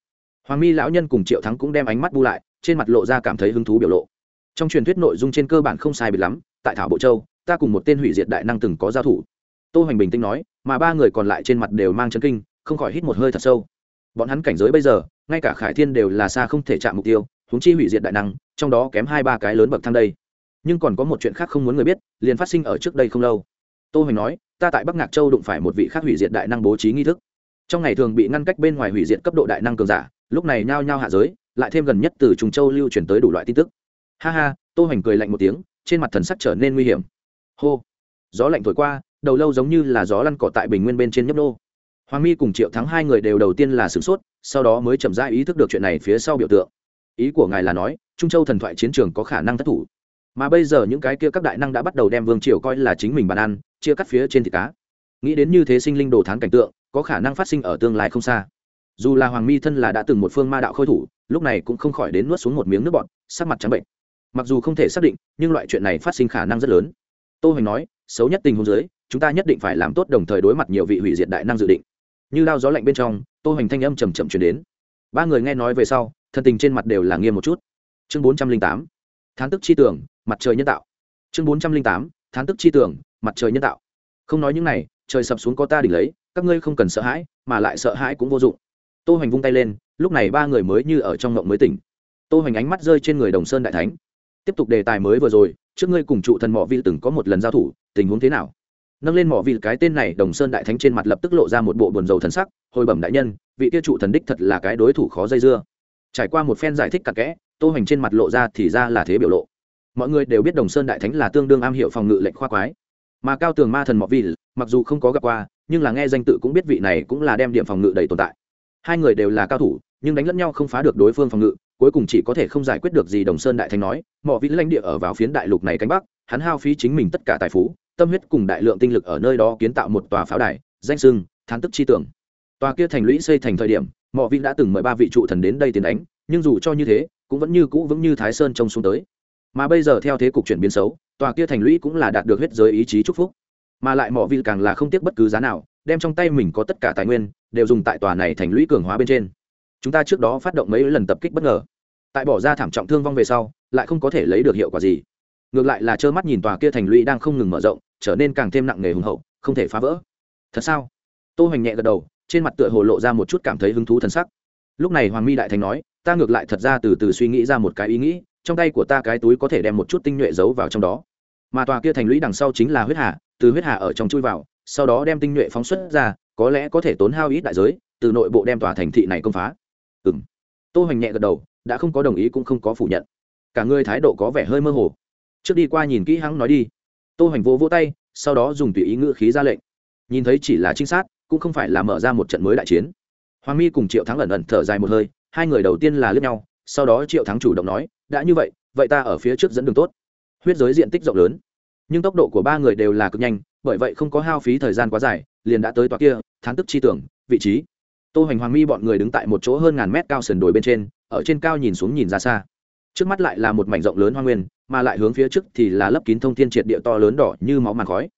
Hoàng mi lão nhân cùng triệu thắng cũng đem ánh mắt bu lại, trên mặt lộ ra cảm thấy hứng thú biểu lộ trong truyền thuyết nội dung trên cơ bản không sai biệt lắm, tại thảo bộ châu, ta cùng một tên hủy diệt đại năng từng có giao thủ. Tô hoành bình tĩnh nói, mà ba người còn lại trên mặt đều mang chân kinh, không khỏi hít một hơi thật sâu. Bọn hắn cảnh giới bây giờ, ngay cả khải thiên đều là xa không thể chạm mục tiêu, huống chi hủy diệt đại năng, trong đó kém hai ba cái lớn bậc thang đây. Nhưng còn có một chuyện khác không muốn người biết, liền phát sinh ở trước đây không lâu. Tô hoành nói, ta tại bắc ngạc châu đụng phải một vị khác hủy diệt đại năng bố trí nghi thức. Trong ngày thường bị ngăn cách bên ngoài hủy diệt cấp độ đại năng cường giả, lúc này nhao nhao hạ giới, lại thêm gần nhất từ trùng châu lưu truyền tới đủ loại tin tức ha ha, tô hoành cười lạnh một tiếng, trên mặt thần sắc trở nên nguy hiểm. Hô. Gió lạnh thổi qua, đầu lâu giống như là gió lăn cỏ tại bình nguyên bên trên nhấp nô. Hoàng mi cùng triệu thắng hai người đều đầu tiên là sửng sốt, sau đó mới chậm rãi ý thức được chuyện này phía sau biểu tượng. Ý của ngài là nói, trung châu thần thoại chiến trường có khả năng thất thủ. Mà bây giờ những cái kia các đại năng đã bắt đầu đem vương triều coi là chính mình bàn ăn, chia cắt phía trên thịt cá. Nghĩ đến như thế sinh linh đồ thán cảnh tượng, có khả năng phát sinh ở tương lai không xa. Dù là hoàng mi thân là đã từng một phương ma đạo khôi thủ, lúc này cũng không khỏi đến nuốt xuống một miếng nước bọt, sắc mặt trắng bệnh mặc dù không thể xác định, nhưng loại chuyện này phát sinh khả năng rất lớn. Tô hoành nói, xấu nhất tình huống dưới, chúng ta nhất định phải làm tốt đồng thời đối mặt nhiều vị hủy diệt đại năng dự định. Như lao gió lạnh bên trong, tô hoành thanh âm chầm chậm chuyển đến. Ba người nghe nói về sau, thân tình trên mặt đều là nghiêm một chút. Chương bốn trăm linh tám, thán tức chi tưởng, mặt trời nhân tạo. Chương bốn trăm linh tám, thán tức chi tưởng, mặt trời nhân tạo. Không nói những này, trời sập xuống có ta đỉnh lấy, các ngươi không cần sợ hãi, mà lại sợ hãi cũng vô dụng. Tô hoành vung tay lên, lúc này ba người mới như ở trong ngộng mới tỉnh. Tô hoành ánh mắt rơi trên người đồng sơn đại thánh tiếp tục đề tài mới vừa rồi, trước ngươi cùng trụ thần mỏ vị từng có một lần giao thủ, tình huống thế nào? Nâng lên mỏ vị, cái tên này, đồng sơn đại thánh trên mặt lập tức lộ ra một bộ buồn rầu thần sắc, hồi bẩm đại nhân, vị tiêu trụ thần đích thật là cái đối thủ khó dây dưa. Trải qua một phen giải thích cà kẽ, tô hành trên mặt lộ ra thì ra là thế biểu lộ. Mọi người đều biết đồng sơn đại thánh là tương đương am hiểu phòng ngự lệnh khoa quái. Mà cao tường ma thần mỏ vị, mặc dù không có gặp qua, nhưng là nghe danh tự cũng biết vị này cũng là đem điểm phòng ngự đầy tồn tại. Hai người đều là cao thủ, nhưng đánh lẫn nhau không phá được đối phương phòng ngự cuối cùng chỉ có thể không giải quyết được gì, đồng sơn đại thánh nói mọi Vĩ lãnh địa ở vào phiến đại lục này cánh bắc, hắn hao phí chính mình tất cả tài phú, tâm huyết cùng đại lượng tinh lực ở nơi đó kiến tạo một tòa pháo đài, danh sưng thán tức chi tưởng. Tòa kia thành lũy xây thành thời điểm mọi Vĩ đã từng mời ba vị trụ thần đến đây tiến đánh, nhưng dù cho như thế, cũng vẫn như cũ vững như thái sơn trông xuống tới. Mà bây giờ theo thế cục chuyển biến xấu, tòa kia thành lũy cũng là đạt được huyết giới ý chí chúc phúc. Mà lại mọi Vĩ càng là không tiếc bất cứ giá nào, đem trong tay mình có tất cả tài nguyên, đều dùng tại tòa này thành lũy cường hóa bên trên. Chúng ta trước đó phát động mấy lần tập kích bất ngờ tại bỏ ra thảm trọng thương vong về sau, lại không có thể lấy được hiệu quả gì. Ngược lại là trơ mắt nhìn tòa kia thành lũy đang không ngừng mở rộng, trở nên càng thêm nặng nề hùng hậu, không thể phá vỡ. Thật sao? Tô hoành nhẹ gật đầu, trên mặt tựa hồ lộ ra một chút cảm thấy hứng thú t sắc. Lúc này hoàng mi đại thành nói, ta ngược lại thật ra từ từ suy nghĩ ra một cái ý nghĩ, trong tay của ta cái túi có thể đem một chút tinh nhuệ giấu vào trong đó. Mà tòa kia thành lũy đằng sau chính là huyết hà, từ huyết hà ở trong chui vào, sau đó đem tinh nhuệ phóng xuất ra, có lẽ có thể tốn hao ít đại giới, từ nội bộ đem tòa thành thị này công phá. Ừ m tô hoành nhẹ gật đầu đã không có đồng ý cũng không có phủ nhận. Cả người thái độ có vẻ hơi mơ hồ. Trước đi qua nhìn kỹ hắn nói đi. Tô hoành vô vỗ tay, sau đó dùng tùy ý ngữ khí ra lệnh. Nhìn thấy chỉ là trinh sát, cũng không phải là mở ra một trận mới đại chiến. Hoàng mi cùng triệu thắng lẩn ẩn thở dài một hơi, hai người đầu tiên là lướt nhau, sau đó triệu thắng chủ động nói, đã như vậy vậy ta ở phía trước dẫn đường tốt. Huyết giới diện tích rộng lớn, nhưng tốc độ của ba người đều là cực nhanh, bởi vậy không có hao phí thời gian quá dài, liền đã tới tòa kia, thán tức chi tưởng, vị trí. Tô hoành, hoàng mi bọn người đứng tại một chỗ hơn ngàn mét cao sườn đồi bên trên ở trên cao nhìn xuống nhìn ra xa. Trước mắt lại là một mảnh rộng lớn hoa nguyên, mà lại hướng phía trước thì là lấp kín thông thiên triệt địa to lớn đỏ như máu màn khói.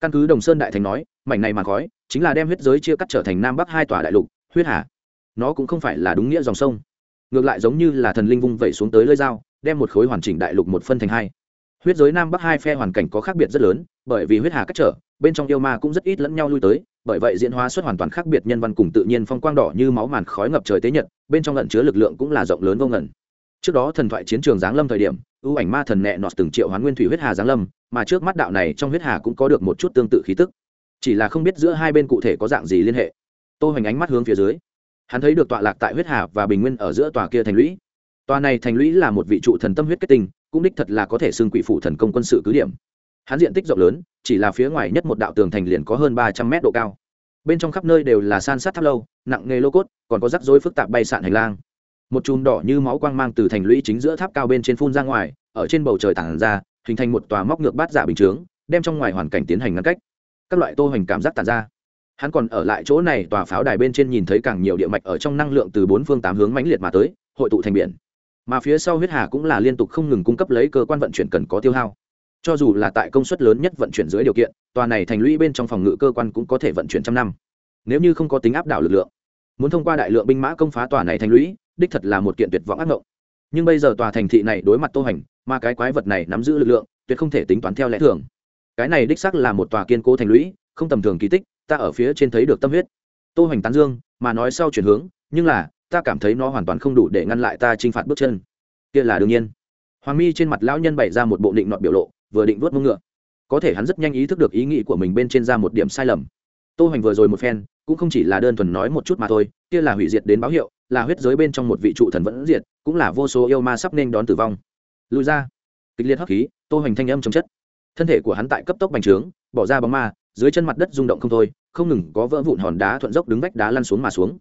Căn cứ đồng sơn đại thành nói, mảnh này màn khói chính là đem huyết giới chia cắt trở thành nam bắc hai tòa đại lục, huyết hà. Nó cũng không phải là đúng nghĩa dòng sông. Ngược lại giống như là thần linh vung vẩy xuống tới lơi dao, đem một khối hoàn chỉnh đại lục một phân thành hai. Huyết giới nam bắc hai phe hoàn cảnh có khác biệt rất lớn, bởi vì huyết hà cắt trở bên trong yêu ma cũng rất ít lẫn nhau lui tới, bởi vậy diễn hóa xuất hoàn toàn khác biệt nhân văn cùng tự nhiên phong quang đỏ như máu màn khói ngập trời tế nhật, bên trong lận chứa lực lượng cũng là rộng lớn vô ngẩn trước đó thần thoại chiến trường giáng lâm thời điểm, ưu ảnh ma thần nẹ nọt từng triệu hoán nguyên thủy huyết hà giáng lâm, mà trước mắt đạo này trong huyết hà cũng có được một chút tương tự khí tức. Chỉ là không biết giữa hai bên cụ thể có dạng gì liên hệ. Tô hoành ánh mắt hướng phía dưới. Hắn thấy được tọa lạc tại huyết hà và bình nguyên ở giữa tòa kia thành lũy. Tòa này thành lũy là một vị trụ thần tâm huyết kết tinh, cũng đích thật là có thể xưng quỷ phủ thần công quân sự cứ điểm hắn diện tích rộng lớn, chỉ là phía ngoài nhất một đạo tường thành liền có hơn ba trăm mét độ cao. Bên trong khắp nơi đều là san sát tháp lâu, nặng nghề lô cốt, còn có rắc rối phức tạp bay sạn hành lang. Một chùm đỏ như máu quang mang từ thành lũy chính giữa tháp cao bên trên phun ra ngoài, ở trên bầu trời tản ra, hình thành một tòa móc ngược bát giả bình chướng, đem trong ngoài hoàn cảnh tiến hành ngăn cách. Các loại tô hoành cảm giác tàn ra. Hắn còn ở lại chỗ này, tòa pháo đài bên trên nhìn thấy càng nhiều địa mạch ở trong năng lượng từ bốn phương tám hướng mãnh liệt mà tới, hội tụ thành biển. Mà phía sau huyết hà cũng là liên tục không ngừng cung cấp lấy cơ quan vận chuyển cần có tiêu hao cho dù là tại công suất lớn nhất vận chuyển dưới điều kiện, tòa này thành lũy bên trong phòng ngự cơ quan cũng có thể vận chuyển trăm năm. Nếu như không có tính áp đảo lực lượng, muốn thông qua đại lượng binh mã công phá tòa này thành lũy, đích thật là một kiện tuyệt vọng ác mộng. Nhưng bây giờ tòa thành thị này đối mặt tô hành, mà cái quái vật này nắm giữ lực lượng, tuyệt không thể tính toán theo lẽ thường. Cái này đích xác là một tòa kiên cố thành lũy, không tầm thường kỳ tích, ta ở phía trên thấy được tâm huyết. Tô hành tán dương, mà nói sau chuyển hướng, nhưng là, ta cảm thấy nó hoàn toàn không đủ để ngăn lại ta chinh phạt bước chân. Kia là đương nhiên. Hoàng mi trên mặt lão nhân bày ra một bộ định nọt biểu lộ vừa định vuốt mông ngựa. Có thể hắn rất nhanh ý thức được ý nghĩ của mình bên trên ra một điểm sai lầm. Tô hoành vừa rồi một phen, cũng không chỉ là đơn thuần nói một chút mà thôi, kia là hủy diệt đến báo hiệu, là huyết giới bên trong một vị trụ thần vẫn diệt, cũng là vô số yêu ma sắp nên đón tử vong. Lùi ra. Kịch liệt hấp khí, tô hoành thanh âm chấm chất. Thân thể của hắn tại cấp tốc bành trướng, bỏ ra bóng ma, dưới chân mặt đất rung động không thôi, không ngừng có vỡ vụn hòn đá thuận dốc đứng vách đá lăn xuống mà xuống.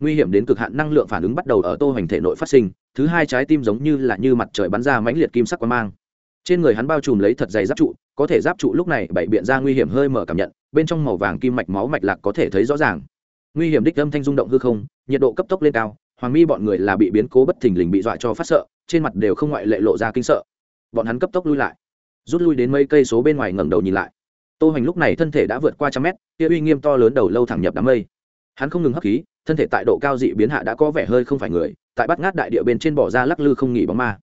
Nguy hiểm đến cực hạn năng lượng phản ứng bắt đầu ở tô hoành thể nội phát sinh, thứ hai trái tim giống như là như mặt trời bắn ra mãnh liệt kim sắc quang mang trên người hắn bao trùm lấy thật dày giáp trụ, có thể giáp trụ lúc này bày biện ra nguy hiểm hơi mở cảm nhận, bên trong màu vàng kim mạch máu mạch lạc có thể thấy rõ ràng. Nguy hiểm đích âm thanh rung động hư không, nhiệt độ cấp tốc lên cao, hoàng mi bọn người là bị biến cố bất thình lình bị dọa cho phát sợ, trên mặt đều không ngoại lệ lộ ra kinh sợ. Bọn hắn cấp tốc lui lại, rút lui đến mấy cây số bên ngoài ngẩng đầu nhìn lại. Tô hoành lúc này thân thể đã vượt qua trăm mét, kia uy nghiêm to lớn đầu lâu thẳng nhập đám mây. Hắn không ngừng hấp khí, thân thể tại độ cao dị biến hạ đã có vẻ hơi không phải người, tại bắt ngát đại địa bên trên bỏ ra lắc lư không nghỉ bóng ma.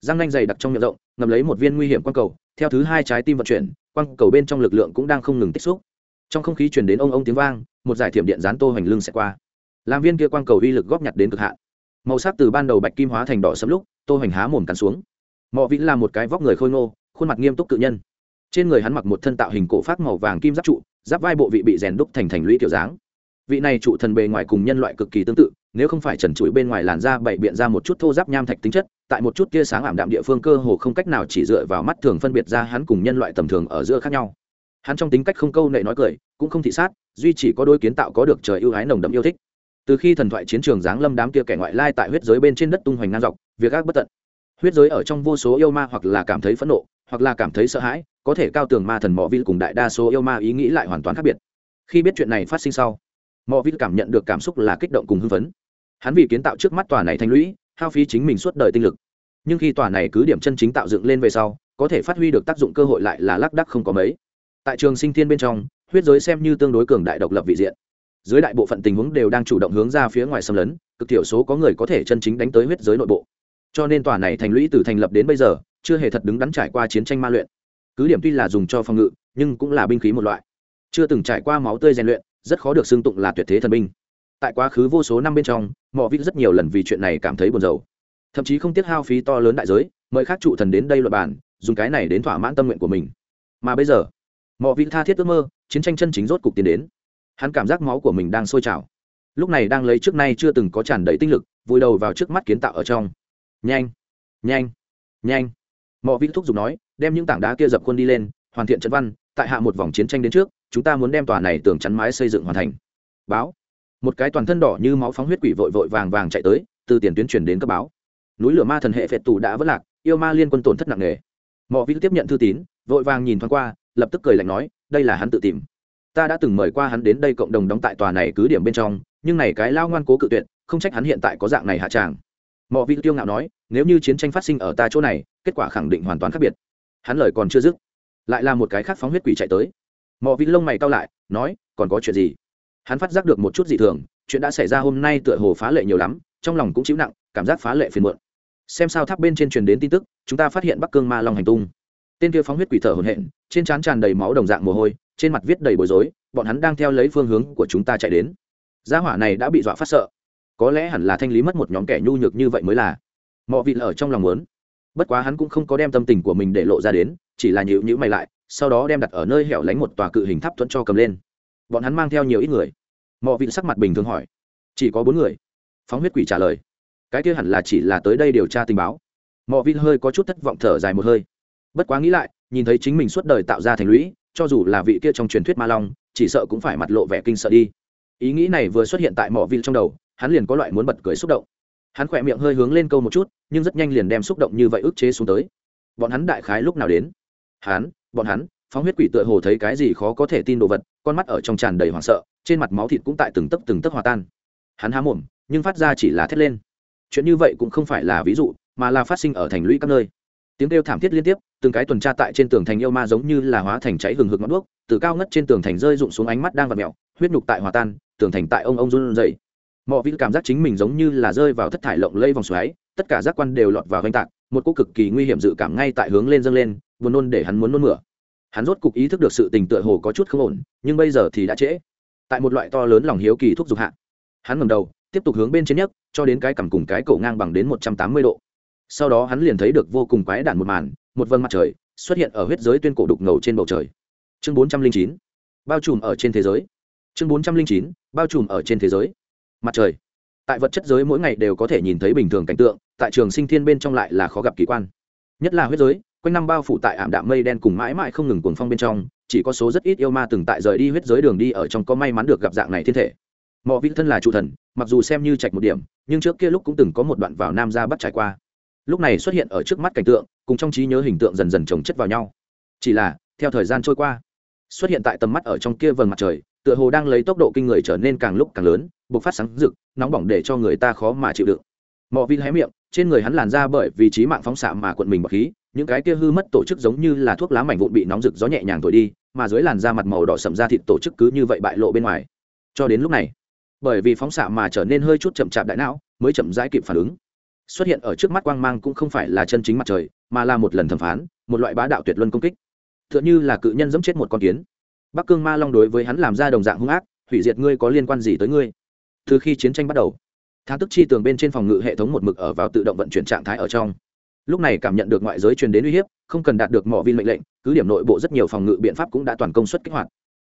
Răng nhanh dày đặc trong miệng rộng ngầm lấy một viên nguy hiểm quang cầu, theo thứ hai trái tim vận chuyển, quang cầu bên trong lực lượng cũng đang không ngừng tích xúc. Trong không khí chuyển đến ông ông tiếng vang, một giải thiểm điện dán tô hoành lưng sẽ qua. Làm viên kia quang cầu uy lực góp nhặt đến cực hạn. Màu sắc từ ban đầu bạch kim hóa thành đỏ sấm lúc, tô hoành há mồm cắn xuống. Mọ vĩ là một cái vóc người khôi ngô, khuôn mặt nghiêm túc tự nhân. Trên người hắn mặc một thân tạo hình cổ phát màu vàng kim giáp trụ, giáp vai bộ vị bị rèn đúc thành thành lũy kiểu dáng vị này trụ thần bề ngoài cùng nhân loại cực kỳ tương tự, nếu không phải trần trụi bên ngoài làn da bày biện ra một chút thô giáp nham thạch tính chất, tại một chút tia sáng ảm đạm địa phương cơ hồ không cách nào chỉ dựa vào mắt thường phân biệt ra hắn cùng nhân loại tầm thường ở giữa khác nhau. Hắn trong tính cách không câu nệ nói cười, cũng không thị sát, duy chỉ có đôi kiến tạo có được trời ưu ái nồng đậm yêu thích. Từ khi thần thoại chiến trường giáng lâm đám kia kẻ ngoại lai tại huyết giới bên trên đất tung hoành ngang dọc, việc ác bất tận. Huyết giới ở trong vô số yêu ma hoặc là cảm thấy phẫn nộ, hoặc là cảm thấy sợ hãi, có thể cao tường ma thần mỏ vi cùng đại đa số yêu ma ý nghĩ lại hoàn toàn khác biệt. Khi biết chuyện này phát sinh sau mọi vít cảm nhận được cảm xúc là kích động cùng hưng phấn. Hắn vì kiến tạo trước mắt tòa này thành lũy, hao phí chính mình suốt đời tinh lực. Nhưng khi tòa này cứ điểm chân chính tạo dựng lên về sau, có thể phát huy được tác dụng cơ hội lại là lác đắc không có mấy. Tại trường sinh thiên bên trong, huyết giới xem như tương đối cường đại độc lập vị diện. Dưới đại bộ phận tình huống đều đang chủ động hướng ra phía ngoài xâm lấn, cực thiểu số có người có thể chân chính đánh tới huyết giới nội bộ. Cho nên tòa này thành lũy từ thành lập đến bây giờ, chưa hề thật đứng đắn trải qua chiến tranh ma luyện. Cứ điểm tuy là dùng cho phòng ngự, nhưng cũng là binh khí một loại. Chưa từng trải qua máu tươi rèn luyện rất khó được xưng tụng là tuyệt thế thần binh. Tại quá khứ vô số năm bên trong Mộ Vĩ rất nhiều lần vì chuyện này cảm thấy buồn rầu. Thậm chí không tiếc hao phí to lớn đại giới mời các trụ thần đến đây luận bàn, dùng cái này đến thỏa mãn tâm nguyện của mình. Mà bây giờ Mộ Vĩ tha thiết ước mơ chiến tranh chân chính rốt cục tiến đến. Hắn cảm giác máu của mình đang sôi trào. Lúc này đang lấy trước nay chưa từng có tràn đầy tinh lực vùi đầu vào trước mắt kiến tạo ở trong. Nhanh nhanh nhanh. Mộ Vĩ thúc giục nói đem những tảng đá kia dập khuôn đi lên hoàn thiện trận văn tại hạ một vòng chiến tranh đến trước chúng ta muốn đem tòa này tường chắn mái xây dựng hoàn thành. Báo. Một cái toàn thân đỏ như máu phóng huyết quỷ vội vội vàng vàng chạy tới, từ tiền tuyến truyền đến cấp báo. Núi lửa ma thần hệ phệt tù đã vất lạc, yêu ma liên quân tổn thất nặng nề. Mọi vị tiếp nhận thư tín, vội vàng nhìn thoáng qua, lập tức cười lạnh nói, đây là hắn tự tìm. Ta đã từng mời qua hắn đến đây cộng đồng đóng tại tòa này cứ điểm bên trong, nhưng này cái lao ngoan cố cự tuyệt, không trách hắn hiện tại có dạng này hạ tràng. Mọi vị tiêu ngạo nói, nếu như chiến tranh phát sinh ở ta chỗ này, kết quả khẳng định hoàn toàn khác biệt. Hắn lời còn chưa dứt, lại là một cái khác phóng huyết quỷ chạy tới mò vịt lông mày cao lại, nói, còn có chuyện gì? Hắn phát giác được một chút dị thường, chuyện đã xảy ra hôm nay tựa hồ phá lệ nhiều lắm, trong lòng cũng chịu nặng, cảm giác phá lệ phiền muộn. Xem sao tháp bên trên truyền đến tin tức, chúng ta phát hiện bắc cương ma long hành tung. Tên kia phóng huyết quỷ thở hổn hển, trên trán tràn đầy máu đồng dạng mồ hôi, trên mặt viết đầy bối rối, bọn hắn đang theo lấy phương hướng của chúng ta chạy đến. Gia hỏa này đã bị dọa phát sợ. Có lẽ hẳn là thanh lý mất một nhóm kẻ nhu nhược như vậy mới là. Mọi vị ở trong lòng muốn. Bất quá hắn cũng không có đem tâm tình của mình để lộ ra đến, chỉ là nhịu nhữ mày lại sau đó đem đặt ở nơi hẻo lánh một tòa cự hình tháp thuẫn cho cầm lên. Bọn hắn mang theo nhiều ít người. Mọi vị sắc mặt bình thường hỏi, chỉ có bốn người? Phóng huyết quỷ trả lời, cái kia hẳn là chỉ là tới đây điều tra tình báo. Mọi vị hơi có chút thất vọng thở dài một hơi. Bất quá nghĩ lại, nhìn thấy chính mình suốt đời tạo ra thành lũy, cho dù là vị kia trong truyền thuyết ma long, chỉ sợ cũng phải mặt lộ vẻ kinh sợ đi. Ý nghĩ này vừa xuất hiện tại mọi vị trong đầu, hắn liền có loại muốn bật cười xúc động. Hắn khỏe miệng hơi hướng lên câu một chút, nhưng rất nhanh liền đem xúc động như vậy ức chế xuống tới. Bọn hắn đại khái lúc nào đến? Hắn bọn hắn, phóng huyết quỷ tựa hồ thấy cái gì khó có thể tin đồ vật, con mắt ở trong tràn đầy hoảng sợ, trên mặt máu thịt cũng tại từng tấc từng tấc hòa tan. Hắn há mồm, nhưng phát ra chỉ là thét lên. Chuyện như vậy cũng không phải là ví dụ, mà là phát sinh ở thành lũy các nơi. Tiếng kêu thảm thiết liên tiếp, từng cái tuần tra tại trên tường thành yêu ma giống như là hóa thành cháy hừng hực ngọn đuốc, từ cao ngất trên tường thành rơi rụng xuống ánh mắt đang v ặ mẹo huyết nhục tại hòa tan, tường thành tại ông ông run dậy mọi vị cảm giác chính mình giống như là rơi vào thất thải lộng lây vòng xoáy, tất cả giác quan đều lọt vào ganh tạc, một cô cực kỳ nguy hiểm dự cảm ngay tại hướng lên dâng lên buồn nôn để hắn muốn nôn mửa. Hắn rốt cục ý thức được sự tình tựa hồ có chút không ổn, nhưng bây giờ thì đã trễ. Tại một loại to lớn lòng hiếu kỳ thúc giục hạ, hắn ngầm đầu, tiếp tục hướng bên trên nhất cho đến cái cằm cùng cái cổ ngang bằng đến một trăm tám mươi độ. Sau đó hắn liền thấy được vô cùng quái đản một màn, một vân mặt trời xuất hiện ở huyết giới tuyên cổ đục ngầu trên bầu trời. Chương bốn trăm linh chín, bao trùm ở trên thế giới. Chương bốn trăm linh chín, bao trùm ở trên thế giới. Mặt trời. Tại vật chất giới mỗi ngày đều có thể nhìn thấy bình thường cảnh tượng, tại trường sinh thiên bên trong lại là khó gặp kỳ quan. Nhất là huyết giới quanh năm bao phủ tại ảm đạm mây đen cùng mãi mãi không ngừng cuồng phong bên trong, chỉ có số rất ít yêu ma từng tại rời đi huyết giới đường đi ở trong có may mắn được gặp dạng này thiên thể. Mò vĩ thân là chủ thần, mặc dù xem như trạch một điểm, nhưng trước kia lúc cũng từng có một đoạn vào nam ra bắt trải qua. Lúc này xuất hiện ở trước mắt cảnh tượng, cùng trong trí nhớ hình tượng dần dần chồng chất vào nhau. Chỉ là, theo thời gian trôi qua, xuất hiện tại tầm mắt ở trong kia vầng mặt trời, tựa hồ đang lấy tốc độ kinh người trở nên càng lúc càng lớn, bộc phát sáng rực, nóng bỏng để cho người ta khó mà chịu đựng mọi Vin hé miệng, trên người hắn làn ra bởi vì trí mạng phóng xạ mà quận mình bọc khí, những cái kia hư mất tổ chức giống như là thuốc lá mảnh vụn bị nóng rực gió nhẹ nhàng thổi đi, mà dưới làn da mặt màu đỏ sậm ra thịt tổ chức cứ như vậy bại lộ bên ngoài. Cho đến lúc này, bởi vì phóng xạ mà trở nên hơi chút chậm chạp đại não, mới chậm rãi kịp phản ứng. Xuất hiện ở trước mắt quang mang cũng không phải là chân chính mặt trời, mà là một lần thẩm phán, một loại bá đạo tuyệt luân công kích. T h ư ợ n như là cự nhân giẫm chết một con kiến. Bắc cương ma long đối với hắn làm ra đồng dạng hung ác, hủy diệt ngươi có liên quan gì tới ngươi? Từ khi chiến tranh bắt đầu thán tức chi tường bên trên phòng ngự hệ thống một mực ở vào tự động vận chuyển trạng thái ở trong. Lúc này cảm nhận được ngoại giới truyền đến uy hiếp, không cần đạt được mỏ viên mệnh lệnh, cứ điểm nội bộ rất nhiều phòng ngự biện pháp cũng đã toàn công suất kích hoạt.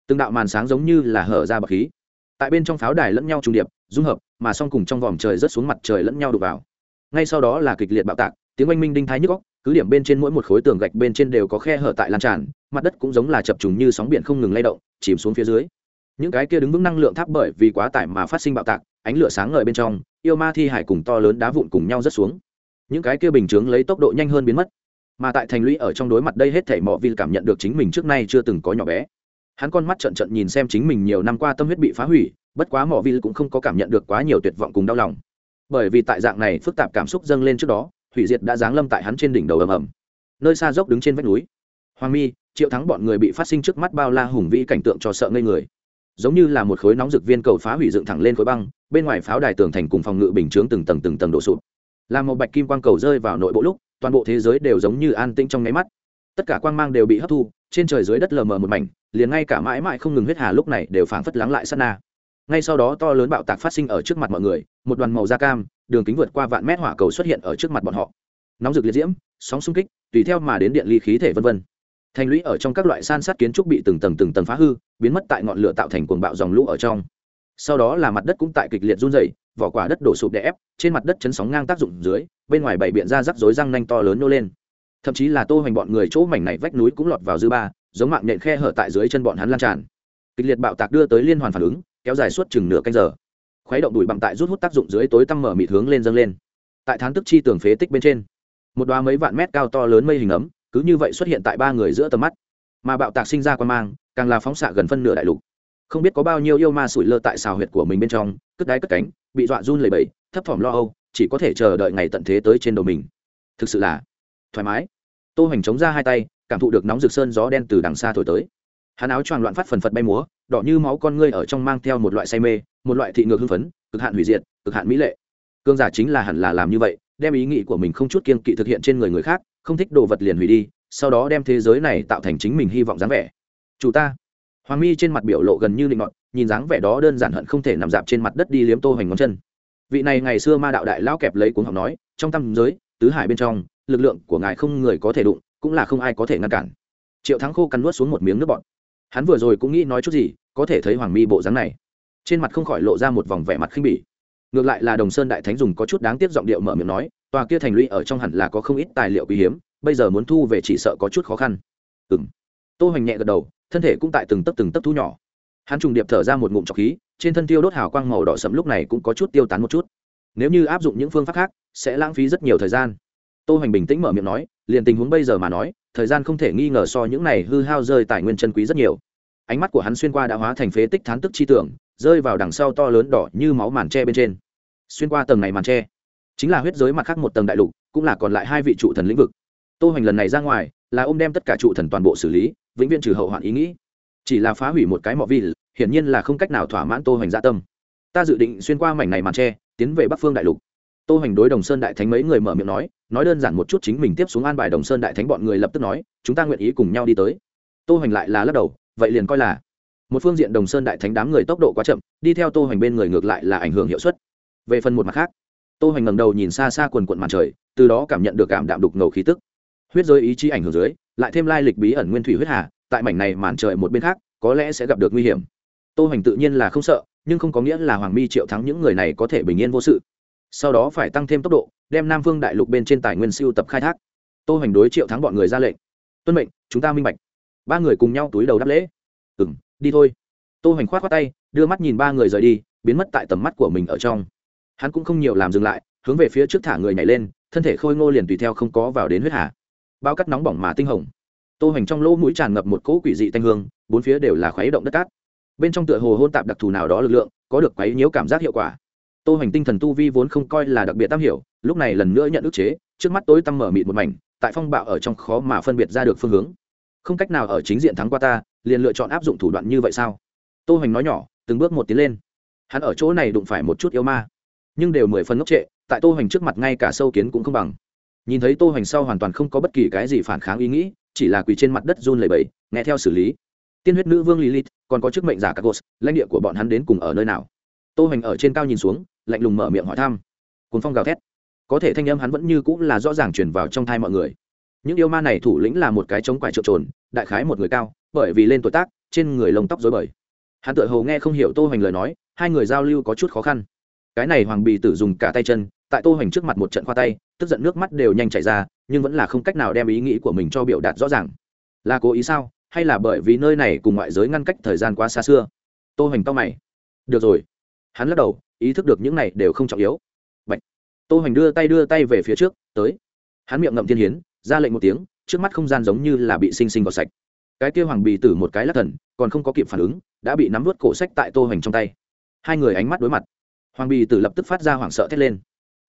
Từng đạo màn sáng giống như là hở ra bậc khí. Tại bên trong pháo đài lẫn nhau trung điệp, dung hợp, mà song cùng trong vòm trời rất xuống mặt trời lẫn nhau đục vào. Ngay sau đó là kịch liệt bạo tạc, tiếng oanh minh đinh thái nhức góc cứ điểm bên trên mỗi một khối tường gạch bên trên đều có khe hở tại lan tràn, mặt đất cũng giống là chập trùng như sóng biển không ngừng lay động, chìm xuống phía dưới. Những cái kia đứng vững năng lượng tháp bởi vì quá tải mà phát sinh bạo tạc, ánh lửa sáng ngời bên trong yêu ma thi hải cùng to lớn đá vụn cùng nhau rất xuống. Những cái kia bình chướng lấy tốc độ nhanh hơn biến mất. Mà tại thành lũy ở trong đối mặt đây hết thảy mọ Vi cảm nhận được chính mình trước nay chưa từng có nhỏ bé. Hắn con mắt trận trận nhìn xem chính mình nhiều năm qua tâm huyết bị phá hủy, bất quá mọ Vi cũng không có cảm nhận được quá nhiều tuyệt vọng cùng đau lòng. Bởi vì tại dạng này phức tạp cảm xúc dâng lên trước đó, hủy diệt đã giáng lâm tại hắn trên đỉnh đầu ầm ầm. Nơi xa dốc đứng trên vách núi. Hoàng mi, triệu thắng bọn người bị phát sinh trước mắt bao la hùng vĩ cảnh tượng cho sợ ngây người. Giống như là một khối nóng rực viên cầu phá hủy dựng thẳng lên khối băng bên ngoài pháo đài tường thành cùng phòng ngự bình chướng từng tầng từng tầng đổ sụp. Làm một bạch kim quang cầu rơi vào nội bộ lúc, toàn bộ thế giới đều giống như an tĩnh trong nháy mắt. Tất cả quang mang đều bị hấp thu, trên trời dưới đất lờ mờ một mảnh, liền ngay cả mãi mãi không ngừng huyết hà lúc này đều phảng phất lắng lại sát na. Ngay sau đó to lớn bạo tạc phát sinh ở trước mặt mọi người, một đoàn màu da cam, đường kính vượt qua vạn mét hỏa cầu xuất hiện ở trước mặt bọn họ. Nóng rực liệt diễm, sóng xung kích, tùy theo mà đến điện ly khí thể vân vân. Thành lũy ở trong các loại san sát kiến trúc bị từng tầng từng tầng phá hư, biến mất tại ngọn lửa tạo thành cuồng bạo dòng lũ ở trong sau đó là mặt đất cũng tại kịch liệt run rẩy, vỏ quả đất đổ sụp đè ép, trên mặt đất chấn sóng ngang tác dụng dưới, bên ngoài bảy biện ra rắc rối răng nanh to lớn nô lên. Thậm chí là tô hoành bọn người chỗ mảnh này vách núi cũng lọt vào dư ba, giống mạng nhện khe hở tại dưới chân bọn hắn lan tràn. Kịch liệt bạo tạc đưa tới liên hoàn phản ứng, kéo dài suốt chừng nửa canh giờ. Khuấy động đùi bằng tại rút hút tác dụng dưới tối tăm mở mịt hướng lên dâng lên. Tại thán tức chi tường phế tích bên trên, một đoá mấy vạn mét cao to lớn mây hình ấm, cứ như vậy xuất hiện tại ba người giữa tầm mắt. Mà bạo tạc sinh ra quan mang, càng là phóng xạ gần phân nửa đại lục không biết có bao nhiêu yêu ma sủi lơ tại xào huyệt của mình bên trong, cất đáy cất cánh, bị dọa run lầy bẫy thấp thỏm lo âu, chỉ có thể chờ đợi ngày tận thế tới trên đầu mình. Thực sự là thoải mái. Tô hoành chống ra hai tay, cảm thụ được nóng rực sơn gió đen từ đằng xa thổi tới. Hắn áo choàng loạn phát phần phật bay múa, đỏ như máu con ngươi ở trong mang theo một loại say mê, một loại thị ngược hưng phấn, cực hạn hủy diệt, cực hạn mỹ lệ. Cương giả chính là hẳn là làm như vậy, đem ý nghĩ của mình không chút kiên kỵ thực hiện trên người người khác, không thích đồ vật liền hủy đi, sau đó đem thế giới này tạo thành chính mình hy vọng dáng vẻ. Chủ ta hoàng mi trên mặt biểu lộ gần như định ngọn nhìn dáng vẻ đó đơn giản hận không thể nằm dạp trên mặt đất đi liếm tô hoành ngón chân. Vị này ngày xưa ma đạo đại lão kẹp lấy cuốn học nói, trong tâm giới, tứ hải bên trong, lực lượng của ngài không người có thể đụng, cũng là không ai có thể ngăn cản. Triệu thắng khô cắn nuốt xuống một miếng nước bọt. Hắn vừa rồi cũng nghĩ nói chút gì, có thể thấy hoàng mi bộ dáng này. Trên mặt không khỏi lộ ra một vòng vẻ mặt khinh bỉ. Ngược lại là đồng sơn đại thánh dùng có chút đáng tiếc giọng điệu mở miệng nói, tòa kia thành lũy ở trong hẳn là có không ít tài liệu quý hiếm, bây giờ muốn thu về chỉ sợ có chút khó khăn. Ừng tô hoành nhẹ gật đầu thân thể cũng tại từng tấc từng tấc thu nhỏ. Hắn trùng điệp thở ra một ngụm trọc khí, trên thân tiêu đốt hào quang màu đỏ sẫm lúc này cũng có chút tiêu tán một chút. Nếu như áp dụng những phương pháp khác, sẽ lãng phí rất nhiều thời gian. Tô hoành bình tĩnh mở miệng nói, liền tình huống bây giờ mà nói, thời gian không thể nghi ngờ so những này hư hao rơi tài nguyên chân quý rất nhiều. Ánh mắt của hắn xuyên qua đã hóa thành phế tích thán tức chi tưởng, rơi vào đằng sau to lớn đỏ như máu màn tre bên trên. Xuyên qua tầng này màn tre, chính là huyết giới mặt khác một tầng đại lục, cũng là còn lại hai vị trụ thần lĩnh vực. Tô hoành lần này ra ngoài, là ôm đem tất cả trụ thần toàn bộ xử lý vĩnh viễn trừ hậu hoạn ý nghĩ. Chỉ là phá hủy một cái mỏ vi hiển nhiên là không cách nào thỏa mãn tô hoành dạ tâm. Ta dự định xuyên qua mảnh này màn tre, tiến về bắc phương đại lục. Tô hoành đối đồng sơn đại thánh mấy người mở miệng nói nói đơn giản một chút chính mình tiếp xuống an bài đồng sơn đại thánh bọn người lập tức nói, chúng ta nguyện ý cùng nhau đi tới. Tô hoành lại là lắc đầu, vậy liền coi là một phương diện đồng sơn đại thánh đám người tốc độ quá chậm, đi theo tô hoành bên người ngược lại là ảnh hưởng hiệu suất. Về phần một mặt khác, tô hoành ngẩng đầu nhìn xa xa quần quận mặt trời, từ đó cảm nhận được cảm đạm đục ngầu khí tức. Huyết giới ý chí ảnh hưởng dưới lại thêm lai lịch bí ẩn nguyên thủy huyết hà, tại mảnh này màn trời một bên khác, có lẽ sẽ gặp được nguy hiểm. Tô hoành tự nhiên là không sợ, nhưng không có nghĩa là hoàng mi triệu thắng những người này có thể bình yên vô sự. Sau đó phải tăng thêm tốc độ, đem nam vương đại lục bên trên tài nguyên siêu tập khai thác. Tô hoành đối triệu thắng bọn người ra lệnh. Tuân mệnh, chúng ta minh bạch. Ba người cùng nhau túi đầu đáp lễ. Ừ m đi thôi. Tô hoành k h o á t k h o á tay, đưa mắt nhìn ba người rời đi, biến mất tại tầm mắt của mình ở trong. Hắn cũng không nhiều làm dừng lại, hướng về phía trước thả người nhảy lên, thân thể khôi ngô liền tùy theo không có vào đến huyết hà bao cắt nóng bỏng mà tinh hồng. Tô hành trong lỗ mũi tràn ngập một cỗ quỷ dị tanh hương, bốn phía đều là khuấy động đất cát. Bên trong tựa hồ hôn tạp đặc thù nào đó lực lượng, có được quấy nhiễu cảm giác hiệu quả. Tô hành tinh thần tu vi vốn không coi là đặc biệt tam hiểu, lúc này lần nữa nhận ức chế, trước mắt tối tăm mở mịt một mảnh, tại phong bạo ở trong khó mà phân biệt ra được phương hướng. Không cách nào ở chính diện thắng qua ta, liền lựa chọn áp dụng thủ đoạn như vậy sao? Tô hành nói nhỏ, từng bước một tiến lên. Hắn ở chỗ này đụng phải một chút yêu ma, nhưng đều mười phần ngốc trệ, tại tô hành trước mặt ngay cả sâu kiến cũng không bằng nhìn thấy tô hoành sau hoàn toàn không có bất kỳ cái gì phản kháng ý nghĩ, chỉ là quỳ trên mặt đất run lẩy bẩy, nghe theo xử lý. Tiên huyết nữ vương lilith, còn có chức mệnh giả các gos lãnh địa của bọn hắn đến cùng ở nơi nào? Tô hoành ở trên cao nhìn xuống, lạnh lùng mở miệng hỏi thăm. Cuốn phong gào thét. Có thể thanh âm hắn vẫn như cũng là rõ ràng truyền vào trong thai mọi người. Những yêu ma này thủ lĩnh là một cái chống quải trộn trồn, đại khái một người cao, bởi vì lên tuổi tác, trên người lông tóc rối bời. Hắn tự hầu nghe không hiểu tô hoành lời nói, hai người giao lưu có chút khó khăn. Cái này hoàng bì tử dùng cả tay chân tại tô hoành trước mặt một trận khoa tay, tức giận nước mắt đều nhanh chảy ra, nhưng vẫn là không cách nào đem ý nghĩ của mình cho biểu đạt rõ ràng. Là cố ý sao? Hay là bởi vì nơi này cùng ngoại giới ngăn cách thời gian quá xa xưa? Tô hoành to mày. Được rồi. Hắn lắc đầu, ý thức được những này đều không trọng yếu. Bạch. tô hoành đưa tay đưa tay về phía trước, tới. Hắn miệng ngậm thiên hiến, ra lệnh một tiếng, trước mắt không gian giống như là bị xinh xinh vào sạch. Cái kia hoàng bì tử một cái lắc thần, còn không có kịp phản ứng, đã bị nắm vớt cổ sách tại tô hoành trong tay. Hai người ánh mắt đối mặt. Hoàng bì tử lập tức phát ra hoảng sợ thét lên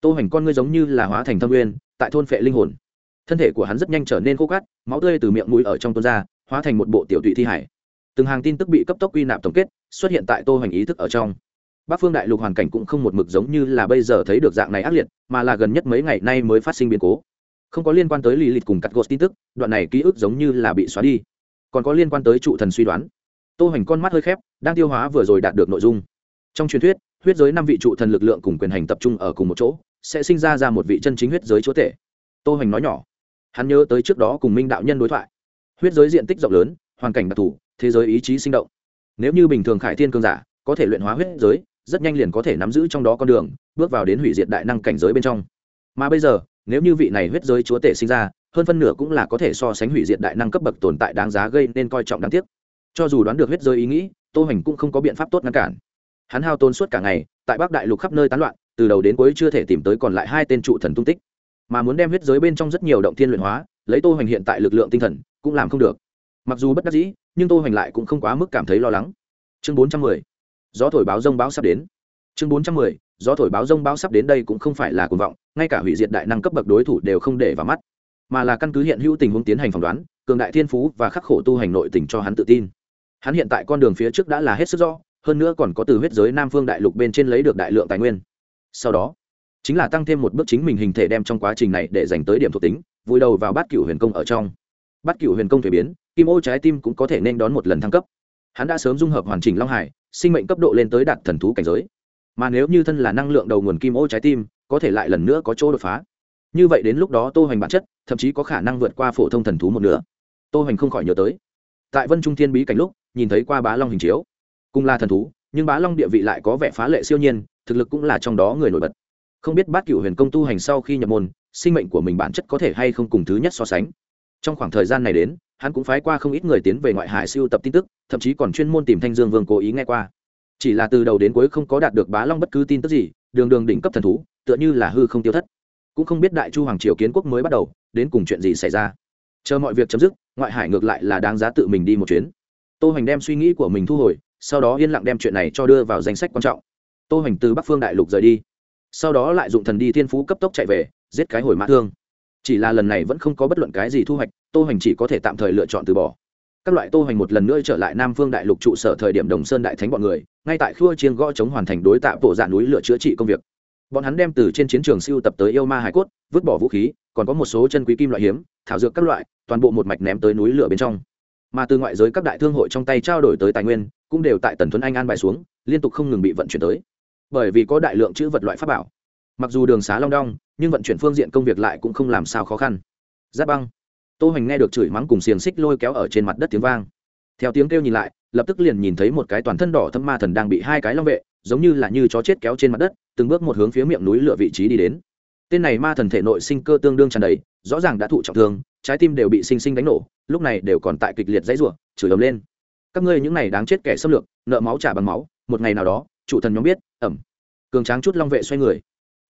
tô hoành con ngươi giống như là hóa thành thâm nguyên, tại thôn phệ linh hồn. Thân thể của hắn rất nhanh trở nên khô cát, máu tươi từ miệng mũi ở trong tuôn ra, hóa thành một bộ tiểu tụy thi hải. Từng hàng tin tức bị cấp tốc quy nạp tổng kết, xuất hiện tại tô hoành ý thức ở trong. Bắc phương đại lục hoàn cảnh cũng không một mực giống như là bây giờ thấy được dạng này ác liệt, mà là gần nhất mấy ngày nay mới phát sinh biến cố. Không có liên quan tới lì lịch cùng cắt gột tin tức, đoạn này ký ức giống như là bị xóa đi. Còn có liên quan tới trụ thần suy đoán. Tô hoành con mắt hơi khép, đang tiêu hóa vừa rồi đạt được nội dung. Trong truyền thuyết, huyết giới năm vị trụ thần lực lượng cùng quyền hành tập trung ở cùng một chỗ sẽ sinh ra ra một vị chân chính huyết giới chúa tể. Tô hoành nói nhỏ. Hắn nhớ tới trước đó cùng minh đạo nhân đối thoại. Huyết giới diện tích rộng lớn, hoàn cảnh đặc thù, thế giới ý chí sinh động. Nếu như bình thường khải thiên cường giả có thể luyện hóa huyết giới, rất nhanh liền có thể nắm giữ trong đó con đường, bước vào đến hủy diệt đại năng cảnh giới bên trong. Mà bây giờ, nếu như vị này huyết giới chúa tể sinh ra, hơn phân nửa cũng là có thể so sánh hủy diệt đại năng cấp bậc tồn tại đáng giá gây nên coi trọng đáng tiếc. Cho dù đoán được huyết giới ý nghĩ, tô hoành cũng không có biện pháp tốt ngăn cản. Hắn hao tôn suốt cả ngày, tại bắc đại lục khắp nơi tán loạn từ đầu đến cuối chưa thể tìm tới còn lại hai tên trụ thần tung tích mà muốn đem huyết giới bên trong rất nhiều động thiên luyện hóa lấy tô hoành hiện tại lực lượng tinh thần cũng làm không được. Mặc dù bất đắc dĩ nhưng tô hoành lại cũng không quá mức cảm thấy lo lắng. Chương bốn trăm mười gió thổi báo rông báo sắp đến. Chương bốn trăm mười gió thổi báo rông báo sắp đến đây cũng không phải là cuồng vọng ngay cả hủy diệt đại năng cấp bậc đối thủ đều không để vào mắt mà là căn cứ hiện hữu tình huống tiến hành phỏng đoán cường đại thiên phú và khắc khổ tu hành nội tình cho hắn tự tin. Hắn hiện tại con đường phía trước đã là hết sức do, hơn nữa còn có từ huyết giới nam phương đại lục bên trên lấy được đại lượng tài nguyên sau đó, chính là tăng thêm một bước chính mình hình thể đem trong quá trình này để dành tới điểm thuộc tính, vùi đầu vào bát cựu huyền công ở trong. Bát cựu huyền công thuế biến, kim ô trái tim cũng có thể nên đón một lần thăng cấp. Hắn đã sớm dung hợp hoàn chỉnh long hải, sinh mệnh cấp độ lên tới đạt thần thú cảnh giới. Mà nếu như thân là năng lượng đầu nguồn kim ô trái tim, có thể lại lần nữa có chỗ đột phá. Như vậy đến lúc đó tô hoành bản chất, thậm chí có khả năng vượt qua phổ thông thần thú một nửa. Tô hoành không khỏi nhớ tới. Tại vân trung thiên bí cảnh lúc, nhìn thấy qua bá long hình chiếu. Cùng là thần thú, nhưng bá long địa vị lại có vẻ phá lệ siêu nhiên thực lực cũng là trong đó người nổi bật. Không biết bát cựu huyền công tu hành sau khi nhập môn, sinh mệnh của mình bản chất có thể hay không cùng thứ nhất so sánh. Trong khoảng thời gian này đến, hắn cũng phái qua không ít người tiến về ngoại hải siêu tập tin tức, thậm chí còn chuyên môn tìm thanh dương vương cố ý nghe qua. Chỉ là từ đầu đến cuối không có đạt được bá long bất cứ tin tức gì, đường đường đỉnh cấp thần thú, tựa như là hư không tiêu thất. Cũng không biết đại chu hoàng triều kiến quốc mới bắt đầu, đến cùng chuyện gì xảy ra. Chờ mọi việc chấm dứt, ngoại hải ngược lại là đáng giá tự mình đi một chuyến. Tô hành đem suy nghĩ của mình thu hồi, sau đó yên lặng đem chuyện này cho đưa vào danh sách quan trọng tô hoành từ bắc phương đại lục rời đi. Sau đó lại dụng thần đi thiên phú cấp tốc chạy về, giết cái hồi mã thương. Chỉ là lần này vẫn không có bất luận cái gì thu hoạch, tô hoành chỉ có thể tạm thời lựa chọn từ bỏ. Các loại tô hoành một lần nữa trở lại nam phương đại lục trụ sở thời điểm đồng sơn đại thánh bọn người, ngay tại khua chiêng gõ chống hoàn thành đối tạ bộ dạ núi lửa chữa trị công việc. Bọn hắn đem từ trên chiến trường siêu tập tới yêu ma hải cốt, vứt bỏ vũ khí, còn có một số chân quý kim loại hiếm, thảo dược các loại, toàn bộ một mạch ném tới núi lửa bên trong. Mà từ ngoại giới các đại thương hội trong tay trao đổi tới tài nguyên, cũng đều tại tần thuấn anh an bài xuống, liên tục không ngừng bị vận chuyển tới bởi vì có đại lượng chữ vật loại pháp bảo. Mặc dù đường xá long đong, nhưng vận chuyển phương diện công việc lại cũng không làm sao khó khăn. Giáp băng. Tô hoành nghe được chửi mắng cùng xiềng xích lôi kéo ở trên mặt đất tiếng vang. Theo tiếng kêu nhìn lại, lập tức liền nhìn thấy một cái toàn thân đỏ thâm ma thần đang bị hai cái long vệ, giống như là như chó chết kéo trên mặt đất, từng bước một hướng phía miệng núi lựa vị trí đi đến. Tên này ma thần thể nội sinh cơ tương đương tràn đầy, rõ ràng đã thụ trọng thương, trái tim đều bị sinh sinh đánh nổ, lúc này đều còn tại kịch liệt dãy rủa, chửi ầm lên. Các ngươi những này đáng chết kẻ xâm lược, nợ máu trả bằng máu, một ngày nào đó, chủ thần nhóm biết ẩm. Cường tráng chút long vệ xoay người.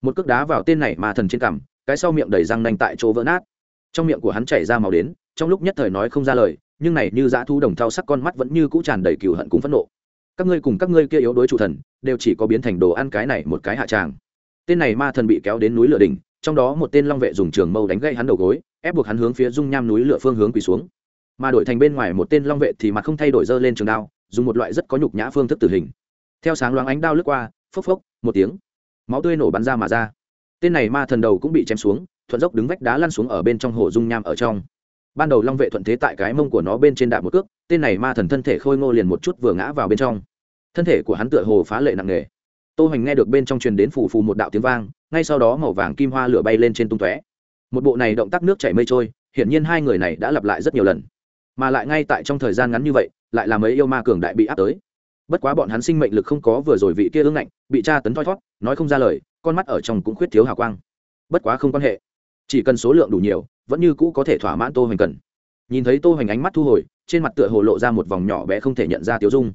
Một cước đá vào tên này mà thần trên cằm, cái sau miệng đầy răng nanh tại chỗ vỡ nát. Trong miệng của hắn chảy ra màu đến, trong lúc nhất thời nói không ra lời, nhưng này như dã thu đồng thao sắc con mắt vẫn như cũ tràn đầy cừu hận cùng phẫn nộ. Các ngươi cùng các ngươi kia yếu đối chủ thần, đều chỉ có biến thành đồ ăn cái này một cái hạ tràng. Tên này ma thần bị kéo đến núi lửa đỉnh, trong đó một tên long vệ dùng trường mâu đánh gây hắn đầu gối, ép buộc hắn hướng phía dung nham núi lửa phương hướng quỳ xuống. Mà đổi thành bên ngoài một tên long vệ thì mặt không thay đổi dơ lên trường đao, dùng một loại rất có nhục nhã phương thức tử hình. Theo sáng loáng ánh đao lướt qua phốc phốc, một tiếng. Máu tươi nổ bắn ra mà ra. Tên này ma thần đầu cũng bị chém xuống, thuận dốc đứng vách đá lăn xuống ở bên trong hồ dung nham ở trong. Ban đầu long vệ thuận thế tại cái mông của nó bên trên đạp một cước, tên này ma thần thân thể khôi ngô liền một chút vừa ngã vào bên trong. Thân thể của hắn tựa hồ phá lệ nặng nề. Tô hoành nghe được bên trong truyền đến phù phù một đạo tiếng vang, ngay sau đó màu vàng kim hoa lửa bay lên trên tung tóe. Một bộ này động tác nước chảy mây trôi, hiển nhiên hai người này đã lặp lại rất nhiều lần. Mà lại ngay tại trong thời gian ngắn như vậy, lại làm mấy yêu ma cường đại bị áp tới bất quá bọn hắn sinh mệnh lực không có vừa rồi vị kia ương ngạnh, bị tra tấn thoi thót, nói không ra lời, con mắt ở trong cũng khuyết thiếu hào quang. Bất quá không quan hệ. Chỉ cần số lượng đủ nhiều, vẫn như cũ có thể thỏa mãn tô hoành cần. Nhìn thấy tô hoành ánh mắt thu hồi, trên mặt tựa hồ lộ ra một vòng nhỏ bé không thể nhận ra tiêu dung.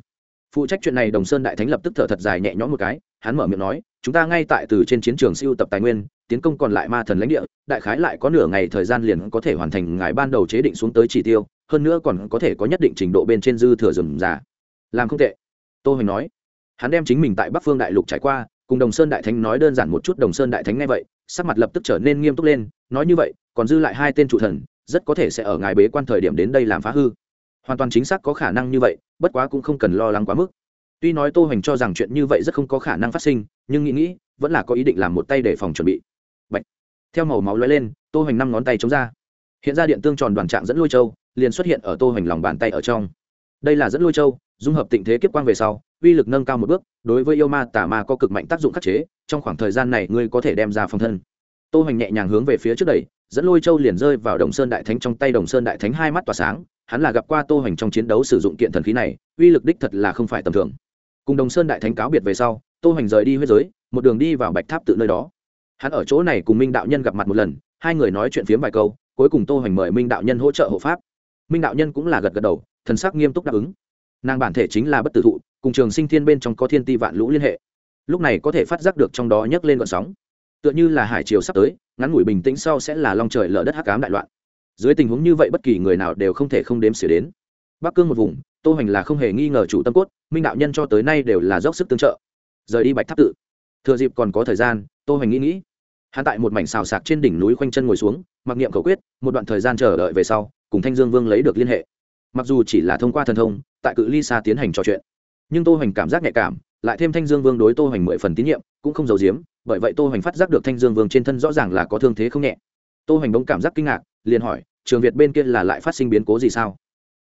Phụ trách chuyện này đồng sơn đại thánh lập tức thở thật dài nhẹ nhõm một cái, hắn mở miệng nói, chúng ta ngay tại từ trên chiến trường siêu tập tài nguyên, tiến công còn lại ma thần lãnh địa, đại khái lại có nửa ngày thời gian liền có thể hoàn thành ngài ban đầu chế định xuống tới chỉ tiêu, hơn nữa còn có thể có nhất định trình độ bên trên dư thừa rừng già. Làm không tệ tô hoành nói. Hắn đem chính mình tại bắc phương đại lục trải qua, cùng đồng sơn đại thánh nói đơn giản một chút, đồng sơn đại thánh nghe vậy, sắc mặt lập tức trở nên nghiêm túc lên, nói như vậy, còn dư lại hai tên chủ thần, rất có thể sẽ ở ngài bế quan thời điểm đến đây làm phá hư. Hoàn toàn chính xác có khả năng như vậy, bất quá cũng không cần lo lắng quá mức. Tuy nói tô hoành cho rằng chuyện như vậy rất không có khả năng phát sinh, nhưng nghĩ nghĩ, vẫn là có ý định làm một tay để phòng chuẩn bị. Bạch. theo màu máu lóe lên, tô hoành năm ngón tay chống ra. Hiện ra điện tương tròn đoàn trạng dẫn lôi châu, liền xuất hiện ở tô hoành lòng bàn tay ở trong. Đây là dẫn lôi châu dung hợp tịnh thế kiếp quang về sau, uy lực nâng cao một bước, đối với yêu ma tà ma có cực mạnh tác dụng khắc chế, trong khoảng thời gian này ngươi có thể đem ra phòng thân. Tô hoành nhẹ nhàng hướng về phía trước đẩy, dẫn lôi châu liền rơi vào đồng sơn đại thánh trong tay đồng sơn đại thánh hai mắt tỏa sáng, hắn là gặp qua tô hoành trong chiến đấu sử dụng kiện thần khí này, uy lực đích thật là không phải tầm thường. Cùng đồng sơn đại thánh cáo biệt về sau, tô hoành rời đi huyết giới, một đường đi vào bạch tháp tự nơi đó. Hắn ở chỗ này cùng minh đạo nhân gặp mặt một lần, hai người nói chuyện phiếm vài câu, cuối cùng tô hoành mời minh đạo nhân hỗ trợ hộ pháp. Minh đạo nhân cũng là gật gật đầu, thần sắc nghiêm túc đáp ứng nàng bản thể chính là bất tử thụ, cùng trường sinh thiên bên trong có thiên ti vạn lũ liên hệ. Lúc này có thể phát giác được trong đó nhấc lên gọn sóng. Tựa như là hải chiều sắp tới, ngắn ngủi bình tĩnh sau sẽ là long trời lở đất hắc cám đại loạn. Dưới tình huống như vậy bất kỳ người nào đều không thể không đếm xỉa đến. Bắc cương một vùng, tô hoành là không hề nghi ngờ chủ tâm cốt, minh đạo nhân cho tới nay đều là dốc sức tương trợ. Rời đi bạch tháp tự. Thừa dịp còn có thời gian, tô hoành nghĩ nghĩ. Hắn tại một mảnh xào sạc trên đỉnh núi khoanh chân ngồi xuống, mặc niệm cầu quyết, một đoạn thời gian chờ đợi về sau, cùng thanh dương vương lấy được liên hệ mặc dù chỉ là thông qua thần thông, tại cự ly xa tiến hành trò chuyện, nhưng tô hoành cảm giác nhạy cảm, lại thêm thanh dương vương đối tô hoành mười phần tín nhiệm, cũng không giấu giếm, bởi vậy tô hoành phát giác được thanh dương vương trên thân rõ ràng là có thương thế không nhẹ. Tô hoành bỗng cảm giác kinh ngạc, liền hỏi, trường việt bên kia là lại phát sinh biến cố gì sao?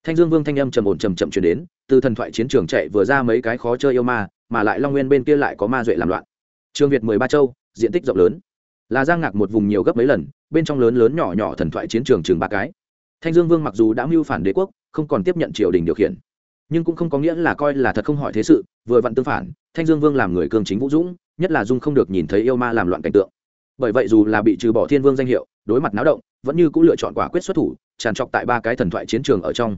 Thanh dương vương thanh âm trầm ổn trầm chậm chuyển đến, từ thần thoại chiến trường chạy vừa ra mấy cái khó chơi yêu ma, mà lại long nguyên bên kia lại có ma duệ làm loạn. Trường việt mười ba châu, diện tích rộng lớn. Là giang ngạc một vùng nhiều gấp mấy lần, bên trong lớn lớn nhỏ nhỏ thần thoại chiến trường chừng ba cái. Thanh dương vương mặc dù đã mưu phản đế quốc không còn tiếp nhận triều đình điều khiển. Nhưng cũng không có nghĩa là coi là thật không hỏi thế sự, vừa vặn tương phản, thanh dương vương làm người cương chính vũ dũng, nhất là dung không được nhìn thấy yêu ma làm loạn cảnh tượng. Bởi vậy dù là bị trừ bỏ thiên vương danh hiệu, đối mặt náo động, vẫn như cũng lựa chọn quả quyết xuất thủ, tràn trọc tại ba cái thần thoại chiến trường ở trong.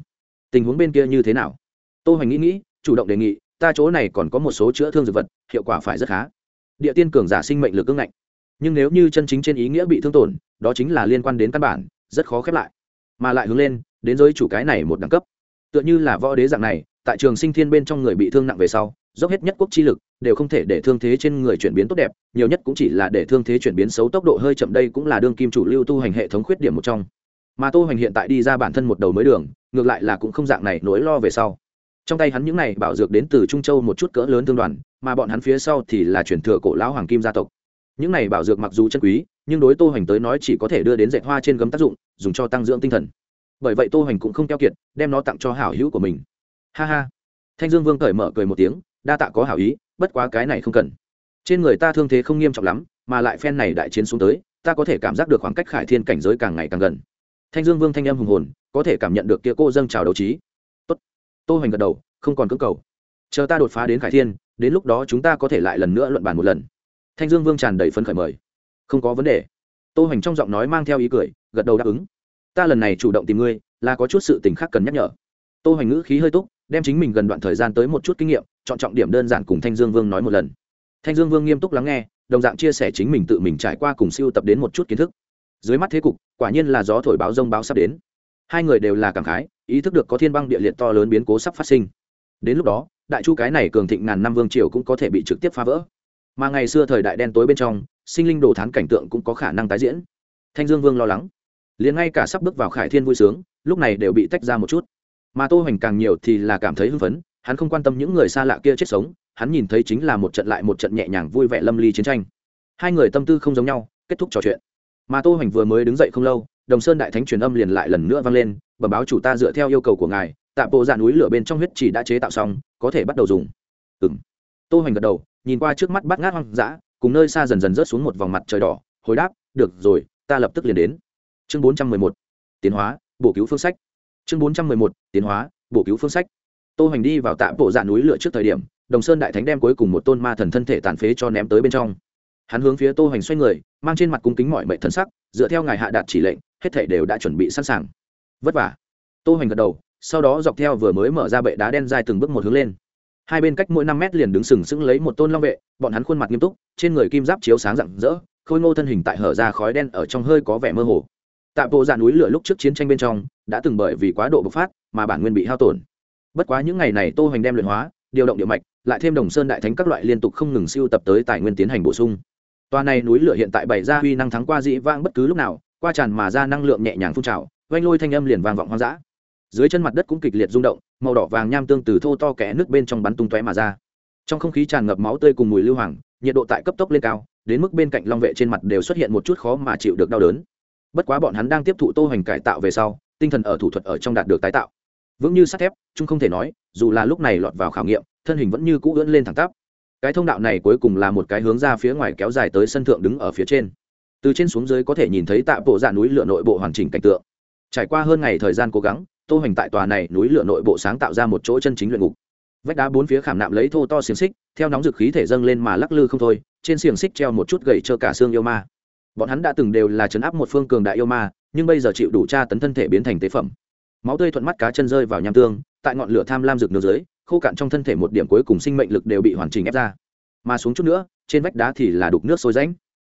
Tình huống bên kia như thế nào? Tô hoành nghĩ nghĩ, chủ động đề nghị, ta chỗ này còn có một số chữa thương dược vật, hiệu quả phải rất khá. Địa tiên cường giả sinh mệnh lực cương ngạnh. Nhưng nếu như chân chính trên ý nghĩa bị thương tổn, đó chính là liên quan đến căn bản, rất khó khép lại. Mà lại hướng lên đến giới chủ cái này một đẳng cấp. Tựa như là võ đế dạng này, tại trường sinh thiên bên trong người bị thương nặng về sau, dốc hết nhất quốc chi lực, đều không thể để thương thế trên người chuyển biến tốt đẹp, nhiều nhất cũng chỉ là để thương thế chuyển biến xấu tốc độ hơi chậm đây cũng là đương kim chủ lưu tu hành hệ thống khuyết điểm một trong. Mà tô hoành hiện tại đi ra bản thân một đầu mới đường, ngược lại là cũng không dạng này nỗi lo về sau. Trong tay hắn những này bảo dược đến từ trung châu một chút cỡ lớn tương đoàn, mà bọn hắn phía sau thì là chuyển thừa cổ lão hoàng kim gia tộc. Những này bảo dược mặc dù chân quý, nhưng đối tô hoành tới nói chỉ có thể đưa đến dệt hoa trên gấm tác dụng, dùng cho tăng dưỡng tinh thần bởi vậy tô hoành cũng không keo kiệt, đem nó tặng cho hảo hữu của mình. Ha ha. Thanh dương vương cởi mở cười một tiếng, đa tạ có hảo ý, bất quá cái này không cần. Trên người ta thương thế không nghiêm trọng lắm, mà lại phen này đại chiến xuống tới, ta có thể cảm giác được khoảng cách khải thiên cảnh giới càng ngày càng gần. Thanh dương vương thanh em hùng hồn, có thể cảm nhận được kia cô dâng trào đấu trí. Tốt. Tô hoành gật đầu, không còn cưỡng cầu. Chờ ta đột phá đến khải thiên, đến lúc đó chúng ta có thể lại lần nữa luận bàn một lần. Thanh dương vương tràn đầy phấn khởi mời. Không có vấn đề. Tô hoành trong giọng nói mang theo ý cười, gật đầu đáp ứng ta lần này chủ động tìm ngươi, là có chút sự tình khác cần nhắc nhở. Tô hoành ngữ khí hơi túc, đem chính mình gần đoạn thời gian tới một chút kinh nghiệm, chọn trọng điểm đơn giản cùng thanh dương vương nói một lần. Thanh dương vương nghiêm túc lắng nghe, đồng dạng chia sẻ chính mình tự mình trải qua cùng siêu tập đến một chút kiến thức. Dưới mắt thế cục, quả nhiên là gió thổi báo rông báo sắp đến. Hai người đều là cảm khái, ý thức được có thiên băng địa liệt to lớn biến cố sắp phát sinh. Đến lúc đó, đại chu cái này cường thịnh ngàn năm vương triều cũng có thể bị trực tiếp phá vỡ. Mà ngày xưa thời đại đen tối bên trong, sinh linh đồ thán cảnh tượng cũng có khả năng tái diễn. Thanh dương vương lo lắng liền ngay cả sắp bước vào khải thiên vui sướng, lúc này đều bị tách ra một chút. Mà tô hoành càng nhiều thì là cảm thấy hưng phấn, hắn không quan tâm những người xa lạ kia chết sống, hắn nhìn thấy chính là một trận lại một trận nhẹ nhàng vui vẻ lâm ly chiến tranh. Hai người tâm tư không giống nhau, kết thúc trò chuyện. Mà tô hoành vừa mới đứng dậy không lâu, đồng sơn đại thánh truyền âm liền lại lần nữa vang lên, bẩm báo chủ ta dựa theo yêu cầu của ngài, tạ bộ dạ núi lửa bên trong huyết chỉ đã chế tạo xong, có thể bắt đầu dùng. Ừ m tô hoành gật đầu, nhìn qua trước mắt bắt ngát hoang dã, cùng nơi xa dần dần rớt xuống một vòng mặt trời đỏ, hồi đáp, được rồi, ta lập tức liền đến chương bốn trăm mười một, tiến hóa, bổ cứu phương sách. Chương bốn trăm mười một, tiến hóa, bổ cứu phương sách. Tô hoành đi vào tạm bộ dạ núi lửa trước thời điểm, đồng sơn đại thánh đem cuối cùng một tôn ma thần thân thể tàn phế cho ném tới bên trong. Hắn hướng phía tô hoành xoay người, mang trên mặt cung kính mọi mệnh thân sắc, dựa theo ngài hạ đạt chỉ lệnh, hết thể đều đã chuẩn bị sẵn sàng. Vất vả. Tô hoành gật đầu, sau đó dọc theo vừa mới mở ra bệ đá đen dài từng bước một hướng lên. Hai bên cách mỗi năm mét liền đứng sừng sững lấy một tôn long vệ, bọn hắn khuôn mặt nghiêm túc, trên người kim giáp chiếu sáng rạng rỡ, khôi ngô thân hình tại hở ra khói đen ở trong hơi có vẻ mơ hồ tạ bộ dạ núi lửa lúc trước chiến tranh bên trong, đã từng bởi vì quá độ bộc phát mà bản nguyên bị hao tổn. Bất quá những ngày này tô hoành đem luyện hóa, điều động địa mạch, lại thêm đồng sơn đại thánh các loại liên tục không ngừng siêu tập tới tài nguyên tiến hành bổ sung. Toa này núi lửa hiện tại bày ra huy năng thắng qua dị vang bất cứ lúc nào, qua tràn mà ra năng lượng nhẹ nhàng phun trào, vang lôi thanh âm liền vang vọng hoang dã. Dưới chân mặt đất cũng kịch liệt rung động, màu đỏ vàng nham tương từ thô to kẽ nước bên trong bắn tung tóe mà ra. Trong không khí tràn ngập máu tươi cùng mùi lưu hoàng, nhiệt độ tại cấp tốc lên cao, đến mức bên cạnh long vệ trên mặt đều xuất hiện một chút khó mà chịu được đau đớn bất quá bọn hắn đang tiếp thụ tô hoành cải tạo về sau, tinh thần ở thủ thuật ở trong đạt được tái tạo. Vững như sắt thép chung không thể nói, dù là lúc này lọt vào khảo nghiệm, thân hình vẫn như cũ ưỡn lên thẳng tắp. Cái thông đạo này cuối cùng là một cái hướng ra phía ngoài kéo dài tới sân thượng đứng ở phía trên. Từ trên xuống dưới có thể nhìn thấy tạ bộ dạ núi lửa nội bộ hoàn chỉnh cảnh tượng. Trải qua hơn ngày thời gian cố gắng, tô hoành tại tòa này núi lửa nội bộ sáng tạo ra một chỗ chân chính luyện ngục. Vách đá bốn phía khảm nạm lấy thô to xiềng xích, theo nóng dực khí thể dâng lên mà lắc lư không thôi, trên xiềng xích treo một chút gậy trơ cả xương yêu ma bọn hắn đã từng đều là chấn áp một phương cường đại yêu ma, nhưng bây giờ chịu đủ tra tấn thân thể biến thành tế phẩm. Máu tươi thuận mắt cá chân rơi vào nham tương, tại ngọn lửa tham lam rực nước dưới, khô cạn trong thân thể một điểm cuối cùng sinh mệnh lực đều bị hoàn chỉnh ép ra. Mà xuống chút nữa, trên vách đá thì là đục nước sôi ránh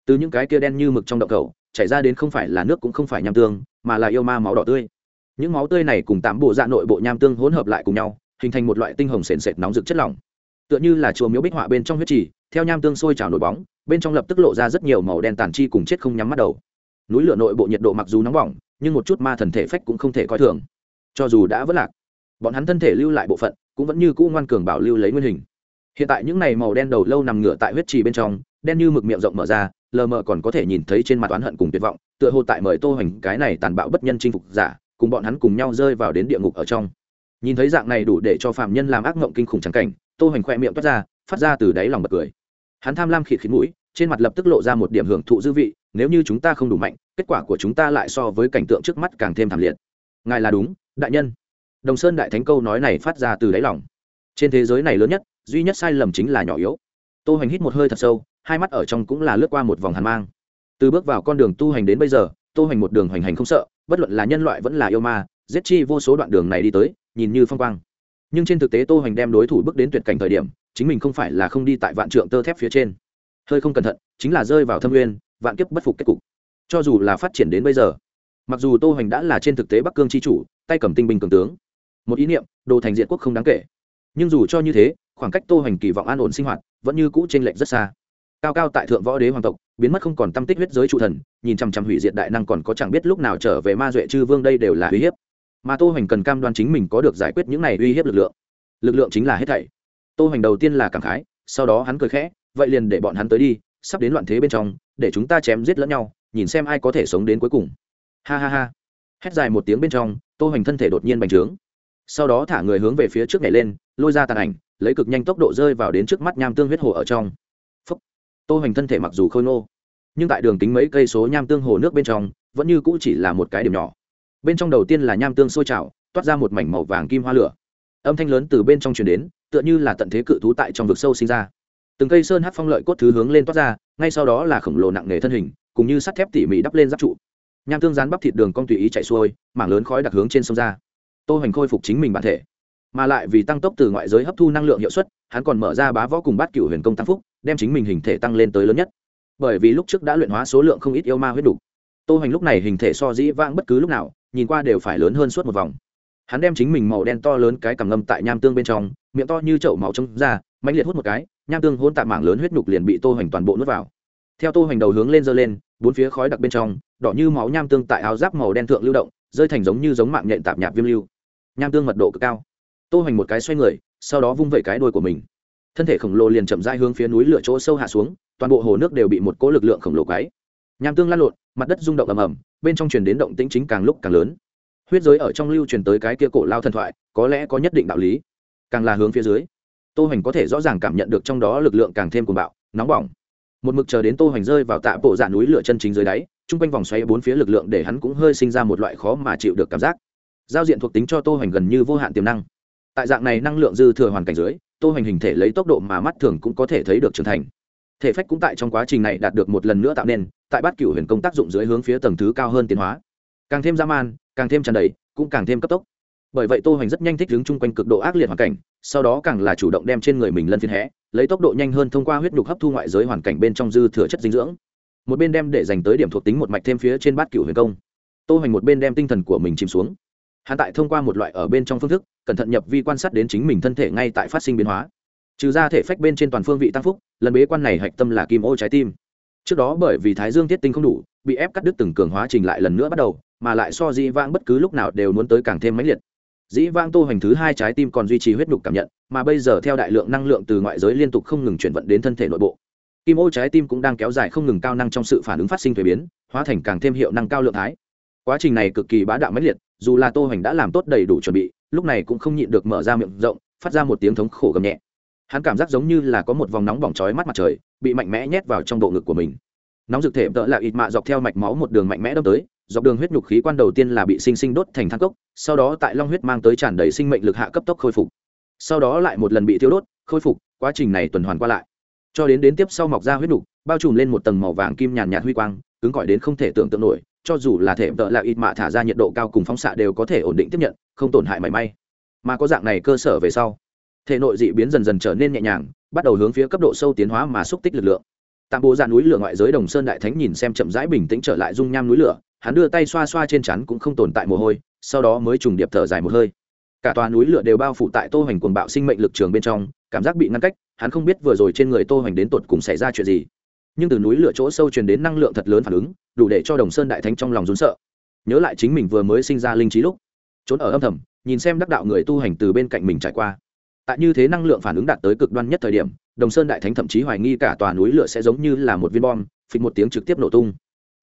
từ những cái kia đen như mực trong động cầu, chảy ra đến không phải là nước cũng không phải nham tương, mà là yêu ma máu đỏ tươi. Những máu tươi này cùng tám bộ dạ nội bộ nham tương hỗn hợp lại cùng nhau, hình thành một loại tinh hồng sền sệt nóng rực chất lỏng. Tựa như là chùa miếu bích họa bên trong huyết trì, theo nham tương sôi trào nổi bóng bên trong lập tức lộ ra rất nhiều màu đen tàn chi cùng chết không nhắm mắt đầu. Núi lửa nội bộ nhiệt độ mặc dù nóng bỏng, nhưng một chút ma thần thể phách cũng không thể coi thường. Cho dù đã vất lạc, bọn hắn thân thể lưu lại bộ phận cũng vẫn như cũ ngoan cường bảo lưu lấy nguyên hình. Hiện tại những này màu đen đầu lâu nằm ngửa tại huyết trì bên trong, đen như mực miệng rộng mở ra, lờ mờ còn có thể nhìn thấy trên mặt oán hận cùng tuyệt vọng, tựa hồ tại mời tô hoành cái này tàn bạo bất nhân chinh phục giả, cùng bọn hắn cùng nhau rơi vào đến địa ngục ở trong. Nhìn thấy dạng này đủ để cho phạm nhân làm ác mộng kinh khủng trắng cảnh, tô hoành khoe miệng toát ra, phát ra từ đáy lòng bật cười hắn tham lam khịt khịt mũi, trên mặt lập tức lộ ra một điểm hưởng thụ dư vị, nếu như chúng ta không đủ mạnh, kết quả của chúng ta lại so với cảnh tượng trước mắt càng thêm thảm liệt. Ngài là đúng, đại nhân. Đồng sơn đại thánh câu nói này phát ra từ đáy lòng. Trên thế giới này lớn nhất, duy nhất sai lầm chính là nhỏ yếu. Tô hoành hít một hơi thật sâu, hai mắt ở trong cũng là lướt qua một vòng hàn mang. Từ bước vào con đường tu hành đến bây giờ, tô hoành một đường hoành hành không sợ, bất luận là nhân loại vẫn là yêu ma, giết chi vô số đoạn đường này đi tới, nhìn như phong quang. Nhưng trên thực tế tô hoành đem đối thủ bước đến tuyệt cảnh thời điểm chính mình không phải là không đi tại vạn trượng tơ thép phía trên. Hơi không cẩn thận, chính là rơi vào thâm nguyên, vạn kiếp bất phục kết cục. Cho dù là phát triển đến bây giờ, mặc dù tô hoành đã là trên thực tế bắc cương c h i chủ, tay cầm tinh binh cường tướng, một ý niệm, đồ thành diện quốc không đáng kể. Nhưng dù cho như thế, khoảng cách tô hoành kỳ vọng an ổn sinh hoạt vẫn như cũ t r ê n lệch rất xa. Cao cao tại thượng võ đế hoàng tộc, biến mất không còn tâm tích huyết giới trụ thần, nhìn chằm chằm hủy diệt đại năng còn có chẳng biết lúc nào trở về ma duệ chư vương đây đều là uy hiếp. Mà tô hoành cần cam đoan chính mình có được giải quyết những này uy hiếp lực lượng. Lực lượng chính là hết thảy tô hoành đầu tiên là cảm khái, sau đó hắn cười khẽ, vậy liền để bọn hắn tới đi, sắp đến loạn thế bên trong, để chúng ta chém giết lẫn nhau, nhìn xem ai có thể sống đến cuối cùng. Ha ha ha. Hét dài một tiếng bên trong, tô hoành thân thể đột nhiên bành trướng. Sau đó thả người hướng về phía trước nhảy lên, lôi ra tàn ảnh, lấy cực nhanh tốc độ rơi vào đến trước mắt nham tương huyết hồ ở trong. Phấp tô hoành thân thể mặc dù khôi ngô, nhưng tại đường kính mấy cây số nham tương hồ nước bên trong, vẫn như cũ chỉ là một cái điểm nhỏ. Bên trong đầu tiên là nham tương sôi trào, toát ra một mảnh màu vàng kim hoa lửa. Âm thanh lớn từ bên trong truyền đến tựa như là tận thế cự thú tại trong vực sâu sinh ra. Từng cây sơn hát phong lợi cốt thứ hướng lên toát ra, ngay sau đó là khổng lồ nặng nề thân hình, cùng như sắt thép tỉ mỉ đắp lên giáp trụ. Nham tương gián bắp thịt đường cong tùy ý chạy xuôi, mảng lớn khói đặc hướng trên sông ra. Tô hoành khôi phục chính mình bản thể, mà lại vì tăng tốc từ ngoại giới hấp thu năng lượng hiệu suất, hắn còn mở ra bá võ cùng bát cửu huyền công tăng phúc, đem chính mình hình thể tăng lên tới lớn nhất. Bởi vì lúc trước đã luyện hóa số lượng không ít yêu ma huyết đủ. tô hoành lúc này hình thể so dĩ vãng bất cứ lúc nào, nhìn qua đều phải lớn hơn suốt một vòng hắn đem chính mình màu đen to lớn cái cằm ngâm tại nham tương bên trong, miệng to như chậu máu trong ra mạnh liệt hút một cái, nham tương hôn tạm mảng lớn huyết nhục liền bị tô hoành toàn bộ nuốt vào. Theo tô hoành đầu hướng lên giơ lên, bốn phía khói đặc bên trong, đỏ như máu nham tương tại áo giáp màu đen thượng lưu động, rơi thành giống như giống mạng nhện tạp nhạp viêm lưu. Nham tương mật độ cực cao. Tô hoành một cái xoay người, sau đó vung vẩy cái đuôi của mình. Thân thể khổng lồ liền chậm rãi hướng phía núi lửa chỗ sâu hạ xuống, toàn bộ hồ nước đều bị một cỗ lực lượng khổng lồ quấy. Nham tương lan lộn, mặt đất rung động ầm ầm, bên trong truyền đến động tĩnh chính càng lúc càng lớn huyết giới ở trong lưu truyền tới cái kia cổ lao thần thoại, có lẽ có nhất định đạo lý. Càng là hướng phía dưới, tô hoành có thể rõ ràng cảm nhận được trong đó lực lượng càng thêm cuồng bạo, nóng bỏng. Một mực chờ đến tô hoành rơi vào tạ bộ dạ núi lửa chân chính dưới đáy, chung quanh vòng xoay bốn phía lực lượng để hắn cũng hơi sinh ra một loại khó mà chịu được cảm giác. Giao diện thuộc tính cho tô hoành gần như vô hạn tiềm năng. Tại dạng này năng lượng dư thừa hoàn cảnh dưới, tô hoành hình thể lấy tốc độ mà mắt thường cũng có thể thấy được trưởng thành. Thể phách cũng tại trong quá trình này đạt được một lần nữa tạo nên, tại bát cửu huyền công tác dụng dưới hướng phía tầng thứ cao hơn tiến hóa. Càng thêm dã man càng thêm tràn đầy, cũng càng thêm cấp tốc. Bởi vậy tô hoành rất nhanh thích đứng chung quanh cực độ ác liệt hoàn cảnh, sau đó càng là chủ động đem trên người mình lân phiên hẽ lấy tốc độ nhanh hơn thông qua huyết nhục hấp thu ngoại giới hoàn cảnh bên trong dư thừa chất dinh dưỡng. Một bên đem để dành tới điểm thuộc tính một mạch thêm phía trên bát cửu huyền công. Tô hoành một bên đem tinh thần của mình chìm xuống. Hắn tại thông qua một loại ở bên trong phương thức, cẩn thận nhập vi quan sát đến chính mình thân thể ngay tại phát sinh biến hóa. Trừ ra thể phách bên trên toàn phương vị tam phúc, lần bế quan này hạch tâm là kim ô trái tim. Trước đó bởi vì thái dương thiết tinh không đủ, bị ép cắt đứt từng cường hóa trình lại lần nữa bắt đầu mà lại so dĩ vãng bất cứ lúc nào đều muốn tới càng thêm mãnh liệt. Dĩ vãng tô hành thứ hai trái tim còn duy trì huyết nhục cảm nhận, mà bây giờ theo đại lượng năng lượng từ ngoại giới liên tục không ngừng chuyển vận đến thân thể nội bộ. Kim ô trái tim cũng đang kéo dài không ngừng cao năng trong sự phản ứng phát sinh thay biến, hóa thành càng thêm hiệu năng cao lượng thái. Quá trình này cực kỳ bá đạo mãnh liệt, dù là tô hành đã làm tốt đầy đủ chuẩn bị, lúc này cũng không nhịn được mở ra miệng rộng, phát ra một tiếng thống khổ gầm nhẹ. Hắn cảm giác giống như là có một vòng nóng bỏng chói mắt mặt trời, bị mạnh mẽ nhét vào trong bộ ngực của mình. Nóng dược thể tợ là ít mạ dọc theo mạch máu một đường mạnh mẽ đâm tới dọc đường huyết nhục khí quan đầu tiên là bị sinh sinh đốt thành than cốc, sau đó tại long huyết mang tới tràn đầy sinh mệnh lực hạ cấp tốc khôi phục. Sau đó lại một lần bị thiêu đốt, khôi phục, quá trình này tuần hoàn qua lại. Cho đến đến tiếp sau mọc ra huyết nhục, bao trùm lên một tầng màu vàng kim nhàn nhạt huy quang, cứng cỏi đến không thể tưởng tượng nổi, cho dù là thể vợ là ít mạ thả ra nhiệt độ cao cùng phóng xạ đều có thể ổn định tiếp nhận, không tổn hại mảy may. Mà có dạng này cơ sở về sau, thể nội dị biến dần dần trở nên nhẹ nhàng, bắt đầu hướng phía cấp độ sâu tiến hóa mà xúc tích lực lượng. Tạm bố ra dạ núi lửa ngoại giới đồng sơn đại thánh nhìn xem chậm rãi bình tĩnh trở lại dung nham núi lửa hắn đưa tay xoa xoa trên chắn cũng không tồn tại mồ hôi, sau đó mới trùng điệp thở dài một hơi. Cả tòa núi lửa đều bao phủ tại tô hoành cuồng bạo sinh mệnh lực trường bên trong, cảm giác bị ngăn cách, hắn không biết vừa rồi trên người tô hoành đến tột cùng xảy ra chuyện gì. Nhưng từ núi lửa chỗ sâu truyền đến năng lượng thật lớn phản ứng, đủ để cho đồng sơn đại thánh trong lòng rốn sợ. Nhớ lại chính mình vừa mới sinh ra linh trí lúc, trốn ở âm thầm, nhìn xem đắc đạo người tu hành từ bên cạnh mình trải qua. Tại như thế năng lượng phản ứng đạt tới cực đoan nhất thời điểm, đồng sơn đại thánh thậm chí hoài nghi cả tòa núi lửa sẽ giống như là một viên bom, phịch một tiếng trực tiếp nổ tung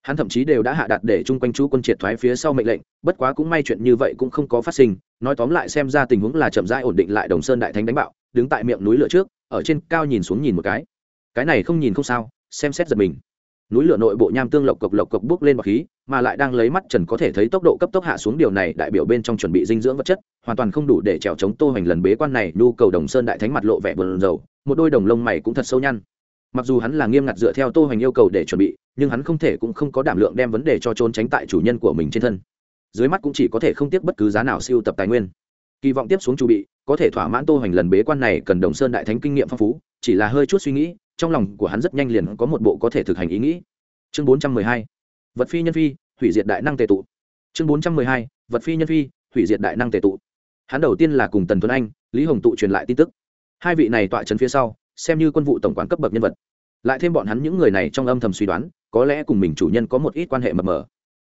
hắn thậm chí đều đã hạ đặt để chung quanh chú quân triệt thoái phía sau mệnh lệnh, bất quá cũng may chuyện như vậy cũng không có phát sinh, nói tóm lại xem ra tình huống là chậm rãi ổn định lại đồng sơn đại thánh đánh bạo, đứng tại miệng núi lửa trước, ở trên cao nhìn xuống nhìn một cái. Cái này không nhìn không sao, xem xét giật mình. Núi lửa nội bộ nham tương lộc cộc lộc cộc bước lên bọc khí, mà lại đang lấy mắt trần có thể thấy tốc độ cấp tốc hạ xuống điều này đại biểu bên trong chuẩn bị dinh dưỡng vật chất, hoàn toàn không đủ để trèo chống tô hoành lần bế quan này, nhu cầu đồng sơn đại thánh mặt lộ vẻ buồn rầu, một đôi đồng lông mày cũng thật sâu nhăn mặc dù hắn là nghiêm ngặt dựa theo tô hoành yêu cầu để chuẩn bị, nhưng hắn không thể cũng không có đảm lượng đem vấn đề cho trốn tránh tại chủ nhân của mình trên thân. Dưới mắt cũng chỉ có thể không tiếc bất cứ giá nào siêu tập tài nguyên. Kỳ vọng tiếp xuống chu bị, có thể thỏa mãn tô hoành lần bế quan này cần đồng sơn đại thánh kinh nghiệm phong phú, chỉ là hơi chút suy nghĩ, trong lòng của hắn rất nhanh liền có một bộ có thể thực hành ý nghĩ. Chương bốn trăm mười hai, vật phi nhân phi, hủy diệt đại năng tề tụ. Chương bốn trăm mười hai, vật phi nhân phi, hủy diệt đại năng tề tụ. Hắn đầu tiên là cùng tần tuấn anh, lý hồng tụ truyền lại tin tức. Hai vị này tọa trấn phía sau xem như quân vụ tổng quản cấp bậc nhân vật. Lại thêm bọn hắn những người này trong âm thầm suy đoán, có lẽ cùng mình chủ nhân có một ít quan hệ mập mờ.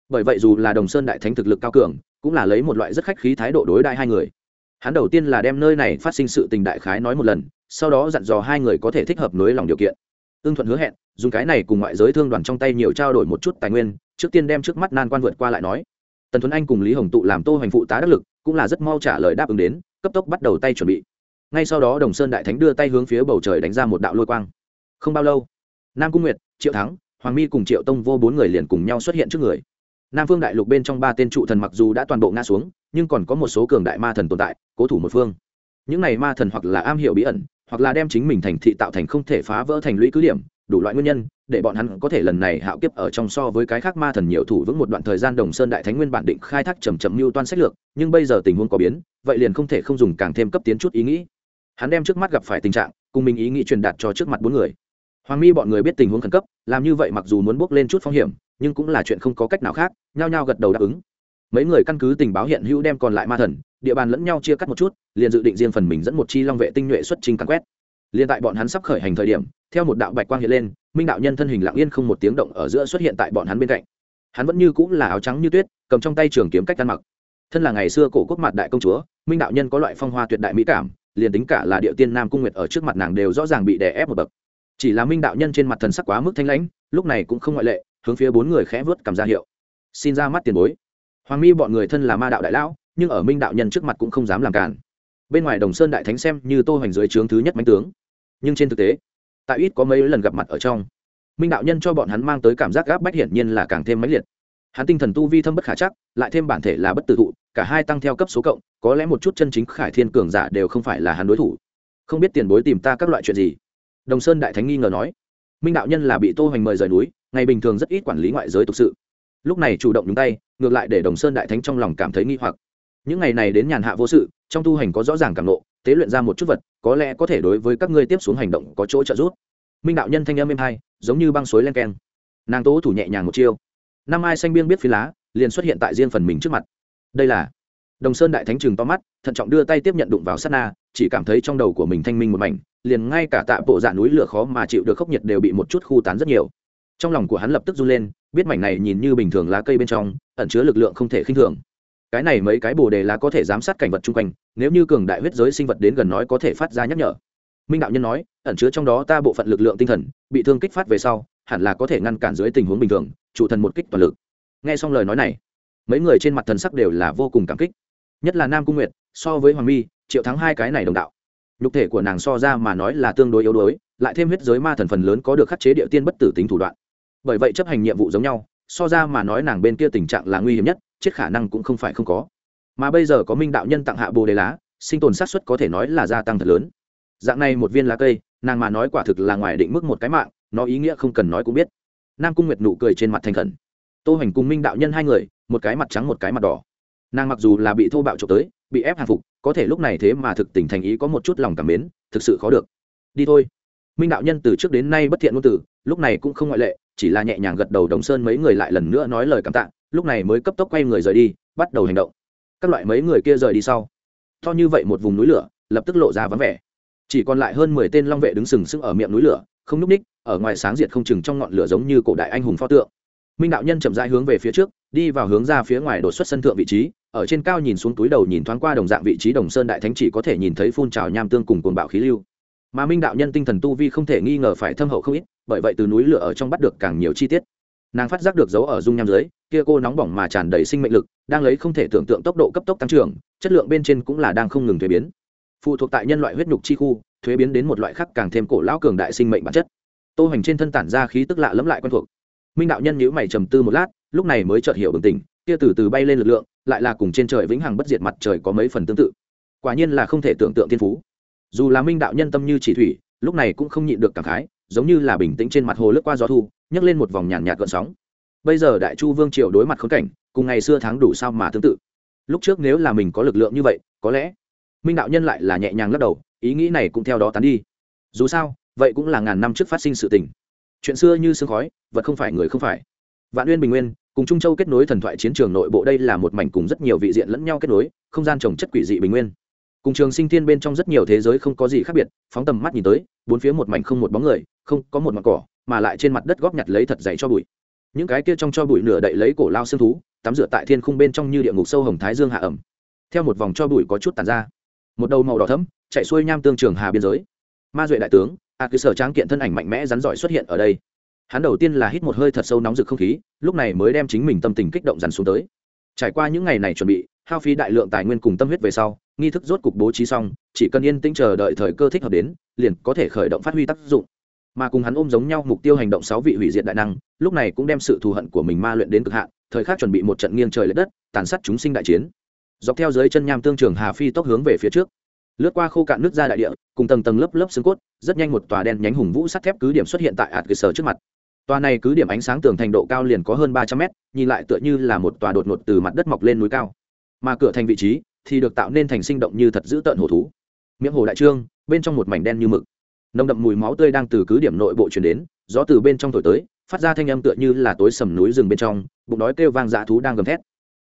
Bởi vậy dù là đồng sơn đại thánh thực lực cao cường, cũng là lấy một loại rất khách khí thái độ đối đại hai người. Hắn đầu tiên là đem nơi này phát sinh sự tình đại khái nói một lần, sau đó dặn dò hai người có thể thích hợp nối lòng điều kiện. Ưng thuận hứa hẹn, dùng cái này cùng ngoại giới thương đoàn trong tay nhiều trao đổi một chút tài nguyên, trước tiên đem trước mắt nan quan vượt qua lại nói. Tần thuấn anh cùng lý hồng tụ làm tô hành phụ tá đắc lực, cũng là rất mau trả lời đáp ứng đến, cấp tốc bắt đầu tay chuẩn bị ngay sau đó đồng sơn đại thánh đưa tay hướng phía bầu trời đánh ra một đạo lôi quang. Không bao lâu, nam cung nguyệt, triệu thắng, hoàng mi cùng triệu tông vô bốn người liền cùng nhau xuất hiện trước người. Nam phương đại lục bên trong ba tên trụ thần mặc dù đã toàn bộ ngã xuống, nhưng còn có một số cường đại ma thần tồn tại, cố thủ một phương. Những này ma thần hoặc là am hiểu bí ẩn, hoặc là đem chính mình thành thị tạo thành không thể phá vỡ thành lũy cứ điểm, đủ loại nguyên nhân, để bọn hắn có thể lần này hạo kiếp ở trong so với cái khác ma thần nhiều thủ vững một đoạn thời gian đồng sơn đại thánh nguyên bản định khai thác trầm trầm mưu toan sách lược, nhưng bây giờ tình huống có biến, vậy liền không thể không dùng càng thêm cấp tiến chút ý nghĩ hắn đem trước mắt gặp phải tình trạng, cùng mình ý nghĩ truyền đạt cho trước mặt bốn người. Hoàng mi bọn người biết tình huống khẩn cấp, làm như vậy mặc dù muốn bước lên chút phong hiểm, nhưng cũng là chuyện không có cách nào khác, nhao nhao gật đầu đáp ứng. Mấy người căn cứ tình báo hiện hữu đem còn lại ma thần, địa bàn lẫn nhau chia cắt một chút, liền dự định riêng phần mình dẫn một chi long vệ tinh nhuệ xuất trình cắn quét. Liền tại bọn hắn sắp khởi hành thời điểm, theo một đạo bạch quang hiện lên, minh đạo nhân thân hình lặng yên không một tiếng động ở giữa xuất hiện tại bọn hắn bên cạnh. Hắn vẫn như cũng là áo trắng như tuyết, cầm trong tay trường kiếm cách ăn mặc. Thân là ngày xưa cổ quốc mặt đại công chúa, minh đạo nhân có loại phong hoa tuyệt đại mỹ cảm liền tính cả là địa tiên nam cung nguyệt ở trước mặt nàng đều rõ ràng bị đè ép một bậc. Chỉ là minh đạo nhân trên mặt thần sắc quá mức thanh lãnh, lúc này cũng không ngoại lệ, hướng phía bốn người khẽ vớt cảm ra hiệu. Xin ra mắt tiền bối. Hoàng mi bọn người thân là ma đạo đại lão, nhưng ở minh đạo nhân trước mặt cũng không dám làm cản. Bên ngoài đồng sơn đại thánh xem như tô hoành dưới trướng thứ nhất mánh tướng. Nhưng trên thực tế, tại ít có mấy lần gặp mặt ở trong, minh đạo nhân cho bọn hắn mang tới cảm giác gáp bách hiển nhiên là càng thêm mãnh liệt hắn tinh thần tu vi thâm bất khả chắc lại thêm bản thể là bất tử thụ cả hai tăng theo cấp số cộng có lẽ một chút chân chính khải thiên cường giả đều không phải là hắn đối thủ. Không biết tiền bối tìm ta các loại chuyện gì? Đồng sơn đại thánh nghi ngờ nói. Minh đạo nhân là bị tô hoành mời rời núi ngày bình thường rất ít quản lý ngoại giới thực sự. Lúc này chủ động nhúng tay ngược lại để đồng sơn đại thánh trong lòng cảm thấy nghi hoặc. Những ngày này đến nhàn hạ vô sự trong tu hành có rõ ràng cảm nộ, tế luyện ra một chút vật có lẽ có thể đối với các ngươi tiếp xuống hành động có chỗ trợ giúp. Minh đạo nhân thanh âm êm hai giống như băng suối len keng. Nàng tố thủ nhẹ nhàng một chiêu năm ai xanh biên biết phi lá, liền xuất hiện tại riêng phần mình trước mặt. Đây là đồng sơn đại thánh trừng to mắt, thận trọng đưa tay tiếp nhận đụng vào sát na, chỉ cảm thấy trong đầu của mình thanh minh một mảnh, liền ngay cả tạ bộ dạ núi lửa khó mà chịu được khốc nhiệt đều bị một chút khu tán rất nhiều. Trong lòng của hắn lập tức run lên, biết mảnh này nhìn như bình thường lá cây bên trong, ẩn chứa lực lượng không thể khinh thường. Cái này mấy cái bồ đề lá có thể giám sát cảnh vật chung quanh, nếu như cường đại huyết giới sinh vật đến gần nói có thể phát ra nhắc nhở. Minh đạo nhân nói, ẩn chứa trong đó ta bộ phận lực lượng tinh thần, bị thương kích phát về sau, hẳn là có thể ngăn cản dưới tình huống bình thường chủ thần một kích toàn lực. Nghe xong lời nói này, mấy người trên mặt thần sắc đều là vô cùng cảm kích. Nhất là nam cung nguyệt, so với hoàng mi, triệu thắng hai cái này đồng đạo. Nhục thể của nàng so ra mà nói là tương đối yếu đuối, lại thêm huyết giới ma thần phần lớn có được khắc chế địa tiên bất tử tính thủ đoạn. Bởi vậy chấp hành nhiệm vụ giống nhau, so ra mà nói nàng bên kia tình trạng là nguy hiểm nhất, chết khả năng cũng không phải không có. Mà bây giờ có minh đạo nhân tặng hạ bồ đề lá, sinh tồn sát suất có thể nói là gia tăng thật lớn. Dạng này một viên lá cây, nàng mà nói quả thực là ngoài định mức một cái mạng, nó ý nghĩa không cần nói cũng biết nam cung nguyệt nụ cười trên mặt thành khẩn tô hoành cùng minh đạo nhân hai người một cái mặt trắng một cái mặt đỏ nàng mặc dù là bị thô bạo trộm tới bị ép hàng phục có thể lúc này thế mà thực tình thành ý có một chút lòng cảm mến thực sự khó được đi thôi minh đạo nhân từ trước đến nay bất thiện ngôn từ lúc này cũng không ngoại lệ chỉ là nhẹ nhàng gật đầu đồng sơn mấy người lại lần nữa nói lời cảm tạ lúc này mới cấp tốc quay người rời đi bắt đầu hành động các loại mấy người kia rời đi sau to như vậy một vùng núi lửa lập tức lộ ra vắng vẻ chỉ còn lại hơn mười tên long vệ đứng sừng sững ở miệng núi lửa không núp ních, ở ngoài sáng diệt không chừng trong ngọn lửa giống như cổ đại anh hùng pho tượng. Minh đạo nhân chậm rãi hướng về phía trước, đi vào hướng ra phía ngoài đột xuất sân thượng vị trí, ở trên cao nhìn xuống túi đầu nhìn thoáng qua đồng dạng vị trí đồng sơn đại thánh chỉ có thể nhìn thấy phun trào nham tương cùng cồn bạo khí lưu. Mà minh đạo nhân tinh thần tu vi không thể nghi ngờ phải thâm hậu không ít, bởi vậy từ núi lửa ở trong bắt được càng nhiều chi tiết. Nàng phát giác được dấu ở dung nham dưới, kia cô nóng bỏng mà tràn đầy sinh mệnh lực, đang lấy không thể tưởng tượng tốc độ cấp tốc tăng trưởng, chất lượng bên trên cũng là đang không ngừng thuế biến. Phụ thuộc tại nhân loại huyết nhục chi khu thuế biến đến một loại khác càng thêm cổ lão cường đại sinh mệnh bản chất. Tô hành trên thân tản ra khí tức lạ lẫm lại quen thuộc. Minh đạo nhân nhíu mày trầm tư một lát, lúc này mới chợt hiểu bừng tỉnh, kia từ từ bay lên lực lượng, lại là cùng trên trời vĩnh hằng bất diệt mặt trời có mấy phần tương tự. Quả nhiên là không thể tưởng tượng thiên phú. Dù là minh đạo nhân tâm như chỉ thủy, lúc này cũng không nhịn được cảm khái, giống như là bình tĩnh trên mặt hồ lướt qua gió thu, nhấc lên một vòng nhàn nhạt gợn sóng. Bây giờ đại chu vương triều đối mặt khốn cảnh, cùng ngày xưa tháng đủ sao mà tương tự. Lúc trước nếu là mình có lực lượng như vậy, có lẽ minh đạo nhân lại là nhẹ nhàng lắc đầu ý nghĩ này cũng theo đó tán đi. Dù sao, vậy cũng là ngàn năm trước phát sinh sự tình. Chuyện xưa như sương khói, vật không phải người không phải. Vạn uyên bình nguyên, cùng trung châu kết nối thần thoại chiến trường nội bộ đây là một mảnh cùng rất nhiều vị diện lẫn nhau kết nối, không gian trồng chất quỷ dị bình nguyên. Cùng trường sinh thiên bên trong rất nhiều thế giới không có gì khác biệt, phóng tầm mắt nhìn tới, bốn phía một mảnh không một bóng người, không có một mặt cỏ, mà lại trên mặt đất góp nhặt lấy thật dày cho bụi. Những cái kia trong cho bụi nửa đậy lấy cổ lao xương thú, tắm rửa tại thiên khung bên trong như địa ngục sâu hồng thái dương hạ ẩm. Theo một vòng cho bụi có chút tàn ra. Một đầu màu đỏ thấm chạy xuôi nham tương trường hà biên giới. Ma duệ đại tướng, a cứ sở tráng kiện thân ảnh mạnh mẽ rắn giỏi xuất hiện ở đây. Hắn đầu tiên là hít một hơi thật sâu nóng rực không khí, lúc này mới đem chính mình tâm tình kích động dằn xuống tới. Trải qua những ngày này chuẩn bị, hao phí đại lượng tài nguyên cùng tâm huyết về sau, nghi thức rốt cục bố trí xong, chỉ cần yên tĩnh chờ đợi thời cơ thích hợp đến, liền có thể khởi động phát huy tác dụng. Mà cùng hắn ôm giống nhau mục tiêu hành động sáu vị hủy diệt đại năng, lúc này cũng đem sự thù hận của mình ma luyện đến cực hạn, thời khắc chuẩn bị một trận nghiêng trời l ệ đất, tàn sát chúng sinh đại chiến. Dọc theo dưới chân nham tương trường hà phi tốc hướng về phía trước lướt qua khô cạn nước ra đại địa, cùng tầng tầng lớp lớp xương cốt, rất nhanh một tòa đen nhánh hùng vũ sắt thép cứ điểm xuất hiện tại ạt cơ sở trước mặt. Tòa này cứ điểm ánh sáng tường thành độ cao liền có hơn ba trăm mét, nhìn lại tựa như là một tòa đột ngột từ mặt đất mọc lên núi cao. Mà cửa thành vị trí thì được tạo nên thành sinh động như thật dữ tợn hồ thú. Miệng hồ đại trương, bên trong một mảnh đen như mực. Nồng đậm mùi máu tươi đang từ cứ điểm nội bộ chuyển đến, gió từ bên trong thổi tới, phát ra thanh âm tựa như là tối sầm núi rừng bên trong, bụng đói kêu vang dã thú đang gầm thét.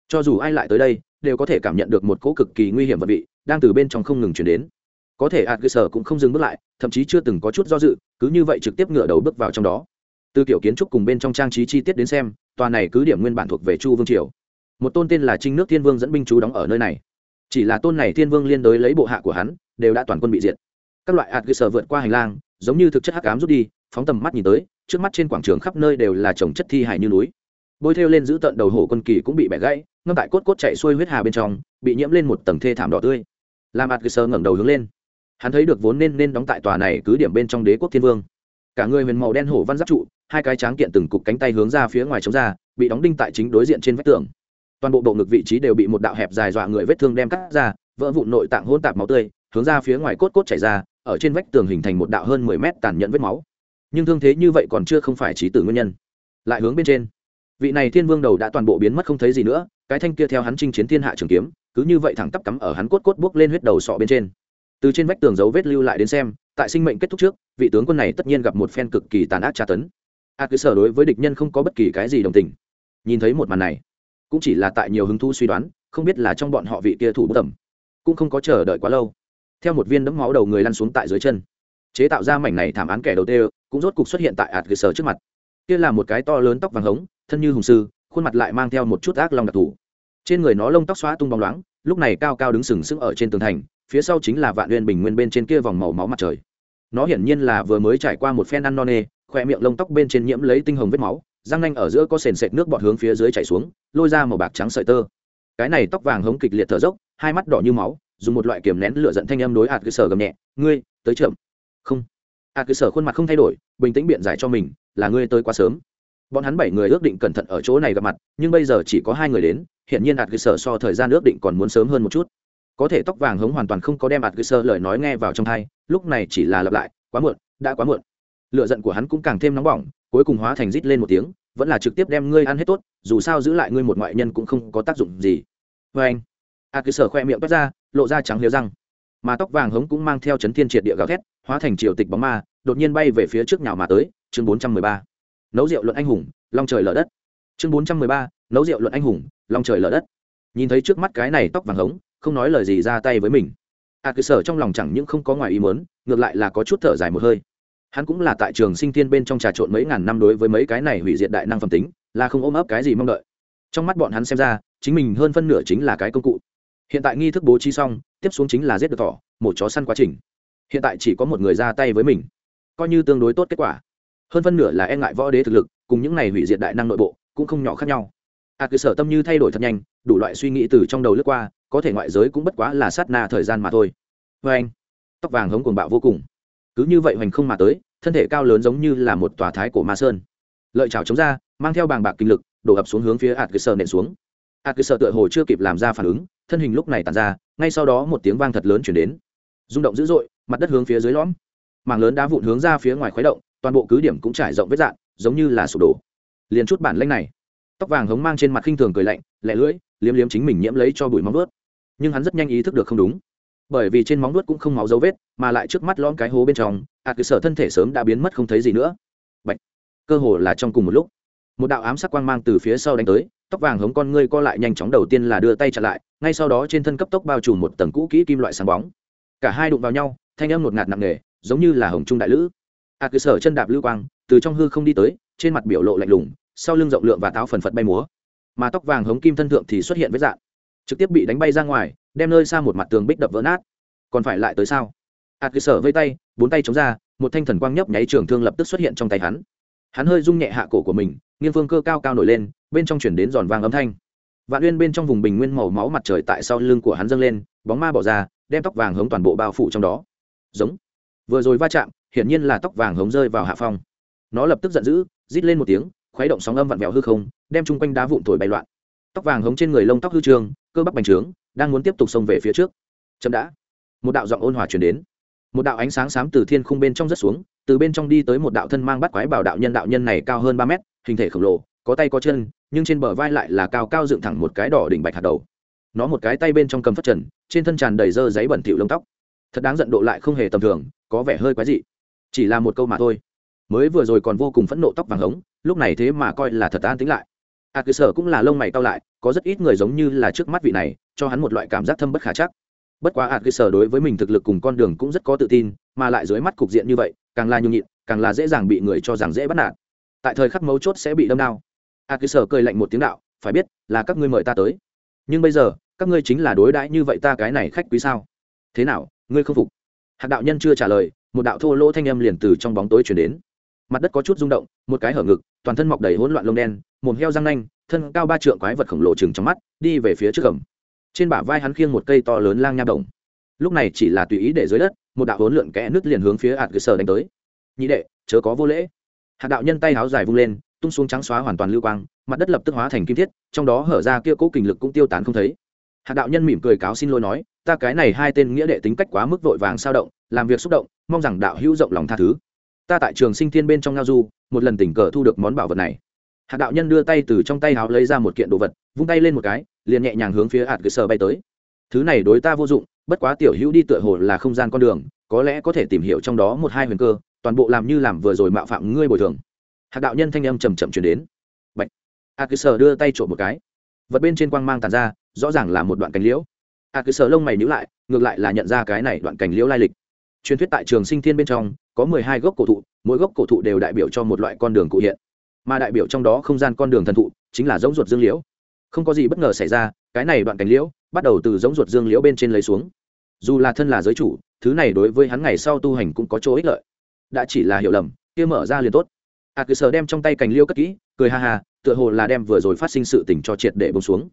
Cho dù ai lại tới đây, đều có thể cảm nhận được một cỗ cực kỳ nguy hiểm vật vị đang từ bên trong không ngừng chuyển đến. Có thể ạt cơ sở cũng không dừng bước lại, thậm chí chưa từng có chút do dự, cứ như vậy trực tiếp ngựa đầu bước vào trong đó. Từ kiểu kiến trúc cùng bên trong trang trí chi tiết đến xem, tòa này cứ điểm nguyên bản thuộc về chu vương triều. Một tôn tên là trinh nước thiên vương dẫn binh chú đóng ở nơi này. Chỉ là tôn này thiên vương liên đối lấy bộ hạ của hắn, đều đã toàn quân bị diệt. Các loại ạt cơ sở vượt qua hành lang, giống như thực chất hắc ám rút đi, phóng tầm mắt nhìn tới, trước mắt trên quảng trường khắp nơi đều là trồng chất thi hài như núi. Bôi theo lên giữ tận đầu hổ quân kỳ cũng bị bẻ gãy, ngâm tại cốt cốt chạy xuôi huyết hà bên trong, bị nhiễm lên một tầng thê thảm đỏ tươi làm ạt sơ ngẩng đầu hướng lên. Hắn thấy được vốn nên nên đóng tại tòa này cứ điểm bên trong đế quốc thiên vương. Cả người huyền màu đen hổ văn giáp trụ, hai cái tráng kiện từng cục cánh tay hướng ra phía ngoài chống ra, bị đóng đinh tại chính đối diện trên vách tường. Toàn bộ bộ ngực vị trí đều bị một đạo hẹp dài dọa người vết thương đem cắt ra, vỡ vụn nội tạng hôn tạp máu tươi, hướng ra phía ngoài cốt cốt chảy ra, ở trên vách tường hình thành một đạo hơn mười mét tàn nhẫn vết máu. Nhưng thương thế như vậy còn chưa không phải trí tử nguyên nhân. Lại hướng bên trên vị này thiên vương đầu đã toàn bộ biến mất không thấy gì nữa, cái thanh kia theo hắn chinh chiến thiên hạ trường kiếm, cứ như vậy thẳng tắp cắm ở hắn cốt cốt buốc lên huyết đầu sọ bên trên. Từ trên vách tường dấu vết lưu lại đến xem, tại sinh mệnh kết thúc trước, vị tướng quân này tất nhiên gặp một phen cực kỳ tàn ác tra tấn. A cứ sở đối với địch nhân không có bất kỳ cái gì đồng tình. Nhìn thấy một màn này, cũng chỉ là tại nhiều hứng thu suy đoán, không biết là trong bọn họ vị kia thủ bất tầm, cũng không có chờ đợi quá lâu. Theo một viên đấm máu đầu người lăn xuống tại dưới chân, chế tạo ra mảnh này thảm án kẻ đầu tiên cũng rốt cục xuất hiện tại a cứ sở trước mặt kia là một cái to lớn tóc vàng hống, thân như hùng sư, khuôn mặt lại mang theo một chút ác long đặc thù. Trên người nó lông tóc xóa tung bóng loáng, lúc này cao cao đứng sừng sững ở trên tường thành, phía sau chính là vạn uyên bình nguyên bên trên kia vòng màu máu mặt trời. Nó hiển nhiên là vừa mới trải qua một phen ăn non nê khoe miệng lông tóc bên trên nhiễm lấy tinh hồng vết máu, răng nanh ở giữa có sền sệt nước bọt hướng phía dưới chảy xuống, lôi ra màu bạc trắng sợi tơ. Cái này tóc vàng hống kịch liệt thở dốc, hai mắt đỏ như máu, dùng một loại kiềm nén lửa giận thanh âm đối hạt cơ sở gầm nhẹ, ngươi, tới chậm. Không. À, a cơ sở khuôn mặt không thay đổi, bình tĩnh biện giải cho mình, là ngươi tới quá sớm. Bọn hắn bảy người ước định cẩn thận ở chỗ này gặp mặt, nhưng bây giờ chỉ có hai người đến hiện nhiên ạt cơ sở so thời gian ước định còn muốn sớm hơn một chút. Có thể tóc vàng hống hoàn toàn không có đem ạt cơ sở lời nói nghe vào trong thai lúc này chỉ là lặp lại, quá muộn, đã quá muộn. Lựa giận của hắn cũng càng thêm nóng bỏng, cuối cùng hóa thành rít lên một tiếng, vẫn là trực tiếp đem ngươi ăn hết tốt, dù sao giữ lại ngươi một ngoại nhân cũng không có tác dụng gì. Vê anh ạt cơ sở khoe miệng toát ra, lộ ra trắng liều răng mà tóc vàng hống cũng mang theo chấn thiên triệt địa gào thét hóa thành triều tịch bóng ma đột nhiên bay về phía trước nhào mà tới chương bốn trăm mười ba. Nấu rượu luận anh hùng long trời lở đất. Chương bốn trăm mười ba nấu rượu luận anh hùng long trời lở đất. Nhìn thấy trước mắt cái này tóc vàng hống không nói lời gì ra tay với mình. A à, cơ sở trong lòng chẳng những không có ngoài ý muốn ngược lại là có chút thở dài một hơi. Hắn cũng là tại trường sinh thiên bên trong trà trộn mấy ngàn năm đối với mấy cái này hủy diệt đại năng phẩm tính là không ôm ấp cái gì mong đợi. Trong mắt bọn hắn xem ra chính mình hơn phân nửa chính là cái công cụ. Hiện tại nghi thức bố trí xong tiếp xuống chính là giết được thỏ một chó săn quá trình. Hiện tại chỉ có một người ra tay với mình. Coi như tương đối tốt kết quả. Hơn phân nửa là e ngại võ đế thực lực cùng những này hủy diệt đại năng nội bộ cũng không nhỏ khác nhau. A à, sở tâm như thay đổi thật nhanh đủ loại suy nghĩ từ trong đầu lướt qua có thể ngoại giới cũng bất quá là sát na thời gian mà thôi. Vê anh tóc vàng hống cuồng bạo vô cùng. Cứ như vậy hoành không mà tới thân thể cao lớn giống như là một tòa thái cổ ma sơn. Lợi chảo chống ra mang theo bàng bạc kinh lực đổ ập xuống hướng phía a cơ sở nện xuống. A cơ sở tựa hồ chưa kịp làm ra phản ứng thân hình lúc này tàn ra ngay sau đó một tiếng vang thật lớn chuyển đến. Rung động dữ dội mặt đất hướng phía dưới lõm. Mảng lớn đá vụn hướng ra phía ngoài khuấy động toàn bộ cứ điểm cũng trải rộng vết dạn giống như là sụp đổ. Liền chút bản lanh này tóc vàng hống mang trên mặt khinh thường cười lạnh lẹ lưỡi liếm liếm chính mình nhiễm lấy cho bụi móng vớt nhưng hắn rất nhanh ý thức được không đúng. Bởi vì trên móng vớt cũng không máu dấu vết mà lại trước mắt lõm cái hố bên trong ạt à, cơ sở thân thể sớm đã biến mất không thấy gì nữa. Bạch. cơ hồ là trong cùng một lúc một đạo ám sắc quang mang từ phía sau đánh tới, tóc vàng hống con ngươi co lại nhanh chóng đầu tiên là đưa tay chặn lại, ngay sau đó trên thân cấp tốc bao trùm một tầng cũ kỹ kim loại sáng bóng. Cả hai đụng vào nhau, thanh âm ngột ngạt nặng nề, giống như là hồng trung đại lữ. A à sở chân đạp lưu quang, từ trong hư không đi tới, trên mặt biểu lộ lạnh lùng, sau lưng rộng lượng và táo phần phật bay múa. Mà tóc vàng hống kim thân thượng thì xuất hiện với dạng, trực tiếp bị đánh bay ra ngoài, đem nơi xa một mặt tường bích đập vỡ nát. Còn phải lại tới sao? A à sở vây tay, bốn tay chống ra, một thanh thần quang nhấp nháy trường thương lập tức xuất hiện trong tay hắn. Hắn hơi rung nhẹ hạ cổ của mình nghiêng phương cơ cao cao nổi lên, bên trong chuyển đến giòn vàng âm thanh. Vạn uyên bên trong vùng bình nguyên màu máu mặt trời tại sau lưng của hắn dâng lên, bóng ma bỏ ra, đem tóc vàng hống toàn bộ bao phủ trong đó. Giống. Vừa rồi va chạm, hiển nhiên là tóc vàng hống rơi vào hạ phong. Nó lập tức giận dữ, rít lên một tiếng, khuấy động sóng âm vặn vẹo hư không, đem chung quanh đá vụn thổi bay loạn. Tóc vàng hống trên người lông tóc hư trường, cơ bắp bành trướng, đang muốn tiếp tục xông về phía trước. Chậm đã. Một đạo giọng ôn hòa chuyển đến. Một đạo ánh sáng xám từ thiên khung bên trong rớt xuống, từ bên trong đi tới một đạo thân mang bắt quái bảo đạo nhân đạo nhân này cao hơn ba mét hình thể khổng lồ, có tay có chân, nhưng trên bờ vai lại là cao cao dựng thẳng một cái đỏ đỉnh bạch hạt đầu. Nó một cái tay bên trong cầm phất trần, trên thân tràn đầy dơ giấy bẩn thỉu lông tóc. Thật đáng giận độ lại không hề tầm thường, có vẻ hơi quái dị. Chỉ là một câu mà thôi. Mới vừa rồi còn vô cùng phẫn nộ tóc vàng hống, lúc này thế mà coi là thật an tính lại. À, a cơ sở cũng là lông mày cao lại, có rất ít người giống như là trước mắt vị này, cho hắn một loại cảm giác thâm bất khả chắc. Bất quá à, a cơ sở đối với mình thực lực cùng con đường cũng rất có tự tin, mà lại dưới mắt cục diện như vậy, càng là nhung nhịn, càng là dễ dàng bị người cho rằng dễ bắt nạt tại thời khắc mấu chốt sẽ bị đâm đao a cơ sở cười lạnh một tiếng đạo, phải biết, là các ngươi mời ta tới. Nhưng bây giờ, các ngươi chính là đối đãi như vậy ta cái này khách quý sao? Thế nào, ngươi không phục? Hạc đạo nhân chưa trả lời, một đạo thô lỗ thanh âm liền từ trong bóng tối chuyển đến. Mặt đất có chút rung động, một cái hở ngực, toàn thân mọc đầy hỗn loạn lông đen, mồm heo răng nanh, thân cao ba trượng quái vật khổng lồ chừng trong mắt, đi về phía trước cầm trên bả vai hắn khiêng một cây to lớn lang nha đồng. Lúc này chỉ là tùy ý để dưới đất, một đạo hỗn lượn kẽ nứt liền hướng phía ạt cơ sở đánh tới. Nhị đệ, chớ có vô lễ hạt đạo nhân tay háo dài vung lên, tung xuống trắng xóa hoàn toàn lưu quang, mặt đất lập tức hóa thành kim thiết, trong đó hở ra kia cố kình lực cũng tiêu tán không thấy. Hạt đạo nhân mỉm cười cáo xin lỗi nói, ta cái này hai tên nghĩa đệ tính cách quá mức vội vàng sao động, làm việc xúc động, mong rằng đạo hữu rộng lòng tha thứ. Ta tại trường sinh thiên bên trong ngao du, một lần tình cờ thu được món bảo vật này. Hạt đạo nhân đưa tay từ trong tay háo lấy ra một kiện đồ vật, vung tay lên một cái, liền nhẹ nhàng hướng phía hạt cơ sở bay tới. Thứ này đối ta vô dụng, bất quá tiểu hữu đi tựa hồ là không gian con đường, có lẽ có thể tìm hiểu trong đó một hai huyền cơ toàn bộ làm như làm vừa rồi mạo phạm ngươi bồi thường. Hạc đạo nhân thanh âm chầm chậm chuyển đến. Bệnh a cứ sở đưa tay trộm một cái. Vật bên trên quang mang tàn ra, rõ ràng là một đoạn cành liễu. A cứ sở lông mày nhữ lại, ngược lại là nhận ra cái này đoạn cành liễu lai lịch. Truyền thuyết tại trường sinh thiên bên trong, có mười hai gốc cổ thụ, mỗi gốc cổ thụ đều đại biểu cho một loại con đường cụ hiện. Mà đại biểu trong đó không gian con đường thần thụ, chính là giống ruột dương liễu. Không có gì bất ngờ xảy ra, cái này đoạn cành liễu bắt đầu từ giống ruột dương liễu bên trên lấy xuống. Dù là thân là giới chủ, thứ này đối với hắn ngày sau tu hành cũng có chỗ ích lợi đã chỉ là hiểu lầm, kia mở ra liền tốt. A cứ sờ đem trong tay cành liêu cất kỹ, cười ha ha, tựa hồ là đem vừa rồi phát sinh sự tình cho triệt để bông xuống.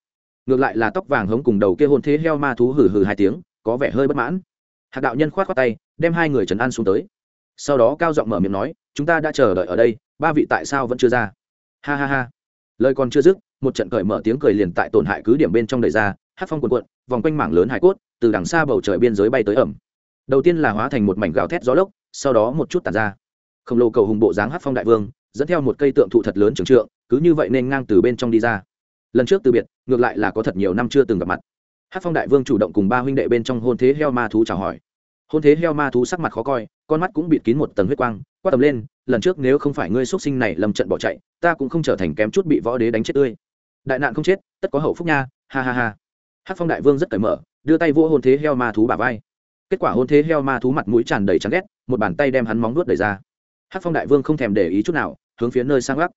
Ngược lại là tóc vàng hống cùng đầu kia hôn thế heo ma thú hừ hừ hai tiếng, có vẻ hơi bất mãn. Hạc đạo nhân khoát khoát tay, đem hai người trấn an xuống tới. Sau đó cao giọng mở miệng nói, chúng ta đã chờ đợi ở đây, ba vị tại sao vẫn chưa ra? Ha ha ha. Lời còn chưa dứt, một trận cởi mở tiếng cười liền tại tổn hại cứ điểm bên trong đời ra, hát phong cuộn cuộn, vòng quanh mảng lớn hải cốt, từ đằng xa bầu trời biên giới bay tới ẩm. Đầu tiên là hóa thành một mảnh gào thét gió lốc sau đó một chút tàn ra. Khổng lồ cầu hùng bộ dáng hát phong đại vương, dẫn theo một cây tượng thụ thật lớn trường trượng, cứ như vậy nên ngang từ bên trong đi ra. Lần trước từ biệt, ngược lại là có thật nhiều năm chưa từng gặp mặt. Hát phong đại vương chủ động cùng ba huynh đệ bên trong hôn thế heo ma thú chào hỏi. Hôn thế heo ma thú sắc mặt khó coi, con mắt cũng bịt kín một tầng huyết quang, quát tầm lên, lần trước nếu không phải ngươi xuất sinh này lầm trận bỏ chạy, ta cũng không trở thành kém chút bị võ đế đánh chết tươi. Đại nạn không chết, tất có hậu phúc nha, ha ha ha. Hát phong đại vương rất cởi mở, đưa tay vỗ hôn thế heo ma thú bà vai kết quả hôn thế heo ma thú mặt mũi tràn đầy trắng ghét, một bàn tay đem hắn móng nuốt đẩy ra. Hát phong đại vương không thèm để ý chút nào, hướng phía nơi sang gác.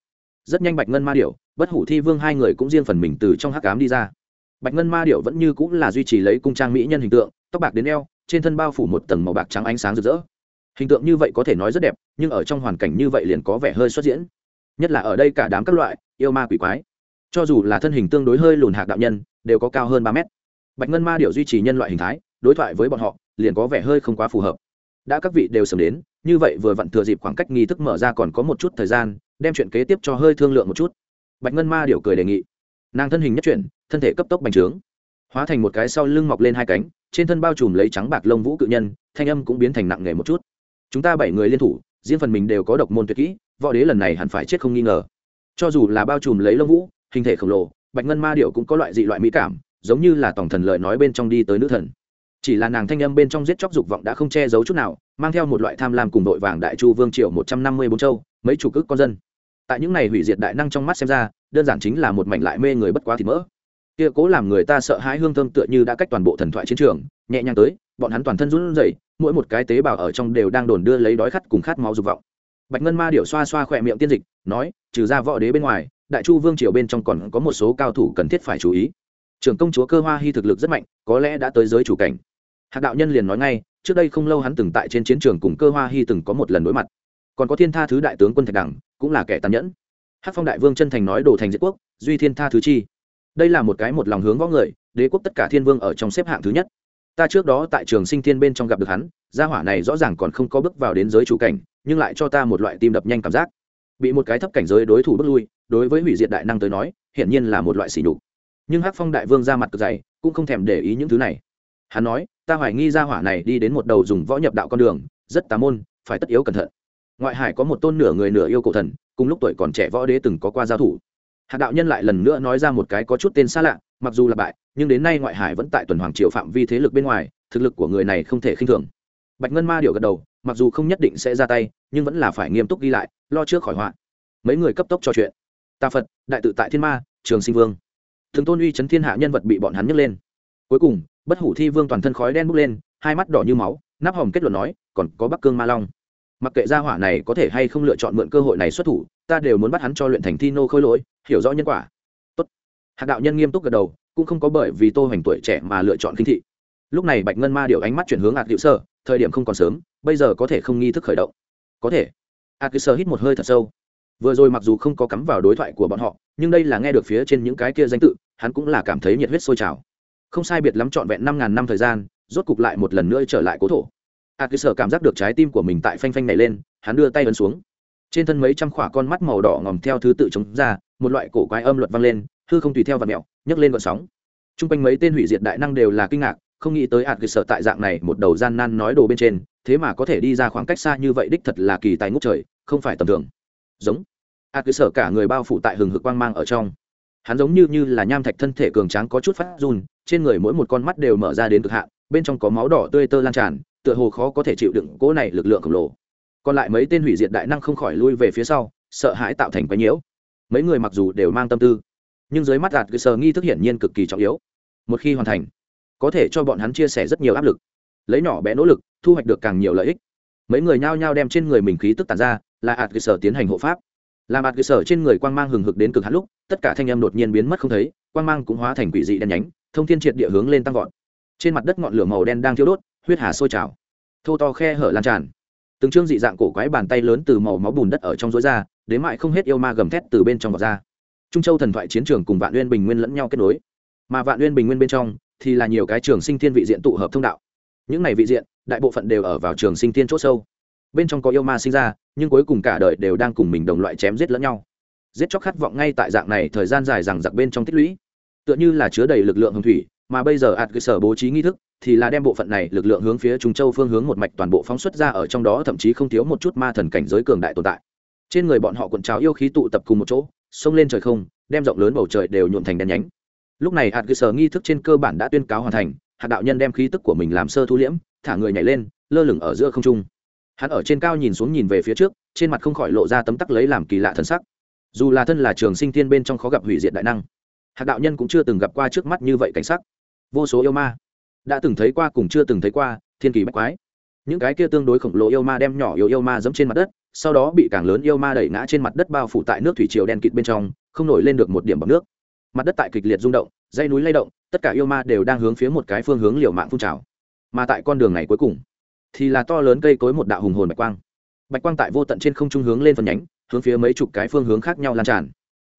Rất nhanh bạch ngân ma điểu, bất hủ thi vương hai người cũng riêng phần mình từ trong hắc cám đi ra. Bạch ngân ma điểu vẫn như cũng là duy trì lấy cung trang mỹ nhân hình tượng, tóc bạc đến eo, trên thân bao phủ một tầng màu bạc trắng ánh sáng rực rỡ. Hình tượng như vậy có thể nói rất đẹp, nhưng ở trong hoàn cảnh như vậy liền có vẻ hơi xuất diễn. Nhất là ở đây cả đám các loại, yêu ma quỷ quái. Cho dù là thân hình tương đối hơi lùn hạc đạo nhân, đều có cao hơn ba mét. Bạch ngân ma điểu duy trì nhân loại hình thái, đối thoại với bọn họ liền có vẻ hơi không quá phù hợp. Đã các vị đều sớm đến, như vậy vừa vặn thừa dịp khoảng cách nghi thức mở ra còn có một chút thời gian, đem chuyện kế tiếp cho hơi thương lượng một chút. Bạch ngân ma điều cười đề nghị. Nàng thân hình nhất chuyển, thân thể cấp tốc bành trướng. Hóa thành một cái sau lưng mọc lên hai cánh, trên thân bao trùm lấy trắng bạc lông vũ cự nhân, thanh âm cũng biến thành nặng nề một chút. Chúng ta bảy người liên thủ, riêng phần mình đều có độc môn tuyệt kỹ, võ đế lần này hẳn phải chết không nghi ngờ. Cho dù là bao trùm lấy lông vũ, hình thể khổng lồ, bạch ngân ma điệu cũng có loại dị loại mỹ cảm, giống như là tổng thần lời nói bên trong đi tới nữ thần chỉ là nàng thanh âm bên trong giết chóc dục vọng đã không che giấu chút nào, mang theo một loại tham lam cùng đội vàng đại chu vương triều một trăm năm mươi bốn châu, mấy chủ cước con dân. Tại những này hủy diệt đại năng trong mắt xem ra, đơn giản chính là một mảnh lại mê người bất quá thịt mỡ. Kia cố làm người ta sợ hãi hương thơm tựa như đã cách toàn bộ thần thoại chiến trường, nhẹ nhàng tới, bọn hắn toàn thân run rẩy, mỗi một cái tế bào ở trong đều đang đồn đưa lấy đói khát cùng khát máu dục vọng. Bạch ngân ma điểu xoa xoa khỏe miệng tiên dịch, nói, trừ ra võ đế bên ngoài, đại chu vương triều bên trong còn có một số cao thủ cần thiết phải chú ý. Trưởng công chúa cơ hoa hy thực lực rất mạnh, có lẽ đã tới giới chủ cảnh hạc đạo nhân liền nói ngay, trước đây không lâu hắn từng tại trên chiến trường cùng cơ hoa Hi từng có một lần đối mặt. Còn có thiên tha thứ đại tướng quân thạch đẳng cũng là kẻ tàn nhẫn. Hắc phong đại vương chân thành nói đồ thành diệt quốc, duy thiên tha thứ chi. Đây là một cái một lòng hướng võ người, đế quốc tất cả thiên vương ở trong xếp hạng thứ nhất. Ta trước đó tại trường sinh thiên bên trong gặp được hắn, gia hỏa này rõ ràng còn không có bước vào đến giới chủ cảnh, nhưng lại cho ta một loại tim đập nhanh cảm giác. Bị một cái thấp cảnh giới đối thủ bước lui, đối với hủy diệt đại năng tới nói, hiển nhiên là một loại sỉ nhục. Nhưng hắc phong đại vương ra mặt cực dày, cũng không thèm để ý những thứ này hắn nói, ta hoài nghi ra hỏa này đi đến một đầu dùng võ nhập đạo con đường, rất tà môn, phải tất yếu cẩn thận. Ngoại hải có một tôn nửa người nửa yêu cổ thần, cùng lúc tuổi còn trẻ võ đế từng có qua giao thủ. Hạt đạo nhân lại lần nữa nói ra một cái có chút tên xa lạ, mặc dù là bại, nhưng đến nay ngoại hải vẫn tại tuần hoàng triều phạm vi thế lực bên ngoài, thực lực của người này không thể khinh thường. Bạch ngân ma điều gật đầu, mặc dù không nhất định sẽ ra tay, nhưng vẫn là phải nghiêm túc ghi lại, lo trước khỏi họa. Mấy người cấp tốc trò chuyện. Tà phật, đại tự tại thiên ma, trường sinh vương. Thường tôn uy chấn thiên hạ nhân vật bị bọn hắn nhấc lên. Cuối cùng bất hủ thi vương toàn thân khói đen bốc lên, hai mắt đỏ như máu, nắp hòm kết luận nói, còn có bắc cương ma long. Mặc kệ gia hỏa này có thể hay không lựa chọn mượn cơ hội này xuất thủ, ta đều muốn bắt hắn cho luyện thành thi nô khôi lỗi, hiểu rõ nhân quả. Tốt. Hạc đạo nhân nghiêm túc gật đầu, cũng không có bởi vì tô hoành tuổi trẻ mà lựa chọn kinh thị. Lúc này bạch ngân ma điều ánh mắt chuyển hướng hạc hữu sơ, thời điểm không còn sớm, bây giờ có thể không nghi thức khởi động. Có thể. Hạc hữu sơ hít một hơi thật sâu. Vừa rồi mặc dù không có cắm vào đối thoại của bọn họ, nhưng đây là nghe được phía trên những cái kia danh tự, hắn cũng là cảm thấy nhiệt huyết sôi trào không sai biệt lắm trọn vẹn năm ngàn năm thời gian, rốt cục lại một lần nữa trở lại cố thổ. A cơ sở cảm giác được trái tim của mình tại phanh phanh này lên, hắn đưa tay ấn xuống. Trên thân mấy trăm khỏa con mắt màu đỏ ngòm theo thứ tự trống ra, một loại cổ quái âm luật vang lên, hư không tùy theo và mèo nhấc lên vận sóng. Trung r quanh mấy tên hủy diệt đại năng đều là kinh ngạc, không nghĩ tới ạt cơ sở tại dạng này một đầu gian nan nói đồ bên trên, thế mà có thể đi ra khoảng cách xa như vậy đích thật là kỳ tài ngốc trời, không phải tầm thường. Giống. Ạt cơ sở cả người bao phủ tại hừng hực quang mang ở trong hắn giống như như là nham thạch thân thể cường tráng có chút phát run, trên người mỗi một con mắt đều mở ra đến cực hạn, bên trong có máu đỏ tươi tơ lan tràn, tựa hồ khó có thể chịu đựng cỗ này lực lượng khổng lồ. Còn lại mấy tên hủy diệt đại năng không khỏi lui về phía sau, sợ hãi tạo thành quái nhiễu. Mấy người mặc dù đều mang tâm tư, nhưng dưới mắt gạt cơ sở nghi thức hiển nhiên cực kỳ trọng yếu. Một khi hoàn thành, có thể cho bọn hắn chia sẻ rất nhiều áp lực. Lấy nhỏ bé nỗ lực, thu hoạch được càng nhiều lợi ích. Mấy người nhao nhao đem trên người mình khí tức tàn ra, là ạt cơ sở tiến hành hộ pháp làm mặt cơ sở trên người quang mang hừng hực đến cực hạn lúc, tất cả thanh âm đột nhiên biến mất không thấy, quang mang cũng hóa thành quỷ dị đen nhánh, thông thiên triệt địa hướng lên tăng vọt. Trên mặt đất ngọn lửa màu đen đang thiêu đốt, huyết hà sôi trào. Thô to khe hở lan tràn. Từng trương dị dạng cổ quái bàn tay lớn từ màu máu bùn đất ở trong rối ra, đến mại không hết yêu ma gầm thét từ bên trong vọt ra. Trung châu thần thoại chiến trường cùng vạn uyên bình nguyên lẫn nhau kết nối. Mà vạn uyên bình nguyên bên trong thì là nhiều cái trường sinh thiên vị diện tụ hợp thông đạo. Những này vị diện, đại bộ phận đều ở vào trường sinh thiên c h ỗ sâu bên trong có yêu ma sinh ra, nhưng cuối cùng cả đời đều đang cùng mình đồng loại chém giết lẫn nhau. Giết chóc khát vọng ngay tại dạng này thời gian dài rằng giặc bên trong tích lũy. Tựa như là chứa đầy lực lượng hồng thủy, mà bây giờ ạt cơ sở bố trí nghi thức, thì là đem bộ phận này lực lượng hướng phía trung châu phương hướng một mạch toàn bộ phóng xuất ra ở trong đó, thậm chí không thiếu một chút ma thần cảnh giới cường đại tồn tại. Trên người bọn họ quần trào yêu khí tụ tập cùng một chỗ, xông lên trời không, đem rộng lớn bầu trời đều nhuộn thành đen nhánh. Lúc này hạt cơ sở nghi thức trên cơ bản đã tuyên cáo hoàn thành, hạt đạo nhân đem khí tức của mình làm sơ thu liễm, thả người nhảy lên, lơ lửng ở giữa không trung hắn ở trên cao nhìn xuống nhìn về phía trước, trên mặt không khỏi lộ ra tấm tắc lấy làm kỳ lạ thân sắc. Dù là thân là trường sinh thiên bên trong khó gặp hủy diệt đại năng Hạt đạo nhân cũng chưa từng gặp qua trước mắt như vậy cảnh sắc. Vô số yêu ma đã từng thấy qua cùng chưa từng thấy qua, thiên kỳ bách quái. Những cái kia tương đối khổng lồ yêu ma đem nhỏ yếu yêu ma dẫm trên mặt đất, sau đó bị càng lớn yêu ma đẩy ngã trên mặt đất bao phủ tại nước thủy triều đen kịt bên trong, không nổi lên được một điểm bằng nước. Mặt đất tại kịch liệt rung động dây núi lay động, tất cả yêu ma đều đang hướng phía một cái phương hướng liều mạng phun trào. Mà tại con đường này cuối cùng thì là to lớn cây cối một đạo hùng hồn bạch quang. Bạch quang tại vô tận trên không trung hướng lên phần nhánh, hướng phía mấy chục cái phương hướng khác nhau lan tràn.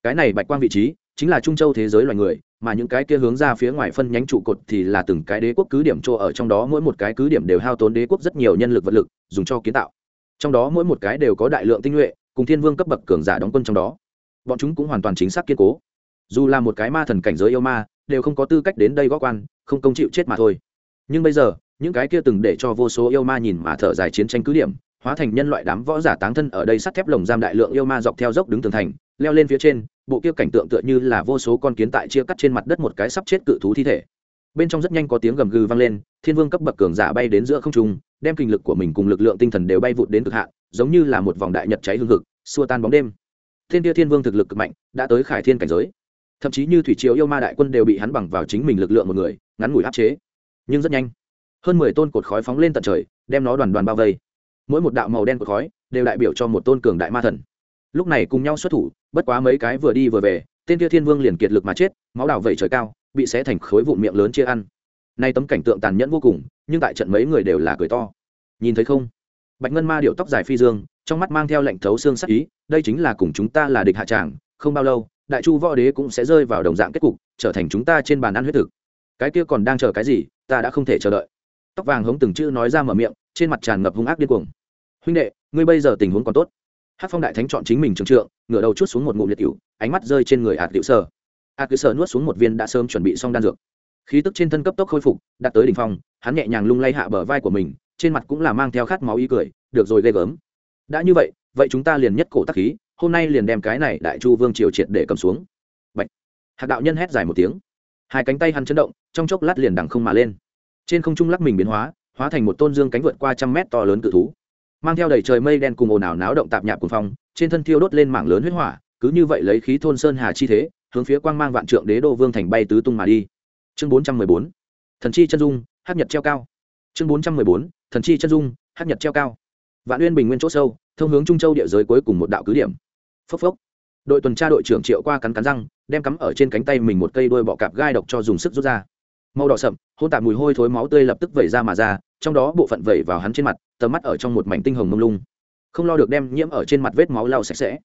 Cái này bạch quang vị trí, chính là trung châu thế giới loài người, mà những cái kia hướng ra phía ngoài phân nhánh trụ cột thì là từng cái đế quốc cứ điểm chỗ ở trong đó mỗi một cái cứ điểm đều hao tốn đế quốc rất nhiều nhân lực vật lực, dùng cho kiến tạo. Trong đó mỗi một cái đều có đại lượng tinh nhuệ, cùng thiên vương cấp bậc cường giả đóng quân trong đó. Bọn chúng cũng hoàn toàn chính xác kiên cố. Dù là một cái ma thần cảnh giới yêu ma, đều không có tư cách đến đây góp quan, không công chịu chết mà thôi. Nhưng bây giờ những cái kia từng để cho vô số yêu ma nhìn mà thở dài chiến tranh cứ điểm hóa thành nhân loại đám võ giả táng thân ở đây sắt thép lồng giam đại lượng yêu ma dọc theo dốc đứng tường thành leo lên phía trên bộ kia cảnh tượng tựa như là vô số con kiến tại chia cắt trên mặt đất một cái sắp chết cự thú thi thể. Bên trong rất nhanh có tiếng gầm gừ vang lên thiên vương cấp bậc cường giả bay đến giữa không trung đem kinh lực của mình cùng lực lượng tinh thần đều bay vụt đến cực hạ, giống như là một vòng đại nhật cháy hương cực, xua tan bóng đêm. Thiên tia thiên vương thực lực cực mạnh đã tới khải thiên cảnh giới. Thậm chí như thủy triều yêu ma đại quân đều bị hắn bằng vào chính mình lực lượng một người ngắn ngủi áp chế. Nhưng rất nhanh hơn mười tôn cột khói phóng lên tận trời, đem nó đoàn đoàn bao vây. Mỗi một đạo màu đen cột khói đều đại biểu cho một tôn cường đại ma thần. Lúc này cùng nhau xuất thủ, bất quá mấy cái vừa đi vừa về, tên kia thiên vương liền kiệt lực mà chết, máu đào vẩy trời cao, bị xé thành khối vụn miệng lớn chia ăn. Nay tấm cảnh tượng tàn nhẫn vô cùng, nhưng tại trận mấy người đều là cười to. Nhìn thấy không? Bạch ngân ma điệu tóc dài phi dương, trong mắt mang theo lệnh thấu xương sắc ý, đây chính là cùng chúng ta là địch hạ tràng, không bao lâu, đại chu võ đế cũng sẽ rơi vào đồng dạng kết cục, trở thành chúng ta trên bàn ăn huyết thực. Cái kia còn đang chờ cái gì, ta đã không thể chờ đợi tóc vàng hống từng chữ nói ra mở miệng, trên mặt tràn ngập hung ác điên cuồng. Huynh đệ, ngươi bây giờ tình huống còn tốt. Hát phong đại thánh chọn chính mình trường trượng, ngửa đầu chút xuống một ngụm liệt cựu ánh mắt rơi trên người hạt cựu sở. Hạt cựu sở nuốt xuống một viên đã sớm chuẩn bị xong đan dược. Khí tức trên thân cấp tốc khôi phục, đạt tới đ ỉ n h phong, hắn nhẹ nhàng lung lay hạ bờ vai của mình, trên mặt cũng là mang theo khát máu y cười, được rồi ghê gớm. Đã như vậy vậy chúng ta liền nhất cổ tắc khí, hôm nay liền đem cái này đại chu vương triều triệt để cầm xuống. Bạch. hạt đạo nhân hét dài một tiếng. Hai cánh tay hắn chấn động, trong chốc lát liền đằng không mà lên trên không trung lắc mình biến hóa hóa thành một tôn dương cánh vượt qua trăm mét to lớn cự thú. Mang theo đầy trời mây đen cùng ồn ào náo động tạp nhạp cùng phong, trên thân thiêu đốt lên mảng lớn huyết hỏa, cứ như vậy lấy khí thôn sơn hà chi thế, hướng phía quang mang vạn trượng đế đô vương thành bay tứ tung mà đi. Chương bốn trăm mười bốn, thần chi chân dung, hát nhật treo cao. Chương bốn trăm mười bốn, thần chi chân dung, hát nhật treo cao. Vạn uyên bình nguyên c h ỗ sâu, thông hướng trung châu địa giới cuối cùng một đạo cứ điểm. Phốc phốc. Đội tuần tra đội trưởng triệu qua cắn cắn răng, đem cắm ở trên cánh tay mình một cây đôi bọ cạp gai độc cho dùng sức rút ra màu đỏ sậm hôn tạp mùi hôi thối máu tươi lập tức vẩy ra mà ra, trong đó bộ phận vẩy vào hắn trên mặt, tầm mắt ở trong một mảnh tinh hồng mông lung. Không lo được đem nhiễm ở trên mặt vết máu lau sạch sẽ.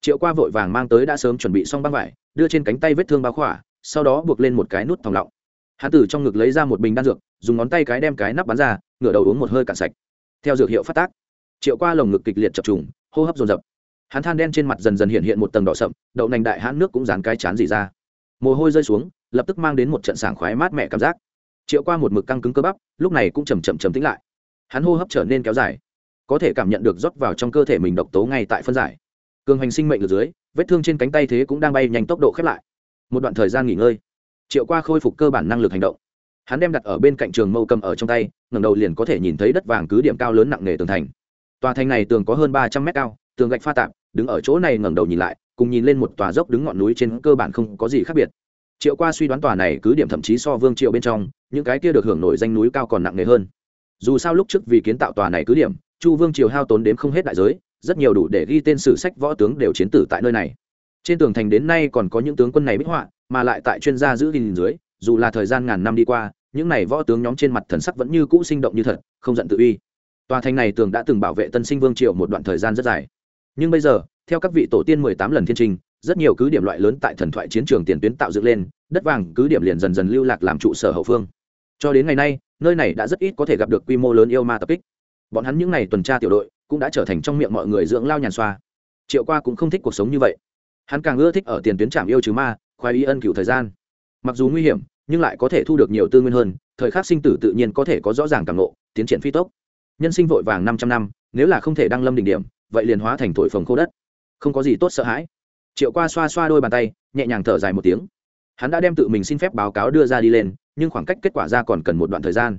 Triệu qua vội vàng mang tới đã sớm chuẩn bị xong băng vải, đưa trên cánh tay vết thương bao khỏa, sau đó buộc lên một cái nút thòng lọng. Hắn Tử trong ngực lấy ra một bình đan dược, dùng ngón tay cái đem cái nắp bắn ra, ngửa đầu uống một hơi cạn sạch. Theo dược hiệu phát tác, triệu qua lồng ngực kịch liệt chập trùng, hô hấp dồn dập. Hắn than đen trên mặt dần dần hiện hiện một tầng đỏ sậm, đậu nành đại hãn nước cũng dán cái chán gì ra. Mồ hôi rơi xuống lập tức mang đến một trận sảng khoái mát mẻ cảm giác. Triệu qua một mực căng cứng cơ bắp, lúc này cũng chậm chậm chậm tĩnh lại. Hắn hô hấp trở nên kéo dài. Có thể cảm nhận được rót vào trong cơ thể mình độc tố ngay tại phân giải. Cường hành sinh mệnh ở dưới, vết thương trên cánh tay thế cũng đang bay nhanh tốc độ khép lại. Một đoạn thời gian nghỉ ngơi, triệu qua khôi phục cơ bản năng lực hành động. Hắn đem đặt ở bên cạnh trường mâu cầm ở trong tay, ngẩng đầu liền có thể nhìn thấy đất vàng cứ điểm cao lớn nặng nề tường thành. Tòa thành này tường có hơn ba trăm mét cao, tường gạch pha tạp, đứng ở chỗ này ngẩng đầu nhìn lại, cùng nhìn lên một tòa dốc đứng ngọn núi trên cơ bản không có gì khác biệt triệu qua suy đoán tòa này cứ điểm thậm chí so vương triệu bên trong, những cái kia được hưởng nổi danh núi cao còn nặng nề hơn. Dù sao lúc trước vì kiến tạo tòa này cứ điểm, chu vương triều hao tốn đến không hết đại giới, rất nhiều đủ để ghi tên sử sách võ tướng đều chiến tử tại nơi này. Trên tường thành đến nay còn có những tướng quân này bích họa, mà lại tại chuyên gia giữ gìn dưới, dù là thời gian ngàn năm đi qua, những này võ tướng nhóm trên mặt thần sắc vẫn như cũ sinh động như thật, không giận tự uy. Tòa thành này tường đã từng bảo vệ tân sinh vương triều một đoạn thời gian rất dài. Nhưng bây giờ, theo các vị tổ tiên mười tám lần thiên trình rất nhiều cứ điểm loại lớn tại thần thoại chiến trường tiền tuyến tạo dựng lên, đất vàng cứ điểm liền dần dần lưu lạc làm trụ sở hậu phương. Cho đến ngày nay, nơi này đã rất ít có thể gặp được quy mô lớn yêu ma tập kích. Bọn hắn những ngày tuần tra tiểu đội cũng đã trở thành trong miệng mọi người dưỡng lao nhàn xoa. Triệu qua cũng không thích cuộc sống như vậy. Hắn càng ưa thích ở tiền tuyến trạm yêu chứ ma, khoái y ân cựu thời gian. Mặc dù nguy hiểm, nhưng lại có thể thu được nhiều tư nguyên hơn, thời khắc sinh tử tự nhiên có thể có rõ ràng càng ngộ, tiến triển phi tốc. Nhân sinh vội vàng năm trăm năm, nếu là không thể đăng lâm đỉnh điểm, vậy liền hóa thành thổi phồng khô đất. Không có gì tốt sợ hãi triệu qua xoa xoa đôi bàn tay, nhẹ nhàng thở dài một tiếng. Hắn đã đem tự mình xin phép báo cáo đưa ra đi lên, nhưng khoảng cách kết quả ra còn cần một đoạn thời gian.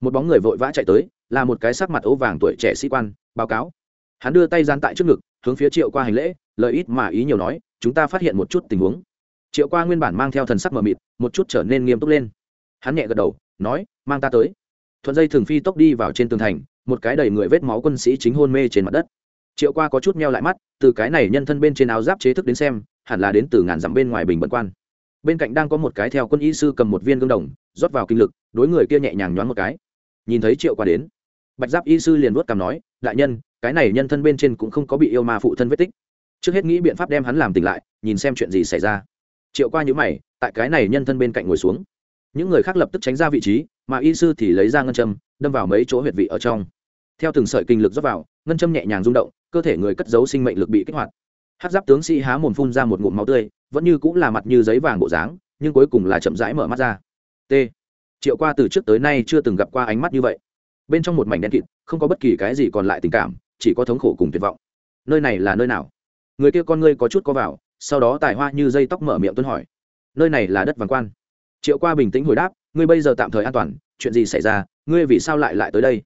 Một bóng người vội vã chạy tới, là một cái sắc mặt ố vàng tuổi trẻ sĩ quan, báo cáo. Hắn đưa tay gian tại trước ngực, hướng phía triệu qua hành lễ lợi ít mà ý nhiều nói, chúng ta phát hiện một chút tình huống. Triệu qua nguyên bản mang theo thần sắc mờ mịt, một chút trở nên nghiêm túc lên. Hắn nhẹ gật đầu, nói, mang ta tới. Thuận dây thường phi tốc đi vào trên tường thành, một cái đầy người vết máu quân sĩ chính hôn mê trên mặt đất triệu qua có chút meo lại mắt, từ cái này nhân thân bên trên áo giáp chế thức đến xem, hẳn là đến từ ngàn dặm bên ngoài bình bận quan. Bên cạnh đang có một cái theo quân y sư cầm một viên gương đồng, rót vào kinh lực, đối người kia nhẹ nhàng nhoáng một cái. Nhìn thấy triệu qua đến, bạch giáp y sư liền vuốt cằm nói, đại nhân, cái này nhân thân bên trên cũng không có bị yêu ma phụ thân vết tích. Trước hết nghĩ biện pháp đem hắn làm tỉnh lại, nhìn xem chuyện gì xảy ra. Triệu qua nhữ mày, tại cái này nhân thân bên cạnh ngồi xuống. Những người khác lập tức tránh ra vị trí, mà y sư thì lấy ra ngân châm, đâm vào mấy chỗ huyệt vị ở trong. Theo từng sợi kinh lực rót vào, ngân châm nhẹ nhàng rung động cơ thể người cất giấu sinh mệnh lực bị kích hoạt. Hát giáp tướng sĩ há mồm phun ra một ngụm máu tươi, vẫn như cũng là mặt như giấy vàng bộ dáng, nhưng cuối cùng là chậm rãi mở mắt ra. T. Triệu qua từ trước tới nay chưa từng gặp qua ánh mắt như vậy. Bên trong một mảnh đen kịt, không có bất kỳ cái gì còn lại tình cảm, chỉ có thống khổ cùng tuyệt vọng. Nơi này là nơi nào? Người kia con ngươi có chút có vào, sau đó tài hoa như dây tóc mở miệng tuân hỏi. Nơi này là đất vàng quan. Triệu qua bình tĩnh hồi đáp, ngươi bây giờ tạm thời an toàn, chuyện gì xảy ra, ngươi vì sao lại lại tới đây?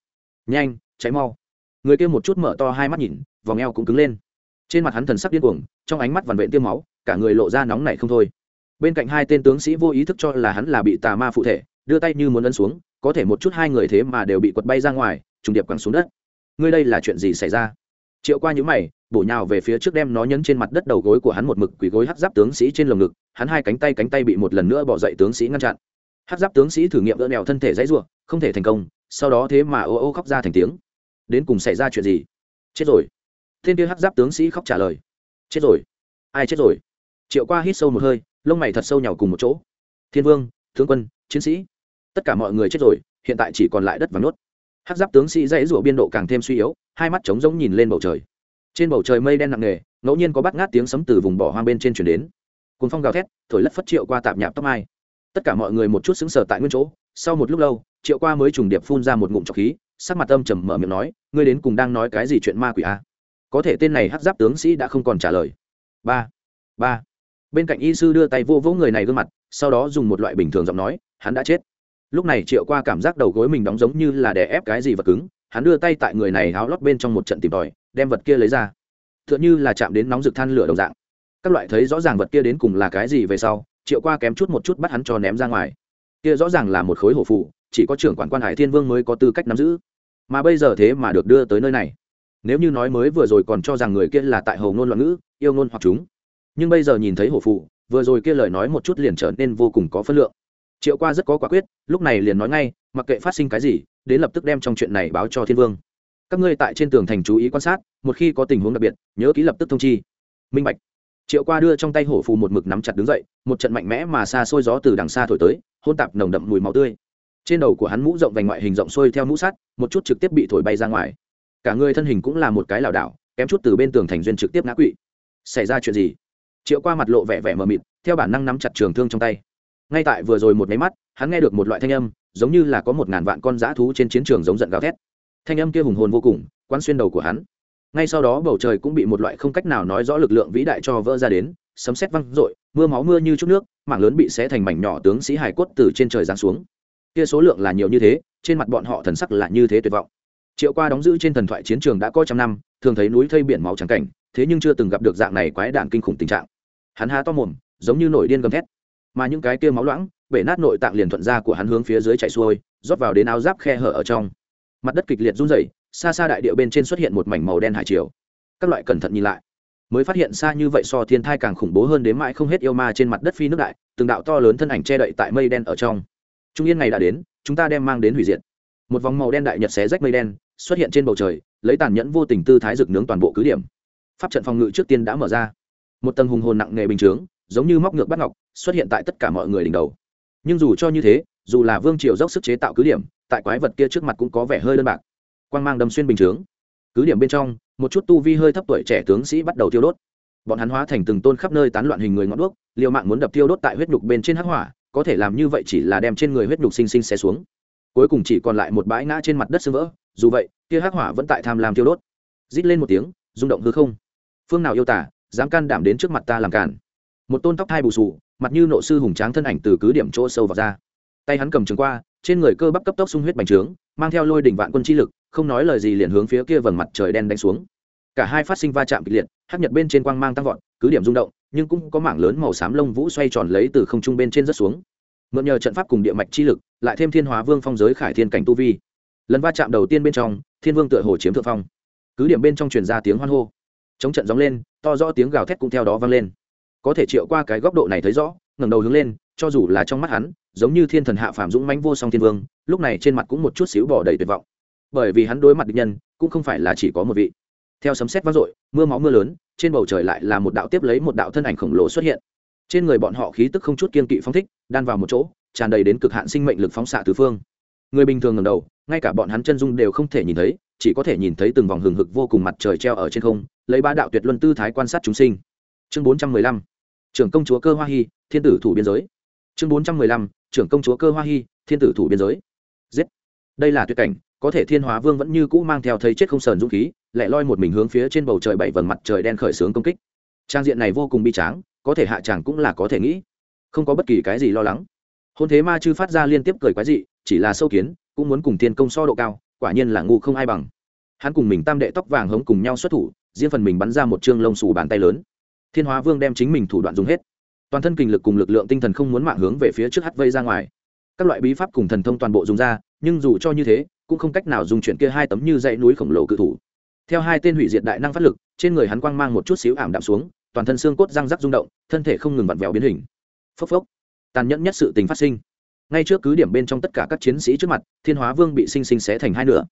Nhanh, cháy mau. Người kia một chút mở to hai mắt nhìn vòng eo cũng cứng lên. Trên mặt hắn thần sắc điên cuồng, trong ánh mắt vằn vện tiêm máu, cả người lộ ra nóng này không thôi. Bên cạnh hai tên tướng sĩ vô ý thức cho là hắn là bị tà ma phụ thể, đưa tay như muốn ấn xuống, có thể một chút hai người thế mà đều bị quật bay ra ngoài, trùng điệp quẳng xuống đất. Ngươi đây là chuyện gì xảy ra? Triệu qua những mày, bổ nhào về phía trước đem nó nhấn trên mặt đất đầu gối của hắn một mực quỳ gối hát giáp tướng sĩ trên lồng ngực, hắn hai cánh tay cánh tay bị một lần nữa bỏ dậy tướng sĩ ngăn chặn. Hát giáp tướng sĩ thử nghiệm đỡ nèo thân thể dãy ruộng không thể thành công, sau đó thế mà ô ô khóc ra thành tiếng. Đến cùng xảy ra chuyện gì? Chết rồi thiên kia hắc giáp tướng sĩ khóc trả lời. Chết rồi. Ai chết rồi? Triệu qua hít sâu một hơi, lông mày thật sâu nhào cùng một chỗ. Thiên vương, tướng quân, chiến sĩ. Tất cả mọi người chết rồi, hiện tại chỉ còn lại đất và nuốt hắc giáp tướng sĩ dãy rủa biên độ càng thêm suy yếu, hai mắt trống rỗng nhìn lên bầu trời. Trên bầu trời mây đen nặng nề, ngẫu nhiên có bắt ngát tiếng sấm từ vùng bỏ hoang bên trên chuyển đến. Cuốn phong gào thét, thổi lất phất triệu qua tạp nhạp tóc mai. Tất cả mọi người một chút xứng sở tại nguyên chỗ, sau một lúc lâu, triệu qua mới trùng điệp phun ra một ngụm trọc khí, sắc mặt âm trầm mở miệng nói, ngươi đến cùng đang nói cái gì chuyện ma quỷ à? có thể tên này hát giáp tướng sĩ đã không còn trả lời. Ba ba. Bên cạnh y sư đưa tay vô vỗ người này gương mặt, sau đó dùng một loại bình thường giọng nói, hắn đã chết. Lúc này triệu qua cảm giác đầu gối mình đóng giống như là đè ép cái gì vật cứng, hắn đưa tay tại người này háo lót bên trong một trận tìm tòi, đem vật kia lấy ra. T h ư ợ n h ư là chạm đến nóng rực than lửa đồng dạng. Các loại thấy rõ ràng vật kia đến cùng là cái gì về sau, triệu qua kém chút một chút bắt hắn cho ném ra ngoài. Kia rõ ràng là một khối hổ phụ chỉ có trưởng quản quan hải thiên vương mới có tư cách nắm giữ. Mà bây giờ thế mà được đưa tới nơi này nếu như nói mới vừa rồi còn cho rằng người kia là tại hầu ngôn loạn ngữ, yêu ngôn hoặc chúng. Nhưng bây giờ nhìn thấy hổ phụ, vừa rồi kia lời nói một chút liền trở nên vô cùng có phân lượng. Triệu qua rất có quả quyết, lúc này liền nói ngay, mặc kệ phát sinh cái gì, đến lập tức đem trong chuyện này báo cho thiên vương. Các ngươi tại trên tường thành chú ý quan sát, một khi có tình huống đặc biệt, nhớ ký lập tức thông chi. Minh bạch. Triệu qua đưa trong tay hổ phù một mực nắm chặt đứng dậy, một trận mạnh mẽ mà xa xôi gió từ đằng xa thổi tới, hôn tạp nồng đậm mùi máu tươi. Trên đầu của hắn mũ rộng vành ngoại hình rộng xuôi theo mũ sắt, một chút trực tiếp bị thổi bay ra ngoài cả người thân hình cũng là một cái lảo đảo, kém chút từ bên tường thành duyên trực tiếp ngã quỵ. Xảy ra chuyện gì? Triệu qua mặt lộ vẻ vẻ mờ mịt, theo bản năng nắm chặt trường thương trong tay. Ngay tại vừa rồi một máy mắt, hắn nghe được một loại thanh âm, giống như là có một ngàn vạn con dã thú trên chiến trường giống giận gào thét. Thanh âm kia hùng hồn vô cùng, quán xuyên đầu của hắn. Ngay sau đó bầu trời cũng bị một loại không cách nào nói rõ lực lượng vĩ đại cho vỡ ra đến, sấm sét văng rội mưa máu mưa như chút nước, mảng lớn bị xé thành mảnh nhỏ tướng sĩ hải cốt từ trên trời giáng xuống. Kia số lượng là nhiều như thế, trên mặt bọn họ thần sắc là như thế tuyệt vọng triệu qua đóng giữ trên thần thoại chiến trường đã có trăm năm, thường thấy núi thây biển máu trắng cảnh, thế nhưng chưa từng gặp được dạng này quái đạn kinh khủng tình trạng. Hắn há to mồm, giống như nổi điên gầm thét. Mà những cái kia máu loãng, bể nát nội tạng liền thuận ra của hắn hướng phía dưới chạy xuôi, rót vào đến áo giáp khe hở ở trong. Mặt đất kịch liệt run rẩy, xa xa đại địa bên trên xuất hiện một mảnh màu đen hải chiều các loại cẩn thận nhìn lại, mới phát hiện xa như vậy so thiên thai càng khủng bố hơn đến mãi không hết yêu ma trên mặt đất phi nước đại, từng đạo to lớn thân ảnh che đậy tại mây đen ở trong. Trung yên ngày đã đến, chúng ta đem mang đến hủy diệt. Một vòng màu đen đại nhật xé rách mây đen xuất hiện trên bầu trời, lấy tàn nhẫn vô tình tư thái rực nướng toàn bộ cứ điểm. Pháp trận phòng ngự trước tiên đã mở ra. Một tầng hùng hồn nặng nề bình chướng, giống như móc ngược bắt ngọc, xuất hiện tại tất cả mọi người đỉnh đầu. Nhưng dù cho như thế, dù là vương triều dốc sức chế tạo cứ điểm, tại quái vật kia trước mặt cũng có vẻ hơi đơn bạc. Quang mang đâm xuyên bình chướng. Cứ điểm bên trong, một chút tu vi hơi thấp tuổi trẻ tướng sĩ bắt đầu tiêu đốt. Bọn hắn hóa thành từng tôn khắp nơi tán loạn hình người ngọn đuốc, liều mạng muốn đập tiêu đốt tại huyết nhục bên trên hắc hỏa, có thể làm như vậy chỉ là đem trên người huyết nhục sinh sinh xé xuống cuối cùng chỉ còn lại một bãi ngã trên mặt đất sưng vỡ, dù vậy, kia hắc hỏa vẫn tại tham lam thiêu đốt. Rít lên một tiếng, rung động hư không. Phương nào yêu tả, dám can đảm đến trước mặt ta làm cản một tôn tóc hai bù sù mặt như nộ sư hùng tráng thân ảnh từ cứ điểm chỗ sâu vào ra. Tay hắn cầm trường qua, trên người cơ bắp cấp tốc sung huyết bành trướng, mang theo lôi đỉnh vạn quân chi lực, không nói lời gì liền hướng phía kia vầng mặt trời đen đánh xuống. Cả hai phát sinh va chạm kịch liệt, hắc nhật bên trên quang mang tăng vọt, cứ điểm rung động, nhưng cũng có mảng lớn màu xám lông vũ xoay tròn lấy từ không trung bên trên rất xuống mượn nhờ trận pháp cùng địa mạch chi lực, lại thêm thiên hóa vương phong giới khải thiên cảnh tu vi. Lần va chạm đầu tiên bên trong, thiên vương tựa hồ chiếm thượng phong. Cứ điểm bên trong truyền ra tiếng hoan hô. Chống trận dóng lên, to rõ tiếng gào thét cũng theo đó vang lên. Có thể triệu qua cái góc độ này thấy rõ, ngẩng đầu hướng lên, cho dù là trong mắt hắn, giống như thiên thần hạ phạm dũng mãnh vô song thiên vương, lúc này trên mặt cũng một chút xíu bỏ đầy tuyệt vọng. Bởi vì hắn đối mặt địch nhân, cũng không phải là chỉ có một vị. Theo sấm sét vang dội, mưa máu mưa lớn, trên bầu trời lại là một đạo tiếp lấy một đạo thân ảnh khổng lồ xuất hiện trên người bọn họ khí tức không chút kiên kỵ phóng thích, đan vào một chỗ, tràn đầy đến cực hạn sinh mệnh lực phóng xạ tứ phương. Người bình thường ngầm đầu, ngay cả bọn hắn chân dung đều không thể nhìn thấy, chỉ có thể nhìn thấy từng vòng hừng hực vô cùng mặt trời treo ở trên không, lấy ba đạo tuyệt luân tư thái quan sát chúng sinh. Chương bốn trăm mười lăm, trưởng công chúa cơ hoa hy thiên tử thủ biên giới. Chương bốn trăm mười lăm, trưởng công chúa cơ hoa hy thiên tử thủ biên giới. Giết. Đây là tuyệt cảnh, có thể thiên hóa vương vẫn như cũ mang theo thấy chết không sờn dũng khí lại loi một mình hướng phía trên bầu trời bảy vầng mặt trời đen khởi xướng công kích. Trang diện này vô cùng bi tráng có thể hạ chàng cũng là có thể nghĩ. Không có bất kỳ cái gì lo lắng. Hôn thế ma chư phát ra liên tiếp cười quái dị, chỉ là sâu kiến, cũng muốn cùng thiên công so độ cao, quả nhiên là ngu không ai bằng. Hắn cùng mình tam đệ tóc vàng hống cùng nhau xuất thủ, riêng phần mình bắn ra một chương lông xù bàn tay lớn. Thiên hóa vương đem chính mình thủ đoạn dùng hết. Toàn thân kinh lực cùng lực lượng tinh thần không muốn mạng hướng về phía trước hắt vây ra ngoài. Các loại bí pháp cùng thần thông toàn bộ dùng ra, nhưng dù cho như thế, cũng không cách nào dùng chuyện kia hai tấm như dãy núi khổng lồ cự thủ. Theo hai tên hủy diệt đại năng phát lực, trên người hắn quang mang một chút xíu ảm đạm xuống toàn thân xương cốt răng rắc rung động, thân thể không ngừng vặn vẹo biến hình. Phốc phốc. Tàn nhẫn nhất sự tình phát sinh. Ngay trước cứ điểm bên trong tất cả các chiến sĩ trước mặt, thiên hóa vương bị sinh sinh xé thành hai nửa.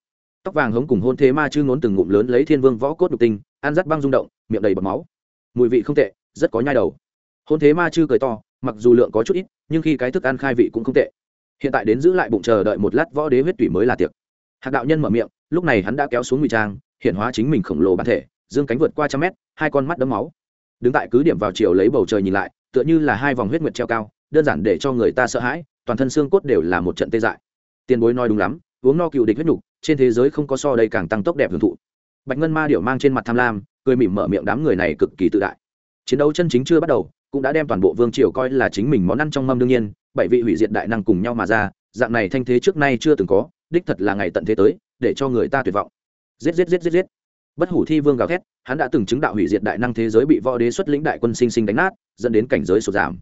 Tóc vàng hống cùng hôn thế ma chư ngốn từng ngụm lớn lấy thiên vương võ cốt đục tinh, ăn rắc băng rung động, miệng đầy bọt máu. Mùi vị không tệ, rất có nhai đầu. Hôn thế ma chư cười to, mặc dù lượng có chút ít, nhưng khi cái thức ăn khai vị cũng không tệ. Hiện tại đến giữ lại bụng chờ đợi một lát võ đế huyết tủy mới là tiệc. Hạc đạo nhân mở miệng, lúc này hắn đã kéo xuống ngụy trang, hiện hóa chính mình khổng lồ bản thể, dương cánh vượt qua trăm mét, hai con mắt đấm máu đứng tại cứ điểm vào chiều lấy bầu trời nhìn lại, tựa như là hai vòng huyết nguyệt treo cao, đơn giản để cho người ta sợ hãi, toàn thân xương cốt đều là một trận tê dại. Tiền bối nói đúng lắm, uống no cựu địch huyết nhục, trên thế giới không có so đây càng tăng tốc đẹp hưởng thụ. Bạch ngân ma điểu mang trên mặt tham lam, cười mỉm mở miệng đám người này cực kỳ tự đại. Chiến đấu chân chính chưa bắt đầu, cũng đã đem toàn bộ vương triều coi là chính mình món ăn trong mâm đương nhiên, bảy vị hủy diệt đại năng cùng nhau mà ra, dạng này thanh thế trước nay chưa từng có, đích thật là ngày tận thế tới, để cho người ta tuyệt vọng. Giết giết giết giết giết bất hủ thi vương gào thét, hắn đã từng chứng đạo hủy diệt đại năng thế giới bị võ đế xuất lĩnh đại quân sinh sinh đánh nát, dẫn đến cảnh giới sụt giảm.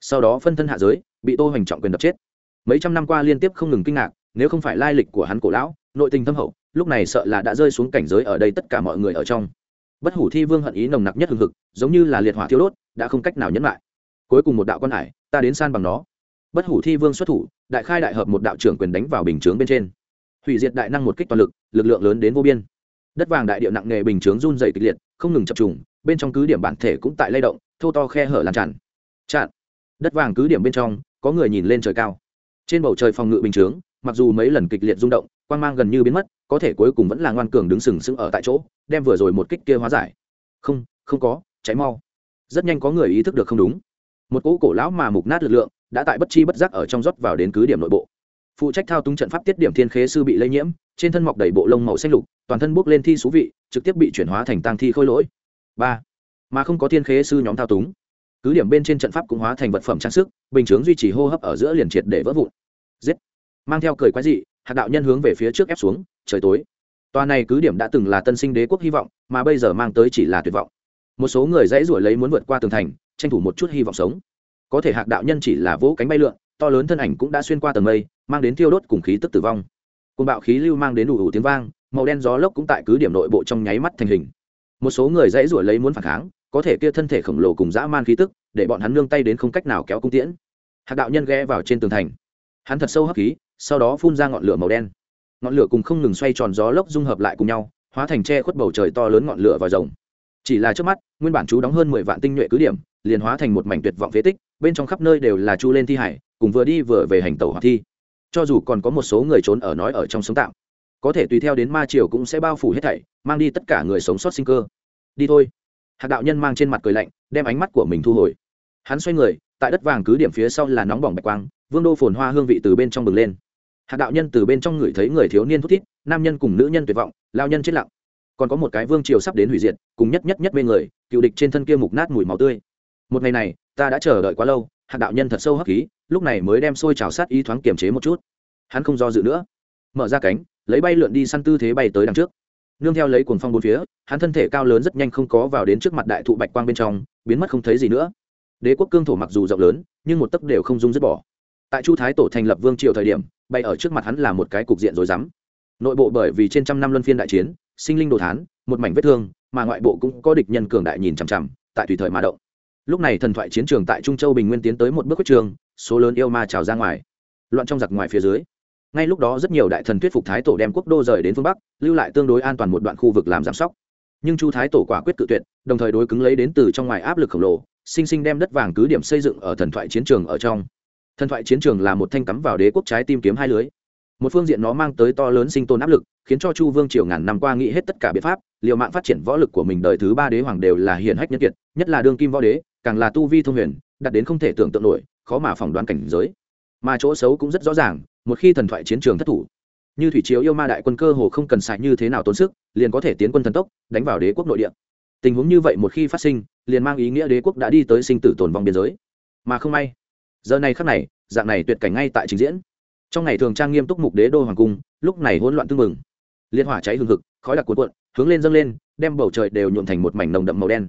Sau đó phân thân hạ giới, bị tô hoành trọng quyền đập chết. Mấy trăm năm qua liên tiếp không ngừng kinh ngạc, nếu không phải lai lịch của hắn cổ lão, nội tình thâm hậu, lúc này sợ là đã rơi xuống cảnh giới ở đây tất cả mọi người ở trong. Bất hủ thi vương hận ý nồng nặc nhất hừng hực, giống như là liệt hỏa thiêu đốt, đã không cách nào nhẫn lại. Cuối cùng một đạo quan hải, ta đến san bằng nó. Bất hủ thi vương xuất thủ, đại khai đại hợp một đạo trưởng quyền đánh vào bình chướng bên trên. Hủy diệt đại năng một kích toàn lực lực lượng lớn đến vô biên đất vàng đại điệu nặng nghề bình chướng run dày kịch liệt, không ngừng chập trùng, bên trong cứ điểm bản thể cũng tại lay động, thô to khe hở làm tràn. Chặn. Đất vàng cứ điểm bên trong, có người nhìn lên trời cao. Trên bầu trời phòng ngự bình chướng, mặc dù mấy lần kịch liệt rung động quan g mang gần như biến mất, có thể cuối cùng vẫn là ngoan cường đứng sừng sững ở tại chỗ, đem vừa rồi một kích kia hóa giải. Không không có, cháy mau. Rất nhanh có người ý thức được không đúng. Một cỗ cổ lão mà mục nát lực lượng, đã tại bất chi bất giác ở trong rót vào đến cứ điểm nội bộ phụ trách thao túng trận pháp tiết điểm thiên khế sư bị lây nhiễm, trên thân mọc đầy bộ lông màu xanh lục, toàn thân bốc lên thi số vị, trực tiếp bị chuyển hóa thành tăng thi khôi lỗi. Ba, mà không có thiên khế sư nhóm thao túng, cứ điểm bên trên trận pháp cũng hóa thành vật phẩm trang sức, bình chướng duy trì hô hấp ở giữa liền triệt để vỡ vụn. Giết. Mang theo cười quái dị hạt đạo nhân hướng về phía trước ép xuống, trời tối. Tòa này cứ điểm đã từng là tân sinh đế quốc hy vọng, mà bây giờ mang tới chỉ là tuyệt vọng. Một số người dãy ruổi lấy muốn vượt qua tường thành, tranh thủ một chút hy vọng sống. Có thể hạc đạo nhân chỉ là vỗ cánh bay lượn to lớn thân ảnh cũng đã xuyên qua tầng mây, mang đến thiêu đốt cùng khí tức tử vong. Côn bạo khí lưu mang đến ù ù tiếng vang, màu đen gió lốc cũng tại cứ điểm nội bộ trong nháy mắt thành hình. Một số người dãy rủi lấy muốn phản kháng, có thể kia thân thể khổng lồ cùng dã man khí tức, để bọn hắn nương tay đến không cách nào kéo cung tiễn. Hạc đạo nhân ghé vào trên tường thành. Hắn thật sâu hấp khí, sau đó phun ra ngọn lửa màu đen. Ngọn lửa cùng không ngừng xoay tròn gió lốc dung hợp lại cùng nhau, hóa thành che khuất bầu trời to lớn ngọn lửa vào rồng. Chỉ là trước mắt, nguyên bản chú đóng hơn mười vạn tinh nhuệ cứ điểm liền hóa thành một mảnh tuyệt vọng phế tích, bên trong khắp nơi đều là chu lên thi hải, cùng vừa đi vừa về hành tẩu hoặc thi. Cho dù còn có một số người trốn ở nói ở trong sống tạm, có thể tùy theo đến ma triều cũng sẽ bao phủ hết thảy, mang đi tất cả người sống sót sinh cơ. Đi thôi. Hạc đạo nhân mang trên mặt cười lạnh, đem ánh mắt của mình thu hồi. Hắn xoay người, tại đất vàng cứ điểm phía sau là nóng bỏng bạch quang, vương đô phồn hoa hương vị từ bên trong bừng lên. Hạc đạo nhân từ bên trong người thấy người thiếu niên thút thít, nam nhân cùng nữ nhân tuyệt vọng, lao nhân chết lặng. Còn có một cái vương triều sắp đến hủy diệt, cùng nhất nhất nhất bên người, cựu địch trên thân kia mục nát mùi máu tươi một ngày này, ta đã chờ đợi quá lâu, hạc đạo nhân thật sâu hấp khí, lúc này mới đem xôi trào sát ý thoáng kiềm chế một chút. Hắn không do dự nữa, mở ra cánh, lấy bay lượn đi săn tư thế bay tới đằng trước. Nương theo lấy cuồng phong bốn phía, hắn thân thể cao lớn rất nhanh không có vào đến trước mặt đại thụ bạch quang bên trong, biến mất không thấy gì nữa. Đế quốc cương thổ mặc dù rộng lớn, nhưng một tấc đều không dung dứt bỏ. Tại chu thái tổ thành lập vương triều thời điểm, bay ở trước mặt hắn là một cái cục diện rối rắm. Nội bộ bởi vì trên trăm năm luân phiên đại chiến, sinh linh đồ thán, một mảnh vết thương, mà ngoại bộ cũng có địch nhân cường đại nhìn chằm chằm, tại tùy thời mà động lúc này thần thoại chiến trường tại trung châu bình nguyên tiến tới một bước quyết trường, số lớn yêu ma trào ra ngoài, loạn trong giặc ngoài phía dưới. Ngay lúc đó rất nhiều đại thần thuyết phục thái tổ đem quốc đô rời đến phương bắc, lưu lại tương đối an toàn một đoạn khu vực làm giám sóc. Nhưng chu thái tổ quả quyết cự tuyệt, đồng thời đối cứng lấy đến từ trong ngoài áp lực khổng lồ, sinh sinh đem đất vàng cứ điểm xây dựng ở thần thoại chiến trường ở trong. Thần thoại chiến trường là một thanh cắm vào đế quốc trái tim kiếm hai lưới. Một phương diện nó mang tới to lớn sinh tồn áp lực khiến cho chu vương triều ngàn năm qua nghĩ hết tất cả biện pháp liệu mạng phát triển võ lực của mình đời thứ ba đế hoàng đều là hiển hách nhân kiệt, nhất là đương kim võ đế, càng là tu vi thông huyền đặt đến không thể tưởng tượng nổi, khó mà phỏng đoán cảnh giới. Mà chỗ xấu cũng rất rõ ràng, một khi thần thoại chiến trường thất thủ, như thủy chiếu yêu ma đại quân cơ hồ không cần xài như thế nào tốn sức, liền có thể tiến quân thần tốc, đánh vào đế quốc nội địa. Tình huống như vậy một khi phát sinh, liền mang ý nghĩa đế quốc đã đi tới sinh tử tồn vong biên giới. Mà không may, giờ này khắc này, dạng này tuyệt cảnh ngay tại trình diễn. Trong ngày thường trang nghiêm túc mục đế đô hoàng cung, lúc này hỗn loạn tương mừng liên hỏa cháy hừng hực, khói đặc cuộn cuộn, hướng lên dâng lên, đem bầu trời đều nhuộm thành một mảnh nồng đậm màu đen.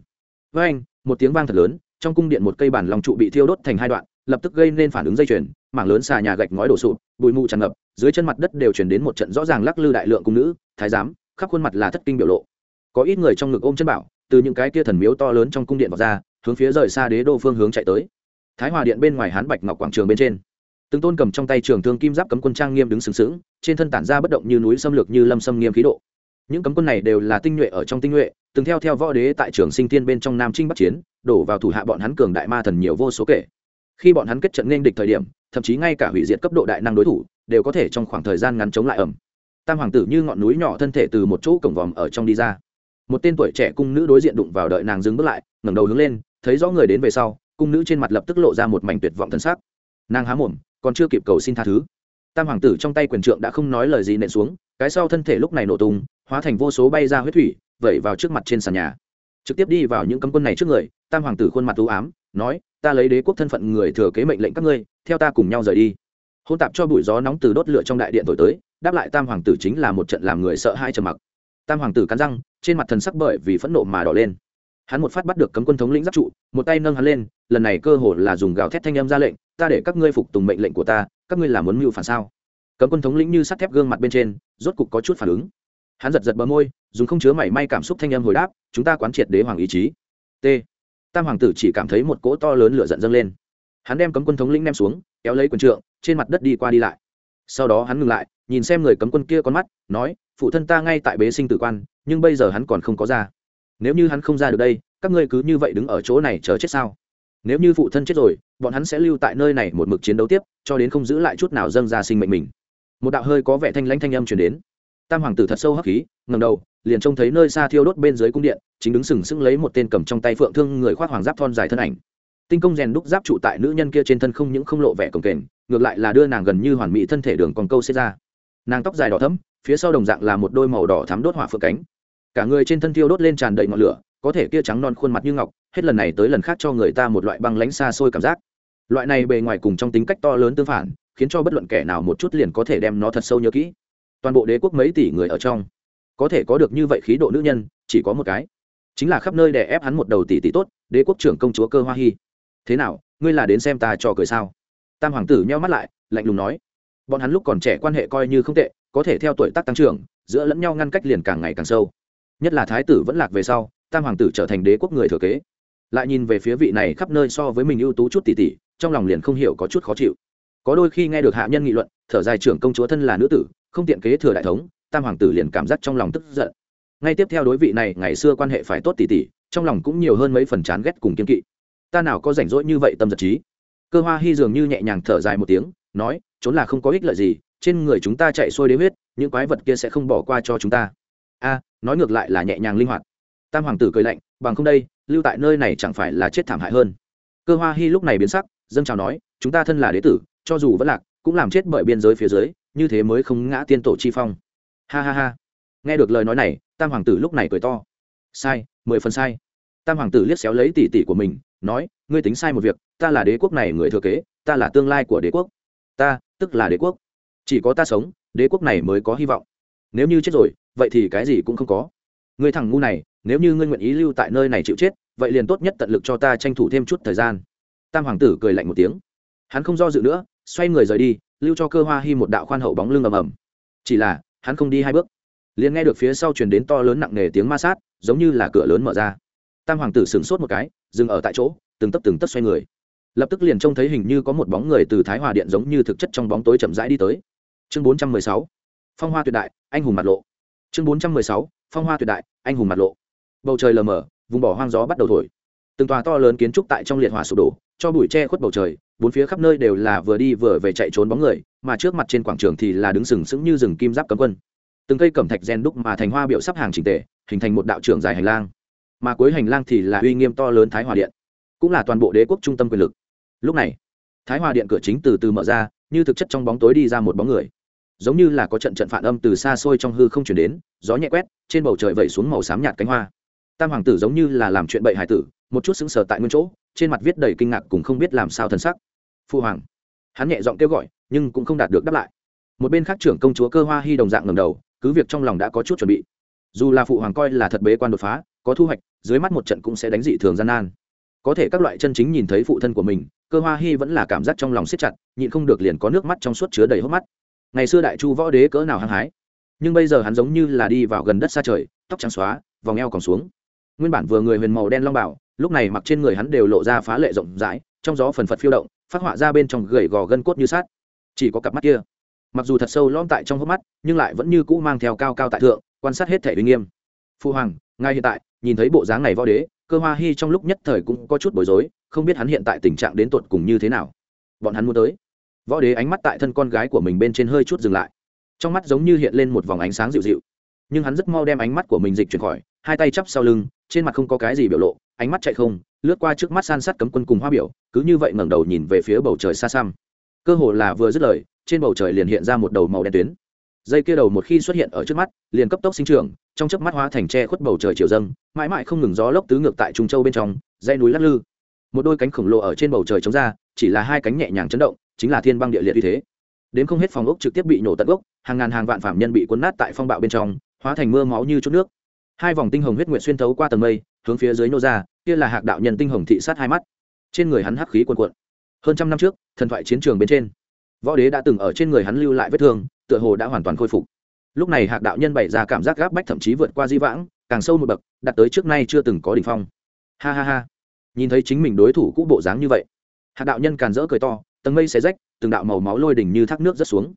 Với anh, một tiếng vang thật lớn, trong cung điện một cây bản lòng trụ bị thiêu đốt thành hai đoạn, lập tức gây nên phản ứng dây chuyền, mảng lớn xà nhà gạch ngói đổ sụp, bụi mù tràn ngập, dưới chân mặt đất đều chuyển đến một trận rõ ràng lắc lư đại lượng cung nữ, thái giám, khắp khuôn mặt là thất kinh biểu lộ. Có ít người trong ngực ôm chân bảo, từ những cái kia thần miếu to lớn trong cung điện vào ra, hướng phía rời xa đế đô phương hướng chạy tới. Thái hòa điện bên ngoài hán bạch ngọc quảng trường bên trên từng tôn cầm trong tay trường thương kim giáp cấm quân trang nghiêm đứng sừng sững trên thân tản ra bất động như núi xâm lược như lâm xâm nghiêm khí độ. Những cấm quân này đều là tinh nhuệ ở trong tinh nhuệ từng theo theo võ đế tại trường sinh thiên bên trong nam trinh bắc chiến đổ vào thủ hạ bọn hắn cường đại ma thần nhiều vô số kể. Khi bọn hắn kết trận nên địch thời điểm thậm chí ngay cả hủy diệt cấp độ đại năng đối thủ đều có thể trong khoảng thời gian ngắn chống lại ẩm. Tam hoàng tử như ngọn núi nhỏ thân thể từ một chỗ cổng vòm ở trong đi ra. Một tên tuổi trẻ cung nữ đối diện đụng vào đợi nàng dừng bước lại ngẩng đầu hướng lên thấy rõ người đến về sau cung nữ trên mặt lập tức lộ ra một mảnh tuyệt vọng thân sắc, nàng há mồm còn chưa kịp cầu xin tha thứ. Tam hoàng tử trong tay quyền trượng đã không nói lời gì nện xuống, cái sau thân thể lúc này nổ tung, hóa thành vô số bay ra huyết thủy, vẩy vào trước mặt trên sàn nhà. Trực tiếp đi vào những cấm quân này trước người, tam hoàng tử khuôn mặt t ám, nói, ta lấy đế quốc thân phận người thừa kế mệnh lệnh các ngươi, theo ta cùng nhau rời đi. Hôn tạp cho bụi gió nóng từ đốt lửa trong đại điện thổi tới, đáp lại tam hoàng tử chính là một trận làm người sợ hai trầm mặc. Tam hoàng tử cắn răng, trên mặt thần sắc bởi vì phẫn nộ mà đỏ lên. Hắn một phát bắt được cấm quân thống lĩnh giáp trụ, một tay nâng hắn lên, lần này cơ hồ là dùng gào thét thanh âm ra lệnh ta để các ngươi phục tùng mệnh lệnh của ta, các ngươi làm muốn mưu phản sao? Cấm quân thống lĩnh như sắt thép gương mặt bên trên, rốt cục có chút phản ứng. Hắn giật giật bờ môi, dùng không chứa mảy may cảm xúc thanh âm hồi đáp, chúng ta quán triệt đế hoàng ý chí. T. Tam hoàng tử chỉ cảm thấy một cỗ to lớn lửa giận dâng lên. Hắn đem cấm quân thống lĩnh nem xuống, kéo lấy quần trượng, trên mặt đất đi qua đi lại. Sau đó hắn ngừng lại, nhìn xem người cấm quân kia con mắt, nói, phụ thân ta ngay tại bế sinh tử quan, nhưng bây giờ hắn còn không có ra. Nếu như hắn không ra được đây, các ngươi cứ như vậy đứng ở chỗ này chờ chết sao? nếu như phụ thân chết rồi, bọn hắn sẽ lưu tại nơi này một mực chiến đấu tiếp, cho đến không giữ lại chút nào dâng ra sinh mệnh mình. Một đạo hơi có vẻ thanh lãnh thanh âm chuyển đến. Tam hoàng tử thật sâu hắc khí ngầm đầu, liền trông thấy nơi xa thiêu đốt bên dưới cung điện, chính đứng sừng sững lấy một tên cầm trong tay phượng thương người khoác hoàng giáp thon dài thân ảnh. Tinh công rèn đúc giáp trụ tại nữ nhân kia trên thân không những không lộ vẻ cồng kềnh, ngược lại là đưa nàng gần như hoàn mỹ thân thể đường còn câu xê ra. Nàng tóc dài đỏ thấm phía sau đồng dạng là một đôi màu đỏ thắm đốt hỏa phượng cánh. Cả người trên thân thiêu đốt lên tràn đầy ngọn lửa có thể kia trắng non khuôn mặt như ngọc, hết lần này tới lần khác cho người ta một loại băng lánh xa xôi cảm giác. Loại này bề ngoài cùng trong tính cách to lớn tương phản, khiến cho bất luận kẻ nào một chút liền có thể đem nó thật sâu nhớ kỹ. Toàn bộ đế quốc mấy tỷ người ở trong, có thể có được như vậy khí độ nữ nhân, chỉ có một cái. Chính là khắp nơi đè ép hắn một đầu tỷ tỷ tốt, đế quốc trưởng công chúa cơ hoa hy thế nào, ngươi là đến xem ta trò cười sao? Tam hoàng tử nheo mắt lại, lạnh lùng nói. Bọn hắn lúc còn trẻ quan hệ coi như không tệ, có thể theo tuổi tác tăng trưởng, giữa lẫn nhau ngăn cách liền càng ngày càng sâu. Nhất là thái tử vẫn lạc về sau tam hoàng tử trở thành đế quốc người thừa kế. Lại nhìn về phía vị này khắp nơi so với mình ưu tú chút tỉ tỉ trong lòng liền không hiểu có chút khó chịu. Có đôi khi nghe được hạ nhân nghị luận, thở dài trưởng công chúa thân là nữ tử, không tiện kế thừa đại thống, tam hoàng tử liền cảm giác trong lòng tức giận. Ngay tiếp theo đối vị này, ngày xưa quan hệ phải tốt tỉ tỉ trong lòng cũng nhiều hơn mấy phần chán ghét cùng kiên kỵ. Ta nào có rảnh rỗi như vậy tâm giật trí? Cơ hoa hy dường như nhẹ nhàng thở dài một tiếng, nói, trốn là không có ích lợi gì, trên người chúng ta chạy xuôi đế huyết, những quái vật kia sẽ không bỏ qua cho chúng ta. A, nói ngược lại là nhẹ nhàng linh hoạt tam hoàng tử cười lạnh, bằng không đây, lưu tại nơi này chẳng phải là chết thảm hại hơn. Cơ hoa hy lúc này biến sắc, dâng chào nói, chúng ta thân là đế tử, cho dù vẫn lạc, cũng làm chết bởi biên giới phía dưới, như thế mới không ngã tiên tổ chi phong. Ha ha ha. Nghe được lời nói này, tam hoàng tử lúc này cười to. Sai, mười phần sai. Tam hoàng tử liếc xéo lấy tỷ tỷ của mình, nói, ngươi tính sai một việc, ta là đế quốc này người thừa kế, ta là tương lai của đế quốc. Ta, tức là đế quốc. Chỉ có ta sống, đế quốc này mới có hy vọng. Nếu như chết rồi, vậy thì cái gì cũng không có ngươi thằng ngu này, nếu như ngươi nguyện ý lưu tại nơi này chịu chết, vậy liền tốt nhất tận lực cho ta tranh thủ thêm chút thời gian. Tam hoàng tử cười lạnh một tiếng. Hắn không do dự nữa, xoay người rời đi, lưu cho cơ hoa hi một đạo khoan hậu bóng lưng ầm ầm. Chỉ là, hắn không đi hai bước. Liền nghe được phía sau truyền đến to lớn nặng nề tiếng ma sát, giống như là cửa lớn mở ra. Tam hoàng tử sửng sốt một cái, dừng ở tại chỗ, từng tấp từng tấp xoay người. Lập tức liền trông thấy hình như có một bóng người từ thái hòa điện giống như thực chất trong bóng tối chậm rãi đi tới. Chương bốn trăm mười sáu. Phong hoa tuyệt đại, anh hùng mặt lộ. Chương bốn trăm mười sáu phong hoa tuyệt đại, anh hùng mặt lộ. Bầu trời lờ mờ, vùng bỏ hoang gió bắt đầu thổi. Từng tòa to lớn kiến trúc tại trong liệt hỏa sụp đổ, cho bụi che khuất bầu trời, bốn phía khắp nơi đều là vừa đi vừa về chạy trốn bóng người, mà trước mặt trên quảng trường thì là đứng sừng sững như rừng kim giáp cấm quân. Từng cây cẩm thạch gen đúc mà thành hoa biểu sắp hàng trình tề, hình thành một đạo trưởng dài hành lang. Mà cuối hành lang thì là uy nghiêm to lớn thái hòa điện, cũng là toàn bộ đế quốc trung tâm quyền lực. Lúc này, thái hòa điện cửa chính từ từ mở ra, như thực chất trong bóng tối đi ra một bóng người giống như là có trận trận phản âm từ xa xôi trong hư không chuyển đến, gió nhẹ quét, trên bầu trời vẩy xuống màu xám nhạt cánh hoa. Tam hoàng tử giống như là làm chuyện bậy hải tử, một chút sững sờ tại nguyên chỗ, trên mặt viết đầy kinh ngạc cùng không biết làm sao thân sắc. Phu hoàng, hắn nhẹ giọng kêu gọi, nhưng cũng không đạt được đáp lại. Một bên khác trưởng công chúa cơ hoa hy đồng dạng ngầm đầu, cứ việc trong lòng đã có chút chuẩn bị. Dù là phụ hoàng coi là thật bế quan đột phá, có thu hoạch, dưới mắt một trận cũng sẽ đánh dị thường gian nan. Có thể các loại chân chính nhìn thấy phụ thân của mình, cơ hoa hy vẫn là cảm giác trong lòng siết chặt, nhịn không được liền có nước mắt trong suốt chứa đầy hốc mắt ngày xưa đại chu võ đế cỡ nào hăng hái, nhưng bây giờ hắn giống như là đi vào gần đất xa trời, tóc trắng xóa, vòng eo còn xuống. Nguyên bản vừa người huyền màu đen long bảo, lúc này mặc trên người hắn đều lộ ra phá lệ rộng rãi, trong gió phần phật phiêu động, phát họa ra bên trong gầy gò gân cốt như sát chỉ có cặp mắt kia. Mặc dù thật sâu lõm tại trong hốc mắt, nhưng lại vẫn như cũ mang theo cao cao tại thượng, quan sát hết thể uy nghiêm. Phu hoàng ngay hiện tại, nhìn thấy bộ dáng này võ đế, cơ hoa hy trong lúc nhất thời cũng có chút bối rối, không biết hắn hiện tại tình trạng đến tột cùng như thế nào. Bọn hắn muốn tới võ đế ánh mắt tại thân con gái của mình bên trên hơi chút dừng lại. Trong mắt giống như hiện lên một vòng ánh sáng dịu dịu. Nhưng hắn rất mau đem ánh mắt của mình dịch chuyển khỏi, hai tay chắp sau lưng, trên mặt không có cái gì biểu lộ, ánh mắt chạy không, lướt qua trước mắt san sát cấm quân cùng hoa biểu, cứ như vậy ngẩng đầu nhìn về phía bầu trời xa xăm. Cơ hồ là vừa dứt lời, trên bầu trời liền hiện ra một đầu màu đen tuyến. Dây kia đầu một khi xuất hiện ở trước mắt, liền cấp tốc sinh trưởng, trong chớp mắt hóa thành tre khuất bầu trời chiều dâng, mãi mãi không ngừng gió lốc tứ ngược tại trung châu bên trong, dãy núi lắc lư. Một đôi cánh khổng lồ ở trên bầu trời chống ra, chỉ là hai cánh nhẹ nhàng chấn động chính là thiên băng địa liệt như thế. Đến không hết phòng ốc trực tiếp bị nổ tận gốc, hàng ngàn hàng vạn phạm nhân bị cuốn nát tại phong bạo bên trong, hóa thành mưa máu như chút nước. Hai vòng tinh hồng huyết nguyện xuyên thấu qua tầng mây, hướng phía dưới nô ra, kia là hạc đạo nhân tinh hồng thị sát hai mắt. Trên người hắn hắc khí cuồn cuộn. Hơn trăm năm trước, thần thoại chiến trường bên trên, võ đế đã từng ở trên người hắn lưu lại vết thương, tựa hồ đã hoàn toàn khôi phục. Lúc này hạc đạo nhân bày ra cảm giác gáp bách thậm chí vượt qua di vãng, càng sâu một bậc, đạt tới trước nay chưa từng có đ ỉ n h phong. Ha ha ha. Nhìn thấy chính mình đối thủ cũ bộ dáng như vậy, hạc đạo nhân càn rỡ cười to tầng mây xé rách, từng đạo màu máu lôi đỉnh như thác nước rớt xuống.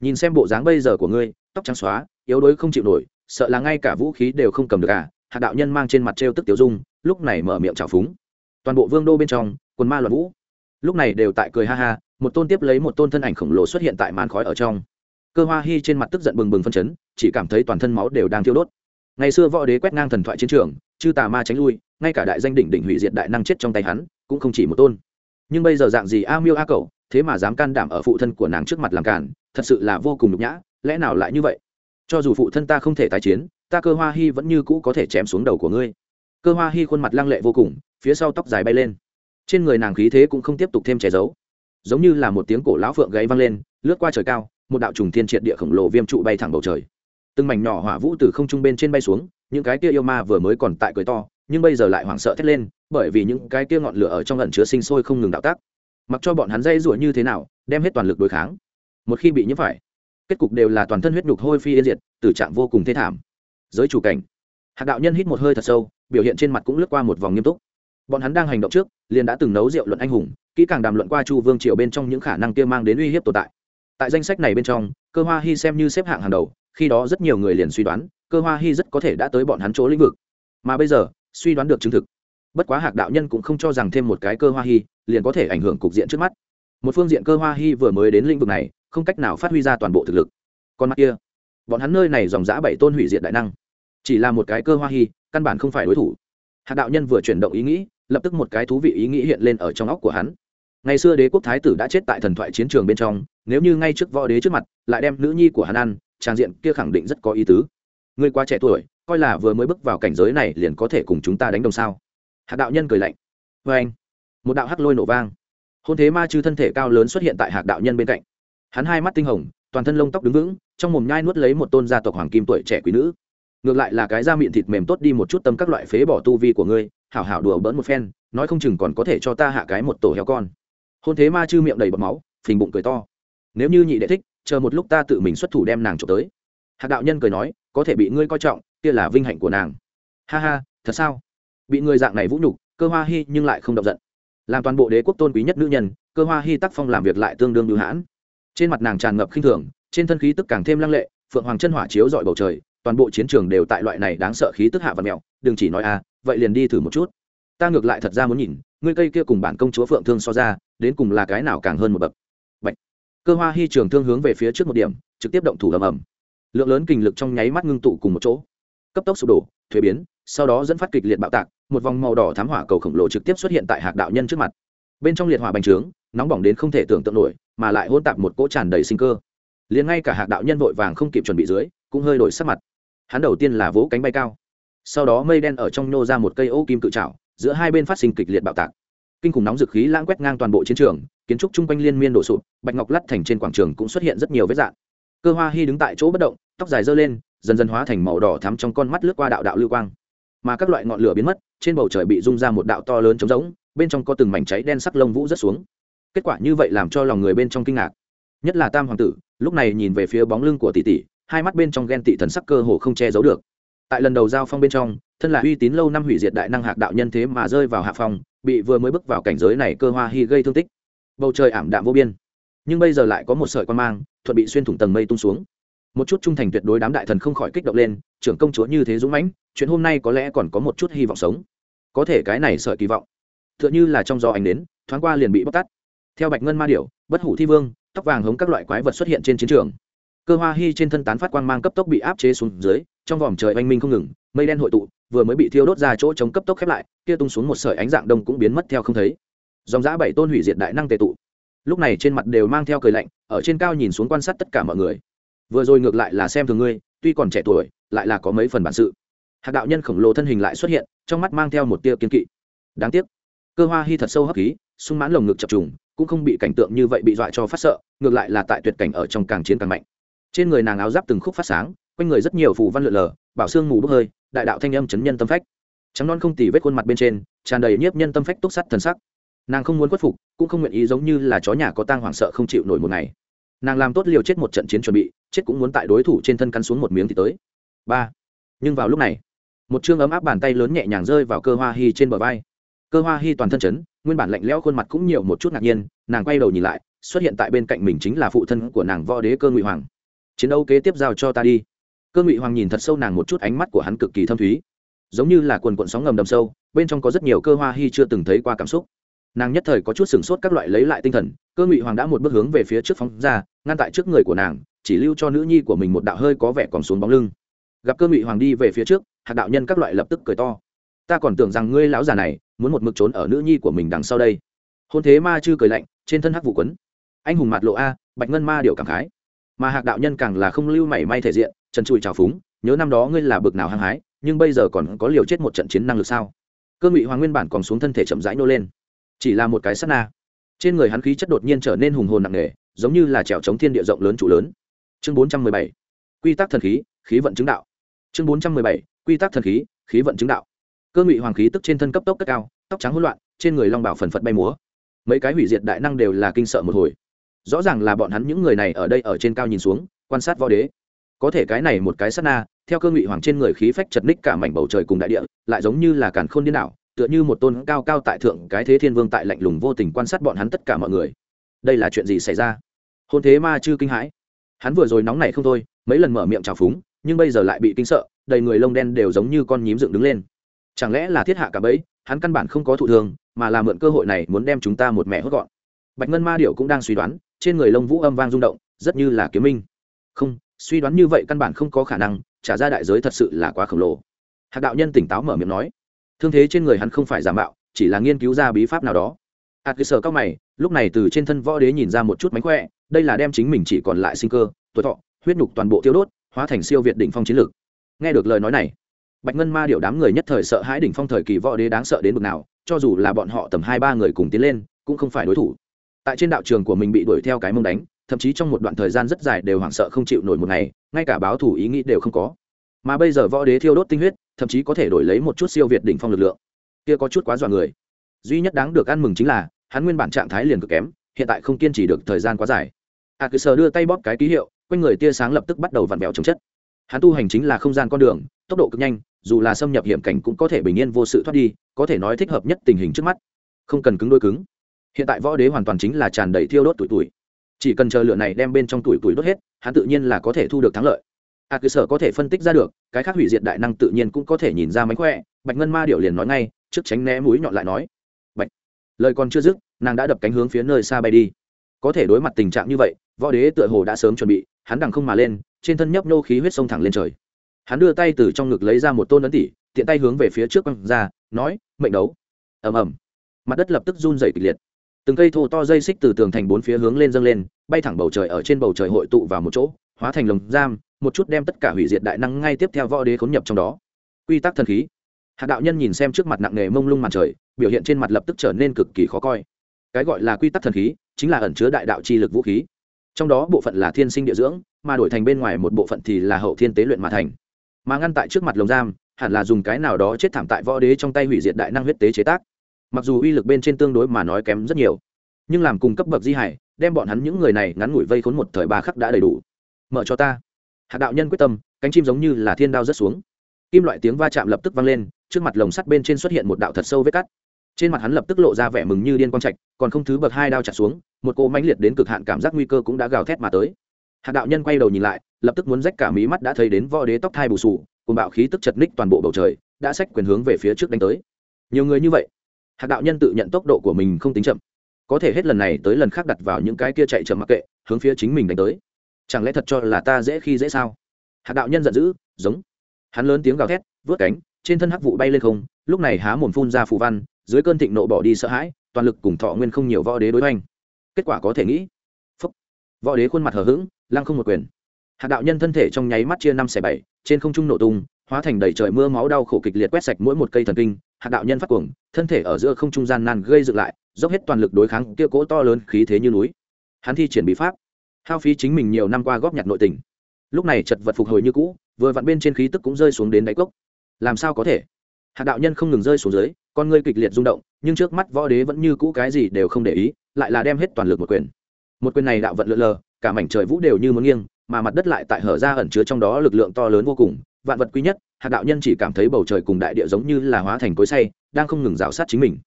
Nhìn xem bộ dáng bây giờ của ngươi, tóc trắng xóa, yếu đuối không chịu nổi, sợ là ngay cả vũ khí đều không cầm được à hạt đạo nhân mang trên mặt trêu tức tiểu dung, lúc này mở miệng trào phúng. Toàn bộ vương đô bên trong, quần ma loạn vũ. Lúc này đều tại cười ha ha, một tôn tiếp lấy một tôn thân ảnh khổng lồ xuất hiện tại màn khói ở trong. Cơ hoa hi trên mặt tức giận bừng bừng phân chấn, chỉ cảm thấy toàn thân máu đều đang thiêu đốt. Ngày xưa võ đế quét ngang thần thoại chiến trường, chư tà ma tránh lui, ngay cả đại danh đỉnh đỉnh hủy diệt đại năng chết trong tay hắn, cũng không chỉ một tôn nhưng bây giờ dạng gì a miêu a cậu thế mà dám can đảm ở phụ thân của nàng trước mặt làm cản thật sự là vô cùng nhục nhã, lẽ nào lại như vậy? Cho dù phụ thân ta không thể tái chiến, ta cơ hoa hy vẫn như cũ có thể chém xuống đầu của ngươi. Cơ hoa hy khuôn mặt lăng lệ vô cùng, phía sau tóc dài bay lên. Trên người nàng khí thế cũng không tiếp tục thêm che giấu. Giống như là một tiếng cổ lão phượng gáy vang lên, lướt qua trời cao, một đạo trùng thiên triệt địa khổng lồ viêm trụ bay thẳng bầu trời. Từng mảnh nhỏ hỏa vũ từ không trung bên trên bay xuống, những cái kia yêu ma vừa mới còn tại cười to, nhưng bây giờ lại hoảng sợ thét lên bởi vì những cái kia ngọn lửa ở trong lần chứa sinh sôi không ngừng đạo tác. Mặc cho bọn hắn dây rủa như thế nào, đem hết toàn lực đối kháng. Một khi bị nhiễm phải, kết cục đều là toàn thân huyết nhục hôi phi yên diệt, tử trạng vô cùng thê thảm. Giới chủ cảnh. Hạc đạo nhân hít một hơi thật sâu, biểu hiện trên mặt cũng lướt qua một vòng nghiêm túc. Bọn hắn đang hành động trước, liền đã từng nấu rượu luận anh hùng, kỹ càng đàm luận qua chu vương triều bên trong những khả năng kia mang đến uy hiếp tồn tại. Tại danh sách này bên trong, cơ hoa hy xem như xếp hạng hàng đầu, khi đó rất nhiều người liền suy đoán, cơ hoa hy rất có thể đã tới bọn hắn chỗ lĩnh vực. Mà bây giờ, suy đoán được chứng thực bất quá hạc đạo nhân cũng không cho rằng thêm một cái cơ hoa hy liền có thể ảnh hưởng cục diện trước mắt. Một phương diện cơ hoa hy vừa mới đến lĩnh vực này, không cách nào phát huy ra toàn bộ thực lực. Còn mặt kia, bọn hắn nơi này dòng giã bảy tôn hủy diệt đại năng, chỉ là một cái cơ hoa hy, căn bản không phải đối thủ. Hạc đạo nhân vừa chuyển động ý nghĩ, lập tức một cái thú vị ý nghĩ hiện lên ở trong óc của hắn. Ngày xưa đế quốc thái tử đã chết tại thần thoại chiến trường bên trong, nếu như ngay trước võ đế trước mặt, lại đem nữ nhi của hắn ăn trang diện kia khẳng định rất có ý tứ. Người quá trẻ tuổi, coi là vừa mới bước vào cảnh giới này liền có thể cùng chúng ta đánh đồng sao? hạc đạo nhân cười lạnh. Vê anh, một đạo hắc lôi nổ vang. Hôn thế ma chư thân thể cao lớn xuất hiện tại hạc đạo nhân bên cạnh. Hắn hai mắt tinh hồng, toàn thân lông tóc đứng vững, trong mồm nhai nuốt lấy một tôn gia tộc hoàng kim tuổi trẻ quý nữ. Ngược lại là cái da miệng thịt mềm tốt đi một chút tâm các loại phế bỏ tu vi của ngươi, hảo hảo đùa bỡn một phen, nói không chừng còn có thể cho ta hạ cái một tổ heo con. Hôn thế ma chư miệng đầy bọt máu, phình bụng cười to. Nếu như nhị đệ thích, chờ một lúc ta tự mình xuất thủ đem nàng trộm tới. Hạc đạo nhân cười nói, có thể bị ngươi coi trọng, kia là vinh hạnh của nàng. Ha ha, thật sao? bị người dạng này vũ nhục, cơ hoa hy nhưng lại không động giận. Làm toàn bộ đế quốc tôn quý nhất nữ nhân, cơ hoa hy tác phong làm việc lại tương đương như hãn. Trên mặt nàng tràn ngập khinh thường, trên thân khí tức càng thêm lăng lệ, phượng hoàng chân hỏa chiếu dọi bầu trời, toàn bộ chiến trường đều tại loại này đáng sợ khí tức hạ và mẹo đừng chỉ nói à vậy liền đi thử một chút. Ta ngược lại thật ra muốn nhìn, ngươi cây kia cùng bản công chúa phượng thương so ra, đến cùng là cái nào càng hơn một bậc. Bạch. cơ hoa hy trường thương hướng về phía trước một điểm, trực tiếp động thủ ầm ầm. Lượng lớn kinh lực trong nháy mắt ngưng tụ cùng một chỗ. Cấp tốc sụp đổ, thuế biến, sau đó dẫn phát kịch liệt bạo tạc một vòng màu đỏ thám hỏa cầu khổng lồ trực tiếp xuất hiện tại hạc đạo nhân trước mặt. Bên trong liệt hỏa bành trướng, nóng bỏng đến không thể tưởng tượng nổi, mà lại hôn tạp một cỗ tràn đầy sinh cơ. Liền ngay cả hạc đạo nhân vội vàng không kịp chuẩn bị dưới, cũng hơi đổi sắc mặt. Hắn đầu tiên là vỗ cánh bay cao. Sau đó mây đen ở trong nô ra một cây ô kim cự trào giữa hai bên phát sinh kịch liệt bạo tạc. Kinh khủng nóng dực khí lãng quét ngang toàn bộ chiến trường, kiến trúc chung quanh liên miên đổ sụp, bạch ngọc lắt thành trên quảng trường cũng xuất hiện rất nhiều vết dạn cơ hoa hy đứng tại chỗ bất động, tóc dài dơ lên, dần dần hóa thành màu đỏ thắm trong con mắt lướt qua đạo đạo lưu quang mà các loại ngọn lửa biến mất, trên bầu trời bị rung ra một đạo to lớn trống rỗng, bên trong có từng mảnh cháy đen sắc lông vũ rất xuống. Kết quả như vậy làm cho lòng người bên trong kinh ngạc. Nhất là tam hoàng tử, lúc này nhìn về phía bóng lưng của tỷ tỷ, hai mắt bên trong ghen tị thần sắc cơ hồ không che giấu được. Tại lần đầu giao phong bên trong, thân là uy tín lâu năm hủy diệt đại năng hạc đạo nhân thế mà rơi vào hạ phong, bị vừa mới bước vào cảnh giới này cơ hoa hy gây thương tích. Bầu trời ảm đạm vô biên. Nhưng bây giờ lại có một sợi quan mang, thuận bị xuyên thủng tầng mây tung xuống một chút trung thành tuyệt đối đám đại thần không khỏi kích động lên, trưởng công chúa như thế dũng mãnh, chuyện hôm nay có lẽ còn có một chút hy vọng sống. Có thể cái này sợi kỳ vọng t h ư ợ n h ư là trong gió ánh đến, thoáng qua liền bị bóc tắt theo bạch ngân ma điểu, bất hủ thi vương, tóc vàng hống các loại quái vật xuất hiện trên chiến trường. Cơ hoa hy trên thân tán phát quang mang cấp tốc bị áp chế xuống dưới, trong vòm trời oanh minh không ngừng, mây đen hội tụ, vừa mới bị thiêu đốt ra chỗ chống cấp tốc khép lại, kia tung xuống một sợi ánh dạng đông cũng biến mất theo không thấy. Dòng giã bảy tôn hủy diệt đại năng tệ tụ. Lúc này trên mặt đều mang theo cười lạnh, ở trên cao nhìn xuống quan sát tất cả mọi người vừa rồi ngược lại là xem thường ngươi, tuy còn trẻ tuổi, lại là có mấy phần bản sự. Hạc đạo nhân khổng lồ thân hình lại xuất hiện, trong mắt mang theo một tia kiên kỵ. Đáng tiếc, cơ hoa hy thật sâu hấp khí, sung mãn lồng ngực chập trùng, cũng không bị cảnh tượng như vậy bị dọa cho phát sợ, ngược lại là tại tuyệt cảnh ở trong càng chiến càng mạnh. Trên người nàng áo giáp từng khúc phát sáng, quanh người rất nhiều phù văn lượn lờ, bảo xương mù bốc hơi, đại đạo thanh âm chấn nhân tâm phách. Trắng non không tì vết khuôn mặt bên trên, tràn đầy nhiếp nhân tâm phách túc sắt thần sắc. Nàng không muốn khuất phục, cũng không nguyện ý giống như là chó nhà có tang hoảng sợ không chịu nổi một ngày nàng làm tốt liều chết một trận chiến chuẩn bị, chết cũng muốn tại đối thủ trên thân cắn xuống một miếng thì tới. Ba. Nhưng vào lúc này, một chương ấm áp bàn tay lớn nhẹ nhàng rơi vào cơ hoa hi trên bờ vai. Cơ hoa hi toàn thân chấn, nguyên bản lạnh lẽo khuôn mặt cũng nhiều một chút ngạc nhiên, nàng quay đầu nhìn lại, xuất hiện tại bên cạnh mình chính là phụ thân của nàng võ đế cơ ngụy hoàng. Chiến đấu kế tiếp giao cho ta đi. Cơ ngụy hoàng nhìn thật sâu nàng một chút ánh mắt của hắn cực kỳ thâm thúy. Giống như là quần quận sóng ngầm đầm sâu, bên trong có rất nhiều cơ hoa hi chưa từng thấy qua cảm xúc nàng nhất thời có chút sửng sốt các loại lấy lại tinh thần, cơ ngụy hoàng đã một bước hướng về phía trước phóng ra, ngăn tại trước người của nàng, chỉ lưu cho nữ nhi của mình một đạo hơi có vẻ còn xuống bóng lưng. Gặp cơ ngụy hoàng đi về phía trước hạt đạo nhân các loại lập tức cười to. Ta còn tưởng rằng ngươi lão già này, muốn một mực trốn ở nữ nhi của mình đằng sau đây. Hôn thế ma chư cười lạnh, trên thân hắc vụ quấn. Anh hùng mặt lộ a, bạch ngân ma điều cảm khái. Mà hạc đạo nhân càng là không lưu mảy may thể diện, trần trụi trào phúng, nhớ năm đó ngươi là bực nào hăng hái, nhưng bây giờ còn có liều chết một trận chiến năng lực sao? Cơ ngụy hoàng nguyên bản còn xuống thân thể chậm rãi nô lên chỉ là một cái sát na. Trên người hắn khí chất đột nhiên trở nên hùng hồn nặng nề, giống như là trèo chống thiên địa rộng lớn trụ lớn. Chương bốn trăm mười bảy. Quy tắc thần khí khí vận chứng đạo. Chương bốn trăm mười bảy. Quy tắc thần khí khí vận chứng đạo. Cơ ngụy hoàng khí tức trên thân cấp tốc cất cao, tóc trắng hỗn loạn, trên người long bảo phần phật bay múa. Mấy cái hủy diệt đại năng đều là kinh sợ một hồi. Rõ ràng là bọn hắn những người này ở đây ở trên cao nhìn xuống, quan sát võ đế. Có thể cái này một cái sát na, theo cơ ngụy hoàng trên người khí phách chật ních cả mảnh bầu trời cùng đại địa, lại giống như là càn khôn điên đảo tựa như một tôn cao cao tại thượng cái thế thiên vương tại lạnh lùng vô tình quan sát bọn hắn tất cả mọi người. Đây là chuyện gì xảy ra? Hôn thế ma chư kinh hãi. Hắn vừa rồi nóng này không thôi, mấy lần mở miệng trào phúng, nhưng bây giờ lại bị kinh sợ, đầy người lông đen đều giống như con nhím dựng đứng lên. Chẳng lẽ là thiết hạ cả bẫy, hắn căn bản không có thụ thường, mà là mượn cơ hội này muốn đem chúng ta một mẹ hốt gọn. Bạch ngân ma điệu cũng đang suy đoán, trên người lông vũ âm vang rung động, rất như là kiếm minh. Không, suy đoán như vậy căn bản không có khả năng, trả ra đại giới thật sự là quá khổng lồ. Hạc đạo nhân tỉnh táo mở miệng nói thương thế trên người hắn không phải giả mạo, chỉ là nghiên cứu ra bí pháp nào đó. Hạt cơ sở cao mày, lúc này từ trên thân võ đế nhìn ra một chút mánh khỏe, đây là đem chính mình chỉ còn lại sinh cơ, tuổi thọ, huyết nhục toàn bộ tiêu đốt, hóa thành siêu việt đỉnh phong chiến lược. Nghe được lời nói này, bạch ngân ma điệu đám người nhất thời sợ hãi đỉnh phong thời kỳ võ đế đáng sợ đến bực nào, cho dù là bọn họ tầm hai ba người cùng tiến lên, cũng không phải đối thủ. Tại trên đạo trường của mình bị đuổi theo cái mông đánh, thậm chí trong một đoạn thời gian rất dài đều hoảng sợ không chịu nổi một ngày, ngay cả báo thủ ý nghĩ đều không có. Mà bây giờ võ đế thiêu đốt tinh huyết thậm chí có thể đổi lấy một chút siêu việt đỉnh phong lực lượng. Kia có chút quá dọa người. Duy nhất đáng được ăn mừng chính là, hắn nguyên bản trạng thái liền cực kém, hiện tại không kiên trì được thời gian quá dài. A cứ sờ đưa tay bóp cái ký hiệu, quanh người tia sáng lập tức bắt đầu vặn vẹo chống chất. Hắn tu hành chính là không gian con đường, tốc độ cực nhanh, dù là xâm nhập hiểm cảnh cũng có thể bình yên vô sự thoát đi, có thể nói thích hợp nhất tình hình trước mắt. Không cần cứng đôi cứng. Hiện tại võ đế hoàn toàn chính là tràn đầy thiêu đốt tuổi tuổi. Chỉ cần chờ lửa này đem bên trong tuổi tuổi đốt hết, hắn tự nhiên là có thể thu được thắng lợi ạt à, cơ sở có thể phân tích ra được cái khác hủy diệt đại năng tự nhiên cũng có thể nhìn ra mánh khỏe bạch ngân ma điệu liền nói ngay trước tránh né mũi nhọn lại nói. Bạch lời còn chưa dứt nàng đã đập cánh hướng phía nơi xa bay đi. Có thể đối mặt tình trạng như vậy võ đế tựa hồ đã sớm chuẩn bị hắn đằng không mà lên trên thân nhấp nô khí huyết sông thẳng lên trời. Hắn đưa tay từ trong ngực lấy ra một tôn ấn tỉ tiện tay hướng về phía trước quăng ra nói mệnh đấu. Ầm ầm. Mặt đất lập tức run dày kịch liệt. Từng cây thô to dây xích từ tường thành bốn phía hướng lên dâng lên bay thẳng bầu trời ở trên bầu trời hội tụ vào một chỗ hóa thành lồng giam, một chút đem tất cả hủy diệt đại năng ngay tiếp theo võ đế khốn nhập trong đó. Quy tắc thần khí. Hạt đạo nhân nhìn xem trước mặt nặng nề mông lung mặt trời, biểu hiện trên mặt lập tức trở nên cực kỳ khó coi. Cái gọi là quy tắc thần khí, chính là ẩn chứa đại đạo chi lực vũ khí. Trong đó bộ phận là thiên sinh địa dưỡng, mà đổi thành bên ngoài một bộ phận thì là hậu thiên tế luyện mà thành. Mà ngăn tại trước mặt lồng giam, hẳn là dùng cái nào đó chết thảm tại võ đế trong tay hủy diệt đại năng huyết tế chế tác. Mặc dù uy lực bên trên tương đối mà nói kém rất nhiều, nhưng làm cùng cấp bậc di hải, đem bọn hắn những người này ngắn ngủi vây khốn một thời ba khắc đã đầy đủ mở cho ta. Hạt đạo nhân quyết tâm, cánh chim giống như là thiên đao rớt xuống. Kim loại tiếng va chạm lập tức vang lên, trước mặt lồng sắt bên trên xuất hiện một đạo thật sâu vết cắt. Trên mặt hắn lập tức lộ ra vẻ mừng như điên quang trạch, còn không thứ bậc hai đao trả xuống, một cỗ mãnh liệt đến cực hạn cảm giác nguy cơ cũng đã gào thét mà tới. Hạt đạo nhân quay đầu nhìn lại, lập tức muốn rách cả mí mắt đã thấy đến võ đế tóc thai bù sù cùng bạo khí tức chật ních toàn bộ bầu trời, đã xách quyền hướng về phía trước đánh tới. Nhiều người như vậy hạt đạo nhân tự nhận tốc độ của mình không tính chậm. Có thể hết lần này tới lần khác đặt vào những cái kia chạy chậm mặc kệ, hướng phía chính mình đánh tới chẳng lẽ thật cho là ta dễ khi dễ sao? Hạt đạo nhân giận dữ, giống. Hắn lớn tiếng gào thét, vớt cánh, trên thân hắc vụ bay lên không, lúc này há mồm phun ra phù văn, dưới cơn thịnh nộ bỏ đi sợ hãi, toàn lực cùng thọ nguyên không nhiều võ đế đối hoành. Kết quả có thể nghĩ. Phúc. Võ đế khuôn mặt hờ hững, lăng không một quyền. Hạt đạo nhân thân thể trong nháy mắt chia năm xẻ bảy, trên không trung nổ tung, hóa thành đầy trời mưa máu đau khổ kịch liệt quét sạch mỗi một cây thần kinh hạt đạo nhân phát cuồng, thân thể ở giữa không trung gian nan gây dựng lại, dốc hết toàn lực đối kháng kia cỗ to lớn khí thế như núi. Hắn thi triển bí pháp hao phí chính mình nhiều năm qua góp nhặt nội tình. Lúc này chật vật phục hồi như cũ, vừa vặn bên trên khí tức cũng rơi xuống đến đáy cốc. Làm sao có thể? Hạt đạo nhân không ngừng rơi xuống dưới, con ngươi kịch liệt rung động, nhưng trước mắt võ đế vẫn như cũ cái gì đều không để ý, lại là đem hết toàn lực một quyền. Một quyền này đạo vận lượn lờ, cả mảnh trời vũ đều như muốn nghiêng, mà mặt đất lại tại hở ra ẩn chứa trong đó lực lượng to lớn vô cùng. Vạn vật quý nhất hạt đạo nhân chỉ cảm thấy bầu trời cùng đại địa giống như là hóa thành cối say, đang không ngừng rào sát chính mình.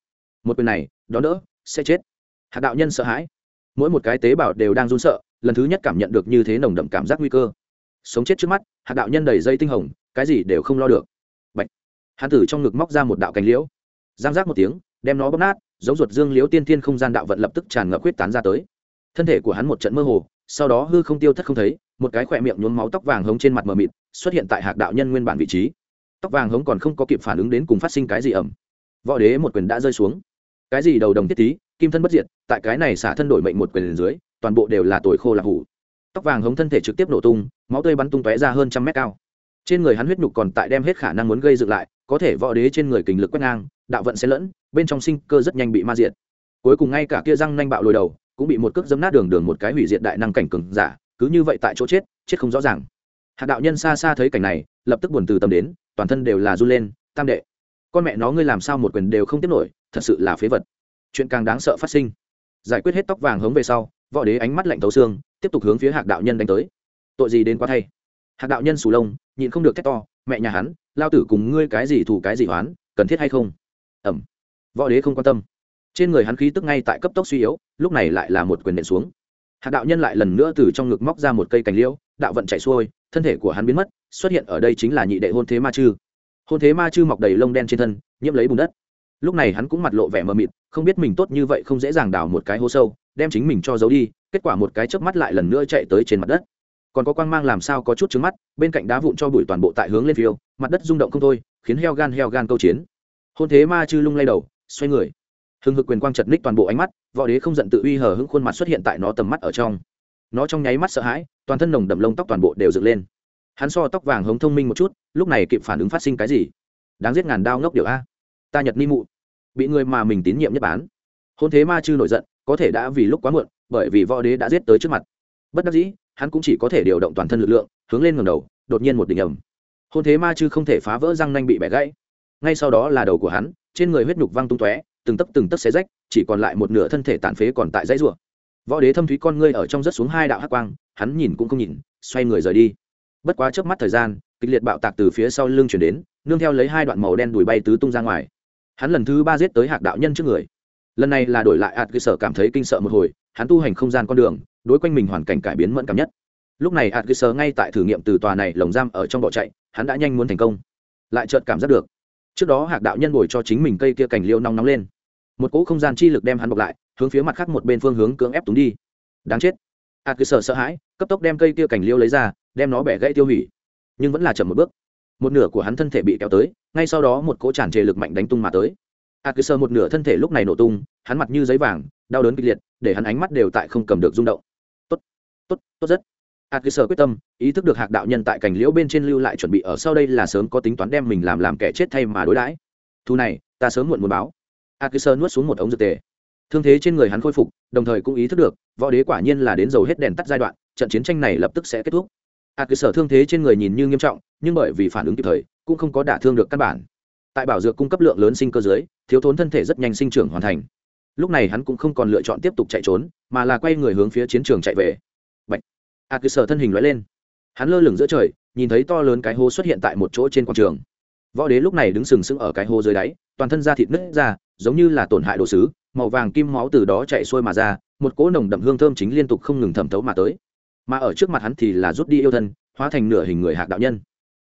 Một quyền này đó đỡ, sẽ chết. Hạt đạo nhân sợ hãi. Mỗi một cái tế bào đều đang run sợ lần thứ nhất cảm nhận được như thế nồng đậm cảm giác nguy cơ. Sống chết trước mắt, hạt đạo nhân đầy dây tinh hồng, cái gì đều không lo được. Bạch. hắn tử trong ngực móc ra một đạo cành liễu. Giang giác một tiếng, đem nó bóp nát dấu ruột dương liễu tiên tiên không gian đạo vận lập tức tràn ngập huyết tán ra tới. Thân thể của hắn một trận mơ hồ, sau đó hư không tiêu thất không thấy, một cái khỏe miệng nhuốm máu tóc vàng hống trên mặt mờ mịt, xuất hiện tại hạc đạo nhân nguyên bản vị trí. Tóc vàng hống còn không có kịp phản ứng đến cùng phát sinh cái gì ẩm võ đế một quyền đã rơi xuống. Cái gì đầu đồng thiết tí, kim thân bất diệt, tại cái này xả thân đổi mệnh một quyền dưới toàn bộ đều là tuổi khô là hủ. Tóc vàng hống thân thể trực tiếp nổ tung, máu tươi bắn tung tóe ra hơn trăm mét cao. Trên người hắn huyết nhục còn tại đem hết khả năng muốn gây dựng lại, có thể võ đế trên người kình lực quét ngang, đạo vận xen lẫn, bên trong sinh cơ rất nhanh bị ma diệt. Cuối cùng ngay cả kia răng nanh bạo lồi đầu, cũng bị một cước dấm nát đường đường một cái hủy diệt đại năng cảnh cường giả, cứ như vậy tại chỗ chết chết không rõ ràng. Hạt đạo nhân xa xa thấy cảnh này, lập tức buồn từ tâm đến, toàn thân đều là run lên, tam đệ, con mẹ nó ngươi làm sao một quyền đều không tiếp nổi, thật sự là phế vật. Chuyện càng đáng sợ phát sinh. Giải quyết hết tóc vàng hống về sau võ đế ánh mắt lạnh thấu xương, tiếp tục hướng phía hạc đạo nhân đánh tới. Tội gì đến quá thay. Hạc đạo nhân sù lông nhìn không được thét to, mẹ nhà hắn, lao tử cùng ngươi cái gì thủ cái gì hoán, cần thiết hay không? Ẩm. Võ đế không quan tâm. Trên người hắn khí tức ngay tại cấp tốc suy yếu, lúc này lại là một quyền nện xuống. Hạc đạo nhân lại lần nữa từ trong ngực móc ra một cây cành liễu, đạo vận chạy xuôi, thân thể của hắn biến mất, xuất hiện ở đây chính là nhị đệ hôn thế ma chư. Hôn thế ma chư mọc đầy lông đen trên thân, nhiễm lấy bùn đất. Lúc này hắn cũng mặt lộ vẻ mờ mịt, không biết mình tốt như vậy không dễ dàng đào một cái hố sâu đem chính mình cho giấu đi, kết quả một cái chớp mắt lại lần nữa chạy tới trên mặt đất. Còn có quang mang làm sao có chút trứng mắt, bên cạnh đá vụn cho bụi toàn bộ tại hướng lên phiêu, mặt đất rung động không thôi, khiến heo gan heo gan câu chiến. Hôn thế ma chư lung lay đầu, xoay người. Hưng hực quyền quang chật ních toàn bộ ánh mắt, võ đế không giận tự uy hở hững khuôn mặt xuất hiện tại nó tầm mắt ở trong. Nó trong nháy mắt sợ hãi, toàn thân nồng đậm lông tóc toàn bộ đều dựng lên. Hắn so tóc vàng hống thông minh một chút, lúc này kịp phản ứng phát sinh cái gì? Đáng giết ngàn đao ngốc điều a. Ta nhật ni mụ. Bị người mà mình tín nhiệm nhất bán. Hôn thế ma chư nổi giận có thể đã vì lúc quá muộn, bởi vì võ đế đã giết tới trước mặt. Bất đắc dĩ, hắn cũng chỉ có thể điều động toàn thân lực lượng, hướng lên ngầm đầu, đột nhiên một đỉnh ẩm hôn thế ma chư không thể phá vỡ răng nanh bị bẻ gãy. Ngay sau đó là đầu của hắn, trên người huyết nhục văng tung tóe, từng tấc từng tấc xé rách, chỉ còn lại một nửa thân thể tàn phế còn tại dãy rùa võ đế thâm thúy con ngươi ở trong rất xuống hai đạo hắc quang, hắn nhìn cũng không nhìn, xoay người rời đi. Bất quá trước mắt thời gian, kịch liệt bạo tạc từ phía sau lưng chuyển đến, nương theo lấy hai đoạn màu đen đùi bay tứ tung ra ngoài. Hắn lần thứ ba giết tới hạc đạo nhân trước người lần này là đổi lại ạt cơ sở cảm thấy kinh sợ một hồi, hắn tu hành không gian con đường, đối quanh mình hoàn cảnh cải biến mẫn cảm nhất. Lúc này ạt cơ sở ngay tại thử nghiệm từ tòa này lồng giam ở trong bỏ chạy, hắn đã nhanh muốn thành công. Lại chợt cảm giác được, trước đó hạc đạo nhân ngồi cho chính mình cây kia cành liêu nóng nóng lên. Một cỗ không gian chi lực đem hắn bọc lại, hướng phía mặt khác một bên phương hướng cưỡng ép túng đi. Đáng chết. Ạt cơ sở sợ hãi, cấp tốc đem cây kia cành liêu lấy ra, đem nó bẻ gãy tiêu hủy. Nhưng vẫn là chậm một bước. Một nửa của hắn thân thể bị kéo tới, ngay sau đó một cỗ tràn trề lực mạnh đánh tung mà tới ạt cứ sờ một nửa thân thể lúc này nổ tung, hắn mặt như giấy vàng, đau đớn kịch liệt, để hắn ánh mắt đều tại không cầm được rung động. Tốt tốt tốt rất. Ạt cứ sờ quyết tâm, ý thức được hạc đạo nhân tại cảnh liễu bên trên lưu lại chuẩn bị ở sau đây là sớm có tính toán đem mình làm làm kẻ chết thay mà đối đãi. Thu này, ta sớm muộn muốn báo. Ạt cứ sờ nuốt xuống một ống dược tề. Thương thế trên người hắn khôi phục, đồng thời cũng ý thức được, võ đế quả nhiên là đến dầu hết đèn tắt giai đoạn, trận chiến tranh này lập tức sẽ kết thúc. Ạt cứ sờ thương thế trên người nhìn như nghiêm trọng, nhưng bởi vì phản ứng kịp thời, cũng không có đả thương được căn bản tại bảo dược cung cấp lượng lớn sinh cơ dưới, thiếu thốn thân thể rất nhanh sinh trưởng hoàn thành. Lúc này hắn cũng không còn lựa chọn tiếp tục chạy trốn, mà là quay người hướng phía chiến trường chạy về. Bạch! a cứ sở thân hình lóe lên. Hắn lơ lửng giữa trời, nhìn thấy to lớn cái hố xuất hiện tại một chỗ trên quảng trường. Võ đế lúc này đứng sừng sững ở cái hố dưới đáy, toàn thân da thịt nứt ra, giống như là tổn hại đồ sứ, màu vàng kim máu từ đó chạy xuôi mà ra, một cỗ nồng đậm hương thơm chính liên tục không ngừng thẩm thấu mà tới. Mà ở trước mặt hắn thì là rút đi yêu thân, hóa thành nửa hình người hạc đạo nhân.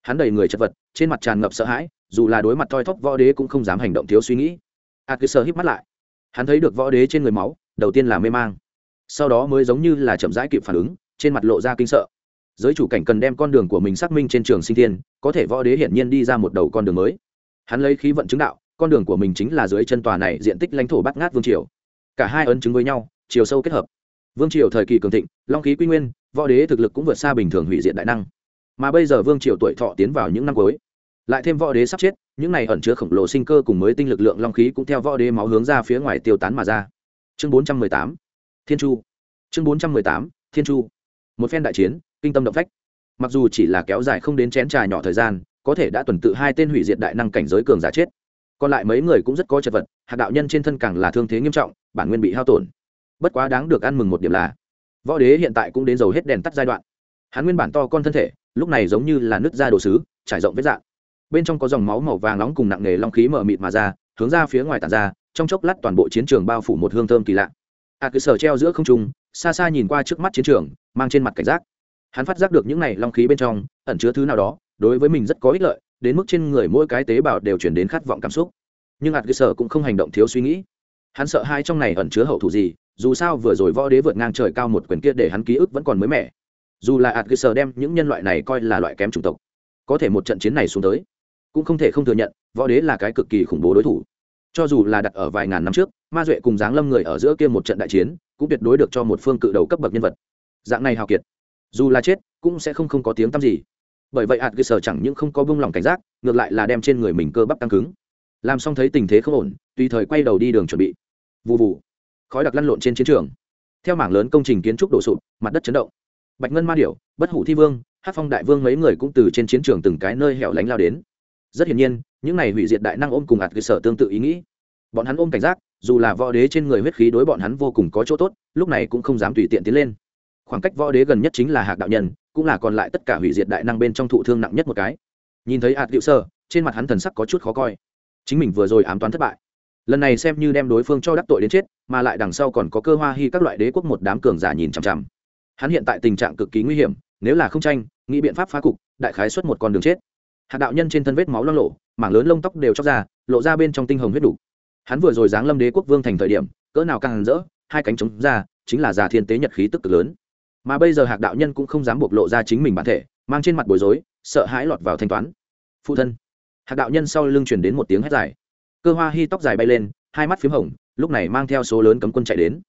Hắn đầy người chật vật, trên mặt tràn ngập sợ hãi dù là đối mặt thoi thóp võ đế cũng không dám hành động thiếu suy nghĩ. A cứ sơ hít mắt lại. Hắn thấy được võ đế trên người máu, đầu tiên là mê mang. Sau đó mới giống như là chậm rãi kịp phản ứng, trên mặt lộ ra kinh sợ. Giới chủ cảnh cần đem con đường của mình xác minh trên trường sinh thiên, có thể võ đế hiển nhiên đi ra một đầu con đường mới. Hắn lấy khí vận chứng đạo, con đường của mình chính là dưới chân tòa này diện tích lãnh thổ bát ngát vương triều. Cả hai ấn chứng với nhau, chiều sâu kết hợp. Vương triều thời kỳ cường thịnh, long khí quy nguyên, võ đế thực lực cũng vượt xa bình thường hủy diện đại năng. Mà bây giờ vương triều tuổi thọ tiến vào những năm cuối lại thêm võ đế sắp chết, những này ẩn chứa khổng lồ sinh cơ cùng mới tinh lực lượng long khí cũng theo võ đế máu hướng ra phía ngoài tiêu tán mà ra. Chương bốn trăm mười tám, thiên chu. Chương bốn trăm mười tám, thiên chu. Một phen đại chiến, kinh tâm động phách. Mặc dù chỉ là kéo dài không đến chén trà nhỏ thời gian, có thể đã tuần tự hai tên hủy diệt đại năng cảnh giới cường giả chết. Còn lại mấy người cũng rất có chật vật, hạt đạo nhân trên thân càng là thương thế nghiêm trọng, bản nguyên bị hao tổn. Bất quá đáng được ăn mừng một điểm là, võ đế hiện tại cũng đến dầu hết đèn tắt giai đoạn. Hắn nguyên bản to con thân thể, lúc này giống như là nước da đồ sứ, trải rộng vết dạng bên trong có dòng máu màu vàng nóng cùng nặng nề long khí mờ mịt mà ra, hướng ra phía ngoài tàn ra, trong chốc lát toàn bộ chiến trường bao phủ một hương thơm kỳ lạ. À, A cứ sở treo giữa không trung, xa xa nhìn qua trước mắt chiến trường, mang trên mặt cảnh giác. Hắn phát giác được những này long khí bên trong, ẩn chứa thứ nào đó, đối với mình rất có ích lợi, đến mức trên người mỗi cái tế bào đều chuyển đến khát vọng cảm xúc. Nhưng à, hạt cơ sở cũng không hành động thiếu suy nghĩ. Hắn sợ hai trong này ẩn chứa hậu thủ gì, dù sao vừa rồi võ đế vượt ngang trời cao một quyền kia để hắn ký ức vẫn còn mới mẻ. Dù là à, hạt cơ sở đem những nhân loại này coi là loại kém chủng tộc, có thể một trận chiến này xuống tới cũng không thể không thừa nhận, võ đế là cái cực kỳ khủng bố đối thủ. Cho dù là đặt ở vài ngàn năm trước, ma duệ cùng giáng lâm người ở giữa kia một trận đại chiến, cũng tuyệt đối được cho một phương cự đầu cấp bậc nhân vật. Dạng này hào kiệt, dù là chết, cũng sẽ không không có tiếng tăm gì. Bởi vậy hạt cơ sở chẳng những không có bông lòng cảnh giác, ngược lại là đem trên người mình cơ bắp tăng cứng. Làm xong thấy tình thế không ổn, tùy thời quay đầu đi đường chuẩn bị. Vụ vụ khói đặc lăn lộn trên chiến trường. Theo mảng lớn công trình kiến trúc đổ sụp, mặt đất chấn động. Bạch ngân ma điểu, bất hủ thi vương hát phong đại vương mấy người cũng từ trên chiến trường từng cái nơi hẻo lánh lao đến rất hiển nhiên, những này hủy diệt đại năng ôm cùng ạt cơ sở tương tự ý nghĩ. Bọn hắn ôm cảnh giác, dù là võ đế trên người huyết khí đối bọn hắn vô cùng có chỗ tốt, lúc này cũng không dám tùy tiện tiến lên. Khoảng cách võ đế gần nhất chính là hạc đạo nhân, cũng là còn lại tất cả hủy diệt đại năng bên trong thụ thương nặng nhất một cái. Nhìn thấy ạt hữu sơ, trên mặt hắn thần sắc có chút khó coi. Chính mình vừa rồi ám toán thất bại. Lần này xem như đem đối phương cho đắc tội đến chết, mà lại đằng sau còn có cơ hoa hy các loại đế quốc một đám cường giả nhìn chằm chằm. Hắn hiện tại tình trạng cực kỳ nguy hiểm, nếu là không tranh, nghĩ biện pháp phá cục, đại khái xuất một con đường chết. Hạ đạo nhân trên thân vết máu loang lổ, mảng lớn lông tóc đều chóc ra lộ ra bên trong tinh hồng huyết đủ. Hắn vừa rồi giáng lâm đế quốc vương thành thời điểm cỡ nào càng rỡ hai cánh chống ra chính là giả thiên tế nhật khí tức cực lớn. Mà bây giờ hạc đạo nhân cũng không dám bộc lộ ra chính mình bản thể mang trên mặt bối rối sợ hãi lọt vào thanh toán. Phụ thân. Hạc đạo nhân sau lưng truyền đến một tiếng hét dài. Cơ hoa Hi tóc dài bay lên hai mắt p hồng lúc này mang theo số lớn cấm quân chạy đến.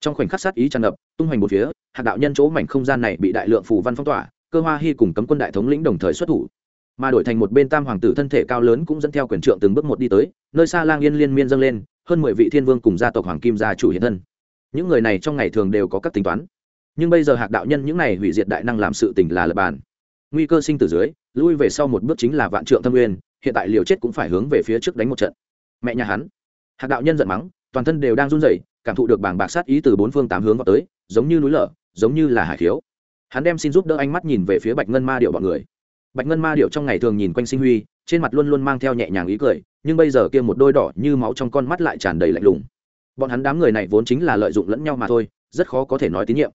Trong khoảnh khắc sát ý tràn ngập tung hoành một phía hạc đạo nhân chỗ mảnh không gian này bị đại lượng phù văn phong tỏa cơ hoa Hi cùng cấm quân đại thống lĩnh đồng thời xuất thủ mà đổi thành một bên tam hoàng tử thân thể cao lớn cũng dẫn theo quyền trượng từng bước một đi tới, nơi xa lang yên liên miên dâng lên, hơn mười vị thiên vương cùng gia tộc hoàng kim gia chủ hiện thân. Những người này trong ngày thường đều có các tính toán. Nhưng bây giờ hạc đạo nhân những này hủy diệt đại năng làm sự tình là lập bàn. Nguy cơ sinh tử dưới, lui về sau một bước chính là vạn trượng thâm nguyên, hiện tại liều chết cũng phải hướng về phía trước đánh một trận. Mẹ nhà hắn. Hạc đạo nhân giận mắng, toàn thân đều đang run rẩy, cảm thụ được bảng bạc sát ý từ bốn phương tám hướng vào tới, giống như núi lở, giống như là hải thiếu hắn đem xin giúp đỡ ánh mắt nhìn về phía bạch ngân ma điệu bọn người bạch ngân ma điệu trong ngày thường nhìn quanh sinh huy, trên mặt luôn luôn mang theo nhẹ nhàng ý cười, nhưng bây giờ kia một đôi đỏ như máu trong con mắt lại tràn đầy lạnh lùng. Bọn hắn đám người này vốn chính là lợi dụng lẫn nhau mà thôi, rất khó có thể nói tín nhiệm.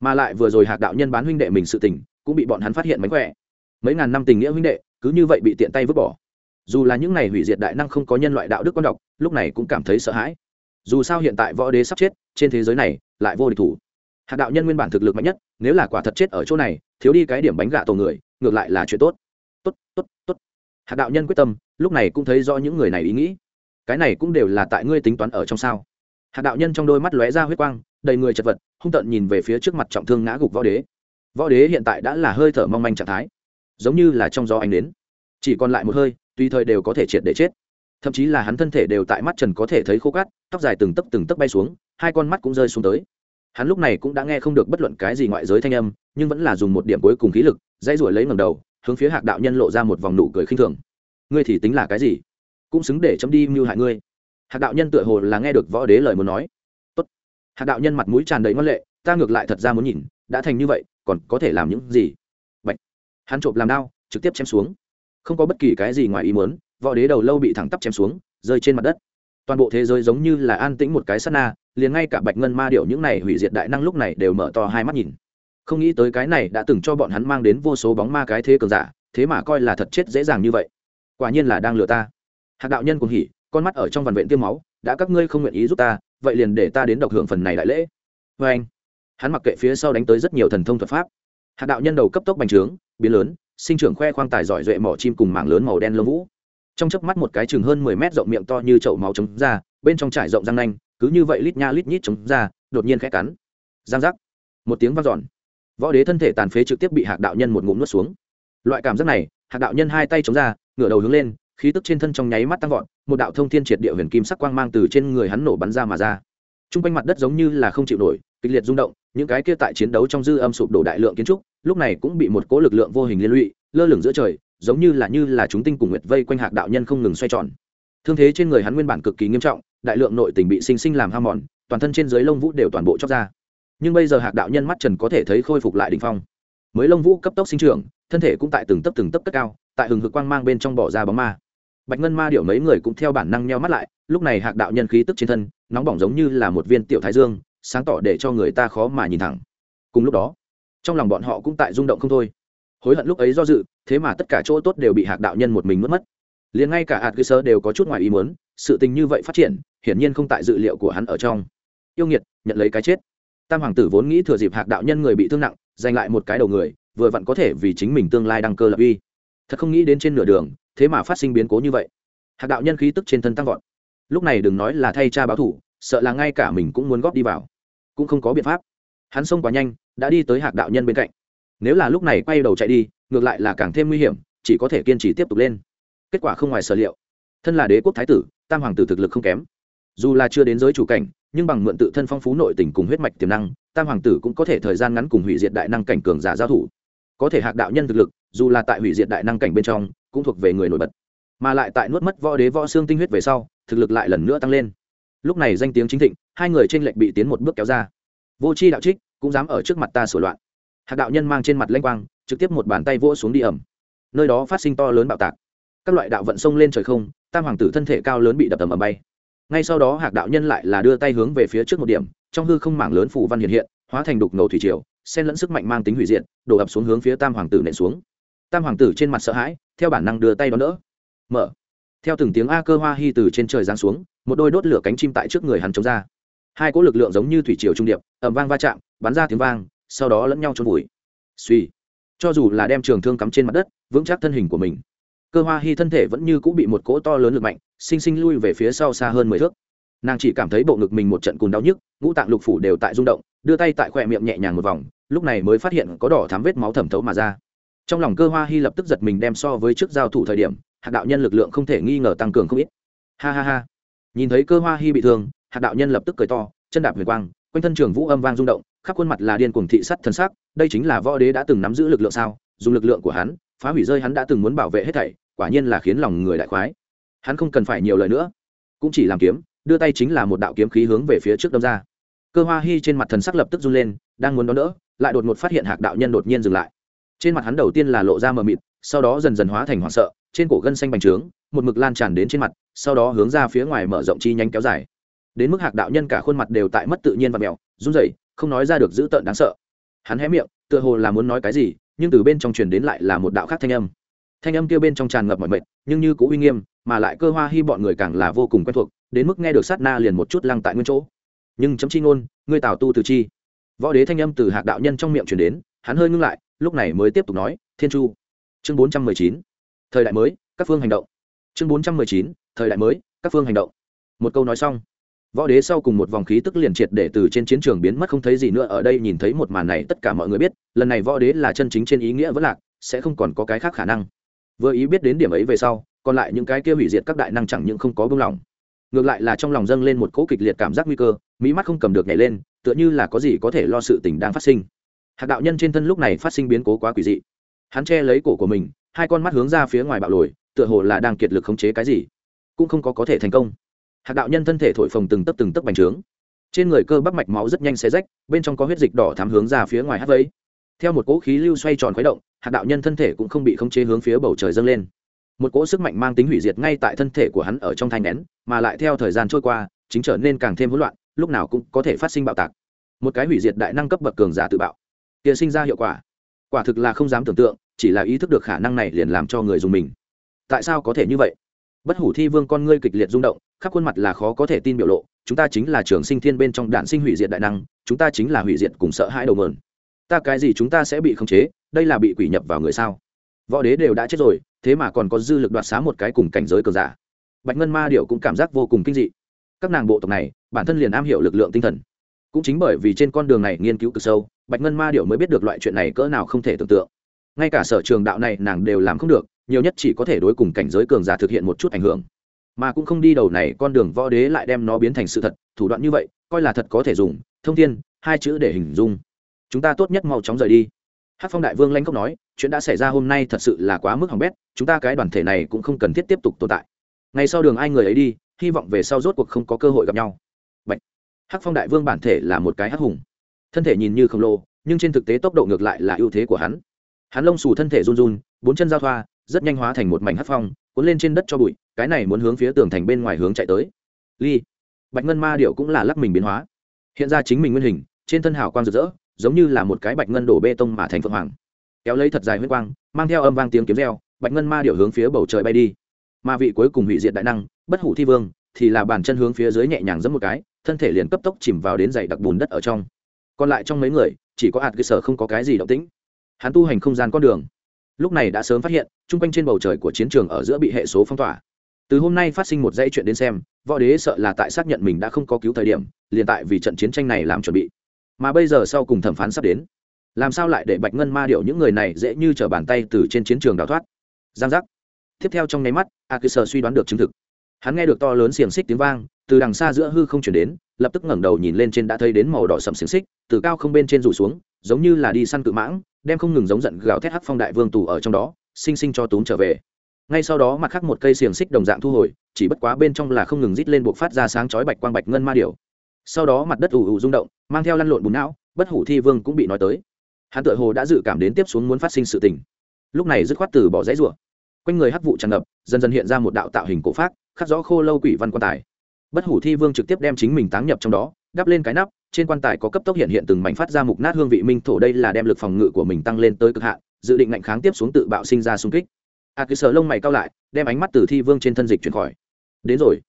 Mà lại vừa rồi hạc đạo nhân bán huynh đệ mình sự tình, cũng bị bọn hắn phát hiện mánh khỏe. Mấy ngàn năm tình nghĩa huynh đệ, cứ như vậy bị tiện tay vứt bỏ. Dù là những này hủy diệt đại năng không có nhân loại đạo đức quan độc, lúc này cũng cảm thấy sợ hãi. Dù sao hiện tại võ đế sắp chết, trên thế giới này, lại vô địch thủ. Hạc đạo nhân nguyên bản thực lực mạnh nhất, nếu là quả thật chết ở chỗ này, thiếu đi cái điểm bánh gạ tổ người ngược lại là chuyện tốt. Tốt tốt tốt. Hạt đạo nhân quyết tâm, lúc này cũng thấy rõ những người này ý nghĩ. Cái này cũng đều là tại ngươi tính toán ở trong sao. Hạt đạo nhân trong đôi mắt lóe ra huyết quang, đầy người chật vật, hung tợn nhìn về phía trước mặt trọng thương ngã gục võ đế. Võ đế hiện tại đã là hơi thở mong manh trạng thái, giống như là trong gió ánh đến. Chỉ còn lại một hơi, tùy thời đều có thể triệt để chết. Thậm chí là hắn thân thể đều tại mắt trần có thể thấy khô cát, tóc dài từng tấc từng tấc bay xuống, hai con mắt cũng rơi xuống tới hắn lúc này cũng đã nghe không được bất luận cái gì ngoại giới thanh âm, nhưng vẫn là dùng một điểm cuối cùng khí lực, dãy ruổi lấy ngầm đầu, hướng phía hạc đạo nhân lộ ra một vòng nụ cười khinh thường. Ngươi thì tính là cái gì? Cũng xứng để chấm đi mưu hại ngươi. Hạc đạo nhân tựa hồ là nghe được võ đế lời muốn nói. Tốt. Hạc đạo nhân mặt mũi tràn đầy ngân lệ, ta ngược lại thật ra muốn nhìn, đã thành như vậy, còn có thể làm những gì? Bạch. hắn trộm làm đao, trực tiếp chém xuống. Không có bất kỳ cái gì ngoài ý muốn, võ đế đầu lâu bị thẳng tắp chém xuống, rơi trên mặt đất. Toàn bộ thế giới giống như là an tĩnh một cái sát na liền ngay cả bạch ngân ma điệu những này hủy diệt đại năng lúc này đều mở to hai mắt nhìn. Không nghĩ tới cái này đã từng cho bọn hắn mang đến vô số bóng ma cái thế cường giả, thế mà coi là thật chết dễ dàng như vậy. Quả nhiên là đang lừa ta. Hạc đạo nhân cùng hỉ, con mắt ở trong vằn vện tiêm máu, đã các ngươi không nguyện ý giúp ta, vậy liền để ta đến độc hưởng phần này đại lễ. Vê anh, hắn mặc kệ phía sau đánh tới rất nhiều thần thông thuật pháp. Hạc đạo nhân đầu cấp tốc bành trướng, biến lớn, sinh trưởng khoe khoang tài giỏi duệ mỏ chim cùng mảng lớn màu đen lông vũ. Trong chớp mắt một cái chừng hơn mười mét rộng miệng to như chậu máu trống ra, bên trong trải rộng răng nanh cứ như vậy lít nha lít nhít chống ra, đột nhiên khẽ cắn. Giang giác. Một tiếng vang dọn. Võ đế thân thể tàn phế trực tiếp bị hạc đạo nhân một ngụm nuốt xuống. Loại cảm giác này, hạc đạo nhân hai tay chống ra, ngửa đầu hướng lên, khí tức trên thân trong nháy mắt tăng vọt, một đạo thông thiên triệt địa huyền kim sắc quang mang từ trên người hắn nổ bắn ra mà ra. T r u n g quanh mặt đất giống như là không chịu nổi, kịch liệt rung động, những cái kia tại chiến đấu trong dư âm sụp đổ đại lượng kiến trúc, lúc này cũng bị một cố lực lượng vô hình liên lụy, lơ lửng giữa trời, giống như là như là chúng tinh cùng nguyệt vây quanh hạc đạo nhân không ngừng xoay tròn. Thương thế trên người hắn nguyên bản cực kỳ nghiêm trọng đại lượng nội tình bị sinh sinh làm ham mòn, toàn thân trên dưới lông vũ đều toàn bộ chóc ra. Nhưng bây giờ hạc đạo nhân mắt trần có thể thấy khôi phục lại đỉnh phong. Mới lông vũ cấp tốc sinh trưởng, thân thể cũng tại từng tấp từng tấp cất cao, tại hừng hực quang mang bên trong bỏ ra bóng ma. Bạch ngân ma điệu mấy người cũng theo bản năng nheo mắt lại, lúc này hạc đạo nhân khí tức trên thân, nóng bỏng giống như là một viên tiểu thái dương, sáng tỏ để cho người ta khó mà nhìn thẳng. Cùng lúc đó, trong lòng bọn họ cũng tại rung động không thôi. Hối hận lúc ấy do dự, thế mà tất cả chỗ tốt đều bị hạc đạo nhân một mình mất mất. Liền ngay cả hạt cơ sơ đều có chút ngoài ý muốn sự tình như vậy phát triển, hiển nhiên không tại dự liệu của hắn ở trong. Yêu nghiệt, nhận lấy cái chết. Tam hoàng tử vốn nghĩ thừa dịp hạc đạo nhân người bị thương nặng, giành lại một cái đầu người, vừa vặn có thể vì chính mình tương lai đăng cơ lập uy. Thật không nghĩ đến trên nửa đường, thế mà phát sinh biến cố như vậy. Hạc đạo nhân khí tức trên thân tăng vọt. Lúc này đừng nói là thay cha báo thủ, sợ là ngay cả mình cũng muốn góp đi vào. Cũng không có biện pháp. Hắn xông quá nhanh, đã đi tới hạc đạo nhân bên cạnh. Nếu là lúc này quay đầu chạy đi, ngược lại là càng thêm nguy hiểm, chỉ có thể kiên trì tiếp tục lên. Kết quả không ngoài sở liệu. Thân là đế quốc thái tử tam hoàng tử thực lực không kém. Dù là chưa đến giới chủ cảnh, nhưng bằng mượn tự thân phong phú nội tình cùng huyết mạch tiềm năng, tam hoàng tử cũng có thể thời gian ngắn cùng hủy diệt đại năng cảnh cường giả giao thủ. Có thể hạc đạo nhân thực lực, dù là tại hủy diệt đại năng cảnh bên trong, cũng thuộc về người nổi bật. Mà lại tại nuốt mất võ đế võ xương tinh huyết về sau, thực lực lại lần nữa tăng lên. Lúc này danh tiếng chính thịnh, hai người trên lệnh bị tiến một bước kéo ra. Vô c h i đạo trích, cũng dám ở trước mặt ta sổ loạn. Hạc đạo nhân mang trên mặt lanh quang, trực tiếp một bàn tay vỗ xuống đi ẩm nơi đó phát sinh to lớn bạo tạc. Các loại đạo vận sông lên trời không tam hoàng tử thân thể cao lớn bị đập tầm ầm bay. Ngay sau đó hạc đạo nhân lại là đưa tay hướng về phía trước một điểm trong hư không mảng lớn phủ văn hiện hiện hóa thành đục ngầu thủy triều xen lẫn sức mạnh mang tính hủy diệt, đổ ập xuống hướng phía tam hoàng tử nện xuống. Tam hoàng tử trên mặt sợ hãi theo bản năng đưa tay đón đỡ. Mở. Theo từng tiếng a cơ hoa hy từ trên trời giáng xuống một đôi đốt lửa cánh chim tại trước người hắn chống ra. Hai cỗ lực lượng giống như thủy triều trung điệp ầm vang va chạm bắn ra tiếng vang sau đó lẫn nhau trôn vùi. Suy cho dù là đem trường thương cắm trên mặt đất vững chắc thân hình của mình cơ hoa hy thân thể vẫn như cũng bị một cỗ to lớn lực mạnh, sinh sinh lui về phía sau xa hơn mười thước. Nàng chỉ cảm thấy bộ ngực mình một trận cùn đau nhức, ngũ tạng lục phủ đều tại rung động, đưa tay tại khoe miệng nhẹ nhàng một vòng, lúc này mới phát hiện có đỏ thám vết máu thẩm thấu mà ra. Trong lòng cơ hoa hy lập tức giật mình đem so với trước giao thủ thời điểm, hạt đạo nhân lực lượng không thể nghi ngờ tăng cường không ít. Ha ha ha. Nhìn thấy cơ hoa hy bị thương, hạt đạo nhân lập tức cười to, chân đạp huyền quang, quanh thân trường vũ âm vang rung động, khắp khuôn mặt là điên cuồng thị sắt thần sắc đây chính là võ đế đã từng nắm giữ lực lượng sao, dùng lực lượng của hắn phá hủy rơi hắn đã từng muốn bảo vệ hết thảy, quả nhiên là khiến lòng người đại khoái. Hắn không cần phải nhiều lời nữa, cũng chỉ làm kiếm, đưa tay chính là một đạo kiếm khí hướng về phía trước đâm ra. Cơ hoa hy trên mặt thần sắc lập tức run lên, đang muốn đón đỡ, lại đột ngột phát hiện hạc đạo nhân đột nhiên dừng lại. Trên mặt hắn đầu tiên là lộ ra mờ mịt, sau đó dần dần hóa thành hoảng sợ, trên cổ gân xanh bành trướng, một mực lan tràn đến trên mặt, sau đó hướng ra phía ngoài mở rộng chi nhánh kéo dài. Đến mức hạc đạo nhân cả khuôn mặt đều tại mất tự nhiên và mèo run rẩy, không nói ra được dữ tợn đáng sợ. Hắn hé miệng, tựa hồ là muốn nói cái gì nhưng từ bên trong truyền đến lại là một đạo khác thanh âm. Thanh âm kia bên trong tràn ngập mọi mệt, nhưng như cũ uy nghiêm, mà lại cơ hoa hy bọn người càng là vô cùng quen thuộc, đến mức nghe được sát na liền một chút lăng tại nguyên chỗ. Nhưng chấm chi ngôn, ngươi tào tu từ chi. Võ đế thanh âm từ hạc đạo nhân trong miệng truyền đến, hắn hơi ngưng lại, lúc này mới tiếp tục nói, thiên chu. Chương bốn trăm mười chín. Thời đại mới, các phương hành động. Chương bốn trăm mười chín. Thời đại mới, các phương hành động. Một câu nói xong võ đế sau cùng một vòng khí tức liền triệt để từ trên chiến trường biến mất, không thấy gì nữa. Ở đây nhìn thấy một màn này, tất cả mọi người biết, lần này võ đế là chân chính trên ý nghĩa vẫn lạc, sẽ không còn có cái khác khả năng. Vừa ý biết đến điểm ấy về sau, còn lại những cái kia hủy diệt các đại năng chẳng những không có bưng lòng ngược lại là trong lòng dâng lên một cỗ kịch liệt cảm giác nguy cơ mỹ mắt không cầm được nhảy lên, tựa như là có gì có thể lo sự tình đang phát sinh. Hạt đạo nhân trên thân lúc này phát sinh biến cố quá quỷ dị. Hắn che lấy cổ của mình, hai con mắt hướng ra phía ngoài bạo lồi, tựa hồ là đang kiệt lực khống chế cái gì, cũng không có có thể thành công hạc đạo nhân thân thể thổi phồng từng tấc từng tấc bành trướng. Trên người cơ bắp mạch máu rất nhanh xé rách, bên trong có huyết dịch đỏ thám hướng ra phía ngoài hát vấy theo một cỗ khí lưu xoay tròn khuấy động hạt đạo nhân thân thể cũng không bị khống chế hướng phía bầu trời dâng lên. Một cỗ sức mạnh mang tính hủy diệt ngay tại thân thể của hắn ở trong thanh nén mà lại theo thời gian trôi qua, chính trở nên càng thêm hỗn loạn, lúc nào cũng có thể phát sinh bạo tạc. Một cái hủy diệt đại năng cấp bậc cường giả tự bạo. Tiền sinh ra hiệu quả. Quả thực là không dám tưởng tượng, chỉ là ý thức được khả năng này liền làm cho người dùng mình. Tại sao có thể như vậy? Bất hủ thi vương con ngươi kịch liệt rung động khắp khuôn mặt là khó có thể tin biểu lộ, chúng ta chính là trường sinh thiên bên trong đạn sinh hủy diệt đại năng, chúng ta chính là hủy diệt cùng sợ hãi đầu mờn ta cái gì chúng ta sẽ bị khống chế, đây là bị quỷ nhập vào người sao? Võ đế đều đã chết rồi, thế mà còn có dư lực đoạt xá một cái cùng cảnh giới cờ giả. Bạch ngân ma điệu cũng cảm giác vô cùng kinh dị. Các nàng bộ tộc này, bản thân liền am hiểu lực lượng tinh thần. Cũng chính bởi vì trên con đường này nghiên cứu cực sâu, bạch ngân ma điệu mới biết được loại chuyện này cỡ nào không thể tưởng tượng. Ngay cả sở trường đạo này nàng đều làm không được, nhiều nhất chỉ có thể đối cùng cảnh giới cường giả thực hiện một chút ảnh hưởng mà cũng không đi đầu này, con đường võ đế lại đem nó biến thành sự thật, thủ đoạn như vậy, coi là thật có thể dùng. Thông thiên, hai chữ để hình dung. Chúng ta tốt nhất mau chóng rời đi. Hát phong đại vương lanh cốc nói, chuyện đã xảy ra hôm nay thật sự là quá mức hỏng bét, chúng ta cái đoàn thể này cũng không cần thiết tiếp tục tồn tại. Ngày sau đường ai người ấy đi, hy vọng về sau rốt cuộc không có cơ hội gặp nhau. Bạch. hắc phong đại vương bản thể là một cái hắc hùng. Thân thể nhìn như khổng lồ, nhưng trên thực tế tốc độ ngược lại là ưu thế của hắn. Hắn lông xù thân thể run run, bốn chân giao thoa, rất nhanh hóa thành một mảnh hắc phong, cuốn lên trên đất cho bụi cái này muốn hướng phía tường thành bên ngoài hướng chạy tới. Ly, bạch ngân ma điểu cũng là lắc mình biến hóa. Hiện ra chính mình nguyên hình, trên thân hào quang rực rỡ, giống như là một cái bạch ngân đổ bê tông mà thành phượng hoàng. Kéo lấy thật dài huyết quang, mang theo âm vang tiếng kiếm reo, bạch ngân ma điểu hướng phía bầu trời bay đi. Ma vị cuối cùng hủy diệt đại năng, bất hủ thi vương, thì là bàn chân hướng phía dưới nhẹ nhàng giẫm một cái, thân thể liền cấp tốc chìm vào đến dày đặc bùn đất ở trong. Còn lại trong mấy người, chỉ có hạt cơ sở không có cái gì động tĩnh. Hắn tu hành không gian con đường. Lúc này đã sớm phát hiện trung quanh trên bầu trời của chiến trường ở giữa bị hệ số phong tỏa từ hôm nay phát sinh một dãy chuyện đến xem, võ đế sợ là tại xác nhận mình đã không có cứu thời điểm, liền tại vì trận chiến tranh này làm chuẩn bị. Mà bây giờ sau cùng thẩm phán sắp đến. Làm sao lại để bạch ngân ma điệu những người này dễ như t bàn tay từ trên chiến trường đào thoát? Giang giác. Tiếp theo trong nháy mắt a cứ sờ suy đoán được chứng thực. Hắn nghe được to lớn xiềng xích tiếng vang, từ đằng xa giữa hư không chuyển đến, lập tức ngẩng đầu nhìn lên trên đã thấy đến màu đỏ sầm xiềng xích, từ cao không bên trên rủ xuống, giống như là đi săn cự mãng, đem không ngừng giống giận gào thét hắc phong đại vương tù ở trong đó, sinh sinh cho túm trở về ngay sau đó mặt khác một cây xiềng xích đồng dạng thu hồi, chỉ bất quá bên trong là không ngừng rít lên buộc phát ra sáng chói bạch quang bạch ngân ma điều sau đó mặt đất ủ ù rung động, mang theo lăn lộn bùn não, bất hủ thi vương cũng bị nói tới. Hắn tự hồ đã dự cảm đến tiếp xuống muốn phát sinh sự tình. Lúc này dứt khoát từ bỏ dãy rủa. Quanh người hắc vụ tràn ngập, dần dần hiện ra một đạo tạo hình cổ phát khắc rõ khô lâu quỷ văn quan tài. Bất hủ thi vương trực tiếp đem chính mình táng nhập trong đó, đắp lên cái nắp, trên quan tài có cấp tốc hiện hiện từng mảnh phát ra mục nát hương vị minh thổ đây là đem lực phòng ngự của mình tăng lên tới cực hạn, dự định ngạnh kháng tiếp xuống tự bạo sinh ra xung kích. À, a cứ sờ lông mày cao lại, đem ánh mắt từ thi vương trên thân dịch chuyển khỏi. Đến rồi.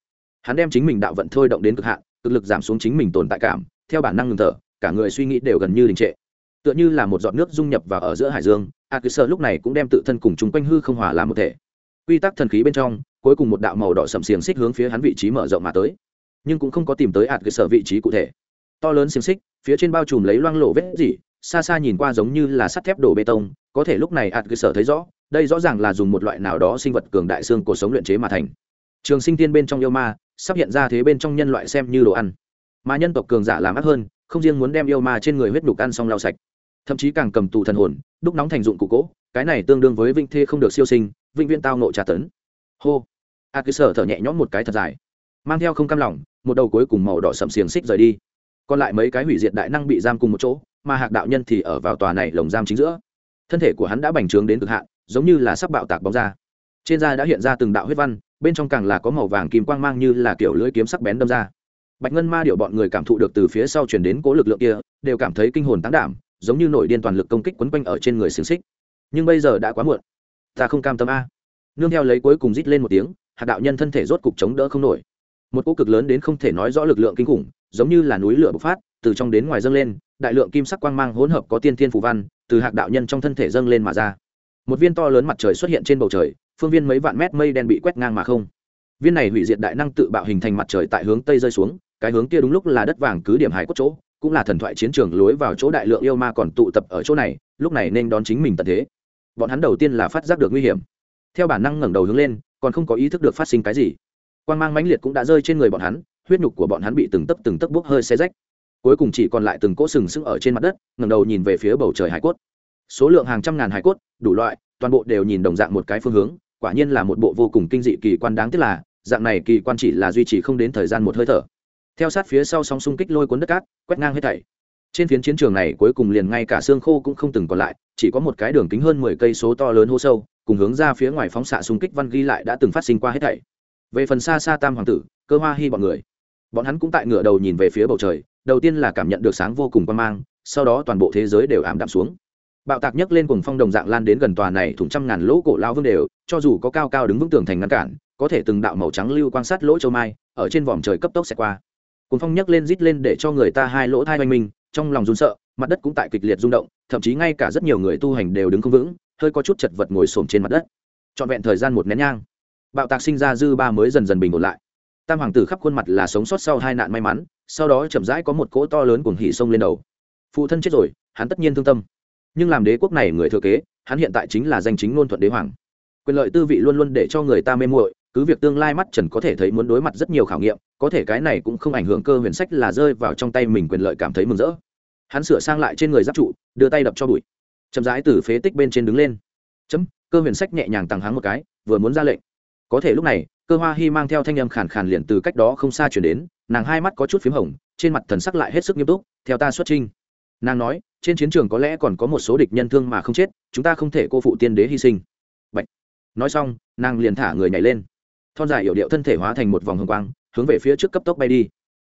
Hắn đem chính mình đạo vận thôi động đến cực hạn, cực lực giảm xuống chính mình tồn tại cảm, theo bản năng ngừng thở, cả người suy nghĩ đều gần như đình trệ. Tựa như là một giọt nước dung nhập và ở giữa hải dương à, a cứ sờ lúc này cũng đem tự thân cùng chúng quanh hư không hòa làm một thể. Quy tắc thần khí bên trong, cuối cùng một đạo màu đỏ sầm xiềng xích hướng phía hắn vị trí mở rộng mà tới. Nhưng cũng không có tìm tới ạt cơ sở vị trí cụ thể. To lớn xiềng xích, phía trên bao trùm lấy loang lộ vết dỉ xa xa nhìn qua giống như là sắt thép đổ bê tông, có thể lúc này ạt cơ sở thấy rõ đây rõ ràng là dùng một loại nào đó sinh vật cường đại xương cuộc sống luyện chế mà thành. Trường sinh tiên bên trong yêu ma, sắp hiện ra thế bên trong nhân loại xem như đồ ăn. Mà nhân tộc cường giả làm ác hơn, không riêng muốn đem yêu ma trên người huyết đục ăn xong lau sạch. Thậm chí càng cầm tù thần hồn, đúc nóng thành dụng cụ cỗ, cái này tương đương với vinh thê không được siêu sinh, vĩnh viễn tao nộ tra tấn. Hô. A cứ sở thở nhẹ nhõm một cái thật dài. Mang theo không cam lòng, một đầu cuối cùng màu đỏ sậm xiềng xích rời đi. Còn lại mấy cái hủy diệt đại năng bị giam cùng một chỗ, mà hạc đạo nhân thì ở vào tòa này lồng giam chính giữa. Thân thể của hắn đã bành trướng đến cực hạn giống như là sắp bạo tạc bóng ra. Trên da đã hiện ra từng đạo huyết văn, bên trong càng là có màu vàng kim quang mang như là kiểu lưỡi kiếm sắc bén đâm ra. Bạch ngân ma điệu bọn người cảm thụ được từ phía sau truyền đến cố lực lượng kia, đều cảm thấy kinh hồn tăng đảm, giống như nổi điên toàn lực công kích quấn quanh ở trên người xiềng xích. Nhưng bây giờ đã quá muộn. Ta không cam tâm a. Nương theo lấy cuối cùng rít lên một tiếng, hạt đạo nhân thân thể rốt cục chống đỡ không nổi. Một cỗ cực lớn đến không thể nói rõ lực lượng kinh khủng, giống như là núi lửa bộc phát, từ trong đến ngoài dâng lên, đại lượng kim sắc quang mang hỗn hợp có tiên thiên phù văn, từ hạt đạo nhân trong thân thể dâng lên mà ra một viên to lớn mặt trời xuất hiện trên bầu trời, phương viên mấy vạn mét mây đen bị quét ngang mà không. Viên này hủy diệt đại năng tự bạo hình thành mặt trời tại hướng tây rơi xuống, cái hướng kia đúng lúc là đất vàng cứ điểm hải cốt chỗ, cũng là thần thoại chiến trường lối vào chỗ đại lượng yêu ma còn tụ tập ở chỗ này, lúc này nên đón chính mình tận thế. Bọn hắn đầu tiên là phát giác được nguy hiểm. Theo bản năng ngẩng đầu hướng lên, còn không có ý thức được phát sinh cái gì. Quan mang mãnh liệt cũng đã rơi trên người bọn hắn, huyết nhục của bọn hắn bị từng tấc từng tấc bốc hơi xe rách. Cuối cùng chỉ còn lại từng cỗ sừng sững ở trên mặt đất, ngẩng đầu nhìn về phía bầu trời hải cốt số lượng hàng trăm ngàn hải cốt, đủ loại, toàn bộ đều nhìn đồng dạng một cái phương hướng, quả nhiên là một bộ vô cùng kinh dị kỳ quan đáng tiếc là, dạng này kỳ quan chỉ là duy trì không đến thời gian một hơi thở. Theo sát phía sau sóng xung kích lôi cuốn đất cát, quét ngang hết thảy. Trên phiến chiến trường này cuối cùng liền ngay cả xương khô cũng không từng còn lại, chỉ có một cái đường kính hơn mười cây số to lớn hô sâu, cùng hướng ra phía ngoài phóng xạ xung kích văn ghi lại đã từng phát sinh qua hết thảy. Về phần xa xa tam hoàng tử, cơ hoa hy bọn người, bọn hắn cũng tại ngửa đầu nhìn về phía bầu trời, đầu tiên là cảm nhận được sáng vô cùng quan mang, sau đó toàn bộ thế giới đều ảm đạm xuống bạo tạc nhấc lên cùng phong đồng dạng lan đến gần tòa này thủng trăm ngàn lỗ cổ lao vương đều, cho dù có cao cao đứng vững tường thành ngăn cản, có thể từng đạo màu trắng lưu quan sát lỗ châu mai, ở trên vòm trời cấp tốc sẽ qua. Cùng phong nhấc lên rít lên để cho người ta hai lỗ thai oanh minh trong lòng run sợ, mặt đất cũng tại kịch liệt rung động, thậm chí ngay cả rất nhiều người tu hành đều đứng không vững, hơi có chút chật vật ngồi xổm trên mặt đất. Trọn vẹn thời gian một nén nhang, bạo tạc sinh ra dư ba mới dần dần bình ổn lại. Tam hoàng tử khắp khuôn mặt là sống sót sau hai nạn may mắn, sau đó chậm rãi có một cỗ to lớn cuồng hỉ sông lên đầu. Phụ thân chết rồi, hắn tất nhiên thương tâm nhưng làm đế quốc này người thừa kế, hắn hiện tại chính là danh chính ngôn thuận đế hoàng. Quyền lợi tư vị luôn luôn để cho người ta mê muội, cứ việc tương lai mắt trần có thể thấy muốn đối mặt rất nhiều khảo nghiệm, có thể cái này cũng không ảnh hưởng cơ huyền sách là rơi vào trong tay mình quyền lợi cảm thấy mừng rỡ. Hắn sửa sang lại trên người giáp trụ, đưa tay đập cho bụi. Chậm rãi từ phế tích bên trên đứng lên. Chấm, cơ huyền sách nhẹ nhàng tàng háng một cái, vừa muốn ra lệnh. Có thể lúc này, cơ hoa hy mang theo thanh âm khàn khàn liền từ cách đó không xa chuyển đến, nàng hai mắt có chút p h í m hồng, trên mặt thần sắc lại hết sức nghiêm túc, theo ta xuất trinh nàng nói, trên chiến trường có lẽ còn có một số địch nhân thương mà không chết, chúng ta không thể cô phụ tiên đế hy sinh. Bạch. nói xong, nàng liền thả người nhảy lên. Thon dài hiệu điệu thân thể hóa thành một vòng hồng quang, hướng về phía trước cấp tốc bay đi.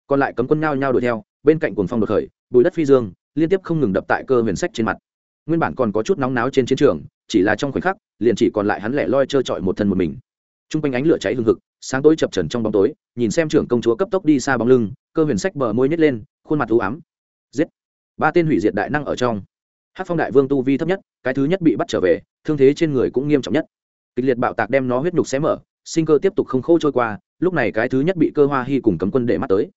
Còn lại cấm quân nhao nhao đuổi theo, bên cạnh cuồng phong đột khởi, bùi đất phi dương, liên tiếp không ngừng đập tại cơ huyền sách trên mặt. Nguyên bản còn có chút nóng náo trên chiến trường, chỉ là trong khoảnh khắc, liền chỉ còn lại hắn lẻ loi trơ trọi một thân một mình. Trung r quanh ánh lửa cháy hừng hực, sáng tối chập trần trong bóng tối, nhìn xem trưởng công chúa cấp tốc đi xa bóng lưng, cơ huyền sách bờ môi nhét lên, khuôn mặt u ám. Giết! ba tên hủy diệt đại năng ở trong. Hát phong đại vương tu vi thấp nhất, cái thứ nhất bị bắt trở về, thương thế trên người cũng nghiêm trọng nhất. Kịch liệt bạo tạc đem nó huyết nhục xé mở, sinh cơ tiếp tục không khô trôi qua, lúc này cái thứ nhất bị cơ hoa hy cùng cấm quân để mắt tới.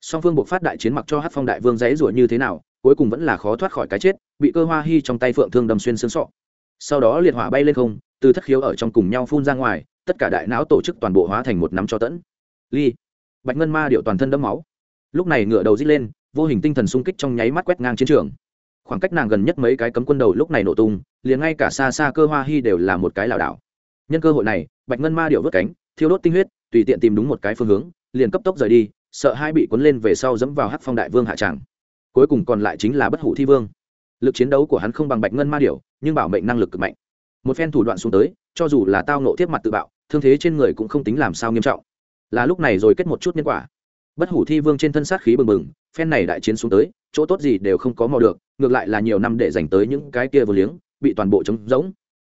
Song phương buộc phát đại chiến mặc cho hát phong đại vương dãy rủa như thế nào, cuối cùng vẫn là khó thoát khỏi cái chết, bị cơ hoa hy trong tay phượng thương đâm xuyên xương sọ. Sau đó liệt hỏa bay lên không, từ thất khiếu ở trong cùng nhau phun ra ngoài, tất cả đại não tổ chức toàn bộ hóa thành một nắm cho tẫn. Ly. Bạch ngân ma điệu toàn thân đẫm máu. Lúc này ngựa đầu rít lên vô hình tinh thần xung kích trong nháy mắt quét ngang chiến trường. Khoảng cách nàng gần nhất mấy cái cấm quân đầu lúc này nổ tung, liền ngay cả xa xa cơ hoa hy đều là một cái lảo đảo. Nhân cơ hội này, bạch ngân ma điệu vút cánh, thiêu đốt tinh huyết, tùy tiện tìm đúng một cái phương hướng, liền cấp tốc rời đi, sợ hai bị cuốn lên về sau dẫm vào hắc phong đại vương hạ tràng. Cuối cùng còn lại chính là bất hủ thi vương. Lực chiến đấu của hắn không bằng bạch ngân ma điểu nhưng bảo mệnh năng lực cực mạnh. Một phen thủ đoạn xuống tới, cho dù là tao nộ tiếp mặt tự bạo, thương thế trên người cũng không tính làm sao nghiêm trọng. Là lúc này rồi kết một chút nhân quả bất hủ thi vương trên thân sát khí bừng bừng, phen này đại chiến xuống tới, chỗ tốt gì đều không có mò được, ngược lại là nhiều năm để dành tới những cái kia vô liếng, bị toàn bộ trống rỗng.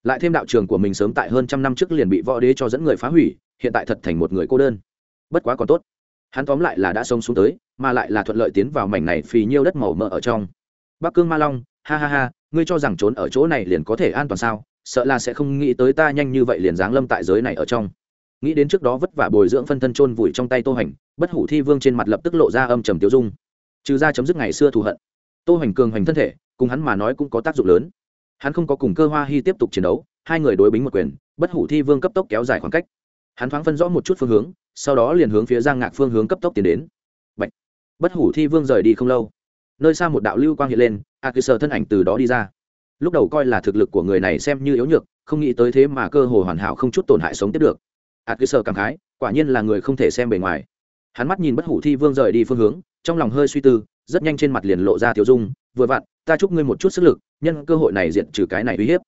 Lại thêm đạo trường của mình sớm tại hơn trăm năm trước liền bị võ đế cho dẫn người phá hủy, hiện tại thật thành một người cô đơn. Bất quá còn tốt. Hắn tóm lại là đã sống xuống tới, mà lại là thuận lợi tiến vào mảnh này phì nhiêu đất màu mỡ ở trong. Bắc cương ma long, ha ha ha, ngươi cho rằng trốn ở chỗ này liền có thể an toàn sao? Sợ là sẽ không nghĩ tới ta nhanh như vậy liền giáng lâm tại giới này ở trong. Nghĩ đến trước đó vất vả bồi dưỡng phân thân chôn vùi trong tay tô hành bất hủ thi vương trên mặt lập tức lộ ra âm trầm tiêu dung. Trừ ra chấm dứt ngày xưa thù hận, tô hoành cường hoành thân thể, cùng hắn mà nói cũng có tác dụng lớn. Hắn không có cùng cơ hoa hy tiếp tục chiến đấu, hai người đối bính một quyền, bất hủ thi vương cấp tốc kéo dài khoảng cách. Hắn thoáng phân rõ một chút phương hướng, sau đó liền hướng phía giang ngạc phương hướng cấp tốc tiến đến. Bạch. bất hủ thi vương rời đi không lâu. Nơi xa một đạo lưu quang hiện lên, a cứ sờ thân ảnh từ đó đi ra. Lúc đầu coi là thực lực của người này xem như yếu nhược, không nghĩ tới thế mà cơ hồ hoàn hảo không chút tổn hại sống tiếp được. A cứ sờ cảm khái, quả nhiên là người không thể xem bề ngoài hắn mắt nhìn bất hủ thi vương rời đi phương hướng, trong lòng hơi suy tư, rất nhanh trên mặt liền lộ ra thiếu dung, vừa vặn, ta chúc ngươi một chút sức lực, nhân cơ hội này diện trừ cái này uy hiếp.